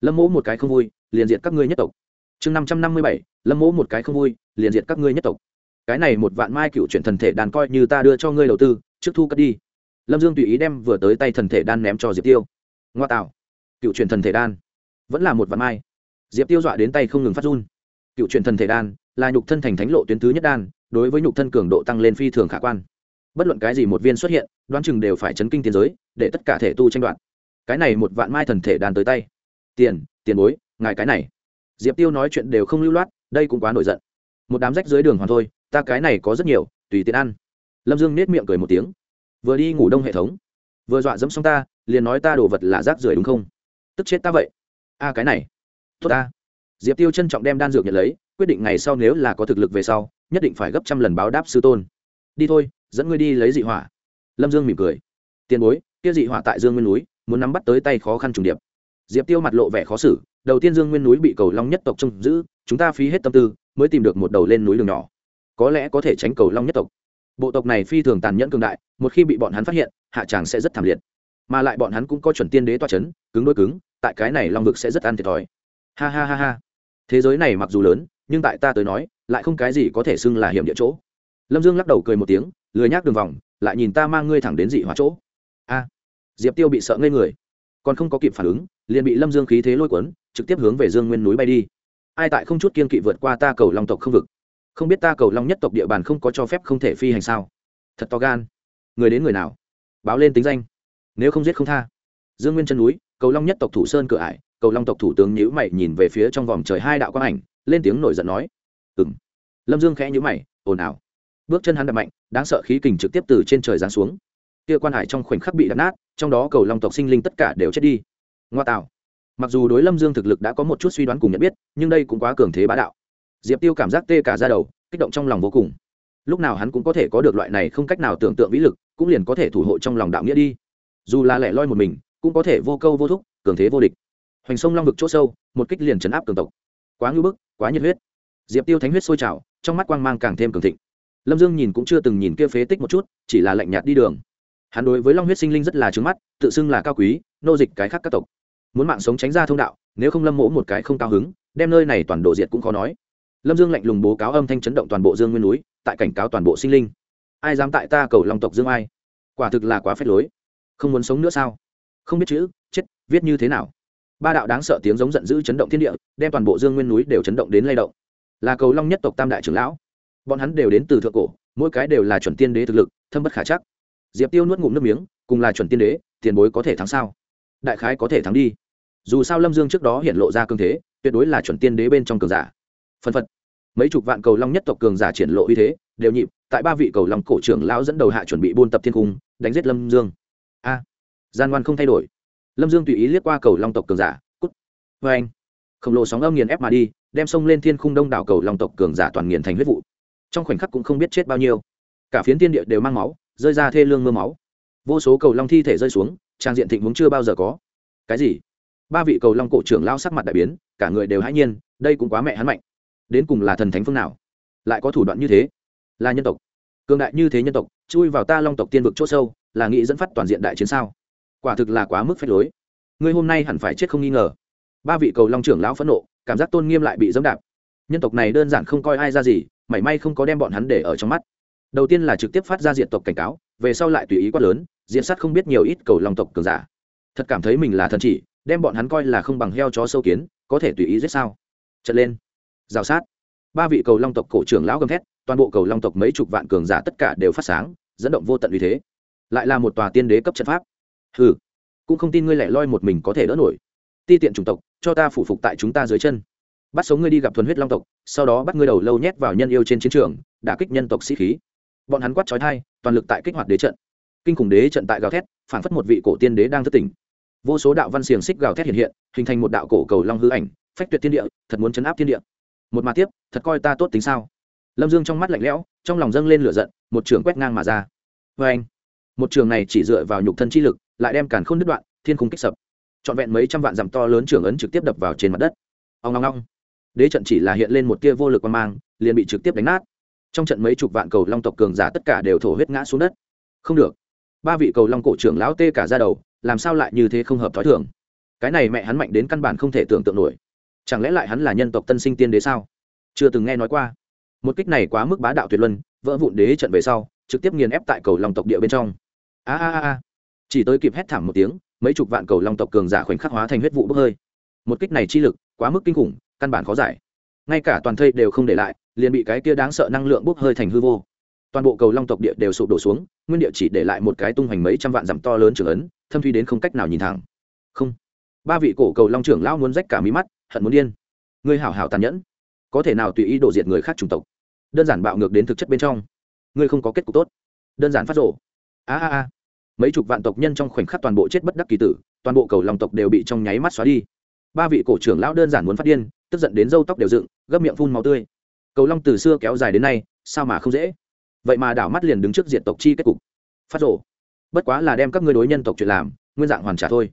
A: lâm mỗ một cái không vui, liền diệt các ngươi nhất tộc. Chương năm trăm năm mươi bảy, lâm mỗ một cái không vui, liền diệt các ngươi nhất tộc. Cái này một vạn mai cựu chuyển thần thể đan coi như ta đưa cho ngươi đầu tư, trước thu cất đi. Lâm dương tùy ý đem vừa tới tay thần thể đan ném cho diệp tiêu. Ngoa tạo. Cựu truyền thần thể đan vẫn là một vạn mai. Diệp tiêu dọa đến tay không ngừng phát run. Cựu truyền thần thể đan là nhục thân thành thánh lộ tuyến thứ nhất đan, đối với nhục thân cường độ tăng lên phi thường khả quan. Bất luận cái gì một viên xuất hiện, đoán chừng đều phải chấn kinh tiến giới, để tất cả thể tu tranh đoạt. Cái này một vạn mai thần thể đan tới tay. Tiền tiền bối, ngài cái này. Diệp tiêu nói chuyện đều không lưu loát, đây cũng quá nổi giận. Một đám rách dưới đường hoàn thôi, ta cái này có rất nhiều, tùy tiện ăn. Lâm dương nết miệng cười một tiếng. Vừa đi ngủ đông hệ thống. Vừa dọa dẫm xong ta, liền nói ta đồ vật là rác rưởi đúng không? Tức chết ta vậy a cái này. Tốt ta. Diệp tiêu trân trọng đem đan dược nhận lấy, quyết định ngày sau nếu là có thực lực về sau, nhất định phải gấp trăm lần báo đáp sư tôn. Đi thôi, dẫn ngươi đi lấy dị hỏa. Lâm dương mỉm cười. Tiền bối, kia dị hỏa tại dương nguyên núi, muốn nắm bắt tới tay khó khăn trùng điệp. Diệp tiêu mặt lộ vẻ khó xử, đầu tiên dương nguyên núi bị cầu long nhất tộc trông giữ, chúng ta phí hết tâm tư, mới tìm được một đầu lên núi đường nhỏ. Có lẽ có thể tránh cầu long nhất tộc. Bộ tộc này phi thường tàn nhẫn cường đại, một khi bị bọn hắn phát hiện, hạ tràng sẽ rất thảm liệt mà lại bọn hắn cũng có chuẩn tiên đế toa c h ấ n cứng đôi cứng, tại cái này long vực sẽ rất ăn thiệt thòi. Ha ha ha ha. Thế giới này mặc dù lớn, nhưng tại ta tới nói, lại không cái gì có thể xưng là hiểm địa chỗ. Lâm dương lắc đầu cười một tiếng, lười nhác đường vòng, lại nhìn ta mang ngươi thẳng đến dị hóa chỗ. A. Diệp tiêu bị sợ ngây người. Còn không có kịp phản ứng, liền bị lâm dương khí thế lôi cuốn, trực tiếp hướng về dương nguyên núi bay đi. Ai tại không chút kiên kỵ vượt qua ta cầu long tộc không vực? Không biết ta cầu long nhất tộc địa bàn không có cho phép không thể phi hành sao? Thật to gan. Người đến người nào? Báo lên tính danh nếu không giết không tha. Dương nguyên chân núi, cầu long nhất tộc thủ sơn cửa ải, cầu long tộc thủ tướng nhữ mày nhìn về phía trong vòng trời hai đạo quang ảnh, lên tiếng nổi giận nói ừng lâm dương khẽ nhữ mày, ồn ào. Bước chân hắn đập mạnh, đáng sợ khí kình trực tiếp từ trên trời giáng xuống. Kia quan hải trong khoảnh khắc bị đập nát, trong đó cầu long tộc sinh linh tất cả đều chết đi. Ngoa tạo. Mặc dù đối lâm dương thực lực đã có một chút suy đoán cùng nhận biết, nhưng đây cũng quá cường thế bá đạo. Diệp tiêu cảm giác tê cả ra đầu, kích động trong lòng vô cùng. Lúc nào hắn cũng có thể có được loại này không cách nào tưởng tượng vĩ lực, cũng liền có thể thủ hộ trong lòng đạo nghĩa đi dù là lẻ loi một mình, cũng có thể vô câu vô thúc, cường thế vô địch. Hoành sông long vực chỗ sâu, một kích liền chấn áp cường tộc. Quá ngưỡng bức, quá nhiệt huyết. Diệp tiêu thánh huyết sôi trào, trong mắt quang mang càng thêm cường thịnh. Lâm dương nhìn cũng chưa từng nhìn kia phế tích một chút, chỉ là lạnh nhạt đi đường. Hắn đối với long huyết sinh linh rất là trứng mắt, tự xưng là cao quý, nô dịch cái khác các tộc. Muốn mạng sống tránh ra thông đạo, nếu không lâm mỗ một cái không cao hứng, đem nơi này toàn độ diệt cũng khó nói. Lâm dương lạnh lùng bố cáo âm thanh chấn động toàn bộ dương nguyên núi, tại cảnh cáo toàn bộ sinh linh. Ai dám tại ta cầu long tộc dương ai? Quả thực là quá phép lối không muốn sống nữa sao? Không biết chữ, chết, viết như thế nào? Ba đạo đáng sợ tiếng giống giận dữ chấn động thiên địa, đem toàn bộ dương nguyên núi đều chấn động đến lay động. Là cầu long nhất tộc tam đại trưởng lão. Bọn hắn đều đến từ thượng cổ, mỗi cái đều là chuẩn tiên đế thực lực, thâm bất khả chắc. Diệp tiêu nuốt ngụm nước miếng, cùng là chuẩn tiên đế, tiền bối có thể thắng sao? Đại khái có thể thắng đi. Dù sao lâm dương trước đó hiện lộ ra cương thế, tuyệt đối là chuẩn tiên đế bên trong cường giả. Phân phật. Mấy chục vạn cầu long nhất tộc cường giả triển lộ uy thế, đều nhịp, tại ba vị cầu long cổ trưởng lão dẫn đầu hạ chuẩn bị buôn tập thiên cung, đánh giết lâm dương a. Gian ngoan không thay đổi. Lâm dương tùy ý liếc qua cầu long tộc cường giả, cút. Vê anh, khổng lồ sóng âm nghiền ép mà đi, đem sông lên thiên khung đông đảo cầu long tộc cường giả toàn nghiền thành huyết vụ. Trong khoảnh khắc cũng không biết chết bao nhiêu. Cả phiến tiên địa đều mang máu, rơi ra thê lương mưa máu. Vô số cầu long thi thể rơi xuống, trang diện thịnh vốn chưa bao giờ có. Cái gì? Ba vị cầu long cổ trưởng lao sắc mặt đại biến, cả người đều hãy nhiên, đây cũng quá mẹ hắn mạnh. Đến cùng là thần thánh phương nào? Lại có thủ đoạn như thế? Là nhân tộc. Cường đại như thế nhân tộc, chui vào ta long tộc tiên vực c h ỗ sâu là nghĩ dẫn phát toàn diện đại chiến sao? Quả thực là quá mức phép lối. Ngươi hôm nay hẳn phải chết không nghi ngờ. Ba vị cầu long trưởng lão phẫn nộ, cảm giác tôn nghiêm lại bị dẫm đạp. Nhân tộc này đơn giản không coi ai ra gì, mảy may không có đem bọn hắn để ở trong mắt. Đầu tiên là trực tiếp phát ra diện tộc cảnh cáo, về sau lại tùy ý quát lớn diện sát không biết nhiều ít cầu long tộc cường giả. Thật cảm thấy mình là thần chỉ, đem bọn hắn coi là không bằng heo chó sâu kiến, có thể tùy ý giết sao? Trận lên. Rào sát. Ba vị cầu long tộc cổ trưởng lão gầm thét, toàn bộ cầu long tộc mấy chục vạn cường giả tất cả đều phát sáng, dẫn động vô tận uy thế lại là một tòa tiên đế cấp trận pháp. Hừ, cũng không tin ngươi lẻ loi một mình có thể đỡ nổi. Ti tiện chủng tộc, cho ta phủ phục tại chúng ta dưới chân. Bắt sống ngươi đi gặp thuần huyết long tộc, sau đó bắt ngươi đầu lâu nhét vào nhân yêu trên chiến trường, đả kích nhân tộc sĩ khí. Bọn hắn quát trói thai, toàn lực tại kích hoạt đế trận. Kinh khủng đế trận tại gào thét phản phất một vị cổ tiên đế đang thất tỉnh. Vô số đạo văn xiềng xích gào thét hiện hiện, hình thành một đạo cổ cầu long hư ảnh, phách tuyệt thiên địa, thật muốn chấn áp thiên địa. Một mà tiếp, thật coi ta tốt tính sao? Lâm dương trong mắt lạnh lẽo, trong lòng dâng lên lửa giận, một trường quét ngang mà ra. Vê anh một trường này chỉ dựa vào nhục thân chi lực, lại đem càn khôn đứt đoạn, thiên khung kích sập. Trọn vẹn mấy trăm vạn dặm to lớn trường ấn trực tiếp đập vào trên mặt đất. Ông ngong ngong đế trận chỉ là hiện lên một tia vô lực quan mang, liền bị trực tiếp đánh nát. Trong trận mấy chục vạn cầu long tộc cường giả tất cả đều thổ huyết ngã xuống đất. Không được. Ba vị cầu long cổ trưởng lão tê cả ra đầu, làm sao lại như thế không hợp thói thường? Cái này mẹ hắn mạnh đến căn bản không thể tưởng tượng nổi. Chẳng lẽ lại hắn là nhân tộc tân sinh tiên đế sao? Chưa từng nghe nói qua. Một kích này quá mức bá đạo tuyệt luân, vỡ vụn đế trận về sau, trực tiếp nghiền ép tại cầu long tộc địa bên trong a a a chỉ tới kịp hét thảm một tiếng, mấy chục vạn cầu long tộc cường giả khoảnh khắc hóa thành huyết vụ bốc hơi. Một kích này chi lực, quá mức kinh khủng, căn bản khó giải. Ngay cả toàn thây đều không để lại, liền bị cái kia đáng sợ năng lượng bốc hơi thành hư vô. Toàn bộ cầu long tộc địa đều sụp đổ xuống, nguyên địa chỉ để lại một cái tung hoành mấy trăm vạn dặm to lớn trưởng ấn, thâm thuy đến không cách nào nhìn thẳng. Không. Ba vị cổ cầu long trưởng lão muốn rách cả mí mắt, hận muốn điên. Ngươi hảo hảo tàn nhẫn. Có thể nào tùy ý đổ diệt người khác chủng tộc? Đơn giản bạo ngược đến thực chất bên trong. Ngươi không có kết cục tốt. Đơn giản phát rổ a a a mấy chục vạn tộc nhân trong khoảnh khắc toàn bộ chết bất đắc kỳ tử, toàn bộ cầu long tộc đều bị trong nháy mắt xóa đi. Ba vị cổ trưởng lão đơn giản muốn phát điên, tức giận đến râu tóc đều dựng, gấp miệng phun màu tươi. Cầu long từ xưa kéo dài đến nay, sao mà không dễ? Vậy mà đảo mắt liền đứng trước diện tộc chi kết cục. Phát rổ bất quá là đem các ngươi đối nhân tộc chuyện làm, nguyên dạng hoàn trả thôi.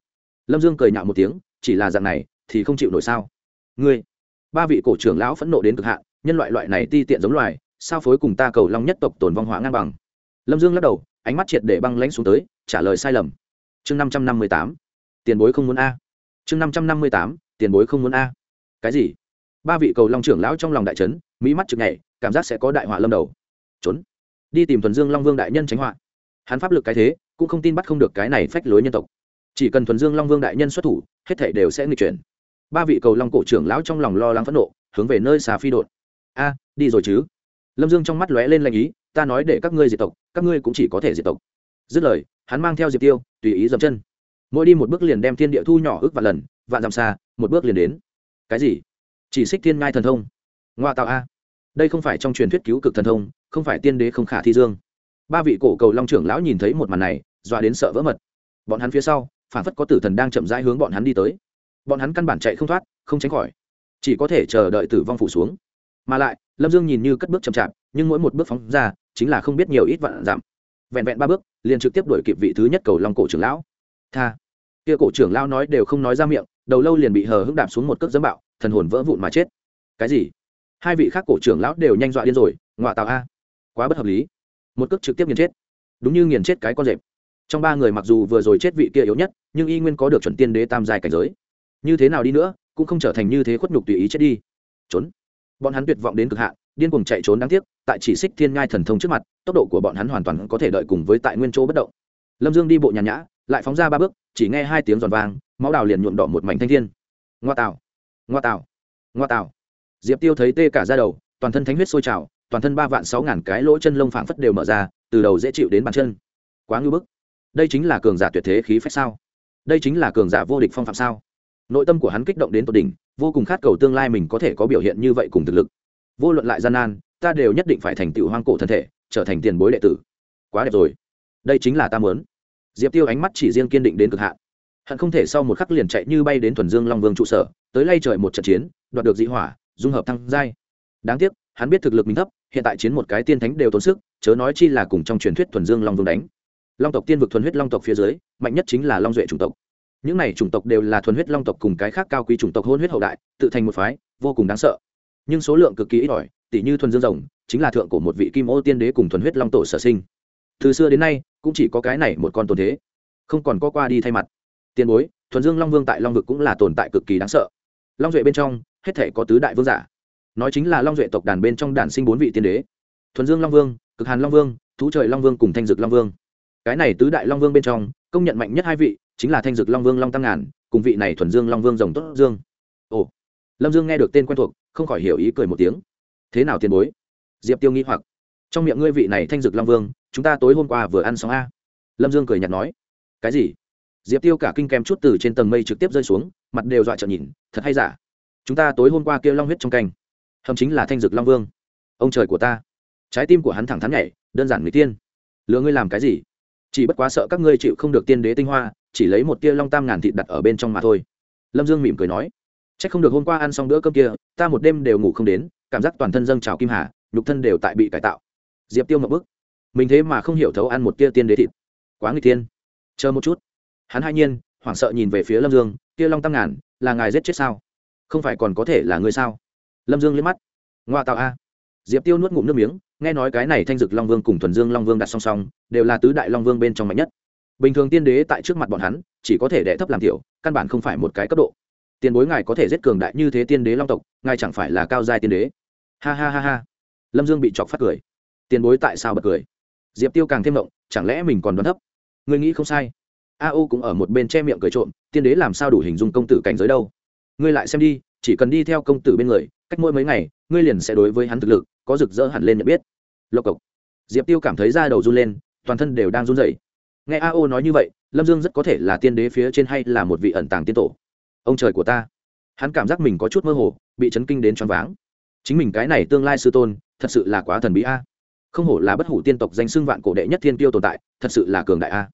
A: Lâm dương cười nhạo một tiếng, chỉ là dạng này thì không chịu nổi sao? Ngươi. Ba vị cổ trưởng lão phẫn nộ đến cực hạn, nhân loại loại này ti tiện giống loài, sao phối cùng ta cầu long nhất tộc tồn vong hóa ngang bằng? Lâm dương lắc đầu, ánh mắt triệt để băng lãnh xuống tới trả lời sai lầm. Chương năm trăm năm mươi tám, tiền bối không muốn a. Chương năm trăm năm mươi tám, tiền bối không muốn a. Cái gì? Ba vị cầu long trưởng lão trong lòng đại trấn mỹ mắt chực nhảy, cảm giác sẽ có đại họa lâm đầu. Trốn. Đi tìm thuần dương long vương đại nhân tránh họa. Hắn pháp lực cái thế, cũng không tin bắt không được cái này phách lối nhân tộc. Chỉ cần thuần dương long vương đại nhân xuất thủ, hết thể đều sẽ nghịch chuyển. Ba vị cầu long cổ trưởng lão trong lòng lo lắng phẫn nộ, hướng về nơi xà phi đột. A, đi rồi chứ? Lâm dương trong mắt lóe lên lanh ý, ta nói để các ngươi diệt tộc, các ngươi cũng chỉ có thể diệt tộc. Dứt lời hắn mang theo diệp tiêu, tùy ý dậm chân. Mỗi đi một bước liền đem thiên địa thu nhỏ ước vạn lần, vạn dặm xa, một bước liền đến. Cái gì? Chỉ xích thiên ngai thần thông. Ngoa tạo a. Đây không phải trong truyền thuyết cứu cực thần thông, không phải tiên đế không khả thi dương. Ba vị cổ cầu long trưởng lão nhìn thấy một màn này, dọa đến sợ vỡ mật. Bọn hắn phía sau, phản phất có tử thần đang chậm rãi hướng bọn hắn đi tới. Bọn hắn căn bản chạy không thoát, không tránh khỏi. Chỉ có thể chờ đợi tử vong phủ xuống. Mà lại, lâm dương nhìn như cất bước chậm chạp, nhưng mỗi một bước phóng ra, chính là không biết nhiều ít vạn giảm vẹn vẹn ba bước, liền trực tiếp đuổi kịp vị thứ nhất cầu long cổ trưởng lão. Tha. Kia cổ trưởng lão nói đều không nói ra miệng, đầu lâu liền bị hờ hững đạp xuống một cước dấm bạo, thần hồn vỡ vụn mà chết. Cái gì? Hai vị khác cổ trưởng lão đều nhanh dọa điên rồi ngoại tạo a. Quá bất hợp lý. Một cước trực tiếp nghiền chết. Đúng như nghiền chết cái con rệp. Trong ba người mặc dù vừa rồi chết vị kia yếu nhất, nhưng y nguyên có được chuẩn tiên đế tam giai cảnh giới. Như thế nào đi nữa, cũng không trở thành như thế khuất nhục tùy ý chết đi. Trốn. Bọn hắn tuyệt vọng đến cực hạn điên cuồng chạy trốn đáng tiếc, tại chỉ xích thiên ngai thần thông trước mặt, tốc độ của bọn hắn hoàn toàn có thể đợi cùng với tại nguyên chỗ bất động. Lâm dương đi bộ nhàn nhã, lại phóng ra ba bước, chỉ nghe hai tiếng giòn vàng máu đào liền nhuộm đỏ một mảnh thanh thiên. Ngoa tạo ngoa tạo ngoa tạo. Diệp tiêu thấy tê cả ra đầu, toàn thân thánh huyết sôi trào, toàn thân ba vạn sáu ngàn cái lỗ chân lông phảng phất đều mở ra, từ đầu dễ chịu đến bàn chân. Quá ngư bức. Đây chính là cường giả tuyệt thế khí phách sao? Đây chính là cường giả vô địch phong phạm sao? Nội tâm của hắn kích động đến tột đỉnh, vô cùng khát cầu tương lai mình có thể có biểu hiện như vậy cùng thực lực vô luận lại gian nan, ta đều nhất định phải thành tựu hoang cổ thân thể, trở thành tiền bối đệ tử. Quá đẹp rồi. Đây chính là ta muốn. Diệp tiêu ánh mắt chỉ riêng kiên định đến cực hạn. Hận không thể sau một khắc liền chạy như bay đến thuần dương long vương trụ sở, tới lay trời một trận chiến, đoạt được dị hỏa, dung hợp thăng giai. Đáng tiếc, hắn biết thực lực mình thấp, hiện tại chiến một cái tiên thánh đều tốn sức, chớ nói chi là cùng trong truyền thuyết thuần dương long vương đánh. Long tộc tiên vực thuần huyết long tộc phía dưới, mạnh nhất chính là long duệ chủng tộc. Những này chủng tộc đều là thuần huyết long tộc cùng cái khác cao quý chủng tộc hôn huyết hậu đại, tự thành một phái, vô cùng đáng sợ nhưng số lượng cực kỳ ít ỏi tỷ như thuần dương rồng, chính là thượng của một vị kim ô tiên đế cùng thuần huyết long tổ sở sinh. Từ xưa đến nay, cũng chỉ có cái này một con tồn thế, không còn có qua đi thay mặt. Tiền bối, thuần dương long vương tại long vực cũng là tồn tại cực kỳ đáng sợ. Long duệ bên trong, hết thể có tứ đại vương giả. Nói chính là long duệ tộc đàn bên trong đàn sinh bốn vị tiên đế. Thuần dương long vương, cực hàn long vương, thú trời long vương cùng thanh dực long vương. Cái này tứ đại long vương bên trong, công nhận mạnh nhất hai vị, chính là thanh dực long vương long tăng ngàn, cùng vị này thuần dương long vương rồng tốt dương. Ồ, lâm dương nghe được tên quen thuộc không khỏi hiểu ý cười một tiếng. Thế nào tiền bối? Diệp tiêu nghĩ hoặc. Trong miệng ngươi vị này thanh dực long vương, chúng ta tối hôm qua vừa ăn xong a. Lâm dương cười nhạt nói. Cái gì? Diệp tiêu cả kinh kem chút từ trên tầng mây trực tiếp rơi xuống, mặt đều dọa trợn nhìn. Thật hay giả? Chúng ta tối hôm qua kêu long huyết trong canh. Hầm chính là thanh dực long vương. Ông trời của ta. Trái tim của hắn thẳng thắn nhảy, đơn giản người tiên. Lừa ngươi làm cái gì? Chỉ bất quá sợ các ngươi chịu không được tiên đế tinh hoa, chỉ lấy một tia long tam ngàn thịt đặt ở bên trong mà thôi. Lâm dương mỉm cười nói c h ắ c không được hôm qua ăn xong bữa cơm kia, ta một đêm đều ngủ không đến, cảm giác toàn thân dâng trào kim hà, nhục thân đều tại bị cải tạo. Diệp tiêu ngậm bức. Mình thế mà không hiểu thấu ăn một tia tiên đế thịt. Quá người tiên chờ một chút. Hắn hai nhiên, hoảng sợ nhìn về phía lâm dương, kia long tam ngàn, là ngài giết chết sao? Không phải còn có thể là người sao? Lâm dương liếc mắt. Ngoa tạo a. Diệp tiêu nuốt ngụm nước miếng, nghe nói cái này thanh dực long vương cùng thuần dương long vương đặt song song, đều là tứ đại long vương bên trong mạnh nhất. Bình thường tiên đế tại trước mặt bọn hắn, chỉ có thể đẻ thấp làm tiểu, căn bản không phải một cái cấp độ tiền bối ngài có thể giết cường đại như thế tiên đế long tộc, ngài chẳng phải là cao giai tiên đế. Ha ha ha ha. Lâm dương bị chọc phát cười. Tiền bối tại sao bật cười? Diệp tiêu càng thêm động, chẳng lẽ mình còn đoán thấp? Người nghĩ không sai. A o cũng ở một bên che miệng cười trộm, tiên đế làm sao đủ hình dung công tử cảnh giới đâu? Ngươi lại xem đi, chỉ cần đi theo công tử bên người, cách mỗi mấy ngày, ngươi liền sẽ đối với hắn thực lực, có rực rỡ hẳn lên nhận biết. Lộc cộc. Diệp tiêu cảm thấy da đầu run lên, toàn thân đều đang run rẩy. Nghe a o nói như vậy, lâm dương rất có thể là tiên đế phía trên hay là một vị ẩn tàng tiên tổ ông trời của ta. Hắn cảm giác mình có chút mơ hồ, bị chấn kinh đến choáng váng. Chính mình cái này tương lai sư tôn, thật sự là quá thần bí a. Không hổ là bất hủ tiên tộc danh xưng vạn cổ đệ nhất thiên tiêu tồn tại, thật sự là cường đại a.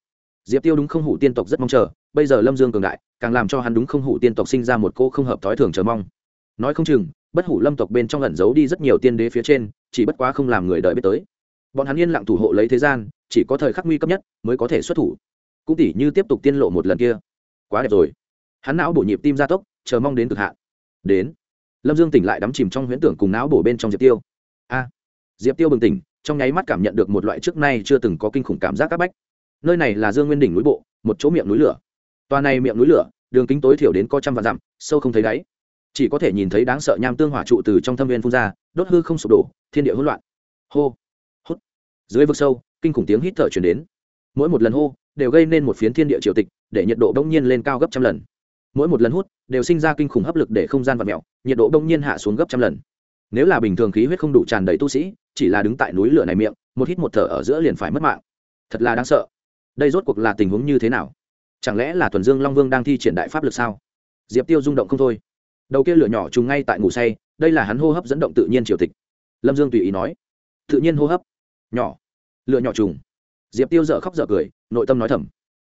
A: Diệp tiêu đúng không hủ tiên tộc rất mong chờ, bây giờ lâm dương cường đại, càng làm cho hắn đúng không hủ tiên tộc sinh ra một cô không hợp thói thường chờ mong. Nói không chừng, bất hủ lâm tộc bên trong ẩn giấu đi rất nhiều tiên đế phía trên, chỉ bất quá không làm người đợi biết tới. Bọn hắn yên lặng thủ hộ lấy thế gian, chỉ có thời khắc nguy cấp nhất mới có thể xuất thủ. Cũng tỉ như tiếp tục tiên lộ một lần kia. Quá đẹp rồi hắn não bổ nhịp tim gia tốc, chờ mong đến cực hạn. Đến. Lâm dương tỉnh lại đắm chìm trong huyễn tưởng cùng não bổ bên trong diệp tiêu. A. Diệp tiêu bừng tỉnh, trong nháy mắt cảm nhận được một loại trước nay chưa từng có kinh khủng cảm giác áp bách. Nơi này là dương nguyên đỉnh núi bộ, một chỗ miệng núi lửa. Toa này miệng núi lửa, đường kính tối thiểu đến có trăm vạn dặm, sâu không thấy đáy. Chỉ có thể nhìn thấy đáng sợ nham tương hỏa trụ từ trong thâm viên phun ra, đốt hư không sụp đổ, thiên địa hỗn loạn. Hô. Hốt dưới vực sâu, kinh khủng tiếng hít thở chuyển đến. Mỗi một lần hô, đều gây nên một phiến thiên địa triều tịch, để nhiệt độ đông nhiên lên cao gấp trăm lần mỗi một lần hút đều sinh ra kinh khủng hấp lực để không gian vật mẹo, nhiệt độ đông nhiên hạ xuống gấp trăm lần. Nếu là bình thường khí huyết không đủ tràn đầy tu sĩ, chỉ là đứng tại núi lửa này miệng, một hít một thở ở giữa liền phải mất mạng. Thật là đáng sợ. Đây rốt cuộc là tình huống như thế nào? Chẳng lẽ là thuần dương long vương đang thi triển đại pháp lực sao? Diệp tiêu rung động không thôi. Đầu kia lửa nhỏ trùng ngay tại ngủ say, đây là hắn hô hấp dẫn động tự nhiên triều tịch. Lâm dương tùy ý nói. Tự nhiên hô hấp? Nhỏ. Lửa nhỏ trùng. Diệp tiêu dở khóc dở cười, nội tâm nói thầm.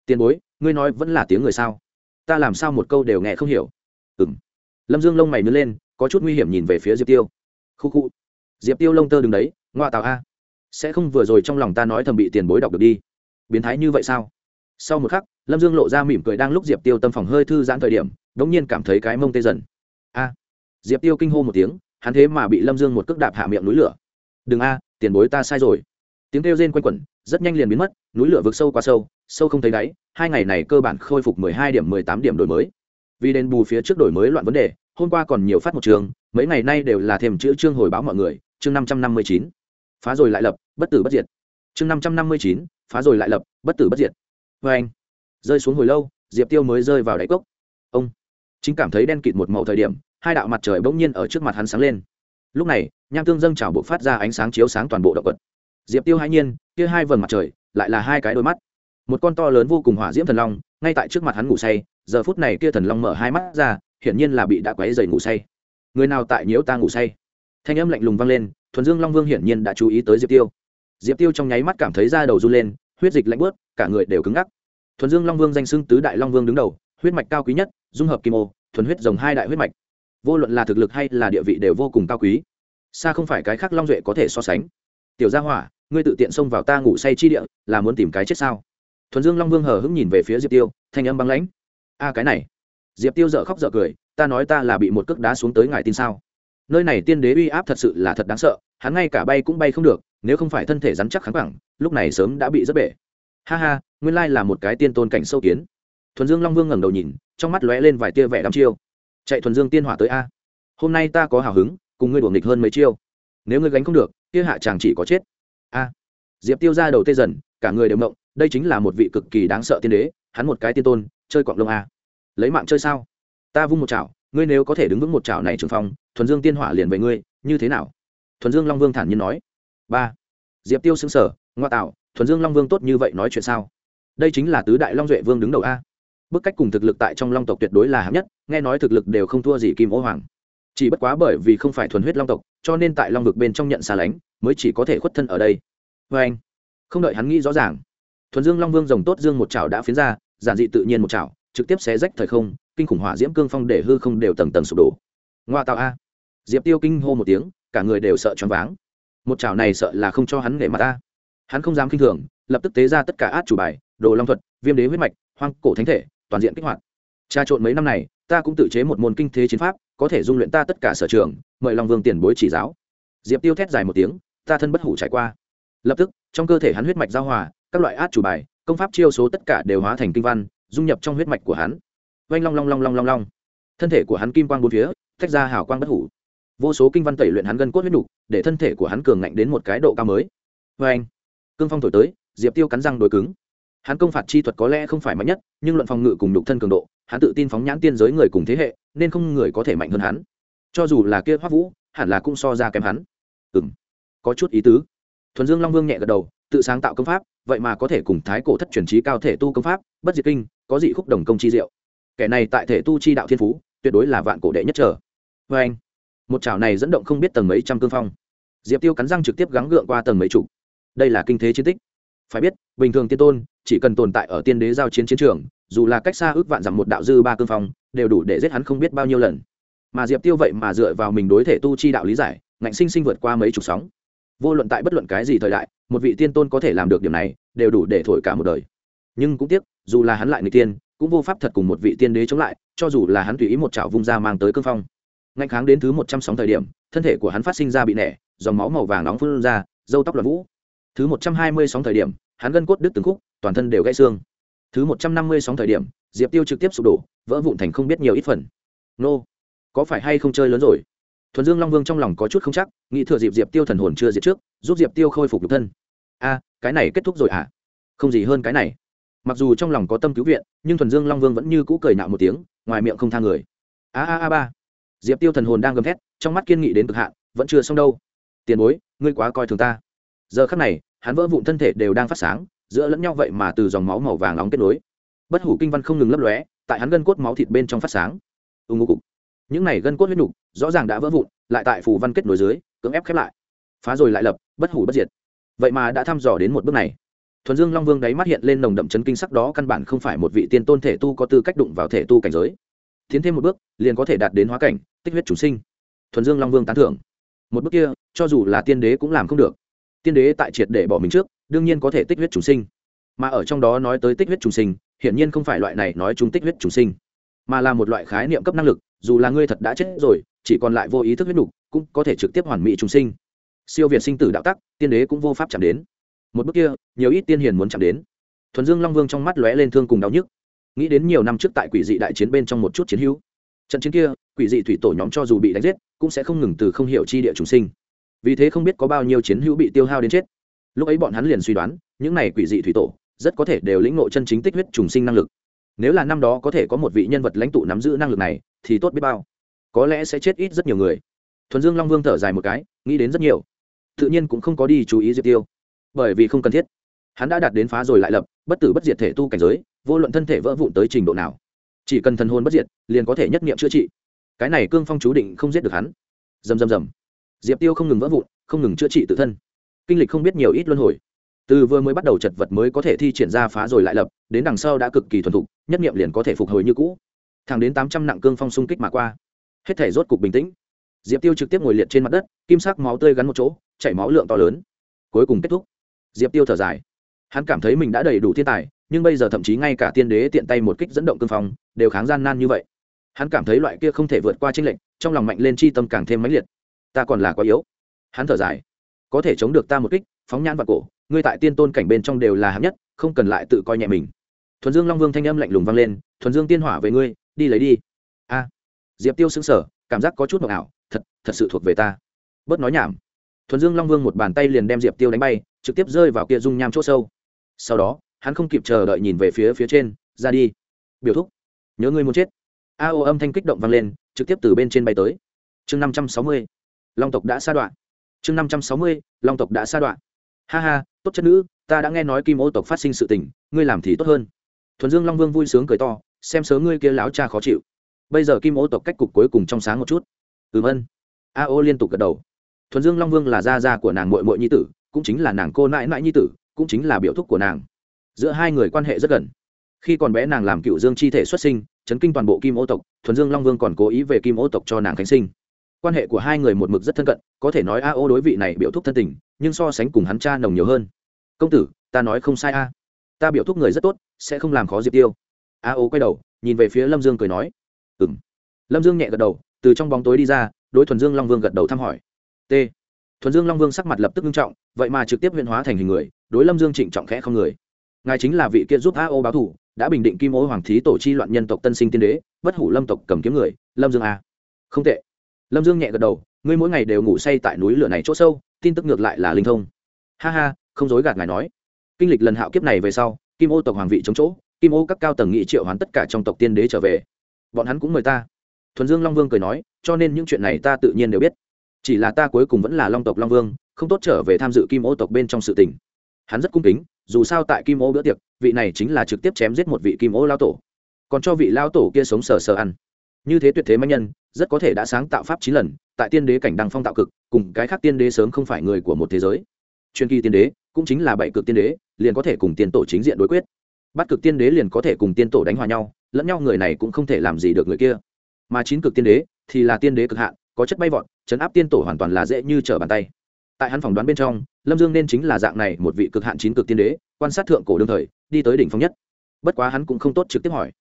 A: Tiền bối, ngươi nói vẫn là tiếng người sao? Ta làm sao một câu đều nghe không hiểu? Ừng lâm dương lông mày nứt lên, có chút nguy hiểm nhìn về phía diệp tiêu. Khu khu. Diệp tiêu lông tơ đứng đấy, ngoa tạo a. Sẽ không vừa rồi trong lòng ta nói thầm bị tiền bối đọc được đi. Biến thái như vậy sao? Sau một khắc, lâm dương lộ ra mỉm cười đang lúc diệp tiêu tâm phòng hơi thư giãn thời điểm đ ỗ n g nhiên cảm thấy cái mông tê dần. A. Diệp tiêu kinh hô một tiếng, hắn thế mà bị lâm dương một cước đạp hạ miệng núi lửa. Đừng a, tiền bối ta sai rồi. Tiếng kêu rên quanh quẩn, rất nhanh liền biến mất, núi lửa vực sâu qua sâu sâu không thấy đáy, hai ngày này cơ bản khôi phục mười hai điểm, mười tám điểm đổi mới. Vì đền bù phía trước đổi mới loạn vấn đề, hôm qua còn nhiều phát một trường, mấy ngày nay đều là thêm chữ chương hồi báo mọi người, chương năm trăm năm mươi chín. Phá rồi lại lập, bất tử bất diệt. Chương năm trăm năm mươi chín, phá rồi lại lập, bất tử bất diệt. Vê anh, rơi xuống hồi lâu, diệp tiêu mới rơi vào đáy cốc. Ông, chính cảm thấy đen kịt một màu thời điểm, hai đạo mặt trời bỗng nhiên ở trước mặt hắn sáng lên. Lúc này, nham tương dâng trào bộ phát ra ánh sáng chiếu sáng toàn bộ động vật. Diệp tiêu hai nhiên, kia hai vầng mặt trời, lại là hai cái đôi mắt một con to lớn vô cùng hỏa diễm thần long, ngay tại trước mặt hắn ngủ say, giờ phút này kia thần long mở hai mắt ra, hiển nhiên là bị đã quấy dày ngủ say. Người nào tại nhiễu ta ngủ say? Thanh âm lạnh lùng vang lên, thuần dương long vương hiển nhiên đã chú ý tới diệp tiêu. Diệp tiêu trong nháy mắt cảm thấy da đầu run lên, huyết dịch lạnh bớt cả người đều cứng ngắc. Thuần dương long vương danh xưng tứ đại long vương đứng đầu, huyết mạch cao quý nhất, dung hợp kim ô, thuần huyết dòng hai đại huyết mạch. Vô luận là thực lực hay là địa vị đều vô cùng cao quý. Xa không phải cái khác long duệ có thể so sánh. Tiểu gia hỏa, ngươi tự tiện xông vào ta ngủ say chi địa, là muốn tìm cái chết sao? Thuần dương long vương hờ hững nhìn về phía diệp tiêu, thanh âm băng lãnh. A, cái này. Diệp tiêu dợ khóc dợ cười, ta nói ta là bị một cước đá xuống tới ngài tin sao? Nơi này tiên đế uy áp thật sự là thật đáng sợ, hắn ngay cả bay cũng bay không được, nếu không phải thân thể rắn chắc kháng cẳng lúc này sớm đã bị rất bể. Ha ha, nguyên lai là một cái tiên tôn cảnh sâu kiến. Thuần dương long vương ngẩng đầu nhìn, trong mắt lóe lên vài tia vẻ đăm chiêu. Chạy thuần dương tiên hỏa tới a. Hôm nay ta có hào hứng, cùng ngươi đuổi nghịch hơn mấy chiêu. Nếu ngươi gánh không được, kia hạ chàng chỉ có chết. A. Diệp tiêu ra đầu tê dần, cả người đều mộng đây chính là một vị cực kỳ đáng sợ tiên đế, hắn một cái tiên tôn, chơi quạng lông a. Lấy mạng chơi sao? Ta vung một chảo, ngươi nếu có thể đứng vững một chảo này trường phong, thuần dương tiên hỏa liền về ngươi, như thế nào? Thuần dương long vương thản nhiên nói. Ba. Diệp tiêu xứng sở ngoa tạo, thuần dương long vương tốt như vậy nói chuyện sao? Đây chính là tứ đại long duệ vương đứng đầu a. Bức cách cùng thực lực tại trong long tộc tuyệt đối là hạng nhất, nghe nói thực lực đều không thua gì kim ô hoàng. Chỉ bất quá bởi vì không phải thuần huyết long tộc, cho nên tại long vực bên trong nhận xa lánh, mới chỉ có thể khuất thân ở đây. Vê anh không đợi hắn nghĩ rõ ràng thuần dương long vương rồng tốt dương một chảo đã phiến ra, giản dị tự nhiên một chảo, trực tiếp xé rách thời không, kinh khủng hỏa diễm cương phong để hư không đều tầng tầng sụp đổ. Ngoa tạo a. Diệp tiêu kinh hô một tiếng, cả người đều sợ choáng váng. Một chảo này sợ là không cho hắn nể mặt ta. Hắn không dám kinh thường, lập tức tế ra tất cả át chủ bài, đồ long thuật, viêm đế huyết mạch, hoang cổ thánh thể, toàn diện kích hoạt. Tra trộn mấy năm này, ta cũng tự chế một môn kinh thế chiến pháp, có thể dung luyện ta tất cả sở trường, mời long vương tiền bối chỉ giáo. Diệp tiêu thét dài một tiếng, ta thân bất hủ trải qua. Lập tức, trong cơ thể hắn huyết mạch giao hòa các loại át chủ bài, công pháp chiêu số tất cả đều hóa thành kinh văn, dung nhập trong huyết mạch của hắn. Oanh long long long long long long. Thân thể của hắn kim quang bốn phía, tách ra hào quang bất hủ. Vô số kinh văn tẩy luyện hắn gân cốt huyết đủ để thân thể của hắn cường ngạnh đến một cái độ cao mới. Oanh. Cương phong thổi tới, diệp tiêu cắn răng đôi cứng. Hắn công phạt chi thuật có lẽ không phải mạnh nhất, nhưng luận phòng ngự cùng đục thân cường độ, hắn tự tin phóng nhãn tiên giới người cùng thế hệ, nên không người có thể mạnh hơn hắn. Cho dù là kia hoắc vũ, hẳn là cũng so ra kém hắn. Ừ m có chút ý tứ. Thuần dương long vương nhẹ gật đầu tự sáng tạo công pháp, vậy mà có thể cùng thái cổ thất truyền trí cao thể tu công pháp, bất diệt kinh, có dị khúc đồng công chi diệu. Kẻ này tại thể tu chi đạo thiên phú, tuyệt đối là vạn cổ đệ nhất trở. Vê anh, một chảo này dẫn động không biết tầng mấy trăm cương phong. Diệp tiêu cắn răng trực tiếp gắng gượng qua tầng mấy chục. Đây là kinh thế chiến tích. Phải biết, bình thường tiên tôn, chỉ cần tồn tại ở tiên đế giao chiến chiến trường, dù là cách xa ước vạn dặm một đạo dư ba cương phong, đều đủ để giết hắn không biết bao nhiêu lần. Mà diệp tiêu vậy mà dựa vào mình đối thể tu chi đạo lý giải, ngạnh sinh sinh vượt qua mấy chục sóng vô luận tại bất luận cái gì thời đại, một vị tiên tôn có thể làm được điểm này, đều đủ để thổi cả một đời. Nhưng cũng tiếc, dù là hắn lại người tiên, cũng vô pháp thật cùng một vị tiên đế chống lại, cho dù là hắn tùy ý một chảo vung ra mang tới cương phong. Ngạnh kháng đến thứ một trăm sóng thời điểm, thân thể của hắn phát sinh ra bị nẻ, dòng máu màu vàng nóng phun ra dâu tóc l vũ. Thứ một trăm hai mươi sóng thời điểm, hắn gân cốt đứt từng khúc, toàn thân đều gãy xương. Thứ một trăm năm mươi sóng thời điểm, diệp tiêu trực tiếp sụp đổ, vỡ vụn thành không biết nhiều ít phần. Nô, có phải hay không chơi lớn rồi? Thuần dương long vương trong lòng có chút không chắc, nghĩ thừa dịp diệp tiêu thần hồn chưa diệt trước, giúp diệp tiêu khôi phục nhục thân. A, cái này kết thúc rồi à không gì hơn cái này. Mặc dù trong lòng có tâm cứu viện, nhưng thuần dương long vương vẫn như cũ cười nạo một tiếng, ngoài miệng không tha người. A a a, ba. Diệp tiêu thần hồn đang gầm thét, trong mắt kiên nghị đến cực hạn, vẫn chưa xong đâu. Tiền bối, ngươi quá coi thường ta. Giờ khắc này, hắn vỡ vụn thân thể đều đang phát sáng, giữa lẫn nhau vậy mà từ dòng máu màu vàng nóng kết nối. Bất hủ kinh văn không ngừng lấp lóe, tại hắn gân cốt máu thịt bên trong phát sáng. Ưng ngô cục những này gân cốt huyết nhục rõ ràng đã vỡ vụn, lại tại phù văn kết nối dưới, cưỡng ép khép lại. Phá rồi lại lập, bất hủ bất diệt. Vậy mà đã thăm dò đến một bước này. Thuần dương long vương đáy mắt hiện lên nồng đậm chấn kinh sắc đó, căn bản không phải một vị tiên tôn thể tu có tư cách đụng vào thể tu cảnh giới. Tiến thêm một bước, liền có thể đạt đến hóa cảnh, tích huyết chủ sinh. Thuần dương long vương tán thưởng. Một bước kia, cho dù là tiên đế cũng làm không được. Tiên đế tại triệt để bỏ mình trước, đương nhiên có thể tích huyết chủ sinh. Mà ở trong đó nói tới tích huyết chủ sinh, hiển nhiên không phải loại này nói chúng tích huyết chủ sinh, mà là một loại khái niệm cấp năng lực dù là ngươi thật đã chết rồi, chỉ còn lại vô ý thức huyết nục, cũng có thể trực tiếp hoàn mỹ trùng sinh. Siêu việt sinh tử đạo tắc, tiên đế cũng vô pháp chạm đến. Một bước kia, nhiều ít tiên hiền muốn chạm đến. Thuần dương long vương trong mắt lóe lên thương cùng đau nhức. Nghĩ đến nhiều năm trước tại quỷ dị đại chiến bên trong một chút chiến hữu, trận chiến kia, quỷ dị thủy tổ nhóm cho dù bị đánh giết, cũng sẽ không ngừng từ không hiểu chi địa trùng sinh. Vì thế không biết có bao nhiêu chiến hữu bị tiêu hao đến chết. Lúc ấy bọn hắn liền suy đoán, những này quỷ dị thủy tổ, rất có thể đều lĩnh ngộ chân chính tích huyết trùng sinh năng lực nếu là năm đó có thể có một vị nhân vật lãnh tụ nắm giữ năng lực này, thì tốt biết bao. Có lẽ sẽ chết ít rất nhiều người. Thuần dương long vương thở dài một cái, nghĩ đến rất nhiều. Tự nhiên cũng không có đi chú ý diệp tiêu. Bởi vì không cần thiết. Hắn đã đạt đến phá rồi lại lập, bất tử bất diệt thể tu cảnh giới, vô luận thân thể vỡ vụn tới trình độ nào. Chỉ cần thần hồn bất diệt, liền có thể nhất nghiệm chữa trị. Cái này cương phong chú định không giết được hắn. Dầm dầm dầm diệp tiêu không ngừng vỡ vụn, không ngừng chữa trị tự thân. Kinh lịch không biết nhiều ít luân hồi. Từ vừa mới bắt đầu chật vật mới có thể thi triển ra phá rồi lại lập, đến đằng sau đã cực kỳ thuần thục nhất nghiệm liền có thể phục hồi như cũ. Thẳng đến tám trăm nặng cương phong xung kích mà qua, hết thể rốt cục bình tĩnh. Diệp tiêu trực tiếp ngồi liệt trên mặt đất, kim sắc máu tươi gắn một chỗ, chảy máu lượng to lớn. Cuối cùng kết thúc. Diệp tiêu thở dài. Hắn cảm thấy mình đã đầy đủ thiên tài, nhưng bây giờ thậm chí ngay cả tiên đế tiện tay một kích dẫn động cương phong, đều kháng gian nan như vậy. Hắn cảm thấy loại kia không thể vượt qua tranh lệnh trong lòng mạnh lên chi tâm càng thêm mãnh liệt. Ta còn là quá yếu. Hắn thở dài. Có thể chống được ta một kích, phóng nhãn vào cổ, ngươi tại tiên tôn cảnh bên trong đều là hạng nhất, không cần lại tự coi nhẹ mình thuần dương long vương thanh âm lạnh lùng vang lên, thuần dương tiên hỏa về ngươi, đi lấy đi. A. Diệp tiêu xứng sở cảm giác có chút mộng ảo, thật thật sự thuộc về ta. Bớt nói nhảm. Thuần dương long vương một bàn tay liền đem diệp tiêu đánh bay, trực tiếp rơi vào kia dung nham chỗ sâu. Sau đó, hắn không kịp chờ đợi nhìn về phía phía trên, ra đi. Biểu thúc, nhớ ngươi muốn chết. A ô âm thanh kích động vang lên, trực tiếp từ bên trên bay tới. Chương năm trăm sáu mươi, long tộc đã sa đoạn. Chương năm trăm sáu mươi, long tộc đã sa đoạn. Ha ha, tốt chất nữ, ta đã nghe nói kim ô tộc phát sinh sự tình, ngươi làm thì tốt hơn thuần dương long vương vui sướng cười to, xem sớ ngươi kia láo cha khó chịu. Bây giờ kim ô tộc cách cục cuối cùng trong sáng một chút. Ừm ân. A ô liên tục gật đầu. Thuần dương long vương là gia gia của nàng mội mội nhi tử, cũng chính là nàng cô nãi nãi nhi tử, cũng chính là biểu thúc của nàng. Giữa hai người quan hệ rất gần. Khi còn bé nàng làm cựu dương chi thể xuất sinh, chấn kinh toàn bộ kim ô tộc, thuần dương long vương còn cố ý về kim ô tộc cho nàng khánh sinh. Quan hệ của hai người một mực rất thân cận, có thể nói a ô đối vị này biểu thúc thân tình, nhưng so sánh cùng hắn cha nồng nhiều hơn. Công tử, ta nói không sai a ta biểu thúc người rất tốt, sẽ không làm khó diệp tiêu. A ô quay đầu, nhìn về phía lâm dương cười nói ừng lâm dương nhẹ gật đầu, từ trong bóng tối đi ra, đối thuần dương long vương gật đầu thăm hỏi. T. Thuần dương long vương sắc mặt lập tức nghiêm trọng, vậy mà trực tiếp huyện hóa thành hình người, đối lâm dương trịnh trọng khẽ không người. Ngài chính là vị kia giúp a ô báo thủ, đã bình định kim ô hoàng thí tổ chi loạn nhân tộc tân sinh tiên đế, bất hủ lâm tộc cầm kiếm người, lâm dương a không tệ. Lâm dương nhẹ gật đầu, ngươi mỗi ngày đều ngủ say tại núi lửa này chỗ sâu, tin tức ngược lại là linh thông. Ha ha, không dối gạt ngài nói kinh lịch lần hạo kiếp này về sau, kim ô tộc hoàng vị chống chỗ, kim ô các cao tầng nghị triệu hoán tất cả trong tộc tiên đế trở về. Bọn hắn cũng mời ta. Thuần dương long vương cười nói, cho nên những chuyện này ta tự nhiên đều biết. Chỉ là ta cuối cùng vẫn là long tộc long vương, không tốt trở về tham dự kim ô tộc bên trong sự tình. Hắn rất cung kính, dù sao tại kim ô bữa tiệc, vị này chính là trực tiếp chém giết một vị kim ô lao tổ. Còn cho vị lao tổ kia sống sờ sờ ăn. Như thế tuyệt thế manh nhân, rất có thể đã sáng tạo pháp chín lần, tại tiên đế cảnh đăng phong tạo cực, cùng cái khác tiên đế sớm không phải người của một thế giới. Chuyên kỳ tiên đế cũng chính là bảy cực tiên đế liền có thể cùng tiên tổ chính diện đối quyết. Bắt cực tiên đế liền có thể cùng tiên tổ đánh hòa nhau, lẫn nhau người này cũng không thể làm gì được người kia. Mà chín cực tiên đế thì là tiên đế cực hạn, có chất bay vọt, chấn áp tiên tổ hoàn toàn là dễ như trở bàn tay. Tại hắn phỏng đoán bên trong, lâm dương nên chính là dạng này một vị cực hạn chín cực tiên đế, quan sát thượng cổ đương thời, đi tới đỉnh phong nhất. Bất quá hắn cũng không tốt trực tiếp hỏi.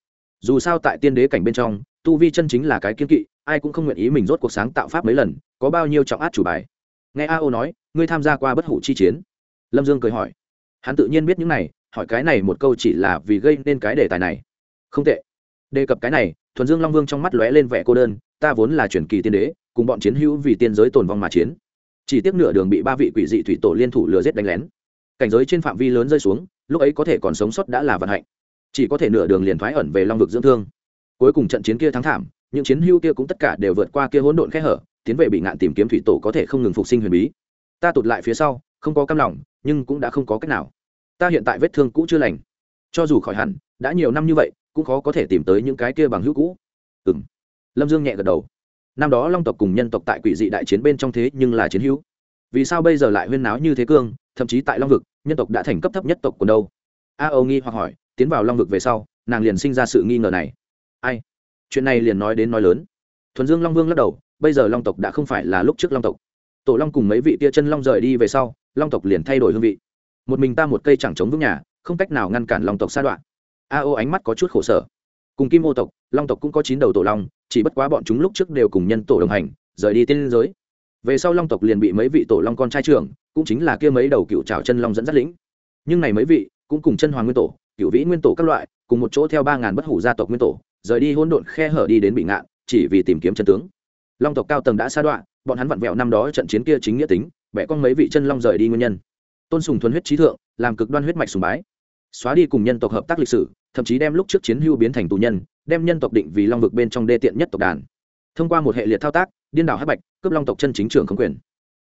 A: Dù sao tại tiên đế cảnh bên trong, tu vi chân chính là cái kiên kỵ, ai cũng không nguyện ý mình rốt cuộc sáng tạo pháp mấy lần, có bao nhiêu trọng át chủ bài. Nghe a ô nói, ngươi tham gia qua bất hủ chi chiến. Lâm dương cười hỏi hắn tự nhiên biết những này, hỏi cái này một câu chỉ là vì gây nên cái đề tài này. Không tệ. Đề cập cái này, thuần dương long vương trong mắt lóe lên vẻ cô đơn, ta vốn là truyền kỳ tiên đế, cùng bọn chiến hữu vì tiên giới tồn vong mà chiến. Chỉ tiếc nửa đường bị ba vị quỷ dị thủy tổ liên thủ lừa giết đánh lén. Cảnh giới trên phạm vi lớn rơi xuống, lúc ấy có thể còn sống sót đã là vận hạnh. Chỉ có thể nửa đường liền thoái ẩn về long vực dưỡng thương. Cuối cùng trận chiến kia thắng thảm, những chiến hữu kia cũng tất cả đều vượt qua kia hỗn độn khe hở, tiến về bị ngạn tìm kiếm thủy tổ có thể không ngừng phục sinh huyền bí. Ta tụt lại phía sau, không có cam lòng, nhưng cũng đã không có cách nào ta hiện tại vết thương cũ chưa lành. Cho dù khỏi hẳn, đã nhiều năm như vậy, cũng khó có thể tìm tới những cái kia bằng hữu cũ. Ừ m lâm dương nhẹ gật đầu. Năm đó long tộc cùng nhân tộc tại quỷ dị đại chiến bên trong thế nhưng là chiến hữu. Vì sao bây giờ lại huyên náo như thế cương, thậm chí tại long vực, nhân tộc đã thành cấp thấp nhất tộc còn đâu? A âu nghi hoặc hỏi, tiến vào long vực về sau, nàng liền sinh ra sự nghi ngờ này. Ai? Chuyện này liền nói đến nói lớn. Thuần dương long vương lắc đầu, bây giờ long tộc đã không phải là lúc trước long tộc. Tổ long cùng mấy vị tia chân long rời đi về sau, long tộc liền thay đổi hương vị một mình ta một cây chẳng chống vững nhà, không cách nào ngăn cản long tộc sa đoạn. A ô ánh mắt có chút khổ sở. Cùng kim ô tộc, long tộc cũng có chín đầu tổ long, chỉ bất quá bọn chúng lúc trước đều cùng nhân tổ đồng hành, rời đi tiên giới. Về sau long tộc liền bị mấy vị tổ long con trai trưởng, cũng chính là kia mấy đầu cựu trào chân long dẫn dắt lĩnh. Nhưng này mấy vị, cũng cùng chân hoàng nguyên tổ, cựu vĩ nguyên tổ các loại, cùng một chỗ theo ba ngàn bất hủ gia tộc nguyên tổ, rời đi hỗn độn khe hở đi đến bị ngạn, chỉ vì tìm kiếm chân tướng. Long tộc cao tầng đã sa đoạn, bọn hắn vặn vẹo năm đó trận chiến kia chính nghĩa tính, bẻ con mấy vị chân long rời đi nguyên nhân tôn sùng thuần huyết trí thượng, làm cực đoan huyết mạch sùng bái. Xóa đi cùng nhân tộc hợp tác lịch sử, thậm chí đem lúc trước chiến hưu biến thành tù nhân, đem nhân tộc định vì long vực bên trong đê tiện nhất tộc đàn. Thông qua một hệ liệt thao tác, điên đảo hắc bạch, cướp long tộc chân chính trưởng không quyền.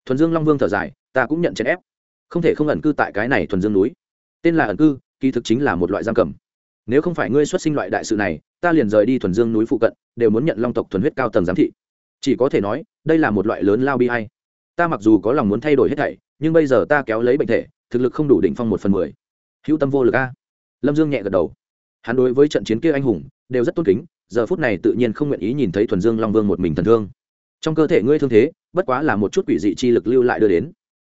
A: Thuần dương long vương thở dài, ta cũng nhận chèn ép. Không thể không ẩn cư tại cái này thuần dương núi. Tên là ẩn cư, kỳ thực chính là một loại giam cầm. Nếu không phải ngươi xuất sinh loại đại sự này, ta liền rời đi thuần dương núi phụ cận, đều muốn nhận long tộc thuần huyết cao tầng giám thị. Chỉ có thể nói, đây là một loại lớn lao bi hay ta mặc dù có lòng muốn thay đổi hết thảy nhưng bây giờ ta kéo lấy bệnh thể, thực lực không đủ định phong một phần mười. Hữu tâm vô lực a. Lâm dương nhẹ gật đầu. Hắn đối với trận chiến kia anh hùng đều rất tôn kính, giờ phút này tự nhiên không nguyện ý nhìn thấy thuần dương long vương một mình thần thương. Trong cơ thể ngươi thương thế, bất quá là một chút quỷ dị chi lực lưu lại đưa đến.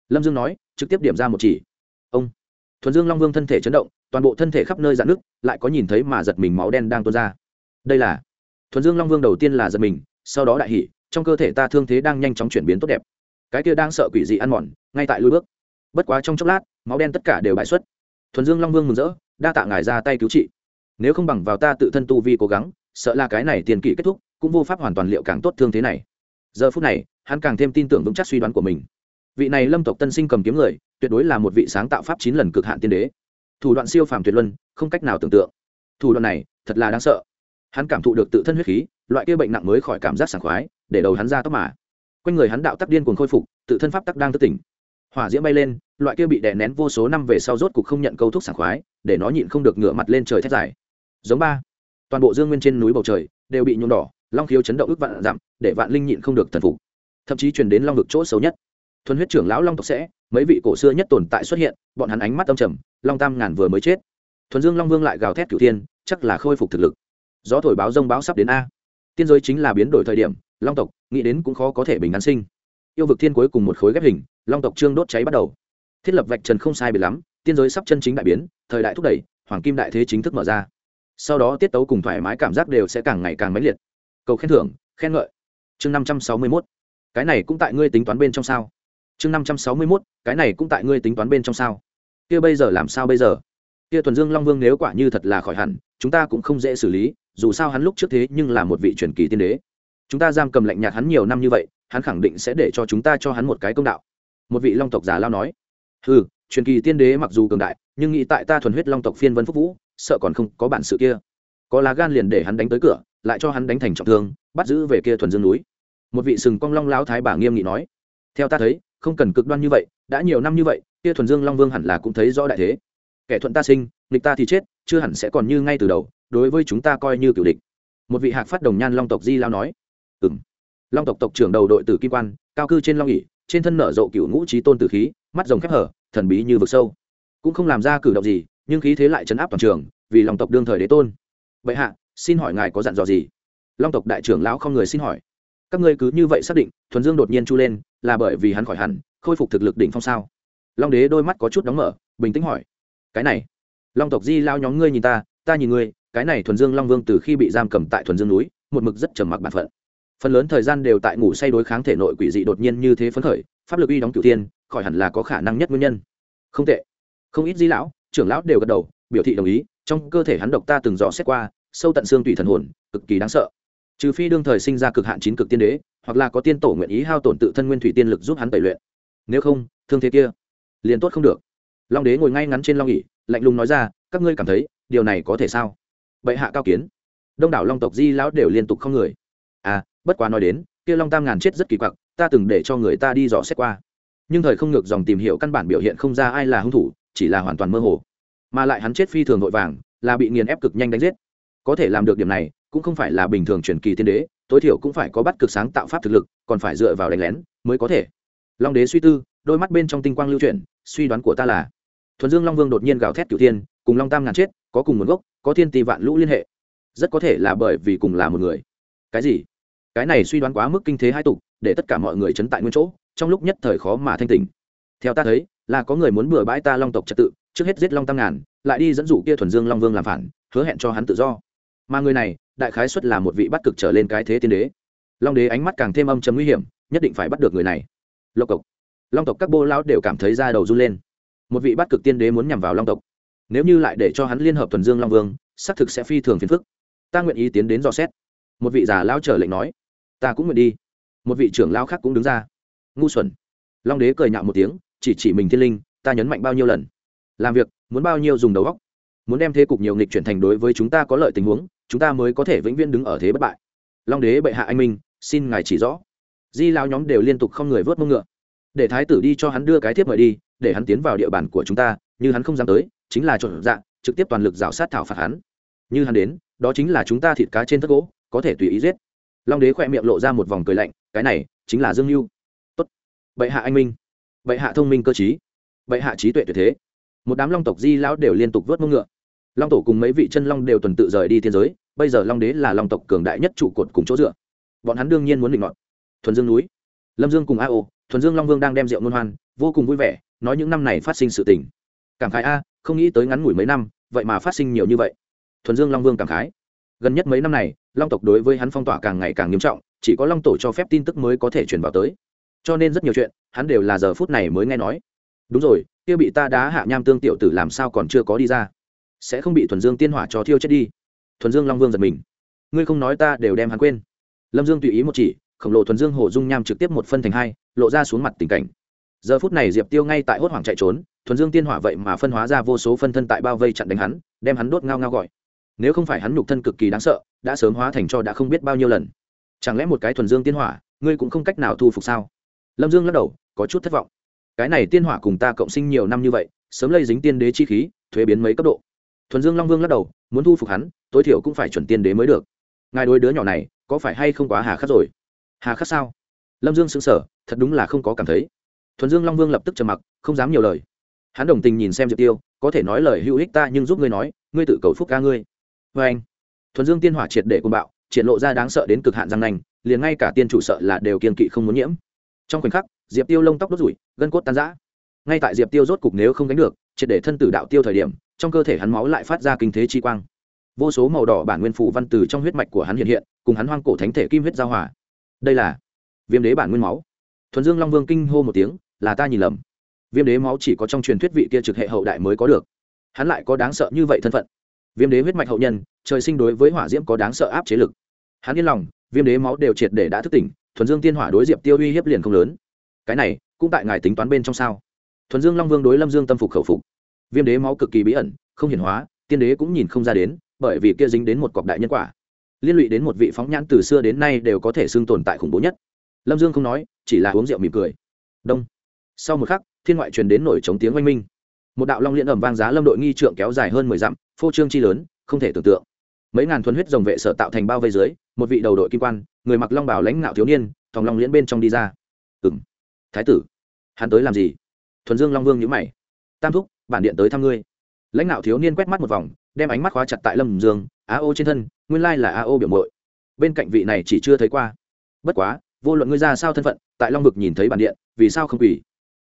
A: Lâm dương nói, trực tiếp điểm ra một chỉ. Ông. Thuần dương long vương thân thể chấn động, toàn bộ thân thể khắp nơi dạn nước lại có nhìn thấy mà giật mình máu đen đang tuôn ra. Đây là. Thuần dương long vương đầu tiên là giật mình, sau đó đại hỷ trong cơ thể ta thương thế đang nhanh chóng chuyển biến tốt đẹp cái kia đang sợ quỷ dị ăn mòn, ngay tại lối bước. Bất quá trong chốc lát, máu đen tất cả đều bại xuất. Thuần dương long vương mừng rỡ, đa tạ ngài ra tay cứu trị. Nếu không bằng vào ta tự thân tu vi cố gắng, sợ là cái này tiền kỷ kết thúc, cũng vô pháp hoàn toàn liệu càng tốt thương thế này. Giờ phút này, hắn càng thêm tin tưởng vững chắc suy đoán của mình. Vị này lâm tộc tân sinh cầm kiếm người, tuyệt đối là một vị sáng tạo pháp chín lần cực hạn tiên đế. Thủ đoạn siêu phàm tuyệt luân, không cách nào tưởng tượng. Thủ đoạn này, thật là đáng sợ. Hắn cảm thụ được tự thân huyết khí, loại kia bệnh nặng mới khỏi cảm giác sảng khoái, để đầu hắn ra tóc mà quanh người hắn đạo tắc điên cuồng khôi phục, tự thân pháp tắc đang thức tỉnh. Hỏa diễm bay lên, loại kia bị đè nén vô số năm về sau rốt cục không nhận câu thúc sảng khoái, để nó nhịn không được ngửa mặt lên trời thét dài. Giống ba. Toàn bộ dương nguyên trên núi bầu trời đều bị nhuộm đỏ, long khiếu chấn động ước vạn dặm, để vạn linh nhịn không được thần phục. Thậm chí truyền đến long vực chỗ xấu nhất. Thuần huyết trưởng lão long tộc sẽ, mấy vị cổ xưa nhất tồn tại xuất hiện, bọn hắn ánh mắt âm trầm, long tam ngàn vừa mới chết. Thuần dương long vương lại gào thét cửu thiên, chắc là khôi phục thực lực. Gió thổi báo rông báo sắp đến a. Tiên giới chính là biến đổi thời điểm long tộc, nghĩ đến cũng khó có thể bình an sinh. Yêu vực thiên cuối cùng một khối ghép hình, long tộc trương đốt cháy bắt đầu. Thiết lập vạch trần không sai biệt lắm, tiên giới sắp chân chính đại biến, thời đại thúc đẩy, hoàng kim đại thế chính thức mở ra. Sau đó tiết tấu cùng thoải mái cảm giác đều sẽ càng ngày càng mãnh liệt. Cầu khen thưởng, khen ngợi. Chương năm trăm sáu mươi mốt. Cái này cũng tại ngươi tính toán bên trong sao? Chương năm trăm sáu mươi mốt, cái này cũng tại ngươi tính toán bên trong sao? Kia bây giờ làm sao bây giờ? Kia thuần dương long vương nếu quả như thật là khỏi hẳn, chúng ta cũng không dễ xử lý, dù sao hắn lúc trước thế nhưng là một vị truyền kỳ tiên đế chúng ta giam cầm lạnh nhạt hắn nhiều năm như vậy, hắn khẳng định sẽ để cho chúng ta cho hắn một cái công đạo. Một vị long tộc già lao nói. Ừ truyền kỳ tiên đế mặc dù cường đại, nhưng nghĩ tại ta thuần huyết long tộc phiên vân phúc vũ, sợ còn không có bản sự kia. Có lá gan liền để hắn đánh tới cửa, lại cho hắn đánh thành trọng thương, bắt giữ về kia thuần dương núi. Một vị sừng cong long lao thái bà nghiêm nghị nói. Theo ta thấy, không cần cực đoan như vậy, đã nhiều năm như vậy, kia thuần dương long vương hẳn là cũng thấy rõ đại thế. Kẻ thuận ta sinh, nghịch ta thì chết, chưa hẳn sẽ còn như ngay từ đầu, đối với chúng ta coi như cựu địch. Một vị hạc phát đồng nhan long tộc di lao nói ừ m long tộc tộc trưởng đầu đội tử kim quan, cao cư trên long ỉ trên thân nở rộ cựu ngũ trí tôn tử khí, mắt rồng khép hở, thần bí như vực sâu. Cũng không làm ra cử động gì, nhưng khí thế lại chấn áp toàn trường, vì lòng tộc đương thời đế tôn. Vậy hạ, xin hỏi ngài có dặn dò gì? Long tộc đại trưởng lão không người xin hỏi. Các ngươi cứ như vậy xác định, thuần dương đột nhiên chu lên, là bởi vì hắn khỏi hẳn, khôi phục thực lực đỉnh phong sao? Long đế đôi mắt có chút đóng mở, bình tĩnh hỏi. Cái này, long tộc di lao nhóm ngươi nhìn ta ta nhìn ngươi, cái này thuần dương long vương từ khi bị giam cầm tại thuần dương núi, một mực rất trầm mặc bản phận phần lớn thời gian đều tại ngủ say đối kháng thể nội quỷ dị đột nhiên như thế phấn khởi, pháp lực uy đóng cửu tiên khỏi hẳn là có khả năng nhất nguyên nhân. Không tệ. Không ít di lão, trưởng lão đều gật đầu, biểu thị đồng ý, trong cơ thể hắn độc ta từng dò xét qua, sâu tận xương tùy thần hồn, cực kỳ đáng sợ. Trừ phi đương thời sinh ra cực hạn chín cực tiên đế, hoặc là có tiên tổ nguyện ý hao tổn tự thân nguyên thủy tiên lực giúp hắn tẩy luyện. Nếu không, thương thế kia, liền tốt không được. Long đế ngồi ngay ngắn trên long ỉ lạnh lùng nói ra, các ngươi cảm thấy, điều này có thể sao? Bệ hạ cao kiến. Đông đảo long tộc di lão đều liên tục không người bất quá nói đến, kia long tam ngàn chết rất kỳ quặc, ta từng để cho người ta đi dò xét qua. Nhưng thời không ngược dòng tìm hiểu căn bản biểu hiện không ra ai là hung thủ, chỉ là hoàn toàn mơ hồ. Mà lại hắn chết phi thường vội vàng, là bị nghiền ép cực nhanh đánh giết. Có thể làm được điểm này, cũng không phải là bình thường truyền kỳ tiên đế, tối thiểu cũng phải có bắt cực sáng tạo pháp thực lực, còn phải dựa vào đánh lén mới có thể. Long đế suy tư, đôi mắt bên trong tinh quang lưu chuyển, suy đoán của ta là, thuần dương long vương đột nhiên gào thét cửu tiên cùng long tam ngàn chết, có cùng nguồn gốc, có thiên tỷ vạn lũ liên hệ. Rất có thể là bởi vì cùng là một người. Cái gì? Cái này suy đoán quá mức kinh thế hai tục, để tất cả mọi người chấn tại nguyên chỗ, trong lúc nhất thời khó mà thanh tỉnh. Theo ta thấy, là có người muốn bừa bãi ta long tộc trật tự, trước hết giết long tam ngàn, lại đi dẫn dụ kia thuần dương long vương làm phản, hứa hẹn cho hắn tự do. Mà người này, đại khái xuất là một vị bắt cực trở lên cái thế tiên đế. Long đế ánh mắt càng thêm âm chấm nguy hiểm, nhất định phải bắt được người này. Lộc cộc long tộc các bô lão đều cảm thấy da đầu run lên. Một vị bắt cực tiên đế muốn nhằm vào long tộc. Nếu như lại để cho hắn liên hợp thuần dương long vương, xác thực sẽ phi thường phiền phức. Ta nguyện ý tiến đến dò xét. Một vị già lao trở lệnh nói ta cũng nguyện đi. Một vị trưởng lao khác cũng đứng ra. Ngu xuẩn. Long đế cười nhạo một tiếng, chỉ chỉ mình thiên linh, ta nhấn mạnh bao nhiêu lần? Làm việc, muốn bao nhiêu dùng đầu góc muốn đem thế cục nhiều nghịch chuyển thành đối với chúng ta có lợi tình huống, chúng ta mới có thể vĩnh viễn đứng ở thế bất bại. Long đế bệ hạ anh minh, xin ngài chỉ rõ. Di lao nhóm đều liên tục không người vớt mông ngựa. Để thái tử đi cho hắn đưa cái thiếp mời đi, để hắn tiến vào địa bàn của chúng ta, như hắn không dám tới, chính là trộn dạ trực tiếp toàn lực rào sát thảo phạt hắn. Như hắn đến, đó chính là chúng ta thịt cá trên thất gỗ, có thể tùy ý giết long đế khỏe miệng lộ ra một vòng cười lạnh, cái này chính là dương mưu tốt. Bệ hạ anh minh. Bệ hạ thông minh cơ chí bệ hạ trí tuệ tuyệt thế. Một đám long tộc di lão đều liên tục vớt mông ngựa. Long tổ cùng mấy vị chân long đều tuần tự rời đi thiên giới, bây giờ long đế là long tộc cường đại nhất trụ cột cùng chỗ dựa. Bọn hắn đương nhiên muốn định ngọn thuần dương núi, lâm dương cùng a ô, thuần dương long vương đang đem rượu ngôn hoan, vô cùng vui vẻ, nói những năm này phát sinh sự tình. Cảm khái a, không nghĩ tới ngắn ngủi mấy năm, vậy mà phát sinh nhiều như vậy. Thuần dương long vương cảm khái. Gần nhất mấy năm này long tộc đối với hắn phong tỏa càng ngày càng nghiêm trọng, chỉ có long tổ cho phép tin tức mới có thể truyền vào tới. Cho nên rất nhiều chuyện, hắn đều là giờ phút này mới nghe nói. Đúng rồi, kia bị ta đá hạ nham tương tiểu tử làm sao còn chưa có đi ra? Sẽ không bị thuần dương tiên hỏa cho thiêu chết đi. Thuần dương long vương giật mình. Ngươi không nói ta đều đem hắn quên. Lâm dương tùy ý một chỉ, khổng lồ thuần dương hồ dung nham trực tiếp một phân thành hai, lộ ra xuống mặt tình cảnh. Giờ phút này diệp tiêu ngay tại hốt hoảng chạy trốn, thuần dương tiên hỏa vậy mà phân hóa ra vô số phân thân tại bao vây chặn đánh hắn, đem hắn đốt ngao ngao gọi nếu không phải hắn nhục thân cực kỳ đáng sợ, đã sớm hóa thành cho đã không biết bao nhiêu lần. Chẳng lẽ một cái thuần dương tiên hỏa, ngươi cũng không cách nào thu phục sao? Lâm dương lắc đầu, có chút thất vọng. Cái này tiên hỏa cùng ta cộng sinh nhiều năm như vậy, sớm lây dính tiên đế chi khí, thuế biến mấy cấp độ. Thuần dương long vương lắc đầu, muốn thu phục hắn, tối thiểu cũng phải chuẩn tiên đế mới được. Ngài đôi đứa nhỏ này, có phải hay không quá hà khắc rồi? Hà khắc sao? Lâm dương sững sờ, thật đúng là không có cảm thấy. Thuần dương long vương lập tức trầm mặc, không dám nhiều lời. Hắn đồng tình nhìn xem diệp tiêu, có thể nói lời hữu ích ta nhưng giúp ngươi nói, ngươi tự cầu phúc ca ngươi vê anh, thuần dương tiên hỏa triệt để côn bạo, triển lộ ra đáng sợ đến cực hạn răng nanh, liền ngay cả tiên chủ sợ là đều kiên kỵ không muốn nhiễm. Trong khoảnh khắc, diệp tiêu lông tóc đốt rủi, gân cốt tan rã. Ngay tại diệp tiêu rốt cục nếu không đánh được, triệt để thân tử đạo tiêu thời điểm, trong cơ thể hắn máu lại phát ra kinh thế chi quang. Vô số màu đỏ bản nguyên phủ văn từ trong huyết mạch của hắn hiện hiện, cùng hắn hoang cổ thánh thể kim huyết giao hòa. Đây là viêm đế bản nguyên máu. Thuần dương long vương kinh hô một tiếng, là ta nhìn lầm. Viêm đế máu chỉ có trong truyền thuyết vị kia trực hệ hậu đại mới có được. Hắn lại có đáng sợ như vậy thân phận viêm đế huyết mạch hậu nhân, trời sinh đối với hỏa diễm có đáng sợ áp chế lực. Hắn yên lòng, viêm đế máu đều triệt để đã thức tỉnh, thuần dương tiên hỏa đối diệp tiêu uy hiếp liền không lớn. Cái này, cũng tại ngài tính toán bên trong sao? Thuần dương long vương đối lâm dương tâm phục khẩu phục. Viêm đế máu cực kỳ bí ẩn, không hiển hóa, tiên đế cũng nhìn không ra đến, bởi vì kia dính đến một cọc đại nhân quả. Liên lụy đến một vị phóng nhãn từ xưa đến nay đều có thể xưng tồn tại khủng bố nhất. Lâm dương không nói, chỉ là uống rượu mỉm cười. Đông. Sau một khắc, thiên ngoại truyền đến nổi trống tiếng oanh minh một đạo long liên ẩm vang giá lâm đội nghi trượng kéo dài hơn mười dặm, phô trương chi lớn, không thể tưởng tượng. Mấy ngàn thuần huyết dòng vệ sở tạo thành bao vây dưới, một vị đầu đội kim quan, người mặc long bảo lãnh ngạo thiếu niên, thòng long liễn bên trong đi ra. Ừ m thái tử, hắn tới làm gì? Thuần dương long vương nhữ mày. Tam thúc, bản điện tới thăm ngươi. Lãnh nạo thiếu niên quét mắt một vòng, đem ánh mắt khóa chặt tại lâm dương, a ô trên thân, nguyên lai là a ô biểu mội bên cạnh vị này chỉ chưa thấy qua. Bất quá, vô luận ngươi ra sao thân phận, tại long vực nhìn thấy bản điện, vì sao không quỷ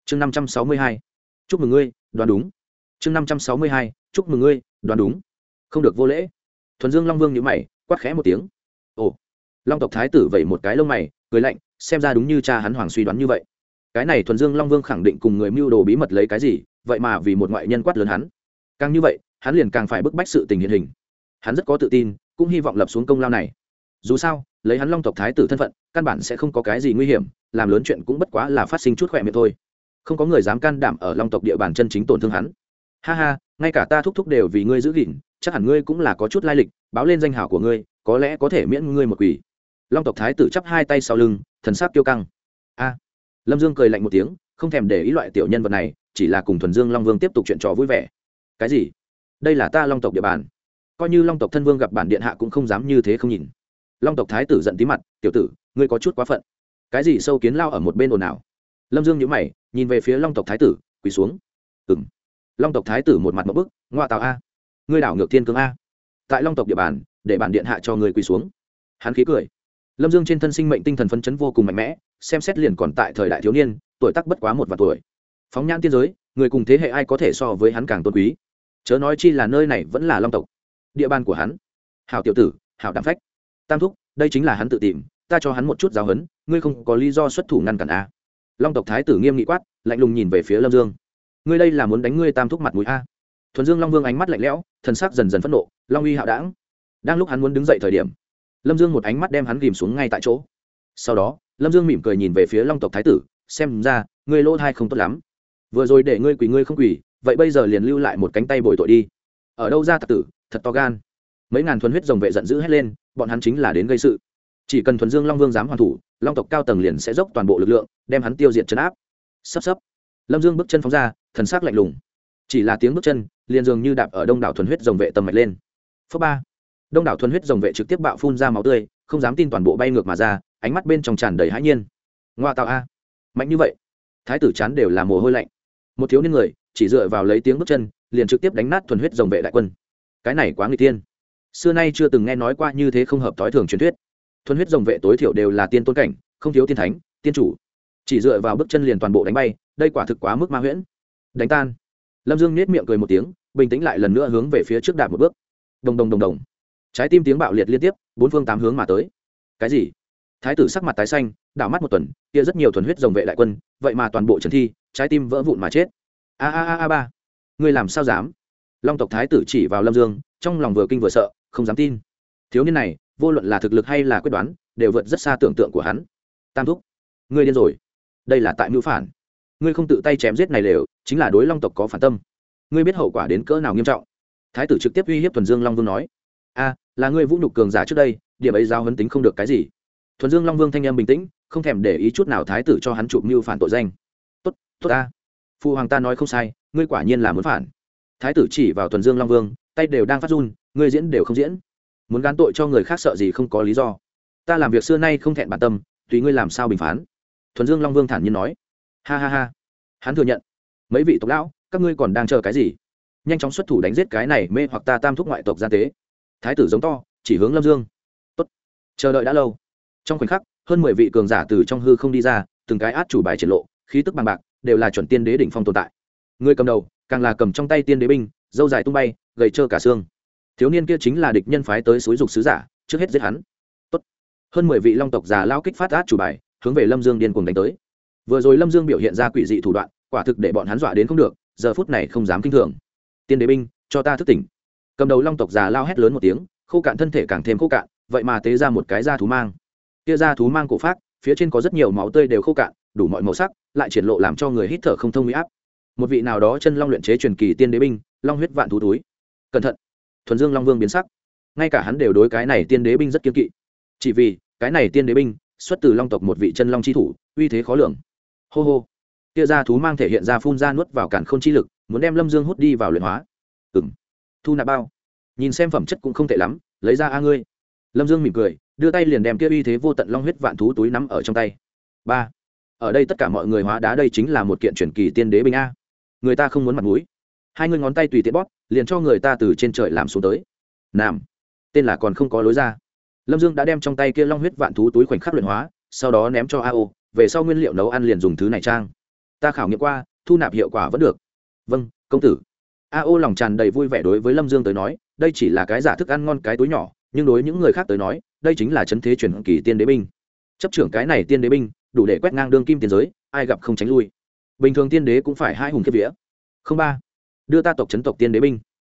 A: chương năm trăm sáu mươi hai. Chúc mừng ngươi đoán đúng. Chương năm trăm sáu mươi hai, chúc mừng ngươi, đoán đúng. Không được vô lễ. Thuần dương long vương nhữ mày, quát khẽ một tiếng. Ồ. Long tộc thái tử vẩy một cái lông mày, cười lạnh, xem ra đúng như cha hắn hoàng suy đoán như vậy. Cái này thuần dương long vương khẳng định cùng người mưu đồ bí mật lấy cái gì, vậy mà vì một ngoại nhân quát lớn hắn. Càng như vậy, hắn liền càng phải bức bách sự tình hiện hình. Hắn rất có tự tin, cũng hy vọng lập xuống công lao này. Dù sao, lấy hắn long tộc thái tử thân phận, căn bản sẽ không có cái gì nguy hiểm, làm lớn chuyện cũng bất quá là phát sinh chút khỏe miệng thôi không có người dám can đảm ở long tộc địa bàn chân chính tổn thương hắn. Ha ha, ngay cả ta thúc thúc đều vì ngươi giữ gìn, chắc hẳn ngươi cũng là có chút lai lịch, báo lên danh hảo của ngươi, có lẽ có thể miễn ngươi một quỷ. Long tộc thái tử chắp hai tay sau lưng, thần sắc kiêu căng. A. Lâm dương cười lạnh một tiếng, không thèm để ý loại tiểu nhân vật này, chỉ là cùng thuần dương long vương tiếp tục chuyện trò vui vẻ. Cái gì? Đây là ta long tộc địa bàn. Coi như long tộc thân vương gặp bản điện hạ cũng không dám như thế không nhìn. Long tộc thái tử giận tí mặt, tiểu tử, ngươi có chút quá phận. Cái gì sâu kiến lao ở một bên ồn ào? Lâm dương nhữ mày nhìn về phía long tộc thái tử, quỳ xuống. Ừ m long tộc thái tử một mặt một bức, ngoa tào a. Ngươi đảo ngược thiên cương a. Tại long tộc địa bàn, để bản điện hạ cho người quỳ xuống. Hắn khí cười. Lâm dương trên thân sinh mệnh tinh thần phấn chấn vô cùng mạnh mẽ, xem xét liền còn tại thời đại thiếu niên, tuổi tắc bất quá một vài tuổi. Phóng nhãn tiên giới, người cùng thế hệ ai có thể so với hắn càng tôn quý? Chớ nói chi là nơi này vẫn là long tộc. Địa bàn của hắn. Hảo tiểu tử, hảo đạm phách. Tam thúc, đây chính là hắn tự tìm, ta cho hắn một chút giáo hấn ngươi không có lý do xuất thủ ngăn cản a long tộc thái tử nghiêm nghị quát, lạnh lùng nhìn về phía lâm dương. Ngươi đây là muốn đánh ngươi tam thúc mặt mũi a? Thuần dương long vương ánh mắt lạnh lẽo, thần sắc dần dần phẫn nộ, long uy hạo đảng. Đang lúc hắn muốn đứng dậy thời điểm, lâm dương một ánh mắt đem hắn ghìm xuống ngay tại chỗ. Sau đó, lâm dương mỉm cười nhìn về phía long tộc thái tử, xem ra, ngươi lỗ thai không tốt lắm. Vừa rồi để ngươi quỳ ngươi không quỳ, vậy bây giờ liền lưu lại một cánh tay bồi tội đi. Ở đâu ra tặc tử, thật to gan. Mấy ngàn thuần huyết rồng vệ giận dữ hét lên, bọn hắn chính là đến gây sự. Chỉ cần thuần dương long vương dám hoàn thủ long tộc cao tầng liền sẽ dốc toàn bộ lực lượng, đem hắn tiêu diệt chấn áp. Sắp sắp. Lâm dương bước chân phóng ra, thần sắc lạnh lùng. Chỉ là tiếng bước chân, liền dường như đạp ở đông đảo thuần huyết rồng vệ tầm mạch lên. Phớ ba. Đông đảo thuần huyết rồng vệ trực tiếp bạo phun ra máu tươi, không dám tin toàn bộ bay ngược mà ra, ánh mắt bên trong tràn đầy hãi nhiên. Ngoa tạo a. Mạnh như vậy. Thái tử chán đều là mồ hôi lạnh. Một thiếu niên người, chỉ dựa vào lấy tiếng bước chân, liền trực tiếp đánh nát thuần huyết rồng vệ đại quân. Cái này quá người tiên xưa nay chưa từng nghe nói qua như thế không hợp thói thường truyền thuyết thuần huyết rồng vệ tối thiểu đều là tiên tôn cảnh, không thiếu tiên thánh, tiên chủ. Chỉ dựa vào bước chân liền toàn bộ đánh bay, đây quả thực quá mức ma huyễn. Đánh tan. Lâm dương nết miệng cười một tiếng, bình tĩnh lại lần nữa hướng về phía trước đạp một bước. Đồng đồng đồng đồng. Trái tim tiếng bạo liệt liên tiếp, bốn phương tám hướng mà tới. Cái gì? Thái tử sắc mặt tái xanh, đảo mắt một tuần, kia rất nhiều thuần huyết rồng vệ đại quân, vậy mà toàn bộ trần thi, trái tim vỡ vụn mà chết. A a a a ba. Ngươi làm sao dám? Long tộc thái tử chỉ vào lâm dương, trong lòng vừa kinh vừa sợ, không dám tin. Thiếu niên này vô luận là thực lực hay là quyết đoán, đều vượt rất xa tưởng tượng của hắn. Tam thúc, ngươi điên rồi. Đây là tại mưu phản. Ngươi không tự tay chém giết này lều, chính là đối long tộc có phản tâm. Ngươi biết hậu quả đến cỡ nào nghiêm trọng? Thái tử trực tiếp uy hiếp thuần dương long vương nói. A, là ngươi vũ nhục cường giả trước đây, điểm ấy giao hấn tính không được cái gì. Thuần dương long vương thanh em bình tĩnh, không thèm để ý chút nào thái tử cho hắn chụp mưu phản tội danh. Tốt tốt ta. Phụ hoàng ta nói không sai, ngươi quả nhiên là muốn phản. Thái tử chỉ vào thuần dương long vương, tay đều đang phát run, ngươi diễn đều không diễn muốn gán tội cho người khác sợ gì không có lý do. Ta làm việc xưa nay không thẹn bản tâm, tùy ngươi làm sao bình phán. Thuần dương long vương thản nhiên nói. Ha ha ha. Hắn thừa nhận. Mấy vị tộc lão, các ngươi còn đang chờ cái gì? Nhanh chóng xuất thủ đánh giết cái này mê hoặc ta tam thúc ngoại tộc gian tế. Thái tử giống to, chỉ hướng lâm dương. Tốt. chờ đợi đã lâu. Trong khoảnh khắc, hơn mười vị cường giả từ trong hư không đi ra, từng cái át chủ bài triển lộ, khí tức bằng bạc, đều là chuẩn tiên đế đỉnh phong tồn tại. Người cầm đầu, càng là cầm trong tay tiên đế binh, dâu dài tung bay, gầy trơ cả xương thiếu niên kia chính là địch nhân phái tới suối dục sứ giả, trước hết giết hắn. Tốt. hơn mười vị long tộc già lao kích phát át chủ bài, hướng về lâm dương điên cuồng đánh tới. Vừa rồi lâm dương biểu hiện ra quỷ dị thủ đoạn, quả thực để bọn hắn dọa đến không được, giờ phút này không dám kinh thường. Tiên đế binh, cho ta thức tỉnh. Cầm đầu long tộc già lao hét lớn một tiếng, khô cạn thân thể càng thêm khô cạn, vậy mà tế ra một cái da thú mang. Kia da thú mang cổ phát phía trên có rất nhiều máu tươi đều khô cạn, đủ mọi màu sắc, lại triển lộ làm cho người hít thở không thông huy áp. Một vị nào đó chân long luyện chế truyền kỳ tiên đế binh, long huyết vạn thú túi. Cẩn thận thuần dương long vương biến sắc. Ngay cả hắn đều đối cái này tiên đế binh rất kiên kỵ. Chỉ vì, cái này tiên đế binh, xuất từ long tộc một vị chân long chi thủ, uy thế khó lường. Hô hô. Kia ra thú mang thể hiện ra phun ra nuốt vào cản không chi lực, muốn đem lâm dương hút đi vào luyện hóa. Ừng thu nạp bao. Nhìn xem phẩm chất cũng không tệ lắm, lấy ra a ngươi. Lâm dương mỉm cười, đưa tay liền đem kia uy thế vô tận long huyết vạn thú túi nắm ở trong tay. Ba. Ở đây tất cả mọi người hóa đá đây chính là một kiện truyền kỳ tiên đế binh a. Người ta không muốn mặt mũi. Hai người ngón tay tùy tiện bóp liền cho người ta từ trên trời làm xuống tới. Nam. Tên là còn không có lối ra. Lâm dương đã đem trong tay kia long huyết vạn thú túi khoảnh khắc luyện hóa, sau đó ném cho ao về sau nguyên liệu nấu ăn liền dùng thứ này trang. Ta khảo nghiệm qua, thu nạp hiệu quả vẫn được. Vâng công tử. Ao lòng tràn đầy vui vẻ đối với lâm dương tới nói, đây chỉ là cái giả thức ăn ngon cái túi nhỏ, nhưng đối những người khác tới nói, đây chính là chấn thế truyền kỳ tiên đế binh. Chấp trưởng cái này tiên đế binh, đủ để quét ngang đương kim tiền giới, ai gặp không tránh lui. Bình thường tiên đế cũng phải hai hùng kiếp vía. Không ba đưa ta tộc chấn tộc tiên đế binh.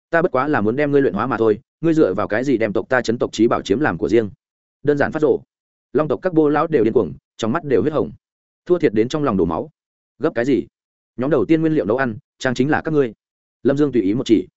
A: Ta bất quá là muốn đem ngươi luyện hóa mà thôi, ngươi dựa vào cái gì đem tộc ta chấn tộc trí bảo chiếm làm của riêng? Đơn giản phát rộ long tộc các bô lão đều điên cuồng, trong mắt đều huyết hồng. Thua thiệt đến trong lòng đổ máu. Gấp cái gì? Nhóm đầu tiên nguyên liệu nấu ăn, trang chính là các ngươi. Lâm dương tùy ý một chỉ.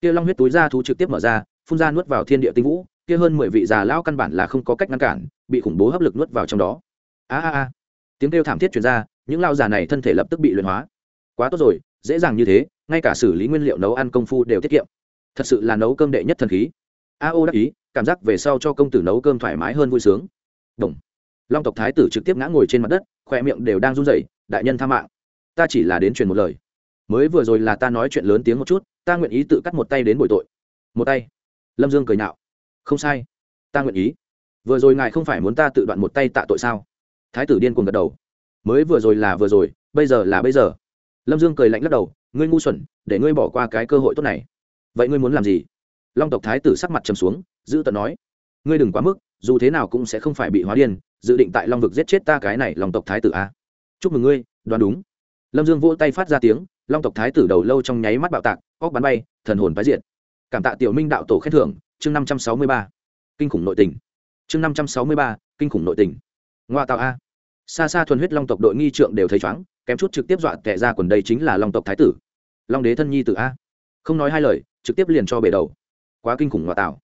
A: Kia long huyết túi ra thú trực tiếp mở ra, phun ra nuốt vào thiên địa tinh vũ, kia hơn mười vị già lão căn bản là không có cách ngăn cản, bị khủng bố hấp lực nuốt vào trong đó. A a a. Tiếng kêu thảm thiết chuyển ra, những lao già này thân thể lập tức bị luyện hóa. Quá tốt rồi, dễ dàng như thế ngay cả xử lý nguyên liệu nấu ăn công phu đều tiết kiệm. Thật sự là nấu cơm đệ nhất thần khí. A ô đắc ý, cảm giác về sau cho công tử nấu cơm thoải mái hơn vui sướng. Đồng. long tộc thái tử trực tiếp ngã ngồi trên mặt đất, khoe miệng đều đang run rẩy, đại nhân tha mạng. Ta chỉ là đến truyền một lời. Mới vừa rồi là ta nói chuyện lớn tiếng một chút, ta nguyện ý tự cắt một tay đến bồi tội. Một tay. Lâm dương cười nhạo. Không sai. Ta nguyện ý. Vừa rồi ngài không phải muốn ta tự đoạn một tay tạ tội sao? Thái tử điên cuồng gật đầu. Mới vừa rồi là vừa rồi, bây giờ là bây giờ. Lâm dương cười lạnh lắc đầu ngươi ngu xuẩn, để ngươi bỏ qua cái cơ hội tốt này. Vậy ngươi muốn làm gì? Long tộc thái tử sắc mặt trầm xuống, giữ tận nói, ngươi đừng quá mức, dù thế nào cũng sẽ không phải bị hóa điên, dự định tại long vực giết chết ta cái này long tộc thái tử a. Chúc mừng ngươi, đoán đúng. Lâm dương vỗ tay phát ra tiếng, long tộc thái tử đầu lâu trong nháy mắt bạo tạc, óc bắn bay, thần hồn phái diện cảm tạ tiểu minh đạo tổ khen thưởng, chương năm trăm sáu mươi ba. Kinh khủng nội tình. Chương năm trăm sáu mươi ba, kinh khủng nội tình. Ngoa tạo a. Xa xa thuần huyết long tộc đội nghi trượng đều thấy chóng, kém chút trực tiếp dọa tệ ra quần đây chính là long tộc thái tử long đế thân nhi tử a. Không nói hai lời, trực tiếp liền cho bể đầu. Quá kinh khủng ngoại tạo.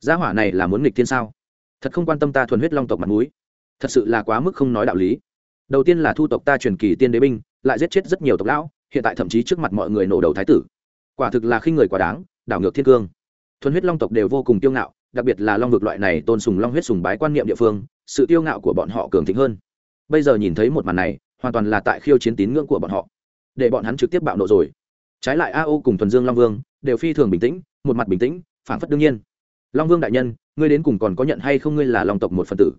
A: Gia hỏa này là muốn nghịch thiên sao? Thật không quan tâm ta thuần huyết long tộc mặt mũi. Thật sự là quá mức không nói đạo lý. Đầu tiên là thu tộc ta truyền kỳ tiên đế binh, lại giết chết rất nhiều tộc lão, hiện tại thậm chí trước mặt mọi người nổ đầu thái tử. Quả thực là khi người quá đáng, đảo ngược thiên cương. Thuần huyết long tộc đều vô cùng tiêu ngạo, đặc biệt là long vực loại này tôn sùng long huyết sùng bái quan niệm địa phương, sự tiêu ngạo của bọn họ cường thịnh hơn. Bây giờ nhìn thấy một màn này, hoàn toàn là tại khiêu chiến tín ngưỡng của bọn họ. Để bọn hắn trực tiếp bạo nộ rồi trái lại a o cùng thuần dương long vương đều phi thường bình tĩnh, một mặt bình tĩnh phản phất đương nhiên. Long vương đại nhân, ngươi đến cùng còn có nhận hay không ngươi là long tộc một phần tử?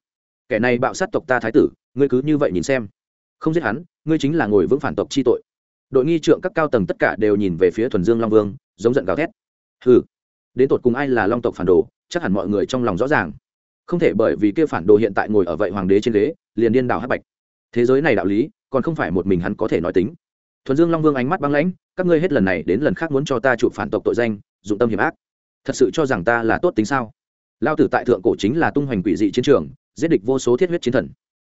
A: Kẻ này bạo sát tộc ta thái tử, ngươi cứ như vậy nhìn xem. Không giết hắn, ngươi chính là ngồi vững phản tộc chi tội. Đội nghi trượng các cao tầng tất cả đều nhìn về phía thuần dương long vương, giống giận gào thét. Hừ, đến tột cùng ai là long tộc phản đồ, chắc hẳn mọi người trong lòng rõ ràng. Không thể bởi vì kia phản đồ hiện tại ngồi ở vậy hoàng đế trên ghế, liền điên đảo hắc bạch. Thế giới này đạo lý, còn không phải một mình hắn có thể nói tính thuần dương long vương ánh mắt băng lãnh, các ngươi hết lần này đến lần khác muốn cho ta chụp phản tộc tội danh, dụng tâm hiểm ác. Thật sự cho rằng ta là tốt tính sao? Lao tử tại thượng cổ chính là tung hoành quỷ dị chiến trường, giết địch vô số thiết huyết chiến thần.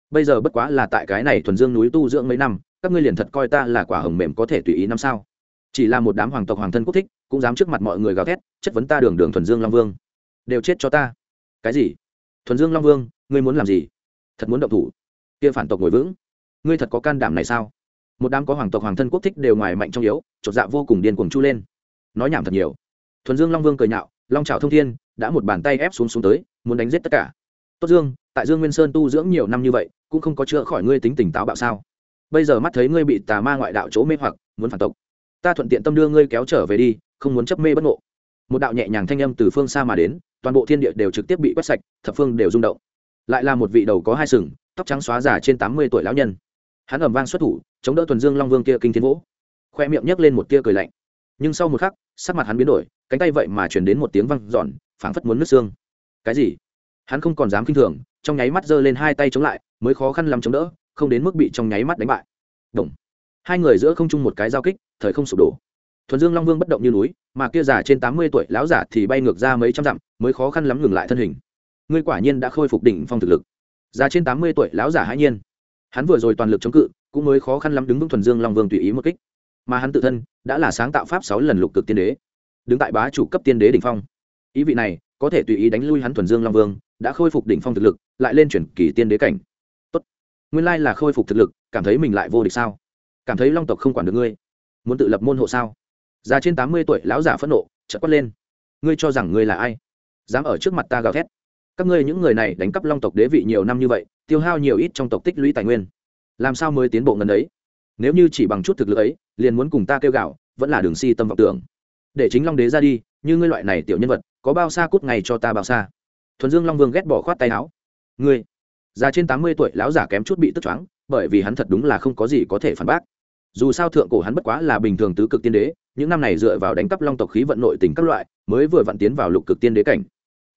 A: Bây giờ bất quá là tại cái này thuần dương núi tu dưỡng mấy năm, các ngươi liền thật coi ta là quả hồng mềm có thể tùy ý năm sao? Chỉ là một đám hoàng tộc hoàng thân quốc thích, cũng dám trước mặt mọi người gào thét, chất vấn ta đường đường thuần dương long vương. Đều chết cho ta. Cái gì? Thuần dương long vương, ngươi muốn làm gì? Thật muốn động thủ? Kia phản tộc ngồi vững. Ngươi thật có can đảm này sao? Một đám có hoàng tộc, hoàng thân quốc thích đều ngoài mạnh trong yếu, chột dạ vô cùng điên cuồng chu lên. Nói nhảm thật nhiều. Thuần dương long vương cười nhạo, long trào thông thiên, đã một bàn tay ép xuống xuống tới, muốn đánh giết tất cả. Tốt dương, tại dương nguyên sơn tu dưỡng nhiều năm như vậy, cũng không có chữa khỏi ngươi tính tỉnh táo bạo sao? Bây giờ mắt thấy ngươi bị tà ma ngoại đạo chỗ mê hoặc, muốn phản tộc. Ta thuận tiện tâm đưa ngươi kéo trở về đi, không muốn chấp mê bất ngộ. Một đạo nhẹ nhàng thanh âm từ phương xa mà đến, toàn bộ thiên địa đều trực tiếp bị quét sạch, thập phương đều rung động. Lại là một vị đầu có hai sừng, tóc trắng xóa giả trên tám mươi tuổi lão nhân hắn ẩm vang xuất thủ, chống đỡ tuần dương long vương kia kinh thiên vỗ. Khoe miệng nhấc lên một tia cười lạnh. Nhưng sau một khắc, sắc mặt hắn biến đổi, cánh tay vậy mà chuyển đến một tiếng văng giòn phảng phất muốn nứt xương. Cái gì? Hắn không còn dám k i n h thường, trong nháy mắt giơ lên hai tay chống lại, mới khó khăn làm chống đỡ, không đến mức bị trong nháy mắt đánh bại. Động. hai người giữa không chung một cái giao kích, thời không sụp đổ. Thuần dương long vương bất động như núi, mà kia già trên tám mươi tuổi lão giả thì bay ngược ra mấy trăm dặm, mới khó khăn lắm ngừng lại thân hình. Ngươi quả nhiên đã khôi phục đỉnh phong thực lực. Già trên tám mươi tuổi lão giả hãi nhiên hắn vừa rồi toàn lực chống cự, cũng mới khó khăn lắm đứng vững thuần dương long vương tùy ý một kích. Mà hắn tự thân đã là sáng tạo pháp sáu lần lục cực tiên đế, đứng tại bá chủ cấp tiên đế đỉnh phong. Ý vị này, có thể tùy ý đánh lui hắn thuần dương long vương, đã khôi phục đỉnh phong thực lực, lại lên chuyển kỳ tiên đế cảnh. Tốt. Nguyên lai là khôi phục thực lực, cảm thấy mình lại vô địch sao? Cảm thấy long tộc không quản được ngươi. Muốn tự lập môn hộ sao? Già trên tám mươi tuổi, lão giả phẫn nộ, chợt quát lên. Ngươi cho rằng ngươi là ai? Dám ở trước mặt ta gào thét các ngươi những người này đánh cắp long tộc đế vị nhiều năm như vậy, tiêu hao nhiều ít trong tộc tích lũy tài nguyên. Làm sao mới tiến bộ ngần ấy? Nếu như chỉ bằng chút thực lực ấy, liền muốn cùng ta kêu gạo, vẫn là đường si tâm vọng tưởng. Để chính long đế ra đi, như ngươi loại này tiểu nhân vật, có bao xa cút ngày cho ta bao xa? Thuần dương long vương ghét bỏ khoát tay áo. Ngươi, già trên tám mươi tuổi, lão giả kém chút bị tức choáng, bởi vì hắn thật đúng là không có gì có thể phản bác. Dù sao thượng cổ hắn bất quá là bình thường tứ cực tiên đế, những năm này dựa vào đánh cắp long tộc khí vận nội tình các loại, mới vừa vặn tiến vào lục cực tiên đế cảnh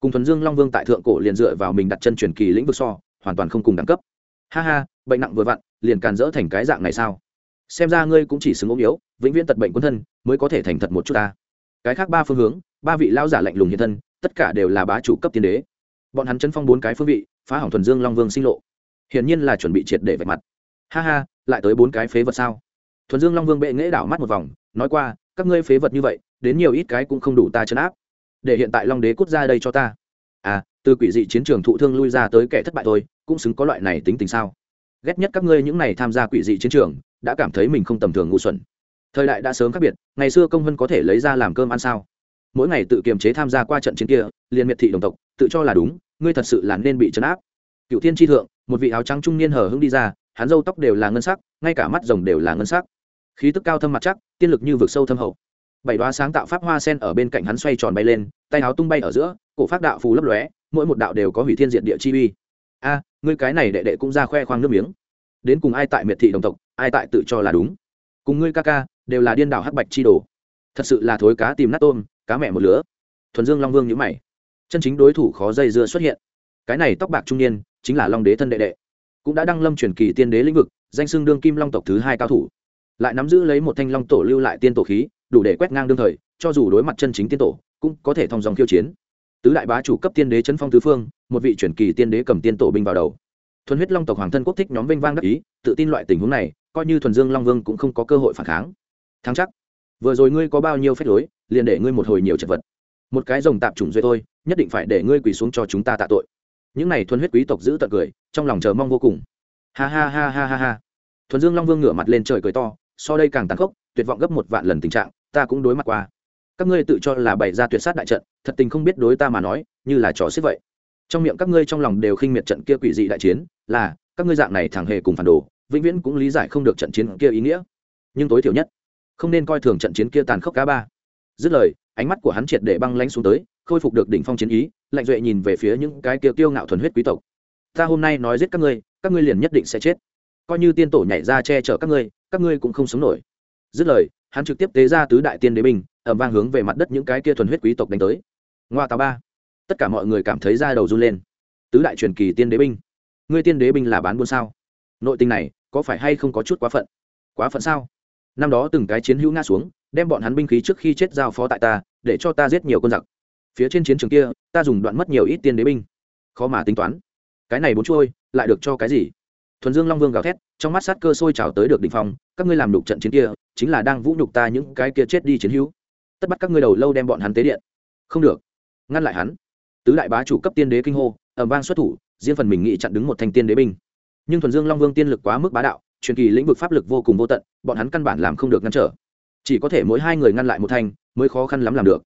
A: cùng thuần dương long vương tại thượng cổ liền dựa vào mình đặt chân truyền kỳ lĩnh vực so, hoàn toàn không cùng đẳng cấp. Ha ha, bệnh nặng vừa vặn, liền càn dỡ thành cái dạng này sao? Xem ra ngươi cũng chỉ xứng ốm yếu, vĩnh viễn tật bệnh quân thân, mới có thể thành thật một chút ta. Cái khác ba phương hướng, ba vị lao giả lạnh lùng hiện thân, tất cả đều là bá chủ cấp tiên đế. Bọn hắn chấn phong bốn cái phương vị, phá hỏng thuần dương long vương sinh lộ. Hiển nhiên là chuẩn bị triệt để vạch mặt. Ha ha, lại tới bốn cái phế vật sao? Thuần dương long vương bệ nghễ đảo mắt một vòng, nói qua, các ngươi phế vật như vậy, đến nhiều ít cái cũng không đủ ta chấn áp để hiện tại long đế cút ra đây cho ta. À từ quỷ dị chiến trường thụ thương lui ra tới kẻ thất bại thôi, cũng xứng có loại này tính tình sao? Ghét nhất các ngươi những này tham gia quỷ dị chiến trường, đã cảm thấy mình không tầm thường ngu xuẩn. Thời đại đã sớm khác biệt, ngày xưa công vân có thể lấy ra làm cơm ăn sao? Mỗi ngày tự kiềm chế tham gia qua trận chiến kia, liền miệt thị đồng tộc, tự cho là đúng, ngươi thật sự là nên bị chấn áp. Cựu thiên tri thượng, một vị áo trắng trung niên hờ hững đi ra, hắn râu tóc đều là ngân sắc, ngay cả mắt rồng đều là ngân sắc. Khí tức cao thâm mặt chắc, tiên lực như vực sâu thâm hậu bảy đoá sáng tạo pháp hoa sen ở bên cạnh hắn xoay tròn bay lên, tay áo tung bay ở giữa, cổ pháp đạo phù lấp lóe, mỗi một đạo đều có hủy thiên diện địa chi uy. A, ngươi cái này đệ đệ cũng ra khoe khoang nước miếng. Đến cùng ai tại miệt thị đồng tộc, ai tại tự cho là đúng. Cùng ngươi ca ca, đều là điên đảo hắc bạch chi đồ. Thật sự là thối cá tìm nát tôm, cá mẹ một lứa. Thuần dương long vương nhữ mày. Chân chính đối thủ khó dây dưa xuất hiện. Cái này tóc bạc trung niên, chính là long đế thân đệ đệ. Cũng đã đăng lâm truyền kỳ tiên đế lĩnh vực, danh xưng đương kim long tộc thứ hai cao thủ. Lại nắm giữ lấy một thanh long tổ lưu lại tiên tổ khí đủ để quét ngang đương thời, cho dù đối mặt chân chính tiên tổ, cũng có thể thông dòng khiêu chiến. Tứ đại bá chủ cấp tiên đế chấn phong tứ phương, một vị truyền kỳ tiên đế cầm tiên tổ binh vào đầu. Thuần huyết long tộc hoàng thân quốc thích nhóm vinh vang đắc ý, tự tin loại tình huống này, coi như thuần dương long vương cũng không có cơ hội phản kháng. Thắng chắc. Vừa rồi ngươi có bao nhiêu phép lối, liền để ngươi một hồi nhiều chật vật. Một cái rồng tạp trùng duy thôi, nhất định phải để ngươi quỳ xuống cho chúng ta tạ tội. Những này thuần huyết quý tộc giữ tận cười, trong lòng chờ mong vô cùng. Ha ha ha ha ha ha. Thuần dương long vương ngửa mặt lên trời cười to, so đây càng tàn khốc, tuyệt vọng gấp một vạn lần tình trạng ta cũng đối mặt qua. Các ngươi tự cho là bày ra tuyệt sát đại trận, thật tình không biết đối ta mà nói, như là trò xếp vậy. Trong miệng các ngươi trong lòng đều khinh miệt trận kia quỷ dị đại chiến, là, các ngươi dạng này thẳng hề cùng phản đồ, vĩnh viễn cũng lý giải không được trận chiến kia ý nghĩa. Nhưng tối thiểu nhất, không nên coi thường trận chiến kia tàn khốc cá ba. Dứt lời, ánh mắt của hắn triệt để băng lãnh xuống tới, khôi phục được đỉnh phong chiến ý, lạnh duệ nhìn về phía những cái kia tiêu ngạo thuần huyết quý tộc. Ta hôm nay nói giết các ngươi các ngươi liền nhất định sẽ chết. Coi như tiên tổ nhảy ra che chở các ngươi các ngươi cũng không sống nổi. Dứt lời hắn trực tiếp tế ra tứ đại tiên đế binh, ẩm vang hướng về mặt đất những cái kia thuần huyết quý tộc đánh tới. Ngoa tà ba. Tất cả mọi người cảm thấy da đầu run lên. Tứ đại truyền kỳ tiên đế binh. Ngươi tiên đế binh là bán buôn sao? Nội tình này, có phải hay không có chút quá phận? Quá phận sao? Năm đó từng cái chiến hữu ngã xuống, đem bọn hắn binh khí trước khi chết giao phó tại ta, để cho ta giết nhiều con giặc. Phía trên chiến trường kia, ta dùng đoạn mất nhiều ít tiên đế binh. Khó mà tính toán. Cái này bốn trôi lại được cho cái gì? Thuần dương long vương gào thét, trong mắt sát cơ sôi trào tới được đ ỉ n h phong, các ngươi làm đục trận chiến kia chính là đang vũ nhục ta những cái kia chết đi chiến hữu. Tất bắt các ngươi đầu lâu đem bọn hắn tế điện. Không được. Ngăn lại hắn. Tứ đại bá chủ cấp tiên đế kinh hô ẩm vang xuất thủ, riêng phần mình nghị chặn đứng một thanh tiên đế binh. Nhưng thuần dương long vương tiên lực quá mức bá đạo, truyền kỳ lĩnh vực pháp lực vô cùng vô tận, bọn hắn căn bản làm không được ngăn trở. Chỉ có thể mỗi hai người ngăn lại một thanh, mới khó khăn lắm làm được.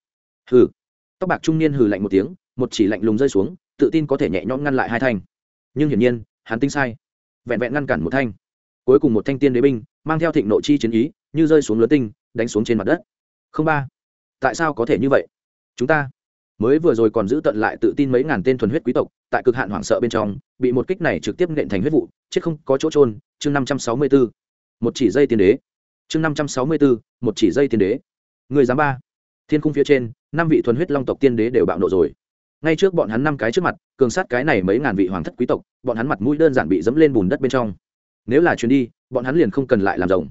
A: Hừ. Tóc bạc trung niên hừ lạnh một tiếng, một chỉ lạnh lùng rơi xuống, tự tin có thể nhẹ nhõm ngăn lại hai thanh. Nhưng hiển nhiên, hắn tính sai. Vẹn vẹn ngăn cản một thanh. Cuối cùng một thanh tiên đế binh, mang theo thịnh nội chi chiến ý như rơi xuống lớn tinh, đánh xuống trên mặt đất. Không ba. Tại sao có thể như vậy? Chúng ta mới vừa rồi còn giữ tận lại tự tin mấy ngàn tên thuần huyết quý tộc, tại cực hạn hoảng sợ bên trong, bị một kích này trực tiếp nện thành huyết vụ, chết không có chỗ trôn chương năm trăm sáu mươi bốn. Một chỉ dây tiên đế. Chương năm trăm sáu mươi bốn. Một chỉ dây tiên đế. Người giám ba. Thiên khung phía trên, năm vị thuần huyết long tộc tiên đế đều bạo nộ rồi. Ngay trước bọn hắn năm cái trước mặt, cường sát cái này mấy ngàn vị hoàng thất quý tộc, bọn hắn mặt mũi đơn giản bị dẫm lên bùn đất bên trong. Nếu là chuyến đi, bọn hắn liền không cần lại làm rồng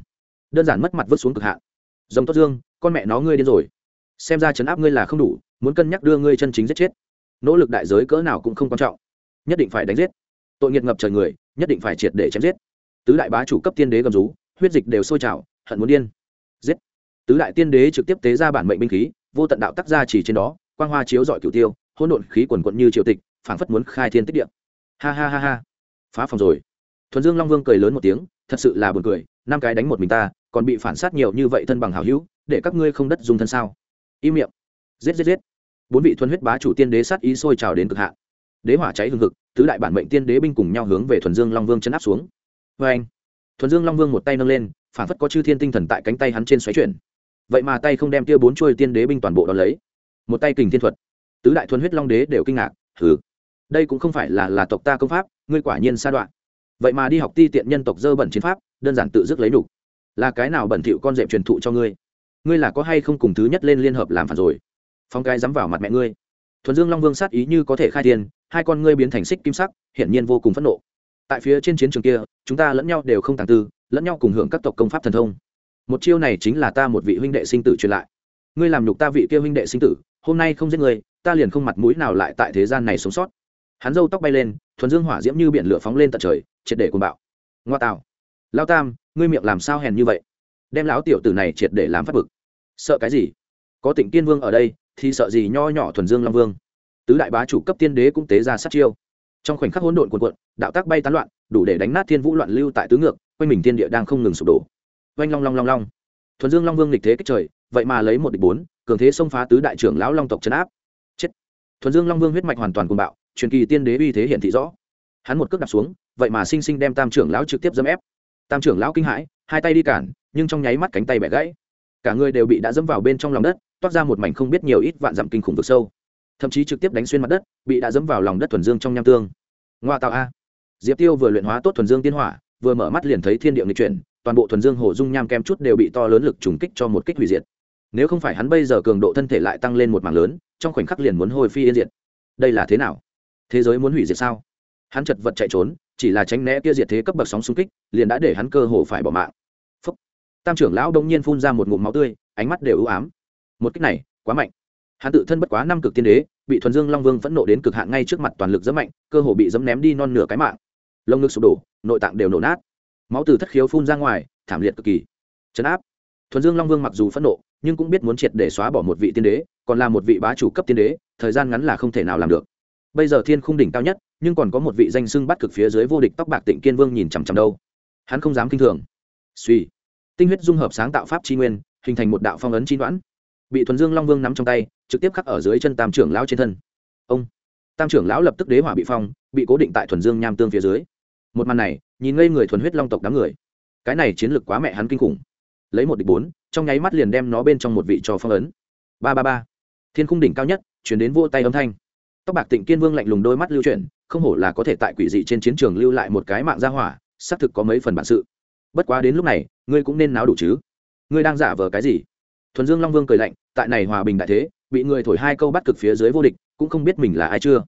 A: đơn giản mất mặt vứt xuống cực hạn. Rồng tốt dương, con mẹ nó ngươi điên rồi. Xem ra chấn áp ngươi là không đủ, muốn cân nhắc đưa ngươi chân chính giết chết. Nỗ lực đại giới cỡ nào cũng không quan trọng. Nhất định phải đánh giết. Tội nghiệt ngập trời người, nhất định phải triệt để chém giết. Tứ đại bá chủ cấp tiên đế gầm rú, huyết dịch đều sôi trào, hận muốn điên. Giết. Tứ đại tiên đế trực tiếp tế ra bản mệnh binh khí, vô tận đạo tác ra chỉ trên đó, quang hoa chiếu dọi cửu tiêu, hỗn độn khí quần quận như triều tịch, phảng phất muốn khai thiên tích địa. Ha ha ha ha. Phá phòng rồi. Thuần dương long vương cười lớn một tiếng, thật sự là buồn cười, năm cái đánh một mình ta còn bị phản sát nhiều như vậy thân bằng hảo hữu, để các ngươi không đất dùng thân sao? Im miệng. Giết giết giết. Bốn vị thuần huyết bá chủ tiên đế sát ý sôi trào đến cực hạn. Đế hỏa cháy hừng hực, tứ đại bản mệnh tiên đế binh cùng nhau hướng về thuần dương long vương chấn áp xuống. Vê anh, thuần dương long vương một tay nâng lên, phản phất có chư thiên tinh thần tại cánh tay hắn trên xoáy chuyển. Vậy mà tay không đem tia bốn chuôi tiên đế binh toàn bộ đón lấy. Một tay kình thiên thuật. Tứ đại thuần huyết long đế đều kinh ngạc thử đây cũng không phải là là tộc ta công pháp, ngươi quả nhiên sa đoạn. Vậy mà đi học ti tiện nhân tộc dơ bẩn chiến pháp, đơn giản tự dứt lấy đủ là cái nào bẩn thỉu con dẹp truyền thụ cho ngươi? Ngươi là có hay không cùng thứ nhất lên liên hợp làm phản rồi? Phong cái dám vào mặt mẹ ngươi. Thuần dương long vương sát ý như có thể khai tiền hai con ngươi biến thành xích kim sắc, hiển nhiên vô cùng phẫn nộ. Tại phía trên chiến trường kia, chúng ta lẫn nhau đều không tàng tư, lẫn nhau cùng hưởng các tộc công pháp thần thông. Một chiêu này chính là ta một vị huynh đệ sinh tử truyền lại. Ngươi làm nhục ta vị kia huynh đệ sinh tử, hôm nay không giết ngươi, ta liền không mặt mũi nào lại tại thế gian này sống sót. Hắn râu tóc bay lên, thuần dương hỏa diễm như biển lửa phóng lên tận trời, triệt để cuồng bạo. Ngoa tạo. Lao tam ngươi miệng làm sao hèn như vậy? Đem lão tiểu tử này triệt để làm phát bực. Sợ cái gì? Có tịnh tiên vương ở đây, thì sợ gì nho nhỏ thuần dương long vương? Tứ đại bá chủ cấp tiên đế cũng tế ra sát chiêu. Trong khoảnh khắc hỗn độn cuồn cuộn, đạo tác bay tán loạn, đủ để đánh nát thiên vũ loạn lưu tại tứ ngược, quanh mình thiên địa đang không ngừng sụp đổ. Oanh long long long long. Thuần dương long vương lịch thế kích trời, vậy mà lấy một địch bốn, cường thế xông phá tứ đại trưởng lão long tộc trấn áp. Chết. Thuần dương long vương huyết mạch hoàn toàn cuồng bạo, truyền kỳ tiên đế uy thế hiện thị rõ. Hắn một cước đạp xuống, vậy mà sinh sinh đem tam trưởng lão trực tiếp dâm ép tam trưởng lão kinh hãi, hai tay đi cản, nhưng trong nháy mắt cánh tay bẻ gãy. Cả người đều bị đã dẫm vào bên trong lòng đất, toát ra một mảnh không biết nhiều ít vạn dặm kinh khủng vực sâu. Thậm chí trực tiếp đánh xuyên mặt đất, bị đã dẫm vào lòng đất thuần dương trong nham tương. Ngoa tạo a. Diệp tiêu vừa luyện hóa tốt thuần dương tiên hỏa, vừa mở mắt liền thấy thiên địa nghịch chuyển, toàn bộ thuần dương hồ dung nham kem chút đều bị to lớn lực trùng kích cho một kích hủy diệt. Nếu không phải hắn bây giờ cường độ thân thể lại tăng lên một mảng lớn, trong khoảnh khắc liền muốn hồi phi yên diệt. Đây là thế nào? Thế giới muốn hủy diệt sao? Hắn chật vật chạy trốn chỉ là tránh né kia diệt thế cấp bậc sóng xung kích, liền đã để hắn cơ hồ phải bỏ mạng. Phúc. tam trưởng lão đông nhiên phun ra một ngụm máu tươi, ánh mắt đều ưu ám. Một cách này, quá mạnh. Hắn tự thân bất quá năm cực tiên đế, bị thuần dương long vương phẫn nộ đến cực hạn ngay trước mặt toàn lực rất mạnh, cơ hồ bị dẫm ném đi non nửa cái mạng. Lông ngực sụp đổ, nội tạng đều nổ nát. Máu từ thất khiếu phun ra ngoài, thảm liệt cực kỳ. Chấn áp. Thuần dương long vương mặc dù phẫn nộ, nhưng cũng biết muốn triệt để xóa bỏ một vị tiên đế, còn là một vị bá chủ cấp tiên đế, thời gian ngắn là không thể nào làm được. Bây giờ thiên khung đỉnh cao nhất nhưng còn có một vị danh sưng bắt cực phía dưới vô địch tóc bạc tịnh kiên vương nhìn chằm chằm đâu. Hắn không dám kinh thường. Suy. Tinh huyết dung hợp sáng tạo pháp tri nguyên, hình thành một đạo phong ấn chi đoãn bị thuần dương long vương nắm trong tay, trực tiếp khắc ở dưới chân tam trưởng lão trên thân. Ông. Tam trưởng lão lập tức đế hỏa bị phong, bị cố định tại thuần dương nham tương phía dưới. Một màn này, nhìn ngây người thuần huyết long tộc đám người. Cái này chiến lược quá mẹ hắn kinh khủng. Lấy một địch bốn, trong nháy mắt liền đem nó bên trong một vị trò phong ấn. Ba ba ba. Thiên khung đỉnh cao nhất, chuyển đến vô tay âm thanh. Tóc bạc tịnh kiên vương lạnh lùng đôi mắt lưu chuyển không hổ là có thể tại quỷ dị trên chiến trường lưu lại một cái mạng gia hỏa, xác thực có mấy phần bản sự. Bất quá đến lúc này, ngươi cũng nên náo đủ chứ. Ngươi đang giả vờ cái gì? Thuần dương long vương cười lạnh, tại này hòa bình đại thế, bị người thổi hai câu bắt cực phía dưới vô địch, cũng không biết mình là ai chưa.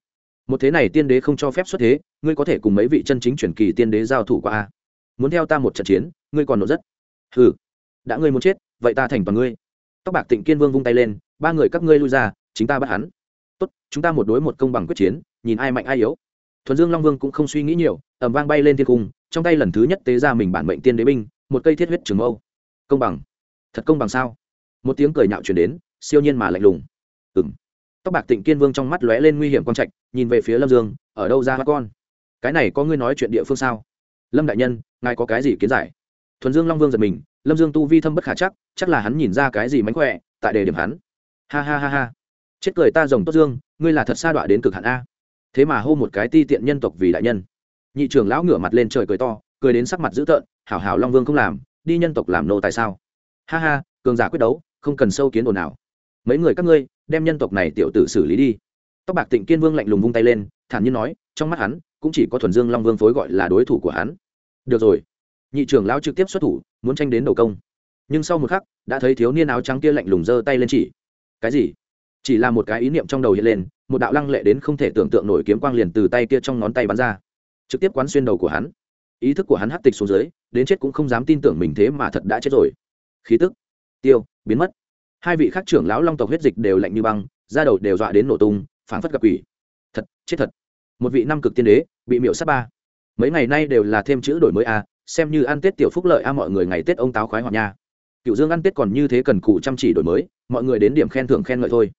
A: Một thế này tiên đế không cho phép xuất thế, ngươi có thể cùng mấy vị chân chính truyền kỳ tiên đế giao thủ qua a. Muốn theo ta một trận chiến, ngươi còn nổ rất. Ừ đã ngươi muốn chết, vậy ta thành toàn ngươi. Tóc bạc tịnh kiên vương vung tay lên, ba người các ngươi lui ra, chính ta bắt hắn. Tốt, chúng ta một đối một công bằng quyết chiến, nhìn ai mạnh ai yếu thuần dương long vương cũng không suy nghĩ nhiều ẩm vang bay lên thiên cung, trong tay lần thứ nhất tế ra mình bản mệnh tiên đế binh, một cây thiết huyết trường mâu. Công bằng. Thật công bằng sao? Một tiếng cười nhạo chuyển đến, siêu nhiên mà lạnh lùng. Ừng tóc bạc tịnh kiên vương trong mắt lóe lên nguy hiểm quang trạch, nhìn về phía lâm dương, ở đâu ra mắt con? Cái này có ngươi nói chuyện địa phương sao? Lâm đại nhân, ngài có cái gì kiến giải? Thuần dương long vương giật mình, lâm dương tu vi thâm bất khả chắc chắc là hắn nhìn ra cái gì mánh khỏe, tại đề điểm hắn. Ha ha ha ha. Chết cười ta rồng tốt dương, ngươi là thật sa đọa đến cực hạn a thế mà hô một cái ti tiện nhân tộc vì đại nhân. Nhị trưởng lão ngửa mặt lên trời cười to, cười đến sắc mặt dữ tợn, hảo hảo long vương không làm, đi nhân tộc làm nô tại sao? Ha ha, cường giả quyết đấu, không cần sâu kiến ồn nào mấy người các ngươi, đem nhân tộc này tiểu tử xử lý đi. Tóc bạc tịnh kiên vương lạnh lùng vung tay lên, thản nhiên nói, trong mắt hắn, cũng chỉ có thuần dương long vương phối gọi là đối thủ của hắn. Được rồi. Nhị trưởng lão trực tiếp xuất thủ, muốn tranh đến đầu công. Nhưng sau một khắc, đã thấy thiếu niên áo trắng kia lạnh lùng giơ tay lên chỉ. Cái gì? Chỉ là một cái ý niệm trong đầu hiện lên một đạo lăng lệ đến không thể tưởng tượng nổi kiếm quang liền từ tay kia trong ngón tay bắn ra. Trực tiếp quán xuyên đầu của hắn. Ý thức của hắn hắt tịch xuống dưới, đến chết cũng không dám tin tưởng mình thế mà thật đã chết rồi. Khí tức, tiêu, biến mất. Hai vị khác trưởng lão long tộc huyết dịch đều lạnh như băng, da đầu đều dọa đến nổ tung, phảng phất gặp quỷ. Thật, chết thật. Một vị năm cực tiên đế, bị miệu sát ba. Mấy ngày nay đều là thêm chữ đổi mới a, xem như ăn tết tiểu phúc lợi a mọi người ngày tết ông táo khoái hoạt nha. Cựu dương ăn tết còn như thế cần cụ chăm chỉ đổi mới, mọi người đến điểm khen thưởng khen ngợi thôi.